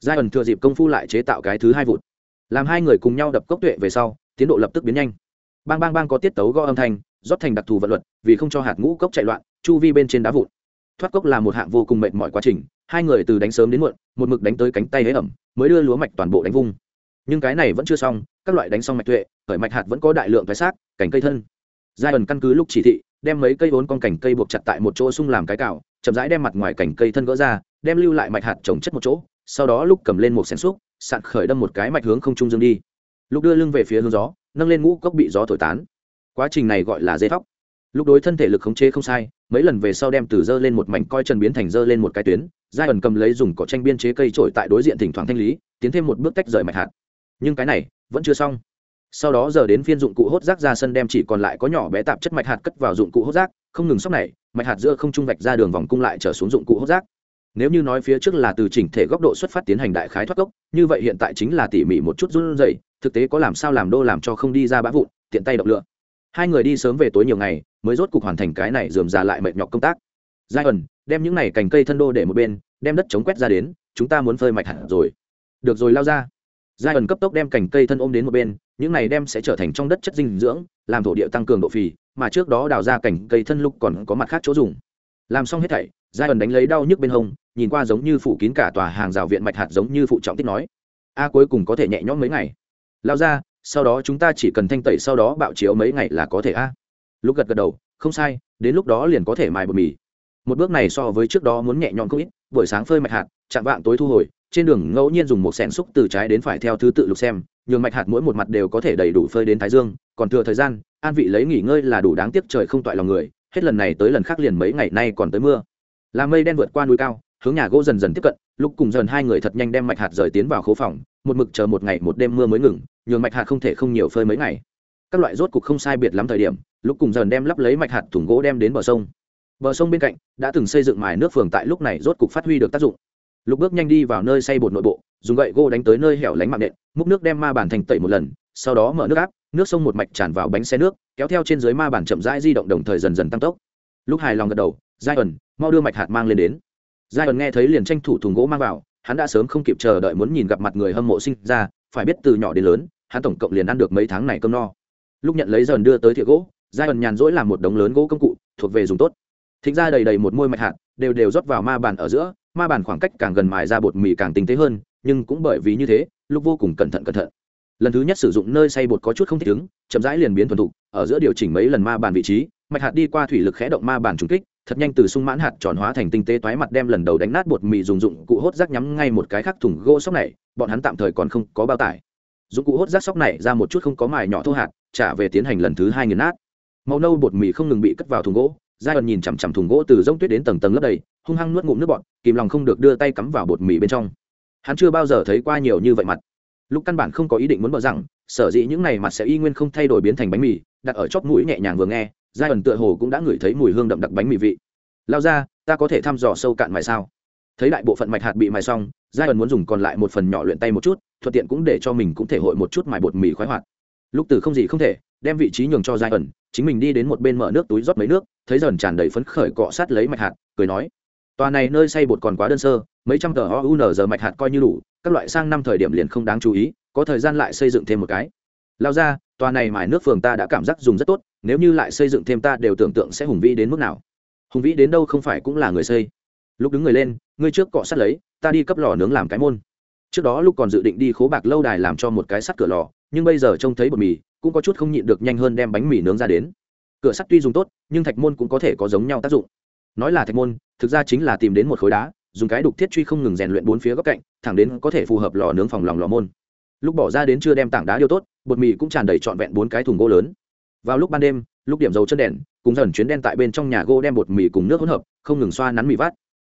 Giai ẩn thừa dịp công phu lại chế tạo cái thứ hai vụt. Làm hai người cùng nhau đập cốc tuệ về sau, tiến độ lập tức biến nhanh. Bang bang bang có tiết tấu gõ âm thanh, rót thành đặc thù vận luật, vì không cho hạt ngũ cốc chạy loạn, chu vi bên trên đá vụn. Thoát cốc là một hạng vô cùng mệt mỏi quá trình, hai người từ đánh sớm đến muộn, một mực đánh tới cánh tay hế ẩm, mới đưa lúa mạch toàn bộ đánh vung. Nhưng cái này vẫn chưa xong, các loại đánh xong mạch tuệ, khởi mạch hạt vẫn có đại lượng thái xác, cành cây thân giai ẩn căn cứ lúc chỉ thị, đem mấy cây vốn con cành cây buộc chặt tại một chỗ sung làm cái cào, chậm rãi đem mặt ngoài cành cây thân gỡ ra, đem lưu lại mạch hạt trồng chất một chỗ, sau đó lúc cầm lên một xén xúc, sạn khởi đâm một cái mạch hướng không trung dương đi. Lúc đưa lưng về phía hướng gió, nâng lên ngũ cốc bị gió thổi tán. Quá trình này gọi là dây thóc. Lúc đối thân thể lực khống chế không sai, mấy lần về sau đem từ dơ lên một mảnh coi chân biến thành dơ lên một cái tuyến, giai ẩn cầm lấy dùng cỏ tranh biên chế cây trổi tại đối diện thỉnh thoảng thanh lý, tiến thêm một bước tách rời mạch hạt. Nhưng cái này vẫn chưa xong sau đó giờ đến phiên dụng cụ hốt rác ra sân đem chỉ còn lại có nhỏ bé tạp chất mạch hạt cất vào dụng cụ hốt rác, không ngừng sóc này, mạch hạt giữa không trung vạch ra đường vòng cung lại trở xuống dụng cụ hốt rác. Nếu như nói phía trước là từ chỉnh thể góc độ xuất phát tiến hành đại khái thoát gốc, như vậy hiện tại chính là tỉ mỉ một chút run rẩy, thực tế có làm sao làm đô làm cho không đi ra bã vụn, tiện tay độc lựa. Hai người đi sớm về tối nhiều ngày, mới rốt cục hoàn thành cái này dườm ra lại mệt nhọc công tác. Giai ẩn đem những này cành cây thân đô để một bên, đem đất chống quét ra đến, chúng ta muốn phơi mạch hạt rồi. Được rồi, lao ra. Giai ẩn cấp tốc đem cành cây thân ôm đến một bên những này đem sẽ trở thành trong đất chất dinh dưỡng, làm thổ địa tăng cường độ phì, mà trước đó đào ra cảnh cây thân lục còn có mặt khác chỗ dùng. Làm xong hết thảy giai ẩn đánh lấy đau nhức bên hông, nhìn qua giống như phủ kín cả tòa hàng rào viện mạch hạt giống như phụ trọng tích nói, a, cuối cùng có thể nhẹ nhõm mấy ngày. Lao ra, sau đó chúng ta chỉ cần thanh tẩy sau đó bạo chiếu mấy ngày là có thể a. Lúc gật gật đầu, không sai, đến lúc đó liền có thể mài bột mì. Một bước này so với trước đó muốn nhẹ nhõm không ít, buổi sáng phơi mạch hạt, chạm vạng tối thu hồi, trên đường ngẫu nhiên dùng một sẻn xúc từ trái đến phải theo thứ tự lục xem nhường mạch hạt mỗi một mặt đều có thể đầy đủ phơi đến thái dương, còn thừa thời gian, an vị lấy nghỉ ngơi là đủ đáng tiếc trời không toại lòng người, hết lần này tới lần khác liền mấy ngày nay còn tới mưa. Là mây đen vượt qua núi cao, hướng nhà gỗ dần dần tiếp cận, lúc cùng dần hai người thật nhanh đem mạch hạt rời tiến vào khố phòng, một mực chờ một ngày một đêm mưa mới ngừng, nhường mạch hạt không thể không nhiều phơi mấy ngày. Các loại rốt cục không sai biệt lắm thời điểm, lúc cùng dần đem lắp lấy mạch hạt thùng gỗ đem đến bờ sông. Bờ sông bên cạnh, đã từng xây dựng mài nước phường tại lúc này rốt cục phát huy được tác dụng lục bước nhanh đi vào nơi xây bột nội bộ, dùng gậy gỗ đánh tới nơi hẻo lánh mạng nện, múc nước đem ma bản thành tẩy một lần, sau đó mở nước áp, nước sông một mạch tràn vào bánh xe nước, kéo theo trên dưới ma bản chậm rãi di động đồng thời dần dần tăng tốc. Lúc hài lòng gật đầu, giai ẩn, mau đưa mạch hạt mang lên đến. Giai ẩn nghe thấy liền tranh thủ thùng gỗ mang vào, hắn đã sớm không kịp chờ đợi muốn nhìn gặp mặt người hâm mộ sinh ra, phải biết từ nhỏ đến lớn, hắn tổng cộng liền ăn được mấy tháng này cơm no. Lúc nhận lấy dần đưa tới thìa gỗ, giai ẩn nhàn rỗi làm một đống lớn gỗ công cụ, thuộc về dùng tốt. Thịnh ra đầy đầy một môi mạch hạt, đều đều rót vào ma bàn ở giữa ma bàn khoảng cách càng gần mài ra bột mì càng tinh tế hơn, nhưng cũng bởi vì như thế, lúc vô cùng cẩn thận cẩn thận. Lần thứ nhất sử dụng nơi xay bột có chút không thích ứng, chậm rãi liền biến thuần thục, ở giữa điều chỉnh mấy lần ma bàn vị trí, mạch hạt đi qua thủy lực khẽ động ma bàn trùng kích, thật nhanh từ sung mãn hạt tròn hóa thành tinh tế toái mặt đem lần đầu đánh nát bột mì dùng dụng cụ hốt rác nhắm ngay một cái khác thùng gỗ sóc này, bọn hắn tạm thời còn không có bao tải. Dụng cụ hốt rác sóc này ra một chút không có mài nhỏ thô hạt, trả về tiến hành lần thứ hai nghiền nát. Màu nâu bột mì không ngừng bị cất vào thùng gỗ giai ẩn nhìn chằm chằm thùng gỗ từ rông tuyết đến tầng tầng lớp đầy hung hăng nuốt ngụm nước bọt, kìm lòng không được đưa tay cắm vào bột mì bên trong. Hắn chưa bao giờ thấy qua nhiều như vậy mặt. Lúc căn bản không có ý định muốn bỏ rằng, sở dĩ những này mặt sẽ y nguyên không thay đổi biến thành bánh mì, đặt ở chóp mũi nhẹ nhàng vừa nghe, giai ẩn tựa hồ cũng đã ngửi thấy mùi hương đậm đặc bánh mì vị. Lao ra ta có thể thăm dò sâu cạn mài sao? Thấy đại bộ phận mạch hạt bị mài xong, giai ẩn muốn dùng còn lại một phần nhỏ luyện tay một chút, thuận tiện cũng để cho mình cũng thể hội một chút mài bột mì khoái hoạt. Lúc từ không gì không thể, đem vị trí nhường cho giai ẩn, chính mình đi đến một bên mở nước túi rót mấy nước, thấy dần tràn đầy phấn khởi cọ sát lấy mạch hạt, cười nói tòa này nơi xây bột còn quá đơn sơ, mấy trăm tờ oun giờ mạch hạt coi như đủ, các loại sang năm thời điểm liền không đáng chú ý, có thời gian lại xây dựng thêm một cái. Lao ra, tòa này mài nước phường ta đã cảm giác dùng rất tốt, nếu như lại xây dựng thêm ta đều tưởng tượng sẽ hùng vĩ đến mức nào. Hùng vĩ đến đâu không phải cũng là người xây. Lúc đứng người lên, ngươi trước cọ sát lấy, ta đi cấp lò nướng làm cái môn. Trước đó lúc còn dự định đi khố bạc lâu đài làm cho một cái sắt cửa lò, nhưng bây giờ trông thấy bột mì, cũng có chút không nhịn được nhanh hơn đem bánh mì nướng ra đến. Cửa sắt tuy dùng tốt, nhưng thạch môn cũng có thể có giống nhau tác dụng nói là thạch môn, thực ra chính là tìm đến một khối đá, dùng cái đục thiết truy không ngừng rèn luyện bốn phía góc cạnh, thẳng đến có thể phù hợp lò nướng phòng lòng lò môn. Lúc bỏ ra đến chưa đem tảng đá điêu tốt, bột mì cũng tràn đầy trọn vẹn bốn cái thùng gỗ lớn. Vào lúc ban đêm, lúc điểm dầu chân đèn, cùng dần chuyến đen tại bên trong nhà gỗ đem bột mì cùng nước hỗn hợp, không ngừng xoa nắn mì vát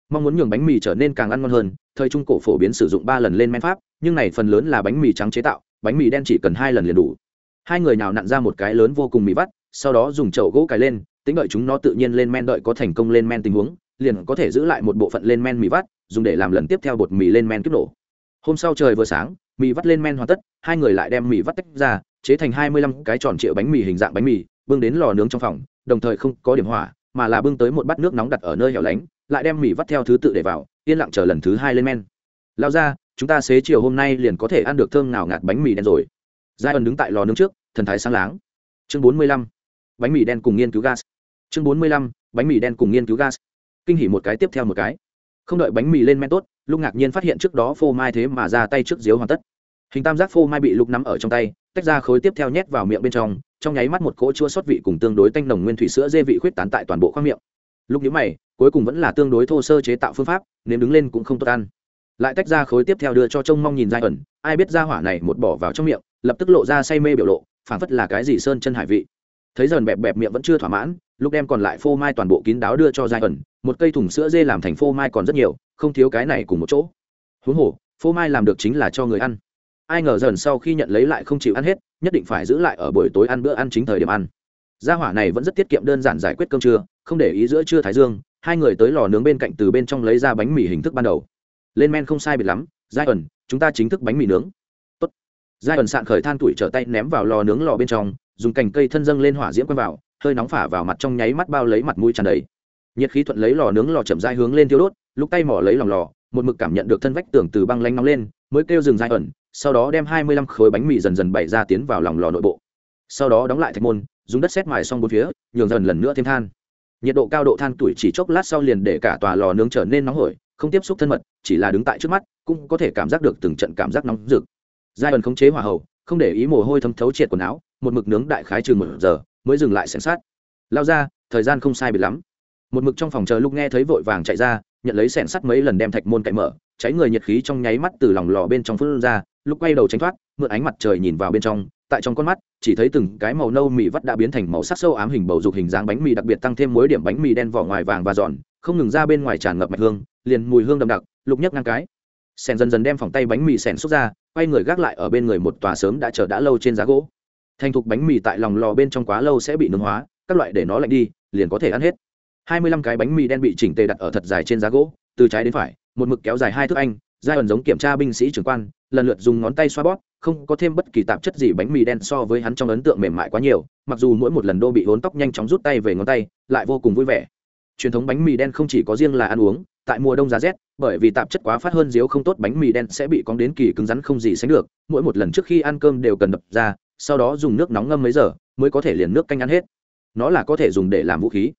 mong muốn nhường bánh mì trở nên càng ăn ngon hơn, thời trung cổ phổ biến sử dụng ba lần lên men pháp, nhưng này phần lớn là bánh mì trắng chế tạo, bánh mì đen chỉ cần hai lần liền đủ. Hai người nào nặn ra một cái lớn vô cùng mì vắt, sau đó dùng chậu gỗ cài lên tính đợi chúng nó tự nhiên lên men đợi có thành công lên men tình huống, liền có thể giữ lại một bộ phận lên men mì vắt, dùng để làm lần tiếp theo bột mì lên men kích nổ. Hôm sau trời vừa sáng, mì vắt lên men hoàn tất, hai người lại đem mì vắt tách ra, chế thành hai mươi lăm cái tròn triệu bánh mì hình dạng bánh mì, bưng đến lò nướng trong phòng, đồng thời không có điểm hỏa, mà là bưng tới một bát nước nóng đặt ở nơi hẻo lánh, lại đem mì vắt theo thứ tự để vào, yên lặng chờ lần thứ hai lên men. Lao ra, chúng ta xế chiều hôm nay liền có thể ăn được thơm nào ngạt bánh mì đen rồi. Giai ẩn đứng tại lò nướng trước, thần thái sáng láng. Chương bốn mươi lăm. Bánh mì đen cùng nghiên cứu gas chương bốn mươi lăm, bánh mì đen cùng nghiên cứu gas. Kinh hỉ một cái tiếp theo một cái. Không đợi bánh mì lên men tốt lúc ngạc nhiên phát hiện trước đó phô mai thế mà ra tay trước diếu hoàn tất. Hình tam giác phô mai bị lục nắm ở trong tay, tách ra khối tiếp theo nhét vào miệng bên trong trong nháy mắt một cỗ chua xót vị cùng tương đối tanh nồng nguyên thủy sữa dê vị khuyết tán tại toàn bộ khoang miệng. Lúc nhíu mày, cuối cùng vẫn là tương đối thô sơ chế tạo phương pháp nếu đứng lên cũng không tốt ăn. Lại tách ra khối tiếp theo đưa cho trông mong nhìn dai ẩn, ai biết ra hỏa này một bỏ vào trong miệng, lập tức lộ ra say mê biểu lộ, phảng phất là cái gì sơn chân hải vị. Thấy dần bẹp bẹp miệng vẫn chưa thỏa mãn lúc đem còn lại phô mai toàn bộ kín đáo đưa cho giai ẩn, một cây thùng sữa dê làm thành phô mai còn rất nhiều, không thiếu cái này cùng một chỗ. Huống hồ, phô mai làm được chính là cho người ăn. Ai ngờ dần sau khi nhận lấy lại không chịu ăn hết, nhất định phải giữ lại ở buổi tối ăn bữa ăn chính thời điểm ăn. Gia hỏa này vẫn rất tiết kiệm đơn giản giải quyết cơm trưa, không để ý giữa trưa thái dương, hai người tới lò nướng bên cạnh từ bên trong lấy ra bánh mì hình thức ban đầu. Lên men không sai biệt lắm, giai ẩn, chúng ta chính thức bánh mì nướng. Tốt. giai ẩn sạn khởi than tuổi trở tay ném vào lò nướng lò bên trong, dùng cành cây thân dâng lên hỏa diễm quay vào hơi nóng phả vào mặt trong nháy mắt bao lấy mặt mũi tràn đầy. Nhiệt khí thuận lấy lò nướng lò chậm dai hướng lên tiêu đốt, lúc tay mỏ lấy lòng lò, một mực cảm nhận được thân vách tường từ băng lanh nóng lên, mới kêu dừng dai ẩn, sau đó đem hai mươi lăm khối bánh mì dần dần bày ra tiến vào lòng lò nội bộ. Sau đó đóng lại thạch môn, dùng đất xét mài xong bốn phía, nhường dần lần nữa thêm than. Nhiệt độ cao độ than tuổi chỉ chốc lát sau liền để cả tòa lò nướng trở nên nóng hổi, không tiếp xúc thân mật, chỉ là đứng tại trước mắt, cũng có thể cảm giác được từng trận cảm giác nóng rực. Giai ẩn khống chế hỏa hậu, không để ý mồ hôi thấm thấu triệt quần áo, một mực nướng đại khái chừng một giờ mới dừng lại xem sát. Lao ra, thời gian không sai biệt lắm. Một mực trong phòng chờ lúc nghe thấy vội vàng chạy ra, nhận lấy sẻn sắt mấy lần đem thạch môn cậy mở, cháy người nhiệt khí trong nháy mắt từ lòng lò bên trong phun ra lúc quay đầu tránh thoát, mượn ánh mặt trời nhìn vào bên trong, tại trong con mắt, chỉ thấy từng cái màu nâu mì vắt đã biến thành màu sắc sâu ám hình bầu dục hình dáng bánh mì đặc biệt tăng thêm mối điểm bánh mì đen vỏ ngoài vàng và giòn, không ngừng ra bên ngoài tràn ngập mạch hương, liền mùi hương đậm đặc, lục nhấc ngang cái. Sèn dần dần đem phòng tay bánh mì sèn xúc ra, quay người gác lại ở bên người một tòa sớm đã chờ đã lâu trên giá gỗ thành thục bánh mì tại lòng lò bên trong quá lâu sẽ bị nướng hóa, các loại để nó lạnh đi, liền có thể ăn hết. Hai mươi lăm cái bánh mì đen bị chỉnh tề đặt ở thật dài trên giá gỗ, từ trái đến phải, một mực kéo dài hai thước anh, giai ẩn giống kiểm tra binh sĩ trưởng quan, lần lượt dùng ngón tay xoa bóp, không có thêm bất kỳ tạp chất gì bánh mì đen so với hắn trong ấn tượng mềm mại quá nhiều, mặc dù mỗi một lần đô bị hốn tóc nhanh chóng rút tay về ngón tay, lại vô cùng vui vẻ. Truyền thống bánh mì đen không chỉ có riêng là ăn uống, tại mùa đông giá rét, bởi vì tạp chất quá phát hơn diếu không tốt, bánh mì đen sẽ bị cóng đến kỳ cứng rắn không gì sánh được, mỗi một lần trước khi ăn cơm đều cần đập ra sau đó dùng nước nóng ngâm mấy giờ, mới có thể liền nước canh ăn hết. Nó là có thể dùng để làm vũ khí.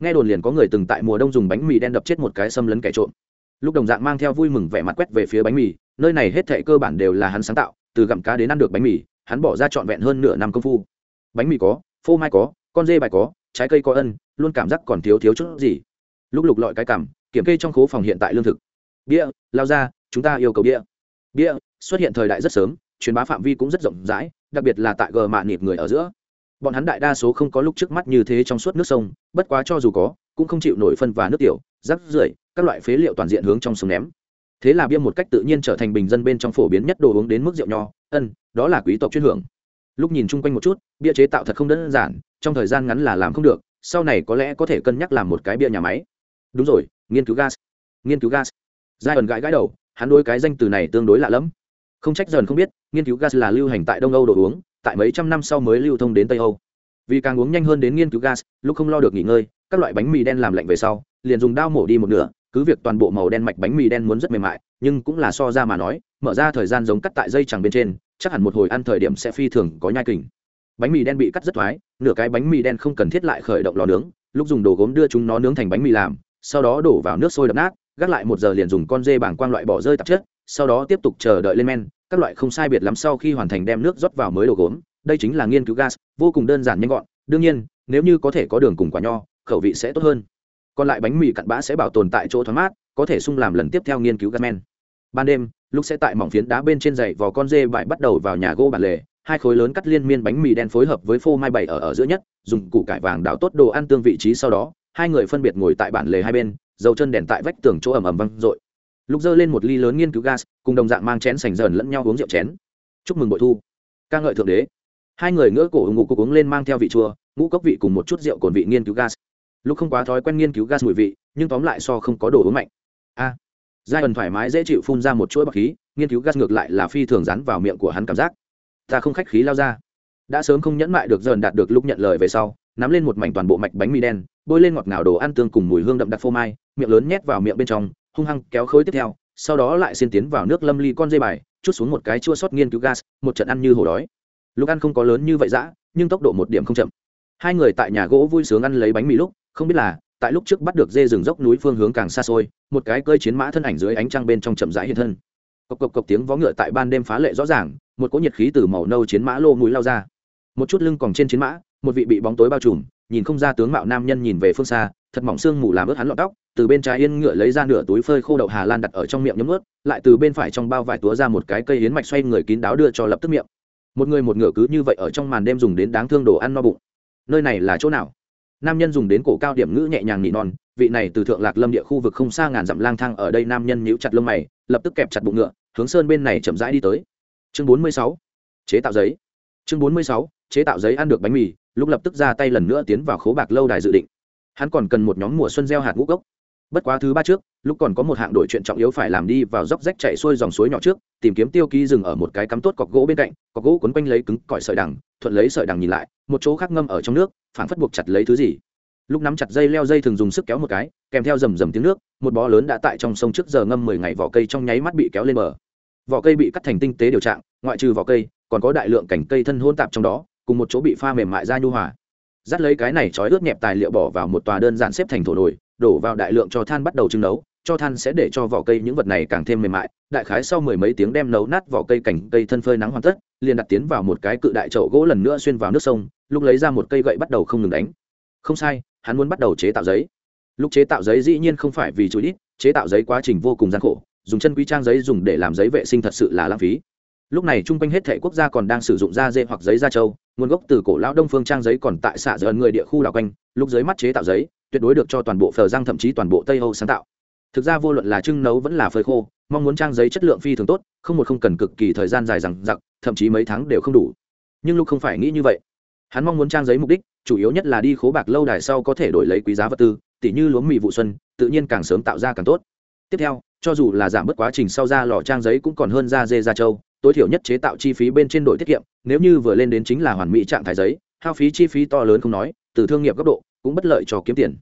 Nghe đồn liền có người từng tại mùa đông dùng bánh mì đen đập chết một cái xâm lấn kẻ trộm. Lúc đồng dạng mang theo vui mừng vẻ mặt quét về phía bánh mì, nơi này hết thệ cơ bản đều là hắn sáng tạo, từ gặm cá đến ăn được bánh mì, hắn bỏ ra trọn vẹn hơn nửa năm công phu. Bánh mì có, phô mai có, con dê bài có, trái cây có ân, luôn cảm giác còn thiếu thiếu chút gì. Lúc lục lọi cái cảm kiểm kê trong khố phòng hiện tại lương thực. Bia, lao ra, chúng ta yêu cầu bia. Bia, xuất hiện thời đại rất sớm truyền bá phạm vi cũng rất rộng rãi, đặc biệt là tại gờ mạ nịp người ở giữa. Bọn hắn đại đa số không có lúc trước mắt như thế trong suốt nước sông, bất quá cho dù có, cũng không chịu nổi phân và nước tiểu, rác rưởi, các loại phế liệu toàn diện hướng trong sông ném. Thế là bia một cách tự nhiên trở thành bình dân bên trong phổ biến nhất đồ uống đến mức rượu nho, ân, đó là quý tộc chuyên hưởng. Lúc nhìn chung quanh một chút, bia chế tạo thật không đơn giản, trong thời gian ngắn là làm không được, sau này có lẽ có thể cân nhắc làm một cái bia nhà máy. Đúng rồi, nghiên cứu gas, nghiên cứu gas. Giai ẩn gãi gãi đầu, hắn đôi cái danh từ này tương đối lạ lẫm không trách dần không biết, nghiên cứu gas là lưu hành tại đông âu đồ uống, tại mấy trăm năm sau mới lưu thông đến tây âu. Vì càng uống nhanh hơn đến nghiên cứu gas, lúc không lo được nghỉ ngơi, các loại bánh mì đen làm lạnh về sau, liền dùng dao mổ đi một nửa, cứ việc toàn bộ màu đen mạch bánh mì đen muốn rất mềm mại, nhưng cũng là so ra mà nói, mở ra thời gian giống cắt tại dây chẳng bên trên, chắc hẳn một hồi ăn thời điểm sẽ phi thường có nhai kình. Bánh mì đen bị cắt rất thoái, nửa cái bánh mì đen không cần thiết lại khởi động lò nướng, lúc dùng đồ gốm đưa chúng nó nướng thành bánh mì làm, sau đó đổ vào nước sôi đập nát, gác lại một giờ liền dùng con dê bảng quang loại bỏ rơi tạp chất sau đó tiếp tục chờ đợi lên men. Các loại không sai biệt lắm sau khi hoàn thành đem nước rót vào mới đồ gốm. Đây chính là nghiên cứu gas, vô cùng đơn giản nhanh gọn. Đương nhiên, nếu như có thể có đường cùng quả nho, khẩu vị sẽ tốt hơn. Còn lại bánh mì cặn bã sẽ bảo tồn tại chỗ thoáng mát, có thể sung làm lần tiếp theo nghiên cứu gas men. Ban đêm, lúc sẽ tại mỏng phiến đá bên trên dày vò con dê bại bắt đầu vào nhà gỗ bản lề, hai khối lớn cắt liên miên bánh mì đen phối hợp với phô mai bảy ở ở giữa nhất, dùng củ cải vàng đảo tốt đồ ăn tương vị trí sau đó, hai người phân biệt ngồi tại bản lề hai bên, dầu chân đèn tại vách tường chỗ ẩm ẩm văng dội lúc dơ lên một ly lớn nghiên cứu gas cùng đồng dạng mang chén sành dần lẫn nhau uống rượu chén. Chúc mừng bội thu. Ca ngợi thượng đế. Hai người ngỡ cổ ngủ cục uống lên mang theo vị chua ngũ cốc vị cùng một chút rượu cồn vị nghiên cứu gas. Lúc không quá thói quen nghiên cứu gas mùi vị nhưng tóm lại so không có đồ uống mạnh. A. À, giai ẩn thoải mái dễ chịu phun ra một chuỗi bọc khí nghiên cứu gas ngược lại là phi thường rắn vào miệng của hắn cảm giác. Ta không khách khí lao ra. Đã sớm không nhẫn mại được dần đạt được lúc nhận lời về sau nắm lên một mảnh toàn bộ mạch bánh mì đen bôi lên ngọt ngào đồ ăn tương cùng mùi hương đậm đặc phô mai miệng lớn nhét vào miệng bên trong hung hăng kéo khối tiếp theo, sau đó lại xin tiến vào nước lâm ly con dây bài, chút xuống một cái chua sót nghiên cứu gas, một trận ăn như hổ đói. Lúc ăn không có lớn như vậy dã, nhưng tốc độ một điểm không chậm. Hai người tại nhà gỗ vui sướng ăn lấy bánh mì lúc, không biết là, tại lúc trước bắt được dê rừng dốc núi phương hướng càng xa xôi, một cái cơi chiến mã thân ảnh dưới ánh trăng bên trong chậm rãi hiện thân. Cộc cộc cộc tiếng vó ngựa tại ban đêm phá lệ rõ ràng, một cỗ nhiệt khí từ màu nâu chiến mã lô mũi lao ra. Một chút lưng còn trên chiến mã, một vị bị bóng tối bao trùm nhìn không ra tướng mạo nam nhân nhìn về phương xa, thật mỏng xương mù làm ướt hắn lọt tóc, từ bên trái yên ngựa lấy ra nửa túi phơi khô đậu hà lan đặt ở trong miệng nhấm ướt, lại từ bên phải trong bao vải túa ra một cái cây yến mạch xoay người kín đáo đưa cho lập tức miệng. Một người một ngựa cứ như vậy ở trong màn đêm dùng đến đáng thương đồ ăn no bụng. Nơi này là chỗ nào? Nam nhân dùng đến cổ cao điểm ngữ nhẹ nhàng nỉ non, vị này từ thượng lạc lâm địa khu vực không xa ngàn dặm lang thang ở đây nam nhân nhíu chặt lông mày, lập tức kẹp chặt bụng ngựa, hướng sơn bên này chậm rãi đi tới. Chương bốn mươi sáu, chế tạo giấy. Chương bốn mươi sáu chế tạo giấy ăn được bánh mì, lúc lập tức ra tay lần nữa tiến vào khố bạc lâu đài dự định. Hắn còn cần một nhóm mùa xuân gieo hạt ngũ cốc. Bất quá thứ ba trước, lúc còn có một hạng đội chuyện trọng yếu phải làm đi vào dốc rách chạy xuôi dòng suối nhỏ trước, tìm kiếm tiêu ký dừng ở một cái cắm tốt cọc gỗ bên cạnh, cọc gỗ quấn quanh lấy cứng cỏi sợi đằng, thuận lấy sợi đằng nhìn lại, một chỗ khác ngâm ở trong nước phản phất buộc chặt lấy thứ gì. Lúc nắm chặt dây leo dây thường dùng sức kéo một cái, kèm theo rầm rầm tiếng nước, một bó lớn đã tại trong sông trước giờ ngâm mười ngày vỏ cây trong nháy mắt bị kéo lên bờ. Vỏ cây bị cắt thành tinh tế điều trạng, ngoại trừ vỏ cây, còn có đại lượng cảnh cây thân hôn tạp trong đó cùng một chỗ bị pha mềm mại ra nhu hòa. Dắt lấy cái này trói ướt nhẹp tài liệu bỏ vào một tòa đơn giản xếp thành thổ nồi, đổ vào đại lượng cho than bắt đầu trưng nấu, cho than sẽ để cho vỏ cây những vật này càng thêm mềm mại. Đại khái sau mười mấy tiếng đem nấu nát vỏ cây cảnh cây thân phơi nắng hoàn tất, liền đặt tiến vào một cái cự đại chậu gỗ lần nữa xuyên vào nước sông, lúc lấy ra một cây gậy bắt đầu không ngừng đánh. Không sai, hắn muốn bắt đầu chế tạo giấy. Lúc chế tạo giấy dĩ nhiên không phải vì chú ít chế tạo giấy quá trình vô cùng gian khổ, dùng chân quý trang giấy dùng để làm giấy vệ sinh thật sự là lãng phí lúc này chung quanh hết thể quốc gia còn đang sử dụng da dê hoặc giấy da trâu, nguồn gốc từ cổ lão đông phương trang giấy còn tại xạ dần người địa khu đảo quanh, lúc dưới mắt chế tạo giấy, tuyệt đối được cho toàn bộ phờ giang thậm chí toàn bộ tây âu sáng tạo. Thực ra vô luận là trưng nấu vẫn là phơi khô, mong muốn trang giấy chất lượng phi thường tốt, không một không cần cực kỳ thời gian dài rằng giặc thậm chí mấy tháng đều không đủ. Nhưng lúc không phải nghĩ như vậy. Hắn mong muốn trang giấy mục đích, chủ yếu nhất là đi khố bạc lâu đài sau có thể đổi lấy quý giá vật tư, tỉ như lúa mì vụ xuân, tự nhiên càng sớm tạo ra càng tốt. Tiếp theo, cho dù là giảm bớt quá trình sau ra lò trang giấy cũng còn hơn da dê da trâu tối thiểu nhất chế tạo chi phí bên trên đội tiết kiệm, nếu như vừa lên đến chính là hoàn mỹ trạng thái giấy, hao phí chi phí to lớn không nói, từ thương nghiệp góc độ, cũng bất lợi cho kiếm tiền.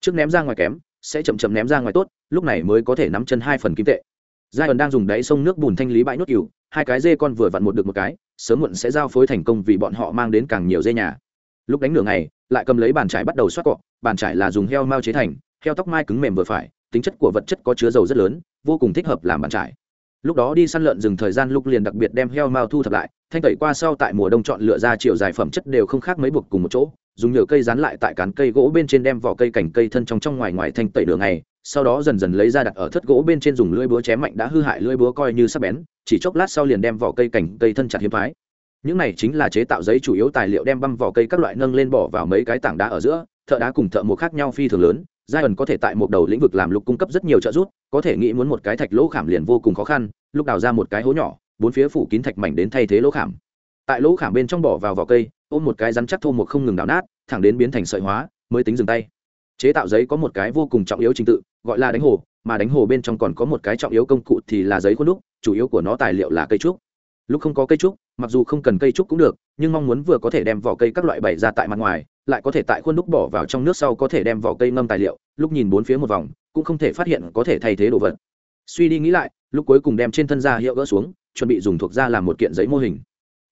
Trước ném ra ngoài kém, sẽ chậm chậm ném ra ngoài tốt, lúc này mới có thể nắm chân hai phần kim tệ. Giai ẩn đang dùng đáy sông nước bùn thanh lý bãi nốt cừu, hai cái dê con vừa vặn một được một cái, sớm muộn sẽ giao phối thành công vì bọn họ mang đến càng nhiều dê nhà. Lúc đánh nửa ngày, lại cầm lấy bàn trải bắt đầu xoát cọ, bàn trải là dùng heo mao chế thành, heo tóc mai cứng mềm vừa phải, tính chất của vật chất có chứa dầu rất lớn, vô cùng thích hợp làm bàn trải lúc đó đi săn lợn dừng thời gian lúc liền đặc biệt đem heo mao thu thập lại, thanh tẩy qua sau tại mùa đông chọn lựa ra chiều dài phẩm chất đều không khác mấy buộc cùng một chỗ, dùng nhựa cây dán lại tại cán cây gỗ bên trên đem vỏ cây cảnh cây thân trong trong ngoài ngoài thanh tẩy đường này sau đó dần dần lấy ra đặt ở thất gỗ bên trên dùng lưỡi búa chém mạnh đã hư hại lưỡi búa coi như sắc bén, chỉ chốc lát sau liền đem vỏ cây cảnh cây thân chặt hiếm phái những này chính là chế tạo giấy chủ yếu tài liệu đem băm vỏ cây các loại nâng lên bỏ vào mấy cái tảng đá ở giữa, thợ đá cùng thợ mộc khác nhau phi thường lớn giai ẩn có thể tại một đầu lĩnh vực làm lục cung cấp rất nhiều trợ giúp, có thể nghĩ muốn một cái thạch lỗ khảm liền vô cùng khó khăn, lúc đào ra một cái hố nhỏ, bốn phía phủ kín thạch mảnh đến thay thế lỗ khảm. Tại lỗ khảm bên trong bỏ vào vỏ cây, ôm một cái rắn chắc thô một không ngừng đào nát, thẳng đến biến thành sợi hóa, mới tính dừng tay. Chế tạo giấy có một cái vô cùng trọng yếu trình tự, gọi là đánh hồ, mà đánh hồ bên trong còn có một cái trọng yếu công cụ thì là giấy khuôn đúc, chủ yếu của nó tài liệu là cây trúc. Lúc không có cây trúc, mặc dù không cần cây trúc cũng được, nhưng mong muốn vừa có thể đem vỏ cây các loại bày ra tại mặt ngoài lại có thể tại khuôn đúc bỏ vào trong nước sau có thể đem vỏ cây ngâm tài liệu, lúc nhìn bốn phía một vòng, cũng không thể phát hiện có thể thay thế đồ vật. Suy đi nghĩ lại, lúc cuối cùng đem trên thân da hiệu gỡ xuống, chuẩn bị dùng thuộc da làm một kiện giấy mô hình.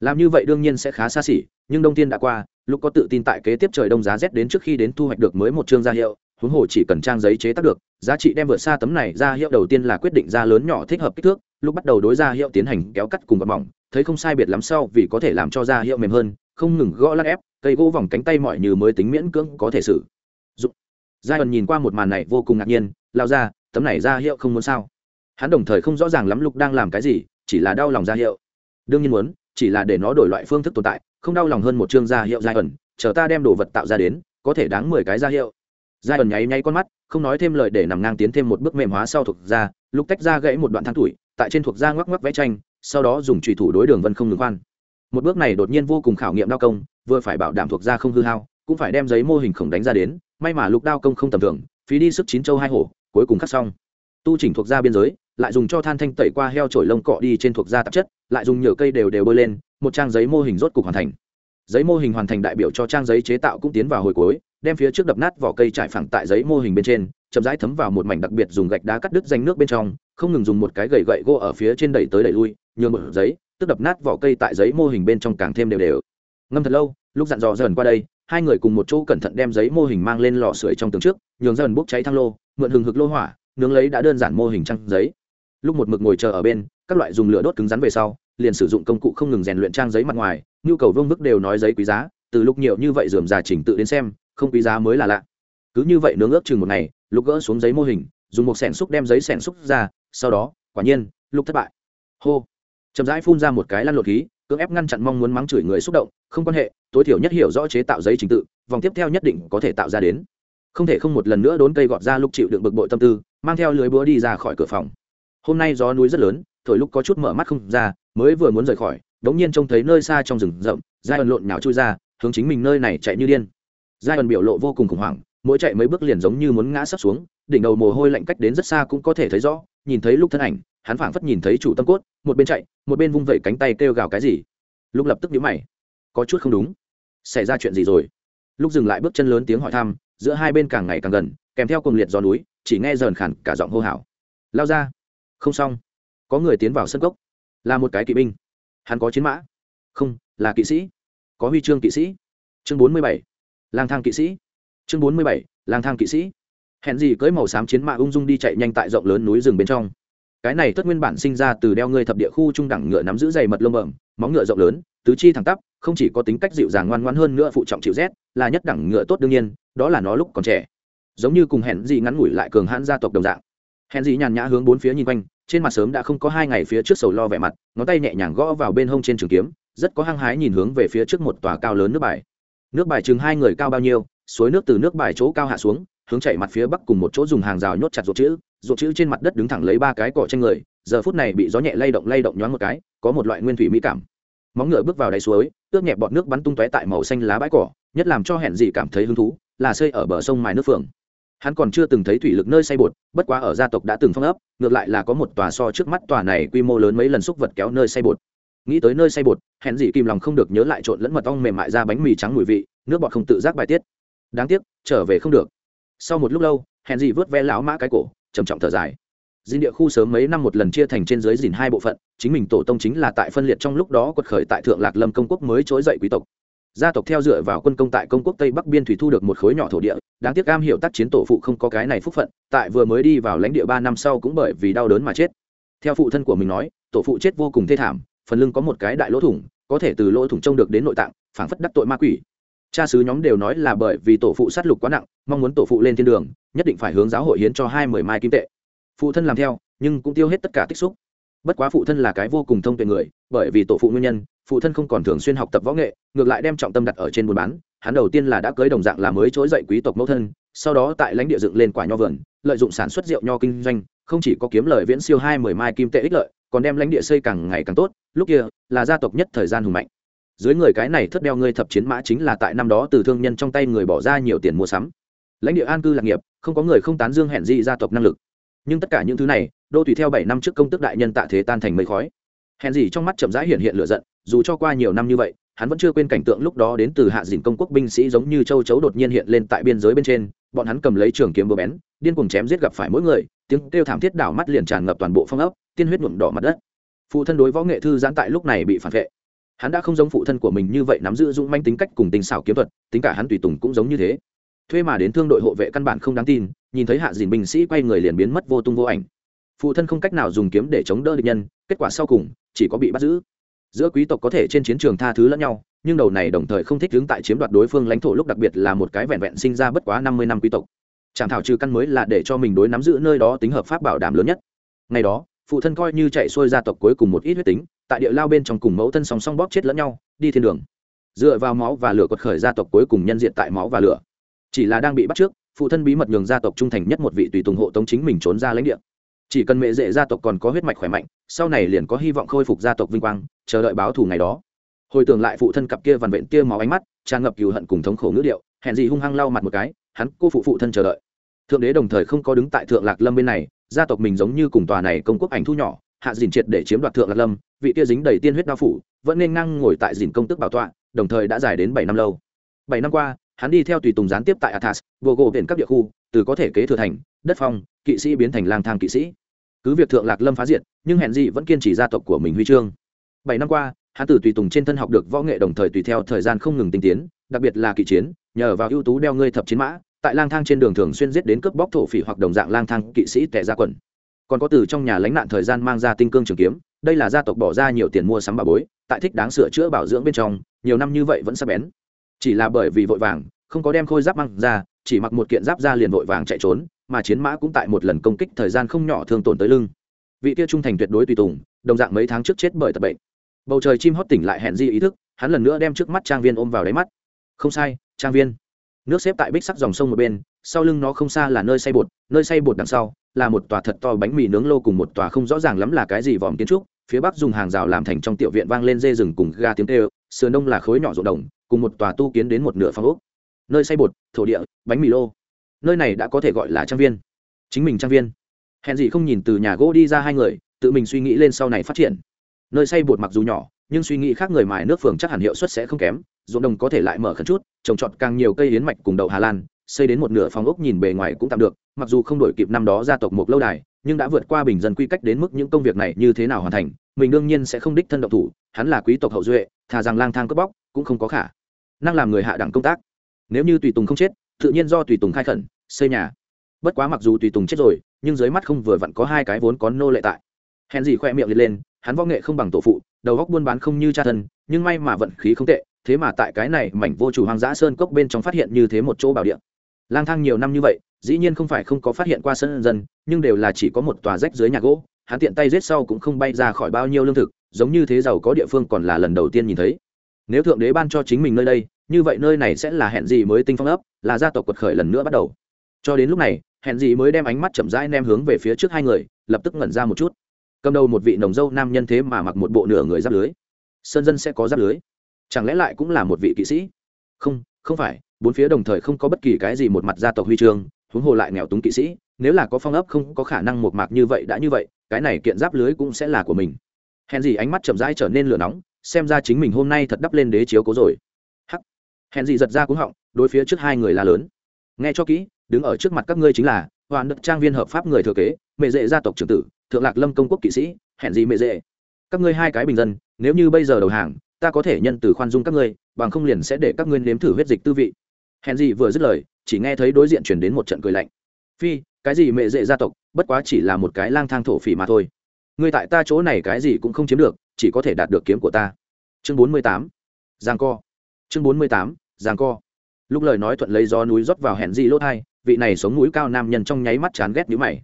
Làm như vậy đương nhiên sẽ khá xa xỉ, nhưng đông tiên đã qua, lúc có tự tin tại kế tiếp trời đông giá rét đến trước khi đến thu hoạch được mới một chương da hiệu, huống hồ chỉ cần trang giấy chế tác được, giá trị đem vượt xa tấm này ra hiệu đầu tiên là quyết định ra lớn nhỏ thích hợp kích thước, lúc bắt đầu đối ra hiệu tiến hành kéo cắt cùng gọt mỏng, thấy không sai biệt lắm sau vì có thể làm cho da hiệu mềm hơn, không ngừng gõ lắc ép cây gỗ vòng cánh tay mọi như mới tính miễn cưỡng có thể xử. dụng giai ẩn nhìn qua một màn này vô cùng ngạc nhiên, lao ra, tấm này ra hiệu không muốn sao? Hắn đồng thời không rõ ràng lắm lục đang làm cái gì, chỉ là đau lòng ra hiệu. Đương nhiên muốn, chỉ là để nó đổi loại phương thức tồn tại, không đau lòng hơn một chương ra hiệu giai ẩn chờ ta đem đồ vật tạo ra đến, có thể đáng mười cái ra hiệu. Giai ẩn nháy nháy con mắt, không nói thêm lời để nằm ngang tiến thêm một bước mềm hóa sau thuộc ra lục tách ra gãy một đoạn thang tuổi, tại trên thuộc da ngoắc ngoắc vẽ tranh, sau đó dùng trùy thủ đối đường vân không ngừng khoan một bước này đột nhiên vô cùng khảo nghiệm đao công, vừa phải bảo đảm thuộc da không hư hao, cũng phải đem giấy mô hình khổng đánh ra đến, may mà lục đao công không tầm thường, phí đi sức chín châu hai hổ, cuối cùng khắc xong. Tu chỉnh thuộc da biên giới, lại dùng cho than thanh tẩy qua heo trổi lông cọ đi trên thuộc da tạp chất, lại dùng nhựa cây đều đều bơi lên, một trang giấy mô hình rốt cục hoàn thành. Giấy mô hình hoàn thành đại biểu cho trang giấy chế tạo cũng tiến vào hồi cuối, đem phía trước đập nát vỏ cây trải phẳng tại giấy mô hình bên trên, chậm rãi thấm vào một mảnh đặc biệt dùng gạch đá cắt đứt danh nước bên trong, không ngừng dùng một cái gậy gậy gỗ ở phía trên đẩy tới đẩy lui, nhường một giấy tức đập nát vỏ cây tại giấy mô hình bên trong càng thêm đều đều. Ngâm thật lâu, lúc dặn dò dần qua đây, hai người cùng một chỗ cẩn thận đem giấy mô hình mang lên lò sưởi trong tường trước, nhường dần bốc cháy thang lô, mượn hừng hực lô hỏa, nướng lấy đã đơn giản mô hình trăng giấy. Lúc một mực ngồi chờ ở bên, các loại dùng lửa đốt cứng rắn về sau, liền sử dụng công cụ không ngừng rèn luyện trang giấy mặt ngoài, nhu cầu vương mức đều nói giấy quý giá, từ lúc nhiều như vậy dườm già chỉnh tự đến xem, không quý giá mới là lạ. Cứ như vậy nướng ước chừng một ngày, lúc gỡ xuống giấy mô hình, dùng một sẻn xúc đem giấy sẻn xúc ra, sau đó, quả nhiên, lúc thất bại. Hô chậm rãi phun ra một cái lăn lột khí, cưỡng ép ngăn chặn mong muốn mắng chửi người xúc động, không quan hệ, tối thiểu nhất hiểu rõ chế tạo giấy trình tự, vòng tiếp theo nhất định có thể tạo ra đến. Không thể không một lần nữa đốn cây gọt ra lúc chịu đựng bực bội tâm tư, mang theo lưới búa đi ra khỏi cửa phòng. Hôm nay gió núi rất lớn, thổi lúc có chút mở mắt không ra, mới vừa muốn rời khỏi, đống nhiên trông thấy nơi xa trong rừng rậm giai ẩn lộn nhào chui ra, hướng chính mình nơi này chạy như điên. Giai ẩn biểu lộ vô cùng khủng hoảng, mỗi chạy mấy bước liền giống như muốn ngã sắp xuống, đỉnh đầu mồ hôi lạnh cách đến rất xa cũng có thể thấy rõ, nhìn thấy lúc thân ảnh hắn phảng phất nhìn thấy chủ tâm cốt, một bên chạy, một bên vung vẩy cánh tay kêu gào cái gì. Lúc lập tức nhíu mày. Có chút không đúng. Xảy ra chuyện gì rồi? Lúc dừng lại bước chân lớn tiếng hỏi thăm, giữa hai bên càng ngày càng gần, kèm theo cùng liệt gió núi, chỉ nghe rờn khản cả giọng hô hào. Lao ra. Không xong. Có người tiến vào sân cốc. Là một cái kỵ binh. Hắn có chiến mã. Không, là kỵ sĩ. Có huy chương kỵ sĩ. Chương bốn mươi bảy. Lang thang kỵ sĩ. Chương bốn mươi bảy. Lang thang kỵ sĩ. Hẹn gì cưới màu xám chiến mã ung dung đi chạy nhanh tại rộng lớn núi rừng bên trong cái này tất nguyên bản sinh ra từ đeo ngươi thập địa khu trung đẳng ngựa nắm giữ dày mật lông bẩm, móng ngựa rộng lớn, tứ chi thẳng tắp, không chỉ có tính cách dịu dàng ngoan ngoan hơn nữa phụ trọng chịu rét, là nhất đẳng ngựa tốt đương nhiên, đó là nó lúc còn trẻ. Giống như cùng hẹn dị ngắn ngủi lại cường hãn gia tộc đồng dạng. Hẹn dị nhàn nhã hướng bốn phía nhìn quanh, trên mặt sớm đã không có hai ngày phía trước sầu lo vẻ mặt, ngón tay nhẹ nhàng gõ vào bên hông trên trường kiếm, rất có hăng hái nhìn hướng về phía trước một tòa cao lớn nước bài. Nước bài chừng hai người cao bao nhiêu, suối nước từ nước bài chỗ cao hạ xuống, hướng chạy mặt phía bắc cùng một chỗ dùng hàng rào nhốt chặt ruột chữ ruột chữ trên mặt đất đứng thẳng lấy ba cái cỏ tranh người, giờ phút này bị gió nhẹ lay động lay động nhoáng một cái, có một loại nguyên thủy mỹ cảm. Móng ngựa bước vào đáy suối ướt nhẹ bọt nước bắn tung tóe tại màu xanh lá bãi cỏ, nhất làm cho hẹn dị cảm thấy hứng thú, là xây ở bờ sông mài nước phượng. Hắn còn chưa từng thấy thủy lực nơi xây bột, bất quá ở gia tộc đã từng phong ấp, ngược lại là có một tòa so trước mắt tòa này quy mô lớn mấy lần xúc vật kéo nơi xây bột. Nghĩ tới nơi xây bột, hẹn dị kìm lòng không được nhớ lại trộn lẫn mật ong mềm mại ra bánh mì trắng mùi vị, nước bọt không tự giác bài tiết. Đáng tiếc, trở về không được. Sau một lúc lâu, hẹn dị vớt ve lão mã cái cổ trầm trọng thở dài. Dinh địa khu sớm mấy năm một lần chia thành trên dưới dìn hai bộ phận, chính mình tổ tông chính là tại phân liệt trong lúc đó quật khởi tại thượng lạc lâm công quốc mới trỗi dậy quý tộc. Gia tộc theo dựa vào quân công tại công quốc tây bắc biên thủy thu được một khối nhỏ thổ địa, đáng tiếc cam hiểu tác chiến tổ phụ không có cái này phúc phận, tại vừa mới đi vào lãnh địa ba năm sau cũng bởi vì đau đớn mà chết. Theo phụ thân của mình nói, tổ phụ chết vô cùng thê thảm, phần lưng có một cái đại lỗ thủng, có thể từ lỗ thủng trông được đến nội tạng, phảng phất đắc tội ma quỷ cha sứ nhóm đều nói là bởi vì tổ phụ sát lục quá nặng, mong muốn tổ phụ lên thiên đường, nhất định phải hướng giáo hội hiến cho hai mười mai kim tệ. Phụ thân làm theo, nhưng cũng tiêu hết tất cả tích xúc. Bất quá phụ thân là cái vô cùng thông tuệ người, bởi vì tổ phụ nguyên nhân, phụ thân không còn thường xuyên học tập võ nghệ, ngược lại đem trọng tâm đặt ở trên buôn bán. Hắn đầu tiên là đã cưới đồng dạng là mới trỗi dậy quý tộc mẫu thân, sau đó tại lãnh địa dựng lên quả nho vườn, lợi dụng sản xuất rượu nho kinh doanh, không chỉ có kiếm lời viễn siêu hai mười mai kim tệ ích lợi, còn đem lãnh địa xây càng ngày càng tốt. Lúc kia, là gia tộc nhất thời gian hùng mạnh dưới người cái này thất đeo ngươi thập chiến mã chính là tại năm đó từ thương nhân trong tay người bỏ ra nhiều tiền mua sắm. Lãnh địa an cư lạc nghiệp, không có người không tán dương hẹn di gia tộc năng lực. Nhưng tất cả những thứ này, đô tùy theo bảy năm trước công tức đại nhân tạ thế tan thành mây khói. Hẹn gì trong mắt chậm rãi hiện hiện lửa giận, dù cho qua nhiều năm như vậy, hắn vẫn chưa quên cảnh tượng lúc đó đến từ hạ dìn công quốc binh sĩ giống như châu chấu đột nhiên hiện lên tại biên giới bên trên, bọn hắn cầm lấy trường kiếm bờ bén, điên cuồng chém giết gặp phải mỗi người, tiếng kêu thảm thiết đảo mắt liền tràn ngập toàn bộ phong ốc, tiên huyết nhuộm đỏ mặt đất. Phụ thân đối võ nghệ thư giãn tại lúc này bị phản vệ hắn đã không giống phụ thân của mình như vậy nắm giữ dũng manh tính cách cùng tình xảo kiếm thuật, tính cả hắn tùy tùng cũng giống như thế. Thuê mà đến thương đội hộ vệ căn bản không đáng tin, nhìn thấy hạ dìn binh sĩ quay người liền biến mất vô tung vô ảnh. Phụ thân không cách nào dùng kiếm để chống đỡ địch nhân, kết quả sau cùng, chỉ có bị bắt giữ. Giữa quý tộc có thể trên chiến trường tha thứ lẫn nhau, nhưng đầu này đồng thời không thích đứng tại chiếm đoạt đối phương lãnh thổ lúc đặc biệt là một cái vẹn vẹn sinh ra bất quá năm mươi năm quý tộc. Chẳng thảo trừ căn mới là để cho mình đối nắm giữ nơi đó tính hợp pháp bảo đảm lớn nhất. Ngày đó phụ thân coi như chạy xuôi gia tộc cuối cùng một ít huyết tính, tại địa lao bên trong cùng mẫu thân song song bóp chết lẫn nhau, đi thiên đường. Dựa vào máu và lửa quật khởi gia tộc cuối cùng nhân diện tại máu và lửa. Chỉ là đang bị bắt trước, phụ thân bí mật nhường gia tộc trung thành nhất một vị tùy tùng hộ tống chính mình trốn ra lãnh địa. Chỉ cần mẹ dễ gia tộc còn có huyết mạch khỏe mạnh, sau này liền có hy vọng khôi phục gia tộc vinh quang, chờ đợi báo thù ngày đó. Hồi tưởng lại phụ thân cặp kia vằn vện tia máu ánh mắt, tràn ngập cừu hận cùng thống khổ ngữ điệu hẹn gì hung hăng lau mặt một cái, hắn cô phụ phụ thân chờ đợi. Thượng đế đồng thời không có đứng tại thượng lạc lâm bên này gia tộc mình giống như cùng tòa này công quốc ảnh thu nhỏ, hạ dìn triệt để chiếm đoạt thượng lạc lâm, vị tia dính đầy tiên huyết đao phủ, vẫn nên ngang ngồi tại dìn công tức bảo tọa, đồng thời đã dài đến bảy năm lâu. Bảy năm qua, hắn đi theo tùy tùng gián tiếp tại athas, vô gỗ viện các địa khu, từ có thể kế thừa thành, đất phong, kỵ sĩ biến thành lang thang kỵ sĩ. Cứ việc thượng lạc lâm phá diệt, nhưng hẹn gì vẫn kiên trì gia tộc của mình huy chương. Bảy năm qua, hắn từ tùy tùng trên thân học được võ nghệ đồng thời tùy theo thời gian không ngừng tinh tiến, đặc biệt là kỵ chiến, nhờ vào ưu tú đeo ngươi thập chiến mã tại lang thang trên đường thường xuyên giết đến cướp bóc thổ phỉ hoặc đồng dạng lang thang kỵ sĩ tệ ra quần. Còn có từ trong nhà lánh nạn thời gian mang ra tinh cương trường kiếm, đây là gia tộc bỏ ra nhiều tiền mua sắm bà bối, tại thích đáng sửa chữa bảo dưỡng bên trong, nhiều năm như vậy vẫn sắp bén. Chỉ là bởi vì vội vàng, không có đem khôi giáp mang ra, chỉ mặc một kiện giáp ra liền vội vàng chạy trốn, mà chiến mã cũng tại một lần công kích thời gian không nhỏ thương tổn tới lưng. Vị kia trung thành tuyệt đối tùy tùng, đồng dạng mấy tháng trước chết bởi tật bệnh. Bầu trời chim hót tỉnh lại hẹn di ý thức, hắn lần nữa đem trước mắt trang viên ôm vào đáy mắt. Không sai, trang viên nước xếp tại bích sắc dòng sông một bên, sau lưng nó không xa là nơi xay bột, nơi xay bột đằng sau là một tòa thật to bánh mì nướng lô cùng một tòa không rõ ràng lắm là cái gì vòm kiến trúc, phía bắc dùng hàng rào làm thành trong tiểu viện vang lên dê rừng cùng ga tiếng kêu, sườn đông là khối nhỏ ruộng đồng, cùng một tòa tu kiến đến một nửa phong ốc. Nơi xay bột, thổ địa, bánh mì lô. Nơi này đã có thể gọi là trang viên. Chính mình trang viên. Hèn gì không nhìn từ nhà gỗ đi ra hai người, tự mình suy nghĩ lên sau này phát triển. Nơi xay bột mặc dù nhỏ, nhưng suy nghĩ khác người mài nước phường chắc hẳn hiệu suất sẽ không kém ruộng đồng có thể lại mở khẩn chút, trồng trọt càng nhiều cây yến mạch cùng đậu hà lan, xây đến một nửa phòng ốc nhìn bề ngoài cũng tạm được, mặc dù không đổi kịp năm đó gia tộc một lâu đài, nhưng đã vượt qua bình dân quy cách đến mức những công việc này như thế nào hoàn thành, mình đương nhiên sẽ không đích thân động thủ, hắn là quý tộc hậu duệ, thà rằng lang thang cướp bóc, cũng không có khả năng làm người hạ đẳng công tác. Nếu như tùy tùng không chết, tự nhiên do tùy tùng khai khẩn, xây nhà. Bất quá mặc dù tùy tùng chết rồi, nhưng dưới mắt không vừa vặn có hai cái vốn có nô lệ tại. Hèn gì khoe miệng liệt lên hắn võ nghệ không bằng tổ phụ, đầu góc buôn bán không như cha thân, nhưng may mà vận khí không tệ, thế mà tại cái này mảnh vô chủ hoang dã sơn cốc bên trong phát hiện như thế một chỗ bảo địa. Lang thang nhiều năm như vậy, dĩ nhiên không phải không có phát hiện qua sân dân, nhưng đều là chỉ có một tòa rách dưới nhà gỗ, hắn tiện tay rết sau cũng không bay ra khỏi bao nhiêu lương thực, giống như thế giàu có địa phương còn là lần đầu tiên nhìn thấy. Nếu thượng đế ban cho chính mình nơi đây, như vậy nơi này sẽ là hẹn gì mới tinh phong ấp, là gia tộc quật khởi lần nữa bắt đầu. Cho đến lúc này, hẹn gì mới đem ánh mắt chậm rãi nem hướng về phía trước hai người, lập tức ngẩn ra một chút cầm đầu một vị nồng dâu nam nhân thế mà mặc một bộ nửa người giáp lưới. Sơn dân sẽ có giáp lưới. Chẳng lẽ lại cũng là một vị kỵ sĩ? Không không phải, bốn phía đồng thời không có bất kỳ cái gì một mặt gia tộc huy chương, huống hồ lại nghèo túng kỵ sĩ, nếu là có phong ấp không có khả năng một mạc như vậy đã như vậy, cái này kiện giáp lưới cũng sẽ là của mình. Hèn gì ánh mắt chậm rãi trở nên lửa nóng, xem ra chính mình hôm nay thật đắp lên đế chiếu cố rồi. Hắc. Hèn gì giật ra cúng họng, đối phía trước hai người là lớn. Nghe cho kỹ, đứng ở trước mặt các ngươi chính là hoàn đất trang viên hợp pháp người thừa kế, mẹ dễ gia tộc trưởng tử, thượng lạc lâm công quốc kỵ sĩ, hẹn gì mẹ dễ. Các ngươi hai cái bình dân, nếu như bây giờ đầu hàng, ta có thể nhân từ khoan dung các ngươi, bằng không liền sẽ để các ngươi nếm thử huyết dịch tư vị. Hèn gì vừa dứt lời, chỉ nghe thấy đối diện chuyển đến một trận cười lạnh. Phi, cái gì mẹ dễ gia tộc, bất quá chỉ là một cái lang thang thổ phỉ mà thôi. Ngươi tại ta chỗ này cái gì cũng không chiếm được, chỉ có thể đạt được kiếm của ta. Chương bốn mươi tám, giang co. Chương bốn mươi tám, giang co. Lúc lời nói thuận lấy gió núi rót vào hẹn gì lỗ thai vị này sống núi cao nam nhân trong nháy mắt chán ghét nhíu mày.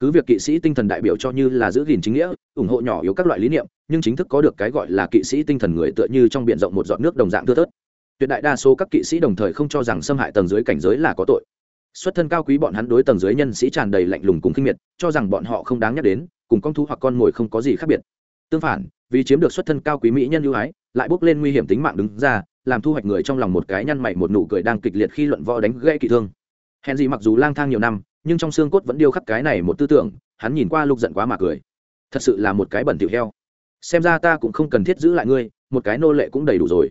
Cứ việc kỵ sĩ tinh thần đại biểu cho như là giữ gìn chính nghĩa, ủng hộ nhỏ yếu các loại lý niệm, nhưng chính thức có được cái gọi là kỵ sĩ tinh thần người tựa như trong biển rộng một giọt nước đồng dạng thưa thớt. Tuyệt đại đa số các kỵ sĩ đồng thời không cho rằng xâm hại tầng dưới cảnh giới là có tội. Xuất thân cao quý bọn hắn đối tầng dưới nhân sĩ tràn đầy lạnh lùng cùng khinh miệt, cho rằng bọn họ không đáng nhắc đến, cùng con thú hoặc con mồi không có gì khác biệt. Tương phản, vì chiếm được xuất thân cao quý mỹ nhân ưu ái, lại bước lên nguy hiểm tính mạng đứng ra, làm thu hoạch người trong lòng một cái nhăn mày một nụ cười đang kịch liệt khi luận võ đánh gãy kỵ thương hèn gì mặc dù lang thang nhiều năm, nhưng trong xương cốt vẫn điêu khắc cái này một tư tưởng, hắn nhìn qua lục giận quá mà cười. Thật sự là một cái bẩn tiểu heo. Xem ra ta cũng không cần thiết giữ lại ngươi, một cái nô lệ cũng đầy đủ rồi.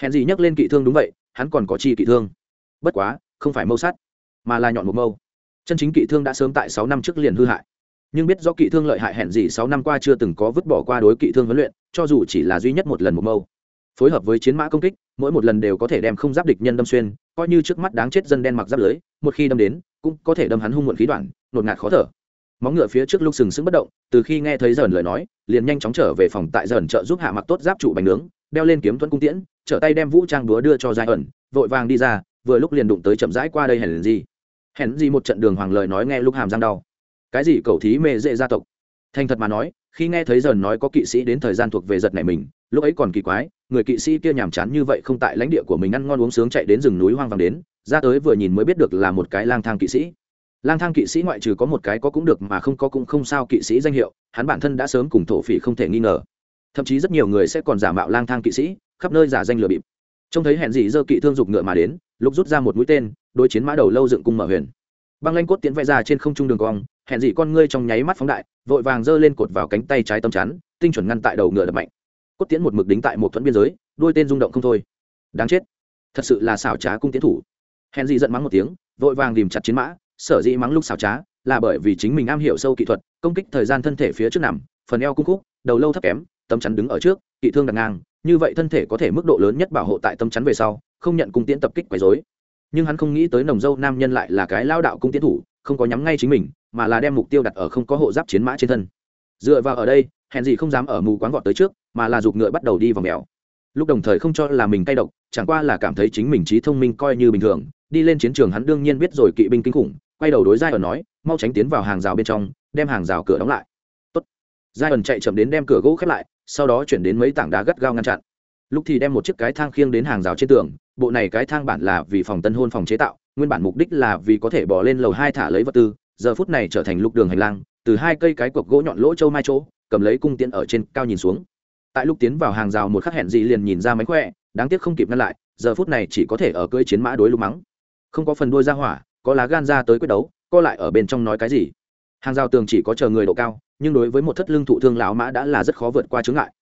Hèn gì nhắc lên kỵ thương đúng vậy, hắn còn có chi kỵ thương. Bất quá, không phải mâu sắt mà là nhọn một mâu. Chân chính kỵ thương đã sớm tại sáu năm trước liền hư hại. Nhưng biết do kỵ thương lợi hại hẹn gì sáu năm qua chưa từng có vứt bỏ qua đối kỵ thương huấn luyện, cho dù chỉ là duy nhất một lần một mâu. Phối hợp với chiến mã công kích mỗi một lần đều có thể đem không giáp địch nhân đâm xuyên, coi như trước mắt đáng chết dân đen mặc giáp lưới, một khi đâm đến, cũng có thể đâm hắn hung muộn khí đoạn, nột ngạt khó thở. Móng ngựa phía trước lúc sừng sững bất động, từ khi nghe thấy dởn lời nói, liền nhanh chóng trở về phòng tại dởn trợ giúp hạ mặc tốt giáp trụ bánh nướng, đeo lên kiếm thuẫn cung tiễn, trở tay đem vũ trang búa đưa cho giai ẩn, vội vàng đi ra, vừa lúc liền đụng tới chậm rãi qua đây hèn gì. Hèn gì một trận đường hoàng lời nói nghe lúc hàm răng đau. Cái gì cầu thí mê dễ gia tộc? Thành thật mà nói khi nghe thấy dần nói có kỵ sĩ đến thời gian thuộc về giật này mình, lúc ấy còn kỳ quái, người kỵ sĩ kia nhàm chán như vậy không tại lãnh địa của mình ăn ngon uống sướng chạy đến rừng núi hoang vàng đến, ra tới vừa nhìn mới biết được là một cái lang thang kỵ sĩ. Lang thang kỵ sĩ ngoại trừ có một cái có cũng được mà không có cũng không sao kỵ sĩ danh hiệu, hắn bản thân đã sớm cùng thổ phỉ không thể nghi ngờ. Thậm chí rất nhiều người sẽ còn giả mạo lang thang kỵ sĩ, khắp nơi giả danh lừa bịp. Trông thấy hẹn gì dơ kỵ thương dục ngựa mà đến, lúc rút ra một mũi tên đôi chiến mã đầu lâu dựng cung mở huyền. Băng lanh cốt tiến vẽ ra trên không trung đường cong hẹn gì con ngươi trong nháy mắt phóng đại, vội vàng giơ lên cột vào cánh tay trái tâm chắn, tinh chuẩn ngăn tại đầu ngựa đập mạnh. Cốt tiễn một mực đính tại một thuẫn biên giới, đôi tên rung động không thôi. Đáng chết. Thật sự là xảo trá cung tiến thủ. Hẹn gì giận mắng một tiếng, vội vàng tìm chặt chiến mã, sở dĩ mắng lúc xảo trá, là bởi vì chính mình am hiểu sâu kỹ thuật, công kích thời gian thân thể phía trước nằm, phần eo cung khúc, đầu lâu thấp kém, tấm chắn đứng ở trước, kỵ thương đặt ngang, như vậy thân thể có thể mức độ lớn nhất bảo hộ tại tâm chắn về sau, không nhận cung tiễn tập kích quấy dối nhưng hắn không nghĩ tới nồng dâu nam nhân lại là cái lao đạo cung tiến thủ, không có nhắm ngay chính mình mà là đem mục tiêu đặt ở không có hộ giáp chiến mã trên thân. Dựa vào ở đây, hèn gì không dám ở mù quáng vọt tới trước, mà là giục ngựa bắt đầu đi vào mèo. Lúc đồng thời không cho là mình cay độc, chẳng qua là cảm thấy chính mình trí thông minh coi như bình thường, đi lên chiến trường hắn đương nhiên biết rồi kỵ binh kinh khủng, quay đầu đối giai ẩn nói, mau tránh tiến vào hàng rào bên trong, đem hàng rào cửa đóng lại. Tốt. giai ẩn chạy chậm đến đem cửa gỗ khép lại, sau đó chuyển đến mấy tảng đá gắt gao ngăn chặn. Lúc thì đem một chiếc cái thang khiêng đến hàng rào trên tường, bộ này cái thang bản là vì phòng tân hôn phòng chế tạo, nguyên bản mục đích là vì có thể bỏ lên lầu hai thả lấy vật tư giờ phút này trở thành lục đường hành lang, từ hai cây cái cọc gỗ nhọn lỗ châu mai chỗ, cầm lấy cung tiễn ở trên cao nhìn xuống. Tại lúc tiến vào hàng rào một khắc hẹn dị liền nhìn ra máy khỏe, đáng tiếc không kịp ngăn lại, giờ phút này chỉ có thể ở cưỡi chiến mã đối lúc mắng. Không có phần đuôi ra hỏa, có lá gan ra tới quyết đấu, co lại ở bên trong nói cái gì. Hàng rào tường chỉ có chờ người độ cao, nhưng đối với một thất lưng thụ thương lão mã đã là rất khó vượt qua chướng ngại.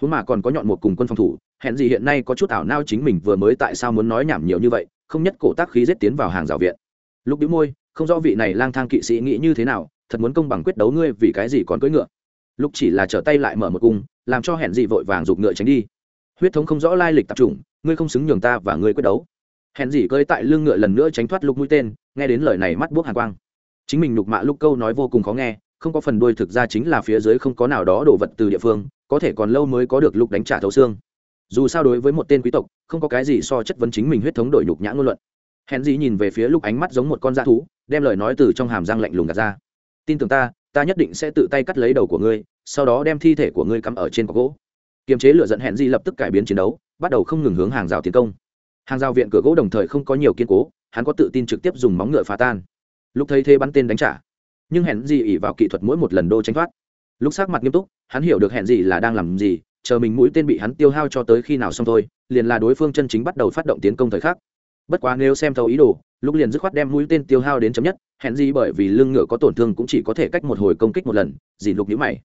Huống mà còn có nhọn một cùng quân phòng thủ, hẹn gì hiện nay có chút ảo nao chính mình vừa mới tại sao muốn nói nhảm nhiều như vậy, không nhất cổ tác khí giết tiến vào hàng rào viện. Lúc đĩu môi không rõ vị này lang thang kỵ sĩ nghĩ như thế nào, thật muốn công bằng quyết đấu ngươi vì cái gì còn cưỡi ngựa. Lúc chỉ là trở tay lại mở một cung, làm cho hẹn gì vội vàng giục ngựa tránh đi. Huyết thống không rõ lai lịch tập trung, ngươi không xứng nhường ta và ngươi quyết đấu. Hẹn gì cơi tại lưng ngựa lần nữa tránh thoát lục mũi tên, nghe đến lời này mắt buốc hàn quang. Chính mình nhục mạ lúc câu nói vô cùng khó nghe, không có phần đuôi thực ra chính là phía dưới không có nào đó đổ vật từ địa phương, có thể còn lâu mới có được lúc đánh trả thấu xương. Dù sao đối với một tên quý tộc, không có cái gì so chất vấn chính mình huyết thống đổi nhục nhã ngôn luận hèn gì nhìn về phía lúc ánh mắt giống một con da thú, đem lời nói từ trong hàm răng lạnh lùng gạt ra. Tin tưởng ta ta nhất định sẽ tự tay cắt lấy đầu của ngươi, sau đó đem thi thể của ngươi cắm ở trên cọc gỗ. Kiềm chế lựa dẫn hẹn di lập tức cải biến chiến đấu, bắt đầu không ngừng hướng hàng rào tiến công. Hàng rào viện cửa gỗ đồng thời không có nhiều kiên cố, hắn có tự tin trực tiếp dùng móng ngựa phá tan. Lúc thấy thế bắn tên đánh trả. Nhưng hẹn di ỉ vào kỹ thuật mỗi một lần đô tránh thoát. Lúc sắc mặt nghiêm túc, hắn hiểu được hẹn gì là đang làm gì, chờ mình mũi tên bị hắn tiêu hao cho tới khi nào xong thôi, liền là đối phương chân chính bắt đầu phát động tiến công thời khắc bất quá nếu xem thấu ý đồ lúc liền dứt khoát đem mũi tên tiêu hao đến chấm nhất, hẹn gì bởi vì lưng ngựa có tổn thương cũng chỉ có thể cách một hồi công kích một lần, dì lục nhữ mày.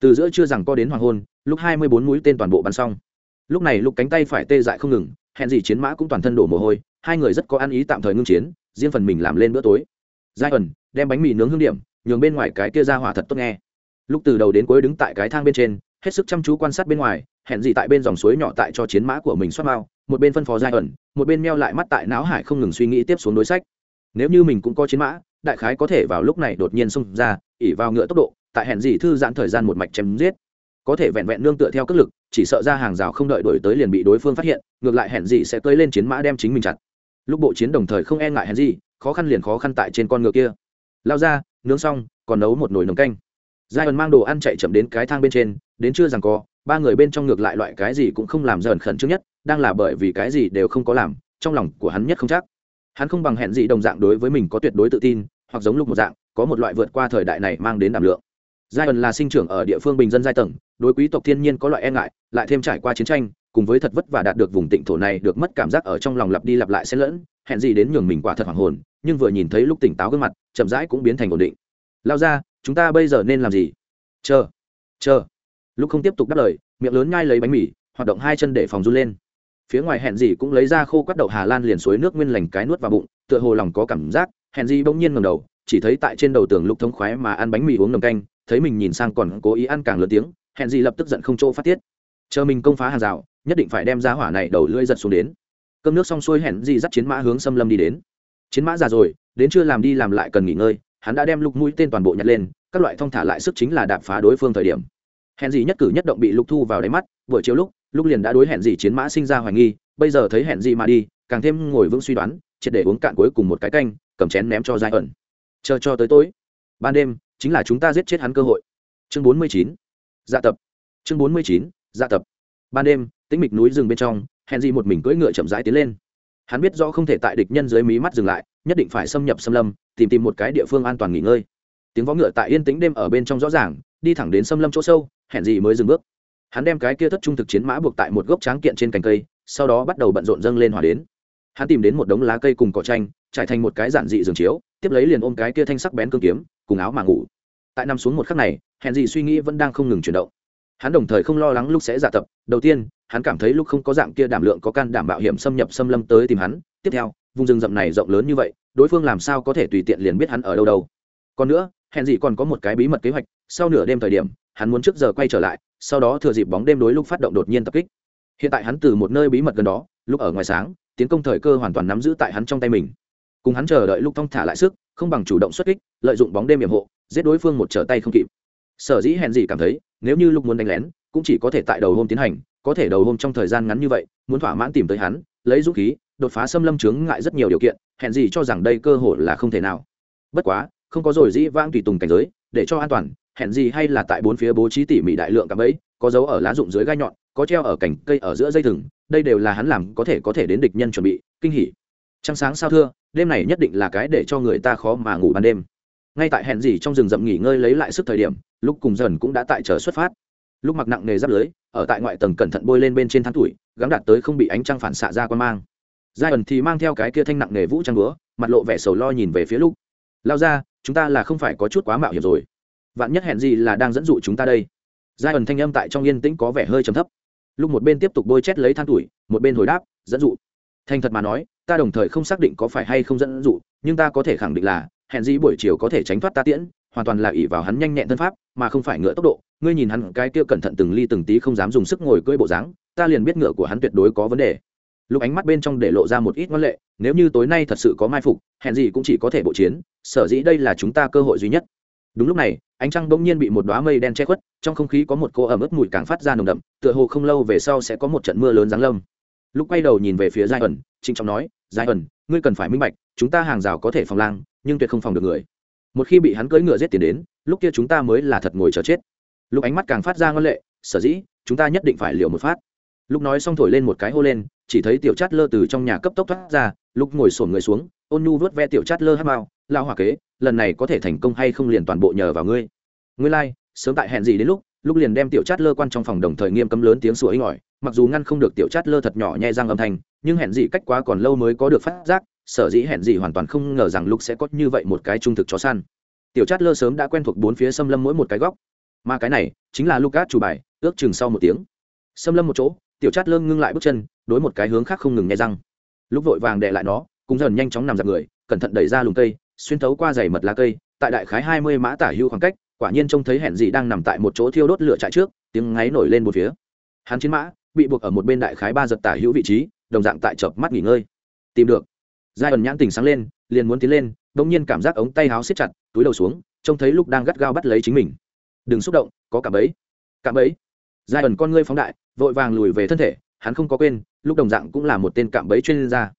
Từ giữa chưa rằng co đến hoàng hôn lúc hai mươi bốn mũi tên toàn bộ bắn xong. Lúc này lục cánh tay phải tê dại không ngừng, hẹn gì chiến mã cũng toàn thân đổ mồ hôi, hai người rất có ăn ý tạm thời ngưng chiến, riêng phần mình làm lên bữa tối. Giai ẩn, đem bánh mì nướng hương điểm, nhường bên ngoài cái kia ra hỏa thật tốt nghe. Lúc từ đầu đến cuối đứng tại cái thang bên trên, hết sức chăm chú quan sát bên ngoài, hẹn gì tại bên dòng suối nhỏ tại cho chiến mã của mình xoát mao một bên phân phó giai ẩn, một bên meo lại mắt tại não hải không ngừng suy nghĩ tiếp xuống đối sách. Nếu như mình cũng có chiến mã, đại khái có thể vào lúc này đột nhiên xông ra ỉ vào ngựa tốc độ, tại hẹn gì thư giãn thời gian một mạch chém giết. Có thể vẹn vẹn nương tựa theo cất lực, chỉ sợ ra hàng rào không đợi đổi tới liền bị đối phương phát hiện, ngược lại hẹn gì sẽ cưỡi lên chiến mã đem chính mình chặt. Lúc bộ chiến đồng thời không e ngại hẹn gì, khó khăn liền khó khăn tại trên con ngựa kia. Lao ra, nướng xong, còn nấu một nồi nồng canh. Giai ẩn mang đồ ăn chạy chậm đến cái thang bên trên, đến chưa rằng có, ba người bên trong ngược lại loại cái gì cũng không làm dần khẩn trương nhất đang là bởi vì cái gì đều không có làm, trong lòng của hắn nhất không chắc. Hắn không bằng hẹn gì đồng dạng đối với mình có tuyệt đối tự tin, hoặc giống lúc một dạng, có một loại vượt qua thời đại này mang đến đảm lượng. Giai ẩn là sinh trưởng ở địa phương bình dân giai tầng, đối quý tộc thiên nhiên có loại e ngại, lại thêm trải qua chiến tranh, cùng với thật vất và đạt được vùng tịnh thổ này được mất cảm giác ở trong lòng lặp đi lặp lại xen lẫn, hẹn gì đến nhường mình quả thật hoàng hồn, nhưng vừa nhìn thấy lúc tỉnh táo gương mặt, chậm rãi cũng biến thành ổn định. Lao ra chúng ta bây giờ nên làm gì? Chờ chờ. Lúc không tiếp tục đáp lời, miệng lớn nhai lấy bánh mì, hoạt động hai chân để phòng run lên phía ngoài hẹn gì cũng lấy ra khô quắt đậu hà lan liền suối nước nguyên lành cái nuốt vào bụng, tựa hồ lòng có cảm giác, hẹn gì bỗng nhiên ngầm đầu, chỉ thấy tại trên đầu tường lục thống khoái mà ăn bánh mì uống nồng canh, thấy mình nhìn sang còn cố ý ăn càng lớn tiếng, hẹn gì lập tức giận không chỗ phát tiết. Chờ mình công phá hàng rào, nhất định phải đem ra hỏa này đầu lưỡi giật xuống đến. Cơm nước xong xuôi hẹn gì dắt chiến mã hướng xâm lâm đi đến. Chiến mã già rồi, đến chưa làm đi làm lại cần nghỉ ngơi, hắn đã đem lục mũi tên toàn bộ nhặt lên, các loại thong thả lại sức chính là đạp phá đối phương thời điểm. Hẹn gì nhất cử nhất động bị lục thu vào đáy mắt, buổi chiều lúc lúc liền đã đối hẹn gì chiến mã sinh ra hoài nghi, bây giờ thấy hẹn gì mà đi, càng thêm ngồi vững suy đoán, triệt để uống cạn cuối cùng một cái canh, cầm chén ném cho giai ẩn. Chờ cho tới tối. Ban đêm, chính là chúng ta giết chết hắn cơ hội. Chương bốn mươi chín. Dạ tập. Chương bốn mươi chín dạ tập. Ban đêm, tĩnh mịch núi rừng bên trong, hẹn gì một mình cưỡi ngựa chậm rãi tiến lên. Hắn biết rõ không thể tại địch nhân dưới mí mắt dừng lại, nhất định phải xâm nhập xâm lâm, tìm tìm một cái địa phương an toàn nghỉ ngơi. Tiếng vó ngựa tại yên tĩnh đêm ở bên trong rõ ràng, đi thẳng đến xâm lâm chỗ sâu, hẹn gì mới dừng bước hắn đem cái kia thất trung thực chiến mã buộc tại một gốc tráng kiện trên cành cây, sau đó bắt đầu bận rộn dâng lên hỏa đến. Hắn tìm đến một đống lá cây cùng cỏ tranh trải thành một cái giản dị giường chiếu, tiếp lấy liền ôm cái kia thanh sắc bén cương kiếm, cùng áo mà ngủ. Tại nằm xuống một khắc này hẹn gì suy nghĩ vẫn đang không ngừng chuyển động. Hắn đồng thời không lo lắng lúc sẽ giả tập, đầu tiên, hắn cảm thấy lúc không có dạng kia đảm lượng có can đảm bảo hiểm xâm nhập xâm lâm tới tìm hắn, tiếp theo, vùng rừng rậm này rộng lớn như vậy, đối phương làm sao có thể tùy tiện liền biết hắn ở đâu đâu. Còn nữa hẹn gì còn có một cái bí mật kế hoạch, sau nửa đêm thời điểm, hắn muốn trước giờ quay trở lại sau đó thừa dịp bóng đêm đối lúc phát động đột nhiên tập kích. Hiện tại hắn từ một nơi bí mật gần đó, lúc ở ngoài sáng, tiến công thời cơ hoàn toàn nắm giữ tại hắn trong tay mình. Cùng hắn chờ đợi lúc thong thả lại sức, không bằng chủ động xuất kích, lợi dụng bóng đêm hiểm hộ, giết đối phương một trở tay không kịp. Sở dĩ hẹn gì cảm thấy, nếu như lúc muốn đánh lén, cũng chỉ có thể tại đầu hôm tiến hành, có thể đầu hôm trong thời gian ngắn như vậy, muốn thỏa mãn tìm tới hắn, lấy dũng khí, đột phá xâm lâm chướng ngại rất nhiều điều kiện hẹn gì cho rằng đây cơ hội là không thể nào. Bất quá, không có rồi dĩ vãng tùy tùng cảnh giới để cho an toàn, hẹn gì hay là tại bốn phía bố trí tỉ mỉ đại lượng cạm bẫy, có dấu ở lá rụng dưới gai nhọn, có treo ở cành cây ở giữa dây thừng, đây đều là hắn làm có thể có thể đến địch nhân chuẩn bị, kinh hỉ. Trăng sáng sao thưa, đêm này nhất định là cái để cho người ta khó mà ngủ ban đêm. Ngay tại hẹn gì trong rừng rậm nghỉ ngơi lấy lại sức thời điểm, lúc cùng dần cũng đã tại chờ xuất phát. Lúc mặc nặng nề giáp lưới, ở tại ngoại tầng cẩn thận bôi lên bên trên tháng tuổi, gắng đạt tới không bị ánh trăng phản xạ ra quan mang. Giai ẩn thì mang theo cái kia thanh nặng nề vũ trang búa, mặt lộ vẻ sầu lo nhìn về phía lúc. Lao ra chúng ta là không phải có chút quá mạo hiểm rồi. Vạn nhất hẹn gì là đang dẫn dụ chúng ta đây? Giai ẩn thanh âm tại trong yên tĩnh có vẻ hơi trầm thấp. Lúc một bên tiếp tục bôi chét lấy than tuổi, một bên hồi đáp, dẫn dụ. Thành thật mà nói, ta đồng thời không xác định có phải hay không dẫn dụ, nhưng ta có thể khẳng định là, hẹn gì buổi chiều có thể tránh thoát ta tiễn, hoàn toàn là ỷ vào hắn nhanh nhẹn thân pháp, mà không phải ngựa tốc độ. Ngươi nhìn hắn cái kia cẩn thận từng ly từng tí không dám dùng sức ngồi cưỡi bộ dáng, ta liền biết ngựa của hắn tuyệt đối có vấn đề lúc ánh mắt bên trong để lộ ra một ít ngoan lệ, nếu như tối nay thật sự có mai phục hẹn gì cũng chỉ có thể bộ chiến, sở dĩ đây là chúng ta cơ hội duy nhất. Đúng lúc này, ánh trăng bỗng nhiên bị một đoá mây đen che khuất, trong không khí có một cô ẩm ướt mùi càng phát ra nồng đậm, tựa hồ không lâu về sau sẽ có một trận mưa lớn giáng lâm. Lúc quay đầu nhìn về phía giai ẩn, trịnh trọng nói, giai ẩn, ngươi cần phải minh bạch, chúng ta hàng rào có thể phòng lang, nhưng tuyệt không phòng được người. Một khi bị hắn cưỡi ngựa giết tiền đến, lúc kia chúng ta mới là thật ngồi chờ chết. Lúc ánh mắt càng phát ra ngân lệ, sở dĩ, chúng ta nhất định phải liều một phát. Lúc nói xong thổi lên một cái hô lên chỉ thấy tiểu chát lơ từ trong nhà cấp tốc thoát ra lúc ngồi sổn người xuống ôn nhu vớt ve tiểu chát lơ hát mao lao hỏa kế lần này có thể thành công hay không liền toàn bộ nhờ vào ngươi. Ngươi lai、like, sớm tại hẹn gì đến lúc lúc liền đem tiểu chát lơ quan trong phòng đồng thời nghiêm cấm lớn tiếng sủa inh ỏi mặc dù ngăn không được tiểu chát lơ thật nhỏ nhẹ răng âm thanh nhưng hẹn gì cách quá còn lâu mới có được phát giác sở dĩ hẹn gì hoàn toàn không ngờ rằng lúc sẽ có như vậy một cái trung thực chó săn. Tiểu chát lơ sớm đã quen thuộc bốn phía xâm lâm mỗi một cái góc. Mà cái này chính là lucas chủ bài ước chừng sau một tiếng. Xâm lâm một chỗ tiểu chát lơ ngưng lại bước chân, đối một cái hướng khác không ngừng nghe răng. Lúc vội vàng đệ lại nó cũng dần nhanh chóng nằm dạp người, cẩn thận đẩy ra lùm cây, xuyên thấu qua dày mật lá cây, tại đại khái hai mươi mã tả hưu khoảng cách, quả nhiên trông thấy hẹn gì đang nằm tại một chỗ thiêu đốt lửa trại trước, tiếng ngáy nổi lên một phía. Hắn chiến mã, bị buộc ở một bên đại khái ba giật tả hữu vị trí, đồng dạng tại chợp mắt nghỉ ngơi. Tìm được. Giai ẩn nhãn tình sáng lên, liền muốn tiến lên, bỗng nhiên cảm giác ống tay háo xếp chặt, túi đầu xuống, trông thấy lúc đang gắt gao bắt lấy chính mình. Đừng xúc động, có cảm ấy cảm ấy giai ẩn con ngươi phóng đại vội vàng lùi về thân thể, hắn không có quên, lúc đồng dạng cũng là một tên cạm bẫy chuyên gia.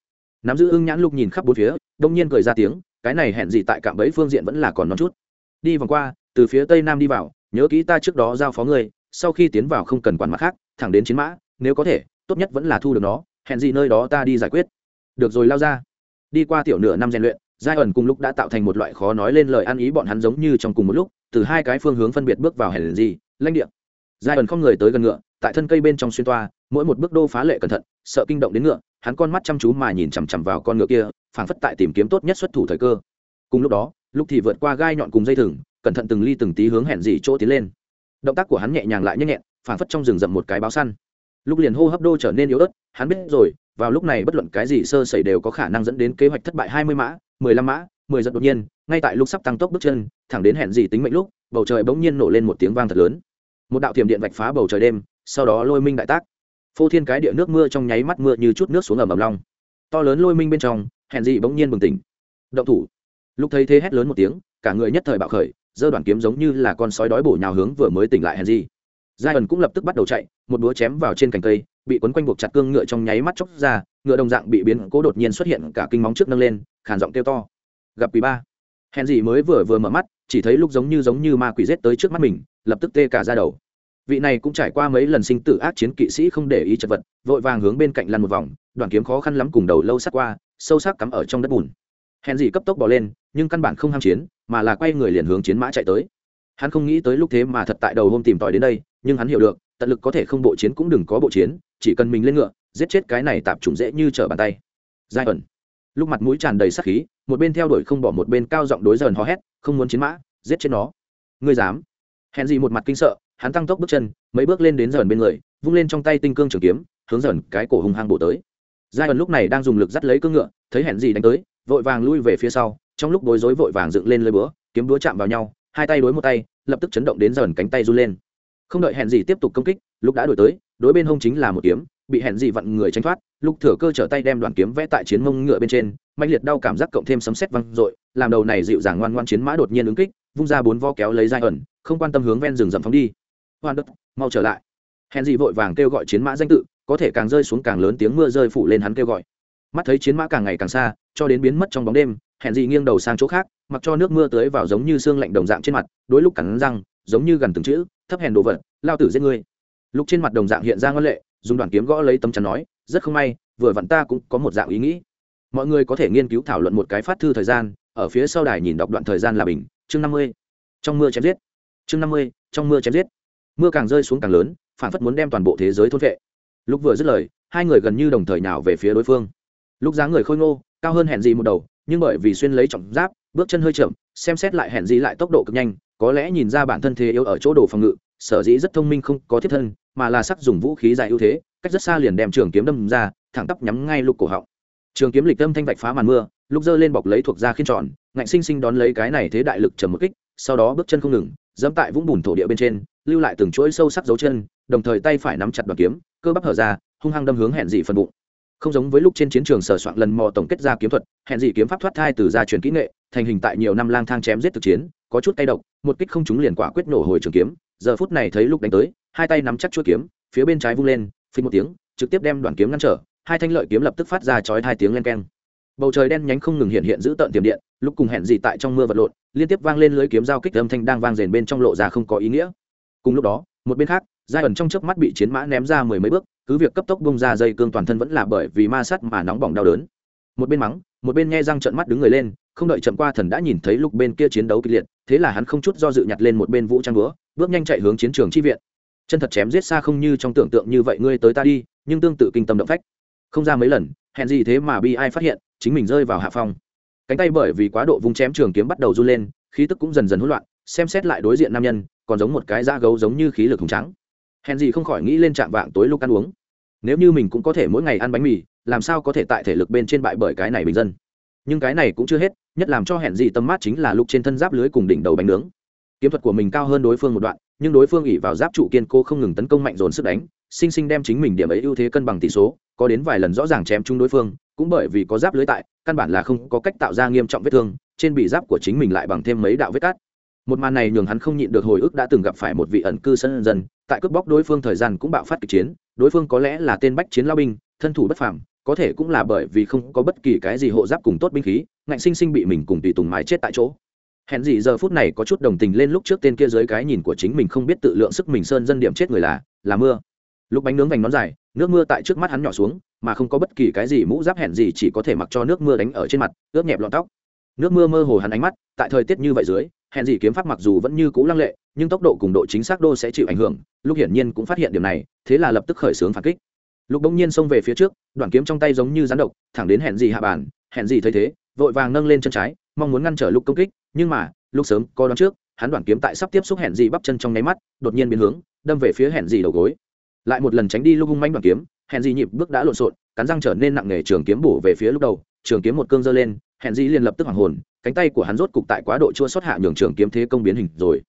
Nắm giữ ưng nhãn lúc nhìn khắp bốn phía, đông nhiên cười ra tiếng, cái này hẹn gì tại cạm bẫy phương diện vẫn là còn non chút. Đi vòng qua, từ phía tây nam đi vào, nhớ kỹ ta trước đó giao phó ngươi, sau khi tiến vào không cần quản mặt khác, thẳng đến chiến mã, nếu có thể, tốt nhất vẫn là thu được nó, hẹn gì nơi đó ta đi giải quyết. Được rồi lao ra. Đi qua tiểu nửa năm rèn luyện, giai ẩn cùng lúc đã tạo thành một loại khó nói lên lời ăn ý bọn hắn giống như trong cùng một lúc, từ hai cái phương hướng phân biệt bước vào hẹn gì, lãnh địa. Giai ẩn không người tới gần ngựa tại thân cây bên trong xuyên toa, mỗi một bước đô phá lệ cẩn thận, sợ kinh động đến ngựa, hắn con mắt chăm chú mà nhìn chằm chằm vào con ngựa kia, phảng phất tại tìm kiếm tốt nhất xuất thủ thời cơ. Cùng lúc đó lúc thì vượt qua gai nhọn cùng dây thừng, cẩn thận từng ly từng tí hướng hẹn dỉ chỗ tiến lên. Động tác của hắn nhẹ nhàng lại nhanh nhẹn, phảng phất trong rừng rậm một cái báo săn. Lúc liền hô hấp đô trở nên yếu ớt, hắn biết rồi, vào lúc này bất luận cái gì sơ sẩy đều có khả năng dẫn đến kế hoạch thất bại hai mươi mã, mười lăm mã, mười giật đột nhiên, ngay tại lúc sắp tăng tốc bước chân, thẳng đến hẹn dỉ tính mệnh lúc, bầu trời bỗng nhiên nổ lên một tiếng vang thật lớn. Một đạo thiểm điện vạch phá bầu trời đêm sau đó lôi minh đại tác. Phô thiên cái địa nước mưa trong nháy mắt mưa như chút nước xuống ẩm ẩm long. To lớn lôi minh bên trong hẹn dị bỗng nhiên bừng tỉnh. Động thủ. Lúc thấy thế hét lớn một tiếng, cả người nhất thời bạo khởi, giơ đoàn kiếm giống như là con sói đói bổ nhào hướng vừa mới tỉnh lại hẹn dị giai ẩn cũng lập tức bắt đầu chạy, một búa chém vào trên cành cây, bị quấn quanh buộc chặt cương ngựa trong nháy mắt chóc ra, ngựa đồng dạng bị biến cố đột nhiên xuất hiện, cả kinh móng trước nâng lên, khàn giọng kêu to. Gặp quỷ ba. Hèn gì mới vừa vừa mở mắt, chỉ thấy lúc giống như giống như ma quỷ rết tới trước mắt mình, lập tức tê cả ra đầu vị này cũng trải qua mấy lần sinh tử ác chiến kỵ sĩ không để ý chật vật, vội vàng hướng bên cạnh lăn một vòng, đoàn kiếm khó khăn lắm cùng đầu lâu sắc qua, sâu sắc cắm ở trong đất bùn. Hèn gì cấp tốc bỏ lên, nhưng căn bản không ham chiến, mà là quay người liền hướng chiến mã chạy tới. Hắn không nghĩ tới lúc thế mà thật tại đầu hôm tìm tòi đến đây, nhưng hắn hiểu được, tận lực có thể không bộ chiến cũng đừng có bộ chiến, chỉ cần mình lên ngựa, giết chết cái này tạp trùng dễ như trở bàn tay. Giai ẩn. Lúc mặt mũi tràn đầy sắc khí, một bên theo đuổi không bỏ một bên cao giọng đối dần hò hét, không muốn chiến mã, giết chết nó. Ngươi dám. Hèn gì một mặt kinh sợ hắn tăng tốc bước chân, mấy bước lên đến dần bên người, vung lên trong tay tinh cương trường kiếm, hướng dần cái cổ hung hăng bổ tới. Giai ẩn lúc này đang dùng lực dắt lấy cương ngựa, thấy hẹn gì đánh tới, vội vàng lui về phía sau, trong lúc bối rối vội vàng dựng lên lơi búa, kiếm búa chạm vào nhau, hai tay đối một tay, lập tức chấn động đến dần cánh tay run lên. Không đợi hẹn gì tiếp tục công kích, lúc đã đổi tới, đối bên hông chính là một kiếm, bị hẹn gì vặn người tránh thoát, lúc thừa cơ trở tay đem đoàn kiếm vẽ tại chiến mông ngựa bên trên mạnh liệt đau cảm giác cộng thêm sấm sét văng dội, làm đầu này dịu dàng ngoan ngoan chiến mã đột nhiên ứng kích, vung ra bốn vo kéo lấy giai ẩn không quan tâm hướng ven rừng rậm phóng đi hoan đất mau trở lại. Hẹn gì vội vàng kêu gọi chiến mã danh tự, có thể càng rơi xuống càng lớn tiếng mưa rơi phủ lên hắn kêu gọi. Mắt thấy chiến mã càng ngày càng xa, cho đến biến mất trong bóng đêm hẹn gì nghiêng đầu sang chỗ khác, mặc cho nước mưa tới vào giống như xương lạnh đồng dạng trên mặt, đôi lúc cắn răng, giống như gần từng chữ, thấp hèn đồ vật, lao tử giết ngươi. Lúc trên mặt đồng dạng hiện ra ngân lệ, dùng đoàn kiếm gõ lấy tấm chắn nói, rất không may, vừa vặn ta cũng có một dạng ý nghĩ. Mọi người có thể nghiên cứu thảo luận một cái phát thư thời gian, ở phía sau đài nhìn đọc đoạn thời gian là bình, chương năm mươi. Trong mưa chém giết. Chương năm mươi, trong mưa chém giết mưa càng rơi xuống càng lớn, phản phất muốn đem toàn bộ thế giới thôn vệ. Lúc vừa dứt lời, hai người gần như đồng thời nào về phía đối phương. Lúc dáng người khôi ngô, cao hơn hẹn gì một đầu, nhưng bởi vì xuyên lấy trọng giáp, bước chân hơi chậm, xem xét lại hẹn gì lại tốc độ cực nhanh, có lẽ nhìn ra bản thân thế yếu ở chỗ đồ phòng ngự, sở dĩ rất thông minh không có thiết thân, mà là sắc dùng vũ khí dài ưu thế, cách rất xa liền đem trường kiếm đâm ra, thẳng tắp nhắm ngay lục cổ họng. Trường kiếm lịch tâm thanh vạch phá màn mưa lúc dơ lên bọc lấy thuộc da khiên tròn, ngạnh sinh sinh đón lấy cái này thế đại lực trầm một kích, sau đó bước chân không ngừng, dẫm tại vũng bùn thổ địa bên trên lưu lại từng chuỗi sâu sắc dấu chân, đồng thời tay phải nắm chặt đoàn kiếm, cơ bắp hở ra, hung hăng đâm hướng hẹn dị phần bụng. Không giống với lúc trên chiến trường sở soạn lần mò tổng kết ra kiếm thuật, hẹn dị kiếm pháp thoát thai từ gia truyền kỹ nghệ, thành hình tại nhiều năm lang thang chém giết thực chiến, có chút tay độc, một kích không trúng liền quả quyết nổ hồi trường kiếm, giờ phút này thấy lúc đánh tới, hai tay nắm chắc chuôi kiếm, phía bên trái vung lên phí một tiếng, trực tiếp đem đoàn kiếm ngăn trở, hai thanh lợi kiếm lập tức phát ra chói hai tiếng len keng. Bầu trời đen nhánh không ngừng hiện hiện giữ tận tiềm điện, lúc cùng hẹn dị tại trong mưa vật lộn, liên tiếp vang lên lưới kiếm giao kích âm thanh đang vang rền bên trong lộ ra không có ý nghĩa cùng lúc đó, một bên khác giai ẩn trong chớp mắt bị chiến mã ném ra mười mấy bước, cứ việc cấp tốc bông ra dây cương toàn thân vẫn là bởi vì ma sát mà nóng bỏng đau đớn. Một bên mắng, một bên nghe răng trợn mắt đứng người lên, không đợi chậm qua thần đã nhìn thấy lúc bên kia chiến đấu kịch liệt, thế là hắn không chút do dự nhặt lên một bên vũ trang búa, bước nhanh chạy hướng chiến trường chi viện. Chân thật chém giết xa không như trong tưởng tượng như vậy, ngươi tới ta đi, nhưng tương tự kinh tâm động phách. Không ra mấy lần hẹn gì thế mà bi ai phát hiện, chính mình rơi vào hạ phong. Cánh tay bởi vì quá độ vung chém trường kiếm bắt đầu run lên, khí tức cũng dần dần hỗn loạn xem xét lại đối diện nam nhân, còn giống một cái da gấu giống như khí lực hùng trắng hèn gì không khỏi nghĩ lên trạm vạng tối lúc ăn uống. Nếu như mình cũng có thể mỗi ngày ăn bánh mì, làm sao có thể tại thể lực bên trên bại bởi cái này bình dân? Nhưng cái này cũng chưa hết, nhất làm cho hẹn gì tâm mát chính là lúc trên thân giáp lưới cùng đỉnh đầu bánh nướng. Kiếm thuật của mình cao hơn đối phương một đoạn, nhưng đối phương ỉ vào giáp trụ kiên cố không ngừng tấn công mạnh dồn sức đánh, sinh sinh đem chính mình điểm ấy ưu thế cân bằng tỷ số, có đến vài lần rõ ràng chém chung đối phương, cũng bởi vì có giáp lưới tại, căn bản là không có cách tạo ra nghiêm trọng vết thương, trên bị giáp của chính mình lại bằng thêm mấy đạo vết cát một màn này nhường hắn không nhịn được hồi ức đã từng gặp phải một vị ẩn cư sân dân, tại cướp bóc đối phương thời gian cũng bạo phát kịch chiến, đối phương có lẽ là tên bách chiến lao binh, thân thủ bất phàm, có thể cũng là bởi vì không có bất kỳ cái gì hộ giáp cùng tốt binh khí, ngạnh sinh sinh bị mình cùng tùy tùng mái chết tại chỗ. Hẹn gì giờ phút này có chút đồng tình lên lúc trước tên kia dưới cái nhìn của chính mình không biết tự lượng sức mình sơn dân điểm chết người là là mưa. Lúc bánh nướng vành nón dài, nước mưa tại trước mắt hắn nhỏ xuống, mà không có bất kỳ cái gì mũ giáp hẹn gì chỉ có thể mặc cho nước mưa đánh ở trên mặt, ướt nhẹp lọn tóc. Nước mưa mơ hồ hắn ánh mắt, tại thời tiết như vậy dưới hẹn gì kiếm pháp mặc dù vẫn như cũ lăng lệ, nhưng tốc độ cùng độ chính xác đô sẽ chịu ảnh hưởng lúc hiển nhiên cũng phát hiện điểm này, thế là lập tức khởi xướng phản kích. Lúc bỗng nhiên xông về phía trước, đoạn kiếm trong tay giống như rắn độc, thẳng đến hẹn gì hạ bàn hẹn gì thấy thế, vội vàng nâng lên chân trái, mong muốn ngăn trở lúc công kích, nhưng mà lúc sớm có đón trước, hắn đoạn kiếm tại sắp tiếp xúc hẹn gì bắp chân trong nháy mắt, đột nhiên biến hướng, đâm về phía hẹn gì đầu gối. Lại một lần tránh đi lúc hung manh đoạn kiếm hẹn gì nhịp bước đã lộn xộn, cắn răng trở nên nặng nề, trường kiếm bổ về phía lúc đầu, trường kiếm một cương dơ lên hẹn dĩ liền lập tức hoàng hồn, cánh tay của hắn rốt cục tại quá độ chua xuất hạ nhường trường kiếm thế công biến hình rồi.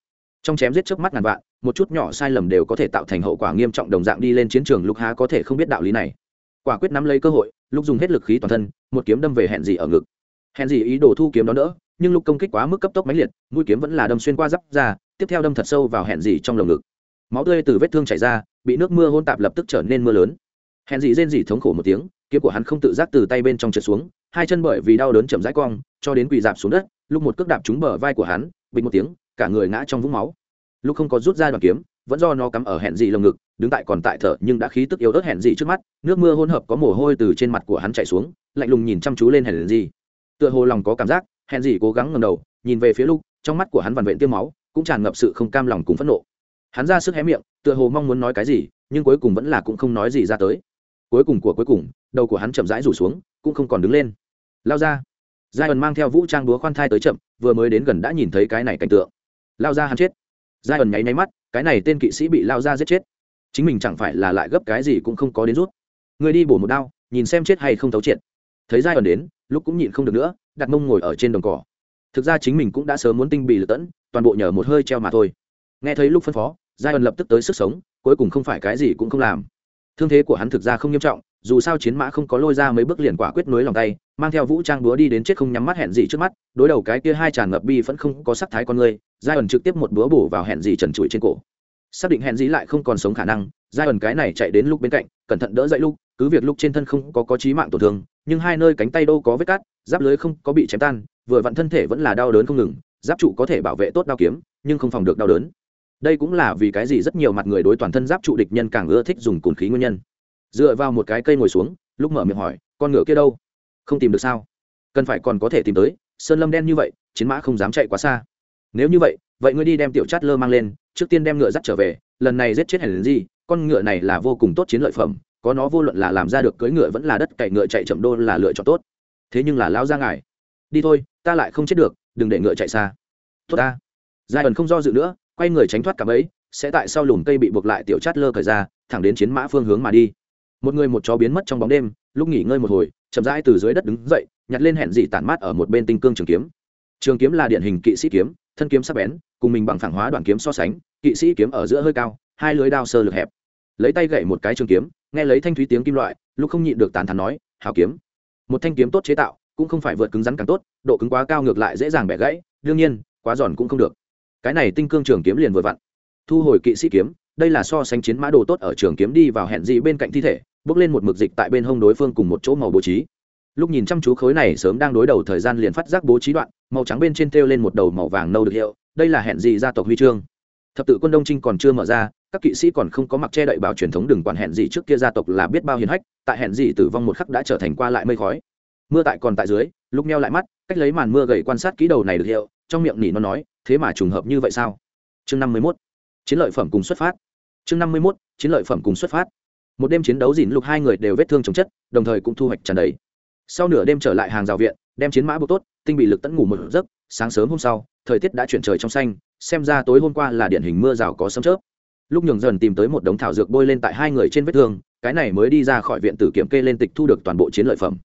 Trong chém giết trước mắt ngàn vạn, một chút nhỏ sai lầm đều có thể tạo thành hậu quả nghiêm trọng đồng dạng đi lên chiến trường lúc há có thể không biết đạo lý này. Quả quyết nắm lấy cơ hội, lúc dùng hết lực khí toàn thân, một kiếm đâm về hẹn dị ở ngực. Hẹn dị ý đồ thu kiếm đó nữa, nhưng lúc công kích quá mức cấp tốc mãnh liệt, mũi kiếm vẫn là đâm xuyên qua giáp ra, tiếp theo đâm thật sâu vào hẹn dị trong lồng ngực. Máu tươi từ vết thương chảy ra, bị nước mưa hôn tạp lập tức trở nên mưa lớn. Hẹn dị rên dị thống khổ một tiếng kiếm của hắn không tự giác từ tay bên trong trượt xuống, hai chân bởi vì đau đớn chậm rãi cong, cho đến quỳ dạp xuống đất, lúc một cước đạp trúng bờ vai của hắn bình một tiếng, cả người ngã trong vũng máu. Lúc không có rút ra đoàn kiếm, vẫn do nó cắm ở hẹn dị lồng ngực, đứng tại còn tại thở, nhưng đã khí tức yếu ớt hẹn dị trước mắt, nước mưa hỗn hợp có mồ hôi từ trên mặt của hắn chảy xuống, lạnh lùng nhìn chăm chú lên hẹn dị. Tựa hồ lòng có cảm giác, hẹn dị cố gắng ngầm đầu, nhìn về phía lúc, trong mắt của hắn vằn vện tiêu máu, cũng tràn ngập sự không cam lòng cùng phẫn nộ. Hắn ra sức hé miệng, tựa hồ mong muốn nói cái gì, nhưng cuối cùng vẫn là cũng không nói gì ra tới cuối cùng của cuối cùng, đầu của hắn chậm rãi rủ xuống, cũng không còn đứng lên. Lao ra. Giai ẩn mang theo vũ trang búa khoan thai tới chậm, vừa mới đến gần đã nhìn thấy cái này cảnh tượng. Lao ra hắn chết. Giai ẩn nháy nháy mắt, cái này tên kỵ sĩ bị lao ra giết chết. Chính mình chẳng phải là lại gấp cái gì cũng không có đến rút. Người đi bổ một đao, nhìn xem chết hay không thấu triệt. Thấy giai ẩn đến, lúc cũng nhịn không được nữa, đặt mông ngồi ở trên đồng cỏ. Thực ra chính mình cũng đã sớm muốn tinh bị lật tẫn, toàn bộ nhờ một hơi treo mà thôi. Nghe thấy lúc phân phó giai ẩn lập tức tới sức sống, cuối cùng không phải cái gì cũng không làm thương thế của hắn thực ra không nghiêm trọng, dù sao chiến mã không có lôi ra mấy bước liền quả quyết nối lòng tay, mang theo vũ trang búa đi đến chết không nhắm mắt hẹn gì trước mắt, đối đầu cái kia hai tràn ngập bi vẫn không có sắc thái con người giai ẩn trực tiếp một búa bổ vào hẹn gì trần trụi trên cổ. Xác định hẹn gì lại không còn sống khả năng giai ẩn cái này chạy đến lúc bên cạnh, cẩn thận đỡ dậy lúc, cứ việc lúc trên thân không có có trí mạng tổn thương, nhưng hai nơi cánh tay đô có vết cắt giáp lưới không có bị chém tan, vừa vặn thân thể vẫn là đau đớn không ngừng, giáp trụ có thể bảo vệ tốt đao kiếm, nhưng không phòng được đau đớn đây cũng là vì cái gì rất nhiều mặt người đối toàn thân giáp trụ địch nhân càng ưa thích dùng cồn khí nguyên nhân. Dựa vào một cái cây ngồi xuống, lúc mở miệng hỏi, con ngựa kia đâu? Không tìm được sao? Cần phải còn có thể tìm tới, sơn lâm đen như vậy, chiến mã không dám chạy quá xa. Nếu như vậy vậy ngươi đi đem tiểu chát lơ mang lên, trước tiên đem ngựa dắt trở về, lần này giết chết hẳn gì, con ngựa này là vô cùng tốt chiến lợi phẩm, có nó vô luận là làm ra được cưỡi ngựa vẫn là đất cày ngựa chạy chậm đô là lựa chọn tốt. Thế nhưng là lao ra ngài. Đi thôi, ta lại không chết được, đừng để ngựa chạy xa. Tốt ta. Giai ẩn không do dự nữa quay người tránh thoát cả ấy sẽ tại sau lùm cây bị buộc lại tiểu chát lơ cởi ra, thẳng đến chiến mã phương hướng mà đi. Một người một chó biến mất trong bóng đêm, lúc nghỉ ngơi một hồi, chậm rãi từ dưới đất đứng dậy, nhặt lên hẹn dị tản mát ở một bên tinh cương trường kiếm. Trường kiếm là điển hình kỵ sĩ kiếm, thân kiếm sắc bén, cùng mình bằng phẳng hóa đoạn kiếm so sánh, kỵ sĩ kiếm ở giữa hơi cao, hai lưới đao sơ lực hẹp. Lấy tay gậy một cái trường kiếm, nghe lấy thanh thúy tiếng kim loại, lúc không nhịn được tán thắn nói hào kiếm. Một thanh kiếm tốt chế tạo, cũng không phải vượt cứng rắn càng tốt, độ cứng quá cao ngược lại dễ dàng bẻ gãy, đương nhiên, quá giòn cũng không được cái này tinh cương trường kiếm liền vừa vặn. Thu hồi kỵ sĩ kiếm, đây là so sánh chiến mã đồ tốt ở trường kiếm đi vào hẹn dị bên cạnh thi thể, bước lên một mực dịch tại bên hông đối phương cùng một chỗ màu bố trí. Lúc nhìn chăm chú khối này sớm đang đối đầu thời gian liền phát giác bố trí đoạn, màu trắng bên trên thêu lên một đầu màu vàng nâu được hiệu, đây là hẹn dị gia tộc huy chương. Thập tự quân đông trinh còn chưa mở ra, các kỵ sĩ còn không có mặc che đậy bảo truyền thống đừng quản hẹn dị trước kia gia tộc là biết bao hiền hách, tại hẹn dị tử vong một khắc đã trở thành qua lại mây khói. Mưa tại còn tại dưới, lúc neo lại mắt, cách lấy màn mưa gầy quan sát kỹ đầu này được hiệu, trong miệng nỉ nó nói thế mà trùng hợp như vậy sao? Chương năm mươi mốt, chiến lợi phẩm cùng xuất phát. Chương năm mươi mốt, chiến lợi phẩm cùng xuất phát. Một đêm chiến đấu dìn lục hai người đều vết thương chồng chất, đồng thời cũng thu hoạch tràn đầy. Sau nửa đêm trở lại hàng rào viện, đem chiến mã buộc tốt, tinh bị lực tẫn ngủ một giấc, sáng sớm hôm sau, thời tiết đã chuyển trời trong xanh, xem ra tối hôm qua là điển hình mưa rào có sấm chớp. Lúc nhường dần tìm tới một đống thảo dược bôi lên tại hai người trên vết thương, cái này mới đi ra khỏi viện tử kiểm kê lên tịch thu được toàn bộ chiến lợi phẩm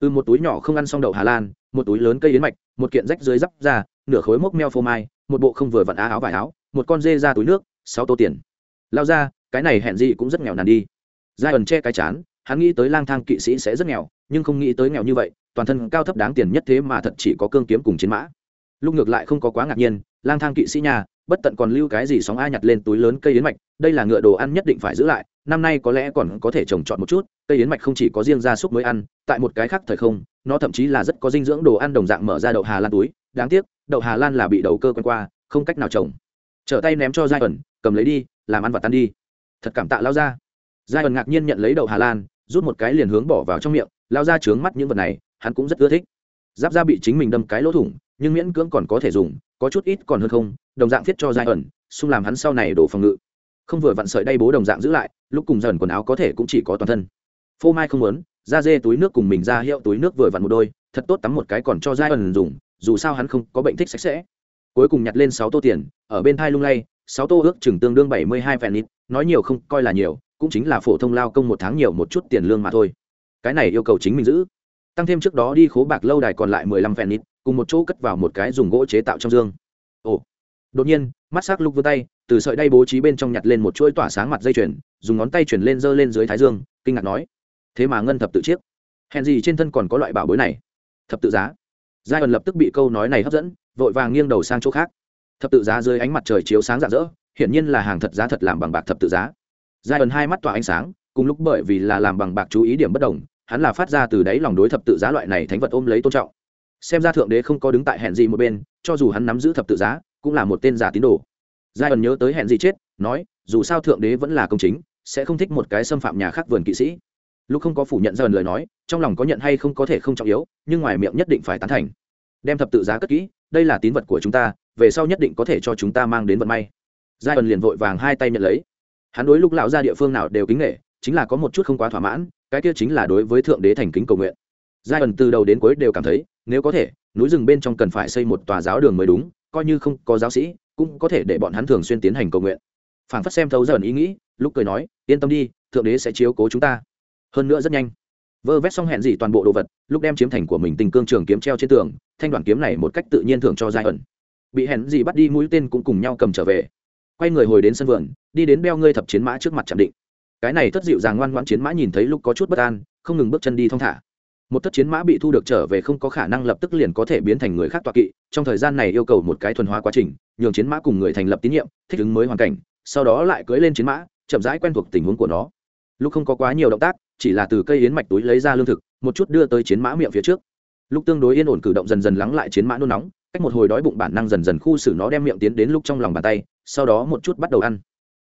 ừ, một túi nhỏ không ăn xong đậu hà lan một túi lớn cây yến mạch một kiện rách dưới giáp ra nửa khối mốc meo phô mai một bộ không vừa vặn á áo vải áo một con dê ra túi nước sáu tô tiền. Lao ra cái này hẹn gì cũng rất nghèo nàn đi. Giai ẩn che cái chán hắn nghĩ tới lang thang kỵ sĩ sẽ rất nghèo nhưng không nghĩ tới nghèo như vậy toàn thân cao thấp đáng tiền nhất thế mà thật chỉ có cương kiếm cùng chiến mã. Lúc ngược lại không có quá ngạc nhiên lang thang kỵ sĩ nhà bất tận còn lưu cái gì sóng ai nhặt lên túi lớn cây yến mạch đây là ngựa đồ ăn nhất định phải giữ lại năm nay có lẽ còn có thể trồng trọt một chút, cây yến mạch không chỉ có riêng gia súc mới ăn, tại một cái khác thời không, nó thậm chí là rất có dinh dưỡng đồ ăn đồng dạng mở ra đậu hà lan túi. Đáng tiếc, đậu hà lan là bị đầu cơ quen qua, không cách nào trồng. Trở tay ném cho giai ẩn, cầm lấy đi, làm ăn và tan đi. Thật cảm tạ lao ra giai ẩn ngạc nhiên nhận lấy đậu hà lan, rút một cái liền hướng bỏ vào trong miệng. Lao ra trướng mắt những vật này, hắn cũng rất ưa thích. Giáp ra bị chính mình đâm cái lỗ thủng, nhưng miễn cưỡng còn có thể dùng, có chút ít còn hơn không, đồng dạng thiết cho giai ẩn, xung làm hắn sau này đổ phòng ngự. Không vừa vặn sợi đay bố đồng dạng giữ lại lúc cùng dần quần áo có thể cũng chỉ có toàn thân. Phô mai không muốn, da dê túi nước cùng mình ra hiệu túi nước vừa vặn một đôi, thật tốt tắm một cái còn cho giai ẩn dùng, dù sao hắn không có bệnh thích sạch sẽ. Cuối cùng nhặt lên sáu tô tiền, ở bên thai lung lay, sáu tô ước chừng tương đương bảy mươi hai phen ít nói nhiều không, coi là nhiều, cũng chính là phổ thông lao công một tháng nhiều một chút tiền lương mà thôi. Cái này yêu cầu chính mình giữ. Tăng thêm trước đó đi khố bạc lâu đài còn lại mười lăm phen ít cùng một chỗ cất vào một cái dùng gỗ chế tạo trong dương. Ồ đột nhiên, mắt s ắ c lục vươn tay, từ sợi đay bố trí bên trong nhặt lên một chuỗi tỏa sáng mặt dây chuyền, dùng ngón tay chuyển lên giơ lên dưới thái dương, kinh ngạc nói, thế mà ngân thập tự chiếc. Hèn gì trên thân còn có loại bảo bối này? Thập tự giá. Giai ẩn lập tức bị câu nói này hấp dẫn, vội vàng nghiêng đầu sang chỗ khác. Thập tự giá dưới ánh mặt trời chiếu sáng rạng rỡ, hiển nhiên là hàng thật giá thật làm bằng bạc thập tự giá. Giai ẩn hai mắt tỏa ánh sáng, cùng lúc bởi vì là làm bằng bạc chú ý điểm bất đồng, hắn là phát ra từ đáy lòng đối thập tự giá loại này thánh vật ôm lấy tôn trọng. Xem ra thượng đế không có đứng tại hẹn gì một bên, cho dù hắn nắm giữ thập tự giá cũng là một tên giả tín đồ. Giai ẩn nhớ tới hẹn gì chết, nói, dù sao thượng đế vẫn là công chính, sẽ không thích một cái xâm phạm nhà khác vườn kỵ sĩ. Lúc không có phủ nhận dần lời nói, trong lòng có nhận hay không có thể không trọng yếu, nhưng ngoài miệng nhất định phải tán thành. Đem thập tự giá cất kỹ, đây là tín vật của chúng ta, về sau nhất định có thể cho chúng ta mang đến vận may. Giai ẩn liền vội vàng hai tay nhận lấy. Hắn đối lúc lão ra địa phương nào đều kính nghệ chính là có một chút không quá thỏa mãn, cái kia chính là đối với thượng đế thành kính cầu nguyện. Giai ẩn từ đầu đến cuối đều cảm thấy, nếu có thể, núi rừng bên trong cần phải xây một tòa giáo đường mới đúng coi như không có giáo sĩ, cũng có thể để bọn hắn thường xuyên tiến hành cầu nguyện. Phảng phất xem thấu dần ý nghĩ, lúc cười nói, yên tâm đi, thượng đế sẽ chiếu cố chúng ta. Hơn nữa rất nhanh, vơ vét xong hẹn gì toàn bộ đồ vật, lúc đem chiếm thành của mình tình cương trường kiếm treo trên tường, thanh đoàn kiếm này một cách tự nhiên thưởng cho giai ẩn. Bị hẹn gì bắt đi mũi tên cũng cùng nhau cầm trở về. Quay người hồi đến sân vườn, đi đến beo ngươi thập chiến mã trước mặt chạm định. Cái này thất dịu dàng ngoan ngoãn chiến mã nhìn thấy lúc có chút bất an, không ngừng bước chân đi thong thả một thất chiến mã bị thu được trở về không có khả năng lập tức liền có thể biến thành người khác tọa kỵ. Trong thời gian này yêu cầu một cái thuần hóa quá trình, nhường chiến mã cùng người thành lập tín nhiệm, thích ứng mới hoàn cảnh, sau đó lại cưỡi lên chiến mã, chậm rãi quen thuộc tình huống của nó. Lúc không có quá nhiều động tác, chỉ là từ cây yến mạch túi lấy ra lương thực, một chút đưa tới chiến mã miệng phía trước. Lúc tương đối yên ổn cử động dần dần lắng lại chiến mã nôn nóng, cách một hồi đói bụng bản năng dần dần khu xử nó đem miệng tiến đến lúc trong lòng bàn tay, sau đó một chút bắt đầu ăn.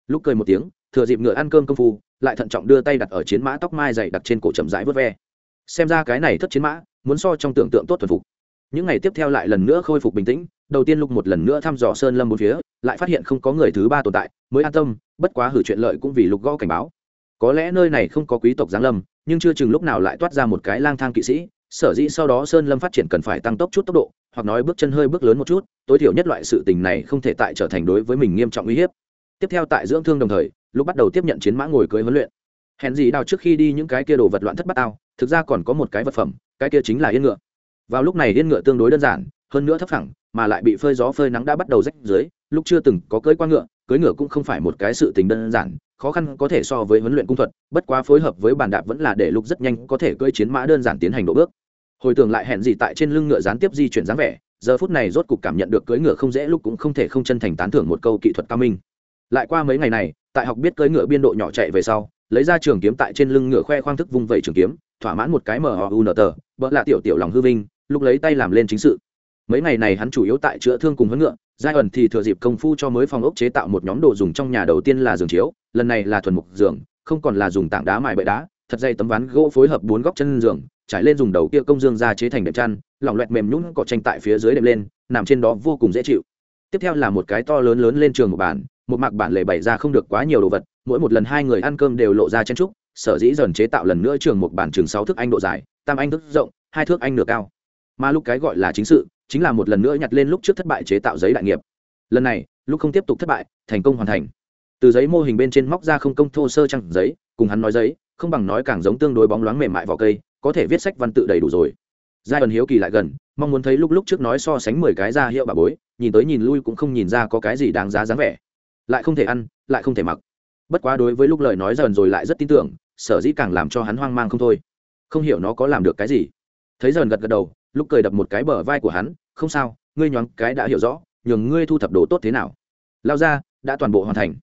Lúc cười một tiếng, thừa dịp ngựa ăn cơm công phu, lại thận trọng đưa tay đặt ở chiến mã tóc mai dày đặt trên cổ chậm rãi vớt ve xem ra cái này thất chiến mã, muốn so trong tưởng tượng tốt thuần phục. Những ngày tiếp theo lại lần nữa khôi phục bình tĩnh, đầu tiên lục một lần nữa thăm dò sơn lâm bốn phía, lại phát hiện không có người thứ ba tồn tại, mới an tâm, bất quá hử chuyện lợi cũng vì lục gõ cảnh báo. Có lẽ nơi này không có quý tộc giáng lâm, nhưng chưa chừng lúc nào lại toát ra một cái lang thang kỵ sĩ, sở dĩ sau đó sơn lâm phát triển cần phải tăng tốc chút tốc độ, hoặc nói bước chân hơi bước lớn một chút, tối thiểu nhất loại sự tình này không thể tại trở thành đối với mình nghiêm trọng uy hiếp. Tiếp theo tại dưỡng thương đồng thời lúc bắt đầu tiếp nhận chiến mã ngồi cưới huấn luyện. Hèn gì đào trước khi đi những cái kia đồ vật loạn thất bát ao thực ra còn có một cái vật phẩm cái kia chính là yên ngựa. Vào lúc này yên ngựa tương đối đơn giản hơn nữa thấp thẳng, mà lại bị phơi gió phơi nắng đã bắt đầu rách dưới lúc chưa từng có cưới qua ngựa cưới ngựa cũng không phải một cái sự tình đơn giản khó khăn có thể so với huấn luyện cung thuật bất quá phối hợp với bàn đạp vẫn là để lúc rất nhanh có thể cưỡi chiến mã đơn giản tiến hành độ bước. Hồi tưởng lại hẹn gì tại trên lưng ngựa gián tiếp di chuyển dáng vẻ giờ phút này rốt cục cảm nhận được cưỡi ngựa không dễ lúc cũng không thể không chân thành tán thưởng một câu kỹ thuật cao minh. Lại qua mấy ngày này tại học biết cưỡi ngựa biên độ nhỏ chạy về sau lấy ra trường kiếm tại trên lưng ngựa khoe khoang thức vung vẩy trường kiếm thỏa mãn một cái mờ họ u nờ tờ vợ là tiểu tiểu lòng hư vinh, lúc lấy tay làm lên chính sự. Mấy ngày này hắn chủ yếu tại chữa thương cùng huấn ngựa, giai ẩn thì thừa dịp công phu cho mới phòng ốc chế tạo một nhóm đồ dùng trong nhà đầu tiên là giường chiếu, lần này là thuần mục giường, không còn là dùng tảng đá mài bậy đá, thật dây tấm ván gỗ phối hợp bốn góc chân giường, trải lên dùng đầu kia công dương ra chế thành đệm chăn lỏng loẹt mềm nhún cỏ tranh tại phía dưới đệm lên, nằm trên đó vô cùng dễ chịu. Tiếp theo là một cái to lớn lớn lên trường một bản một mạc bản lề bày ra không được quá nhiều đồ vật mỗi một lần hai người ăn cơm đều lộ ra chen trúc sở dĩ dần chế tạo lần nữa trường một bản trường sáu thước anh độ dài, tam anh thước rộng, hai thước anh nửa cao. Mà lúc cái gọi là chính sự, chính là một lần nữa nhặt lên lúc trước thất bại chế tạo giấy đại nghiệp. Lần này, lúc không tiếp tục thất bại, thành công hoàn thành. Từ giấy mô hình bên trên móc ra không công thô sơ trăng giấy, cùng hắn nói giấy, không bằng nói càng giống tương đối bóng loáng mềm mại vỏ cây, có thể viết sách văn tự đầy đủ rồi. Giai đoạn hiếu kỳ lại gần, mong muốn thấy lúc lúc trước nói so sánh mười cái ra hiệu bà bối, nhìn tới nhìn lui cũng không nhìn ra có cái gì đáng giá dáng vẻ. Lại không thể ăn, lại không thể mặc bất quá đối với lúc lời nói dần rồi lại rất tin tưởng, sở dĩ càng làm cho hắn hoang mang không thôi. Không hiểu nó có làm được cái gì. Thấy dần gật gật đầu, lúc cười đập một cái bờ vai của hắn, không sao, ngươi nhoáng cái đã hiểu rõ, nhường ngươi thu thập đồ tốt thế nào. Lao ra, đã toàn bộ hoàn thành.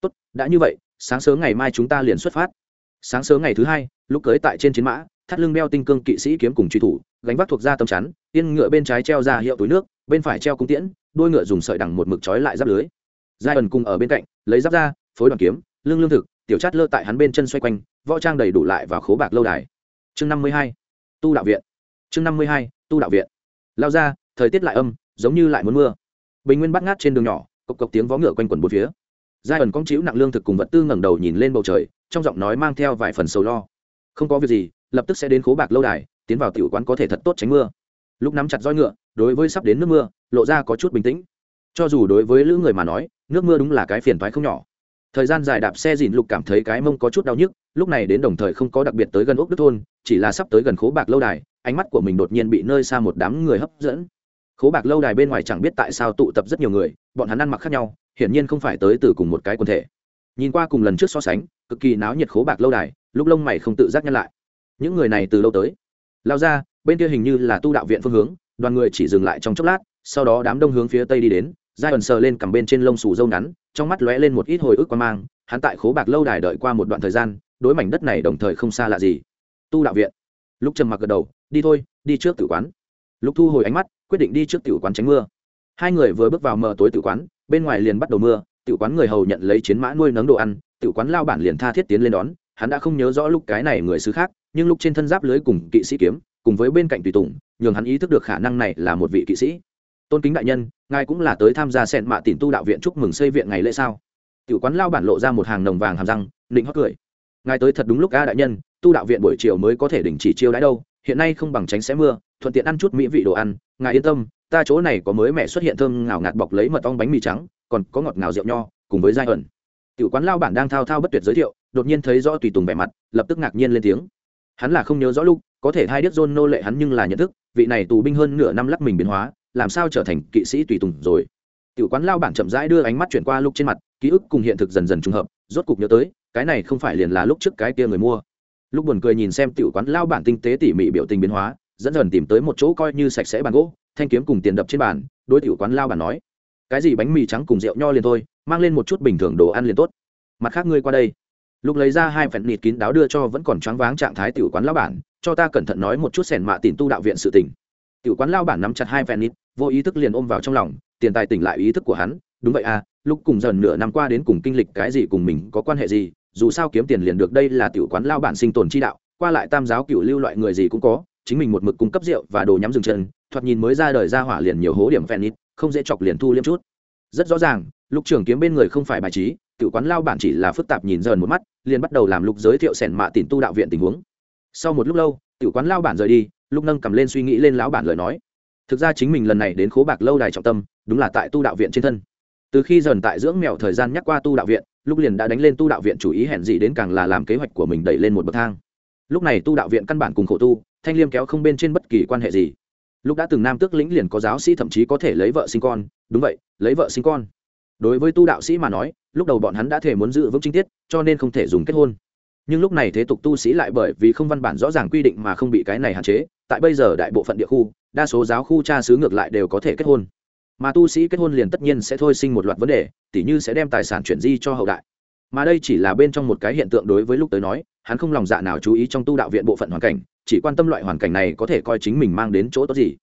Tốt, đã như vậy, sáng sớm ngày mai chúng ta liền xuất phát. Sáng sớm ngày thứ hai, lúc cưới tại trên chiến mã, thắt lưng đeo tinh cương kỵ sĩ kiếm cùng truy thủ, gánh vác thuộc ra tấm chắn, yên ngựa bên trái treo ra hiệu túi nước, bên phải treo cung tiễn đuôi ngựa dùng sợi đằng một mực trói lại giáp lưới. Giai ẩn cùng ở bên cạnh, lấy giáp ra phối đoàn kiếm lương lương thực, tiểu chát lơ tại hắn bên chân xoay quanh, võ trang đầy đủ lại vào khố bạc lâu đài. Chương năm mươi hai, tu đạo viện. Chương năm mươi hai, tu đạo viện. Lao ra, thời tiết lại âm, giống như lại muốn mưa. Bình nguyên bắt ngát trên đường nhỏ, cộc cộc tiếng vó ngựa quanh quẩn bốn phía. Giai ẩn cong chịu nặng lương thực cùng vật tư ngẩng đầu nhìn lên bầu trời, trong giọng nói mang theo vài phần sầu lo. Không có việc gì, lập tức sẽ đến khố bạc lâu đài, tiến vào tiểu quán có thể thật tốt tránh mưa. Lúc nắm chặt roi ngựa, đối với sắp đến nước mưa, lộ ra có chút bình tĩnh. Cho dù đối với lữ người mà nói, nước mưa đúng là cái phiền toái không nhỏ thời gian dài đạp xe dìn lục cảm thấy cái mông có chút đau nhức, lúc này đến đồng thời không có đặc biệt tới gần ốc đức thôn, chỉ là sắp tới gần khố bạc lâu đài, ánh mắt của mình đột nhiên bị nơi xa một đám người hấp dẫn. Khố bạc lâu đài bên ngoài chẳng biết tại sao tụ tập rất nhiều người, bọn hắn ăn mặc khác nhau, hiển nhiên không phải tới từ cùng một cái quần thể. Nhìn qua cùng lần trước so sánh, cực kỳ náo nhiệt khố bạc lâu đài, lúc lông mày không tự giác nhăn lại. Những người này từ lâu tới. Lao ra, bên kia hình như là tu đạo viện phương hướng, đoàn người chỉ dừng lại trong chốc lát, sau đó đám đông hướng phía tây đi đến, giai ẩn sờ lên cằm bên trên lông xù râu ngắn trong mắt lóe lên một ít hồi ức quan mang, hắn tại khố bạc lâu đài đợi qua một đoạn thời gian, đối mảnh đất này đồng thời không xa lạ gì. Tu đạo viện. Lúc trầm mặc gật đầu, đi thôi, đi trước tử quán. Lúc thu hồi ánh mắt, quyết định đi trước tử quán tránh mưa. Hai người vừa bước vào mờ tối tử quán, bên ngoài liền bắt đầu mưa, tử quán người hầu nhận lấy chiến mã nuôi nấng đồ ăn, tử quán lao bản liền tha thiết tiến lên đón, hắn đã không nhớ rõ lúc cái này người xứ khác, nhưng lúc trên thân giáp lưới cùng kỵ sĩ kiếm, cùng với bên cạnh tùy tùng, nhường hắn ý thức được khả năng này là một vị kỵ sĩ tôn kính đại nhân, ngài cũng là tới tham gia sẹn mạ tìm tu đạo viện chúc mừng xây viện ngày lễ sao? Tiểu quán lao bản lộ ra một hàng nồng vàng hàm răng định hót cười. Ngài tới thật đúng lúc a đại nhân, tu đạo viện buổi chiều mới có thể đình chỉ chiêu đãi đâu, hiện nay không bằng tránh sẽ mưa, thuận tiện ăn chút mỹ vị đồ ăn. Ngài yên tâm, ta chỗ này có mới mẹ xuất hiện thơm ngào ngạt bọc lấy mật ong bánh mì trắng, còn có ngọt ngào rượu nho, cùng với giai ẩn. Tiểu quán lao bản đang thao thao bất tuyệt giới thiệu, đột nhiên thấy rõ tùy tùng vẻ mặt, lập tức ngạc nhiên lên tiếng. Hắn là không nhớ rõ lúc, có thể hai điếc dôn nô lệ hắn nhưng là nhận thức, vị này tù binh hơn nửa năm lắc mình biến hóa làm sao trở thành kỵ sĩ tùy tùng rồi? Tiểu quán lao bản chậm rãi đưa ánh mắt chuyển qua lúc trên mặt, ký ức cùng hiện thực dần dần trùng hợp, rốt cục nhớ tới, cái này không phải liền là lúc trước cái kia người mua. Lúc buồn cười nhìn xem tiểu quán lao bản tinh tế tỉ mỉ biểu tình biến hóa, dẫn dần tìm tới một chỗ coi như sạch sẽ bàn gỗ, thanh kiếm cùng tiền đập trên bàn, đối tiểu quán lao bản nói, cái gì bánh mì trắng cùng rượu nho liền thôi, mang lên một chút bình thường đồ ăn liền tốt. Mặt khác ngươi qua đây. Lúc lấy ra hai phần nịt kín đáo đưa cho vẫn còn choáng váng trạng thái tiểu quán lao bản, cho ta cẩn thận nói một chút sẻn mạ tìm tu đạo viện sự tình tiểu quán lao bản nắm chặt hai vẹn nít, vô ý thức liền ôm vào trong lòng, tiền tài tỉnh lại ý thức của hắn, đúng vậy à lúc cùng dần nửa năm qua đến cùng kinh lịch cái gì cùng mình có quan hệ gì, dù sao kiếm tiền liền được đây là tiểu quán lao bản sinh tồn chi đạo, qua lại tam giáo cựu lưu loại người gì cũng có, chính mình một mực cung cấp rượu và đồ nhắm dừng chân, thoạt nhìn mới ra đời ra hỏa liền nhiều hố điểm vẹn nít, không dễ chọc liền thu liêm chút. Rất rõ ràng lục trưởng kiếm bên người không phải bài trí, tiểu quán lao bản chỉ là phức tạp nhìn dần một mắt, liền bắt đầu làm lục giới thiệu sẻn mạ tìm tu đạo viện tình huống. Sau một lúc lâu tiểu quán lao bản rời đi lúc nâng cầm lên suy nghĩ lên lão bản lời nói. Thực ra chính mình lần này đến khố bạc lâu đài trọng tâm, đúng là tại tu đạo viện trên thân. Từ khi dần tại dưỡng mèo thời gian nhắc qua tu đạo viện lúc liền đã đánh lên tu đạo viện chủ ý hẹn gì đến càng là làm kế hoạch của mình đẩy lên một bậc thang. Lúc này tu đạo viện căn bản cùng khổ tu, thanh liêm kéo không bên trên bất kỳ quan hệ gì. Lúc đã từng nam tước lĩnh liền có giáo sĩ thậm chí có thể lấy vợ sinh con, đúng vậy, lấy vợ sinh con. Đối với tu đạo sĩ mà nói, lúc đầu bọn hắn đã thể muốn giữ vững chính tiết, cho nên không thể dùng kết hôn nhưng lúc này thế tục tu sĩ lại bởi vì không văn bản rõ ràng quy định mà không bị cái này hạn chế, tại bây giờ đại bộ phận địa khu, đa số giáo khu cha xứ ngược lại đều có thể kết hôn. Mà tu sĩ kết hôn liền tất nhiên sẽ thôi sinh một loạt vấn đề, tỉ như sẽ đem tài sản chuyển di cho hậu đại. Mà đây chỉ là bên trong một cái hiện tượng đối với lúc tới nói, hắn không lòng dạ nào chú ý trong tu đạo viện bộ phận hoàn cảnh, chỉ quan tâm loại hoàn cảnh này có thể coi chính mình mang đến chỗ tốt gì.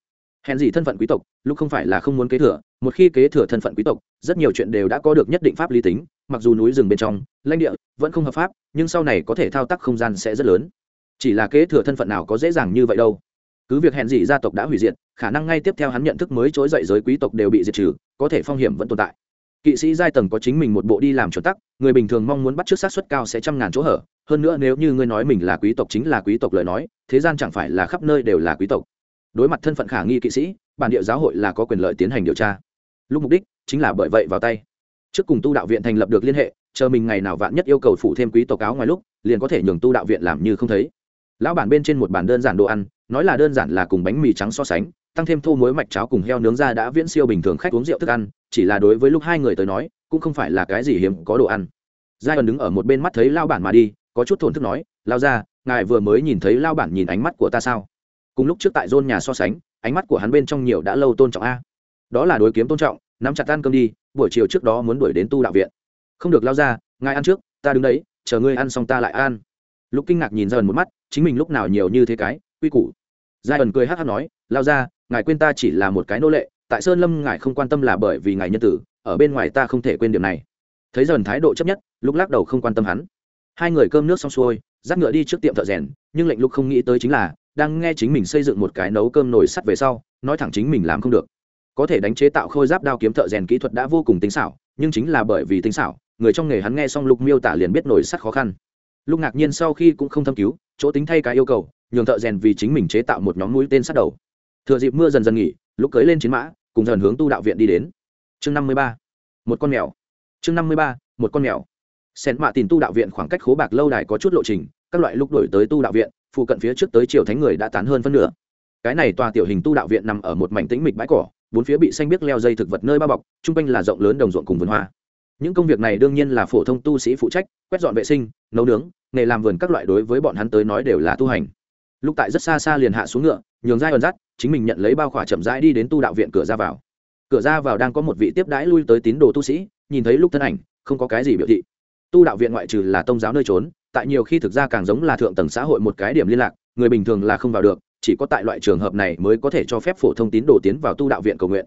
Hèn gì thân phận quý tộc, lúc không phải là không muốn kế thừa, một khi kế thừa thân phận quý tộc, rất nhiều chuyện đều đã có được nhất định pháp lý tính mặc dù núi rừng bên trong, lãnh địa vẫn không hợp pháp, nhưng sau này có thể thao tác không gian sẽ rất lớn. Chỉ là kế thừa thân phận nào có dễ dàng như vậy đâu. Cứ việc hẹn gì gia tộc đã hủy diệt, khả năng ngay tiếp theo hắn nhận thức mới trỗi dậy giới quý tộc đều bị diệt trừ, có thể phong hiểm vẫn tồn tại. Kỵ sĩ giai tầng có chính mình một bộ đi làm chuẩn tắc, người bình thường mong muốn bắt trước sát xuất cao sẽ trăm ngàn chỗ hở, hơn nữa nếu như ngươi nói mình là quý tộc chính là quý tộc lời nói, thế gian chẳng phải là khắp nơi đều là quý tộc. Đối mặt thân phận khả nghi kỵ sĩ, bản địa giáo hội là có quyền lợi tiến hành điều tra. Lúc mục đích chính là bởi vậy vào tay trước cùng tu đạo viện thành lập được liên hệ, chờ mình ngày nào vạn nhất yêu cầu phụ thêm quý tộc áo ngoài lúc, liền có thể nhường tu đạo viện làm như không thấy. Lão bản bên trên một bản đơn giản đồ ăn, nói là đơn giản là cùng bánh mì trắng so sánh, tăng thêm thô muối mạch cháo cùng heo nướng ra đã viễn siêu bình thường khách uống rượu thức ăn, chỉ là đối với lúc hai người tới nói, cũng không phải là cái gì hiếm có đồ ăn. Giai ẩn đứng ở một bên mắt thấy lao bản mà đi, có chút thổn thức nói lao ra ngài vừa mới nhìn thấy lao bản nhìn ánh mắt của ta sao? Cùng lúc trước tại rôn nhà so sánh, ánh mắt của hắn bên trong nhiều đã lâu tôn trọng a. Đó là đối kiếm tôn trọng, nắm chặt tan cơm đi buổi chiều trước đó muốn đuổi đến tu đạo viện. Không được lao ra, ngài ăn trước, ta đứng đấy, chờ ngươi ăn xong ta lại ăn. Lúc kinh ngạc nhìn ra ẩn một mắt, chính mình lúc nào nhiều như thế cái, quy củ. Giai ẩn cười hát hát nói, lao ra, ngài quên ta chỉ là một cái nô lệ, tại sơn lâm ngài không quan tâm là bởi vì ngài nhân tử, ở bên ngoài ta không thể quên điểm này. Thấy dần thái độ chấp nhất lúc lắc đầu không quan tâm hắn. Hai người cơm nước xong xuôi, dắt ngựa đi trước tiệm thợ rèn, nhưng lệnh lúc không nghĩ tới chính là, đang nghe chính mình xây dựng một cái nấu cơm nồi sắt về sau, nói thẳng chính mình làm không được có thể đánh chế tạo khôi giáp đao kiếm thợ rèn kỹ thuật đã vô cùng tinh xảo, nhưng chính là bởi vì tinh xảo, người trong nghề hắn nghe xong lục miêu tả liền biết nổi sắt khó khăn. Lúc ngạc nhiên sau khi cũng không thâm cứu, chỗ tính thay cái yêu cầu, nhường thợ rèn vì chính mình chế tạo một nhóm mũi tên sắt đầu. Thừa dịp mưa dần dần nghỉ lúc cưới lên chiến mã, cùng dần hướng tu đạo viện đi đến. Chương năm mươi ba, một con mèo. Chương năm mươi ba, một con mèo. Sen mạ tìm tu đạo viện khoảng cách khố bạc lâu đài có chút lộ trình, các loại lúc đổi tới tu đạo viện, phụ cận phía trước tới triều thánh người đã tán hơn phân nửa. Cái này tòa tiểu hình tu đạo viện nằm ở một mảnh tĩnh mịch bãi cỏ bốn phía bị xanh biếc leo dây thực vật nơi bao bọc, chung quanh là rộng lớn đồng ruộng cùng vườn hoa. Những công việc này đương nhiên là phổ thông tu sĩ phụ trách, quét dọn vệ sinh, nấu nướng, nghề làm vườn các loại đối với bọn hắn tới nói đều là tu hành. Lúc tại rất xa xa liền hạ xuống ngựa, nhường dai ẩn dắt, chính mình nhận lấy bao khỏa chậm rãi đi đến tu đạo viện cửa ra vào. Cửa ra vào đang có một vị tiếp đãi lui tới tín đồ tu sĩ, nhìn thấy lúc thân ảnh, không có cái gì biểu thị. Tu đạo viện ngoại trừ là tôn giáo nơi trốn, tại nhiều khi thực ra càng giống là thượng tầng xã hội một cái điểm liên lạc, người bình thường là không vào được chỉ có tại loại trường hợp này mới có thể cho phép phổ thông tín đồ tiến vào tu đạo viện cầu nguyện.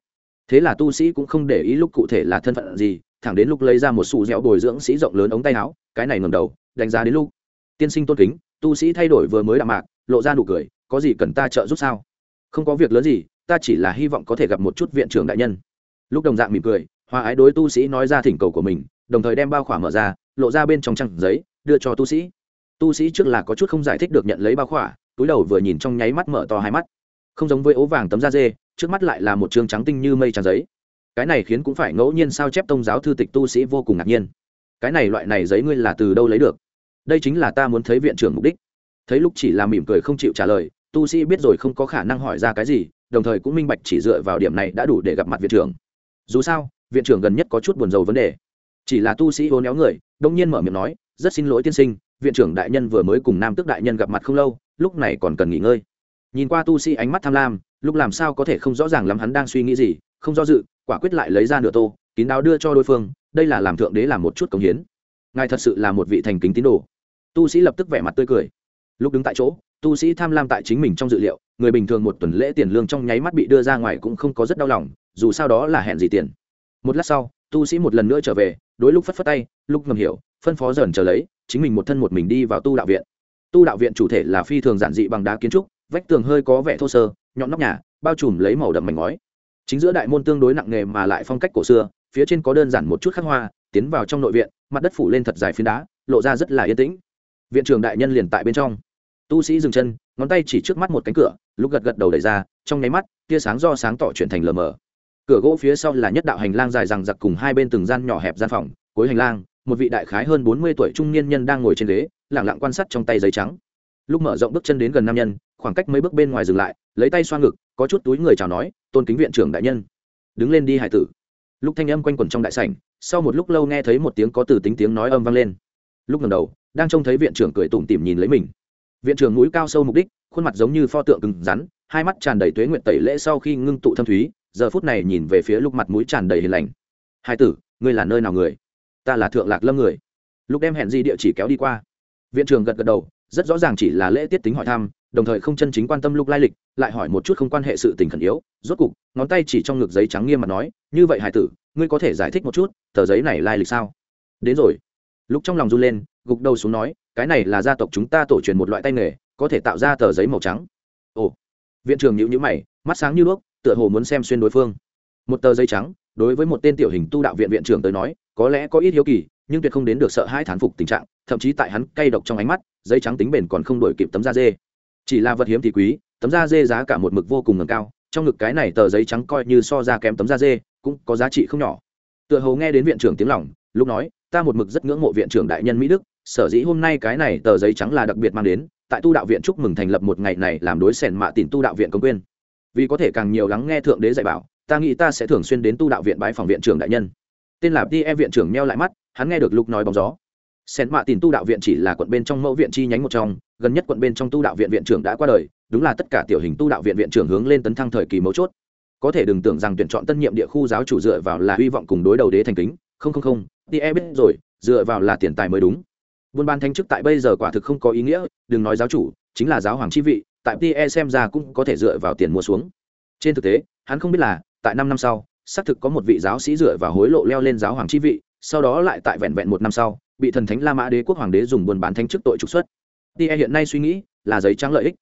Thế là tu sĩ cũng không để ý lúc cụ thể là thân phận gì, thẳng đến lúc lấy ra một sụ dẻo bồi dưỡng sĩ rộng lớn ống tay áo, cái này ngầm đầu, đánh giá đến lúc. Tiên sinh tôn kính, tu sĩ thay đổi vừa mới đạm mạc, lộ ra nụ cười, có gì cần ta trợ giúp sao? Không có việc lớn gì, ta chỉ là hy vọng có thể gặp một chút viện trưởng đại nhân. Lúc đồng dạng mỉm cười, hòa ái đối tu sĩ nói ra thỉnh cầu của mình, đồng thời đem bao khỏa mở ra, lộ ra bên trong trang giấy, đưa cho tu sĩ. Tu sĩ trước là có chút không giải thích được nhận lấy bao khỏa túi đầu vừa nhìn trong nháy mắt mở to hai mắt. Không giống với ố vàng tấm da dê, trước mắt lại là một chương trắng tinh như mây trang giấy. Cái này khiến cũng phải ngẫu nhiên sao chép tông giáo thư tịch tu sĩ vô cùng ngạc nhiên. Cái này loại này giấy ngươi là từ đâu lấy được? Đây chính là ta muốn thấy viện trưởng mục đích. Thấy lúc chỉ là mỉm cười không chịu trả lời, tu sĩ biết rồi không có khả năng hỏi ra cái gì, đồng thời cũng minh bạch chỉ dựa vào điểm này đã đủ để gặp mặt viện trưởng. Dù sao, viện trưởng gần nhất có chút buồn rầu vấn đề. Chỉ là tu sĩ hố néo người, đông nhiên mở miệng nói, rất xin lỗi tiên sinh, viện trưởng đại nhân vừa mới cùng nam tước đại nhân gặp mặt không lâu lúc này còn cần nghỉ ngơi. Nhìn qua tu sĩ ánh mắt tham lam, lúc làm sao có thể không rõ ràng lắm hắn đang suy nghĩ gì, không do dự, quả quyết lại lấy ra nửa tô, kín đáo đưa cho đối phương, đây là làm thượng đế làm một chút công hiến. Ngài thật sự là một vị thành kính tín đồ. Tu sĩ lập tức vẻ mặt tươi cười. Lúc đứng tại chỗ, tu sĩ tham lam tại chính mình trong dự liệu, người bình thường một tuần lễ tiền lương trong nháy mắt bị đưa ra ngoài cũng không có rất đau lòng, dù sao đó là hẹn gì tiền. Một lát sau, tu sĩ một lần nữa trở về, đối lúc phất phất tay, lúc ngầm hiểu, phân phó dần chờ lấy, chính mình một thân một mình đi vào tu đạo viện tu đạo viện chủ thể là phi thường giản dị bằng đá kiến trúc, vách tường hơi có vẻ thô sơ, nhọn nóc nhà, bao trùm lấy màu đậm mảnh ngói. Chính giữa đại môn tương đối nặng nghề mà lại phong cách cổ xưa, phía trên có đơn giản một chút khắc hoa, tiến vào trong nội viện, mặt đất phủ lên thật dài phiến đá, lộ ra rất là yên tĩnh. Viện trưởng đại nhân liền tại bên trong. Tu sĩ dừng chân, ngón tay chỉ trước mắt một cánh cửa, lúc gật gật đầu đẩy ra, trong nháy mắt, tia sáng do sáng tỏ chuyển thành lờ mờ. Cửa gỗ phía sau là nhất đạo hành lang dài rằng giặc cùng hai bên từng gian nhỏ hẹp gian phòng, cuối hành lang một vị đại khái hơn bốn mươi tuổi trung niên nhân đang ngồi trên ghế, lẳng lặng quan sát trong tay giấy trắng. Lúc mở rộng bước chân đến gần nam nhân, khoảng cách mấy bước bên ngoài dừng lại, lấy tay xoa ngực, có chút túi người chào nói, tôn kính viện trưởng đại nhân. Đứng lên đi, hải tử. Lúc thanh âm quanh quẩn trong đại sảnh, sau một lúc lâu nghe thấy một tiếng có từ tính tiếng nói âm vang lên. Lúc ngầm đầu, đang trông thấy viện trưởng cười tủm tỉm nhìn lấy mình. Viện trưởng núi cao sâu mục đích, khuôn mặt giống như pho tượng cứng rắn, hai mắt tràn đầy tuế nguyện tẩy lễ sau khi ngưng tụ thâm thúy, giờ phút này nhìn về phía lúc mặt mũi tràn đầy hiền lành. Hai tử, ngươi là nơi nào người? Ta là thượng lạc lâm người. Lúc đem hẹn di địa chỉ kéo đi qua. Viện trưởng gật gật đầu, rất rõ ràng chỉ là lễ tiết tính hỏi thăm, đồng thời không chân chính quan tâm lúc lai lịch, lại hỏi một chút không quan hệ sự tình khẩn yếu. Rốt cục, ngón tay chỉ trong ngực giấy trắng nghiêm mặt nói, như vậy hải tử, ngươi có thể giải thích một chút, tờ giấy này lai lịch sao? Đến rồi. Lúc trong lòng run lên, gục đầu xuống nói, cái này là gia tộc chúng ta tổ truyền một loại tay nghề, có thể tạo ra tờ giấy màu trắng. Ồ. Viện trưởng nhữ nhữ mày, mắt sáng như đuốc, tựa hồ muốn xem xuyên đối phương. Một tờ giấy trắng đối với một tên tiểu hình tu đạo viện viện trưởng tới nói, có lẽ có ít hiếu kỳ, nhưng tuyệt không đến được sợ hãi thán phục tình trạng, thậm chí tại hắn cay độc trong ánh mắt, giấy trắng tính bền còn không đổi kịp tấm da dê. Chỉ là vật hiếm thì quý, tấm da dê giá cả một mực vô cùng ngầm cao, trong ngực cái này tờ giấy trắng coi như so ra kém tấm da dê, cũng có giá trị không nhỏ. Tựa hồ nghe đến viện trưởng tiếng lòng, lúc nói, ta một mực rất ngưỡng mộ viện trưởng đại nhân mỹ đức, sở dĩ hôm nay cái này tờ giấy trắng là đặc biệt mang đến, tại tu đạo viện chúc mừng thành lập một ngày này làm đối sẻn mạ tìm tu đạo viện công quyên vì có thể càng nhiều lắng nghe thượng đế dạy bảo ta nghĩ ta sẽ thường xuyên đến tu đạo viện bãi phòng viện trưởng đại nhân. Tên là ti e viện trưởng meo lại mắt, hắn nghe được lúc nói bóng gió. Sen mạ tìm tu đạo viện chỉ là quận bên trong mẫu viện chi nhánh một trong, gần nhất quận bên trong tu đạo viện viện trưởng đã qua đời, đúng là tất cả tiểu hình tu đạo viện viện trưởng hướng lên tấn thăng thời kỳ mấu chốt. Có thể đừng tưởng rằng tuyển chọn tân nhiệm địa khu giáo chủ dựa vào là hy vọng cùng đối đầu đế thành kính. Không không không ti e biết rồi, dựa vào là tiền tài mới đúng. Buôn ban thanh chức tại bây giờ quả thực không có ý nghĩa, đừng nói giáo chủ, chính là giáo hoàng chi vị, tại ti e xem ra cũng có thể dựa vào tiền mua xuống. Trên thực tế, hắn không biết là tại năm năm sau, xác thực có một vị giáo sĩ dựa và hối lộ leo lên giáo hoàng chi vị, sau đó lại tại vẹn vẹn một năm sau, bị thần thánh la mã đế quốc hoàng đế dùng buôn bán thanh chức tội trục xuất. Tie hiện nay suy nghĩ là giấy trắng lợi ích.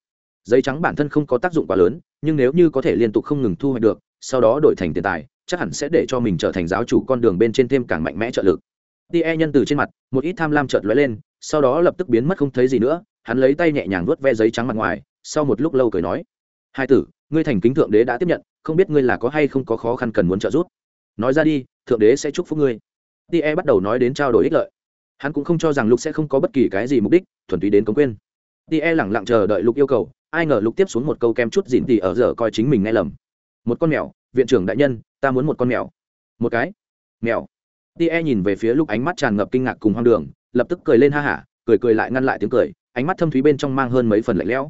Giấy trắng bản thân không có tác dụng quá lớn, nhưng nếu như có thể liên tục không ngừng thu hoạch được, sau đó đổi thành tiền tài, chắc hẳn sẽ để cho mình trở thành giáo chủ con đường bên trên thêm càng mạnh mẽ trợ lực. Tie nhân từ trên mặt, một ít tham lam chợt lóe lên, sau đó lập tức biến mất không thấy gì nữa, hắn lấy tay nhẹ nhàng vuốt ve giấy trắng mặt ngoài, sau một lúc lâu cười nói, hai tử, ngươi thành kính thượng đế đã tiếp nhận không biết ngươi là có hay không có khó khăn cần muốn trợ giúp. Nói ra đi, thượng đế sẽ chúc phúc ngươi. Tie bắt đầu nói đến trao đổi ích lợi. Hắn cũng không cho rằng lục sẽ không có bất kỳ cái gì mục đích, thuần túy đến cống quên. Tie lẳng lặng chờ đợi lục yêu cầu, ai ngờ lục tiếp xuống một câu kem chút dịn tỉ ở giờ coi chính mình nghe lầm. Một con mèo, viện trưởng đại nhân, ta muốn một con mèo. Một cái, mèo. Tie nhìn về phía lục ánh mắt tràn ngập kinh ngạc cùng hoang đường, lập tức cười lên ha hả, cười cười lại ngăn lại tiếng cười, ánh mắt thâm thúy bên trong mang hơn mấy phần lạnh lẽo.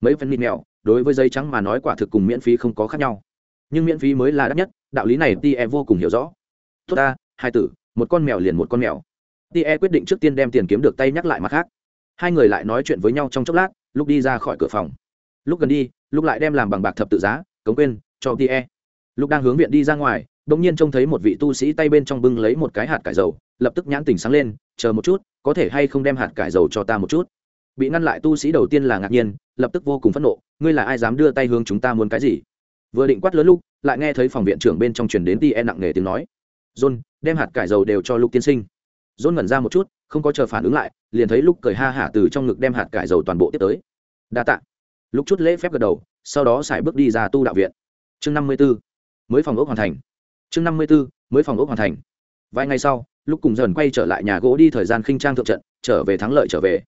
Mấy phần nịt mèo, đối với giấy trắng mà nói quả thực cùng miễn phí không có khác nhau nhưng miễn phí mới là đắt nhất, đạo lý này tie vô cùng hiểu rõ. Tốt ta, hai tử, một con mèo liền một con mèo. Tie quyết định trước tiên đem tiền kiếm được tay nhắc lại mặt khác. Hai người lại nói chuyện với nhau trong chốc lát, lúc đi ra khỏi cửa phòng. Lúc gần đi, lúc lại đem làm bằng bạc thập tự giá, cống quên, cho tie lúc đang hướng viện đi ra ngoài đ ỗ n g nhiên trông thấy một vị tu sĩ tay bên trong bưng lấy một cái hạt cải dầu, lập tức nhãn tình sáng lên, chờ một chút, có thể hay không đem hạt cải dầu cho ta một chút? Bị ngăn lại tu sĩ đầu tiên là ngạc nhiên, lập tức vô cùng phẫn nộ, ngươi là ai dám đưa tay hướng chúng ta muốn cái gì? Vừa định quát lớn lúc, lại nghe thấy phòng viện trưởng bên trong truyền đến tie nặng nề tiếng nói. John, đem hạt cải dầu đều cho lục tiên sinh. John ngẩn ra một chút, không có chờ phản ứng lại, liền thấy lúc cười ha hả từ trong ngực đem hạt cải dầu toàn bộ tiếp tới. Đa tạ. Lúc chút lễ phép gật đầu, sau đó xài bước đi ra tu đạo viện. Chương năm mươi b ố mới phòng ốc hoàn thành. Chương năm mươi b ố mới phòng ốc hoàn thành. Vài ngày sau lúc cùng dần quay trở lại nhà gỗ đi thời gian khinh trang thượng trận, trở về thắng lợi trở về.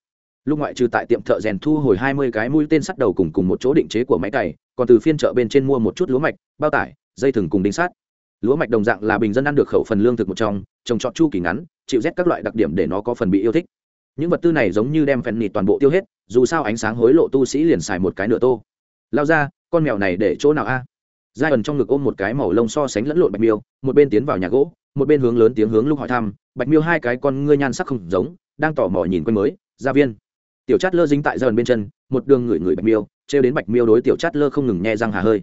Lúc ngoại trừ tại tiệm thợ rèn thu hồi hai mươi cái mũi tên sắt đầu cùng cùng một chỗ định chế của máy cày còn từ phiên chợ bên trên mua một chút lúa mạch, bao tải, dây thừng cùng đinh sát lúa mạch đồng dạng là bình dân ăn được khẩu phần lương thực một trong, trồng trọt chu kỳ ngắn, chịu rét các loại đặc điểm để nó có phần bị yêu thích. Những vật tư này giống như đem phèn nịt toàn bộ tiêu hết, dù sao ánh sáng hối lộ tu sĩ liền xài một cái nửa tô. Lao ra, con mèo này để chỗ nào a? Giai ẩn trong ngực ôm một cái màu lông so sánh lẫn lộn bạch miêu, một bên tiến vào nhà gỗ, một bên hướng lớn tiếng hướng lúc hỏi thăm, bạch miêu hai cái con ngươi nhan sắc không giống, đang tỏ mò nhìn quanh mới, gia viên. Tiểu chát lơ dính tại dần bên chân, một đường ngửi ngửi bạch miêu trêu đến bạch miêu đối tiểu chát lơ không ngừng nghe răng hà hơi.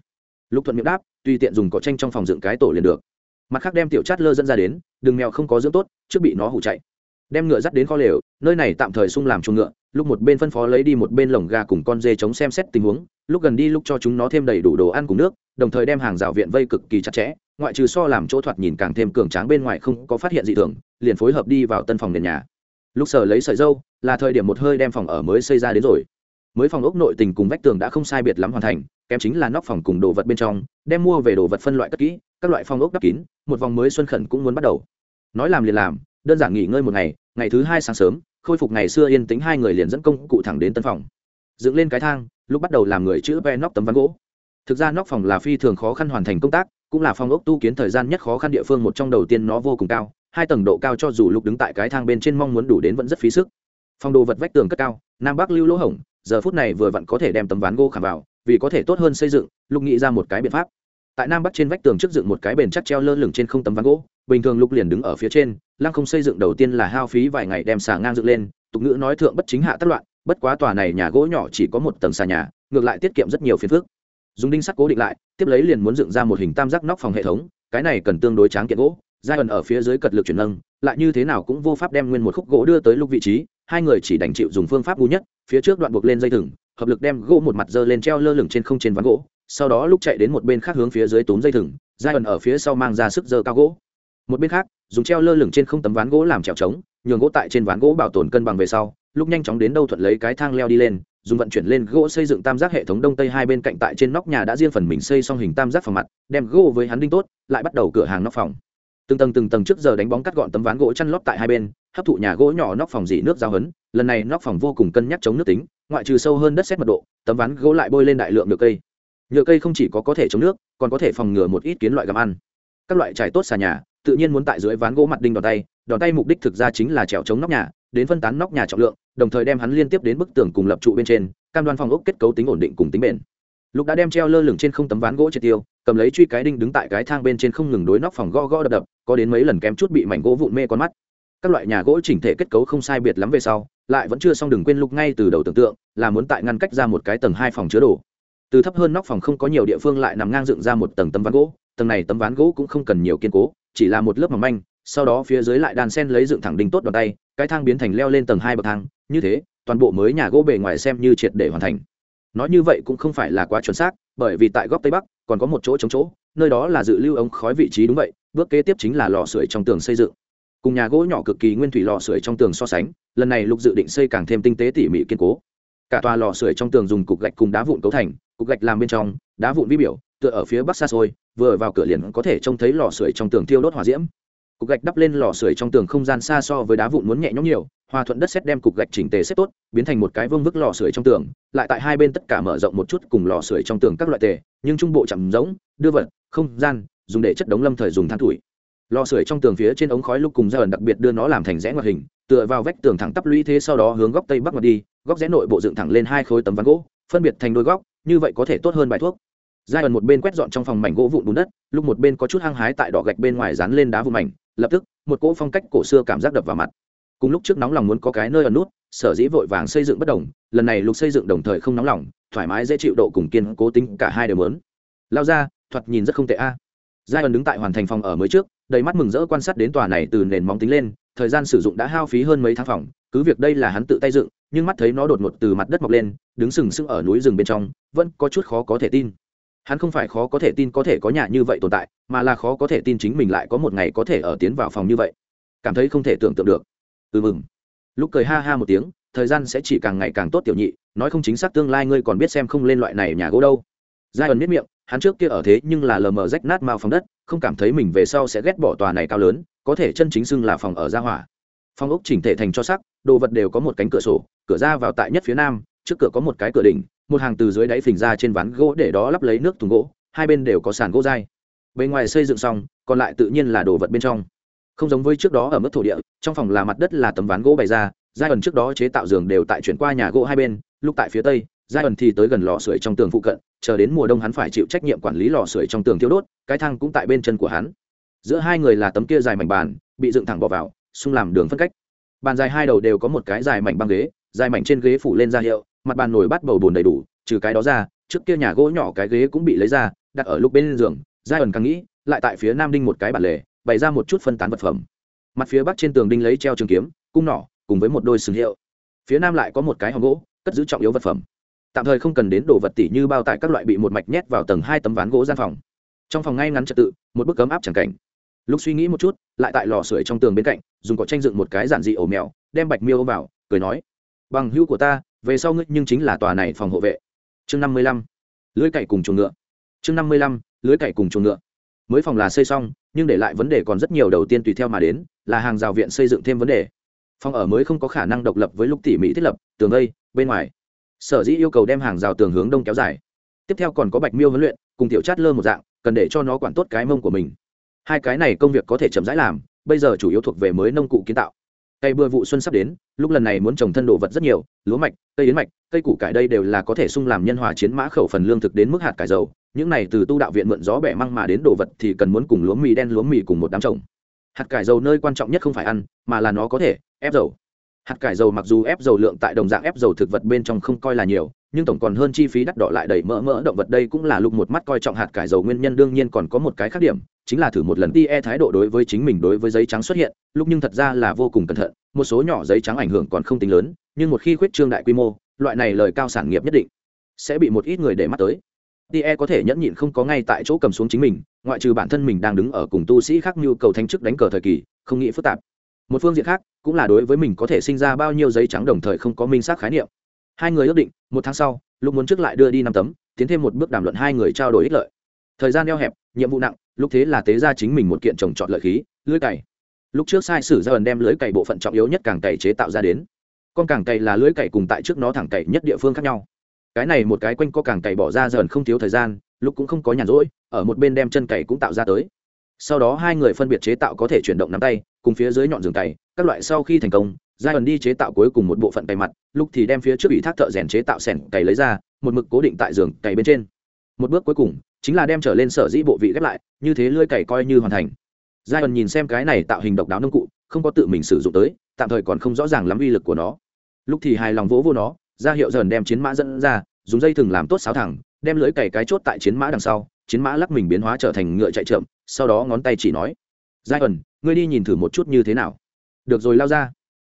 Lúc thuận miệng đáp, tùy tiện dùng cỏ tranh trong phòng dựng cái tổ liền được. Mặt khác đem tiểu chát lơ dẫn ra đến đừng mèo không có dưỡng tốt, trước bị nó hủ chạy. Đem ngựa dắt đến kho lều, nơi này tạm thời sung làm chuồng ngựa, lúc một bên phân phó lấy đi một bên lồng gà cùng con dê chống xem xét tình huống, lúc gần đi lúc cho chúng nó thêm đầy đủ đồ ăn cùng nước, đồng thời đem hàng rào viện vây cực kỳ chặt chẽ, ngoại trừ so làm chỗ thoạt nhìn càng thêm cường tráng bên ngoài không có phát hiện gì thường, liền phối hợp đi vào tân phòng nền nhà. Lúc sở lấy sợi dâu, là thời điểm một hơi đem phòng ở mới xây ra đến rồi mới phòng ốc nội tình cùng vách tường đã không sai biệt lắm hoàn thành, kém chính là nóc phòng cùng đồ vật bên trong, đem mua về đồ vật phân loại cất kỹ, các loại phòng ốc đắp kín, một vòng mới xuân khẩn cũng muốn bắt đầu. Nói làm liền làm, đơn giản nghỉ ngơi một ngày ngày thứ hai sáng sớm, khôi phục ngày xưa yên tĩnh hai người liền dẫn công cụ thẳng đến tân phòng. Dựng lên cái thang, lúc bắt đầu làm người chữ ve nóc tấm ván gỗ. Thực ra nóc phòng là phi thường khó khăn hoàn thành công tác, cũng là phòng ốc tu kiến thời gian nhất khó khăn địa phương, một trong đầu tiên nó vô cùng cao, hai tầng độ cao cho dù lúc đứng tại cái thang bên trên mong muốn đủ đến vẫn rất phí sức. Phòng đồ vật vách tường cất cao, nam bắc lưu lỗ hổng giờ phút này vừa vặn có thể đem tấm ván gỗ khảm vào, vì có thể tốt hơn xây dựng, lục nghĩ ra một cái biện pháp. Tại nam bắc trên vách tường trước dựng một cái bền chắc treo lơ lửng trên không tấm ván gỗ, bình thường lục liền đứng ở phía trên, lăng không xây dựng đầu tiên là hao phí vài ngày đem xà ngang dựng lên, tục ngữ nói thượng bất chính hạ tất loạn, bất quá tòa này nhà gỗ nhỏ chỉ có một tầng xà nhà, ngược lại tiết kiệm rất nhiều phiền phức. Dùng đinh sắt cố định lại, tiếp lấy liền muốn dựng ra một hình tam giác nóc phòng hệ thống, cái này cần tương đối tráng kiện gỗ, giai ẩn ở phía dưới cật lực chuyển nâng, lại như thế nào cũng vô pháp đem nguyên một khúc gỗ đưa tới lúc vị trí hai người chỉ đành chịu dùng phương pháp ngu nhất, phía trước đoạn buộc lên dây thừng, hợp lực đem gỗ một mặt dơ lên treo lơ lửng trên không trên ván gỗ, sau đó lúc chạy đến một bên khác hướng phía dưới túm dây thừng, giai ẩn ở phía sau mang ra sức dơ cao gỗ. Một bên khác, dùng treo lơ lửng trên không tấm ván gỗ làm trèo trống, nhường gỗ tại trên ván gỗ bảo tồn cân bằng về sau, lúc nhanh chóng đến đâu thuận lấy cái thang leo đi lên, dùng vận chuyển lên gỗ xây dựng tam giác hệ thống đông tây hai bên cạnh tại trên nóc nhà đã riêng phần mình xây xong hình tam giác phòng mặt, đem gỗ với hắn đinh tốt, lại bắt đầu cửa hàng nóc phòng. Từng tầng từng tầng trước giờ đánh bóng cắt gọn tấm ván gỗ chăn lót tại hai bên hấp thụ nhà gỗ nhỏ nóc phòng dỉ nước giao hấn, lần này nóc phòng vô cùng cân nhắc chống nước tính, ngoại trừ sâu hơn đất xét mật độ, tấm ván gỗ lại bôi lên đại lượng nhựa cây. Nhựa cây không chỉ có có thể chống nước, còn có thể phòng ngừa một ít kiến loại gặm ăn. Các loại trải tốt xà nhà, tự nhiên muốn tại dưới ván gỗ mặt đinh đòn tay đòn tay mục đích thực ra chính là trèo chống nóc nhà, đến phân tán nóc nhà trọng lượng, đồng thời đem hắn liên tiếp đến bức tường cùng lập trụ bên trên, cam đoan phòng ốc kết cấu tính ổn định cùng tính bền. Lục đã đem treo lơ lửng trên không tấm ván gỗ triệt tiêu, cầm lấy truy cái đinh đứng tại cái thang bên trên không ngừng đối nóc phòng gõ gõ đập đập, có đến mấy lần kém chút bị mảnh gỗ vụn mê con mắt các loại nhà gỗ chỉnh thể kết cấu không sai biệt lắm về sau, lại vẫn chưa xong đừng quên lục ngay từ đầu tưởng tượng, là muốn tại ngăn cách ra một cái tầng hai phòng chứa đồ. Từ thấp hơn nóc phòng không có nhiều địa phương lại nằm ngang dựng ra một tầng tấm ván gỗ, tầng này tấm ván gỗ cũng không cần nhiều kiên cố, chỉ là một lớp mỏng manh, sau đó phía dưới lại đàn sen lấy dựng thẳng đinh tốt đòn tay, cái thang biến thành leo lên tầng hai bậc thang, như thế, toàn bộ mới nhà gỗ bề ngoài xem như triệt để hoàn thành. Nói như vậy cũng không phải là quá chuẩn xác, bởi vì tại góc tây bắc, còn có một chỗ chống chỗ, nơi đó là dự lưu ống khói vị trí đúng vậy, bước kế tiếp chính là lò sưởi trong tường xây dựng cùng nhà gỗ nhỏ cực kỳ nguyên thủy lò sưởi trong tường so sánh, lần này lục dự định xây càng thêm tinh tế tỉ mỉ kiên cố. Cả tòa lò sưởi trong tường dùng cục gạch cùng đá vụn cấu thành, cục gạch làm bên trong, đá vụn vi biểu, tựa ở phía bắc xa xôi, vừa vào cửa liền có thể trông thấy lò sưởi trong tường thiêu đốt hỏa diễm. Cục gạch đắp lên lò sưởi trong tường không gian xa so với đá vụn muốn nhẹ nhõm nhiều, hòa thuận đất xét đem cục gạch chỉnh tề xếp tốt, biến thành một cái vương vức lò sưởi trong tường, lại tại hai bên tất cả mở rộng một chút cùng lò sưởi trong tường các loại tề, nhưng trung bộ chậm rỗng, đưa vật, không gian, dùng để chất đống lâm thời dùng than tuổi lò sưởi trong tường phía trên ống khói lúc cùng ra ẩn đặc biệt đưa nó làm thành rẽ ngoặt hình, tựa vào vách tường thẳng tắp lũy thế sau đó hướng góc tây bắc ngoặt đi, góc rẽ nội bộ dựng thẳng lên hai khối tấm ván gỗ, phân biệt thành đôi góc, như vậy có thể tốt hơn bài thuốc. Giai ẩn một bên quét dọn trong phòng mảnh gỗ vụn bùn đất, lúc một bên có chút hăng hái tại đỏ gạch bên ngoài dán lên đá vụn mảnh, lập tức, một cỗ phong cách cổ xưa cảm giác đập vào mặt. Cùng lúc trước nóng lòng muốn có cái nơi ẩn nút, sở dĩ vội vàng xây dựng bất đồng lần này lục xây dựng đồng thời không nóng lòng, thoải mái dễ chịu độ cùng kiên cố tính cả hai đều lớn lao ra, thoạt nhìn rất không tệ a. Giai ẩn đứng tại hoàn thành phòng ở mới trước đầy mắt mừng rỡ quan sát đến tòa này từ nền móng tính lên, thời gian sử dụng đã hao phí hơn mấy tháng phòng, cứ việc đây là hắn tự tay dựng, nhưng mắt thấy nó đột ngột từ mặt đất mọc lên, đứng sừng sững ở núi rừng bên trong, vẫn có chút khó có thể tin. Hắn không phải khó có thể tin có thể có nhà như vậy tồn tại, mà là khó có thể tin chính mình lại có một ngày có thể ở tiến vào phòng như vậy. Cảm thấy không thể tưởng tượng được. Ừ mừng. Lúc cười ha ha một tiếng, thời gian sẽ chỉ càng ngày càng tốt tiểu nhị, nói không chính xác tương lai ngươi còn biết xem không lên loại này nhà gỗ đâu. Giai ẩn biết miệng hắn trước kia ở thế nhưng là lờ mờ rách nát mao phòng đất, không cảm thấy mình về sau sẽ ghét bỏ tòa này cao lớn, có thể chân chính xưng là phòng ở gia hỏa. Phòng ốc chỉnh thể thành cho sắc, đồ vật đều có một cánh cửa sổ, cửa ra vào tại nhất phía nam, trước cửa có một cái cửa đỉnh, một hàng từ dưới đáy phình ra trên ván gỗ để đó lắp lấy nước thùng gỗ, hai bên đều có sàn gỗ dai. Bên ngoài xây dựng xong, còn lại tự nhiên là đồ vật bên trong. Không giống với trước đó ở mức thổ địa, trong phòng là mặt đất là tấm ván gỗ bày ra, giai ẩn trước đó chế tạo giường đều tại chuyển qua nhà gỗ hai bên, lúc tại phía tây giai ẩn thì tới gần lò sưởi trong tường phụ cận, chờ đến mùa đông hắn phải chịu trách nhiệm quản lý lò sưởi trong tường thiêu đốt, cái thang cũng tại bên chân của hắn. Giữa hai người là tấm kia dài mảnh bàn, bị dựng thẳng bỏ vào, xung làm đường phân cách. Bàn dài hai đầu đều có một cái dài mảnh băng ghế, dài mảnh trên ghế phủ lên ra hiệu, mặt bàn nổi bắt bầu bồn đầy đủ, trừ cái đó ra, trước kia nhà gỗ nhỏ cái ghế cũng bị lấy ra, đặt ở lúc bên giường, giai ẩn càng nghĩ, lại tại phía nam đinh một cái bản lề, bày ra một chút phân tán vật phẩm. Mặt phía bắc trên tường đinh lấy treo trường kiếm, cung nỏ, cùng với một đôi sừng hiệu. Phía nam lại có một cái hòm gỗ, cất giữ trọng yếu vật phẩm tạm thời không cần đến đồ vật tỷ như bao tải các loại bị một mạch nhét vào tầng hai tấm ván gỗ gian phòng. Trong phòng ngay ngắn trật tự một bức cấm áp chẳng cảnh. Lúc suy nghĩ một chút lại tại lò sưởi trong tường bên cạnh dùng cỏ tranh dựng một cái giản dị ổ mèo đem bạch miêu vào cười nói bằng hữu của ta về sau ngươi nhưng chính là tòa này phòng hộ vệ. Chương năm mươi lăm lưới cậy cùng chuồng ngựa. Chương năm mươi lăm lưới cậy cùng chuồng ngựa. Mới phòng là xây xong nhưng để lại vấn đề còn rất nhiều đầu tiên tùy theo mà đến là hàng rào viện xây dựng thêm vấn đề. Phòng ở mới không có khả năng độc lập với lúc tỉ mỹ thiết lập tường đây, bên ngoài sở dĩ yêu cầu đem hàng rào tường hướng đông kéo dài. Tiếp theo còn có bạch miêu huấn luyện, cùng tiểu chát lơ một dạng, cần để cho nó quản tốt cái mông của mình. Hai cái này công việc có thể chậm rãi làm, bây giờ chủ yếu thuộc về mới nông cụ kiến tạo. Cây bưa vụ xuân sắp đến, lúc lần này muốn trồng thân đồ vật rất nhiều, lúa mạch, cây yến mạch, cây củ cải đây đều là có thể sung làm nhân hòa chiến mã khẩu phần lương thực đến mức hạt cải dầu. Những này từ tu đạo viện mượn gió bẻ măng mà đến đồ vật thì cần muốn cùng lúa mì đen, lúa mì cùng một đám trồng. Hạt cải dầu nơi quan trọng nhất không phải ăn, mà là nó có thể ép dầu hạt cải dầu mặc dù ép dầu lượng tại đồng dạng ép dầu thực vật bên trong không coi là nhiều, nhưng tổng còn hơn chi phí đắt đỏ lại đầy mỡ mỡ động vật đây cũng là lục một mắt coi trọng hạt cải dầu nguyên nhân đương nhiên còn có một cái khác điểm, chính là thử một lần đi e thái độ đối với chính mình đối với giấy trắng xuất hiện, lúc nhưng thật ra là vô cùng cẩn thận, một số nhỏ giấy trắng ảnh hưởng còn không tính lớn, nhưng một khi khuyết trương đại quy mô, loại này lời cao sản nghiệp nhất định sẽ bị một ít người để mắt tới. Tie có thể nhẫn nhịn không có ngay tại chỗ cầm xuống chính mình, ngoại trừ bản thân mình đang đứng ở cùng tu sĩ khác nhu cầu thanh chức đánh cờ thời kỳ, không nghĩ phức tạp một phương diện khác, cũng là đối với mình có thể sinh ra bao nhiêu giấy trắng đồng thời không có minh xác khái niệm. Hai người ước định, một tháng sau lúc muốn trước lại đưa đi năm tấm, tiến thêm một bước đàm luận hai người trao đổi ích lợi. Thời gian eo hẹp, nhiệm vụ nặng, lúc thế là tế ra chính mình một kiện trồng trọt lợi khí, lưới cày. Lúc trước sai sử ra ẩn đem lưới cày bộ phận trọng yếu nhất càng cày chế tạo ra đến. Con càng cày là lưới cày cùng tại trước nó thẳng cày nhất địa phương khác nhau. Cái này một cái quanh có càng cày bỏ ra dần không thiếu thời gian lúc cũng không có nhàn rỗi, ở một bên đem chân cày cũng tạo ra tới. Sau đó hai người phân biệt chế tạo có thể chuyển động nắm tay cùng phía dưới nhọn giường cày, các loại sau khi thành công giai ẩn đi chế tạo cuối cùng một bộ phận cày mặt, lúc thì đem phía trước ủy thác thợ rèn chế tạo sẻn cày lấy ra, một mực cố định tại giường cày bên trên. Một bước cuối cùng, chính là đem trở lên sở dĩ bộ vị ghép lại, như thế lưới cày coi như hoàn thành. Giai ẩn nhìn xem cái này tạo hình độc đáo nông cụ, không có tự mình sử dụng tới, tạm thời còn không rõ ràng lắm uy lực của nó. Lúc thì hài lòng vỗ vô nó, ra hiệu dần đem chiến mã dẫn ra, dùng dây thừng làm tốt sáo thẳng, đem lưới cày cái chốt tại chiến mã đằng sau, chiến mã lắc mình biến hóa trở thành ngựa chạy chậm, sau đó ngón tay chỉ nói giai ẩn ngươi đi nhìn thử một chút như thế nào. Được rồi, lao ra.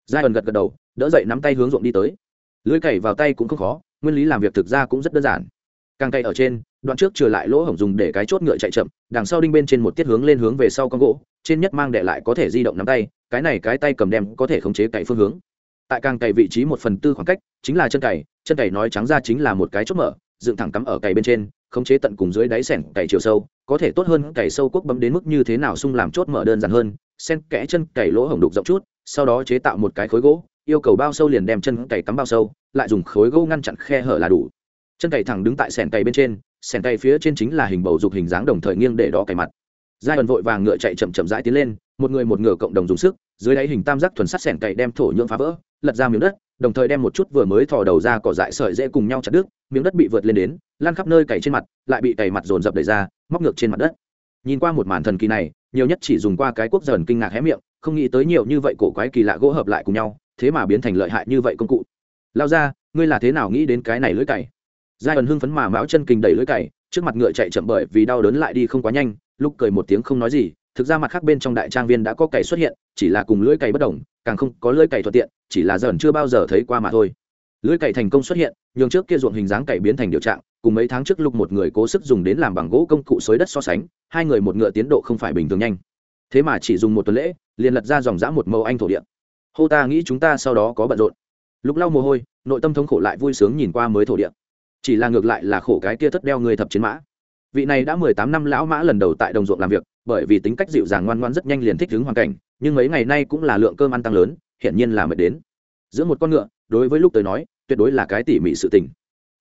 Giai ẩn gật gật đầu, đỡ dậy nắm tay hướng ruộng đi tới. Lưới cày vào tay cũng không khó, nguyên lý làm việc thực ra cũng rất đơn giản. Càng cày ở trên, đoạn trước trừ lại lỗ hổng dùng để cái chốt ngựa chạy chậm, đằng sau đinh bên trên một tiết hướng lên hướng về sau con gỗ, trên nhất mang đệ lại có thể di động nắm tay, cái này cái tay cầm đem có thể khống chế cày phương hướng. Tại càng cày vị trí một phần tư khoảng cách, chính là chân cày chân cày nói trắng ra chính là một cái chốt mở, dựng thẳng cắm ở cày bên trên, khống chế tận cùng dưới đáy sẻng cày chiều sâu có thể tốt hơn cày sâu quốc bấm đến mức như thế nào sung làm chốt mở đơn giản hơn sen kẽ chân cày lỗ hổng đục rộng chút, sau đó chế tạo một cái khối gỗ, yêu cầu bao sâu liền đem chân cày cắm bao sâu, lại dùng khối gỗ ngăn chặn khe hở là đủ. Chân cày thẳng đứng tại sẻn cày bên trên sẻn cày phía trên chính là hình bầu dục hình dáng đồng thời nghiêng để đó cày mặt. Giai đoạn vội vàng ngựa chạy chậm chậm rãi tiến lên, một người một ngựa cộng đồng dùng sức, dưới đáy hình tam giác thuần sắt sẻn cày đem thổ nhưỡng phá vỡ, lật ra miếng đất đồng thời đem một chút vừa mới thò đầu ra cỏ dại sợi dễ cùng nhau chặt đứt, miếng đất bị vượt lên đến lan khắp nơi cày trên mặt, lại bị cày mặt dồn dập đẩy ra, móc ngược trên mặt đất. Nhìn qua một màn thần kỳ này, nhiều nhất chỉ dùng qua cái quốc dần kinh ngạc hé miệng, không nghĩ tới nhiều như vậy cổ quái kỳ lạ gỗ hợp lại cùng nhau, thế mà biến thành lợi hại như vậy công cụ. Lao ra, ngươi là thế nào nghĩ đến cái này lưỡi cày? Giai ẩn hưng phấn mà mão chân kinh đẩy lưỡi cày, trước mặt ngựa chạy chậm bởi vì đau đớn lại đi không quá nhanh, lúc cười một tiếng không nói gì thực ra mặt khác bên trong đại trang viên đã có cày xuất hiện, chỉ là cùng lưỡi cày bất đồng, càng không có lưỡi cày thuận tiện, chỉ là dần chưa bao giờ thấy qua mà thôi. Lưỡi cày thành công xuất hiện, nhường trước kia ruộng hình dáng cày biến thành điều trạng, cùng mấy tháng trước lúc một người cố sức dùng đến làm bằng gỗ công cụ xới đất so sánh, hai người một ngựa tiến độ không phải bình thường nhanh. Thế mà chỉ dùng một tuần lễ, liền lật ra dòng dã một mẫu anh thổ địa. Hô ta nghĩ chúng ta sau đó có bận rộn. Lúc lau mồ hôi, nội tâm thống khổ lại vui sướng nhìn qua mới thổ địa. Chỉ là ngược lại là khổ cái kia thất đeo người thập chiến mã. Vị này đã mười tám năm lão mã lần đầu tại đồng ruộng làm việc bởi vì tính cách dịu dàng ngoan ngoan rất nhanh liền thích ứng hoàn cảnh, nhưng mấy ngày nay cũng là lượng cơm ăn tăng lớn, hiển nhiên là mệt đến. Giữa một con ngựa, đối với lúc tới nói, tuyệt đối là cái tỉ mỉ sự tình.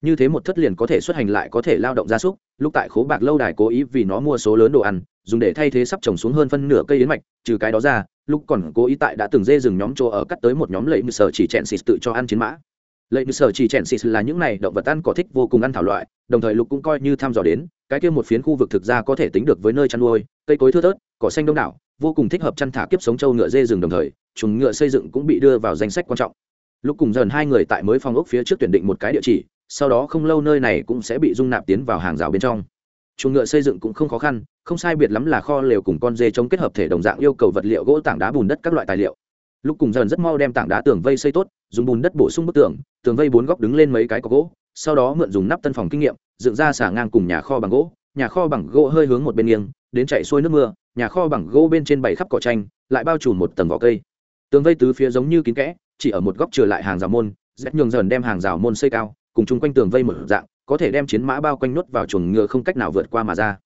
Như thế một thất liền có thể xuất hành lại có thể lao động gia súc, lúc tại khố bạc lâu đài cố ý vì nó mua số lớn đồ ăn, dùng để thay thế sắp trồng xuống hơn phân nửa cây yến mạch, trừ cái đó ra, lúc còn cố ý tại đã từng dê rừng nhóm chỗ ở cắt tới một nhóm lẫy mười sở chỉ chẹn xịt tự cho ăn chiến mã lệ như sở chỉ chèn xịt là những này động vật ăn cỏ thích vô cùng ăn thảo loại, đồng thời lục cũng coi như thăm dò đến, cái kia một phiến khu vực thực ra có thể tính được với nơi chăn nuôi, cây cối thưa thớt, cỏ xanh đông đảo, vô cùng thích hợp chăn thả kiếp sống trâu ngựa dê rừng đồng thời chúng ngựa xây dựng cũng bị đưa vào danh sách quan trọng. Lúc cùng dần hai người tại mới phòng ốc phía trước tuyển định một cái địa chỉ, sau đó không lâu nơi này cũng sẽ bị dung nạp tiến vào hàng rào bên trong. Chuồng ngựa xây dựng cũng không khó khăn, không sai biệt lắm là kho lều cùng con dê chống kết hợp thể đồng dạng yêu cầu vật liệu gỗ tảng đá bùn đất các loại tài liệu lúc cùng dần rất mau đem tảng đá tường vây xây tốt, dùng bùn đất bổ sung bức tường tường vây bốn góc đứng lên mấy cái có gỗ, sau đó mượn dùng nắp tân phòng kinh nghiệm, dựng ra xả ngang cùng nhà kho bằng gỗ. Nhà kho bằng gỗ hơi hướng một bên nghiêng, đến chạy xuôi nước mưa, nhà kho bằng gỗ bên trên bảy khắp cỏ tranh lại bao trùm một tầng vỏ cây. Tường vây tứ phía giống như kín kẽ, chỉ ở một góc trừ lại hàng rào môn rét nhường dần đem hàng rào môn xây cao, cùng chung quanh tường vây một dạng, có thể đem chiến mã bao quanh nuốt vào chuồng ngựa không cách nào vượt qua mà ra.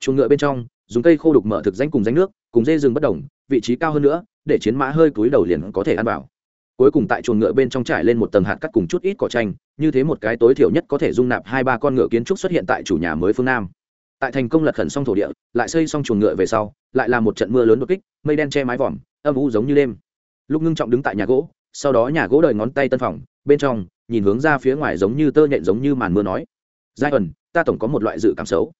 Chuồng ngựa bên trong, dùng cây khô đục mở thực danh cùng danh nước, cùng dê rừng bất đồng, vị trí cao hơn nữa để chiến mã hơi cúi đầu liền có thể ăn vào. Cuối cùng tại chuồng ngựa bên trong trải lên một tầng hạt cắt cùng chút ít cỏ tranh như thế một cái tối thiểu nhất có thể dung nạp hai ba con ngựa kiến trúc xuất hiện tại chủ nhà mới phương nam. Tại thành công lật khẩn xong thổ địa, lại xây xong chuồng ngựa về sau, lại là một trận mưa lớn đột kích, mây đen che mái vòm, âm u giống như đêm. Lúc ngưng trọng đứng tại nhà gỗ, sau đó nhà gỗ đời ngón tay tân phòng, bên trong, nhìn hướng ra phía ngoài giống như tơ nhện giống như màn mưa nói, giai ẩn, ta tổng có một loại dự cảm xấu.